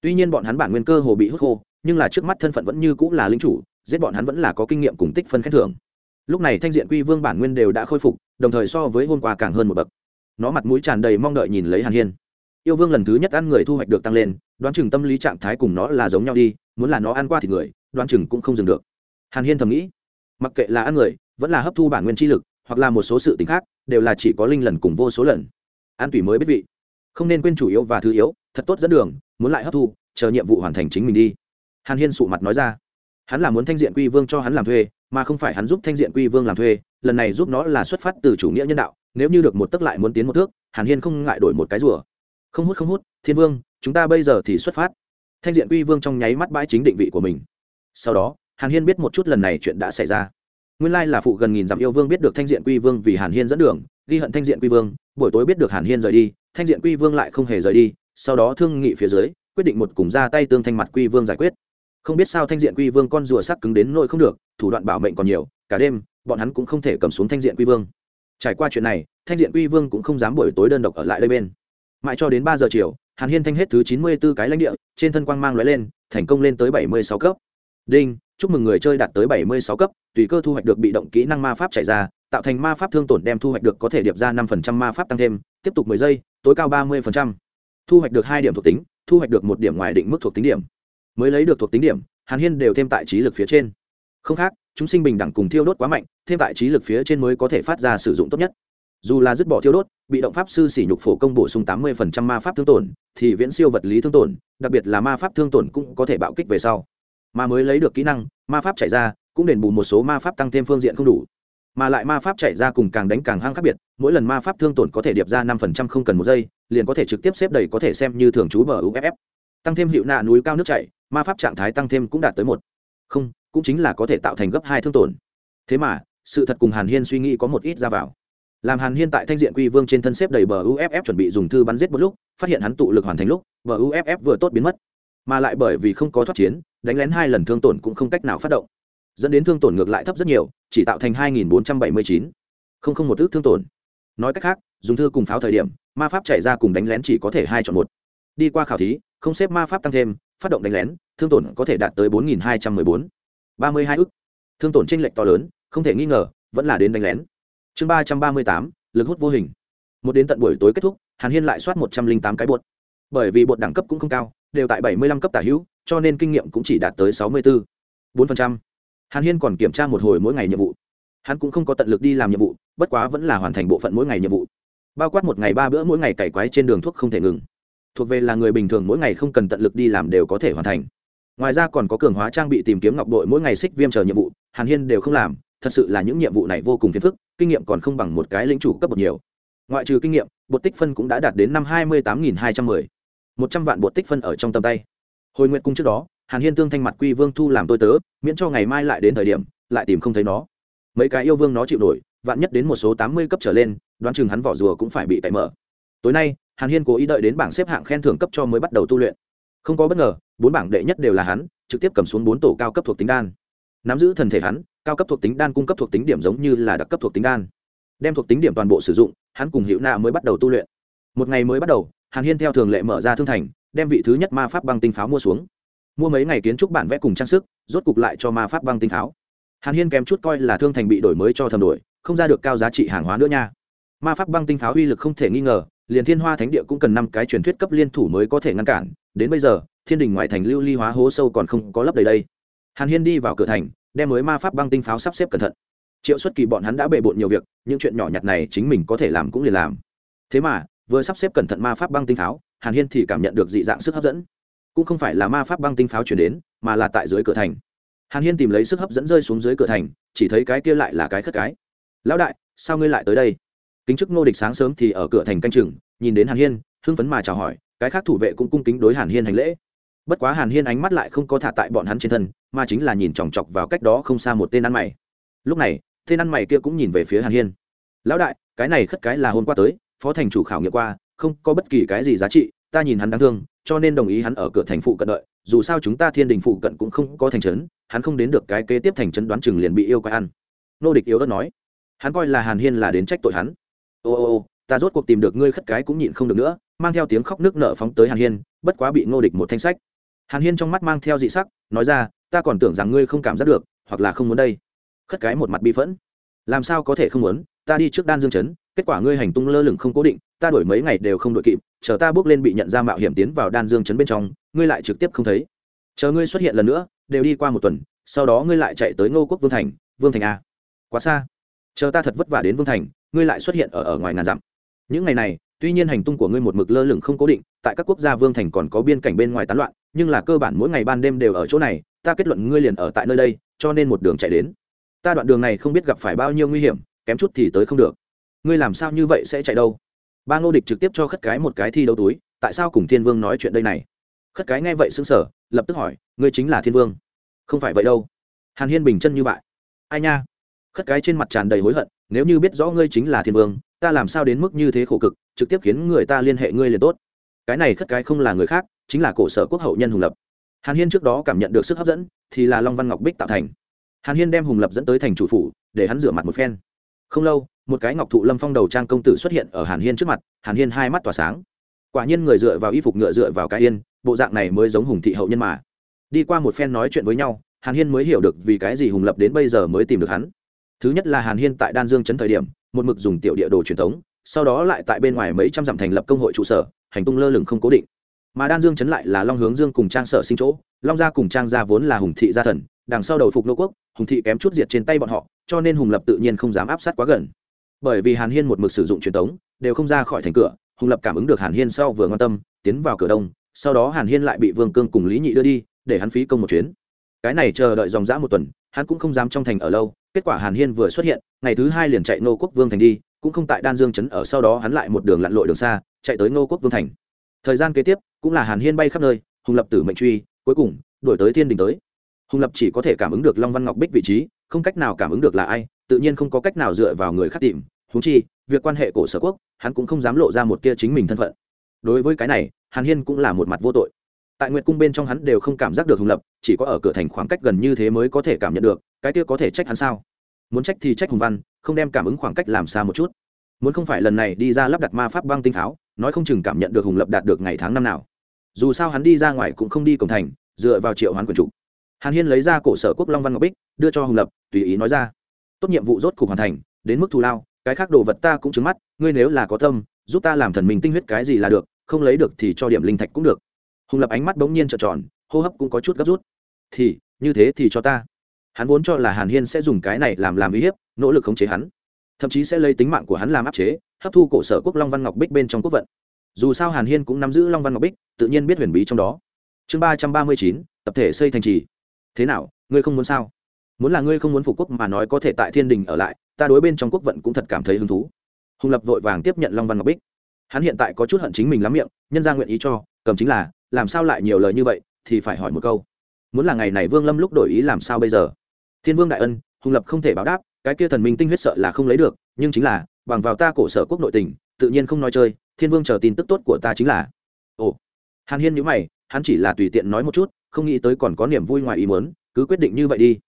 Tuy nhiên bọn hắn bản nguyên cơ hồ bị hút khô, nhưng là trước mắt thân phận vẫn như cũng là lính chủ, giết bọn hắn vẫn là có kinh nghiệm cùng tích phân khen thưởng. Lúc này thanh diện quy vương bản nguyên đều đã khôi phục đồng thời so với hôm qua càng hơn một bậc. Nó mặt mũi tràn đầy mong đợi nhìn lấy hàn hiên. Yêu vương lần thứ nhất ăn người thu hoạch được tăng lên, đoán chừng tâm lý trạng thái cùng nó là giống nhau đi, muốn là nó ăn qua thì người, đoán chừng cũng không dừng được. Hàn hiên thầm nghĩ, mặc kệ là ăn người, vẫn là hấp thu bản nguyên chi lực, hoặc là một số sự t khác, đều là chỉ có linh lần cùng vô số lần. An tủy mới biết vị. Không nên quên chủ yếu và thứ yếu, thật tốt dẫn đường, muốn lại hấp thu, chờ nhiệm vụ hoàn thành chính mình đi. Hàn hiên sụ mặt nói ra. Hắn là muốn thanh diện quy vương cho hắn làm thuê, mà không phải hắn giúp thanh diện quy vương làm thuê lần này giúp nó là xuất phát từ chủ nghĩa nhân đạo, nếu như được một tấc lại muốn tiến một thước, hàn hiên không ngại đổi một cái rùa. Không hút không hút, thiên vương, chúng ta bây giờ thì xuất phát. Thanh diện quy vương trong nháy mắt bãi chính định vị của mình. Sau đó, hàn hiên biết một chút lần này chuyện đã xảy ra. Nguyên lai là phụ gần nghìn dặm yêu vương biết được thanh diện quy vương vì hàn hiên dẫn đường, ghi hận thanh diện quy vương, buổi tối biết được hàn hiên rời đi, thanh diện quy vương lại không hề rời đi, sau đó thương nghị phía dưới, quyết định một cùng ra tay tương thanh mặt quy vương giải quyết. Không biết sao thanh diện quy vương con rùa sắc cứng đến nỗi không được, thủ đoạn bảo mệnh còn nhiều, cả đêm bọn hắn cũng không thể cầm xuống thanh diện quy vương. Trải qua chuyện này, thanh diện quy vương cũng không dám buổi tối đơn độc ở lại đây bên. Mãi cho đến ba giờ chiều, hàn hiên thanh hết thứ chín mươi b ố cái lãnh địa, trên thân quang mang loại lên, thành công lên tới bảy mươi sáu cấp. Đinh, chúc mừng người chơi đạt tới bảy mươi sáu cấp, tùy cơ thu hoạch được bị động kỹ năng ma pháp chạy ra, tạo thành ma pháp thương tổn đem thu hoạch được có thể điệp ra năm phần trăm ma pháp tăng thêm, tiếp tục mười giây, tối cao ba mươi phần trăm. Thu hoạch được hai điểm thuộc tính, thu hoạch được một điểm ngoài định mức thuộc tính điểm. Mới lấy được thuộc tính điểm, hàn hiên đều thêm tại trí lực phía trên. Không khác chúng sinh bình đẳng cùng thiêu đốt quá mạnh, thêm tại trí lực phía trên mới có thể phát ra sử dụng tốt nhất. Dù là dứt bỏ thiêu đốt, bị động pháp sư sỉ nhục phổ công bổ sung tám mươi ma pháp thương tổn, thì viễn siêu vật lý thương tổn, đặc biệt là ma pháp thương tổn cũng có thể bạo kích về sau. Mà mới lấy được kỹ năng, ma pháp chạy ra, cũng đền bù một số ma pháp tăng thêm phương diện không đủ. Mà lại ma pháp chạy ra cùng càng đánh càng hăng khác biệt, mỗi lần ma pháp thương tổn có thể điệp ra năm phần trăm không cần một giây, liền có thể trực tiếp xếp đầy có thể xem như thường trú bờ uff tăng thêm hiệu nạ núi cao nước chảy, ma pháp trạng thái tăng thêm cũng đạt tới một. Không cũng chính là có thể tạo thành gấp hai thương tổn thế mà sự thật cùng hàn hiên suy nghĩ có một ít ra vào làm hàn hiên tại thanh diện quy vương trên thân xếp đầy bờ uff chuẩn bị dùng thư bắn giết một lúc phát hiện hắn tụ lực hoàn thành lúc bờ uff vừa tốt biến mất mà lại bởi vì không có thoát chiến đánh lén hai lần thương tổn cũng không cách nào phát động dẫn đến thương tổn ngược lại thấp rất nhiều chỉ tạo thành 2479. Không không một ước thương tổn. Nói cách khác, dùng thư cùng pháo thời điểm, ma pháp chạy ra cùng đánh lén chỉ có thể hai chọn một. Đi qua khảo thí, không xếp ma pháp tăng thêm, phát động đánh lén, thương tổn có thể đạt tới 4214 ba mươi hai ước thương tổn tranh lệch to lớn, không thể nghi ngờ, vẫn là đến đánh lén. Chương ba trăm ba mươi tám, lực hút vô hình. Một đến tận buổi tối kết thúc, hàn hiên lại soát một trăm linh tám cái bột. Bởi vì bột đẳng cấp cũng không cao, đều tại bảy mươi lăm cấp tả hữu, cho nên kinh nghiệm cũng chỉ đạt tới sáu mươi bốn bốn phần trăm. Hàn hiên còn kiểm tra một hồi mỗi ngày nhiệm vụ. Hắn cũng không có tận lực đi làm nhiệm vụ, bất quá vẫn là hoàn thành bộ phận mỗi ngày nhiệm vụ. Bao quát một ngày ba bữa mỗi ngày cày quái trên đường thuốc không thể ngừng. Thuộc về là người bình thường mỗi ngày không cần tận lực đi làm đều có thể hoàn thành ngoài ra còn có cường hóa trang bị tìm kiếm ngọc đội mỗi ngày xích viêm chờ nhiệm vụ, hàn hiên đều không làm, thật sự là những nhiệm vụ này vô cùng phiền phức, kinh nghiệm còn không bằng một cái lính chủ cấp một nhiều. Ngoại trừ kinh nghiệm, bột tích phân cũng đã đạt đến năm hai mươi tám nghìn hai trăm mười. Một trăm vạn bột tích phân ở trong tầm tay. Hồi nguyện cung trước đó, hàn hiên tương thanh mặt quy vương thu làm tôi tớ, miễn cho ngày mai lại đến thời điểm, lại tìm không thấy nó. Mấy cái yêu vương nó chịu nổi, vạn nhất đến một số tám mươi cấp trở lên, đoán chừng hắn vỏ rùa cũng phải bị tẩy mở. Tối nay, hàn hiên cố ý đợi đến bảng xếp hạng khen thưởng cấp cho mới bắt đầu tu luyện không có bất ngờ, bốn bảng đệ nhất đều là hắn, trực tiếp cầm xuống bốn tổ cao cấp thuộc tính đan. Nắm giữ thần thể hắn, cao cấp thuộc tính đan cung cấp thuộc tính điểm giống như là đặc cấp thuộc tính đan. Đem thuộc tính điểm toàn bộ sử dụng, hắn cùng hữu nạ mới bắt đầu tu luyện. Một ngày mới bắt đầu, hàn hiên theo thường lệ mở ra thương thành, đem vị thứ nhất ma pháp băng tinh pháo mua xuống. Mua mấy ngày kiến trúc bản vẽ cùng trang sức, rốt cục lại cho ma pháp băng tinh pháo. Hàn hiên kém chút coi là thương thành bị đổi mới cho thầm đổi, không ra được cao giá trị hàng hóa nữa nha. Ma pháp băng tinh pháo uy lực không thể nghi ngờ liền thiên hoa thánh địa cũng cần năm cái truyền thuyết cấp liên thủ mới có thể ngăn cản. Đến bây giờ, thiên đình ngoại thành lưu ly hóa hố sâu còn không có lấp đầy đây. Hàn hiên đi vào cửa thành, đem mới ma pháp băng tinh pháo sắp xếp cẩn thận. Triệu xuất kỳ bọn hắn đã bề bộn nhiều việc, những chuyện nhỏ nhặt này chính mình có thể làm cũng liền làm. Thế mà, vừa sắp xếp cẩn thận ma pháp băng tinh pháo, hàn hiên thì cảm nhận được dị dạng sức hấp dẫn. Cũng không phải là ma pháp băng tinh pháo chuyển đến, mà là tại dưới cửa thành. Hàn hiên tìm lấy sức hấp dẫn rơi xuống dưới cửa thành, chỉ thấy cái kia lại là cái khất cái. Lão đại, sao ngươi lại tới đây? Kính chức ngô địch sáng sớm thì ở cửa thành canh chừng, nhìn đến hàn hiên, hưng phấn mà chào hỏi, cái khác thủ vệ cũng cung kính đối hàn hiên hành lễ. Bất quá hàn hiên ánh mắt lại không có thả tại bọn hắn trên thân, mà chính là nhìn chòng chọc vào cách đó không xa một tên ăn mày. Lúc này, tên ăn mày kia cũng nhìn về phía hàn hiên. Lão đại, cái này khất cái là hôm qua tới, phó thành chủ khảo nghiệm qua, không có bất kỳ cái gì giá trị, ta nhìn hắn đáng thương, cho nên đồng ý hắn ở cửa thành phụ cận đợi, dù sao chúng ta thiên đình phụ cận cũng không có thành trấn, hắn không đến được cái kế tiếp thành trấn đoán chừng liền bị yêu quái ăn. Nô địch yếu đất nói. Hắn coi là hàn hiên là đến trách tội hắn ô ô ô, ta rốt cuộc tìm được ngươi khất cái cũng nhịn không được nữa, mang theo tiếng khóc nước nở phóng tới hàn hiên, bất quá bị ngô địch một thanh sách. Hàn hiên trong mắt mang theo dị sắc, nói ra, ta còn tưởng rằng ngươi không cảm giác được, hoặc là không muốn đây. Khất cái một mặt bi phẫn. Làm sao có thể không muốn, ta đi trước đan dương chấn, kết quả ngươi hành tung lơ lửng không cố định, ta đổi mấy ngày đều không đội kịp, chờ ta bước lên bị nhận ra mạo hiểm tiến vào đan dương chấn bên trong, ngươi lại trực tiếp không thấy. Chờ ngươi xuất hiện lần nữa, đều đi qua một tuần, sau đó ngươi lại chạy tới ngô quốc vương thành vương thành a. Quá xa. Chờ ta thật vất vả đến vương thành ngươi lại xuất hiện ở ở ngoài ngàn dặm. Những ngày này, tuy nhiên hành tung của ngươi một mực lơ lửng không cố định, tại các quốc gia vương thành còn có biên cảnh bên ngoài tán loạn, nhưng là cơ bản mỗi ngày ban đêm đều ở chỗ này, ta kết luận ngươi liền ở tại nơi đây, cho nên một đường chạy đến. Ta đoạn đường này không biết gặp phải bao nhiêu nguy hiểm, kém chút thì tới không được. Ngươi làm sao như vậy sẽ chạy đâu? Ba ngô địch trực tiếp cho khất cái một cái thi đấu túi, tại sao cùng thiên vương nói chuyện đây này? Khất cái nghe vậy xứng sở lập tức hỏi, ngươi chính là thiên vương? Không phải vậy đâu. Hàn hiên bình chân như vậy. Ai nha? Khất cái trên mặt tràn đầy hối hận nếu như biết rõ ngươi chính là thiên vương, ta làm sao đến mức như thế khổ cực, trực tiếp khiến người ta liên hệ ngươi liền tốt. Cái này khất cái không là người khác, chính là cổ sở quốc hậu nhân hùng lập. Hàn hiên trước đó cảm nhận được sức hấp dẫn, thì là long văn ngọc bích tạo thành. Hàn hiên đem hùng lập dẫn tới thành chủ phủ, để hắn rửa mặt một phen. Không lâu, một cái ngọc thụ lâm phong đầu trang công tử xuất hiện ở hàn hiên trước mặt, hàn hiên hai mắt tỏa sáng. Quả nhiên người dựa vào y phục ngựa dựa vào cái yên, bộ dạng này mới giống hùng thị hậu nhân mà. Đi qua một phen nói chuyện với nhau, hàn hiên mới hiểu được vì cái gì hùng lập đến bây giờ mới tìm được hắn thứ nhất là hàn hiên tại đan dương chấn thời điểm, một mực dùng tiểu địa đồ truyền thống, sau đó lại tại bên ngoài mấy trăm dặm thành lập công hội trụ sở, hành tung lơ lửng không cố định. Mà đan dương chấn lại là long hướng dương cùng trang sở sinh chỗ, long gia cùng trang gia vốn là hùng thị gia thần, đằng sau đầu phục nô quốc, hùng thị kém chút diệt trên tay bọn họ, cho nên hùng lập tự nhiên không dám áp sát quá gần. Bởi vì hàn hiên một mực sử dụng truyền thống, đều không ra khỏi thành cửa, hùng lập cảm ứng được hàn hiên sau vừa quan tâm, tiến vào cửa đông, sau đó hàn hiên lại bị vương cương cùng lý nhị đưa đi, để hắn phí công một chuyến. Cái này chờ đợi dòng dã một tuần, hắn cũng không dám trong thành ở lâu kết quả hàn hiên vừa xuất hiện, ngày thứ hai liền chạy nô quốc vương thành đi, cũng không tại đan dương chấn, ở sau đó hắn lại một đường lặn lội đường xa, chạy tới nô quốc vương thành. Thời gian kế tiếp, cũng là hàn hiên bay khắp nơi, hùng lập tử mệnh truy, cuối cùng đổi tới thiên đình tới. Hùng lập chỉ có thể cảm ứng được long văn ngọc bích vị trí, không cách nào cảm ứng được là ai, tự nhiên không có cách nào dựa vào người khác tìm. Húng chi, việc quan hệ cổ sở quốc, hắn cũng không dám lộ ra một kia chính mình thân phận. Đối với cái này, hàn hiên cũng là một mặt vô tội. Tại nguyệt cung bên trong hắn đều không cảm giác được hùng lập, chỉ có ở cửa thành khoảng cách gần như thế mới có thể cảm nhận được cái kia có thể trách hắn sao? Muốn trách thì trách hùng văn, không đem cảm ứng khoảng cách làm xa một chút. Muốn không phải lần này đi ra lắp đặt ma pháp băng tinh pháo, nói không chừng cảm nhận được hùng lập đạt được ngày tháng năm nào. Dù sao hắn đi ra ngoài cũng không đi cổng thành, dựa vào triệu hoán quần chủ. Hàn hiên lấy ra cổ sở quốc long văn ngọc bích, đưa cho hùng lập, tùy ý nói ra. Tốt nhiệm vụ rốt cục hoàn thành, đến mức thù lao, cái khác đồ vật ta cũng chứng mắt, ngươi nếu là có tâm, giúp ta làm thần mình tinh huyết cái gì là được, không lấy được thì cho điểm linh thạch cũng được. Hùng lập ánh mắt bỗng nhiên trợn tròn, hô hấp cũng có chút gấp rút. Thì, như thế thì cho ta hắn vốn cho là hàn hiên sẽ dùng cái này làm làm uy hiếp, nỗ lực khống chế hắn. Thậm chí sẽ lấy tính mạng của hắn làm áp chế, hấp thu cổ sở quốc long văn ngọc bích bên trong quốc vận. Dù sao hàn hiên cũng nắm giữ long văn ngọc bích, tự nhiên biết huyền bí trong đó. Chương ba trăm ba mươi chín, tập thể xây thành trì. Thế nào, ngươi không muốn sao? Muốn là ngươi không muốn phục quốc mà nói có thể tại thiên đình ở lại, ta đối bên trong quốc vận cũng thật cảm thấy hứng thú. Hùng lập vội vàng tiếp nhận long văn ngọc bích. Hắn hiện tại có chút hận chính mình lắm miệng, nhân ra nguyện ý cho, cầm chính là, làm sao lại nhiều lời như vậy, thì phải hỏi một câu. Muốn là ngày này vương lâm lúc đổi ý làm sao bây giờ? Thiên vương đại ân hùng lập không thể báo đáp, cái kia thần minh tinh huyết sợ là không lấy được, nhưng chính là, bằng vào ta cổ sở quốc nội tình, tự nhiên không nói chơi, thiên vương chờ tin tức tốt của ta chính là. Ồ. Hàn hiên nhữ mày, hắn chỉ là tùy tiện nói một chút, không nghĩ tới còn có niềm vui ngoài ý muốn, cứ quyết định như vậy đi.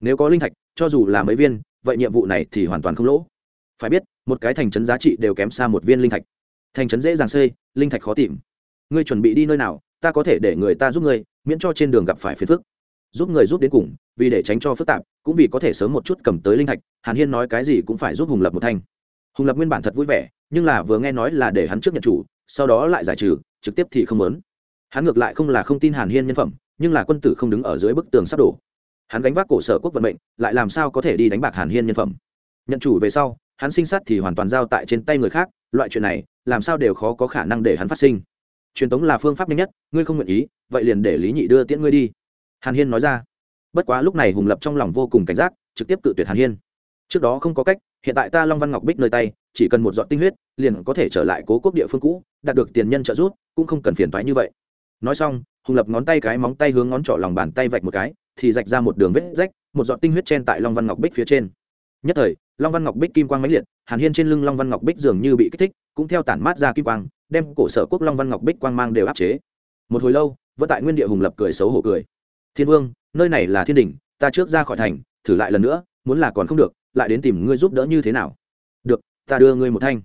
Nếu có linh thạch, cho dù là mấy viên, vậy nhiệm vụ này thì hoàn toàn không lỗ. Phải biết, một cái thành trấn giá trị đều kém xa một viên linh thạch. Thành trấn dễ dàng xây, linh thạch khó tìm. Ngươi chuẩn bị đi nơi nào, ta có thể để người ta giúp ngươi, miễn cho trên đường gặp phải phiền phức giúp người giúp đến cùng, vì để tránh cho phức tạp, cũng vì có thể sớm một chút cầm tới linh thạch, hàn hiên nói cái gì cũng phải giúp hùng lập một thanh. Hùng lập nguyên bản thật vui vẻ, nhưng là vừa nghe nói là để hắn trước nhận chủ, sau đó lại giải trừ, trực tiếp thì không lớn hắn ngược lại không là không tin hàn hiên nhân phẩm, nhưng là quân tử không đứng ở dưới bức tường sắp đổ. Hắn gánh vác cổ sở quốc vận mệnh, lại làm sao có thể đi đánh bạc hàn hiên nhân phẩm? Nhận chủ về sau, hắn sinh sát thì hoàn toàn giao tại trên tay người khác, loại chuyện này, làm sao đều khó có khả năng để hắn phát sinh. Truyền tống là phương pháp nhanh nhất, ngươi không nguyện ý, vậy liền để lý nhị đưa tiễn ngươi đi hàn hiên nói ra. Bất quá lúc này hùng lập trong lòng vô cùng cảnh giác, trực tiếp cự tuyệt hàn hiên. Trước đó không có cách, hiện tại ta long văn ngọc bích nơi tay, chỉ cần một giọt tinh huyết, liền có thể trở lại cố quốc địa phương cũ, đạt được tiền nhân trợ giúp, cũng không cần phiền thoái như vậy. Nói xong, hùng lập ngón tay cái móng tay hướng ngón trỏ lòng bàn tay vạch một cái, thì rạch ra một đường vết rách, một giọt tinh huyết trên tại long văn ngọc bích phía trên. Nhất thời, long văn ngọc bích kim quang mãnh liệt, hàn hiên trên lưng long văn ngọc bích dường như bị kích thích, cũng theo tản mát ra kim quang, đem cổ sở quốc long văn ngọc bích quang mang đều áp chế. Một hồi lâu, vẫn tại nguyên địa hùng lập cười xấu hổ cười thiên vương, nơi này là thiên đình ta trước ra khỏi thành, thử lại lần nữa, muốn là còn không được, lại đến tìm ngươi giúp đỡ như thế nào? Được, ta đưa ngươi một thanh.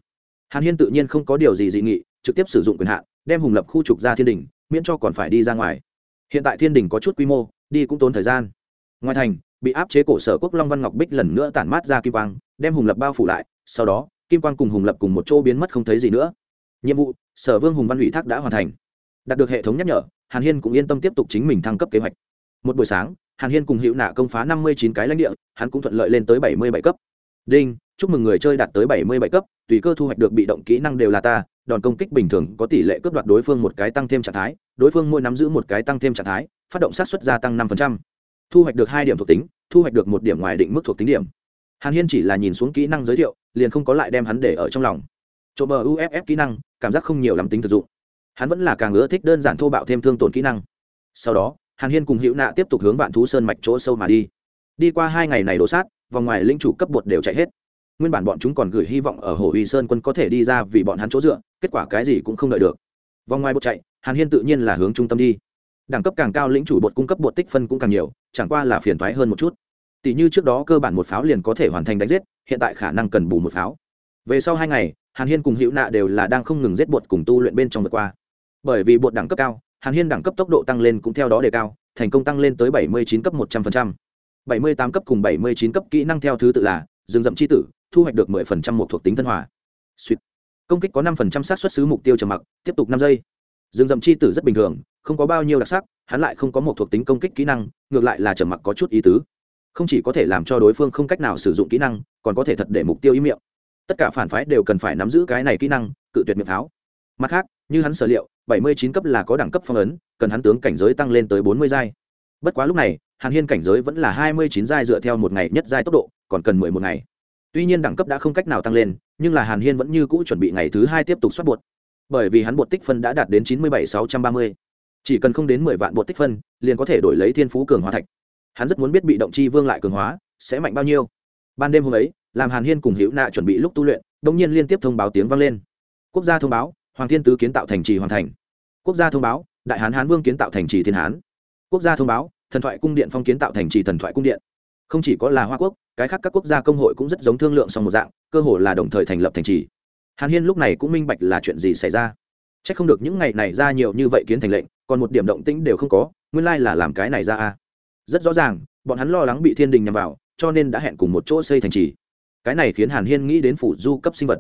Hàn hiên tự nhiên không có điều gì dị nghị, trực tiếp sử dụng quyền hạn, đem hùng lập khu trục ra thiên đình miễn cho còn phải đi ra ngoài. Hiện tại thiên đình có chút quy mô, đi cũng tốn thời gian. Ngoài thành, bị áp chế cổ sở quốc long văn ngọc bích lần nữa tản mát ra kim quang, đem hùng lập bao phủ lại, sau đó, kim quang cùng hùng lập cùng một chỗ biến mất không thấy gì nữa. Nhiệm vụ, sở vương hùng văn ủy thác đã hoàn thành. Đạt được hệ thống nhắc nhở, hàn hiên cũng yên tâm tiếp tục chính mình thăng cấp kế hoạch một buổi sáng, hàn hiên cùng hữu nạ công phá năm mươi chín cái lãnh địa, hắn cũng thuận lợi lên tới bảy mươi bảy cấp. Đinh, chúc mừng người chơi đạt tới bảy mươi bảy cấp, tùy cơ thu hoạch được bị động kỹ năng đều là ta, đòn công kích bình thường có tỷ lệ cướp đoạt đối phương một cái tăng thêm trạng thái, đối phương mỗi nắm giữ một cái tăng thêm trạng thái, phát động sát xuất gia tăng năm thu hoạch được hai điểm thuộc tính, thu hoạch được một điểm ngoài định mức thuộc tính điểm. Hàn hiên chỉ là nhìn xuống kỹ năng giới thiệu, liền không có lại đem hắn để ở trong lòng. Chỗ bờ uff kỹ năng, cảm giác không nhiều lắm tính thực dụng. Hắn vẫn là càng ưa thích đơn giản thô bạo thêm thương tổn kỹ năng. Sau đó hàn hiên cùng hữu nạ tiếp tục hướng vạn thú sơn mạch chỗ sâu mà đi. Đi qua hai ngày này đổ sát, vòng ngoài linh chủ cấp bột đều chạy hết. Nguyên bản bọn chúng còn gửi hy vọng ở hồ uy sơn quân có thể đi ra vì bọn hắn chỗ dựa, kết quả cái gì cũng không đợi được. Vòng ngoài bột chạy, hàn hiên tự nhiên là hướng trung tâm đi. Đẳng cấp càng cao lĩnh chủ bột cung cấp bột tích phân cũng càng nhiều, chẳng qua là phiền thoái hơn một chút. Tỷ như trước đó cơ bản một pháo liền có thể hoàn thành đánh giết, hiện tại khả năng cần bù một pháo. Về sau hai ngày, hàn hiên cùng hữu nạ đều là đang không ngừng giết bột cùng tu luyện bên trong vượt qua. Bởi vì bột đẳng cấp cao hàn hiên đẳng cấp tốc độ tăng lên cũng theo đó đề cao, thành công tăng lên tới bảy mươi chín cấp một trăm linh bảy mươi tám cấp cùng bảy mươi chín cấp kỹ năng theo thứ tự là rừng rậm c h i tử, thu hoạch được mười phần trăm một thuộc tính thân hòa. Suýt công kích có năm phần trăm sát xuất xứ mục tiêu trầm mặc, tiếp tục năm giây. Rừng rậm c h i tử rất bình thường, không có bao nhiêu đặc sắc, hắn lại không có một thuộc tính công kích kỹ năng, ngược lại là trầm mặc có chút ý tứ. Không chỉ có thể làm cho đối phương không cách nào sử dụng kỹ năng, còn có thể thật để mục tiêu ý miệng. Tất cả phản phái đều cần phải nắm giữ cái này kỹ năng, cự tuyệt miệng pháo mặt khác, như hắn sở liệu, bảy mươi chín cấp là có đẳng cấp phong ấn, cần hắn tướng cảnh giới tăng lên tới bốn mươi giai. Bất quá lúc này, hàn hiên cảnh giới vẫn là hai mươi chín giai dựa theo một ngày nhất giai tốc độ, còn cần mười một ngày. Tuy nhiên đẳng cấp đã không cách nào tăng lên, nhưng là hàn hiên vẫn như cũ chuẩn bị ngày thứ hai tiếp tục xuất bột. Bởi vì hắn bột tích phân đã đạt đến chín mươi bảy sáu trăm ba mươi. Chỉ cần không đến mười vạn bột tích phân, liền có thể đổi lấy thiên phú cường hóa thạch. Hắn rất muốn biết bị động chi vương lại cường hóa, sẽ mạnh bao nhiêu. Ban đêm hôm ấy, làm hàn hiên cùng hữu nạ chuẩn bị lúc tu luyện đông nhiên liên tiếp thông báo tiếng vang lên. Quốc gia thông báo hoàng thiên tứ kiến tạo thành trì hoàn thành. Quốc gia thông báo, đại hán hán vương kiến tạo thành trì thiên hán. Quốc gia thông báo, thần thoại cung điện phong kiến tạo thành trì thần thoại cung điện. Không chỉ có là hoa quốc, cái khác các quốc gia công hội cũng rất giống thương lượng song một dạng, cơ hồ là đồng thời thành lập thành trì. Hàn hiên lúc này cũng minh bạch là chuyện gì xảy ra. C h ắ c không được những ngày này ra nhiều như vậy kiến thành lệnh, còn một điểm động tĩnh đều không có, nguyên lai là làm cái này ra a. Rất rõ ràng, bọn hắn lo lắng bị thiên đình nhằm vào, cho nên đã hẹn cùng một chỗ xây thành trì. Cái này khiến hàn hiên nghĩ đến phủ du cấp sinh vật.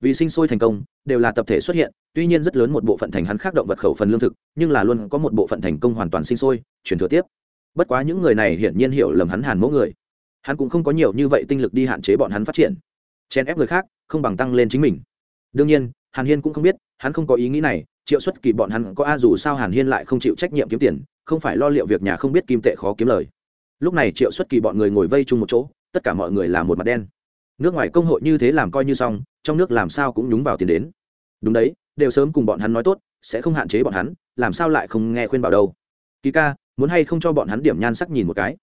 Vì sinh sôi thành công đều là tập thể xuất hiện, tuy nhiên rất lớn một bộ phận thành hắn khác động vật khẩu phần lương thực, nhưng là luôn có một bộ phận thành công hoàn toàn sinh sôi, chuyển thừa tiếp. Bất quá những người này hiển nhiên hiểu lầm hắn hàn mỗi người. Hắn cũng không có nhiều như vậy tinh lực đi hạn chế bọn hắn phát triển. Chen ép người khác, không bằng tăng lên chính mình. Đương nhiên, hàn hiên cũng không biết, hắn không có ý nghĩ này, triệu xuất kỳ bọn hắn có a dù sao hàn hiên lại không chịu trách nhiệm kiếm tiền, không phải lo liệu việc nhà không biết kim tệ khó kiếm lời. Lúc này triệu xuất kỳ bọn người ngồi vây chung một chỗ, tất cả mọi người là một mặt đen. Nước ngoài công hội như thế làm coi như xong trong nước làm sao cũng nhúng vào tiền đến. Đúng đấy, đều sớm cùng bọn hắn nói tốt, sẽ không hạn chế bọn hắn, làm sao lại không nghe khuyên bảo đâu. Kỳ ca, muốn hay không cho bọn hắn điểm nhan sắc nhìn một cái?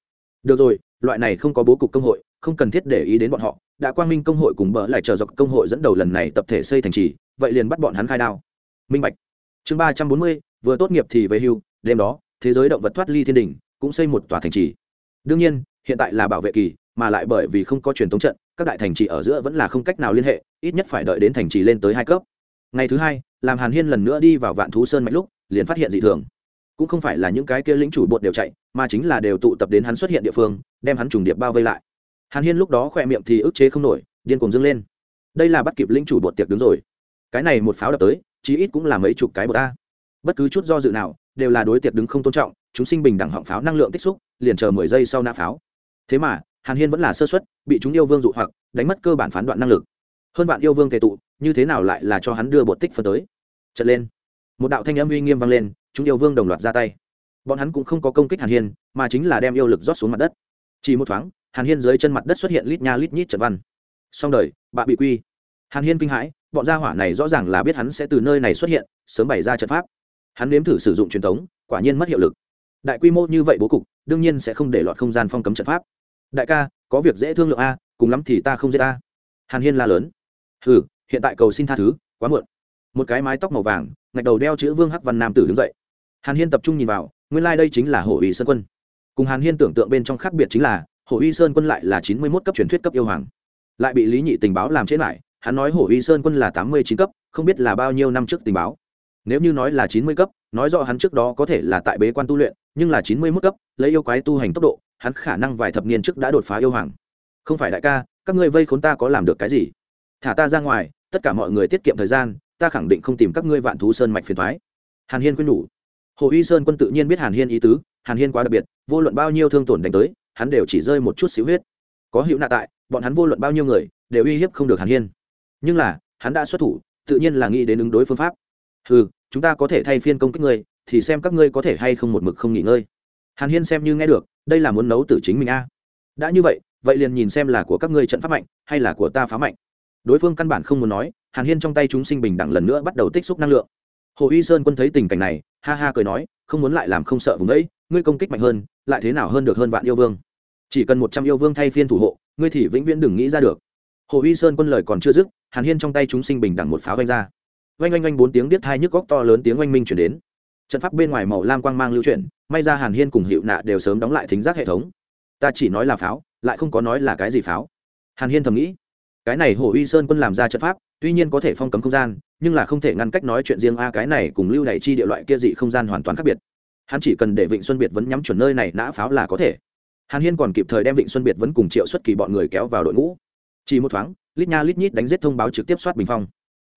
Được rồi, loại này không có bố cục công hội, không cần thiết để ý đến bọn họ. Đã quang minh công hội cùng bỡ lại chờ dọc công hội dẫn đầu lần này tập thể xây thành trì, vậy liền bắt bọn hắn khai đao. Minh bạch. Chương ba trăm bốn mươi, vừa tốt nghiệp thì về hưu, đêm đó, thế giới động vật thoát ly thiên đình cũng xây một tòa thành trì. Đương nhiên, hiện tại là bảo vệ kỳ mà lại bởi vì không có truyền thống trận, các đại thành trì ở giữa vẫn là không cách nào liên hệ, ít nhất phải đợi đến thành trì lên tới hai cấp. Ngày thứ hai, làm hàn hiên lần nữa đi vào vạn thú sơn mạnh lúc, liền phát hiện dị thường. Cũng không phải là những cái kia lĩnh chủ bột đều chạy, mà chính là đều tụ tập đến hắn xuất hiện địa phương, đem hắn trùng điệp bao vây lại. Hàn hiên lúc đó khỏe miệng thì ức chế không nổi, điên cuồng dâng lên. Đây là bắt kịp lĩnh chủ bột tiệc đứng rồi. Cái này một pháo đập tới, chí ít cũng là mấy chục cái bột ta bất cứ chút do dự nào, đều là đối tiệc đứng không tôn trọng, chúng sinh bình đẳng họng pháo năng lượng tích xúc, liền chờ mười giây sau nã pháo. Thế mà hàn hiên vẫn là sơ xuất bị chúng yêu vương dụ hoặc, đánh mất cơ bản phán đoạn năng lực. Hơn bạn yêu vương tề tụ, như thế nào lại là cho hắn đưa bột tích phân tới? Trận lên. Một đạo thanh âm uy nghiêm vang lên, chúng yêu vương đồng loạt ra tay. Bọn hắn cũng không có công kích hàn hiên, mà chính là đem yêu lực rót xuống mặt đất. Chỉ một thoáng, hàn hiên dưới chân mặt đất xuất hiện lít nha lít nhít trận văn. Xong đời, bạ bị quy. Hàn hiên kinh hãi, bọn gia hỏa này rõ ràng là biết hắn sẽ từ nơi này xuất hiện, sớm bày ra trận pháp. Hắn nếm thử sử dụng truyền thống, quả nhiên mất hiệu lực. Đại quy mô như vậy bố cục, đương nhiên sẽ không để lọt không gian phong cấm trận pháp đại ca, có việc dễ thương lượng a, cùng lắm thì ta không giết ta. Hàn hiên la lớn. Ừ hiện tại cầu xin tha thứ, quá muộn. Một cái mái tóc màu vàng, ngạch đầu đeo chữ vương hắc văn nam tử đứng dậy. Hàn hiên tập trung nhìn vào, nguyên lai、like、đây chính là hổ uy sơn quân. Cùng hàn hiên tưởng tượng bên trong khác biệt chính là, hổ uy sơn quân lại là chín mươi mốt cấp truyền thuyết cấp yêu hoàng. Lại bị lý nhị tình báo làm chết lại, hắn nói hổ uy sơn quân là tám mươi chín cấp, không biết là bao nhiêu năm trước tình báo. Nếu như nói là chín mươi cấp, nói rõ hắn trước đó có thể là tại bế quan tu luyện, nhưng là chín mươi mức cấp, lấy yêu quái tu hành tốc độ hắn khả năng vài thập niên trước đã đột phá yêu hoàng. Không phải đại ca, các ngươi vây khốn ta có làm được cái gì? Thả ta ra ngoài, tất cả mọi người tiết kiệm thời gian, ta khẳng định không tìm các ngươi vạn thú sơn mạch phiền thoái. Hàn hiên khuyên nhủ. Hồ uy sơn quân tự nhiên biết hàn hiên ý tứ, hàn hiên quá đặc biệt, vô luận bao nhiêu thương tổn đánh tới, hắn đều chỉ rơi một chút xíu huyết. Có hữu nạ tại, bọn hắn vô luận bao nhiêu người, đều uy hiếp không được hàn hiên. Nhưng là, hắn đã xuất thủ, tự nhiên là nghĩ đến ứng đối phương pháp. Ừ chúng ta có thể thay phiên công kích ngươi, thì xem các ngươi có thể hay không một mực không nghỉ ngơi hàn hiên xem như nghe được, đây là muốn nấu tử chính mình a. Đã như vậy vậy liền nhìn xem là của các ngươi trận pháp mạnh, hay là của ta phá mạnh. Đối phương căn bản không muốn nói, hàn hiên trong tay chúng sinh bình đẳng lần nữa bắt đầu tích xúc năng lượng. Hồ uy sơn quân thấy tình cảnh này, ha ha cười nói, không muốn lại làm không sợ vùng ấy ngươi công kích mạnh hơn, lại thế nào hơn được hơn vạn yêu vương. Chỉ cần một trăm yêu vương thay phiên thủ hộ, ngươi thì vĩnh viễn đừng nghĩ ra được. Hồ uy sơn quân lời còn chưa dứt, hàn hiên trong tay chúng sinh bình đẳng một pháo vanh ra. Vanh vanh vanh bốn tiếng điếc thai nhức góc to lớn tiếng oanh minh chuyển đến. Trận pháp bên ngoài màu lam quang mang lưu chuyển may ra hàn hiên cùng hiệu nạ đều sớm đóng lại thính giác hệ thống. Ta chỉ nói là pháo, lại không có nói là cái gì pháo. Hàn hiên thầm nghĩ, cái này hồ uy sơn quân làm ra trận pháp, tuy nhiên có thể phong cấm không gian, nhưng là không thể ngăn cách nói chuyện riêng a cái này cùng lưu đ chi địa loại kia dị không gian hoàn toàn khác biệt. Hắn chỉ cần để vịnh xuân biệt vẫn nhắm chuẩn nơi này nã pháo là có thể. Hàn hiên còn kịp thời đem vịnh xuân biệt vẫn cùng triệu xuất kỳ bọn người kéo vào đội ngũ. Chỉ một thoáng, lít nha lít nhít đánh giết thông báo trực tiếp soát bình phong.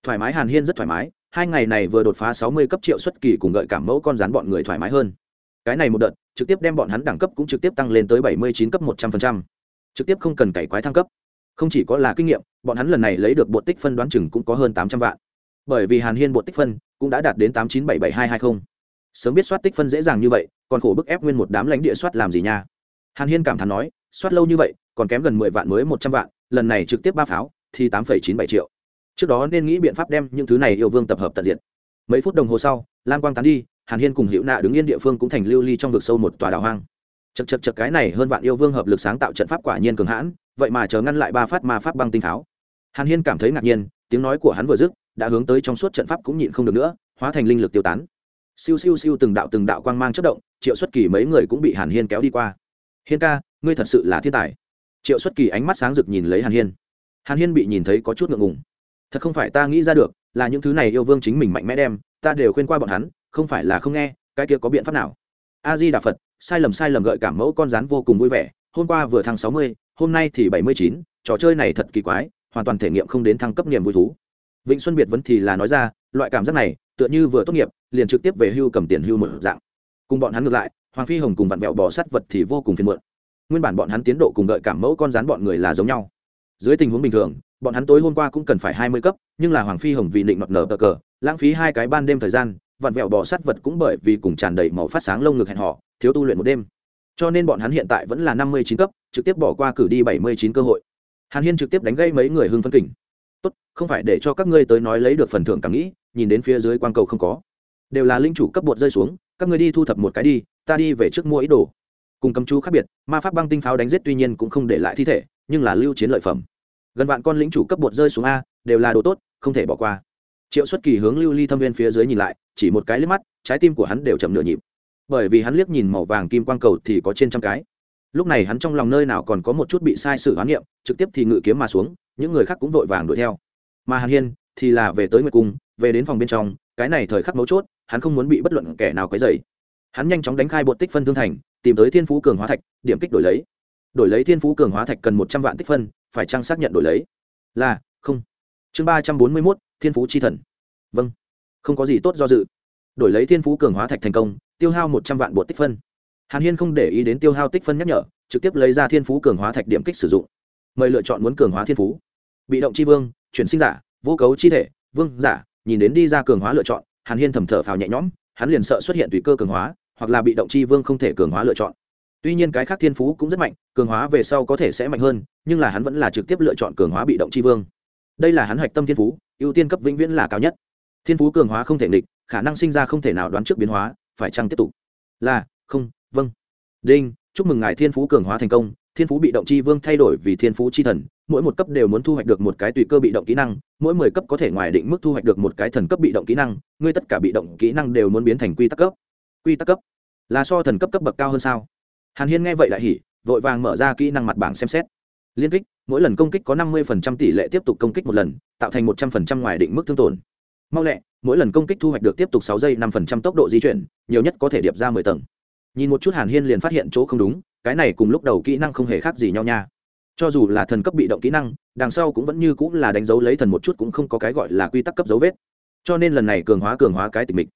Thoải mái hàn hiên rất thoải mái, hai ngày này vừa đột phá sáu mươi cấp triệu xuất kỳ cùng gợi cảm mẫu con rán bọn người thoải mái hơn cái này một đợt, trực tiếp đem bọn hắn đẳng cấp cũng trực tiếp tăng lên tới bảy mươi chín cấp một trăm linh trực tiếp không cần cày quái thăng cấp. Không chỉ có là kinh nghiệm, bọn hắn lần này lấy được bộ tích phân đoán chừng cũng có hơn tám trăm vạn. Bởi vì hàn hiên bộ tích phân cũng đã đạt đến tám chín bảy bảy hai hai mươi sớm biết soát tích phân dễ dàng như vậy, còn khổ bức ép nguyên một đám lãnh địa soát làm gì nha. Hàn hiên cảm thán nói, soát lâu như vậy, còn kém gần mười vạn mới một trăm vạn, lần này trực tiếp ba pháo, thì tám phẩy chín bảy triệu. Trước đó nên nghĩ biện pháp đem những thứ này yêu vương tập hợp tận diện. Mấy phút đồng hồ sau, lam quang tán đi hàn hiên cùng hữu nạ đứng yên địa phương cũng thành lưu ly trong vực sâu một tòa đảo hoang. Chật chật chật, cái này hơn vạn yêu vương hợp lực sáng tạo trận pháp quả nhiên cường hãn, vậy mà chờ ngăn lại ba phát ma pháp băng tinh tháo. hàn hiên cảm thấy ngạc nhiên, tiếng nói của hắn vừa dứt, đã hướng tới trong suốt trận pháp cũng nhịn không được nữa, hóa thành linh lực tiêu tán. Siêu siêu siêu, từng đạo từng đạo quang mang chất động, triệu xuất kỳ mấy người cũng bị hàn hiên kéo đi qua. Hiên ca, ngươi thật sự là thiên tài. Triệu xuất kỳ ánh mắt sáng rực nhìn lấy hàn hiên. Hàn hiên bị nhìn thấy có chút ngượng ngùng. Thật không phải ta nghĩ ra được, là những thứ này yêu vương chính mình mạnh mẽ đem ta đều khuyên qua bọn hắn, không phải là không nghe, cái kia có biện pháp nào? A di đà phật, sai lầm sai lầm gợi cảm mẫu con rắn vô cùng vui vẻ, hôm qua vừa thăng sáu mươi, hôm nay thì bảy mươi chín, trò chơi này thật kỳ quái, hoàn toàn thể nghiệm không đến thăng cấp niềm vui thú. Vịnh xuân biệt vẫn thì là nói ra, loại cảm giác này, tựa như vừa tốt nghiệp, liền trực tiếp về hưu cầm tiền hưu một dạng. Cùng bọn hắn ngược lại, hoàng phi hồng cùng vặn vẹo bỏ sắt vật thì vô cùng phiền muộn. Nguyên bản bọn hắn tiến độ cùng gợi cảm mẫu con rắn bọn người là giống nhau. Dưới tình huống bình thường, bọn hắn tối hôm qua cũng cần phải hai mươi cấp, nhưng là hoàng phi hồng vì định nọt nở cờ cờ lãng phí hai cái ban đêm thời gian, vặn vẹo bò sát vật cũng bởi vì cùng tràn đầy màu phát sáng lông ngực hẹn họ thiếu tu luyện một đêm. Cho nên bọn hắn hiện tại vẫn là năm mươi chín cấp, trực tiếp bỏ qua cử đi bảy mươi chín cơ hội. Hàn hiên trực tiếp đánh gây mấy người hưng phân kình. Tốt, không phải để cho các ngươi tới nói lấy được phần thưởng cảm nghĩ, nhìn đến phía dưới quan cầu không có. Đều là linh chủ cấp bột rơi xuống, các ngươi đi thu thập một cái đi, ta đi về trước mua ý đồ. Cùng cầm chú khác biệt, ma pháp băng tinh pháo đánh giết tuy nhiên cũng không để lại thi thể, nhưng là lưu chiến lợi phẩm. Gần vạn con lính chủ cấp bột rơi xuống a, đều là đồ tốt, không thể bỏ qua triệu xuất kỳ hướng lưu ly thâm viên phía dưới nhìn lại, chỉ một cái liếc mắt, trái tim của hắn đều chậm nửa nhịp. Bởi vì hắn liếc nhìn màu vàng kim quang cầu thì có trên trăm cái. Lúc này hắn trong lòng nơi nào còn có một chút bị sai sự hoán niệm, trực tiếp thì ngự kiếm mà xuống, những người khác cũng vội vàng đuổi theo. Mà hàn hiên thì là về tới nguyệt cung, về đến phòng bên trong, cái này thời khắc mấu chốt, hắn không muốn bị bất luận kẻ nào quấy dày hắn nhanh chóng đánh khai bột tích phân thương thành, tìm tới thiên phú cường hóa thạch, điểm kích đổi lấy. Đổi lấy thiên phú cường hóa thạch cần một trăm vạn tích phân, phải trang xác nhận đổi lấy? Là, không. Chương ba trăm bốn mươi mốt thiên phú chi thần. Vâng. Không có gì tốt do dự. Đổi lấy thiên phú cường hóa thạch thành công, tiêu hao một trăm vạn bột tích phân. Hàn hiên không để ý đến tiêu hao tích phân nhắc nhở, trực tiếp lấy ra thiên phú cường hóa thạch điểm kích sử dụng. Mời lựa chọn muốn cường hóa thiên phú. Bị động c h i vương, chuyển sinh giả, vô cấu chi thể, vương giả, nhìn đến đi ra cường hóa lựa chọn, hàn hiên thầm thở phào nhẹ nhõm, hắn liền sợ xuất hiện tùy cơ cường hóa, hoặc là bị động c h i vương không thể cường hóa lựa chọn. Tuy nhiên cái khác thiên phú cũng rất mạnh, cường hóa về sau có thể sẽ mạnh hơn, nhưng là hắn vẫn là trực tiếp lựa chọn cường hóa bị động c vương đây là hắn hạch tâm thiên phú, ưu tiên cấp vĩnh viễn là cao nhất. Thiên phú cường hóa không thể nghịch, khả năng sinh ra không thể nào đoán trước biến hóa, phải chăng tiếp tục? Là, không vâng. Đinh, chúc mừng ngài thiên phú cường hóa thành công, thiên phú bị động chi vương thay đổi vì thiên phú chi thần, mỗi một cấp đều muốn thu hoạch được một cái tùy cơ bị động kỹ năng, mỗi mười cấp có thể ngoài định mức thu hoạch được một cái thần cấp bị động kỹ năng, ngươi tất cả bị động kỹ năng đều muốn biến thành quy tắc cấp. Quy tắc cấp? Là so thần cấp cấp bậc cao hơn sao? Hàn hiên nghe vậy lại hỉ, vội vàng mở ra kỹ năng mặt bảng xem xét liên kích, mỗi lần công kích có năm mươi tỷ lệ tiếp tục công kích một lần, tạo thành một trăm linh ngoài định mức thương tổn. Mau lẹ, mỗi lần công kích thu hoạch được tiếp tục sáu giây năm tốc độ di chuyển, nhiều nhất có thể điệp ra mười tầng. Nhìn một chút hàn hiên liền phát hiện chỗ không đúng, cái này cùng lúc đầu kỹ năng không hề khác gì nhau nha. Cho dù là thần cấp bị động kỹ năng, đằng sau cũng vẫn như cũng là đánh dấu lấy thần một chút cũng không có cái gọi là quy tắc cấp dấu vết. Cho nên lần này cường hóa cường hóa cái tình mình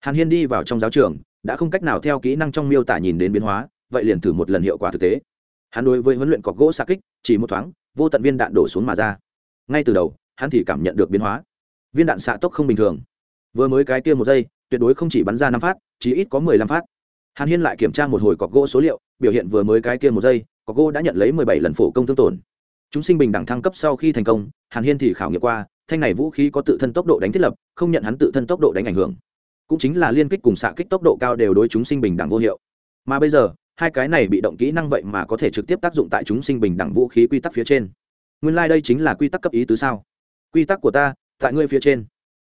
hàn hiên đi vào trong giáo trường, đã không cách nào theo kỹ năng trong miêu tả nhìn đến biến hóa, vậy liền thử một lần hiệu quả thực tế hắn đối với huấn luyện cọc gỗ xa kích chỉ một thoáng, vô tận viên đạn đổ xuống mà ra. Ngay từ đầu, hắn thì cảm nhận được biến hóa. Viên đạn xạ tốc không bình thường. Vừa mới cái kia một giây, tuyệt đối không chỉ bắn ra năm phát, chỉ ít có mười lăm phát. Hàn hiên lại kiểm tra một hồi cọc gỗ số liệu, biểu hiện vừa mới cái kia một giây, cọc gỗ đã nhận lấy mười bảy lần phổ công thương tổn. Chúng sinh bình đẳng thăng cấp sau khi thành công, hàn hiên thì khảo nghiệm qua, thanh này vũ khí có tự thân tốc độ đánh thiết lập, không nhận hắn tự thân tốc độ đánh ảnh hưởng. Cũng chính là liên kích cùng xạ kích tốc độ cao đều đối chúng sinh bình đẳng vô hiệu. Mà bây giờ hai cái này bị động kỹ năng vậy mà có thể trực tiếp tác dụng tại chúng sinh bình đẳng vũ khí quy tắc phía trên. Nguyên lai、like、đây chính là quy tắc cấp ý tứ sao? Quy tắc của ta, tại ngươi phía trên.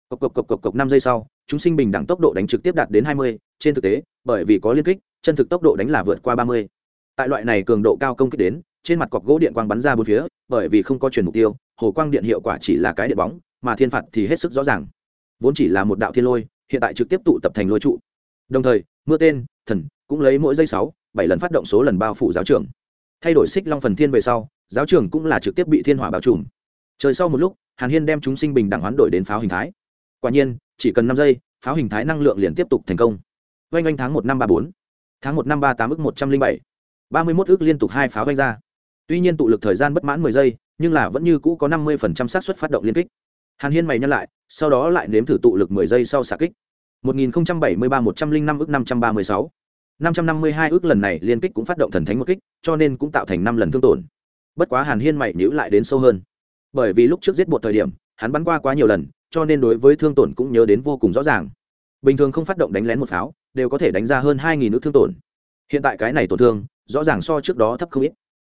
Cộc cộc cộc cộc cộc, năm giây sau, chúng sinh bình đẳng tốc độ đánh trực tiếp đạt đến hai mươi. Trên thực tế, bởi vì có liên kích, chân thực tốc độ đánh là vượt qua ba mươi. Tại loại này cường độ cao công kích đến, trên mặt cọc gỗ điện quang bắn ra bốn phía, bởi vì không có chuyển mục tiêu, hồ quang điện hiệu quả chỉ là cái điện bóng, mà thiên phạt thì hết sức rõ ràng. Vốn chỉ là một đạo thiên lôi, hiện tại trực tiếp tụ tập thành lôi trụ. Đồng thời, mưa tên, thần, cũng lấy mỗi giây sáu bảy lần phát động số lần bao phủ giáo trường. Thay đổi xích long phần thiên về sau, giáo trường cũng là trực tiếp bị thiên hỏa bao trùm. Trời sau một lúc, hàn hiên đem chúng sinh bình đẳng hoán đổi đến pháo hình thái. Quả nhiên, chỉ cần năm giây, pháo hình thái năng lượng liền tiếp tục thành công. Oanh oanh tháng một năm ba bốn, tháng một năm ba tám ước một trăm linh bảy, ba mươi mốt ước liên tục hai pháo oanh ra. Tuy nhiên tụ lực thời gian bất mãn mười giây, nhưng là vẫn như cũ có năm mươi phần trăm xác suất phát động liên kích. Hàn hiên mày nhân lại, sau đó lại nếm thử tụ lực mười giây sau xạ kích. một nghìn bảy mươi ba một trăm linh năm ước lần này liên kích cũng phát động thần thánh một kích, cho nên cũng tạo thành năm lần thương tổn. Bất quá hàn hiên mày nhíu lại đến sâu hơn. Bởi vì lúc trước giết bộ thời điểm, hắn bắn qua quá nhiều lần, cho nên đối với thương tổn cũng nhớ đến vô cùng rõ ràng. Bình thường không phát động đánh lén một pháo, đều có thể đánh ra hơn hai nghìn nước thương tổn. Hiện tại cái này tổn thương, rõ ràng so trước đó thấp không ít.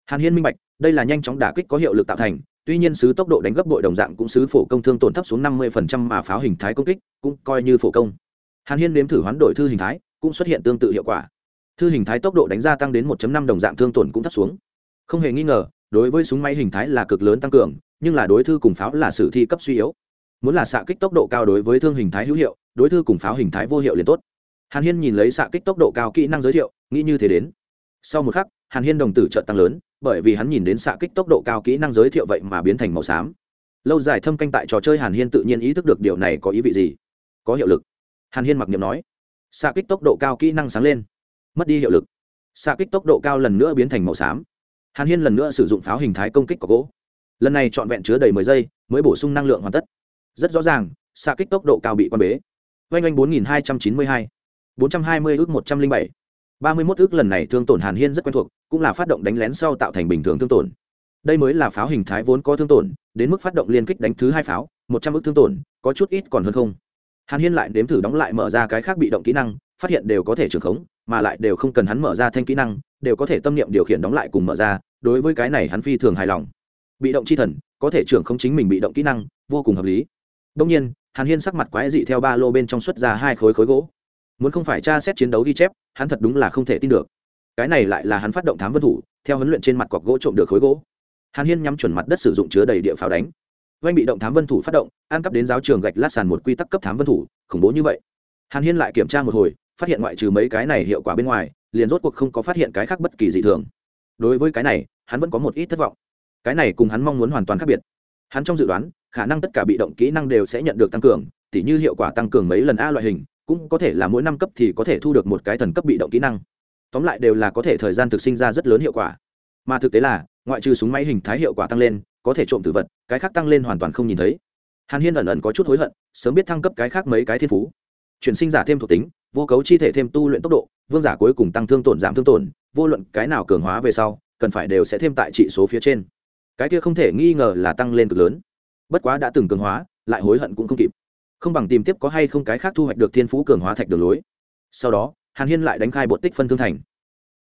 Hàn hiên minh bạch, đây là nhanh chóng đả kích có hiệu lực tạo thành, tuy nhiên sứ tốc độ đánh gấp bội đồng dạng cũng sứ phổ công thương tổn thấp xuống năm mươi mà pháo hình thái công kích, cũng coi như phổ công. Hàn hiên nếm thử hoán đổi thư hình thái cũng xuất hiện tương tự hiệu quả. Thư hình thái tốc độ đánh ra tăng đến 1 năm đồng dạng thương tổn cũng thấp xuống. Không hề nghi ngờ, đối với súng máy hình thái là cực lớn tăng cường, nhưng là đối thư cùng pháo là sử thi cấp suy yếu. Muốn là xạ kích tốc độ cao đối với thương hình thái hữu hiệu, đối thư cùng pháo hình thái vô hiệu liền tốt. Hàn hiên nhìn lấy xạ kích tốc độ cao kỹ năng giới thiệu, nghĩ như thế đến. Sau một khắc, hàn hiên đồng tử trợ tăng lớn, bởi vì hắn nhìn đến xạ kích tốc độ cao kỹ năng giới thiệu vậy mà biến thành màu xám. Lâu dài thâm canh tại trò chơi hàn hiên tự nhiên ý thức được điều này có ý vị gì, có hiệu lực. Hàn hiên mặc niệm nói xạ kích tốc độ cao kỹ năng sáng lên. Mất đi hiệu lực. Xạ kích tốc độ cao lần nữa biến thành màu xám. Hàn hiên lần nữa sử dụng pháo hình thái công kích có gỗ. Lần này trọn vẹn chứa đầy mười giây, mới bổ sung năng lượng hoàn tất. Rất rõ ràng xạ kích tốc độ cao bị quan bế. Oanh oanh bốn nghìn hai trăm chín mươi hai. bốn trăm hai mươi ước một trăm linh bảy. ba mươi mốt ước lần này thương tổn hàn hiên rất quen thuộc, cũng là phát động đánh lén sau tạo thành bình thường thương tổn. Đây mới là pháo hình thái vốn có thương tổn, đến mức phát động liên kích đánh thứ hai pháo, một trăm ước thương tổn, có chút ít còn hơn không hàn hiên lại đếm thử đóng lại mở ra cái khác bị động kỹ năng, phát hiện đều có thể trưởng khống, mà lại đều không cần hắn mở ra thanh kỹ năng, đều có thể tâm niệm điều khiển đóng lại cùng mở ra, đối với cái này hắn phi thường hài lòng. Bị động chi thần, có thể trưởng không chính mình bị động kỹ năng, vô cùng hợp lý. Đông nhiên, hàn hiên sắc mặt quái dị theo ba lô bên trong xuất ra hai khối khối gỗ. Muốn không phải tra xét chiến đấu ghi chép, hắn thật đúng là không thể tin được. Cái này lại là hắn phát động thám vân thủ, theo huấn luyện trên mặt cọc gỗ trộm được khối gỗ. Hàn hiên nhắm chuẩn mặt đất sử dụng chứa đầy địa pháo đánh oanh bị động thám vân thủ phát động ăn cắp đến giáo trường gạch lát sàn một quy tắc cấp thám vân thủ, khủng bố như vậy. Hàn hiên lại kiểm tra một hồi, phát hiện ngoại trừ mấy cái này hiệu quả bên ngoài, liền rốt cuộc không có phát hiện cái khác bất kỳ dị thường. Đối với cái này, hắn vẫn có một ít thất vọng. Cái này cùng hắn mong muốn hoàn toàn khác biệt. Hắn trong dự đoán, khả năng tất cả bị động kỹ năng đều sẽ nhận được tăng cường, tỉ như hiệu quả tăng cường mấy lần a loại hình, cũng có thể là mỗi năm cấp thì có thể thu được một cái thần cấp bị động kỹ năng. Tóm lại đều là có thể thời gian thực sinh ra rất lớn hiệu quả. Mà thực tế là, ngoại trừ súng máy hình thái hiệu quả tăng lên có thể trộm tử vật, cái khác tăng lên hoàn toàn không nhìn thấy. Hàn hiên ẩn ẩn có chút hối hận, sớm biết thăng cấp cái khác mấy cái thiên phú. Chuyển sinh giả thêm thuộc tính, vô cấu chi thể thêm tu luyện tốc độ, vương giả cuối cùng tăng thương tổn giảm thương tổn, vô luận cái nào cường hóa về sau, cần phải đều sẽ thêm tại trị số phía trên. Cái kia không thể nghi ngờ là tăng lên cực lớn. Bất quá đã từng cường hóa, lại hối hận cũng không kịp. Không bằng tìm tiếp có hay không cái khác thu hoạch được thiên phú cường hóa thạch đường lối. Sau đó, hàn hiên lại đánh khai bột tích phân thương thành.